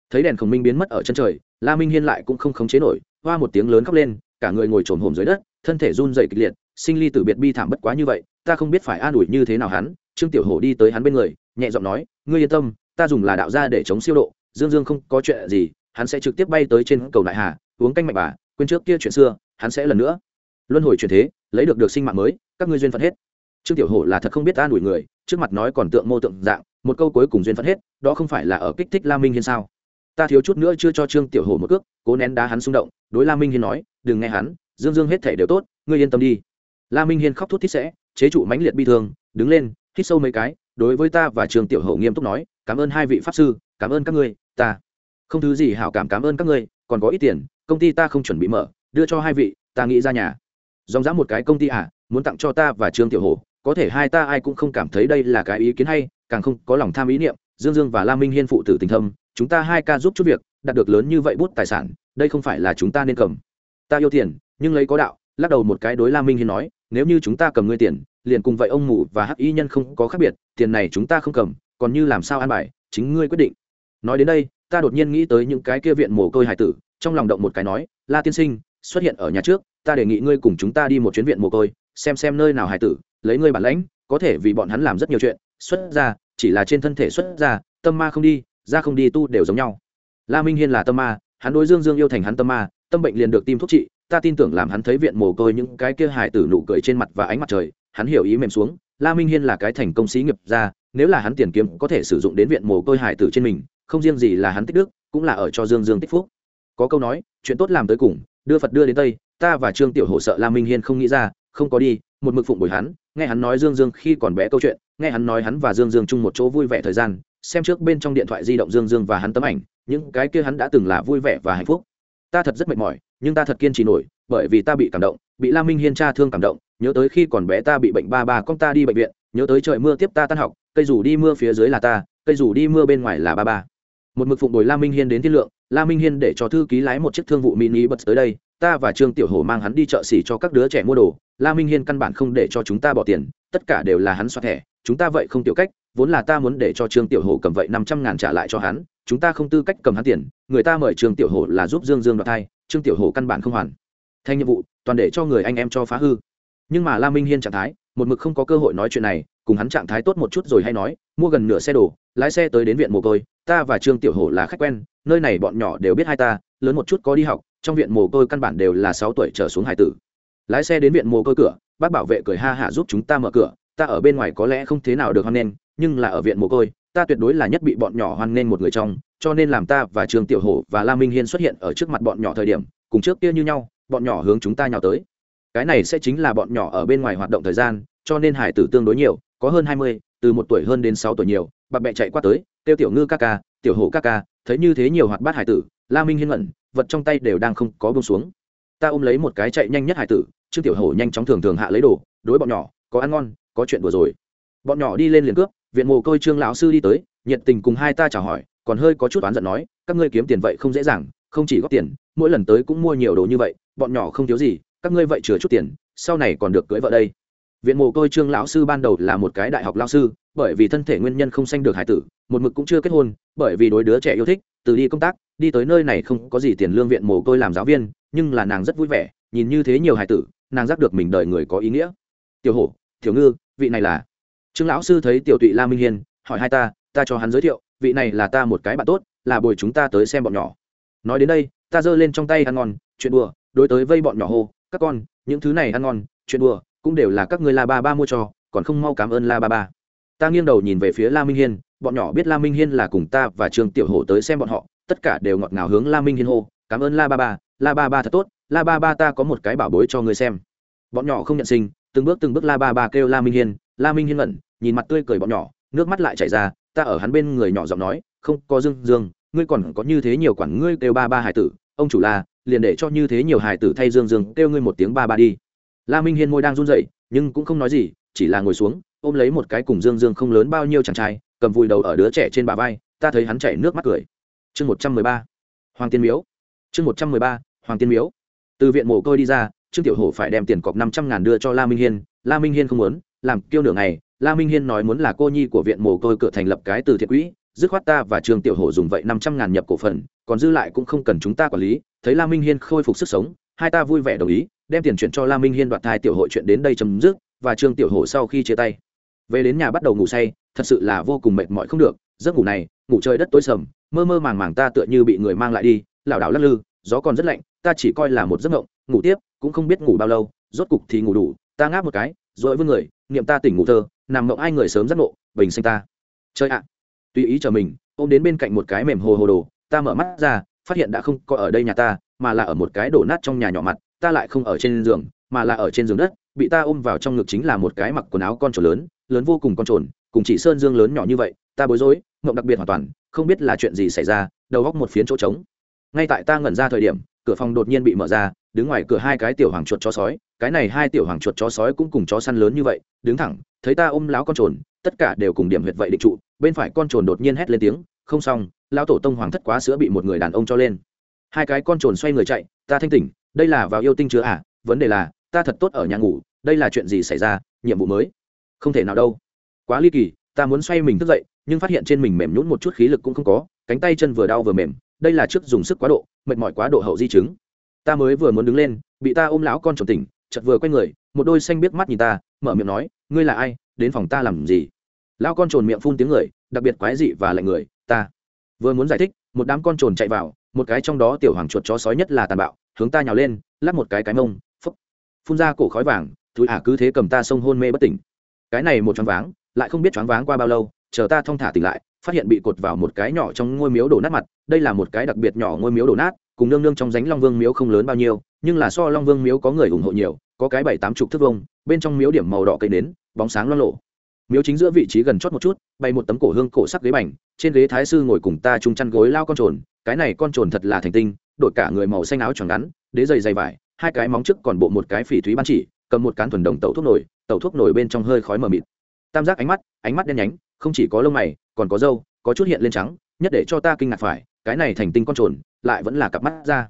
Thấy đèn khổng minh biến mất ở chân trời, la minh hiên lại cũng không khống chế nổi, hoa một tiếng lớn khóc lên, cả người ngồi trồn hồm dưới đất, thân thể run dày kịch liệt, sinh ly tử biệt bi thảm bất quá như vậy, ta không biết phải an ủi như thế nào hắn. Trương tiểu hổ đi tới hắn bên người, nhẹ giọng nói, ngươi yên tâm, ta dùng là đạo gia để chống siêu độ, dương dương không có chuyện gì, hắn sẽ trực tiếp bay tới trên cầu đại hà, uống canh mạnh bà, quên trước kia chuyện xưa, hắn sẽ lần nữa. Luân hồi chuyển thế lấy được được sinh mạng mới, các ngươi duyên phận hết. Trương tiểu hổ là thật không biết ta đuổi người, trước mặt nói còn tượng mô tượng dạng, một câu cuối cùng duyên phận hết, đó không phải là ở kích thích la minh hiên sao? Ta thiếu chút nữa chưa cho trương tiểu hổ một cước, cố nén đá hắn xung động, đối la minh hiên nói, đừng nghe hắn, dương dương hết thể đều tốt, ngươi yên tâm đi. La minh hiên khóc thút thít sẽ, chế trụ mãnh liệt bi thương, đứng lên, hít sâu mấy cái, đối với ta và trương tiểu hổ nghiêm túc nói, cảm ơn hai vị pháp sư, cảm ơn các ngươi, ta không thứ gì hảo cảm cảm ơn các ngươi, còn có ít tiền, công ty ta không chuẩn bị mở, đưa cho hai vị, ta nghĩ ra nhà dòng dã một cái công ty à muốn tặng cho ta và trương tiểu hồ, có thể hai ta ai cũng không cảm thấy đây là cái ý kiến hay càng không có lòng tham ý niệm dương dương và la minh hiên phụ tử tình thâm chúng ta hai ca giúp chút việc đạt được lớn như vậy bút tài sản đây không phải là chúng ta nên cầm. Ta yêu tiền nhưng lấy có đạo lắc đầu một cái đối la minh hiên nói nếu như chúng ta cầm ngươi tiền liền cùng vậy ông mụ và hắc y nhân không có khác biệt tiền này chúng ta không cầm còn như làm sao an bài chính ngươi quyết định. Nói đến đây ta đột nhiên nghĩ tới những cái kia viện mồ côi hải tử trong lòng động một cái nói la tiên sinh xuất hiện ở nhà trước, ta đề nghị ngươi cùng chúng ta đi một chuyến viện mồ côi, xem xem nơi nào hải tử, lấy ngươi bản lãnh, có thể vì bọn hắn làm rất nhiều chuyện, xuất ra, chỉ là trên thân thể xuất ra, tâm ma không đi ra không đi tu đều giống nhau. La minh hiên là tâm ma, hắn đối dương dương yêu thành hắn tâm ma, tâm bệnh liền được tim thuốc trị, ta tin tưởng làm hắn thấy viện mồ côi những cái kia hải tử nụ cười trên mặt và ánh mặt trời, hắn hiểu ý mềm xuống, la minh hiên là cái thành công sĩ nghiệp ra nếu là hắn tiền kiếm có thể sử dụng đến viện mồ côi hải tử trên mình, không riêng gì là hắn tích đức, cũng là ở cho dương dương tích phúc có câu nói, chuyện tốt làm tới cùng, đưa phật đưa đến tây, ta và trương tiểu hổ sợ la minh hiên không nghĩ ra, không có đi, một mực phụng bồi hắn, nghe hắn nói dương dương khi còn bé câu chuyện, nghe hắn nói hắn và dương dương chung một chỗ vui vẻ thời gian, xem trước bên trong điện thoại di động dương dương và hắn tấm ảnh, những cái kia hắn đã từng là vui vẻ và hạnh phúc. Ta thật rất mệt mỏi, nhưng ta thật kiên trì nổi, bởi vì ta bị cảm động, bị la minh hiên cha thương cảm động, nhớ tới khi còn bé ta bị bệnh ba ba con ta đi bệnh viện, nhớ tới trời mưa tiếp ta tan học, cây dù đi mưa phía dưới là ta, cây dù đi mưa bên ngoài là ba ba. Một mực phụng bồi la minh hiên đến thiên lượng la minh hiên để cho thư ký lái một chiếc thương vụ mini bật tới đây, ta và trương tiểu hổ mang hắn đi chợ xỉ cho các đứa trẻ mua đồ. La minh hiên căn bản không để cho chúng ta bỏ tiền, tất cả đều là hắn xoa thẻ. Chúng ta vậy không tiểu cách, vốn là ta muốn để cho trương tiểu hổ cầm vậy năm trăm ngàn trả lại cho hắn. Chúng ta không tư cách cầm hắn tiền, người ta mời trương tiểu hổ là giúp dương dương đoạt thai. Trương tiểu hổ căn bản không hoàn. Thành nhiệm vụ, toàn để cho người anh em cho phá hư. Nhưng mà la minh hiên trạng thái, một mực không có cơ hội nói chuyện này cùng hắn trạng thái tốt một chút rồi hay nói, mua gần nửa xe đồ, lái xe tới đến viện mồ côi, ta và trương tiểu hổ là khách quen, nơi này bọn nhỏ đều biết hai ta, lớn một chút có đi học, trong viện mồ côi căn bản đều là sáu tuổi trở xuống hải tử. Lái xe đến viện mồ côi cửa, bác bảo vệ cười ha hả giúp chúng ta mở cửa, ta ở bên ngoài có lẽ không thế nào được hoan nghênh, nhưng là ở viện mồ côi, ta tuyệt đối là nhất bị bọn nhỏ hoan nghênh một người trong, cho nên làm ta và trương tiểu hổ và la minh hiên xuất hiện ở trước mặt bọn nhỏ thời điểm, cùng trước kia như nhau, bọn nhỏ hướng chúng ta nhào tới. Cái này sẽ chính là bọn nhỏ ở bên ngoài hoạt động thời gian, cho nên hải tử tương đối nhiều có hơn hai mươi, từ một tuổi hơn đến sáu tuổi nhiều bà mẹ chạy qua tới tiêu tiểu ngư ca ca, tiểu hổ ca ca, thấy như thế nhiều hoạt bát hải tử, la minh hiên ngẩn, vật trong tay đều đang không có bông xuống. Ta ôm lấy một cái chạy nhanh nhất hải tử, trương tiểu hổ nhanh chóng thường thường hạ lấy đồ, đối bọn nhỏ, có ăn ngon, có chuyện vừa rồi. Bọn nhỏ đi lên liền cướp, viện mồ côi trương lão sư đi tới, nhiệt tình cùng hai ta chào hỏi, còn hơi có chút oán giận nói, các ngươi kiếm tiền vậy không dễ dàng, không chỉ góp tiền, mỗi lần tới cũng mua nhiều đồ như vậy, bọn nhỏ không thiếu gì, các ngươi vậy chừa chút tiền, sau này còn được cưới vợ đây viện mồ côi trương lão sư ban đầu là một cái đại học lao sư, bởi vì thân thể nguyên nhân không sanh được hải tử, một mực cũng chưa kết hôn, bởi vì đối đứa trẻ yêu thích, từ đi công tác, đi tới nơi này không có gì tiền lương viện mồ côi làm giáo viên, nhưng là nàng rất vui vẻ, nhìn như thế nhiều hải tử, nàng giác được mình đời người có ý nghĩa. Tiểu hổ, tiểu ngư, vị này là? Trương lão sư thấy tiểu tụy la minh hiên, hỏi hai ta ta cho hắn giới thiệu, vị này là ta một cái bạn tốt, là bồi chúng ta tới xem bọn nhỏ. Nói đến đây, ta giơ lên trong tay ăn ngon, chuyện đùa, đối tới vây bọn nhỏ hô, các con, những thứ này ăn ngon, chuyện đùa cũng đều là các người la ba ba mua cho, còn không mau cảm ơn la ba ba. Ta nghiêng đầu nhìn về phía la minh hiên, bọn nhỏ biết la minh hiên là cùng ta và trương tiểu hổ tới xem bọn họ, tất cả đều ngọt ngào hướng la minh hiên hô, cảm ơn la ba ba, la ba ba thật tốt, la ba ba ta có một cái bảo bối cho ngươi xem. Bọn nhỏ không nhận sinh, từng bước từng bước la ba ba kêu la minh hiên, la minh hiên ngẩn, nhìn mặt tươi cười bọn nhỏ, nước mắt lại chảy ra, ta ở hắn bên người nhỏ giọng nói, không có dương dương, ngươi còn có như thế nhiều quản ngươi kêu ba ba hải tử, ông chủ la liền để cho như thế nhiều hải tử thay dương dương kêu ngươi một tiếng ba ba đi la minh hiên môi đang run rẩy, nhưng cũng không nói gì, chỉ là ngồi xuống, ôm lấy một cái cùng dương dương không lớn bao nhiêu chàng trai, cầm vùi đầu ở đứa trẻ trên bà vai, ta thấy hắn chảy nước mắt cười. Chương một trăm mười ba, hoàng tiên miếu. Chương một trăm mười ba, hoàng tiên miếu. Từ viện mồ côi đi ra, trương tiểu hổ phải đem tiền cọc năm trăm ngàn đưa cho la minh hiên, la minh hiên không muốn, làm kêu nửa ngày, la minh hiên nói muốn là cô nhi của viện mồ côi cửa thành lập cái từ thiện quỹ, dứt khoát ta và trương tiểu hổ dùng vậy năm trăm ngàn nhập cổ phần, còn dư lại cũng không cần chúng ta quản lý, thấy la minh hiên khôi phục sức sống, hai ta vui vẻ đồng ý đem tiền chuyển cho la minh hiên đoạt thai tiểu hội chuyện đến đây chấm dứt, và trương tiểu hổ sau khi chia tay. Về đến nhà bắt đầu ngủ say, thật sự là vô cùng mệt mỏi không được, giấc ngủ này, ngủ trời đất tối sầm, mơ mơ màng màng ta tựa như bị người mang lại đi, lảo đảo lắc lư, gió còn rất lạnh, ta chỉ coi là một giấc ngộng, ngủ tiếp, cũng không biết ngủ bao lâu, rốt cục thì ngủ đủ, ta ngáp một cái, rồi với người, niệm ta tỉnh ngủ thơ, nằm mộng ai người sớm giấc ngộ, bình sinh ta. Chơi ạ. Tùy ý chờ mình, ôm đến bên cạnh một cái mềm hồ hồ đồ, ta mở mắt ra, phát hiện đã không có ở đây nhà ta, mà là ở một cái đổ nát trong nhà nhỏ mặt ta lại không ở trên giường, mà là ở trên giường đất, bị ta ôm vào trong ngực chính là một cái mặc quần áo con trồn lớn lớn vô cùng con trồn, cùng chỉ sơn dương lớn nhỏ như vậy, ta bối rối, ngộng đặc biệt hoàn toàn, không biết là chuyện gì xảy ra, đầu góc một phiến chỗ trống. Ngay tại ta ngẩn ra thời điểm, cửa phòng đột nhiên bị mở ra, đứng ngoài cửa hai cái tiểu hoàng chuột chó sói, cái này hai tiểu hoàng chuột chó sói cũng cùng chó săn lớn như vậy, đứng thẳng, thấy ta ôm láo con trồn, tất cả đều cùng điểm huyệt vậy định trụ, bên phải con trồn đột nhiên hét lên tiếng, không xong lao tổ tông hoàng thất quá sữa bị một người đàn ông cho lên. Hai cái con trồn xoay người chạy, ta thanh tỉnh đây là vào yêu tinh chưa à vấn đề là, ta thật tốt ở nhà ngủ, đây là chuyện gì xảy ra, nhiệm vụ mới. Không thể nào đâu. Quá ly kỳ, ta muốn xoay mình thức dậy, nhưng phát hiện trên mình mềm nhún một chút khí lực cũng không có, cánh tay chân vừa đau vừa mềm, đây là trước dùng sức quá độ, mệt mỏi quá độ hậu di chứng. Ta mới vừa muốn đứng lên, bị ta ôm lão con trồng tỉnh chật vừa quay người, một đôi xanh biết mắt nhìn ta, mở miệng nói, ngươi là ai, đến phòng ta làm gì? Lão con trồn miệng phun tiếng người, đặc biệt quái dị và lạnh người, ta. Vừa muốn giải thích, một đám con trồn chạy vào, một cái trong đó tiểu hoàng chuột chó sói nhất là tàn bạo hướng ta nhào lên lắp một cái cái mông, phúc, phun ra cổ khói vàng, thúi ả cứ thế cầm ta sông hôn mê bất tỉnh. Cái này một choáng váng, lại không biết choáng váng qua bao lâu, chờ ta thong thả tỉnh lại, phát hiện bị cột vào một cái nhỏ trong ngôi miếu đổ nát mặt, đây là một cái đặc biệt nhỏ ngôi miếu đổ nát, cùng nương nương trong ránh long vương miếu không lớn bao nhiêu, nhưng là so long vương miếu có người ủng hộ nhiều, có cái bảy tám chục thước vông bên trong miếu điểm màu đỏ cây nến, bóng sáng loang lộ miếu chính giữa vị trí gần chót một chút bay một tấm cổ hương cổ sắc ghế bành, trên ghế thái sư ngồi cùng ta chung chăn gối lao con trồn, cái này con trồn thật là thành tinh đội cả người màu xanh áo tròn ngắn, đế dày dày vải, hai cái móng trước còn bộ một cái phỉ thúy ban chỉ, cầm một cán thuần đồng tẩu thuốc nổi, tẩu thuốc nổi bên trong hơi khói mờ mịt. Tam giác ánh mắt ánh mắt đen nhánh, không chỉ có lông mày, còn có râu, có chút hiện lên trắng, nhất để cho ta kinh ngạc phải, cái này thành tinh con trồn, lại vẫn là cặp mắt ra.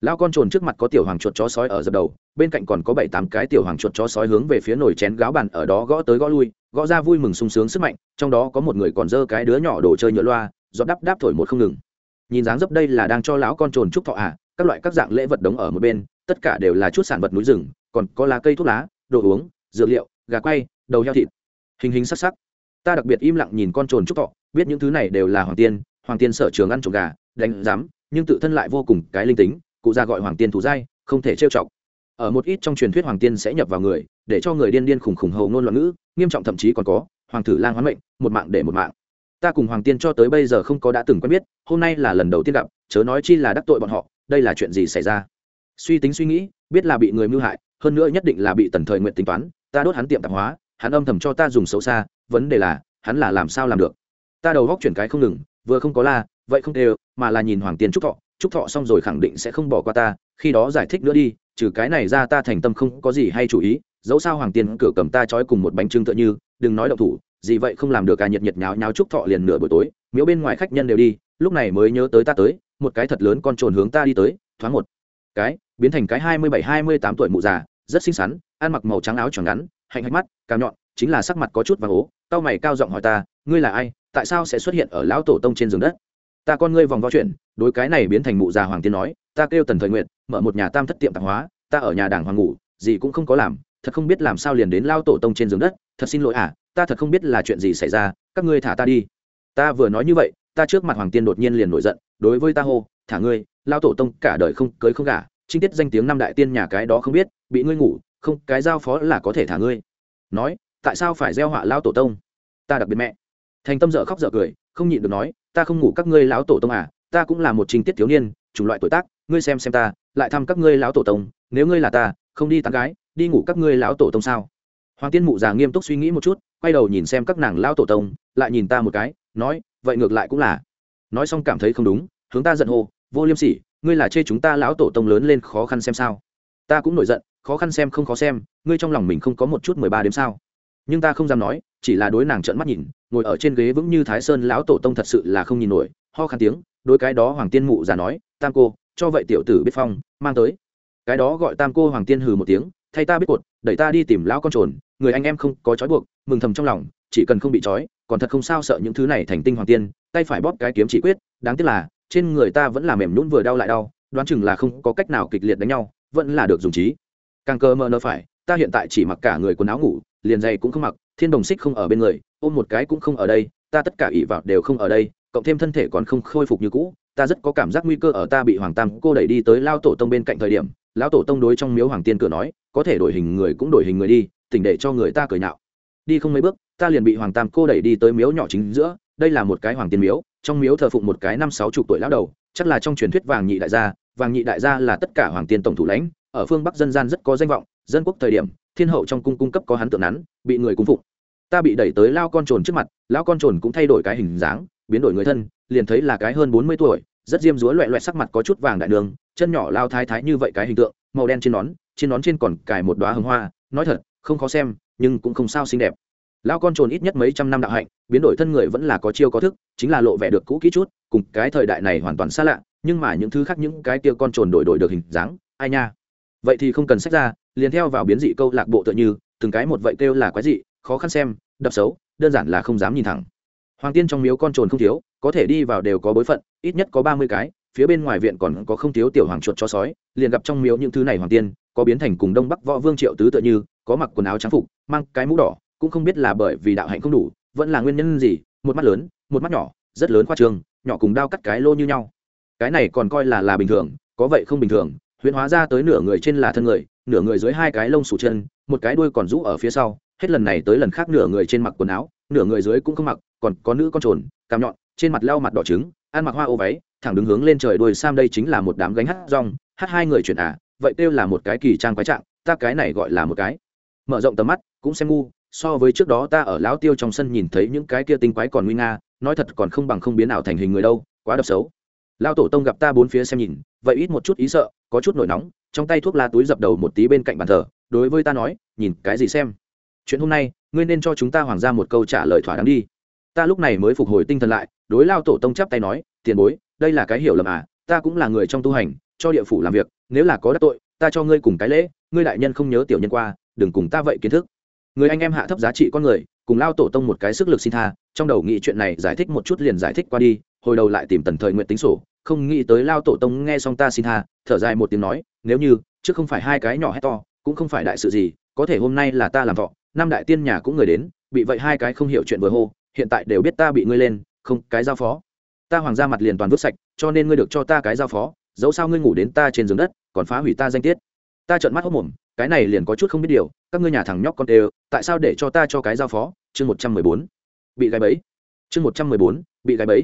Lao con trồn trước mặt có tiểu hoàng chuột chó sói ở dập đầu, bên cạnh còn có bảy tám cái tiểu hoàng chuột chó sói hướng về phía nồi chén gáo bàn ở đó gõ tới gõ lui, gõ ra vui mừng sung sướng sức mạnh, trong đó có một người còn dơ cái đứa nhỏ đồ chơi nhựa loa do đắp đáp thổi một không ngừng nhìn dáng dấp đây là đang cho lão con trồn chúc thọ à các loại các dạng lễ vật đống ở một bên, tất cả đều là chút sản vật núi rừng, còn có lá cây thuốc lá, đồ uống, dược liệu, gà quay, đầu heo thịt. Hình hình sắc sắc. Ta đặc biệt im lặng nhìn con trồn trúc thọ, biết những thứ này đều là hoàng tiên hoàng tiên sở trường ăn trộm gà, đánh giám, nhưng tự thân lại vô cùng cái linh tính, cụ già gọi hoàng tiên thủ dai không thể trêu chọc. Ở một ít trong truyền thuyết hoàng tiên sẽ nhập vào người, để cho người điên điên khủng khủng hầu ngôn loạn ngữ, nghiêm trọng thậm chí còn có, hoàng tử lang hoán mệnh, một mạng để một mạng ta cùng hoàng tiên cho tới bây giờ không có đã từng quen biết, hôm nay là lần đầu tiên gặp, chớ nói chi là đắc tội bọn họ, đây là chuyện gì xảy ra? Suy tính suy nghĩ, biết là bị người mưu hại, hơn nữa nhất định là bị tần thời nguyện tính toán, ta đốt hắn tiệm tạp hóa, hắn âm thầm cho ta dùng xấu xa, vấn đề là, hắn là làm sao làm được? Ta đầu góc chuyển cái không ngừng, vừa không có la, vậy không đều, mà là nhìn hoàng tiên trúc thọ trúc thọ xong rồi khẳng định sẽ không bỏ qua ta, khi đó giải thích nữa đi, trừ cái này ra ta thành tâm không có gì hay chủ ý, dẫu sao hoàng tiên cửa cầm ta trói cùng một bánh trưng tựa như, đừng nói động thủ gì vậy không làm được cả nhiệt nhiệt nháo nháo trúc thọ liền nửa buổi tối, miếu bên ngoài khách nhân đều đi, lúc này mới nhớ tới ta tới, một cái thật lớn con trồn hướng ta đi tới, thoáng một cái, biến thành cái hai mươi bảy, hai mươi tám tuổi mụ già, rất xinh xắn, ăn mặc màu trắng áo tròn ngắn, hạnh hạnh mắt, cao nhọn, chính là sắc mặt có chút vàng ố tao mày cao giọng hỏi ta, ngươi là ai? Tại sao sẽ xuất hiện ở lão tổ tông trên giường đất? Ta con ngươi vòng vo chuyện đối cái này biến thành mụ già hoàng tiên nói, ta kêu tần thời nguyện mở một nhà tam thất tiệm tạp hóa, ta ở nhà đảng hoàng ngủ, gì cũng không có làm thật không biết làm sao liền đến lao tổ tông trên giường đất, thật xin lỗi à ta thật không biết là chuyện gì xảy ra, các ngươi thả ta đi. Ta vừa nói như vậy, ta trước mặt hoàng tiên đột nhiên liền nổi giận, đối với ta hô, thả ngươi, lao tổ tông cả đời không cưới không gả, trinh tiết danh tiếng năm đại tiên nhà cái đó không biết, bị ngươi ngủ, không, cái giao phó là có thể thả ngươi. Nói, tại sao phải gieo họa lao tổ tông? Ta đặc biệt mẹ. Thành tâm dợ khóc dợ cười, không nhịn được nói, ta không ngủ các ngươi lão tổ tông à ta cũng là một trình tiết thiếu niên, chủng loại tuổi tác, ngươi xem xem ta, lại thăm các ngươi lão tổ tông, nếu ngươi là ta, không đi tán gái đi ngủ các ngươi lão tổ tông sao? Hoàng tiên mụ già nghiêm túc suy nghĩ một chút, quay đầu nhìn xem các nàng lão tổ tông, lại nhìn ta một cái, nói, vậy ngược lại cũng là. Nói xong cảm thấy không đúng, hướng ta giận hô, vô liêm sỉ, ngươi là chê chúng ta lão tổ tông lớn lên khó khăn xem sao? Ta cũng nổi giận, khó khăn xem không khó xem, ngươi trong lòng mình không có một chút mười ba đêm sao? Nhưng ta không dám nói, chỉ là đối nàng trợn mắt nhìn, ngồi ở trên ghế vững như thái sơn lão tổ tông thật sự là không nhìn nổi, ho khăn tiếng, đối cái đó hoàng tiên mụ già nói, tam cô, cho vậy tiểu tử biết phong, mang tới. Cái đó gọi tam cô hoàng tiên hừ một tiếng thay ta biết cột, đẩy ta đi tìm lão con trồn, người anh em không có trói buộc, mừng thầm trong lòng, chỉ cần không bị trói, còn thật không sao sợ những thứ này thành tinh hoàng tiên, tay phải bóp cái kiếm chỉ quyết, đáng tiếc là, trên người ta vẫn là mềm nhún vừa đau lại đau, đoán chừng là không có cách nào kịch liệt đánh nhau, vẫn là được dùng trí. Càng cơ mơ nơ phải, ta hiện tại chỉ mặc cả người quần áo ngủ, liền giày cũng không mặc, thiên đồng xích không ở bên người, ôm một cái cũng không ở đây, ta tất cả ỷ vào đều không ở đây, cộng thêm thân thể còn không khôi phục như cũ, ta rất có cảm giác nguy cơ ở ta bị hoàng tam cô đẩy đi tới lao tổ tông bên cạnh thời điểm lão tổ tông đối trong miếu hoàng tiên cửa nói có thể đổi hình người cũng đổi hình người đi, tỉnh để cho người ta cười nhạo. Đi không mấy bước, ta liền bị hoàng tam cô đẩy đi tới miếu nhỏ chính giữa, đây là một cái hoàng tiên miếu, trong miếu thờ phụng một cái năm sáu chục tuổi lão đầu, chắc là trong truyền thuyết vàng nhị đại gia, vàng nhị đại gia là tất cả hoàng tiên tổng thủ lãnh, ở phương bắc dân gian rất có danh vọng, dân quốc thời điểm, thiên hậu trong cung cung cấp có hắn tượng nắn, bị người cung phụng. Ta bị đẩy tới lao con trồn trước mặt, lão con trồn cũng thay đổi cái hình dáng, biến đổi người thân, liền thấy là cái hơn bốn mươi tuổi, rất diêm dúa loẹ loẹt sắc mặt có chút vàng đại đường, chân nhỏ lao thái thái như vậy cái hình tượng, màu đen trên nón trên nón trên còn cài một đoá hồng hoa, nói thật, không khó xem, nhưng cũng không sao xinh đẹp. Lao con trồn ít nhất mấy trăm năm đạo hạnh, biến đổi thân người vẫn là có chiêu có thức, chính là lộ vẻ được cũ kỹ chút, cùng cái thời đại này hoàn toàn xa lạ, nhưng mà những thứ khác những cái tia con trồn đổi đổi được hình dáng, ai nha. Vậy thì không cần sách ra, liền theo vào biến dị câu lạc bộ tựa như, từng cái một vậy kêu là quái dị, khó khăn xem, đập xấu, đơn giản là không dám nhìn thẳng. Hoàng tiên trong miếu con trồn không thiếu, có thể đi vào đều có bối phận, ít nhất có ba mươi cái, phía bên ngoài viện còn có không thiếu tiểu hoàng chuột cho sói, liền gặp trong miếu những thứ này hoàng tiên có biến thành cùng đông bắc võ vương triệu tứ tựa như, có mặc quần áo trang phục, mang cái mũ đỏ, cũng không biết là bởi vì đạo hạnh không đủ, vẫn là nguyên nhân gì, một mắt lớn, một mắt nhỏ, rất lớn khoa trương, nhỏ cùng đao cắt cái lô như nhau. Cái này còn coi là là bình thường, có vậy không bình thường, huyễn hóa ra tới nửa người trên là thân người, nửa người dưới hai cái lông sủ chân, một cái đuôi còn rũ ở phía sau, hết lần này tới lần khác nửa người trên mặc quần áo, nửa người dưới cũng không mặc, còn có nữ con trồn, cằm nhọn, trên mặt leo mặt đỏ trứng, ăn mặc hoa ô váy, thẳng đứng hướng lên trời đuôi, sam đây chính là một đám gánh hát rong, hát hai người chuyển à vậy kêu là một cái kỳ trang quái trạng, ta cái này gọi là một cái. Mở rộng tầm mắt, cũng xem ngu, so với trước đó ta ở lão tiêu trong sân nhìn thấy những cái kia tinh quái còn nguy nga, nói thật còn không bằng không biến ảo thành hình người đâu, quá độc xấu. Lao tổ tông gặp ta bốn phía xem nhìn, vậy ít một chút ý sợ, có chút nổi nóng, trong tay thuốc la túi dập đầu một tí bên cạnh bàn thờ, đối với ta nói, nhìn cái gì xem. Chuyện hôm nay, ngươi nên cho chúng ta hoàng ra một câu trả lời thỏa đáng đi. Ta lúc này mới phục hồi tinh thần lại, đối lao tổ tông chắp tay nói, tiền bối, đây là cái hiểu lầm à ta cũng là người trong tu hành, cho địa phủ làm việc nếu là có đắc tội, ta cho ngươi cùng cái lễ, ngươi đại nhân không nhớ tiểu nhân qua, đừng cùng ta vậy kiến thức. Người anh em hạ thấp giá trị con người, cùng lao tổ tông một cái sức lực xin tha, trong đầu nghĩ chuyện này giải thích một chút liền giải thích qua đi, hồi đầu lại tìm tần thời nguyện tính sổ, không nghĩ tới lao tổ tông nghe xong ta xin tha, thở dài một tiếng nói, nếu như, chứ không phải hai cái nhỏ hay to, cũng không phải đại sự gì, có thể hôm nay là ta làm vọ năm đại tiên nhà cũng người đến, bị vậy hai cái không hiểu chuyện vừa hô, hiện tại đều biết ta bị ngươi lên, không, cái giao phó. Ta hoàng ra mặt liền toàn vứt sạch, cho nên ngươi được cho ta cái giao phó dẫu sao ngươi ngủ đến ta trên giường đất, còn phá hủy ta danh tiết. Ta trợn mắt hốc mồm, cái này liền có chút không biết điều, các ngươi nhà thằng nhóc con đều, tại sao để cho ta cho cái giao phó? Chương một trăm mười bốn. Bị gáy bẫy. Chương một trăm mười bốn, bị gáy bẫy.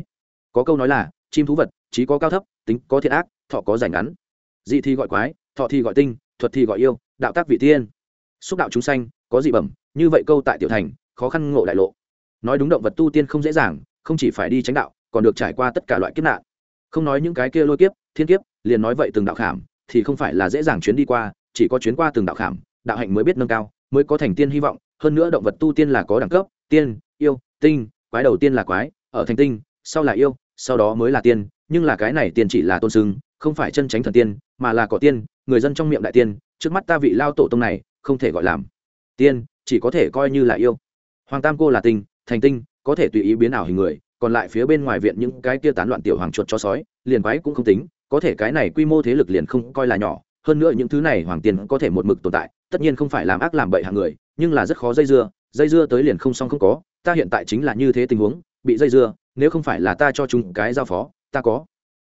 Có câu nói là, chim thú vật, trí có cao thấp, tính có thiện ác, thọ có rảnh ngắn. Dị thì gọi quái, thọ thì gọi tinh, thuật thì gọi yêu, đạo tác vị tiên. Xúc đạo chúng sanh, có dị bẩm, như vậy câu tại tiểu thành, khó khăn ngộ đại lộ. Nói đúng động vật tu tiên không dễ dàng, không chỉ phải đi tránh đạo, còn được trải qua tất cả loại kiếp nạn. Không nói những cái kia lôi kiếp thiên kiếp, liền nói vậy từng đạo khảm, thì không phải là dễ dàng chuyến đi qua, chỉ có chuyến qua từng đạo khảm, đạo hạnh mới biết nâng cao, mới có thành tiên hy vọng, hơn nữa động vật tu tiên là có đẳng cấp, tiên, yêu, tinh, quái đầu tiên là quái, ở thành tinh, sau là yêu, sau đó mới là tiên, nhưng là cái này tiên chỉ là tôn sưng, không phải chân tránh thần tiên, mà là có tiên, người dân trong miệng đại tiên, trước mắt ta vị lao tổ tông này, không thể gọi làm tiên, chỉ có thể coi như là yêu. Hoàng tam cô là tinh, thành tinh, có thể tùy ý biến ảo hình người, còn lại phía bên ngoài viện những cái kia tán loạn tiểu hoàng chuột cho sói, liền quái cũng không tính có thể cái này quy mô thế lực liền không coi là nhỏ, hơn nữa những thứ này hoàng tiền có thể một mực tồn tại, tất nhiên không phải làm ác làm bậy hàng người, nhưng là rất khó dây dưa dây dưa tới liền không xong không có, ta hiện tại chính là như thế tình huống, bị dây dưa, nếu không phải là ta cho chúng cái giao phó, ta có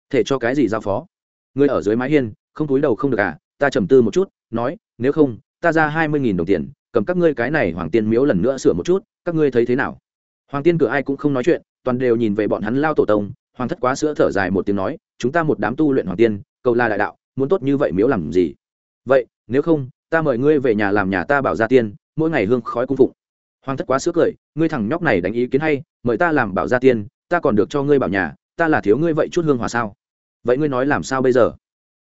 thể cho cái gì giao phó? Người ở dưới mái hiên, không túi đầu không được à ta trầm tư một chút, nói, nếu không, ta ra hai mươi nghìn đồng tiền, cầm các ngươi cái này hoàng tiên miếu lần nữa sửa một chút, các ngươi thấy thế nào? Hoàng tiên cửa ai cũng không nói chuyện, toàn đều nhìn về bọn hắn lao tổ tông hoàng thất quá sữa thở dài một tiếng nói, chúng ta một đám tu luyện hoàng tiên, cầu la đại đạo, muốn tốt như vậy miếu làm gì? Vậy, nếu không, ta mời ngươi về nhà làm nhà ta bảo gia tiên, mỗi ngày hương khói cung phụng. Hoàng thất quá sữa cười, ngươi thằng nhóc này đánh ý kiến hay, mời ta làm bảo gia tiên, ta còn được cho ngươi bảo nhà, ta là thiếu ngươi vậy chút hương hòa sao? Vậy ngươi nói làm sao bây giờ?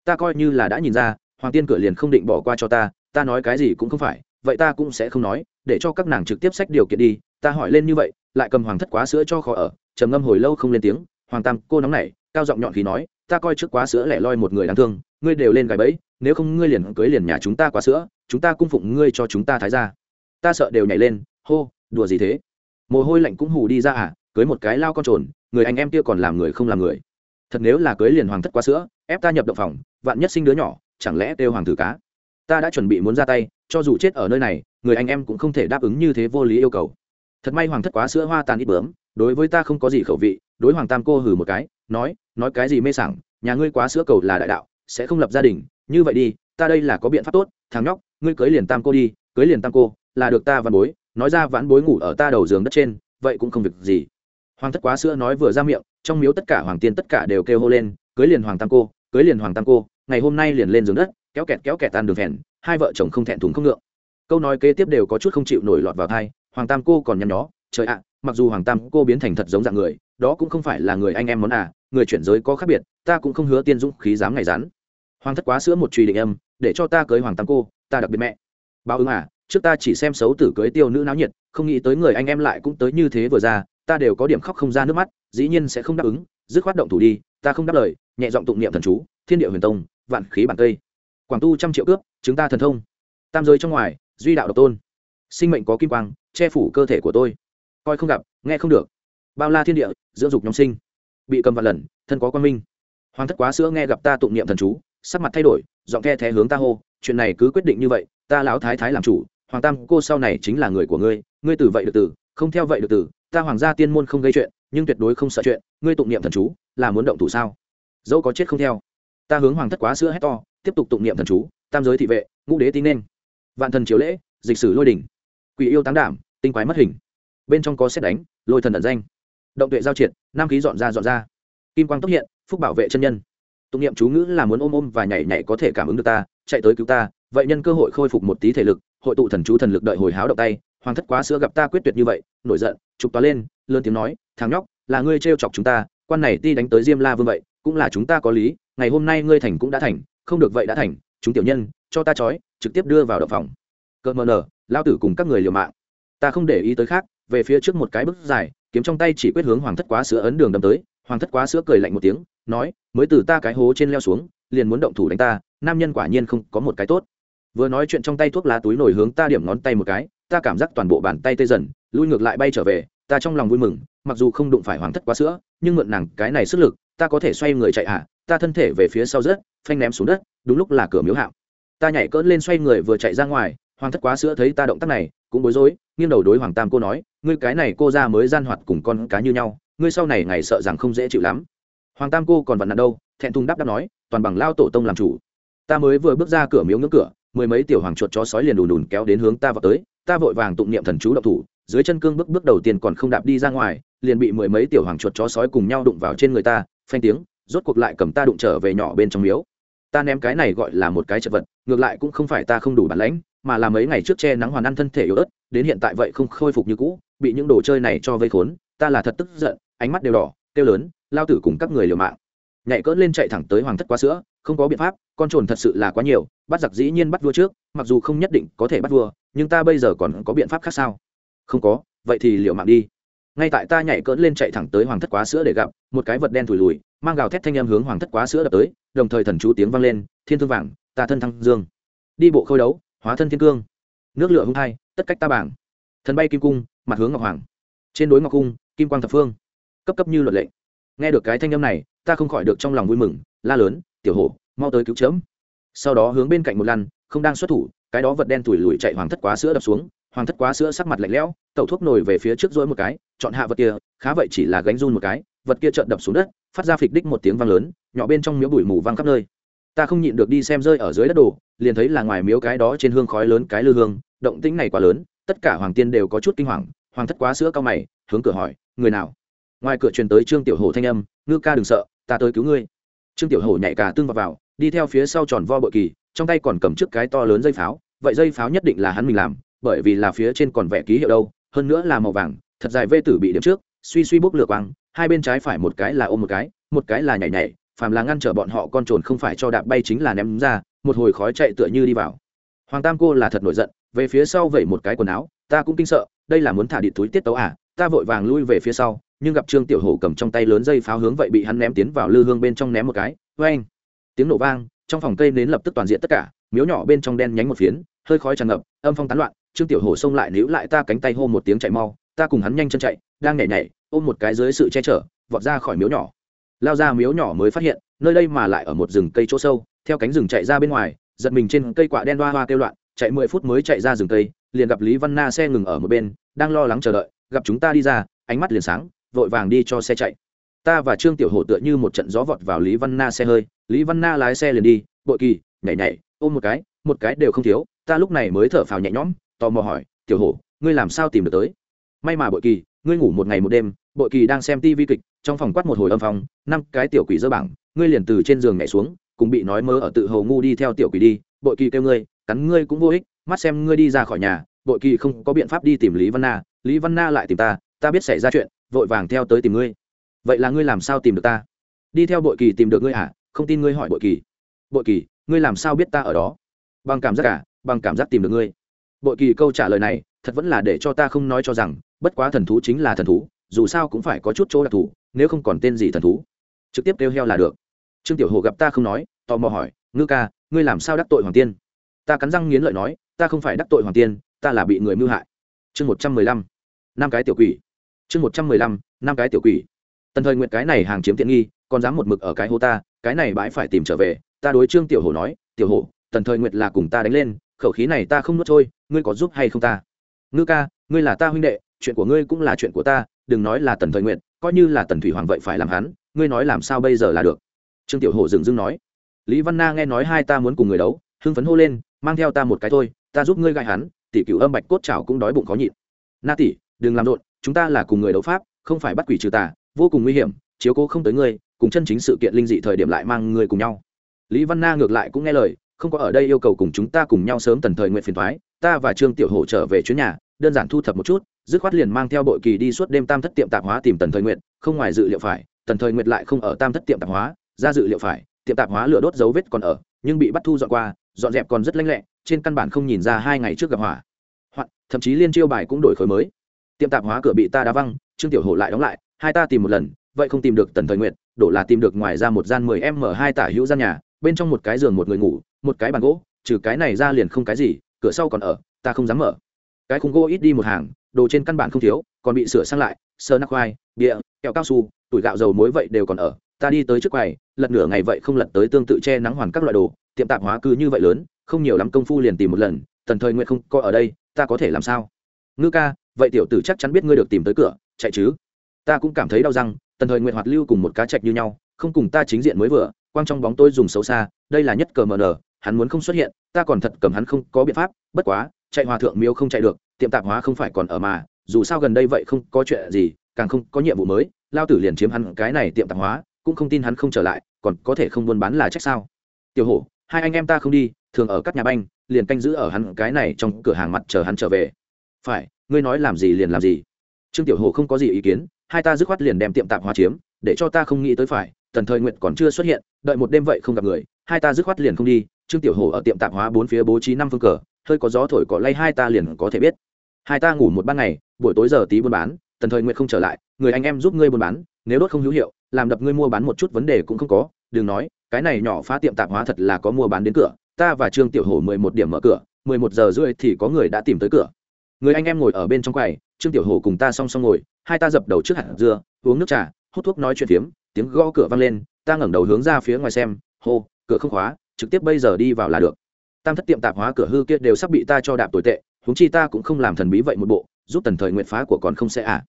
Ta coi như là đã nhìn ra, hoàng tiên cửa liền không định bỏ qua cho ta ta nói cái gì cũng không phải, vậy ta cũng sẽ không nói, để cho các nàng trực tiếp sách điều kiện đi. Ta hỏi lên như vậy, lại cầm hoàng thất quá sữa cho khó ở, trầm ngâm hồi lâu không lên tiếng hoàng tam, cô nóng này cao giọng nhọn khí nói, ta coi trước quá sữa lẻ loi một người đáng thương, ngươi đều lên gài bẫy, nếu không ngươi liền cưới liền nhà chúng ta quá sữa, chúng ta cung phụng ngươi cho chúng ta thái ra ta sợ đều nhảy lên, hô, đùa gì thế? Mồ hôi lạnh cũng hù đi ra à cưới một cái lao con trồn, người anh em kia còn làm người không làm người. Thật nếu là cưới liền hoàng thất quá sữa, ép ta nhập động phòng, vạn nhất sinh đứa nhỏ, chẳng lẽ kêu hoàng tử cá? Ta đã chuẩn bị muốn ra tay, cho dù chết ở nơi này, người anh em cũng không thể đáp ứng như thế vô lý yêu cầu. Thật may hoàng thất quá sữa hoa tàn ít bướm, đối với ta không có gì khẩu vị đối hoàng tam cô hừ một cái, nói nói cái gì mê sảng, nhà ngươi quá sữa cầu là đại đạo, sẽ không lập gia đình, như vậy đi, ta đây là có biện pháp tốt, thằng nhóc, ngươi cưới liền tam cô đi, cưới liền tam cô, là được ta văn bối, nói ra vãn bối ngủ ở ta đầu giường đất trên, vậy cũng không việc gì. Hoàng thất quá sữa nói vừa ra miệng, trong miếu tất cả hoàng tiên tất cả đều kêu hô lên, cưới liền hoàng tam cô, cưới liền hoàng tam cô, ngày hôm nay liền lên giường đất, kéo kẹt kéo kẹt tan đường phèn, hai vợ chồng không thẹn thùng không ngượng. Câu nói kế tiếp đều có chút không chịu nổi lọt vào thai hoàng tam cô còn nhăn nhó, trời ạ mặc dù hoàng tam cô biến thành thật giống dạng người, đó cũng không phải là người anh em món à người chuyển giới có khác biệt, ta cũng không hứa tiên dũng khí dám ngày rắn. Hoàng thất quá sữa một truy định âm, để cho ta cưới hoàng tam cô, ta đặc biệt mẹ. Báo ứng à trước ta chỉ xem xấu tử cưới tiêu nữ náo nhiệt, không nghĩ tới người anh em lại cũng tới như thế vừa ra, ta đều có điểm khóc không ra nước mắt, dĩ nhiên sẽ không đáp ứng, dứt khoát động thủ đi, ta không đáp lời, nhẹ giọng tụng niệm thần chú, thiên địa huyền tông, vạn khí bản tây. Quảng tu trăm triệu cướp chúng ta thần thông. Tam giới trong ngoài, duy đạo độc tôn. Sinh mệnh có kim quang, che phủ cơ thể của tôi coi không gặp, nghe không được. Bao la thiên địa, dưỡng dục nhóm sinh. Bị cầm vạn lần, thân có quan minh. Hoàng thất quá sữa nghe gặp ta tụng niệm thần chú, sắc mặt thay đổi, giọng the thé hướng ta hô, chuyện này cứ quyết định như vậy, ta lão thái thái làm chủ, hoàng tam cô sau này chính là người của ngươi ngươi từ vậy được từ không theo vậy được từ ta hoàng gia tiên môn không gây chuyện, nhưng tuyệt đối không sợ chuyện, ngươi tụng niệm thần chú, là muốn động thủ sao? Dẫu có chết không theo. Ta hướng hoàng thất quá sữa hét to, tiếp tục tụng niệm thần chú, tam giới thị vệ, ngũ đế tín nên. Vạn thần chiếu lễ, dịch sử lôi đỉnh. Quỷ yêu táng đảm, tinh quái mất hình bên trong có xét đánh, lôi thần ẩn danh. Động tuệ giao triệt, nam khí dọn ra dọn ra. Kim quang tốc hiện, phúc bảo vệ chân nhân. Tụng niệm chú ngữ là muốn ôm ôm và nhảy nhảy có thể cảm ứng được ta, chạy tới cứu ta. Vậy nhân cơ hội khôi phục một tí thể lực, hội tụ thần chú thần lực đợi hồi háo động tay. Hoàng thất quá sữa gặp ta quyết tuyệt như vậy, nổi giận trục toa lên, lớn tiếng nói, thằng nhóc, là ngươi trêu chọc chúng ta, quan này ti đánh tới diêm la vương vậy, cũng là chúng ta có lý, ngày hôm nay ngươi thành cũng đã thành, không được vậy đã thành, chúng tiểu nhân, cho ta trói, trực tiếp đưa vào động phòng. Cợt mờ nở, lao tử cùng các người liều mạng. Ta không để ý tới khác về phía trước một cái bước dài, kiếm trong tay chỉ quyết hướng hoàng thất quá sữa ấn đường đâm tới. Hoàng thất quá sữa cười lạnh một tiếng, nói, mới từ ta cái hố trên leo xuống, liền muốn động thủ đánh ta, nam nhân quả nhiên không có một cái tốt. Vừa nói chuyện trong tay thuốc lá túi nổi hướng ta điểm ngón tay một cái, ta cảm giác toàn bộ bàn tay tê dần, lui ngược lại bay trở về, ta trong lòng vui mừng, mặc dù không đụng phải hoàng thất quá sữa, nhưng mượn nàng cái này sức lực, ta có thể xoay người chạy hạ ta thân thể về phía sau rớt, phanh ném xuống đất, đúng lúc là cửa miếu hạo ta nhảy cỡn lên xoay người vừa chạy ra ngoài hoàng thất quá sữa thấy ta động tác này, cũng bối rối, nghiêng đầu đối hoàng tam cô nói, ngươi cái này cô ra mới gian hoạt cùng con cá như nhau, ngươi sau này ngày sợ rằng không dễ chịu lắm. Hoàng tam cô còn vặn nặn đâu, thẹn thùng đáp đáp nói, toàn bằng lao tổ tông làm chủ. Ta mới vừa bước ra cửa miếu ngưỡng cửa, mười mấy tiểu hoàng chuột chó sói liền đùn đùn kéo đến hướng ta vào tới, ta vội vàng tụng niệm thần chú độc thủ, dưới chân cương bước bước đầu tiên còn không đạp đi ra ngoài, liền bị mười mấy tiểu hoàng chuột chó sói cùng nhau đụng vào trên người ta, phanh tiếng, rốt cuộc lại cầm ta đụng trở về nhỏ bên trong miếu. Ta ném cái này gọi là một cái chật vật, ngược lại cũng không phải ta không đủ bản lãnh mà là mấy ngày trước che nắng hoàn ăn thân thể yếu ớt, đến hiện tại vậy không khôi phục như cũ, bị những đồ chơi này cho vây khốn, ta là thật tức giận, ánh mắt đều đỏ, kêu lớn, lao tử cùng các người liều mạng. Nhảy cỡn lên chạy thẳng tới hoàng thất quá sữa, không có biện pháp, con trồn thật sự là quá nhiều, bắt giặc dĩ nhiên bắt vua trước, mặc dù không nhất định có thể bắt vua, nhưng ta bây giờ còn có biện pháp khác sao? Không có, vậy thì liệu mạng đi. Ngay tại ta nhảy cỡn lên chạy thẳng tới hoàng thất quá sữa để gặp, một cái vật đen thùi lùi, mang gào thét thanh em hướng hoàng thất quá sữa đập tới, đồng thời thần chú tiếng vang lên, thiên thương vàng, ta thân thăng dương. Đi bộ khôi đấu hóa thân thiên cương. Nước lửa hung hai, tất cách ta bảng. Thần bay kim cung, mặt hướng ngọc hoàng. Trên đối ngọc cung, kim quang thập phương. Cấp cấp như luật lệ. Nghe được cái thanh âm này, ta không khỏi được trong lòng vui mừng, la lớn, tiểu hổ, mau tới cứu chớm. Sau đó hướng bên cạnh một lăn, không đang xuất thủ, cái đó vật đen tủi lùi chạy hoàng thất quá sữa đập xuống, hoàng thất quá sữa sắc mặt lạnh lẽo, tẩu thuốc nổi về phía trước rỗi một cái, chọn hạ vật kia, khá vậy chỉ là gánh run một cái, vật kia trợn đập xuống đất, phát ra phịch đích một tiếng vang lớn, nhỏ bên trong miếu bụi mù vang khắp nơi ta không nhịn được đi xem rơi ở dưới đất đồ liền thấy là ngoài miếu cái đó trên hương khói lớn cái lư hương động tĩnh này quá lớn tất cả hoàng tiên đều có chút kinh hoàng hoàng thất quá sữa cao mày hướng cửa hỏi người nào? Ngoài cửa truyền tới trương tiểu hồ thanh âm ngư ca đừng sợ ta tới cứu ngươi. Trương tiểu hổ nhảy cả tương vào, vào đi theo phía sau tròn vo bội kỳ trong tay còn cầm chiếc cái to lớn dây pháo vậy dây pháo nhất định là hắn mình làm bởi vì là phía trên còn vẽ ký hiệu đâu hơn nữa là màu vàng thật dài vê tử bị điểm trước suy suy bốc lửa quang hai bên trái phải một cái là ôm một cái một cái là nhảy nhảy phàm là ngăn trở bọn họ con trồn không phải cho đạp bay chính là ném ra, một hồi khói chạy tựa như đi vào. Hoàng tam cô là thật nổi giận, về phía sau vẩy một cái quần áo, ta cũng kinh sợ, đây là muốn thả điện túi tiết tấu à ta vội vàng lui về phía sau, nhưng gặp trương tiểu hổ cầm trong tay lớn dây pháo hướng vậy bị hắn ném tiến vào lư hương bên trong ném một cái vê anh tiếng nổ vang, trong phòng cây nến lập tức toàn diện tất cả, miếu nhỏ bên trong đen nhánh một phiến, hơi khói tràn ngập, âm phong tán loạn, trương tiểu hổ xông lại níu lại ta cánh tay hô một tiếng chạy mau, ta cùng hắn nhanh chân chạy, đang nhảy nhảy, ôm một cái dưới sự che chở, vọt ra khỏi miếu nhỏ lao ra miếu nhỏ mới phát hiện, nơi đây mà lại ở một rừng cây chỗ sâu, theo cánh rừng chạy ra bên ngoài, giật mình trên cây quả đen hoa hoa kêu loạn, chạy mười phút mới chạy ra rừng cây, liền gặp lý văn na xe ngừng ở một bên, đang lo lắng chờ đợi, gặp chúng ta đi ra, ánh mắt liền sáng, vội vàng đi cho xe chạy. Ta và trương tiểu hổ tựa như một trận gió vọt vào lý văn na xe hơi, lý văn na lái xe liền đi, bội kỳ, nhảy nhảy, ôm một cái một cái đều không thiếu, ta lúc này mới thở phào nhẹ nhõm, tò mò hỏi, tiểu hổ, ngươi làm sao tìm được tới? May mà bội kỳ, ngươi ngủ một ngày một đêm bội kỳ đang xem tivi kịch, trong phòng quát một hồi âm phòng năm cái tiểu quỷ dơ bảng, ngươi liền từ trên giường nhảy xuống, cùng bị nói mơ ở tự hầu ngu đi theo tiểu quỷ đi, bội kỳ kêu ngươi, cắn ngươi cũng vô ích, mắt xem ngươi đi ra khỏi nhà, bội kỳ không có biện pháp đi tìm lý văn na, lý văn na lại tìm ta ta biết xảy ra chuyện, vội vàng theo tới tìm ngươi. Vậy là ngươi làm sao tìm được ta? Đi theo bội kỳ tìm được ngươi à không tin ngươi hỏi bội kỳ. Bội kỳ, ngươi làm sao biết ta ở đó? Bằng cảm giác cả bằng cảm giác tìm được ngươi. Bội kỳ câu trả lời này, thật vẫn là để cho ta không nói cho rằng, bất quá thần thú chính là thần thú dù sao cũng phải có chút chỗ đặc thù, nếu không còn tên gì thần thú, trực tiếp kêu heo là được. Trương tiểu hồ gặp ta không nói, tò mò hỏi, ngư ca, ngươi làm sao đắc tội hoàng tiên? Ta cắn răng nghiến lợi nói, ta không phải đắc tội hoàng tiên, ta là bị người mưu hại. Chương một trăm mười lăm, năm cái tiểu quỷ. Chương một trăm mười lăm, năm cái tiểu quỷ. Tần thời nguyện cái này hàng chiếm tiện nghi, còn dám một mực ở cái hô ta, cái này bãi phải tìm trở về, ta đối trương tiểu hổ nói, tiểu hổ tần thời nguyệt là cùng ta đánh lên, khẩu khí này ta không nuốt trôi, ngươi có giúp hay không ta? Ngư ca, ngươi là ta huynh đệ, chuyện của ngươi cũng là chuyện của ta đừng nói là tần thời nguyện coi như là tần thủy hoàng vậy phải làm hắn, ngươi nói làm sao bây giờ là được? Trương tiểu hổ dừng dưng nói. Lý văn na nghe nói hai ta muốn cùng người đấu, hưng phấn hô lên, mang theo ta một cái thôi, ta giúp ngươi gại hắn, tỷ cựu âm bạch cốt chảo cũng đói bụng khó nhịn. Na tỷ, đừng làm rộn, chúng ta là cùng người đấu pháp, không phải bắt quỷ trừ tà, vô cùng nguy hiểm, chiếu cố không tới ngươi, cùng chân chính sự kiện linh dị thời điểm lại mang ngươi cùng nhau. Lý văn na ngược lại cũng nghe lời, không có ở đây yêu cầu cùng chúng ta cùng nhau sớm tần thời nguyện phiền thoái ta và trương tiểu hổ trở về chuyến nhà, đơn giản thu thập một chút, dứt khoát liền mang theo bội kỳ đi suốt đêm tam thất tiệm tạp hóa tìm tần thời nguyện không ngoài dự liệu phải, tần thời nguyện lại không ở tam thất tiệm tạp hóa, ra dự liệu phải, tiệm tạp hóa lửa đốt dấu vết còn ở, nhưng bị bắt thu dọn qua, dọn dẹp còn rất lanh lẹ, trên căn bản không nhìn ra hai ngày trước gặp hỏa hoặc, thậm chí liên chiêu bài cũng đổi khối mới. Tiệm tạp hóa cửa bị ta đá văng, trương tiểu hổ lại đóng lại, hai ta tìm một lần, vậy không tìm được tần thời nguyện đổ là tìm được ngoài ra một gian mười m hai tả hữu gian nhà, bên trong một cái giường một người ngủ, một cái bàn gỗ, trừ cái này ra liền không cái gì cửa sau còn ở, ta không dám mở. Cái khung gỗ ít đi một hàng, đồ trên căn bản không thiếu, còn bị sửa sang lại sơ nắc khoai bịa kẹo cao su, tuổi gạo dầu muối vậy đều còn ở, ta đi tới trước quầy, lật nửa ngày vậy không lật tới tương tự che nắng hoàn các loại đồ, tiệm tạp hóa cứ như vậy lớn, không nhiều lắm công phu liền tìm một lần, tần thời nguyện không có ở đây, ta có thể làm sao? Ngư ca, vậy tiểu tử chắc chắn biết ngươi được tìm tới cửa, chạy chứ? Ta cũng cảm thấy đau răng, tần thời nguyện hoạt lưu cùng một cá chạch như nhau, không cùng ta chính diện mới vừa, quang trong bóng tôi dùng xấu xa, đây là nhất cờ mờ nờ hắn muốn không xuất hiện, ta còn thật cầm hắn không có biện pháp, bất quá, chạy hòa thượng miếu không chạy được, tiệm tạp hóa không phải còn ở mà, dù sao gần đây vậy không có chuyện gì, càng không có nhiệm vụ mới, lao tử liền chiếm hắn cái này tiệm tạp hóa, cũng không tin hắn không trở lại, còn có thể không buôn bán là trách sao? Tiểu hổ, hai anh em ta không đi, thường ở các nhà banh, liền canh giữ ở hắn cái này trong cửa hàng mặt chờ hắn trở về. Phải, ngươi nói làm gì liền làm gì. Trương tiểu hổ không có gì ý kiến, hai ta dứt khoát liền đem tiệm tạp hóa chiếm, để cho ta không nghĩ tới phải, tần thời nguyện còn chưa xuất hiện, đợi một đêm vậy không gặp người, hai ta dứt khoát liền không đi trương tiểu hổ ở tiệm tạp hóa bốn phía bố trí năm phương cờ, hơi có gió thổi cỏ lay hai ta liền có thể biết. Hai ta ngủ một ban ngày, buổi tối giờ tí buôn bán, tần thời nguyện không trở lại, người anh em giúp ngươi buôn bán, nếu đốt không hữu hiệu, làm đập ngươi mua bán một chút vấn đề cũng không có, đừng nói, cái này nhỏ phá tiệm tạp hóa thật là có mua bán đến cửa, ta và trương tiểu hổ mười một điểm mở cửa, mười một giờ rưỡi thì có người đã tìm tới cửa. Người anh em ngồi ở bên trong quầy, trương tiểu hổ cùng ta song song ngồi, hai ta dập đầu trước hạt dưa, uống nước trà, hút thuốc nói chuyện phiếm, tiếng gõ cửa vang lên, ta ngẩng đầu hướng ra phía ngoài xem, hô, cửa không khóa trực tiếp bây giờ đi vào là được. Tam thất tiệm tạp hóa cửa hư kia đều sắp bị ta cho đạp tồi tệ, huống chi ta cũng không làm thần bí vậy một bộ, giúp tần thời nguyện phá của còn không sẽ à.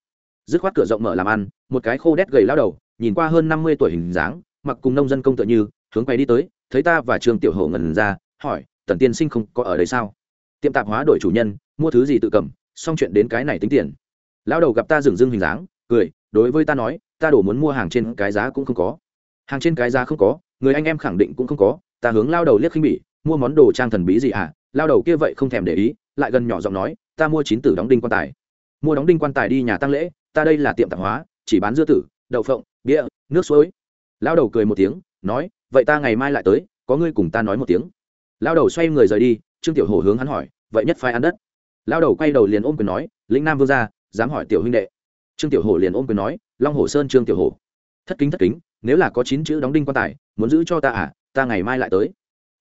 Dứt khoát cửa rộng mở làm ăn, một cái khô đét gầy lao đầu, nhìn qua hơn năm mươi tuổi hình dáng, mặc cùng nông dân công tựa như, hướng quay đi tới, thấy ta và trường tiểu hổ ngần ra, hỏi, tần tiên sinh không có ở đây sao? Tiệm tạp hóa đổi chủ nhân, mua thứ gì tự cầm, xong chuyện đến cái này tính tiền. Lao đầu gặp ta dừng dưng hình dáng, cười, đối với ta nói, ta đổ muốn mua hàng trên cái giá cũng không có. Hàng trên cái giá không có, người anh em khẳng định cũng không có ta hướng lao đầu liếc khinh bỉ, mua món đồ trang thần bí gì à? Lao đầu kia vậy không thèm để ý, lại gần nhỏ giọng nói, ta mua chín tử đóng đinh quan tài. Mua đóng đinh quan tài đi nhà tăng lễ, ta đây là tiệm tạp hóa, chỉ bán dưa tử, đậu phộng, bia, nước suối. Lao đầu cười một tiếng, nói, vậy ta ngày mai lại tới, có ngươi cùng ta nói một tiếng. Lao đầu xoay người rời đi, trương tiểu hổ hướng hắn hỏi, vậy nhất phái ăn đất. Lao đầu quay đầu liền ôm quyền nói, lĩnh nam vương gia dám hỏi tiểu huynh đệ. Trương tiểu hổ liền ôm quyền nói, long hồ sơn trương tiểu hổ. Thất kính thất kính, nếu là có chín chữ đóng đinh quan tài, muốn giữ cho ta à? Ta ngày mai lại tới.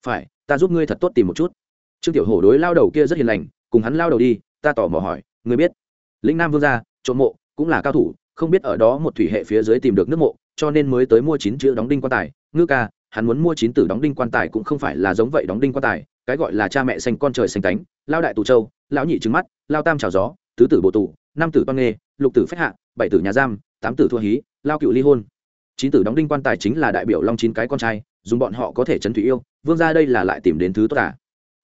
Phải, ta giúp ngươi thật tốt tìm một chút. Trương tiểu hổ đối lao đầu kia rất hiền lành, cùng hắn lao đầu đi, ta tỏ mò hỏi, ngươi biết, lĩnh nam vương gia trộm mộ, cũng là cao thủ, không biết ở đó một thủy hệ phía dưới tìm được nước mộ, cho nên mới tới mua chín chữ đóng đinh quan tài. Ngư ca, hắn muốn mua chín tử đóng đinh quan tài cũng không phải là giống vậy đóng đinh quan tài, cái gọi là cha mẹ xanh con trời xanh cánh lao đại tù châu, lão nhị trứng mắt, lao tam trào gió, tứ tử bộ tù, năm tử toan nghê, lục tử phách hạ, bảy tử nhà giam, tám tử thua hí, lao cựu ly hôn. Chín tử đóng đinh quan tài chính là đại biểu long chín cái con trai dùng bọn họ có thể trấn thủy yêu, vương ra đây là lại tìm đến thứ tốt cả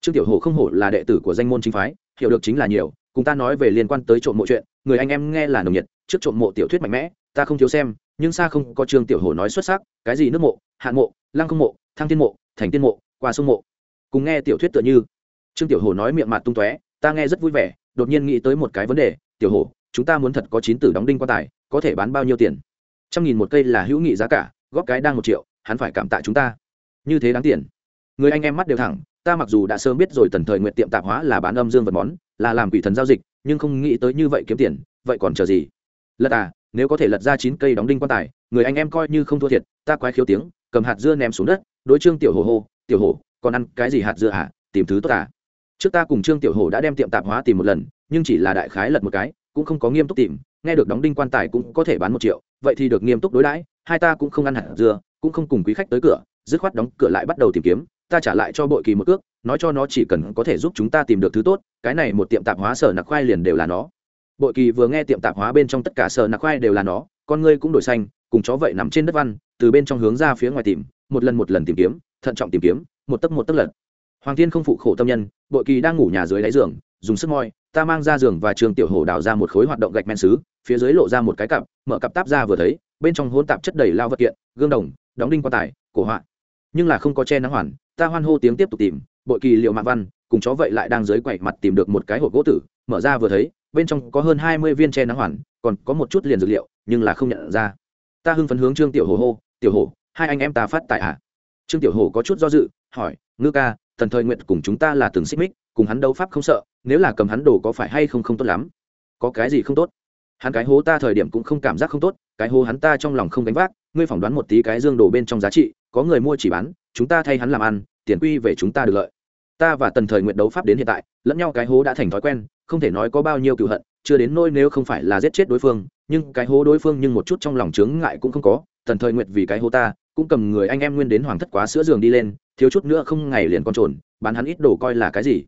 trương tiểu hồ không hổ là đệ tử của danh môn chính phái, hiểu được chính là nhiều, cùng ta nói về liên quan tới trộm mộ chuyện, người anh em nghe là nồng nhiệt, trước trộm mộ tiểu thuyết mạnh mẽ, ta không thiếu xem, nhưng xa không có trương tiểu hồ nói xuất sắc, cái gì nước mộ, hạn mộ, lăng không mộ, thăng tiên mộ, thành tiên mộ, qua sông mộ. Cùng nghe tiểu thuyết tựa như. Trương tiểu hồ nói miệng mặt tung tóe, ta nghe rất vui vẻ, đột nhiên nghĩ tới một cái vấn đề, tiểu hồ, chúng ta muốn thật có chín tử đóng đinh quan tài, có thể bán bao nhiêu tiền? Trăm nghìn một cây là hữu nghị giá cả, góp cái đang một triệu hắn phải cảm tạ chúng ta. Như thế đáng tiền. Người anh em mắt đều thẳng, ta mặc dù đã sớm biết rồi tần thời nguyện tiệm tạp hóa là bán âm dương vật món, là làm quỷ thần giao dịch, nhưng không nghĩ tới như vậy kiếm tiền, vậy còn chờ gì? Lật à nếu có thể lật ra chín cây đóng đinh quan tài, người anh em coi như không thua thiệt, ta quái khiếu tiếng, cầm hạt dưa ném xuống đất, đối trương tiểu hồ hô, tiểu hồ, còn ăn cái gì hạt dưa à? Tìm thứ tốt à? Trước ta cùng trương tiểu hồ đã đem tiệm tạp hóa tìm một lần, nhưng chỉ là đại khái lật một cái, cũng không có nghiêm túc tìm, nghe được đóng đinh quan tài cũng có thể bán một triệu, vậy thì được nghiêm túc đối đãi, hai ta cũng không ăn hạt dưa cũng không cùng quý khách tới cửa, dứt khoát đóng cửa lại bắt đầu tìm kiếm, ta trả lại cho bội kỳ một cước, nói cho nó chỉ cần có thể giúp chúng ta tìm được thứ tốt, cái này một tiệm tạp hóa sở nặc khoai liền đều là nó. Bội kỳ vừa nghe tiệm tạp hóa bên trong tất cả sở nặc khoai đều là nó, con ngươi cũng đổi xanh, cùng chó vậy nằm trên đất văn, từ bên trong hướng ra phía ngoài tìm, một lần một lần tìm kiếm, thận trọng tìm kiếm, một tấc một tấc lật. Hoàng thiên không phụ khổ tâm nhân, bội kỳ đang ngủ nhà dưới đáy giường, dùng sức moi, ta mang ra giường và trường tiểu hổ đào ra một khối hoạt động gạch men xứ, phía dưới lộ ra một cái cặp, mở cặp táp ra vừa thấy, bên trong hỗn tạp chất đầy lao vật kiện, gương đồng đóng đinh quan tài, cổ họa. Nhưng là không có che nắng hoàn, ta hoan hô tiếng tiếp tục tìm, bội kỳ liệu mạng văn, cùng chó vậy lại đang dưới quậy mặt tìm được một cái hộp gỗ tử, mở ra vừa thấy, bên trong có hơn hai mươi viên che nắng hoàn, còn có một chút liền dược liệu, nhưng là không nhận ra. Ta hưng phấn hướng trương tiểu hồ hô, tiểu hồ hai anh em ta phát tại ạ. À? trương tiểu hồ có chút do dự, hỏi, ngư ca thần thời nguyện cùng chúng ta là từng xích mích, cùng hắn đấu pháp không sợ, nếu là cầm hắn đồ có phải hay không không tốt lắm? Có cái gì không tốt? Hắn cái hố ta thời điểm cũng không cảm giác không tốt, cái hố hắn ta trong lòng không gánh vác ngươi phỏng đoán một tí cái dương đồ bên trong giá trị, có người mua chỉ bán, chúng ta thay hắn làm ăn, tiền quy về chúng ta được lợi. Ta và tần thời nguyện đấu pháp đến hiện tại, lẫn nhau cái hố đã thành thói quen, không thể nói có bao nhiêu cựu hận, chưa đến nôi nếu không phải là giết chết đối phương, nhưng cái hố đối phương nhưng một chút trong lòng chướng ngại cũng không có, tần thời nguyện vì cái hố ta, cũng cầm người anh em nguyên đến hoàng thất quá sữa giường đi lên, thiếu chút nữa không ngày liền con trồn, bán hắn ít đồ coi là cái gì.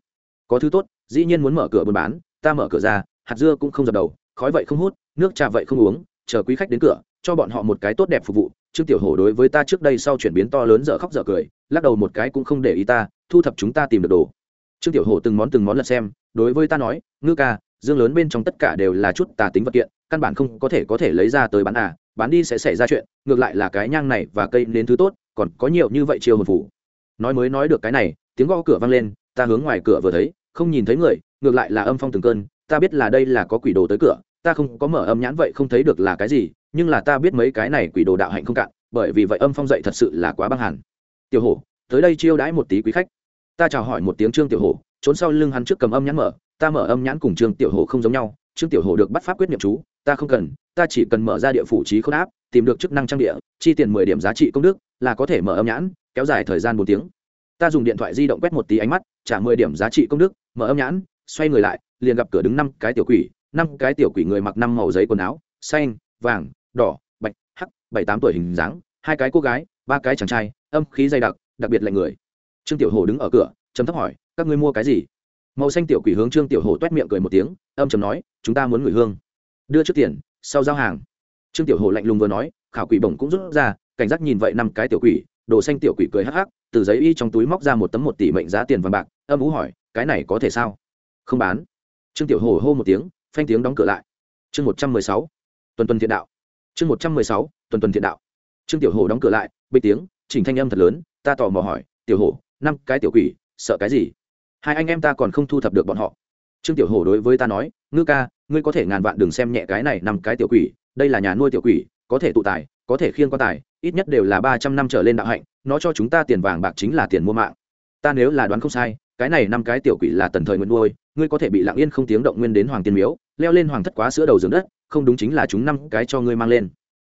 Có thứ tốt, dĩ nhiên muốn mở cửa buôn bán, ta mở cửa ra, hạt dưa cũng không dập đầu, khói vậy không hút, nước trà vậy không uống, chờ quý khách đến cửa cho bọn họ một cái tốt đẹp phục vụ, trương tiểu hổ đối với ta trước đây sau chuyển biến to lớn dở khóc dở cười, lắc đầu một cái cũng không để ý ta, thu thập chúng ta tìm được đồ. Trương tiểu hổ từng món từng món lật xem, đối với ta nói, ngư ca, dương lớn bên trong tất cả đều là chút tà tính vật kiện, căn bản không có thể có thể lấy ra tới bán à bán đi sẽ xảy ra chuyện, ngược lại là cái nhang này và cây đến thứ tốt, còn có nhiều như vậy chiêu hồn phủ nói mới nói được cái này, tiếng gõ cửa vang lên, ta hướng ngoài cửa vừa thấy, không nhìn thấy người, ngược lại là âm phong từng cơn, ta biết là đây là có quỷ đồ tới cửa, ta không có mở âm nhãn vậy không thấy được là cái gì nhưng là ta biết mấy cái này quỷ đồ đạo hạnh không cạn, bởi vì vậy âm phong dậy thật sự là quá băng hẳn tiểu hổ, tới đây chiêu đãi một tí quý khách. Ta chào hỏi một tiếng trương tiểu hổ, trốn sau lưng hắn trước cầm âm nhãn mở, ta mở âm nhãn cùng trương tiểu hổ không giống nhau, trương tiểu hổ được bắt pháp quyết niệm chú, ta không cần, ta chỉ cần mở ra địa phủ trí khôn áp, tìm được chức năng trang địa, chi tiền mười điểm giá trị công đức, là có thể mở âm nhãn, kéo dài thời gian một tiếng. Ta dùng điện thoại di động quét một tí ánh mắt, trả mười điểm giá trị công đức, mở âm nhãn, xoay người lại, liền gặp cửa đứng năm cái tiểu quỷ, năm cái tiểu quỷ người mặc năm màu giấy quần áo, xanh, vàng đỏ, bạch, hắc, bảy, tám tuổi hình dáng, hai cái cô gái, ba cái chàng trai, âm khí dày đặc đặc biệt lạnh người. Trương tiểu hồ đứng ở cửa chấm thấp hỏi, các ngươi mua cái gì? Màu xanh tiểu quỷ hướng trương tiểu hồ t miệng cười một tiếng, âm chấm nói, chúng ta muốn gửi hương. Đưa trước tiền, sau giao hàng. Trương tiểu hồ lạnh lùng vừa nói, khảo quỷ bổng cũng rút ra, cảnh giác nhìn vậy năm cái tiểu quỷ, đồ xanh tiểu quỷ cười hắc hắc, từ giấy y trong túi móc ra một tấm một tỷ mệnh giá tiền vàng bạc, âm ú hỏi, cái này có thể sao? Không bán. Trương tiểu hồ hô một tiếng, phanh tiếng đóng cửa lại. Chương một trăm mười sáu. Tuần tuần thiện đạo chương một trăm mười sáu, tuần tuần thiện đạo. Trương tiểu hồ đóng cửa lại, bịch tiếng, chỉnh thanh âm thật lớn, ta tò mò hỏi, tiểu hồ năm cái tiểu quỷ, sợ cái gì? Hai anh em ta còn không thu thập được bọn họ. Trương tiểu hồ đối với ta nói, ngư ca, ngươi có thể ngàn vạn đừng xem nhẹ cái này năm cái tiểu quỷ, đây là nhà nuôi tiểu quỷ, có thể tụ tài, có thể khiêng quan tài, ít nhất đều là ba trăm năm trở lên đạo hạnh, nó cho chúng ta tiền vàng bạc chính là tiền mua mạng. Ta nếu là đoán không sai, cái này năm cái tiểu quỷ là tần thời nguyên nuôi, ngươi có thể bị lặng yên không tiếng động nguyên đến hoàng tiên miếu, leo lên hoàng thất quá sữa đầu giường đất không đúng chính là chúng năm cái cho ngươi mang lên.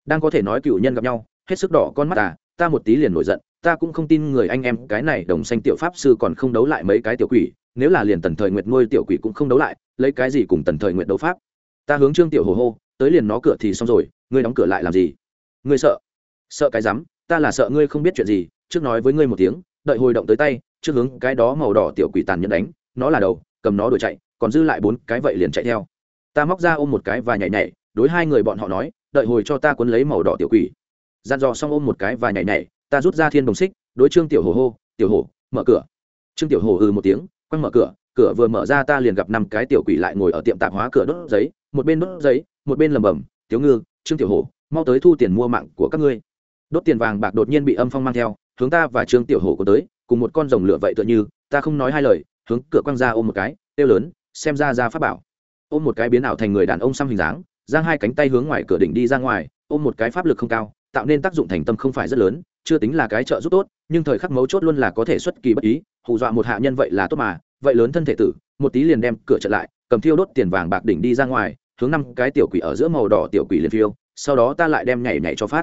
Đang có thể nói cựu nhân gặp nhau, hết sức đỏ con mắt ta ta một tí liền nổi giận, ta cũng không tin người anh em cái này đồng xanh tiểu pháp sư còn không đấu lại mấy cái tiểu quỷ, nếu là liền tần thời nguyệt nuôi tiểu quỷ cũng không đấu lại, lấy cái gì cùng tần thời nguyệt đấu pháp? Ta hướng trương tiểu hồ hô, tới liền nó cửa thì xong rồi, ngươi đóng cửa lại làm gì? Ngươi sợ? Sợ cái rắm, ta là sợ ngươi không biết chuyện gì, trước nói với ngươi một tiếng, đợi hồi động tới tay, trước hướng cái đó màu đỏ tiểu quỷ tàn nhẫn đánh, nó là đầu, cầm nó đuổi chạy, còn dư lại bốn cái vậy liền chạy theo ta móc ra ôm một cái và nhảy nhảy, đối hai người bọn họ nói, đợi hồi cho ta cuốn lấy màu đỏ tiểu quỷ. Dàn dò xong ôm một cái và nhảy nhảy, ta rút ra thiên đồng xích, đối trương tiểu hồ hô, tiểu hồ mở cửa. Trương tiểu hồ ừ một tiếng, quăng mở cửa cửa vừa mở ra ta liền gặp năm cái tiểu quỷ lại ngồi ở tiệm tạp hóa cửa đốt giấy, một bên đốt giấy, một bên lầm bầm tiểu ngư, trương tiểu hồ mau tới thu tiền mua mạng của các ngươi. Đốt tiền vàng bạc đột nhiên bị âm phong mang theo, hướng ta và trương tiểu hồ có tới, cùng một con rồng lửa vậy tựa như, ta không nói hai lời, hướng cửa quăng ra ôm một cái tiêu lớn, xem ra ra pháp bảo ôm một cái biến ảo thành người đàn ông xăm hình dáng, giang hai cánh tay hướng ngoài cửa đỉnh đi ra ngoài, ôm một cái pháp lực không cao, tạo nên tác dụng thành tâm không phải rất lớn, chưa tính là cái trợ giúp tốt, nhưng thời khắc mấu chốt luôn là có thể xuất kỳ bất ý, hù dọa một hạ nhân vậy là tốt mà, vậy lớn thân thể tử, một tí liền đem cửa trở lại, cầm thiêu đốt tiền vàng bạc đỉnh đi ra ngoài, hướng năm cái tiểu quỷ ở giữa màu đỏ tiểu quỷ liền phiêu, sau đó ta lại đem nhảy nhảy cho phát.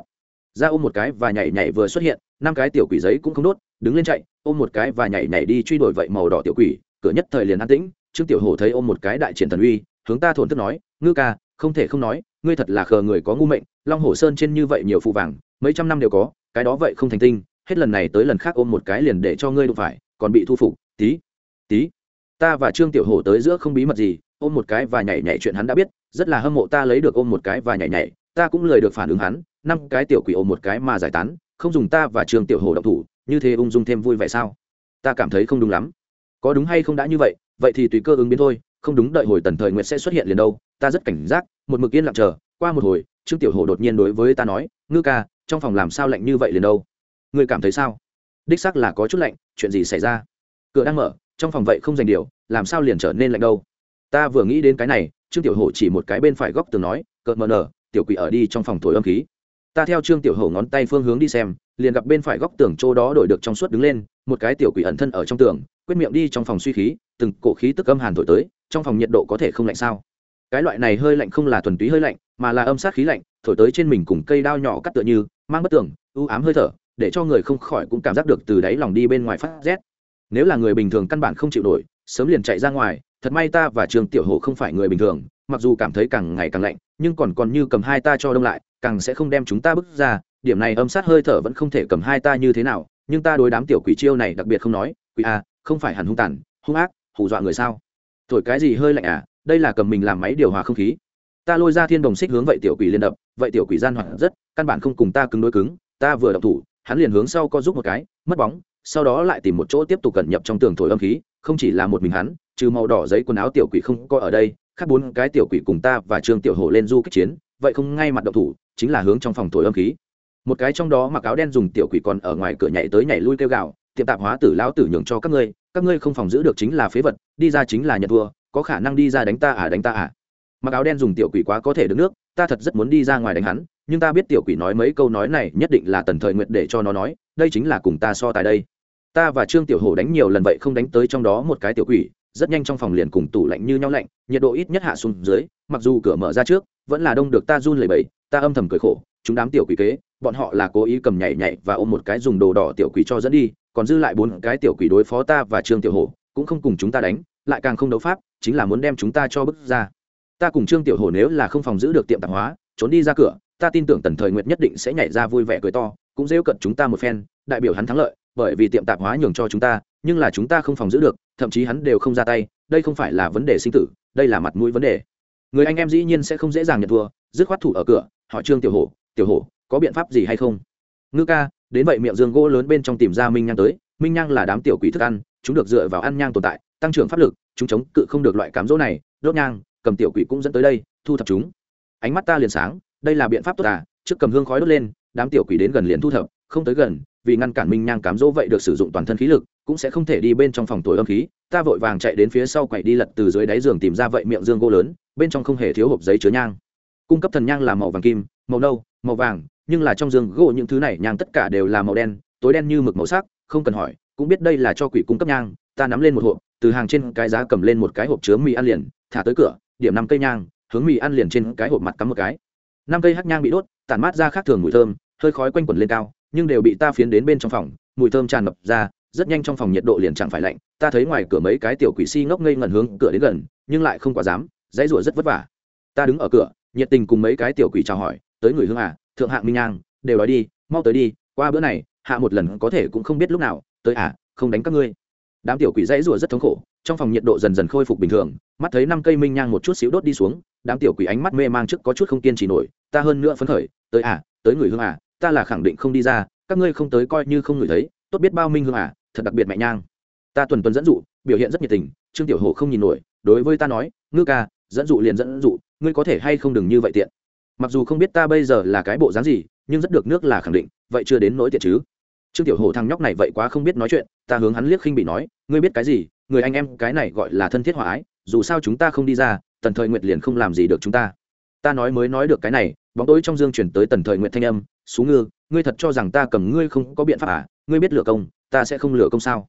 Ra ôm một cái và nhảy nhảy vừa xuất hiện, năm cái tiểu quỷ giấy cũng không đốt, đứng lên chạy, ôm một cái và nhảy nhảy đi truy đuổi vậy màu đỏ tiểu quỷ, cửa nhất thời liền an tĩnh, trương tiểu hổ thấy ôm một cái đại triển thần uy hướng ta thổn thức nói, ngư ca, không thể không nói, ngươi thật là khờ người có ngu mệnh, long hồ sơn trên như vậy nhiều phụ vàng, mấy trăm năm đều có, cái đó vậy không thành tinh, hết lần này tới lần khác ôm một cái liền để cho ngươi đụng phải, còn bị thu phục, tí tí. Ta và trương tiểu hổ tới giữa không bí mật gì, ôm một cái và nhảy nhảy chuyện hắn đã biết, rất là hâm mộ ta lấy được ôm một cái và nhảy nhảy, ta cũng lời được phản ứng hắn, năm cái tiểu quỷ ôm một cái mà giải tán, không dùng ta và trương tiểu hổ động thủ, như thế ung dung thêm vui vẻ sao? Ta cảm thấy không đúng lắm. Có đúng hay không đã như vậy vậy thì tùy cơ ứng biến thôi không đúng đợi hồi tần thời Nguyệt sẽ xuất hiện liền đâu, ta rất cảnh giác, một mực yên lặng chờ, qua một hồi, trương tiểu hổ đột nhiên đối với ta nói, ngư ca, trong phòng làm sao lạnh như vậy liền đâu? Ngươi cảm thấy sao? Đích xác là có chút lạnh, chuyện gì xảy ra? Cửa đang mở, trong phòng vậy không dành điều, làm sao liền trở nên lạnh đâu? Ta vừa nghĩ đến cái này, trương tiểu hổ chỉ một cái bên phải góc tường nói, cợt mờ nở, tiểu quỷ ở đi trong phòng thổi âm khí. Ta theo trương tiểu hổ ngón tay phương hướng đi xem, liền gặp bên phải góc tường chỗ đó đổi được trong suốt đứng lên, một cái tiểu quỷ ẩn thân ở trong tường, quyết miệng đi trong phòng suy khí, từng cổ khí tức âm hàn thổi tới trong phòng nhiệt độ có thể không lạnh sao? Cái loại này hơi lạnh không là thuần túy hơi lạnh, mà là âm sát khí lạnh, thổi tới trên mình cùng cây đao nhỏ cắt tựa như, mang bất tường ưu ám hơi thở, để cho người không khỏi cũng cảm giác được từ đáy lòng đi bên ngoài phát rét. Nếu là người bình thường căn bản không chịu nổi, sớm liền chạy ra ngoài, thật may ta và trường tiểu hồ không phải người bình thường, mặc dù cảm thấy càng ngày càng lạnh, nhưng còn còn như cầm hai ta cho đông lại, càng sẽ không đem chúng ta bước ra, điểm này âm sát hơi thở vẫn không thể cầm hai ta như thế nào, nhưng ta đối đám tiểu quỷ chiêu này đặc biệt không nói, quỷ a không phải hẳn hung tàn, hung ác, hù dọa người sao? Thổi cái gì hơi lạnh à đây là cầm mình làm máy điều hòa không khí. Ta lôi ra thiên đồng xích hướng vậy tiểu quỷ liên đập, vậy tiểu quỷ gian hoạt rất, căn bản không cùng ta cứng đối cứng, ta vừa đập thủ, hắn liền hướng sau co giúp một cái, mất bóng, sau đó lại tìm một chỗ tiếp tục cẩn nhập trong tường thổi âm khí, không chỉ là một mình hắn, trừ màu đỏ giấy quần áo tiểu quỷ không có ở đây, khác bốn cái tiểu quỷ cùng ta và trương tiểu hổ lên du kích chiến, vậy không ngay mặt động thủ, chính là hướng trong phòng thổi âm khí. Một cái trong đó mặc áo đen dùng tiểu quỷ còn ở ngoài cửa nhảy tới nhảy lui kêu gào, tiệm tạp hóa tử lão tử nhường cho các ngươi các ngươi không phòng giữ được chính là phế vật, đi ra chính là nhận thua, có khả năng đi ra đánh ta à đánh ta à. Mặc áo đen dùng tiểu quỷ quá có thể đứng nước, ta thật rất muốn đi ra ngoài đánh hắn, nhưng ta biết tiểu quỷ nói mấy câu nói này nhất định là tần thời nguyện để cho nó nói, đây chính là cùng ta so tài đây. Ta và trương tiểu hổ đánh nhiều lần vậy không đánh tới trong đó một cái tiểu quỷ, rất nhanh trong phòng liền cùng tủ lạnh như nhau lạnh, nhiệt độ ít nhất hạ xuống dưới, mặc dù cửa mở ra trước, vẫn là đông được ta run lẩy bẩy, ta âm thầm cười khổ, chúng đám tiểu quỷ kế, bọn họ là cố ý cầm nhảy nhảy và ôm một cái dùng đồ đỏ tiểu quỷ cho dẫn đi còn dư lại bốn cái tiểu quỷ đối phó ta và trương tiểu hổ, cũng không cùng chúng ta đánh, lại càng không đấu pháp, chính là muốn đem chúng ta cho bức ra. Ta cùng trương tiểu hổ nếu là không phòng giữ được tiệm tạp hóa, trốn đi ra cửa, ta tin tưởng tần thời nguyệt nhất định sẽ nhảy ra vui vẻ cười to, cũng dễ cận chúng ta một phen, đại biểu hắn thắng lợi, bởi vì tiệm tạp hóa nhường cho chúng ta, nhưng là chúng ta không phòng giữ được, thậm chí hắn đều không ra tay, đây không phải là vấn đề sinh tử, đây là mặt mũi vấn đề. Người anh em dĩ nhiên sẽ không dễ dàng nhận thua, dứt khoát thủ ở cửa, hỏi trương tiểu hổ tiểu hổ, có biện pháp gì hay không? Ngư ca đến vậy miệng dương gỗ lớn bên trong tìm ra minh nhang tới, minh nhang là đám tiểu quỷ thức ăn, chúng được dựa vào ăn nhang tồn tại, tăng trưởng pháp lực, chúng chống cự không được loại cám dỗ này, đốt nhang, cầm tiểu quỷ cũng dẫn tới đây, thu thập chúng. Ánh mắt ta liền sáng, đây là biện pháp tốt à trước cầm hương khói đốt lên, đám tiểu quỷ đến gần liền thu thập, không tới gần, vì ngăn cản minh nhang cám dỗ vậy được sử dụng toàn thân khí lực, cũng sẽ không thể đi bên trong phòng tối âm khí. Ta vội vàng chạy đến phía sau quậy đi lật từ dưới đáy giường tìm ra vậy miệng dương gỗ lớn, bên trong không hề thiếu hộp giấy chứa nhang. Cung cấp thần nhang là màu vàng kim, màu nâu, màu vàng nhưng là trong giường gỗ những thứ này nhang tất cả đều là màu đen, tối đen như mực màu sắc, không cần hỏi, cũng biết đây là cho quỷ cung cấp nhang, ta nắm lên một hộp, từ hàng trên cái giá cầm lên một cái hộp chứa mì ăn liền, thả tới cửa, điểm năm cây nhang, hướng mì ăn liền trên cái hộp mặt cắm một cái. Năm cây hắc nhang bị đốt, tản mát ra khác thường mùi thơm, hơi khói quanh quẩn lên cao, nhưng đều bị ta phiến đến bên trong phòng, mùi thơm tràn ngập ra, rất nhanh trong phòng nhiệt độ liền chẳng phải lạnh, ta thấy ngoài cửa mấy cái tiểu quỷ si ngốc ngây ngẩn hướng cửa đến gần, nhưng lại không quá dám, dãy rủa rất vất vả. Ta đứng ở cửa, nhiệt tình cùng mấy cái tiểu quỷ chào hỏi, tới người hương à thượng hạng minh nhang, đều nói đi, mau tới đi, qua bữa này, hạ một lần có thể cũng không biết lúc nào, tới à không đánh các ngươi. Đám tiểu quỷ dãy rủa rất thống khổ, trong phòng nhiệt độ dần dần khôi phục bình thường, mắt thấy năm cây minh nhang một chút xíu đốt đi xuống, đám tiểu quỷ ánh mắt mê mang trước có chút không kiên trì nổi, ta hơn nữa phấn khởi, tới à tới người hương à ta là khẳng định không đi ra, các ngươi không tới coi như không ngửi thấy, tốt biết bao minh hương à thật đặc biệt mẹ nhang. Ta tuần tuần dẫn dụ, biểu hiện rất nhiệt tình, trương tiểu hồ không nhìn nổi, đối với ta nói, ngư ca, dẫn dụ liền dẫn dụ, ngươi có thể hay không đừng như vậy tiện? Mặc dù không biết ta bây giờ là cái bộ dáng gì, nhưng rất được nước là khẳng định, vậy chưa đến nỗi tiện chứ. Trương tiểu hồ thằng nhóc này vậy quá không biết nói chuyện, ta hướng hắn liếc khinh bị nói, ngươi biết cái gì, người anh em cái này gọi là thân thiết hòa ái, dù sao chúng ta không đi ra, tần thời nguyệt liền không làm gì được chúng ta. Ta nói mới nói được cái này, bóng tối trong dương chuyển tới tần thời nguyệt thanh âm xú ngư, ngươi thật cho rằng ta cầm ngươi không có biện pháp à? Ngươi biết lửa công, ta sẽ không lửa công sao?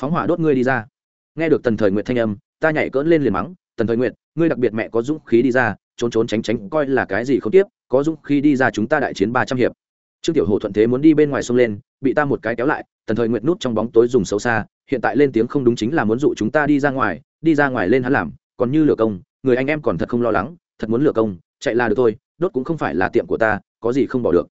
Phóng hỏa đốt ngươi đi ra. Nghe được tần thời nguyệt thanh âm, ta nhảy cỡn lên liền mắng, tần thời nguyệt, ngươi đặc biệt mẹ có dũng khí đi ra trốn trốn tránh tránh, coi là cái gì không tiếp, có dũng khi đi ra chúng ta đại chiến ba trăm hiệp. Trương tiểu hồ thuận thế muốn đi bên ngoài sông lên, bị ta một cái kéo lại, tần thời nguyệt nút trong bóng tối dùng xấu xa, hiện tại lên tiếng không đúng chính là muốn dụ chúng ta đi ra ngoài, đi ra ngoài lên hắn làm, còn như lửa công, người anh em còn thật không lo lắng, thật muốn lửa công, chạy là được thôi, đốt cũng không phải là tiệm của ta, có gì không bỏ được.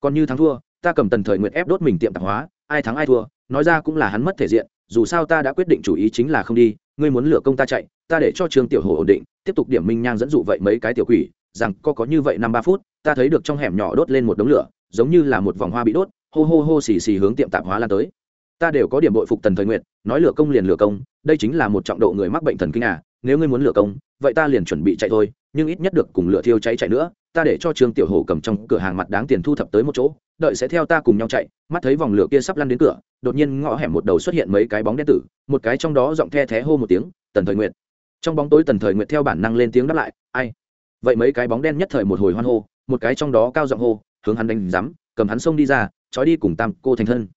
Còn như thắng thua, ta cầm tần thời nguyệt ép đốt mình tiệm tạp hóa, ai thắng ai thua, nói ra cũng là hắn mất thể diện, dù sao ta đã quyết định chủ ý chính là không đi, ngươi muốn lửa công ta chạy, ta để cho trương tiểu hồ ổn định tiếp tục điểm minh nhang dẫn dụ vậy mấy cái tiểu quỷ, rằng có có như vậy năm ba phút, ta thấy được trong hẻm nhỏ đốt lên một đống lửa, giống như là một vòng hoa bị đốt, hô hô hô xì xì hướng tiệm tạp hóa lan tới. Ta đều có điểm bội phục tần thời nguyện nói lửa công liền lửa công, đây chính là một trọng độ người mắc bệnh thần kinh à nếu ngươi muốn lửa công, vậy ta liền chuẩn bị chạy thôi, nhưng ít nhất được cùng lửa thiêu cháy chạy nữa, ta để cho trương tiểu hồ cầm trong cửa hàng mặt đáng tiền thu thập tới một chỗ, đợi sẽ theo ta cùng nhau chạy, mắt thấy vòng lửa kia sắp lăn đến cửa, đột nhiên ngõ hẻm một đầu xuất hiện mấy cái bóng đen tử, một cái trong đó giọng the thé hô một tiếng, tần thời nguyện trong bóng tối tần thời nguyệt theo bản năng lên tiếng đáp lại, ai? Vậy mấy cái bóng đen nhất thời một hồi hoan hô, một cái trong đó cao giọng hô, hướng hắn đánh rắm cầm hắn xông đi ra, trói đi cùng tam cô thành thân.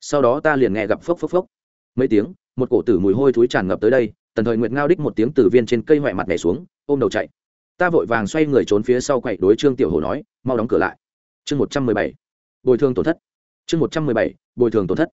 Sau đó ta liền nghe gặp phốc phốc phốc. Mấy tiếng, một cổ tử mùi hôi thối tràn ngập tới đây, tần thời nguyệt ngao đích một tiếng từ viên trên cây ngoại mặt nhảy xuống, ôm đầu chạy. Ta vội vàng xoay người trốn phía sau quậy đối trương tiểu hồ nói, mau đóng cửa lại. Chương một trăm mười bảy. Bồi thường tổn thất. Chương một trăm mười bảy. Bồi thường tổn thất.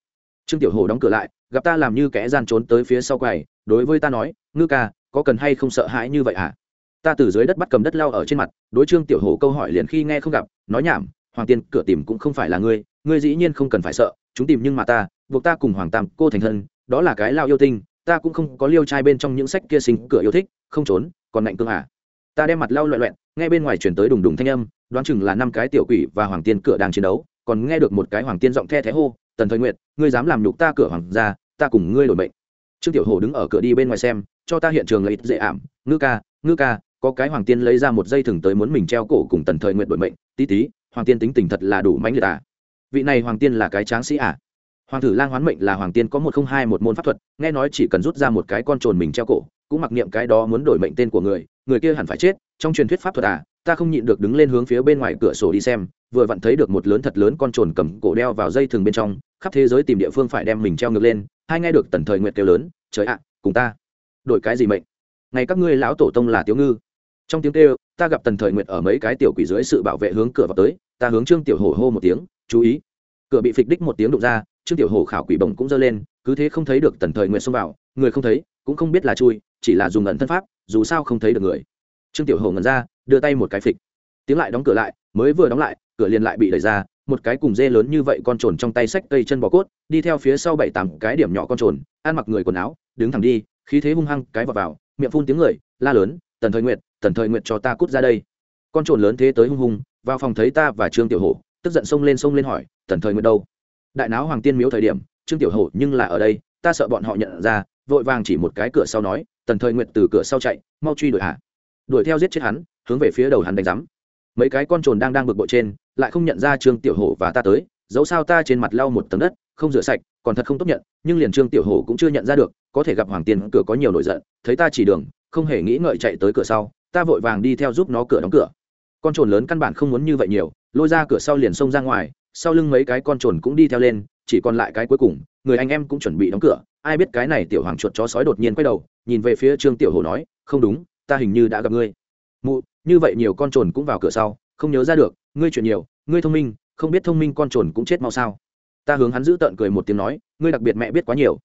Trương tiểu hồ đóng cửa lại, gặp ta làm như kẻ gian trốn tới phía sau quầy đối với ta nói, ngư ca có cần hay không sợ hãi như vậy à? ta từ dưới đất bắt cầm đất lao ở trên mặt, đối trương tiểu hồ câu hỏi liền khi nghe không gặp, nói nhảm, hoàng tiên, cửa tìm cũng không phải là ngươi ngươi dĩ nhiên không cần phải sợ, chúng tìm nhưng mà ta, buộc ta cùng hoàng tam, cô thành thân, đó là cái lao yêu tinh, ta cũng không có liêu trai bên trong những sách kia sinh cửa yêu thích, không trốn, còn lạnh cương à ta đem mặt lao loẹ loẹn, nghe bên ngoài chuyển tới đùng đùng thanh âm, đoán chừng là năm cái tiểu quỷ và hoàng tiên cửa đang chiến đấu, còn nghe được một cái hoàng tiên giọng the thé hô, tần thời nguyệt, ngươi dám làm nhục ta cửa hoàng gia, ta cùng ngươi đổi mệnh trương tiểu Hổ đứng ở cửa đi bên ngoài xem, cho ta hiện trường lấy dễ ảm. Ngư ca ngư ca, có cái hoàng tiên lấy ra một dây thừng tới muốn mình treo cổ cùng tần thời nguyện đổi mệnh. Tí tí, hoàng tiên tính tình thật là đủ mãnh liệt à. Vị này hoàng tiên là cái tráng sĩ à? Hoàng tử lang hoán mệnh là hoàng tiên có một không hai một môn pháp thuật, nghe nói chỉ cần rút ra một cái con trồn mình treo cổ, cũng mặc niệm cái đó muốn đổi mệnh tên của người người kia hẳn phải chết. Trong truyền thuyết pháp thuật à ta không nhịn được đứng lên hướng phía bên ngoài cửa sổ đi xem, vừa vặn thấy được một lớn thật lớn con trồn cầm cổ đeo vào dây thừng bên trong khắp thế giới tìm địa phương phải đem mình treo ngược lên, hai nghe được tần thời nguyệt kêu lớn, trời ạ, cùng ta, đổi cái gì mệnh? Ngày các ngươi lão tổ tông là tiểu ngư. Trong tiếng kêu, ta gặp tần thời nguyệt ở mấy cái tiểu quỷ dưới sự bảo vệ hướng cửa vào tới, ta hướng trương tiểu hổ hô một tiếng, chú ý. Cửa bị phịch đích một tiếng đụng ra, trương tiểu hổ khảo quỷ bổng cũng giơ lên, cứ thế không thấy được tần thời nguyệt xông vào, người không thấy, cũng không biết là chui, chỉ là dùng ẩn thân pháp, dù sao không thấy được người. Trương tiểu hổ ngẩn ra, đưa tay một cái phịch. Tiếng lại đóng cửa lại, mới vừa đóng lại, cửa liền lại bị đẩy ra một cái cùng dê lớn như vậy con trồn trong tay sách cây chân bò cốt, đi theo phía sau bảy tám cái điểm nhỏ con trồn, ăn mặc người quần áo, đứng thẳng đi, khí thế hung hăng cái vào vào, miệng phun tiếng người, la lớn, tần thời nguyệt, tần thời nguyệt cho ta cút ra đây. Con trồn lớn thế tới hung hung, vào phòng thấy ta và trương tiểu hổ, tức giận xông lên xông lên hỏi, tần thời nguyệt đâu? Đại náo hoàng tiên miếu thời điểm, trương tiểu hổ nhưng là ở đây, ta sợ bọn họ nhận ra, vội vàng chỉ một cái cửa sau nói, tần thời nguyệt từ cửa sau chạy, mau truy đuổi hạ đuổi theo giết chết hắn, hướng về phía đầu hắn đánh rắm mấy cái con trồn đang đang bực bội trên lại không nhận ra trương tiểu hổ và ta tới, dẫu sao ta trên mặt lau một tấm đất, không rửa sạch, còn thật không tốt nhận, nhưng liền trương tiểu hổ cũng chưa nhận ra được, có thể gặp hoàng tiền cửa có nhiều nổi giận, thấy ta chỉ đường, không hề nghĩ ngợi chạy tới cửa sau, ta vội vàng đi theo giúp nó cửa đóng cửa. Con trồn lớn căn bản không muốn như vậy nhiều, lôi ra cửa sau liền xông ra ngoài, sau lưng mấy cái con trồn cũng đi theo lên, chỉ còn lại cái cuối cùng, người anh em cũng chuẩn bị đóng cửa, ai biết cái này tiểu hoàng chuột chó sói đột nhiên quay đầu, nhìn về phía trương tiểu hổ nói, không đúng, ta hình như đã gặp ngươi. Mụ, như vậy nhiều con trồn cũng vào cửa sau không nhớ ra được, ngươi chuyện nhiều, ngươi thông minh, không biết thông minh con trồn cũng chết mau sao. Ta hướng hắn giữ tợn cười một tiếng nói, ngươi đặc biệt mẹ biết quá nhiều.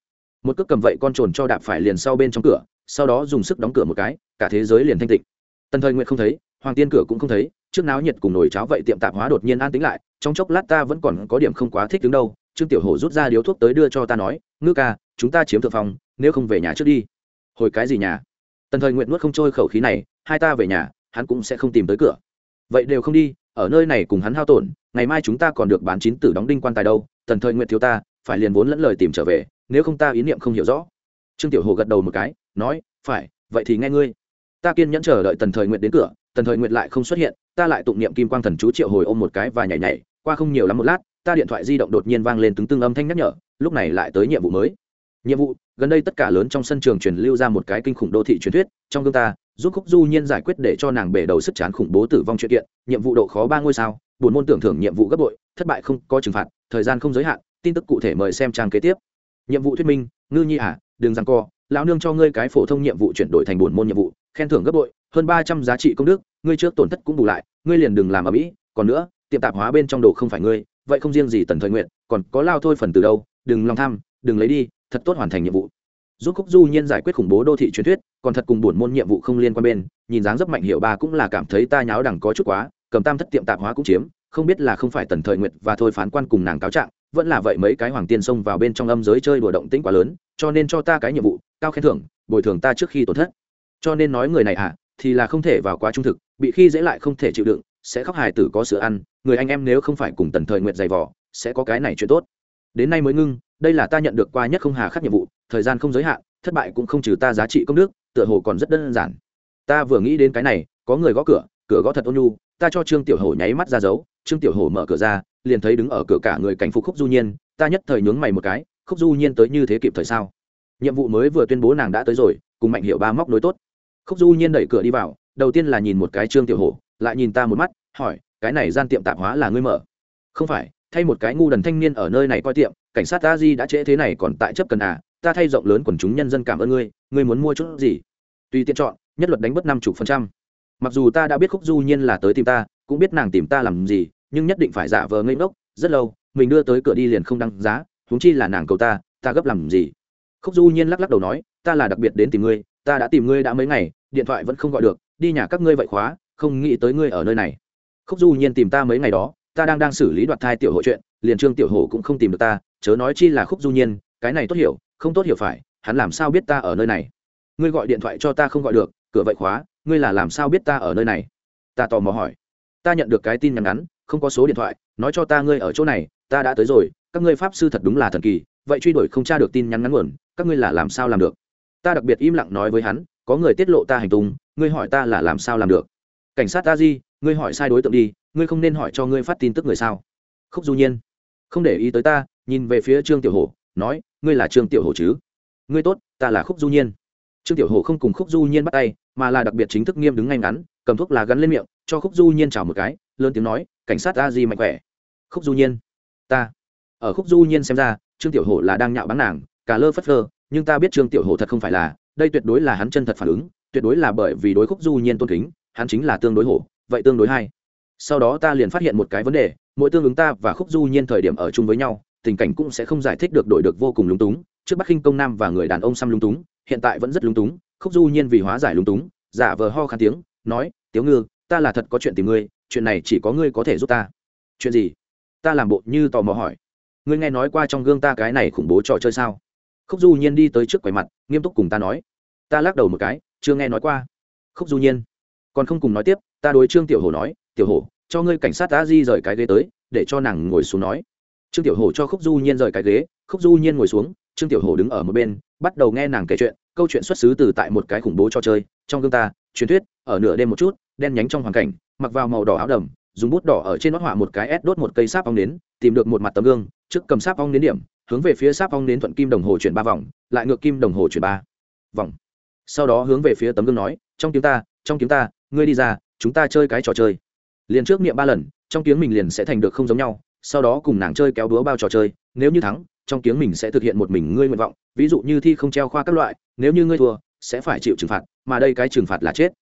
Một cước cầm vậy con trồn cho đạp phải liền sau bên trong cửa, sau đó dùng sức đóng cửa một cái, cả thế giới liền thanh tịnh. Tần thời nguyện không thấy, hoàng tiên cửa cũng không thấy, trước náo nhiệt cùng nồi cháo vậy tiệm tạp hóa đột nhiên an tính lại, trong chốc lát ta vẫn còn có điểm không quá thích đứng đâu, trương tiểu hổ rút ra điếu thuốc tới đưa cho ta nói, ngư ca, chúng ta chiếm thượng phòng, nếu không về nhà trước đi. Hồi cái gì nhà? Tần thời nguyện nuốt không trôi khẩu khí này, hai ta về nhà, hắn cũng sẽ không tìm tới cửa vậy đều không đi, ở nơi này cùng hắn hao tổn, ngày mai chúng ta còn được bán chín tử đóng đinh quan tài đâu, tần thời nguyện thiếu ta, phải liền vốn lẫn lời tìm trở về, nếu không ta ý niệm không hiểu rõ. Trương tiểu hồ gật đầu một cái, nói, phải, vậy thì nghe ngươi. Ta kiên nhẫn chờ đợi tần thời nguyện đến cửa, tần thời nguyện lại không xuất hiện, ta lại tụng niệm kim quang thần chú triệu hồi ôm một cái và nhảy nhảy, qua không nhiều lắm một lát, ta điện thoại di động đột nhiên vang lên từng tương âm thanh nhắc nhở, lúc này lại tới nhiệm vụ mới. Nhiệm vụ? Gần đây tất cả lớn trong sân trường truyền lưu ra một cái kinh khủng đô thị truyền thuyết, trong gương ta giúp khúc du nhiên giải quyết để cho nàng bể đầu sức chán khủng bố tử vong chuyện kiện, nhiệm vụ độ khó ba ngôi sao, buồn môn tưởng thưởng nhiệm vụ gấp bội, thất bại không có trừng phạt, thời gian không giới hạn, tin tức cụ thể mời xem trang kế tiếp. Nhiệm vụ thuyết minh, ngư nhi à đừng rằng co, lão nương cho ngươi cái phổ thông nhiệm vụ chuyển đổi thành buồn môn nhiệm vụ, khen thưởng gấp bội, hơn ba trăm giá trị công đức, ngươi trước tổn thất cũng bù lại, ngươi liền đừng làm ở mỹ, còn nữa, tiệm tạp hóa bên trong đồ không phải ngươi, vậy không riêng gì tần thời nguyện còn có lao thôi phần từ đâu, đừng lòng tham, đừng lấy đi, thật tốt hoàn thành nhiệm vụ giúp khúc du nhiên giải quyết khủng bố đô thị truyền thuyết, còn thật cùng buồn môn nhiệm vụ không liên quan bên, nhìn dáng dấp mạnh hiệu ba cũng là cảm thấy ta nháo đẳng có chút quá, cầm tam thất tiệm tạp hóa cũng chiếm, không biết là không phải tần thời nguyện và thôi phán quan cùng nàng cáo trạng, vẫn là vậy mấy cái hoàng tiên xông vào bên trong âm giới chơi đùa động tĩnh quá lớn, cho nên cho ta cái nhiệm vụ, cao khen thưởng, bồi thường ta trước khi tổn thất. Cho nên nói người này à thì là không thể vào quá trung thực, bị khi dễ lại không thể chịu đựng, sẽ khóc hài tử có sữa ăn, người anh em nếu không phải cùng tần thời nguyện dày vỏ sẽ có cái này chuyện tốt. Đến nay mới ngưng, đây là ta nhận được qua nhất không hà khắc nhiệm vụ thời gian không giới hạn, thất bại cũng không trừ ta giá trị công đức, tựa hồ còn rất đơn giản. Ta vừa nghĩ đến cái này, có người gõ cửa cửa gõ thật ôn nhu, ta cho trương tiểu hổ nháy mắt ra dấu, trương tiểu hổ mở cửa ra, liền thấy đứng ở cửa cả người cảnh phục khúc du nhiên, ta nhất thời nhướng mày một cái, khúc du nhiên tới như thế kịp thời sao? Nhiệm vụ mới vừa tuyên bố nàng đã tới rồi, cùng mạnh hiệu ba móc nối tốt. Khúc du nhiên đẩy cửa đi vào, đầu tiên là nhìn một cái trương tiểu hổ, lại nhìn ta một mắt, hỏi, cái này gian tiệm tạp hóa là ngươi mở? Không phải, thay một cái ngu đần thanh niên ở nơi này coi tiệm, cảnh sát ta di đã trễ thế này còn tại chấp cần à ta thay rộng lớn quần chúng nhân dân cảm ơn ngươi ngươi muốn mua chút gì? Tùy tiện chọn, nhất luật đánh bớt năm chục phần trăm. Mặc dù ta đã biết khúc du nhiên là tới tìm ta, cũng biết nàng tìm ta làm gì, nhưng nhất định phải giả vờ ngây ngốc, rất lâu, mình đưa tới cửa đi liền không đăng giá, huống chi là nàng cầu ta ta gấp làm gì? Khúc du nhiên lắc lắc đầu nói, ta là đặc biệt đến tìm ngươi, ta đã tìm ngươi đã mấy ngày, điện thoại vẫn không gọi được, đi nhà các ngươi vậy khóa, không nghĩ tới ngươi ở nơi này. Khúc du nhiên tìm ta mấy ngày đó, ta đang đang xử lý đoạt thai tiểu hội chuyện, liền trương tiểu hổ cũng không tìm được ta, chớ nói chi là khúc du nhiên, cái này tốt hiểu không tốt hiểu phải, hắn làm sao biết ta ở nơi này? Ngươi gọi điện thoại cho ta không gọi được, cửa vậy khóa, ngươi là làm sao biết ta ở nơi này? Ta tò mò hỏi. Ta nhận được cái tin nhắn ngắn, không có số điện thoại, nói cho ta ngươi ở chỗ này, ta đã tới rồi, các ngươi pháp sư thật đúng là thần kỳ, vậy truy đuổi không tra được tin nhắn ngắn nguồn, các ngươi là làm sao làm được? Ta đặc biệt im lặng nói với hắn, có người tiết lộ ta hành tung, ngươi hỏi ta là làm sao làm được? Cảnh sát ta di, ngươi hỏi sai đối tượng đi, ngươi không nên hỏi cho ngươi phát tin tức người sao? Khúc du nhiên, không để ý tới ta, nhìn về phía trương tiểu hổ nói, ngươi là trương tiểu hổ chứ? Ngươi tốt, ta là khúc du nhiên. Trương tiểu hổ không cùng khúc du nhiên bắt tay, mà là đặc biệt chính thức nghiêm đứng ngay ngắn, cầm thuốc là gắn lên miệng, cho khúc du nhiên chào một cái, lớn tiếng nói, cảnh sát a di mạnh khỏe. Khúc du nhiên? Ta. Ở khúc du nhiên xem ra, trương tiểu hổ là đang nhạo báng nàng, cả lơ phất lơ nhưng ta biết trương tiểu hổ thật không phải là, đây tuyệt đối là hắn chân thật phản ứng, tuyệt đối là bởi vì đối khúc du nhiên tôn kính, hắn chính là tương đối hổ, vậy tương đối hay. Sau đó ta liền phát hiện một cái vấn đề, mỗi tương ứng ta và khúc du nhiên thời điểm ở chung với nhau tình cảnh cũng sẽ không giải thích được đổi được vô cùng lúng túng, trước bắc khinh công nam và người đàn ông xăm lúng túng, hiện tại vẫn rất lúng túng, khúc du nhiên vì hóa giải lúng túng, giả vờ ho khan tiếng, nói, tiếu ngư, ta là thật có chuyện tìm ngươi, chuyện này chỉ có ngươi có thể giúp ta. Chuyện gì? Ta làm bộ như tò mò hỏi. Ngươi nghe nói qua trong gương ta cái này khủng bố trò chơi sao? Khúc du nhiên đi tới trước quầy mặt, nghiêm túc cùng ta nói. Ta lắc đầu một cái, chưa nghe nói qua. Khúc du nhiên, còn không cùng nói tiếp, ta đối trương tiểu hồ nói, tiểu hồ cho ngươi cảnh sát đã di rời cái ghế tới, để cho nàng ngồi xuống nói trương tiểu hồ cho khúc du nhiên rời cái ghế, khúc du nhiên ngồi xuống, trương tiểu hồ đứng ở một bên, bắt đầu nghe nàng kể chuyện, câu chuyện xuất xứ từ tại một cái khủng bố cho chơi, trong gương ta, truyền thuyết, ở nửa đêm một chút, đen nhánh trong hoàn cảnh, mặc vào màu đỏ áo đầm, dùng bút đỏ ở trên nót họa một cái ép đốt một cây sáp ong nến, tìm được một mặt tấm gương, trước cầm sáp ong nến điểm, hướng về phía sáp ong nến thuận kim đồng hồ chuyển ba vòng, lại ngược kim đồng hồ chuyển ba vòng. Sau đó hướng về phía tấm gương nói, trong tiếng ta, trong tiếng ta, ngươi đi ra, chúng ta chơi cái trò chơi. Liền trước niệm ba lần, trong tiếng mình liền sẽ thành được không giống nhau sau đó cùng nàng chơi kéo đúa bao trò chơi, nếu như thắng, trong tiếng mình sẽ thực hiện một mình ngươi nguyện vọng, ví dụ như thi không treo khoa các loại, nếu như ngươi thua, sẽ phải chịu trừng phạt, mà đây cái trừng phạt là chết.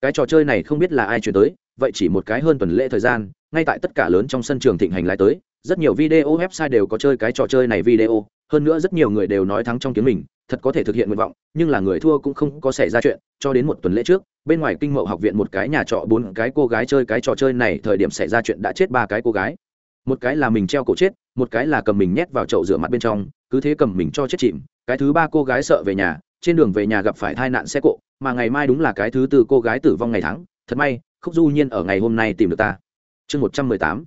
Cái trò chơi này không biết là ai chuyển tới, vậy chỉ một cái hơn tuần lễ thời gian, ngay tại tất cả lớn trong sân trường thịnh hành lái tới, rất nhiều video website đều có chơi cái trò chơi này video, hơn nữa rất nhiều người đều nói thắng trong tiếng mình, thật có thể thực hiện nguyện vọng, nhưng là người thua cũng không có xảy ra chuyện, cho đến một tuần lễ trước, bên ngoài kinh mậu học viện một cái nhà trọ bốn cái cô gái chơi cái trò chơi này, thời điểm xảy ra chuyện đã chết ba cái cô gái một cái là mình treo cổ chết, một cái là cầm mình nhét vào chậu rửa mặt bên trong, cứ thế cầm mình cho chết chìm. Cái thứ ba cô gái sợ về nhà, trên đường về nhà gặp phải tai nạn xe cộ, mà ngày mai đúng là cái thứ tư cô gái tử vong ngày tháng. Thật may, khúc du nhiên ở ngày hôm nay tìm được ta. Chương một trăm mười tám.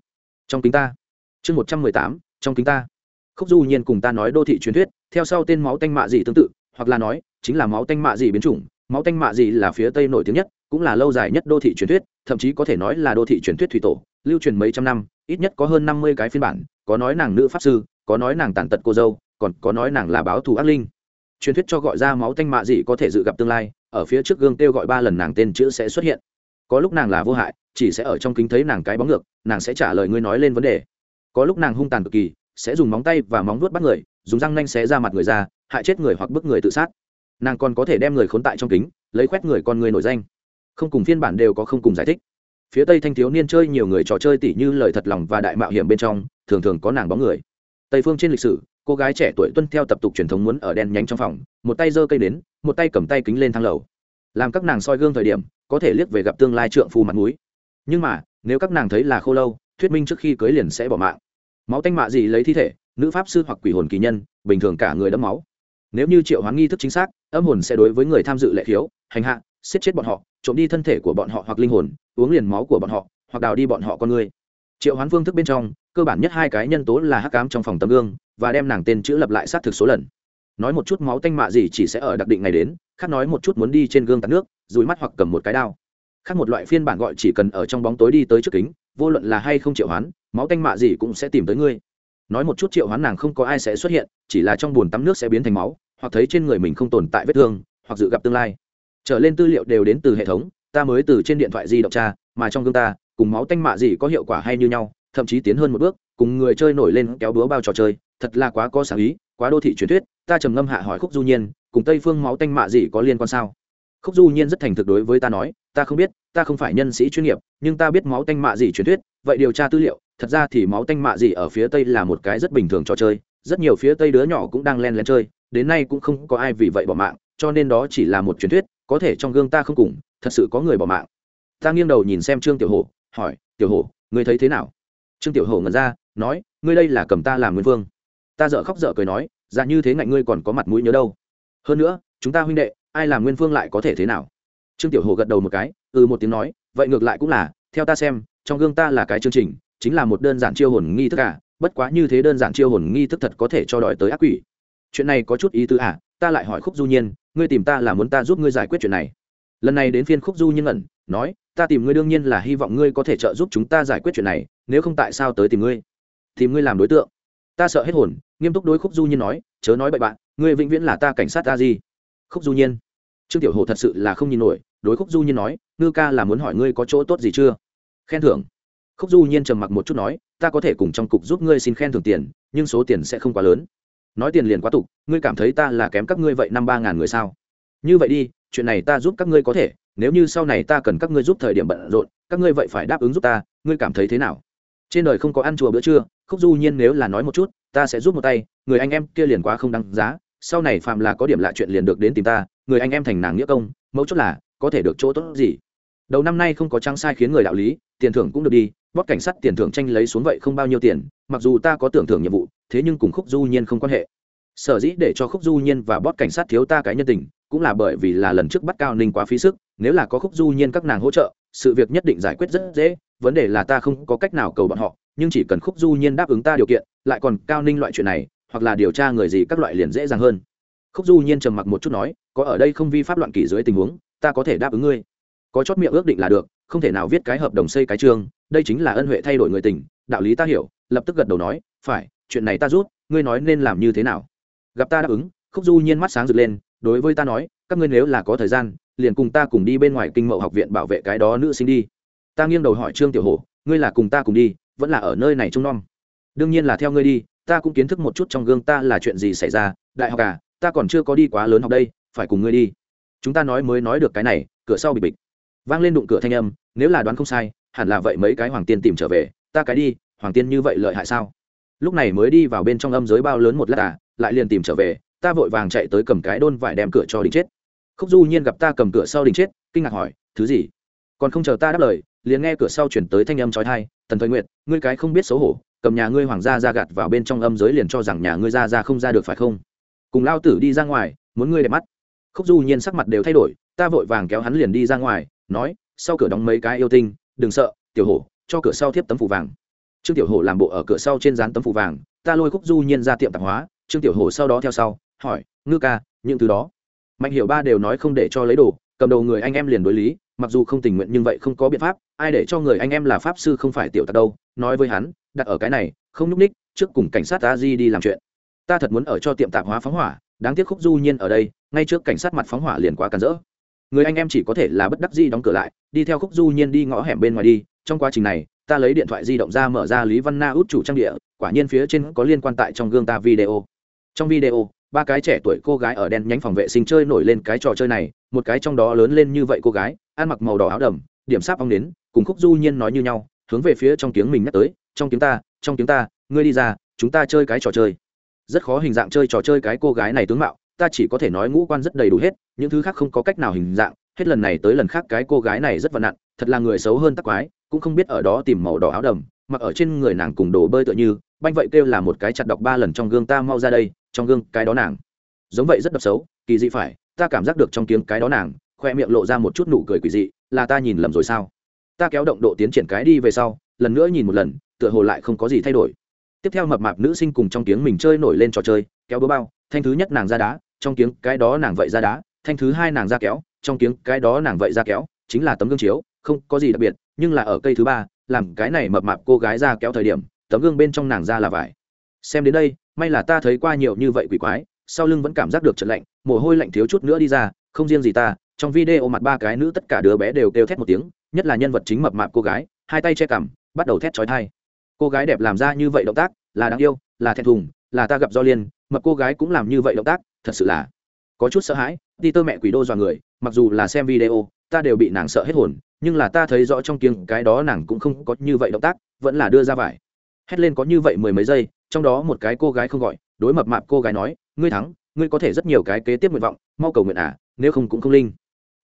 Trong kính ta. Chương một trăm mười tám, trong kính ta. Khúc du nhiên cùng ta nói đô thị truyền thuyết, theo sau tên máu tanh mạ gì tương tự, hoặc là nói, chính là máu tanh mạ gì biến chủng. Máu tanh mạ gì là phía tây nổi tiếng nhất, cũng là lâu dài nhất đô thị truyền thuyết, thậm chí có thể nói là đô thị truyền thuyết thủy tổ, lưu truyền mấy trăm năm ít nhất có hơn năm mươi cái phiên bản, có nói nàng nữ pháp sư, có nói nàng tàn tật cô dâu, còn có nói nàng là báo thù ác linh. Truyền thuyết cho gọi ra máu tanh mạ dị có thể dự gặp tương lai, ở phía trước gương kêu gọi ba lần nàng tên chữ sẽ xuất hiện. Có lúc nàng là vô hại, chỉ sẽ ở trong kính thấy nàng cái bóng ngược, nàng sẽ trả lời ngươi nói lên vấn đề. Có lúc nàng hung tàn cực kỳ, sẽ dùng móng tay và móng vuốt bắt người, dùng răng nanh xé ra mặt người ra, hại chết người hoặc bức người tự sát. Nàng còn có thể đem người khốn tại trong kính, lấy khoét người con người nổi danh. Không cùng phiên bản đều có không cùng giải thích phía tây thanh thiếu niên chơi nhiều người trò chơi tỉ như lời thật lòng và đại mạo hiểm bên trong, thường thường có nàng bóng người. Tây phương trên lịch sử, cô gái trẻ tuổi tuân theo tập tục truyền thống muốn ở đen nhánh trong phòng, một tay giơ cây đến một tay cầm tay kính lên thang lầu. Làm các nàng soi gương thời điểm, có thể liếc về gặp tương lai trượng phu mặt mũi. Nhưng mà, nếu các nàng thấy là khô lâu, thuyết minh trước khi cưới liền sẽ bỏ mạng. Máu tanh mạ gì lấy thi thể, nữ pháp sư hoặc quỷ hồn kỳ nhân, bình thường cả người đẫm máu. Nếu như triệu hoán nghi thức chính xác, âm hồn sẽ đối với người tham dự lệ khiếu, hành hạ, siết chết bọn họ trộm đi thân thể của bọn họ hoặc linh hồn, uống liền máu của bọn họ, hoặc đào đi bọn họ con người. Triệu hoán phương thức bên trong, cơ bản nhất hai cái nhân tố là hắc cám trong phòng tấm gương, và đem nàng tên chữ lập lại xác thực số lần. Nói một chút máu tanh mạ gì chỉ sẽ ở đặc định ngày đến, khác nói một chút muốn đi trên gương tạt nước dùi mắt hoặc cầm một cái đao. Khác một loại phiên bản gọi chỉ cần ở trong bóng tối đi tới trước kính, vô luận là hay không triệu hoán, máu tanh mạ gì cũng sẽ tìm tới ngươi. Nói một chút triệu hoán nàng không có ai sẽ xuất hiện, chỉ là trong bùn tắm nước sẽ biến thành máu, hoặc thấy trên người mình không tồn tại vết thương, hoặc dự gặp tương lai trở lên tư liệu đều đến từ hệ thống, ta mới từ trên điện thoại di động tra, mà trong gương ta, cùng máu tanh mạ gì có hiệu quả hay như nhau, thậm chí tiến hơn một bước, cùng người chơi nổi lên kéo búa bao trò chơi, thật là quá có sáng ý, quá đô thị truyền thuyết, ta trầm ngâm hạ hỏi khúc du nhiên, cùng tây phương máu tanh mạ gì có liên quan sao? Khúc du nhiên rất thành thực đối với ta nói, ta không biết, ta không phải nhân sĩ chuyên nghiệp, nhưng ta biết máu tanh mạ gì truyền thuyết, vậy điều tra tư liệu, thật ra thì máu tanh mạ gì ở phía tây là một cái rất bình thường trò chơi, rất nhiều phía tây đứa nhỏ cũng đang len lén chơi, đến nay cũng không có ai vì vậy bỏ mạng cho nên đó chỉ là một truyền thuyết, có thể trong gương ta không cùng, thật sự có người bỏ mạng. Ta nghiêng đầu nhìn xem trương tiểu hổ, hỏi, tiểu hổ, ngươi thấy thế nào? Trương tiểu hổ ngẩn ra, nói, ngươi đây là cầm ta làm nguyên vương. Ta dợ khóc dợ cười nói ra như thế ngạnh ngươi còn có mặt mũi nhớ đâu. Hơn nữa, chúng ta huynh đệ, ai làm nguyên vương lại có thể thế nào? Trương tiểu hổ gật đầu một cái ừ một tiếng nói, vậy ngược lại cũng là, theo ta xem, trong gương ta là cái chương trình, chính là một đơn giản chiêu hồn nghi thức cả bất quá như thế đơn giản chiêu hồn nghi thức thật có thể cho đòi tới ác quỷ. Chuyện này có chút ý tứ à ta lại hỏi khúc du nhiên ngươi tìm ta là muốn ta giúp ngươi giải quyết chuyện này. Lần này đến phiên khúc du nhiên ẩn, nói, ta tìm ngươi đương nhiên là hy vọng ngươi có thể trợ giúp chúng ta giải quyết chuyện này, nếu không tại sao tới tìm ngươi? Tìm ngươi làm đối tượng. Ta sợ hết hồn, nghiêm túc đối khúc du nhiên nói, chớ nói bậy bạn, ngươi vĩnh viễn là ta cảnh sát ta gì khúc du nhiên. Trương tiểu hồ thật sự là không nhìn nổi, đối khúc du nhiên nói, ngư ca là muốn hỏi ngươi có chỗ tốt gì chưa? Khen thưởng. Khúc du nhiên trầm mặc một chút nói, ta có thể cùng trong cục giúp ngươi xin khen thưởng tiền, nhưng số tiền sẽ không quá lớn nói tiền liền quá tục, ngươi cảm thấy ta là kém các ngươi vậy năm ba ngàn người sao? Như vậy đi, chuyện này ta giúp các ngươi có thể, nếu như sau này ta cần các ngươi giúp thời điểm bận rộn, các ngươi vậy phải đáp ứng giúp ta, ngươi cảm thấy thế nào? Trên đời không có ăn chùa bữa trưa, khúc du nhiên nếu là nói một chút, ta sẽ giúp một tay, người anh em kia liền quá không đáng giá, sau này phạm là có điểm lạ chuyện liền được đến tìm ta, người anh em thành nàng nghĩa công mẫu chốt là, có thể được chỗ tốt gì? Đầu năm nay không có trang sai khiến người đạo lý, tiền thưởng cũng được đi, bóp cảnh sát tiền thưởng tranh lấy xuống vậy không bao nhiêu tiền, mặc dù ta có tưởng thưởng nhiệm vụ thế nhưng cùng khúc du nhiên không quan hệ. Sở dĩ để cho khúc du nhiên và bót cảnh sát thiếu ta cái nhân tình, cũng là bởi vì là lần trước bắt cao ninh quá phí sức, nếu là có khúc du nhiên các nàng hỗ trợ, sự việc nhất định giải quyết rất dễ, vấn đề là ta không có cách nào cầu bọn họ, nhưng chỉ cần khúc du nhiên đáp ứng ta điều kiện, lại còn cao ninh loại chuyện này, hoặc là điều tra người gì các loại liền dễ dàng hơn. Khúc du nhiên trầm mặc một chút nói, có ở đây không vi pháp loạn kỷ dưới tình huống, ta có thể đáp ứng ngươi. Có chót miệng ước định là được, không thể nào viết cái hợp đồng xây cái chương, đây chính là ân huệ thay đổi người tình, đạo lý ta hiểu, lập tức gật đầu nói, phải chuyện này ta rút, ngươi nói nên làm như thế nào? Gặp ta đáp ứng, khúc du nhiên mắt sáng rực lên, đối với ta nói, các ngươi nếu là có thời gian, liền cùng ta cùng đi bên ngoài kinh mậu học viện bảo vệ cái đó nữ sinh đi. Ta nghiêng đầu hỏi trương tiểu hổ, ngươi là cùng ta cùng đi, vẫn là ở nơi này trông nom? Đương nhiên là theo ngươi đi, ta cũng kiến thức một chút trong gương ta là chuyện gì xảy ra, đại học à ta còn chưa có đi quá lớn học đây, phải cùng ngươi đi. Chúng ta nói mới nói được cái này, cửa sau bị bịch. Vang lên đụng cửa thanh âm, nếu là đoán không sai, hẳn là vậy mấy cái hoàng tiên tìm trở về, ta cái đi, hoàng tiên như vậy lợi hại sao? Lúc này mới đi vào bên trong âm giới bao lớn một lát à lại liền tìm trở về, ta vội vàng chạy tới cầm cái đôn vải đem cửa cho đình chết. Khúc du nhiên gặp ta cầm cửa sau đình chết, kinh ngạc hỏi, thứ gì? Còn không chờ ta đáp lời, liền nghe cửa sau chuyển tới thanh âm trói thai tần thời nguyệt, ngươi cái không biết xấu hổ, cầm nhà ngươi hoàng gia ra gạt vào bên trong âm giới liền cho rằng nhà ngươi ra ra không ra được phải không? Cùng lao tử đi ra ngoài, muốn ngươi đẹp mắt. Khúc du nhiên sắc mặt đều thay đổi, ta vội vàng kéo hắn liền đi ra ngoài, nói, sau cửa đóng mấy cái yêu tinh, đừng sợ, tiểu hổ, cho cửa sau thiếp tấm phủ vàng trương tiểu hổ làm bộ ở cửa sau trên dán tấm phủ vàng, ta lôi khúc du nhiên ra tiệm tạp hóa, trương tiểu hổ sau đó theo sau, hỏi, ngư ca, những thứ đó? Mạnh hiểu ba đều nói không để cho lấy đồ, cầm đầu người anh em liền đối lý, mặc dù không tình nguyện nhưng vậy không có biện pháp, ai để cho người anh em là pháp sư không phải tiểu tặc đâu, nói với hắn, đặt ở cái này, không nhúc ních trước cùng cảnh sát ta di đi làm chuyện. Ta thật muốn ở cho tiệm tạp hóa phóng hỏa, đáng tiếc khúc du nhiên ở đây, ngay trước cảnh sát mặt phóng hỏa liền quá cản rỡ. Người anh em chỉ có thể là bất đắc di đóng cửa lại, đi theo khúc du nhiên đi ngõ hẻm bên ngoài đi, trong quá trình này ta lấy điện thoại di động ra mở ra lý văn na út chủ trang địa, quả nhiên phía trên có liên quan tại trong gương ta video. Trong video, ba cái trẻ tuổi cô gái ở đen nhánh phòng vệ sinh chơi nổi lên cái trò chơi này, một cái trong đó lớn lên như vậy cô gái, ăn mặc màu đỏ áo đầm, điểm sáp ong đến cùng khúc du nhiên nói như nhau, hướng về phía trong tiếng mình nhắc tới, trong tiếng ta, trong tiếng ta, ngươi đi ra, chúng ta chơi cái trò chơi. Rất khó hình dạng chơi trò chơi cái cô gái này tướng mạo, ta chỉ có thể nói ngũ quan rất đầy đủ hết, những thứ khác không có cách nào hình dạng, hết lần này tới lần khác cái cô gái này rất vặn nặn, thật là người xấu hơn tắc quái cũng không biết ở đó tìm màu đỏ áo đầm, mặc ở trên người nàng cùng đồ bơi tựa như, banh vậy kêu là một cái chặt đọc ba lần trong gương ta mau ra đây, trong gương cái đó nàng. Giống vậy rất độc xấu, kỳ dị phải, ta cảm giác được trong tiếng cái đó nàng, khoe miệng lộ ra một chút nụ cười quỷ dị, là ta nhìn lầm rồi sao? Ta kéo động độ tiến triển cái đi về sau, lần nữa nhìn một lần, tựa hồ lại không có gì thay đổi. Tiếp theo mập mạp nữ sinh cùng trong tiếng mình chơi nổi lên trò chơi, kéo búa bao, thanh thứ nhất nàng ra đá, trong tiếng cái đó nàng vậy ra đá, thanh thứ hai nàng ra kéo, trong tiếng cái đó nàng vậy ra kéo, chính là tấm gương chiếu, không có gì đặc biệt nhưng là ở cây thứ ba, làm cái này mập mạp cô gái ra kéo thời điểm, tấm gương bên trong nàng ra là vải. Xem đến đây, may là ta thấy qua nhiều như vậy quỷ quái, sau lưng vẫn cảm giác được trận lạnh, mồ hôi lạnh thiếu chút nữa đi ra, không riêng gì ta, trong video mặt ba cái nữ tất cả đứa bé đều kêu thét một tiếng, nhất là nhân vật chính mập mạp cô gái, hai tay che cằm, bắt đầu thét trói thai cô gái đẹp làm ra như vậy động tác, là đáng yêu, là thẹn thùng, là ta gặp do liên, mập cô gái cũng làm như vậy động tác, thật sự là có chút sợ hãi đi tơ mẹ quỷ đô dọa người, mặc dù là xem video, ta đều bị nàng sợ hết hồn nhưng là ta thấy rõ trong kiêng cái đó nàng cũng không có như vậy động tác, vẫn là đưa ra vải. Hét lên có như vậy mười mấy giây, trong đó một cái cô gái không gọi, đối mập mạp cô gái nói, ngươi thắng, ngươi có thể rất nhiều cái kế tiếp nguyện vọng, mau cầu nguyện à nếu không cũng không linh.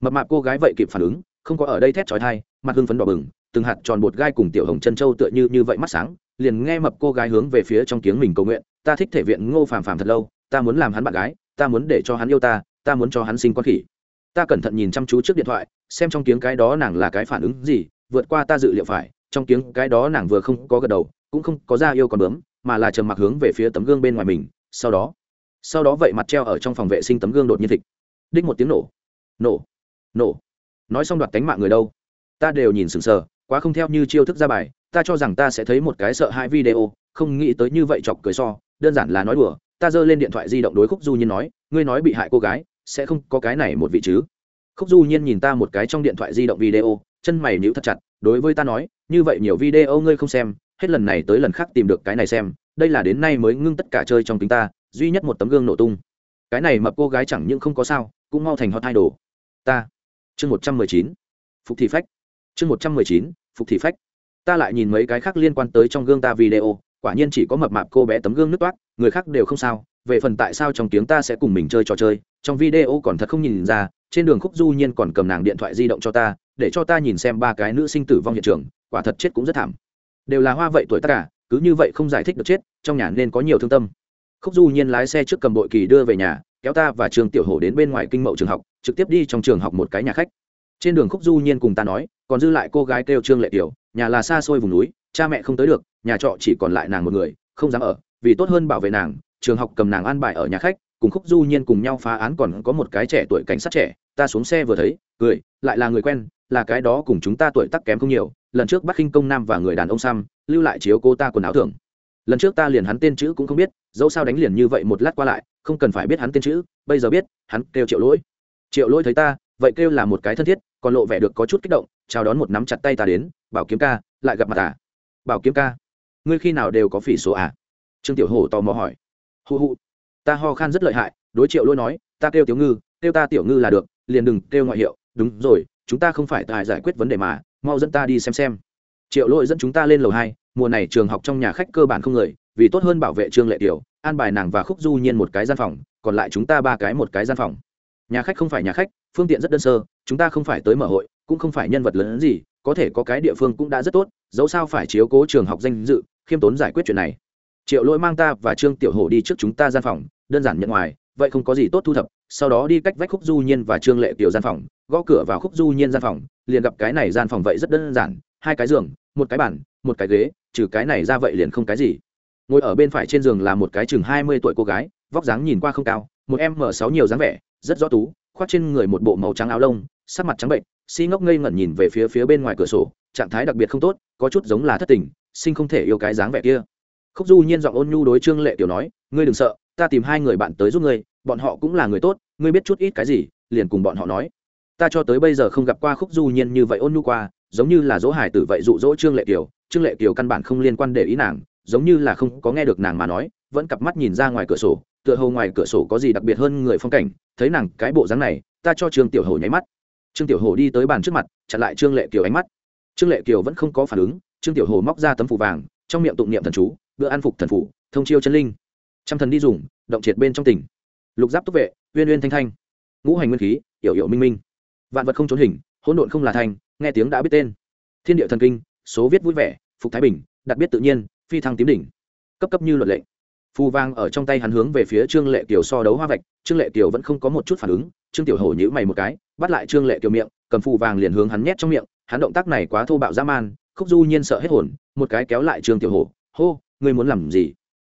Mập mạp cô gái vậy kịp phản ứng, không có ở đây thét trói thai mặt hưng phấn đỏ bừng, từng hạt tròn bột gai cùng tiểu hồng chân châu tựa như như vậy mắt sáng, liền nghe mập cô gái hướng về phía trong tiếng mình cầu nguyện, ta thích thể viện ngô phàm phàm thật lâu, ta muốn làm hắn bạn gái, ta muốn để cho hắn yêu ta ta muốn cho hắn sinh con khỉ. Ta cẩn thận nhìn chăm chú trước điện thoại xem trong tiếng cái đó nàng là cái phản ứng gì, vượt qua ta dự liệu phải, trong tiếng cái đó nàng vừa không có gật đầu, cũng không có ra yêu còn bướm, mà là trầm mặc hướng về phía tấm gương bên ngoài mình, sau đó sau đó vậy mặt treo ở trong phòng vệ sinh tấm gương đột nhiên thịt đích một tiếng nổ. Nổ. Nổ. Nói xong đoạt tánh mạng người đâu? Ta đều nhìn sừng sờ, quá không theo như chiêu thức ra bài, ta cho rằng ta sẽ thấy một cái sợ hai video, không nghĩ tới như vậy chọc cười so, đơn giản là nói đùa, ta giơ lên điện thoại di động đối khúc du nhiên nói, ngươi nói bị hại cô gái, sẽ không có cái này một vị chứ? Khúc du nhiên nhìn ta một cái trong điện thoại di động video, chân mày níu thật chặt, đối với ta nói, như vậy nhiều video ngươi không xem, hết lần này tới lần khác tìm được cái này xem, đây là đến nay mới ngưng tất cả chơi trong tính ta, duy nhất một tấm gương nổ tung. Cái này mập cô gái chẳng những không có sao, cũng mau thành hot idol. Ta. Chương một trăm mười chín. Phục thị phách. Chương một trăm mười chín, phục thị phách. Ta lại nhìn mấy cái khác liên quan tới trong gương ta video, quả nhiên chỉ có mập mạp cô bé tấm gương nước toát người khác đều không sao, về phần tại sao trong tiếng ta sẽ cùng mình chơi trò chơi, trong video còn thật không nhìn ra trên đường khúc du nhiên còn cầm nàng điện thoại di động cho ta, để cho ta nhìn xem ba cái nữ sinh tử vong hiện trường, quả thật chết cũng rất thảm. Đều là hoa vậy tuổi tất cả à, cứ như vậy không giải thích được chết, trong nhà nên có nhiều thương tâm. Khúc du nhiên lái xe trước cầm bội kỳ đưa về nhà, kéo ta và trường tiểu hổ đến bên ngoài kinh mậu trường học, trực tiếp đi trong trường học một cái nhà khách. Trên đường khúc du nhiên cùng ta nói, còn dư lại cô gái kêu trương lệ tiểu, nhà là xa xôi vùng núi, cha mẹ không tới được, nhà trọ chỉ còn lại nàng một người, không dám ở, vì tốt hơn bảo vệ nàng, trường học cầm nàng an bài ở nhà khách cùng khúc du nhiên cùng nhau phá án còn có một cái trẻ tuổi cảnh sát trẻ, ta xuống xe vừa thấy, cười, lại là người quen, là cái đó cùng chúng ta tuổi tác kém không nhiều, lần trước bắt khinh công nam và người đàn ông xăm lưu lại chiếu cô ta quần áo thường. Lần trước ta liền hắn tên chữ cũng không biết, dẫu sao đánh liền như vậy một lát qua lại, không cần phải biết hắn tên chữ, bây giờ biết, hắn kêu triệu lỗi. Triệu lỗi thấy ta, vậy kêu là một cái thân thiết, còn lộ vẻ được có chút kích động, chào đón một nắm chặt tay ta đến, bảo kiếm ca, lại gặp mặt à? Bảo kiếm ca, ngươi khi nào đều có phỉ số à? Trương tiểu hổ tò mò hỏi. Hụ hụ ta ho khan rất lợi hại, đối triệu lôi nói, ta kêu tiểu ngư, kêu ta tiểu ngư là được, liền đừng kêu ngoại hiệu, đúng rồi, chúng ta không phải tại giải quyết vấn đề mà, mau dẫn ta đi xem xem. Triệu lôi dẫn chúng ta lên lầu hai, mùa này trường học trong nhà khách cơ bản không người, vì tốt hơn bảo vệ trương lệ tiểu, an bài nàng và khúc du nhiên một cái gian phòng, còn lại chúng ta ba cái một cái gian phòng. Nhà khách không phải nhà khách, phương tiện rất đơn sơ, chúng ta không phải tới mở hội, cũng không phải nhân vật lớn gì, có thể có cái địa phương cũng đã rất tốt, dẫu sao phải chiếu cố trường học danh dự, khiêm tốn giải quyết chuyện này triệu lỗi mang ta và trương tiểu hổ đi trước chúng ta gian phòng, đơn giản nhận ngoài, vậy không có gì tốt thu thập. Sau đó đi cách vách khúc du nhiên và trương lệ tiểu gian phòng, gõ cửa vào khúc du nhiên gian phòng, liền gặp cái này gian phòng vậy rất đơn giản, hai cái giường, một cái bàn, một cái ghế, trừ cái này ra vậy liền không cái gì. Ngồi ở bên phải trên giường là một cái chừng hai mươi tuổi cô gái, vóc dáng nhìn qua không cao, một em m sáu nhiều dáng vẻ, rất rõ tú, khoác trên người một bộ màu trắng áo lông, sắc mặt trắng bệnh, si ngốc ngây ngẩn nhìn về phía phía bên ngoài cửa sổ, trạng thái đặc biệt không tốt, có chút giống là thất tình sinh không thể yêu cái dáng vẻ kia khúc du nhiên giọng ôn nhu đối trương lệ tiểu nói, ngươi đừng sợ, ta tìm hai người bạn tới giúp ngươi, bọn họ cũng là người tốt, ngươi biết chút ít cái gì, liền cùng bọn họ nói. Ta cho tới bây giờ không gặp qua khúc du nhiên như vậy ôn nhu qua, giống như là dỗ hải tử vậy dụ dỗ trương lệ kiều trương lệ kiều căn bản không liên quan để ý nàng, giống như là không có nghe được nàng mà nói, vẫn cặp mắt nhìn ra ngoài cửa sổ, tựa hồ ngoài cửa sổ có gì đặc biệt hơn người phong cảnh, thấy nàng cái bộ dáng này, ta cho trương tiểu hồ nháy mắt. Trương tiểu hồ đi tới bàn trước mặt, chặn lại trương lệ kiều ánh mắt. Trương lệ kiều vẫn không có phản ứng, trương tiểu hồ móc ra tấm phủ vàng, trong miệng tụng niệm thần chú bữa ăn phục thần phủ, thông chiêu chân linh. Trăm thần đi dùng, động triệt bên trong tỉnh. Lục giáp túc vệ, uyên uyên thanh thanh. Ngũ hành nguyên khí yểu yểu minh minh. Vạn vật không trốn hình, hỗn độn không là thành, nghe tiếng đã biết tên. Thiên địa thần kinh, số viết vui vẻ, phục thái bình, đặc biệt tự nhiên, phi thăng tím đỉnh. Cấp cấp như luật lệ. Phù vang ở trong tay hắn hướng về phía trương lệ kiều so đấu hoa vạch, trương lệ kiều vẫn không có một chút phản ứng, trương tiểu hổ nhữ mày một cái, bắt lại trương lệ kiều miệng, cầm phù vàng liền hướng hắn nhét trong miệng, hắn động tác này quá thô bạo dã man, khúc du nhiên sợ hết hồn, một cái kéo lại trương tiểu hổ, hô ngươi muốn làm gì?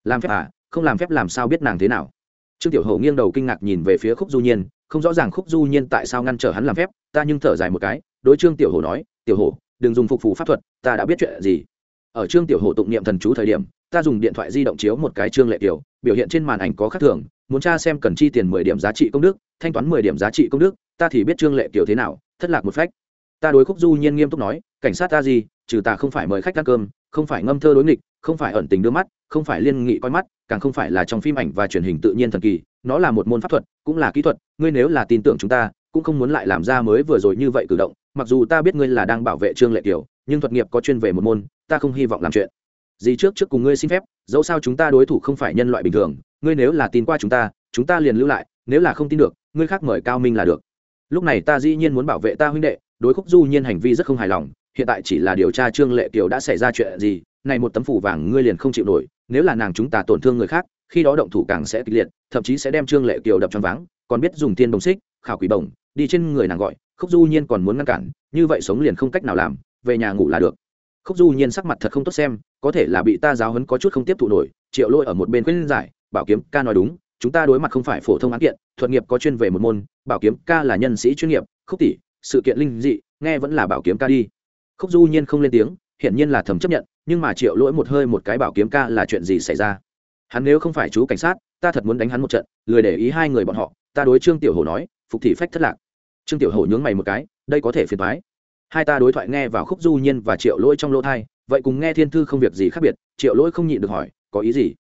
Làm phép à? Không làm phép làm sao biết nàng thế nào? Trương tiểu hổ nghiêng đầu kinh ngạc nhìn về phía khúc du nhiên, không rõ ràng khúc du nhiên tại sao ngăn trở hắn làm phép, ta nhưng thở dài một cái, đối trương tiểu hổ nói, tiểu hổ, đừng dùng phục phù pháp thuật, ta đã biết chuyện gì. Ở trương tiểu hổ tụng niệm thần chú thời điểm, ta dùng điện thoại di động chiếu một cái trương lệ tiểu biểu hiện trên màn ảnh có khác thường, muốn tra xem cần chi tiền mười điểm giá trị công đức, thanh toán mười điểm giá trị công đức, ta thì biết trương lệ tiểu thế nào, thất lạc một phách. Ta đối khúc du nhiên nghiêm túc nói, cảnh sát ta gì, trừ ta không phải mời khách ăn cơm, không phải ngâm thơ đối nghịch không phải ẩn tình đưa mắt, không phải liên nghị coi mắt, càng không phải là trong phim ảnh và truyền hình tự nhiên thần kỳ, nó là một môn pháp thuật, cũng là kỹ thuật, ngươi nếu là tin tưởng chúng ta, cũng không muốn lại làm ra mới vừa rồi như vậy cử động, mặc dù ta biết ngươi là đang bảo vệ trương lệ kiều, nhưng thuật nghiệp có chuyên về một môn, ta không hy vọng làm chuyện. Gì trước trước cùng ngươi xin phép, dẫu sao chúng ta đối thủ không phải nhân loại bình thường, ngươi nếu là tin qua chúng ta chúng ta liền lưu lại, nếu là không tin được, ngươi khác mời cao minh là được. Lúc này ta dĩ nhiên muốn bảo vệ ta huynh đệ, đối khúc du nhiên hành vi rất không hài lòng, hiện tại chỉ là điều tra trương lệ kiều đã xảy ra chuyện gì này một tấm phủ vàng ngươi liền không chịu nổi, nếu là nàng chúng ta tổn thương người khác, khi đó động thủ càng sẽ kịch liệt, thậm chí sẽ đem trương lệ kiều đập trong váng, còn biết dùng tiên đồng xích, khảo quỷ bổng, đi trên người nàng gọi, khúc du nhiên còn muốn ngăn cản, như vậy sống liền không cách nào làm, về nhà ngủ là được. Khúc du nhiên sắc mặt thật không tốt xem, có thể là bị ta giáo hấn có chút không tiếp thụ nổi, triệu lôi ở một bên khuyên giải, bảo kiếm ca nói đúng, chúng ta đối mặt không phải phổ thông án kiện, thuật nghiệp có chuyên về một môn, bảo kiếm ca là nhân sĩ chuyên nghiệp, khúc tỷ, sự kiện linh dị, nghe vẫn là bảo kiếm ca đi. Khúc du nhiên không lên tiếng hiển nhiên là thầm chấp nhận, nhưng mà triệu lỗi một hơi một cái bảo kiếm ca là chuyện gì xảy ra? Hắn nếu không phải chú cảnh sát, ta thật muốn đánh hắn một trận, lười để ý hai người bọn họ, ta đối trương tiểu hổ nói, phục thị phách thất lạc. Trương tiểu hổ nhướng mày một cái, đây có thể phiền thoái hai ta đối thoại nghe vào khúc du nhiên và triệu lỗi trong lỗ thai, vậy cùng nghe thiên thư không việc gì khác biệt, triệu lỗi không nhịn được hỏi, có ý gì?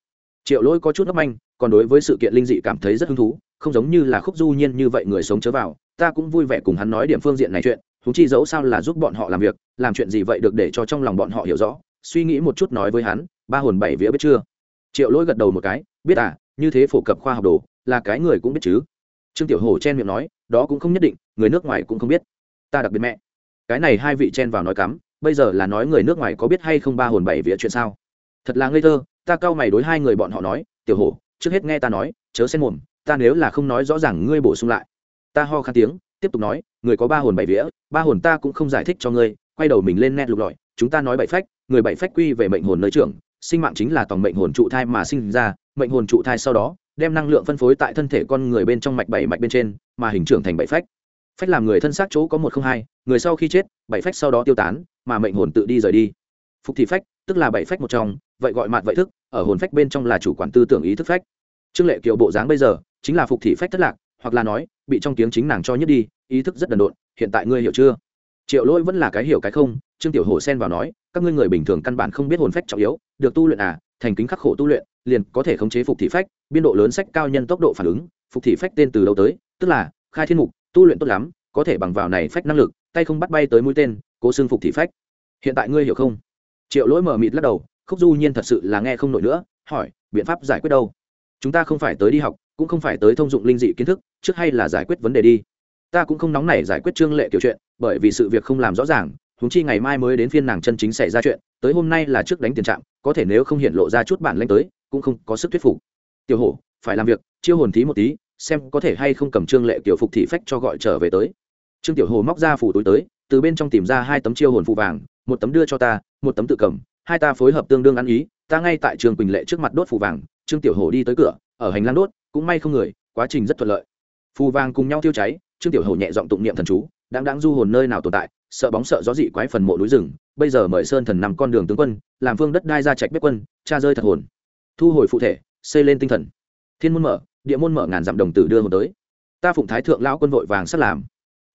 Triệu lỗi có chút ngấp anh còn đối với sự kiện linh dị cảm thấy rất hứng thú, không giống như là khúc du nhiên như vậy người sống chớ vào, ta cũng vui vẻ cùng hắn nói điểm phương diện này chuyện thú chi dẫu sao là giúp bọn họ làm việc, làm chuyện gì vậy được để cho trong lòng bọn họ hiểu rõ. Suy nghĩ một chút nói với hắn, ba hồn bảy vía biết chưa? Triệu lỗi gật đầu một cái, biết à như thế phổ cập khoa học đồ, là cái người cũng biết chứ. Trương tiểu hồ chen miệng nói, đó cũng không nhất định, người nước ngoài cũng không biết. Ta đặc biệt mẹ. Cái này hai vị chen vào nói cắm, bây giờ là nói người nước ngoài có biết hay không ba hồn bảy vía chuyện sao? Thật là ngây thơ, ta cau mày đối hai người bọn họ nói, tiểu hồ trước hết nghe ta nói, chớ xen mồm, ta nếu là không nói rõ ràng ngươi bổ sung lại. Ta ho khan tiếng, tiếp tục nói người có ba hồn bảy vía, ba hồn ta cũng không giải thích cho ngươi, quay đầu mình lên nét lục lọi, chúng ta nói bảy phách, người bảy phách quy về mệnh hồn nơi trưởng, sinh mạng chính là tổng mệnh hồn trụ thai mà sinh ra, mệnh hồn trụ thai sau đó, đem năng lượng phân phối tại thân thể con người bên trong mạch bảy mạch bên trên, mà hình trưởng thành bảy phách. Phách làm người thân xác chỗ có một không hai, người sau khi chết, bảy phách sau đó tiêu tán, mà mệnh hồn tự đi rời đi. Phục thị phách, tức là bảy phách một trong, vậy gọi mặt vậy thức, ở hồn phách bên trong là chủ quản tư tưởng ý thức phách. Trương lệ kiều bộ dáng bây giờ, chính là phục thị phách thất lạc hoặc là nói, bị trong tiếng chính nàng cho nhất đi, ý thức rất đần độn, hiện tại ngươi hiểu chưa? Triệu lỗi vẫn là cái hiểu cái không, trương tiểu hồ sen vào nói, các ngươi người bình thường căn bản không biết hồn phách trọng yếu, được tu luyện à thành kính khắc khổ tu luyện, liền có thể khống chế phục thị phách, biên độ lớn sách cao nhân tốc độ phản ứng, phục thị phách tên từ đâu tới, tức là, khai thiên mục, tu luyện tốt lắm, có thể bằng vào này phách năng lực, tay không bắt bay tới mũi tên, cố xương phục thị phách. Hiện tại ngươi hiểu không? Triệu lỗi mở mịt lắc đầu, khúc du nhiên thật sự là nghe không nổi nữa, hỏi, biện pháp giải quyết đâu? Chúng ta không phải tới đi học, cũng không phải tới thông dụng linh dị kiến thức trước hay là giải quyết vấn đề đi. Ta cũng không nóng nảy giải quyết trương lệ kiểu chuyện, bởi vì sự việc không làm rõ ràng húng chi ngày mai mới đến phiên nàng chân chính xảy ra chuyện, tới hôm nay là trước đánh tiền trạng có thể nếu không hiện lộ ra chút bản lanh tới, cũng không có sức thuyết phục. Tiểu hổ, phải làm việc, chiêu hồn thí một tí, xem có thể hay không cầm trương lệ kiểu phục thị phách cho gọi trở về tới. Trương tiểu hồ móc ra phủ túi tới, từ bên trong tìm ra hai tấm chiêu hồn phụ vàng, một tấm đưa cho ta, một tấm tự cầm, hai ta phối hợp tương đương ăn ý, ta ngay tại trường quỳnh lệ trước mặt đốt phù vàng, trương tiểu hồ đi tới cửa, ở hành lang đốt, cũng may không người, quá trình rất thuận lợi phù vàng cùng nhau tiêu cháy, trương tiểu hầu nhẹ giọng tụng niệm thần chú đang đang du hồn nơi nào tồn tại, sợ bóng sợ gió dị quái phần mộ núi rừng, bây giờ mời sơn thần nằm con đường tướng quân, làm phương đất đai ra trạch bếp quân cha rơi thật hồn. Thu hồi phụ thể, xây lên tinh thần. Thiên môn mở, địa môn mở ngàn dặm đồng tử đưa hồn tới. Ta phụng thái thượng lão quân vội vàng sắt làm.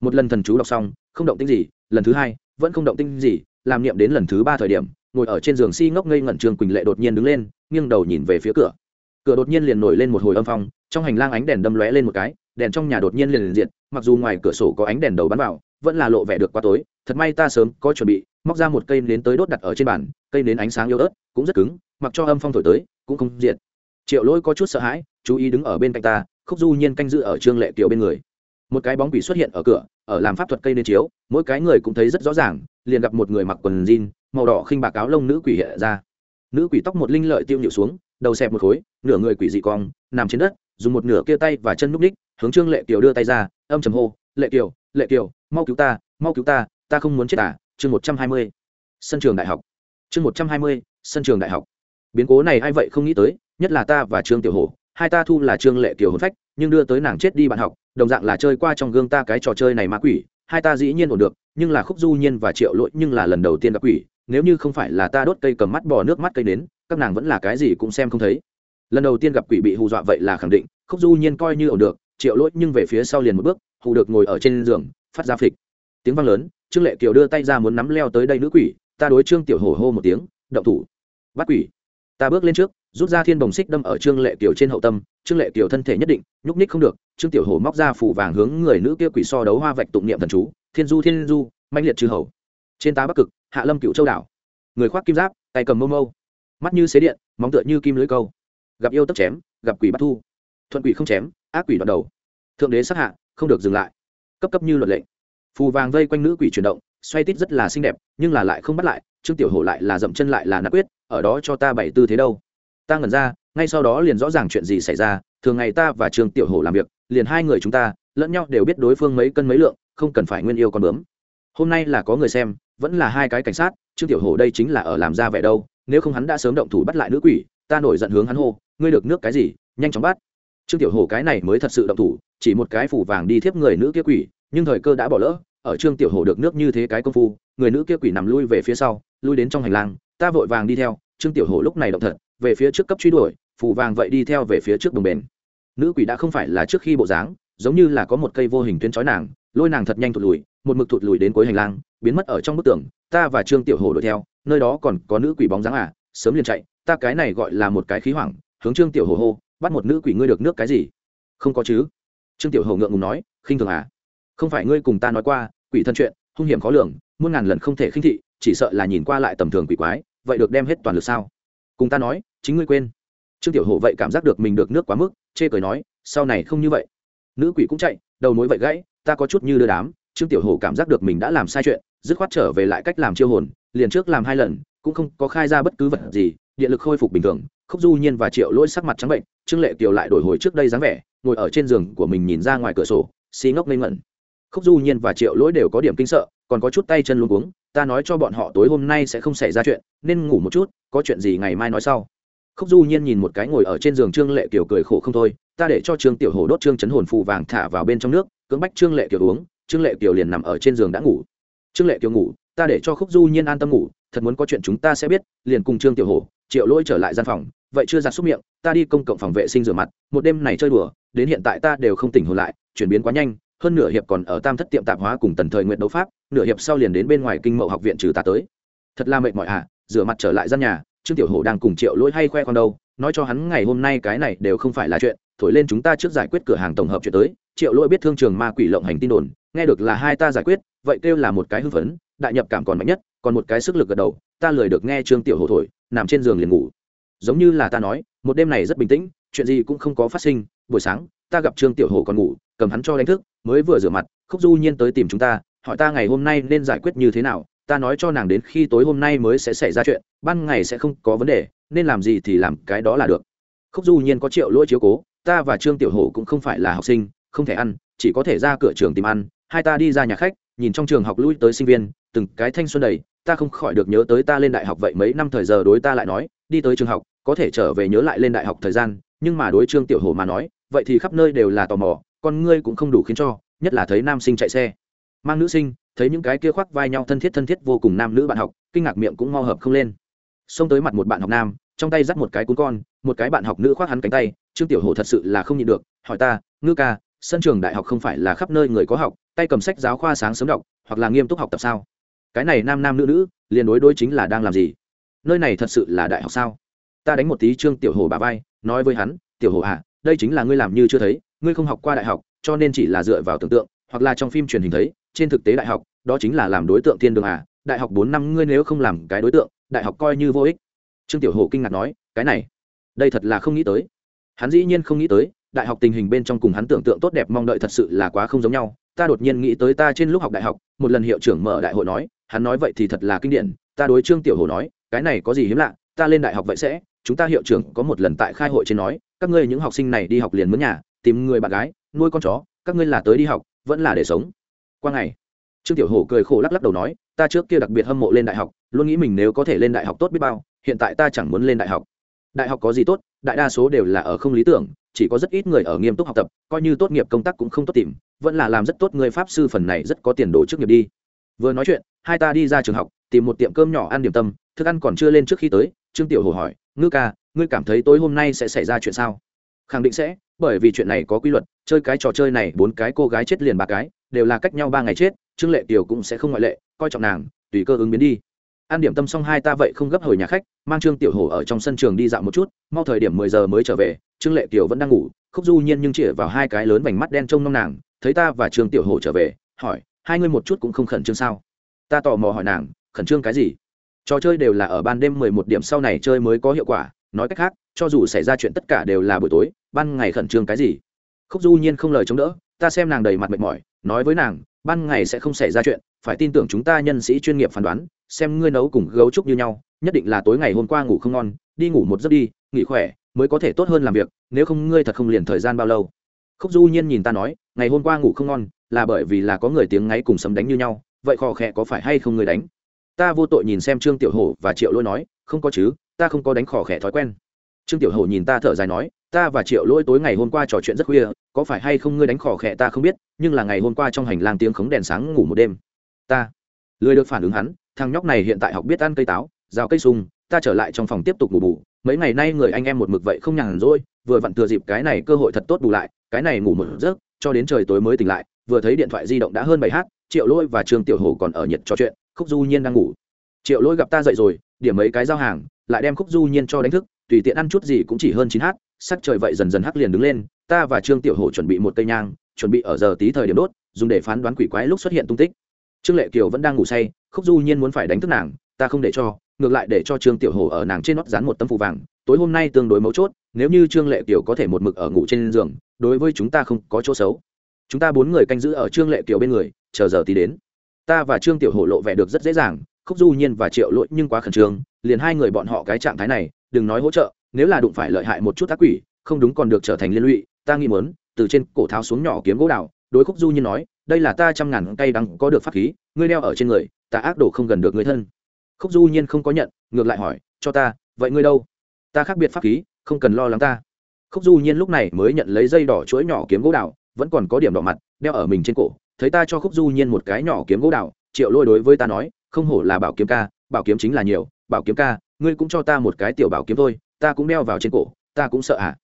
Một lần thần chú đọc xong, không động tinh gì, lần thứ hai, vẫn không động tinh gì, làm niệm đến lần thứ ba thời điểm, ngồi ở trên giường si ngốc ngây ngẩn trương quỳnh lệ đột nhiên đứng lên, nghiêng đầu nhìn về phía cửa. Cửa đột nhiên liền nổi lên một hồi âm phong, trong hành lang ánh đèn đâm lóe lên một cái đèn trong nhà đột nhiên liền liền diện mặc dù ngoài cửa sổ có ánh đèn đầu bắn vào, vẫn là lộ vẻ được qua tối, thật may ta sớm có chuẩn bị, móc ra một cây nến tới đốt đặt ở trên bàn, cây nến ánh sáng yếu ớt, cũng rất cứng, mặc cho âm phong thổi tới, cũng không diệt. Triệu lỗi có chút sợ hãi, chú ý đứng ở bên cạnh ta, khúc du nhiên canh giữ ở trương lệ kiều bên người. Một cái bóng quỷ xuất hiện ở cửa, ở làm pháp thuật cây nến chiếu, mỗi cái người cũng thấy rất rõ ràng, liền gặp một người mặc quần jean, màu đỏ khinh bạc áo lông nữ quỷ hiện ra. Nữ quỷ tóc một linh lợi tiêu nhịu xuống, đầu xẹp một khối, nửa người quỷ dị cong, nằm trên đất, dùng một nửa kia tay và chân núp ních hướng trương lệ kiều đưa tay ra, âm trầm hô, lệ kiều lệ kiều, mau cứu ta, mau cứu ta ta không muốn chết à chương một trăm hai mươi, sân trường đại học, chương một trăm hai mươi, sân trường đại học. Biến cố này ai vậy không nghĩ tới, nhất là ta và trương tiểu hồ hai ta thu là trương lệ kiều hồn phách, nhưng đưa tới nàng chết đi bạn học, đồng dạng là chơi qua trong gương ta cái trò chơi này ma quỷ, hai ta dĩ nhiên ổn được, nhưng là khúc du nhiên và triệu lỗi nhưng là lần đầu tiên gặp quỷ, nếu như không phải là ta đốt cây cầm mắt bò nước mắt cây nến, các nàng vẫn là cái gì cũng xem không thấy. Lần đầu tiên gặp quỷ bị hù dọa vậy là khẳng định, khúc du nhiên coi như ổn được triệu lỗi nhưng về phía sau liền một bước, hù được ngồi ở trên giường, phát ra phịch. Tiếng vang lớn, trương lệ kiều đưa tay ra muốn nắm leo tới đây nữ quỷ, ta đối trương tiểu hổ hô một tiếng, động thủ, bắt quỷ. Ta bước lên trước, rút ra thiên bồng xích đâm ở trương lệ kiều trên hậu tâm, trương lệ kiều thân thể nhất định, nhúc ních không được, trương tiểu hổ móc ra phủ vàng hướng người nữ kia quỷ so đấu hoa vạch tụng niệm thần chú, thiên du thiên du manh liệt trừ hầu. Trên tá bắc cực, hạ lâm cựu châu đảo. Người khoác kim giáp, tay cầm mâu mâu, mắt như xế điện, móng tựa như kim lưới câu. Gặp yêu tấp chém, gặp quỷ bắt thu. Thuận quỷ không chém ác quỷ đoạn đầu. Thượng đế sát hạ, không được dừng lại. Cấp cấp như luật lệnh. Phù vàng vây quanh nữ quỷ chuyển động, xoay tít rất là xinh đẹp, nhưng là lại không bắt lại, trương tiểu hổ lại là dậm chân lại là nã quyết, ở đó cho ta bảy tư thế đâu. Ta ngẩn ra, ngay sau đó liền rõ ràng chuyện gì xảy ra, thường ngày ta và trương tiểu hổ làm việc, liền hai người chúng ta, lẫn nhau đều biết đối phương mấy cân mấy lượng, không cần phải nguyên yêu con bướm. Hôm nay là có người xem, vẫn là hai cái cảnh sát, trương tiểu hổ đây chính là ở làm ra vẻ đâu, nếu không hắn đã sớm động thủ bắt lại nữ quỷ, ta nổi giận hướng hắn hô, ngươi được nước cái gì, nhanh chóng bắt trương tiểu hổ cái này mới thật sự động thủ, chỉ một cái phủ vàng đi thiếp người nữ kia quỷ, nhưng thời cơ đã bỏ lỡ, ở trương tiểu hổ được nước như thế cái công phu, người nữ kia quỷ nằm lui về phía sau, lui đến trong hành lang, ta vội vàng đi theo, trương tiểu hổ lúc này động thật, về phía trước cấp truy đuổi, phủ vàng vậy đi theo về phía trước đồng bền nữ quỷ đã không phải là trước khi bộ dáng, giống như là có một cây vô hình tuyến trói nàng, lôi nàng thật nhanh thụt lùi, một mực thụt lùi đến cuối hành lang, biến mất ở trong bức tường, ta và trương tiểu hổ đuổi theo, nơi đó còn có nữ quỷ bóng dáng à sớm liền chạy, ta cái này gọi là một cái khí hoảng, hướng trương tiểu hổ hô bắt một nữ quỷ ngươi được nước cái gì? Không có chứ. Trương tiểu hầu ngượng ngùng nói, khinh thường à? Không phải ngươi cùng ta nói qua, quỷ thân chuyện, hung hiểm khó lường, muôn ngàn lần không thể khinh thị, chỉ sợ là nhìn qua lại tầm thường quỷ quái, vậy được đem hết toàn lực sao? Cùng ta nói, chính ngươi quên. Trương tiểu hổ vậy cảm giác được mình được nước quá mức, chê cười nói, sau này không như vậy. Nữ quỷ cũng chạy, đầu mối vậy gãy, ta có chút như đưa đám. Trương tiểu hổ cảm giác được mình đã làm sai chuyện, dứt khoát trở về lại cách làm chiêu hồn, liền trước làm hai lần, cũng không có khai ra bất cứ vật gì, điện lực khôi phục bình thường, khúc du nhiên và triệu lỗi sắc mặt trắng bệnh trương lệ kiều lại đổi hồi trước đây dáng vẻ, ngồi ở trên giường của mình nhìn ra ngoài cửa sổ, xí ngốc lên ngẩn. Khúc du nhiên và triệu lỗi đều có điểm kinh sợ, còn có chút tay chân luôn cuống, ta nói cho bọn họ tối hôm nay sẽ không xảy ra chuyện, nên ngủ một chút, có chuyện gì ngày mai nói sau. Khúc du nhiên nhìn một cái ngồi ở trên giường trương lệ kiều cười khổ không thôi, ta để cho trương tiểu hồ đốt trương chấn hồn phù vàng thả vào bên trong nước, cưỡng bách trương lệ kiều uống. Trương lệ kiều liền nằm ở trên giường đã ngủ. Trương lệ kiều ngủ, ta để cho khúc du nhiên an tâm ngủ, thật muốn có chuyện chúng ta sẽ biết. Liền cùng trương tiểu hổ triệu lỗi trở lại gian phòng vậy chưa giặt xúc miệng, ta đi công cộng phòng vệ sinh rửa mặt, một đêm này chơi đùa, đến hiện tại ta đều không tỉnh hồn lại, chuyển biến quá nhanh, hơn nửa hiệp còn ở tam thất tiệm tạp hóa cùng tần thời nguyện đấu pháp, nửa hiệp sau liền đến bên ngoài kinh mậu học viện trừ ta tới. Thật là mệt mỏi à rửa mặt trở lại gian nhà, trương tiểu hổ đang cùng triệu lỗi hay khoe con đâu, nói cho hắn ngày hôm nay cái này đều không phải là chuyện, thổi lên chúng ta trước giải quyết cửa hàng tổng hợp chuyện tới, triệu lỗi biết thương trường ma quỷ lộng hành tin đồn, nghe được là hai ta giải quyết, vậy kêu là một cái hưng phấn, đại nhập cảm còn mạnh nhất, còn một cái sức lực gật đầu, ta lười được nghe trương tiểu hổ thổi, nằm trên giường liền ngủ giống như là ta nói, một đêm này rất bình tĩnh, chuyện gì cũng không có phát sinh, buổi sáng, ta gặp trương tiểu hồ còn ngủ, cầm hắn cho đánh thức, mới vừa rửa mặt, khúc du nhiên tới tìm chúng ta, hỏi ta ngày hôm nay nên giải quyết như thế nào, ta nói cho nàng đến khi tối hôm nay mới sẽ xảy ra chuyện, ban ngày sẽ không có vấn đề, nên làm gì thì làm cái đó là được. Khúc du nhiên có triệu lỗi chiếu cố, ta và trương tiểu hồ cũng không phải là học sinh, không thể ăn, chỉ có thể ra cửa trường tìm ăn, hai ta đi ra nhà khách, nhìn trong trường học lui tới sinh viên, từng cái thanh xuân đầy, ta không khỏi được nhớ tới ta lên đại học vậy mấy năm thời giờ đối ta lại nói đi tới trường học, có thể trở về nhớ lại lên đại học thời gian, nhưng mà đối trương tiểu hồ mà nói, vậy thì khắp nơi đều là tò mò, con ngươi cũng không đủ khiến cho, nhất là thấy nam sinh chạy xe. Mang nữ sinh, thấy những cái kia khoác vai nhau thân thiết thân thiết vô cùng nam nữ bạn học, kinh ngạc miệng cũng mo hợp không lên. Xông tới mặt một bạn học nam, trong tay dắt một cái cún con, một cái bạn học nữ khoác hắn cánh tay, trương tiểu hồ thật sự là không nhịn được, hỏi ta, ngư ca, sân trường đại học không phải là khắp nơi người có học, tay cầm sách giáo khoa sáng sớm đọc, hoặc là nghiêm túc học tập sao? Cái này nam nam nữ nữ, liền đối đối chính là đang làm gì? Nơi này thật sự là đại học sao? Ta đánh một tí trương tiểu hồ bà vai, nói với hắn, tiểu hồ à đây chính là ngươi làm như chưa thấy, ngươi không học qua đại học, cho nên chỉ là dựa vào tưởng tượng, hoặc là trong phim truyền hình thấy, trên thực tế đại học, đó chính là làm đối tượng thiên đường à đại học bốn năm ngươi nếu không làm cái đối tượng, đại học coi như vô ích. Trương tiểu hồ kinh ngạc nói, cái này, đây thật là không nghĩ tới. Hắn dĩ nhiên không nghĩ tới, đại học tình hình bên trong cùng hắn tưởng tượng tốt đẹp mong đợi thật sự là quá không giống nhau. Ta đột nhiên nghĩ tới ta trên lúc học đại học, một lần hiệu trưởng mở đại hội nói, hắn nói vậy thì thật là kinh điển, ta đối trương tiểu hồ nói cái này có gì hiếm lạ, ta lên đại học vậy sẽ, chúng ta hiệu trưởng có một lần tại khai hội trên nói, các ngươi những học sinh này đi học liền mướn nhà, tìm người bạn gái, nuôi con chó, các ngươi là tới đi học, vẫn là để sống. Qua ngày, trương tiểu hổ cười khổ lắc lắc đầu nói, ta trước kia đặc biệt hâm mộ lên đại học, luôn nghĩ mình nếu có thể lên đại học tốt biết bao, hiện tại ta chẳng muốn lên đại học. Đại học có gì tốt, đại đa số đều là ở không lý tưởng, chỉ có rất ít người ở nghiêm túc học tập, coi như tốt nghiệp công tác cũng không tốt tìm, vẫn là làm rất tốt người pháp sư phần này rất có tiền đồ trước nghiệp đi. Vừa nói chuyện, hai ta đi ra trường học, tìm một tiệm cơm nhỏ ăn điểm tâm thức ăn còn chưa lên trước khi tới, trương tiểu hồ hỏi, ngư ca, ngươi cảm thấy tối hôm nay sẽ xảy ra chuyện sao? Khẳng định sẽ, bởi vì chuyện này có quy luật, chơi cái trò chơi này bốn cái cô gái chết liền ba cái, đều là cách nhau ba ngày chết, trương lệ tiểu cũng sẽ không ngoại lệ, coi trọng nàng, tùy cơ ứng biến đi. Ăn điểm tâm xong hai ta vậy không gấp hồi nhà khách, mang trương tiểu hồ ở trong sân trường đi dạo một chút, mau thời điểm mười giờ mới trở về, trương lệ tiểu vẫn đang ngủ, khúc du nhiên nhưng chỉ vào hai cái lớn vành mắt đen trông nông nàng, thấy ta và trương tiểu hồ trở về, hỏi, hai ngươi một chút cũng không khẩn trương sao? Ta tò mò hỏi nàng, khẩn trương cái gì? Trò chơi đều là ở ban đêm mười một điểm sau này chơi mới có hiệu quả, nói cách khác, cho dù xảy ra chuyện tất cả đều là buổi tối, ban ngày khẩn trương cái gì. Khúc du nhiên không lời chống đỡ, ta xem nàng đầy mặt mệt mỏi, nói với nàng, ban ngày sẽ không xảy ra chuyện, phải tin tưởng chúng ta nhân sĩ chuyên nghiệp phán đoán, xem ngươi nấu cùng gấu trúc như nhau, nhất định là tối ngày hôm qua ngủ không ngon, đi ngủ một giấc đi, nghỉ khỏe, mới có thể tốt hơn làm việc, nếu không ngươi thật không liền thời gian bao lâu. Khúc du nhiên nhìn ta nói, ngày hôm qua ngủ không ngon, là bởi vì là có người tiếng ngáy cùng sấm đánh như nhau, vậy khò khẽ có phải hay không người đánh? Ta vô tội nhìn xem trương tiểu hổ và triệu lỗi nói, không có chứ, ta không có đánh khỏ khẽ thói quen. Trương tiểu hổ nhìn ta thở dài nói, ta và triệu lỗi tối ngày hôm qua trò chuyện rất khuya, có phải hay không ngươi đánh khỏ khẽ ta không biết, nhưng là ngày hôm qua trong hành lang tiếng khống đèn sáng ngủ một đêm. Ta, lười được phản ứng hắn, thằng nhóc này hiện tại học biết ăn cây táo, rào cây sung, ta trở lại trong phòng tiếp tục ngủ bù. Mấy ngày nay người anh em một mực vậy không nhàn rỗi, vừa vặn thừa dịp cái này cơ hội thật tốt bù lại, cái này ngủ một giấc, cho đến trời tối mới tỉnh lại, vừa thấy điện thoại di động đã hơn bảy h triệu lỗi và trương tiểu hồ còn ở nhiệt trò chuyện khúc du nhiên đang ngủ. Triệu lỗi gặp ta dậy rồi, điểm mấy cái giao hàng, lại đem khúc du nhiên cho đánh thức, tùy tiện ăn chút gì cũng chỉ hơn chín h sắc trời vậy dần dần hắc liền đứng lên, ta và trương tiểu Hổ chuẩn bị một cây nhang, chuẩn bị ở giờ tí thời điểm đốt, dùng để phán đoán quỷ quái lúc xuất hiện tung tích. Trương lệ kiều vẫn đang ngủ say, khúc du nhiên muốn phải đánh thức nàng, ta không để cho, ngược lại để cho trương tiểu Hổ ở nàng trên nót dán một tấm phù vàng, tối hôm nay tương đối mấu chốt, nếu như trương lệ kiều có thể một mực ở ngủ trên giường, đối với chúng ta không có chỗ xấu. Chúng ta bốn người canh giữ ở trương lệ kiều bên người, chờ giờ tí đến ta và trương tiểu hổ lộ vẻ được rất dễ dàng, khúc du nhiên và triệu lỗi nhưng quá khẩn trương, liền hai người bọn họ cái trạng thái này, đừng nói hỗ trợ, nếu là đụng phải lợi hại một chút ác quỷ, không đúng còn được trở thành liên lụy, ta nghĩ muốn, từ trên cổ tháo xuống nhỏ kiếm gỗ đào, đối khúc du nhiên nói, đây là ta trăm ngàn cây đắng có được pháp khí, ngươi đeo ở trên người, ta ác đổ không gần được người thân. Khúc du nhiên không có nhận, ngược lại hỏi, cho ta, vậy ngươi đâu? Ta khác biệt pháp khí, không cần lo lắng ta. Khúc du nhiên lúc này mới nhận lấy dây đỏ chuỗi nhỏ kiếm gỗ đào, vẫn còn có điểm đỏ mặt, đeo ở mình trên cổ thấy ta cho khúc du nhiên một cái nhỏ kiếm gỗ đào, triệu lôi đối với ta nói, không hổ là bảo kiếm ca, bảo kiếm chính là nhiều, bảo kiếm ca, ngươi cũng cho ta một cái tiểu bảo kiếm thôi, ta cũng đeo vào trên cổ, ta cũng sợ à.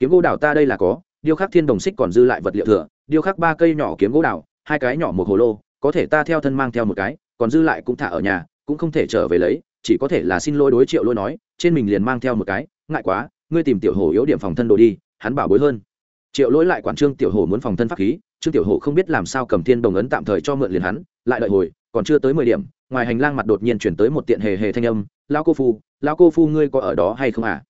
Kiếm gỗ đào ta đây là có, điêu khắc thiên đồng xích còn dư lại vật liệu thừa, điêu khắc ba cây nhỏ kiếm gỗ đào, hai cái nhỏ một hồ lô, có thể ta theo thân mang theo một cái, còn dư lại cũng thả ở nhà, cũng không thể trở về lấy, chỉ có thể là xin lỗi đối triệu lôi nói, trên mình liền mang theo một cái, ngại quá, ngươi tìm tiểu hồ yếu điểm phòng thân đồ đi, hắn bảo bối hơn. Triệu lỗi lại quản trương tiểu hồ muốn phòng thân pháp khí trương tiểu hộ không biết làm sao cầm thiên đồng ấn tạm thời cho mượn liền hắn, lại đợi hồi, còn chưa tới mười điểm, ngoài hành lang mặt đột nhiên chuyển tới một tiện hề hề thanh âm lao cô phu lao cô phu ngươi có ở đó hay không à?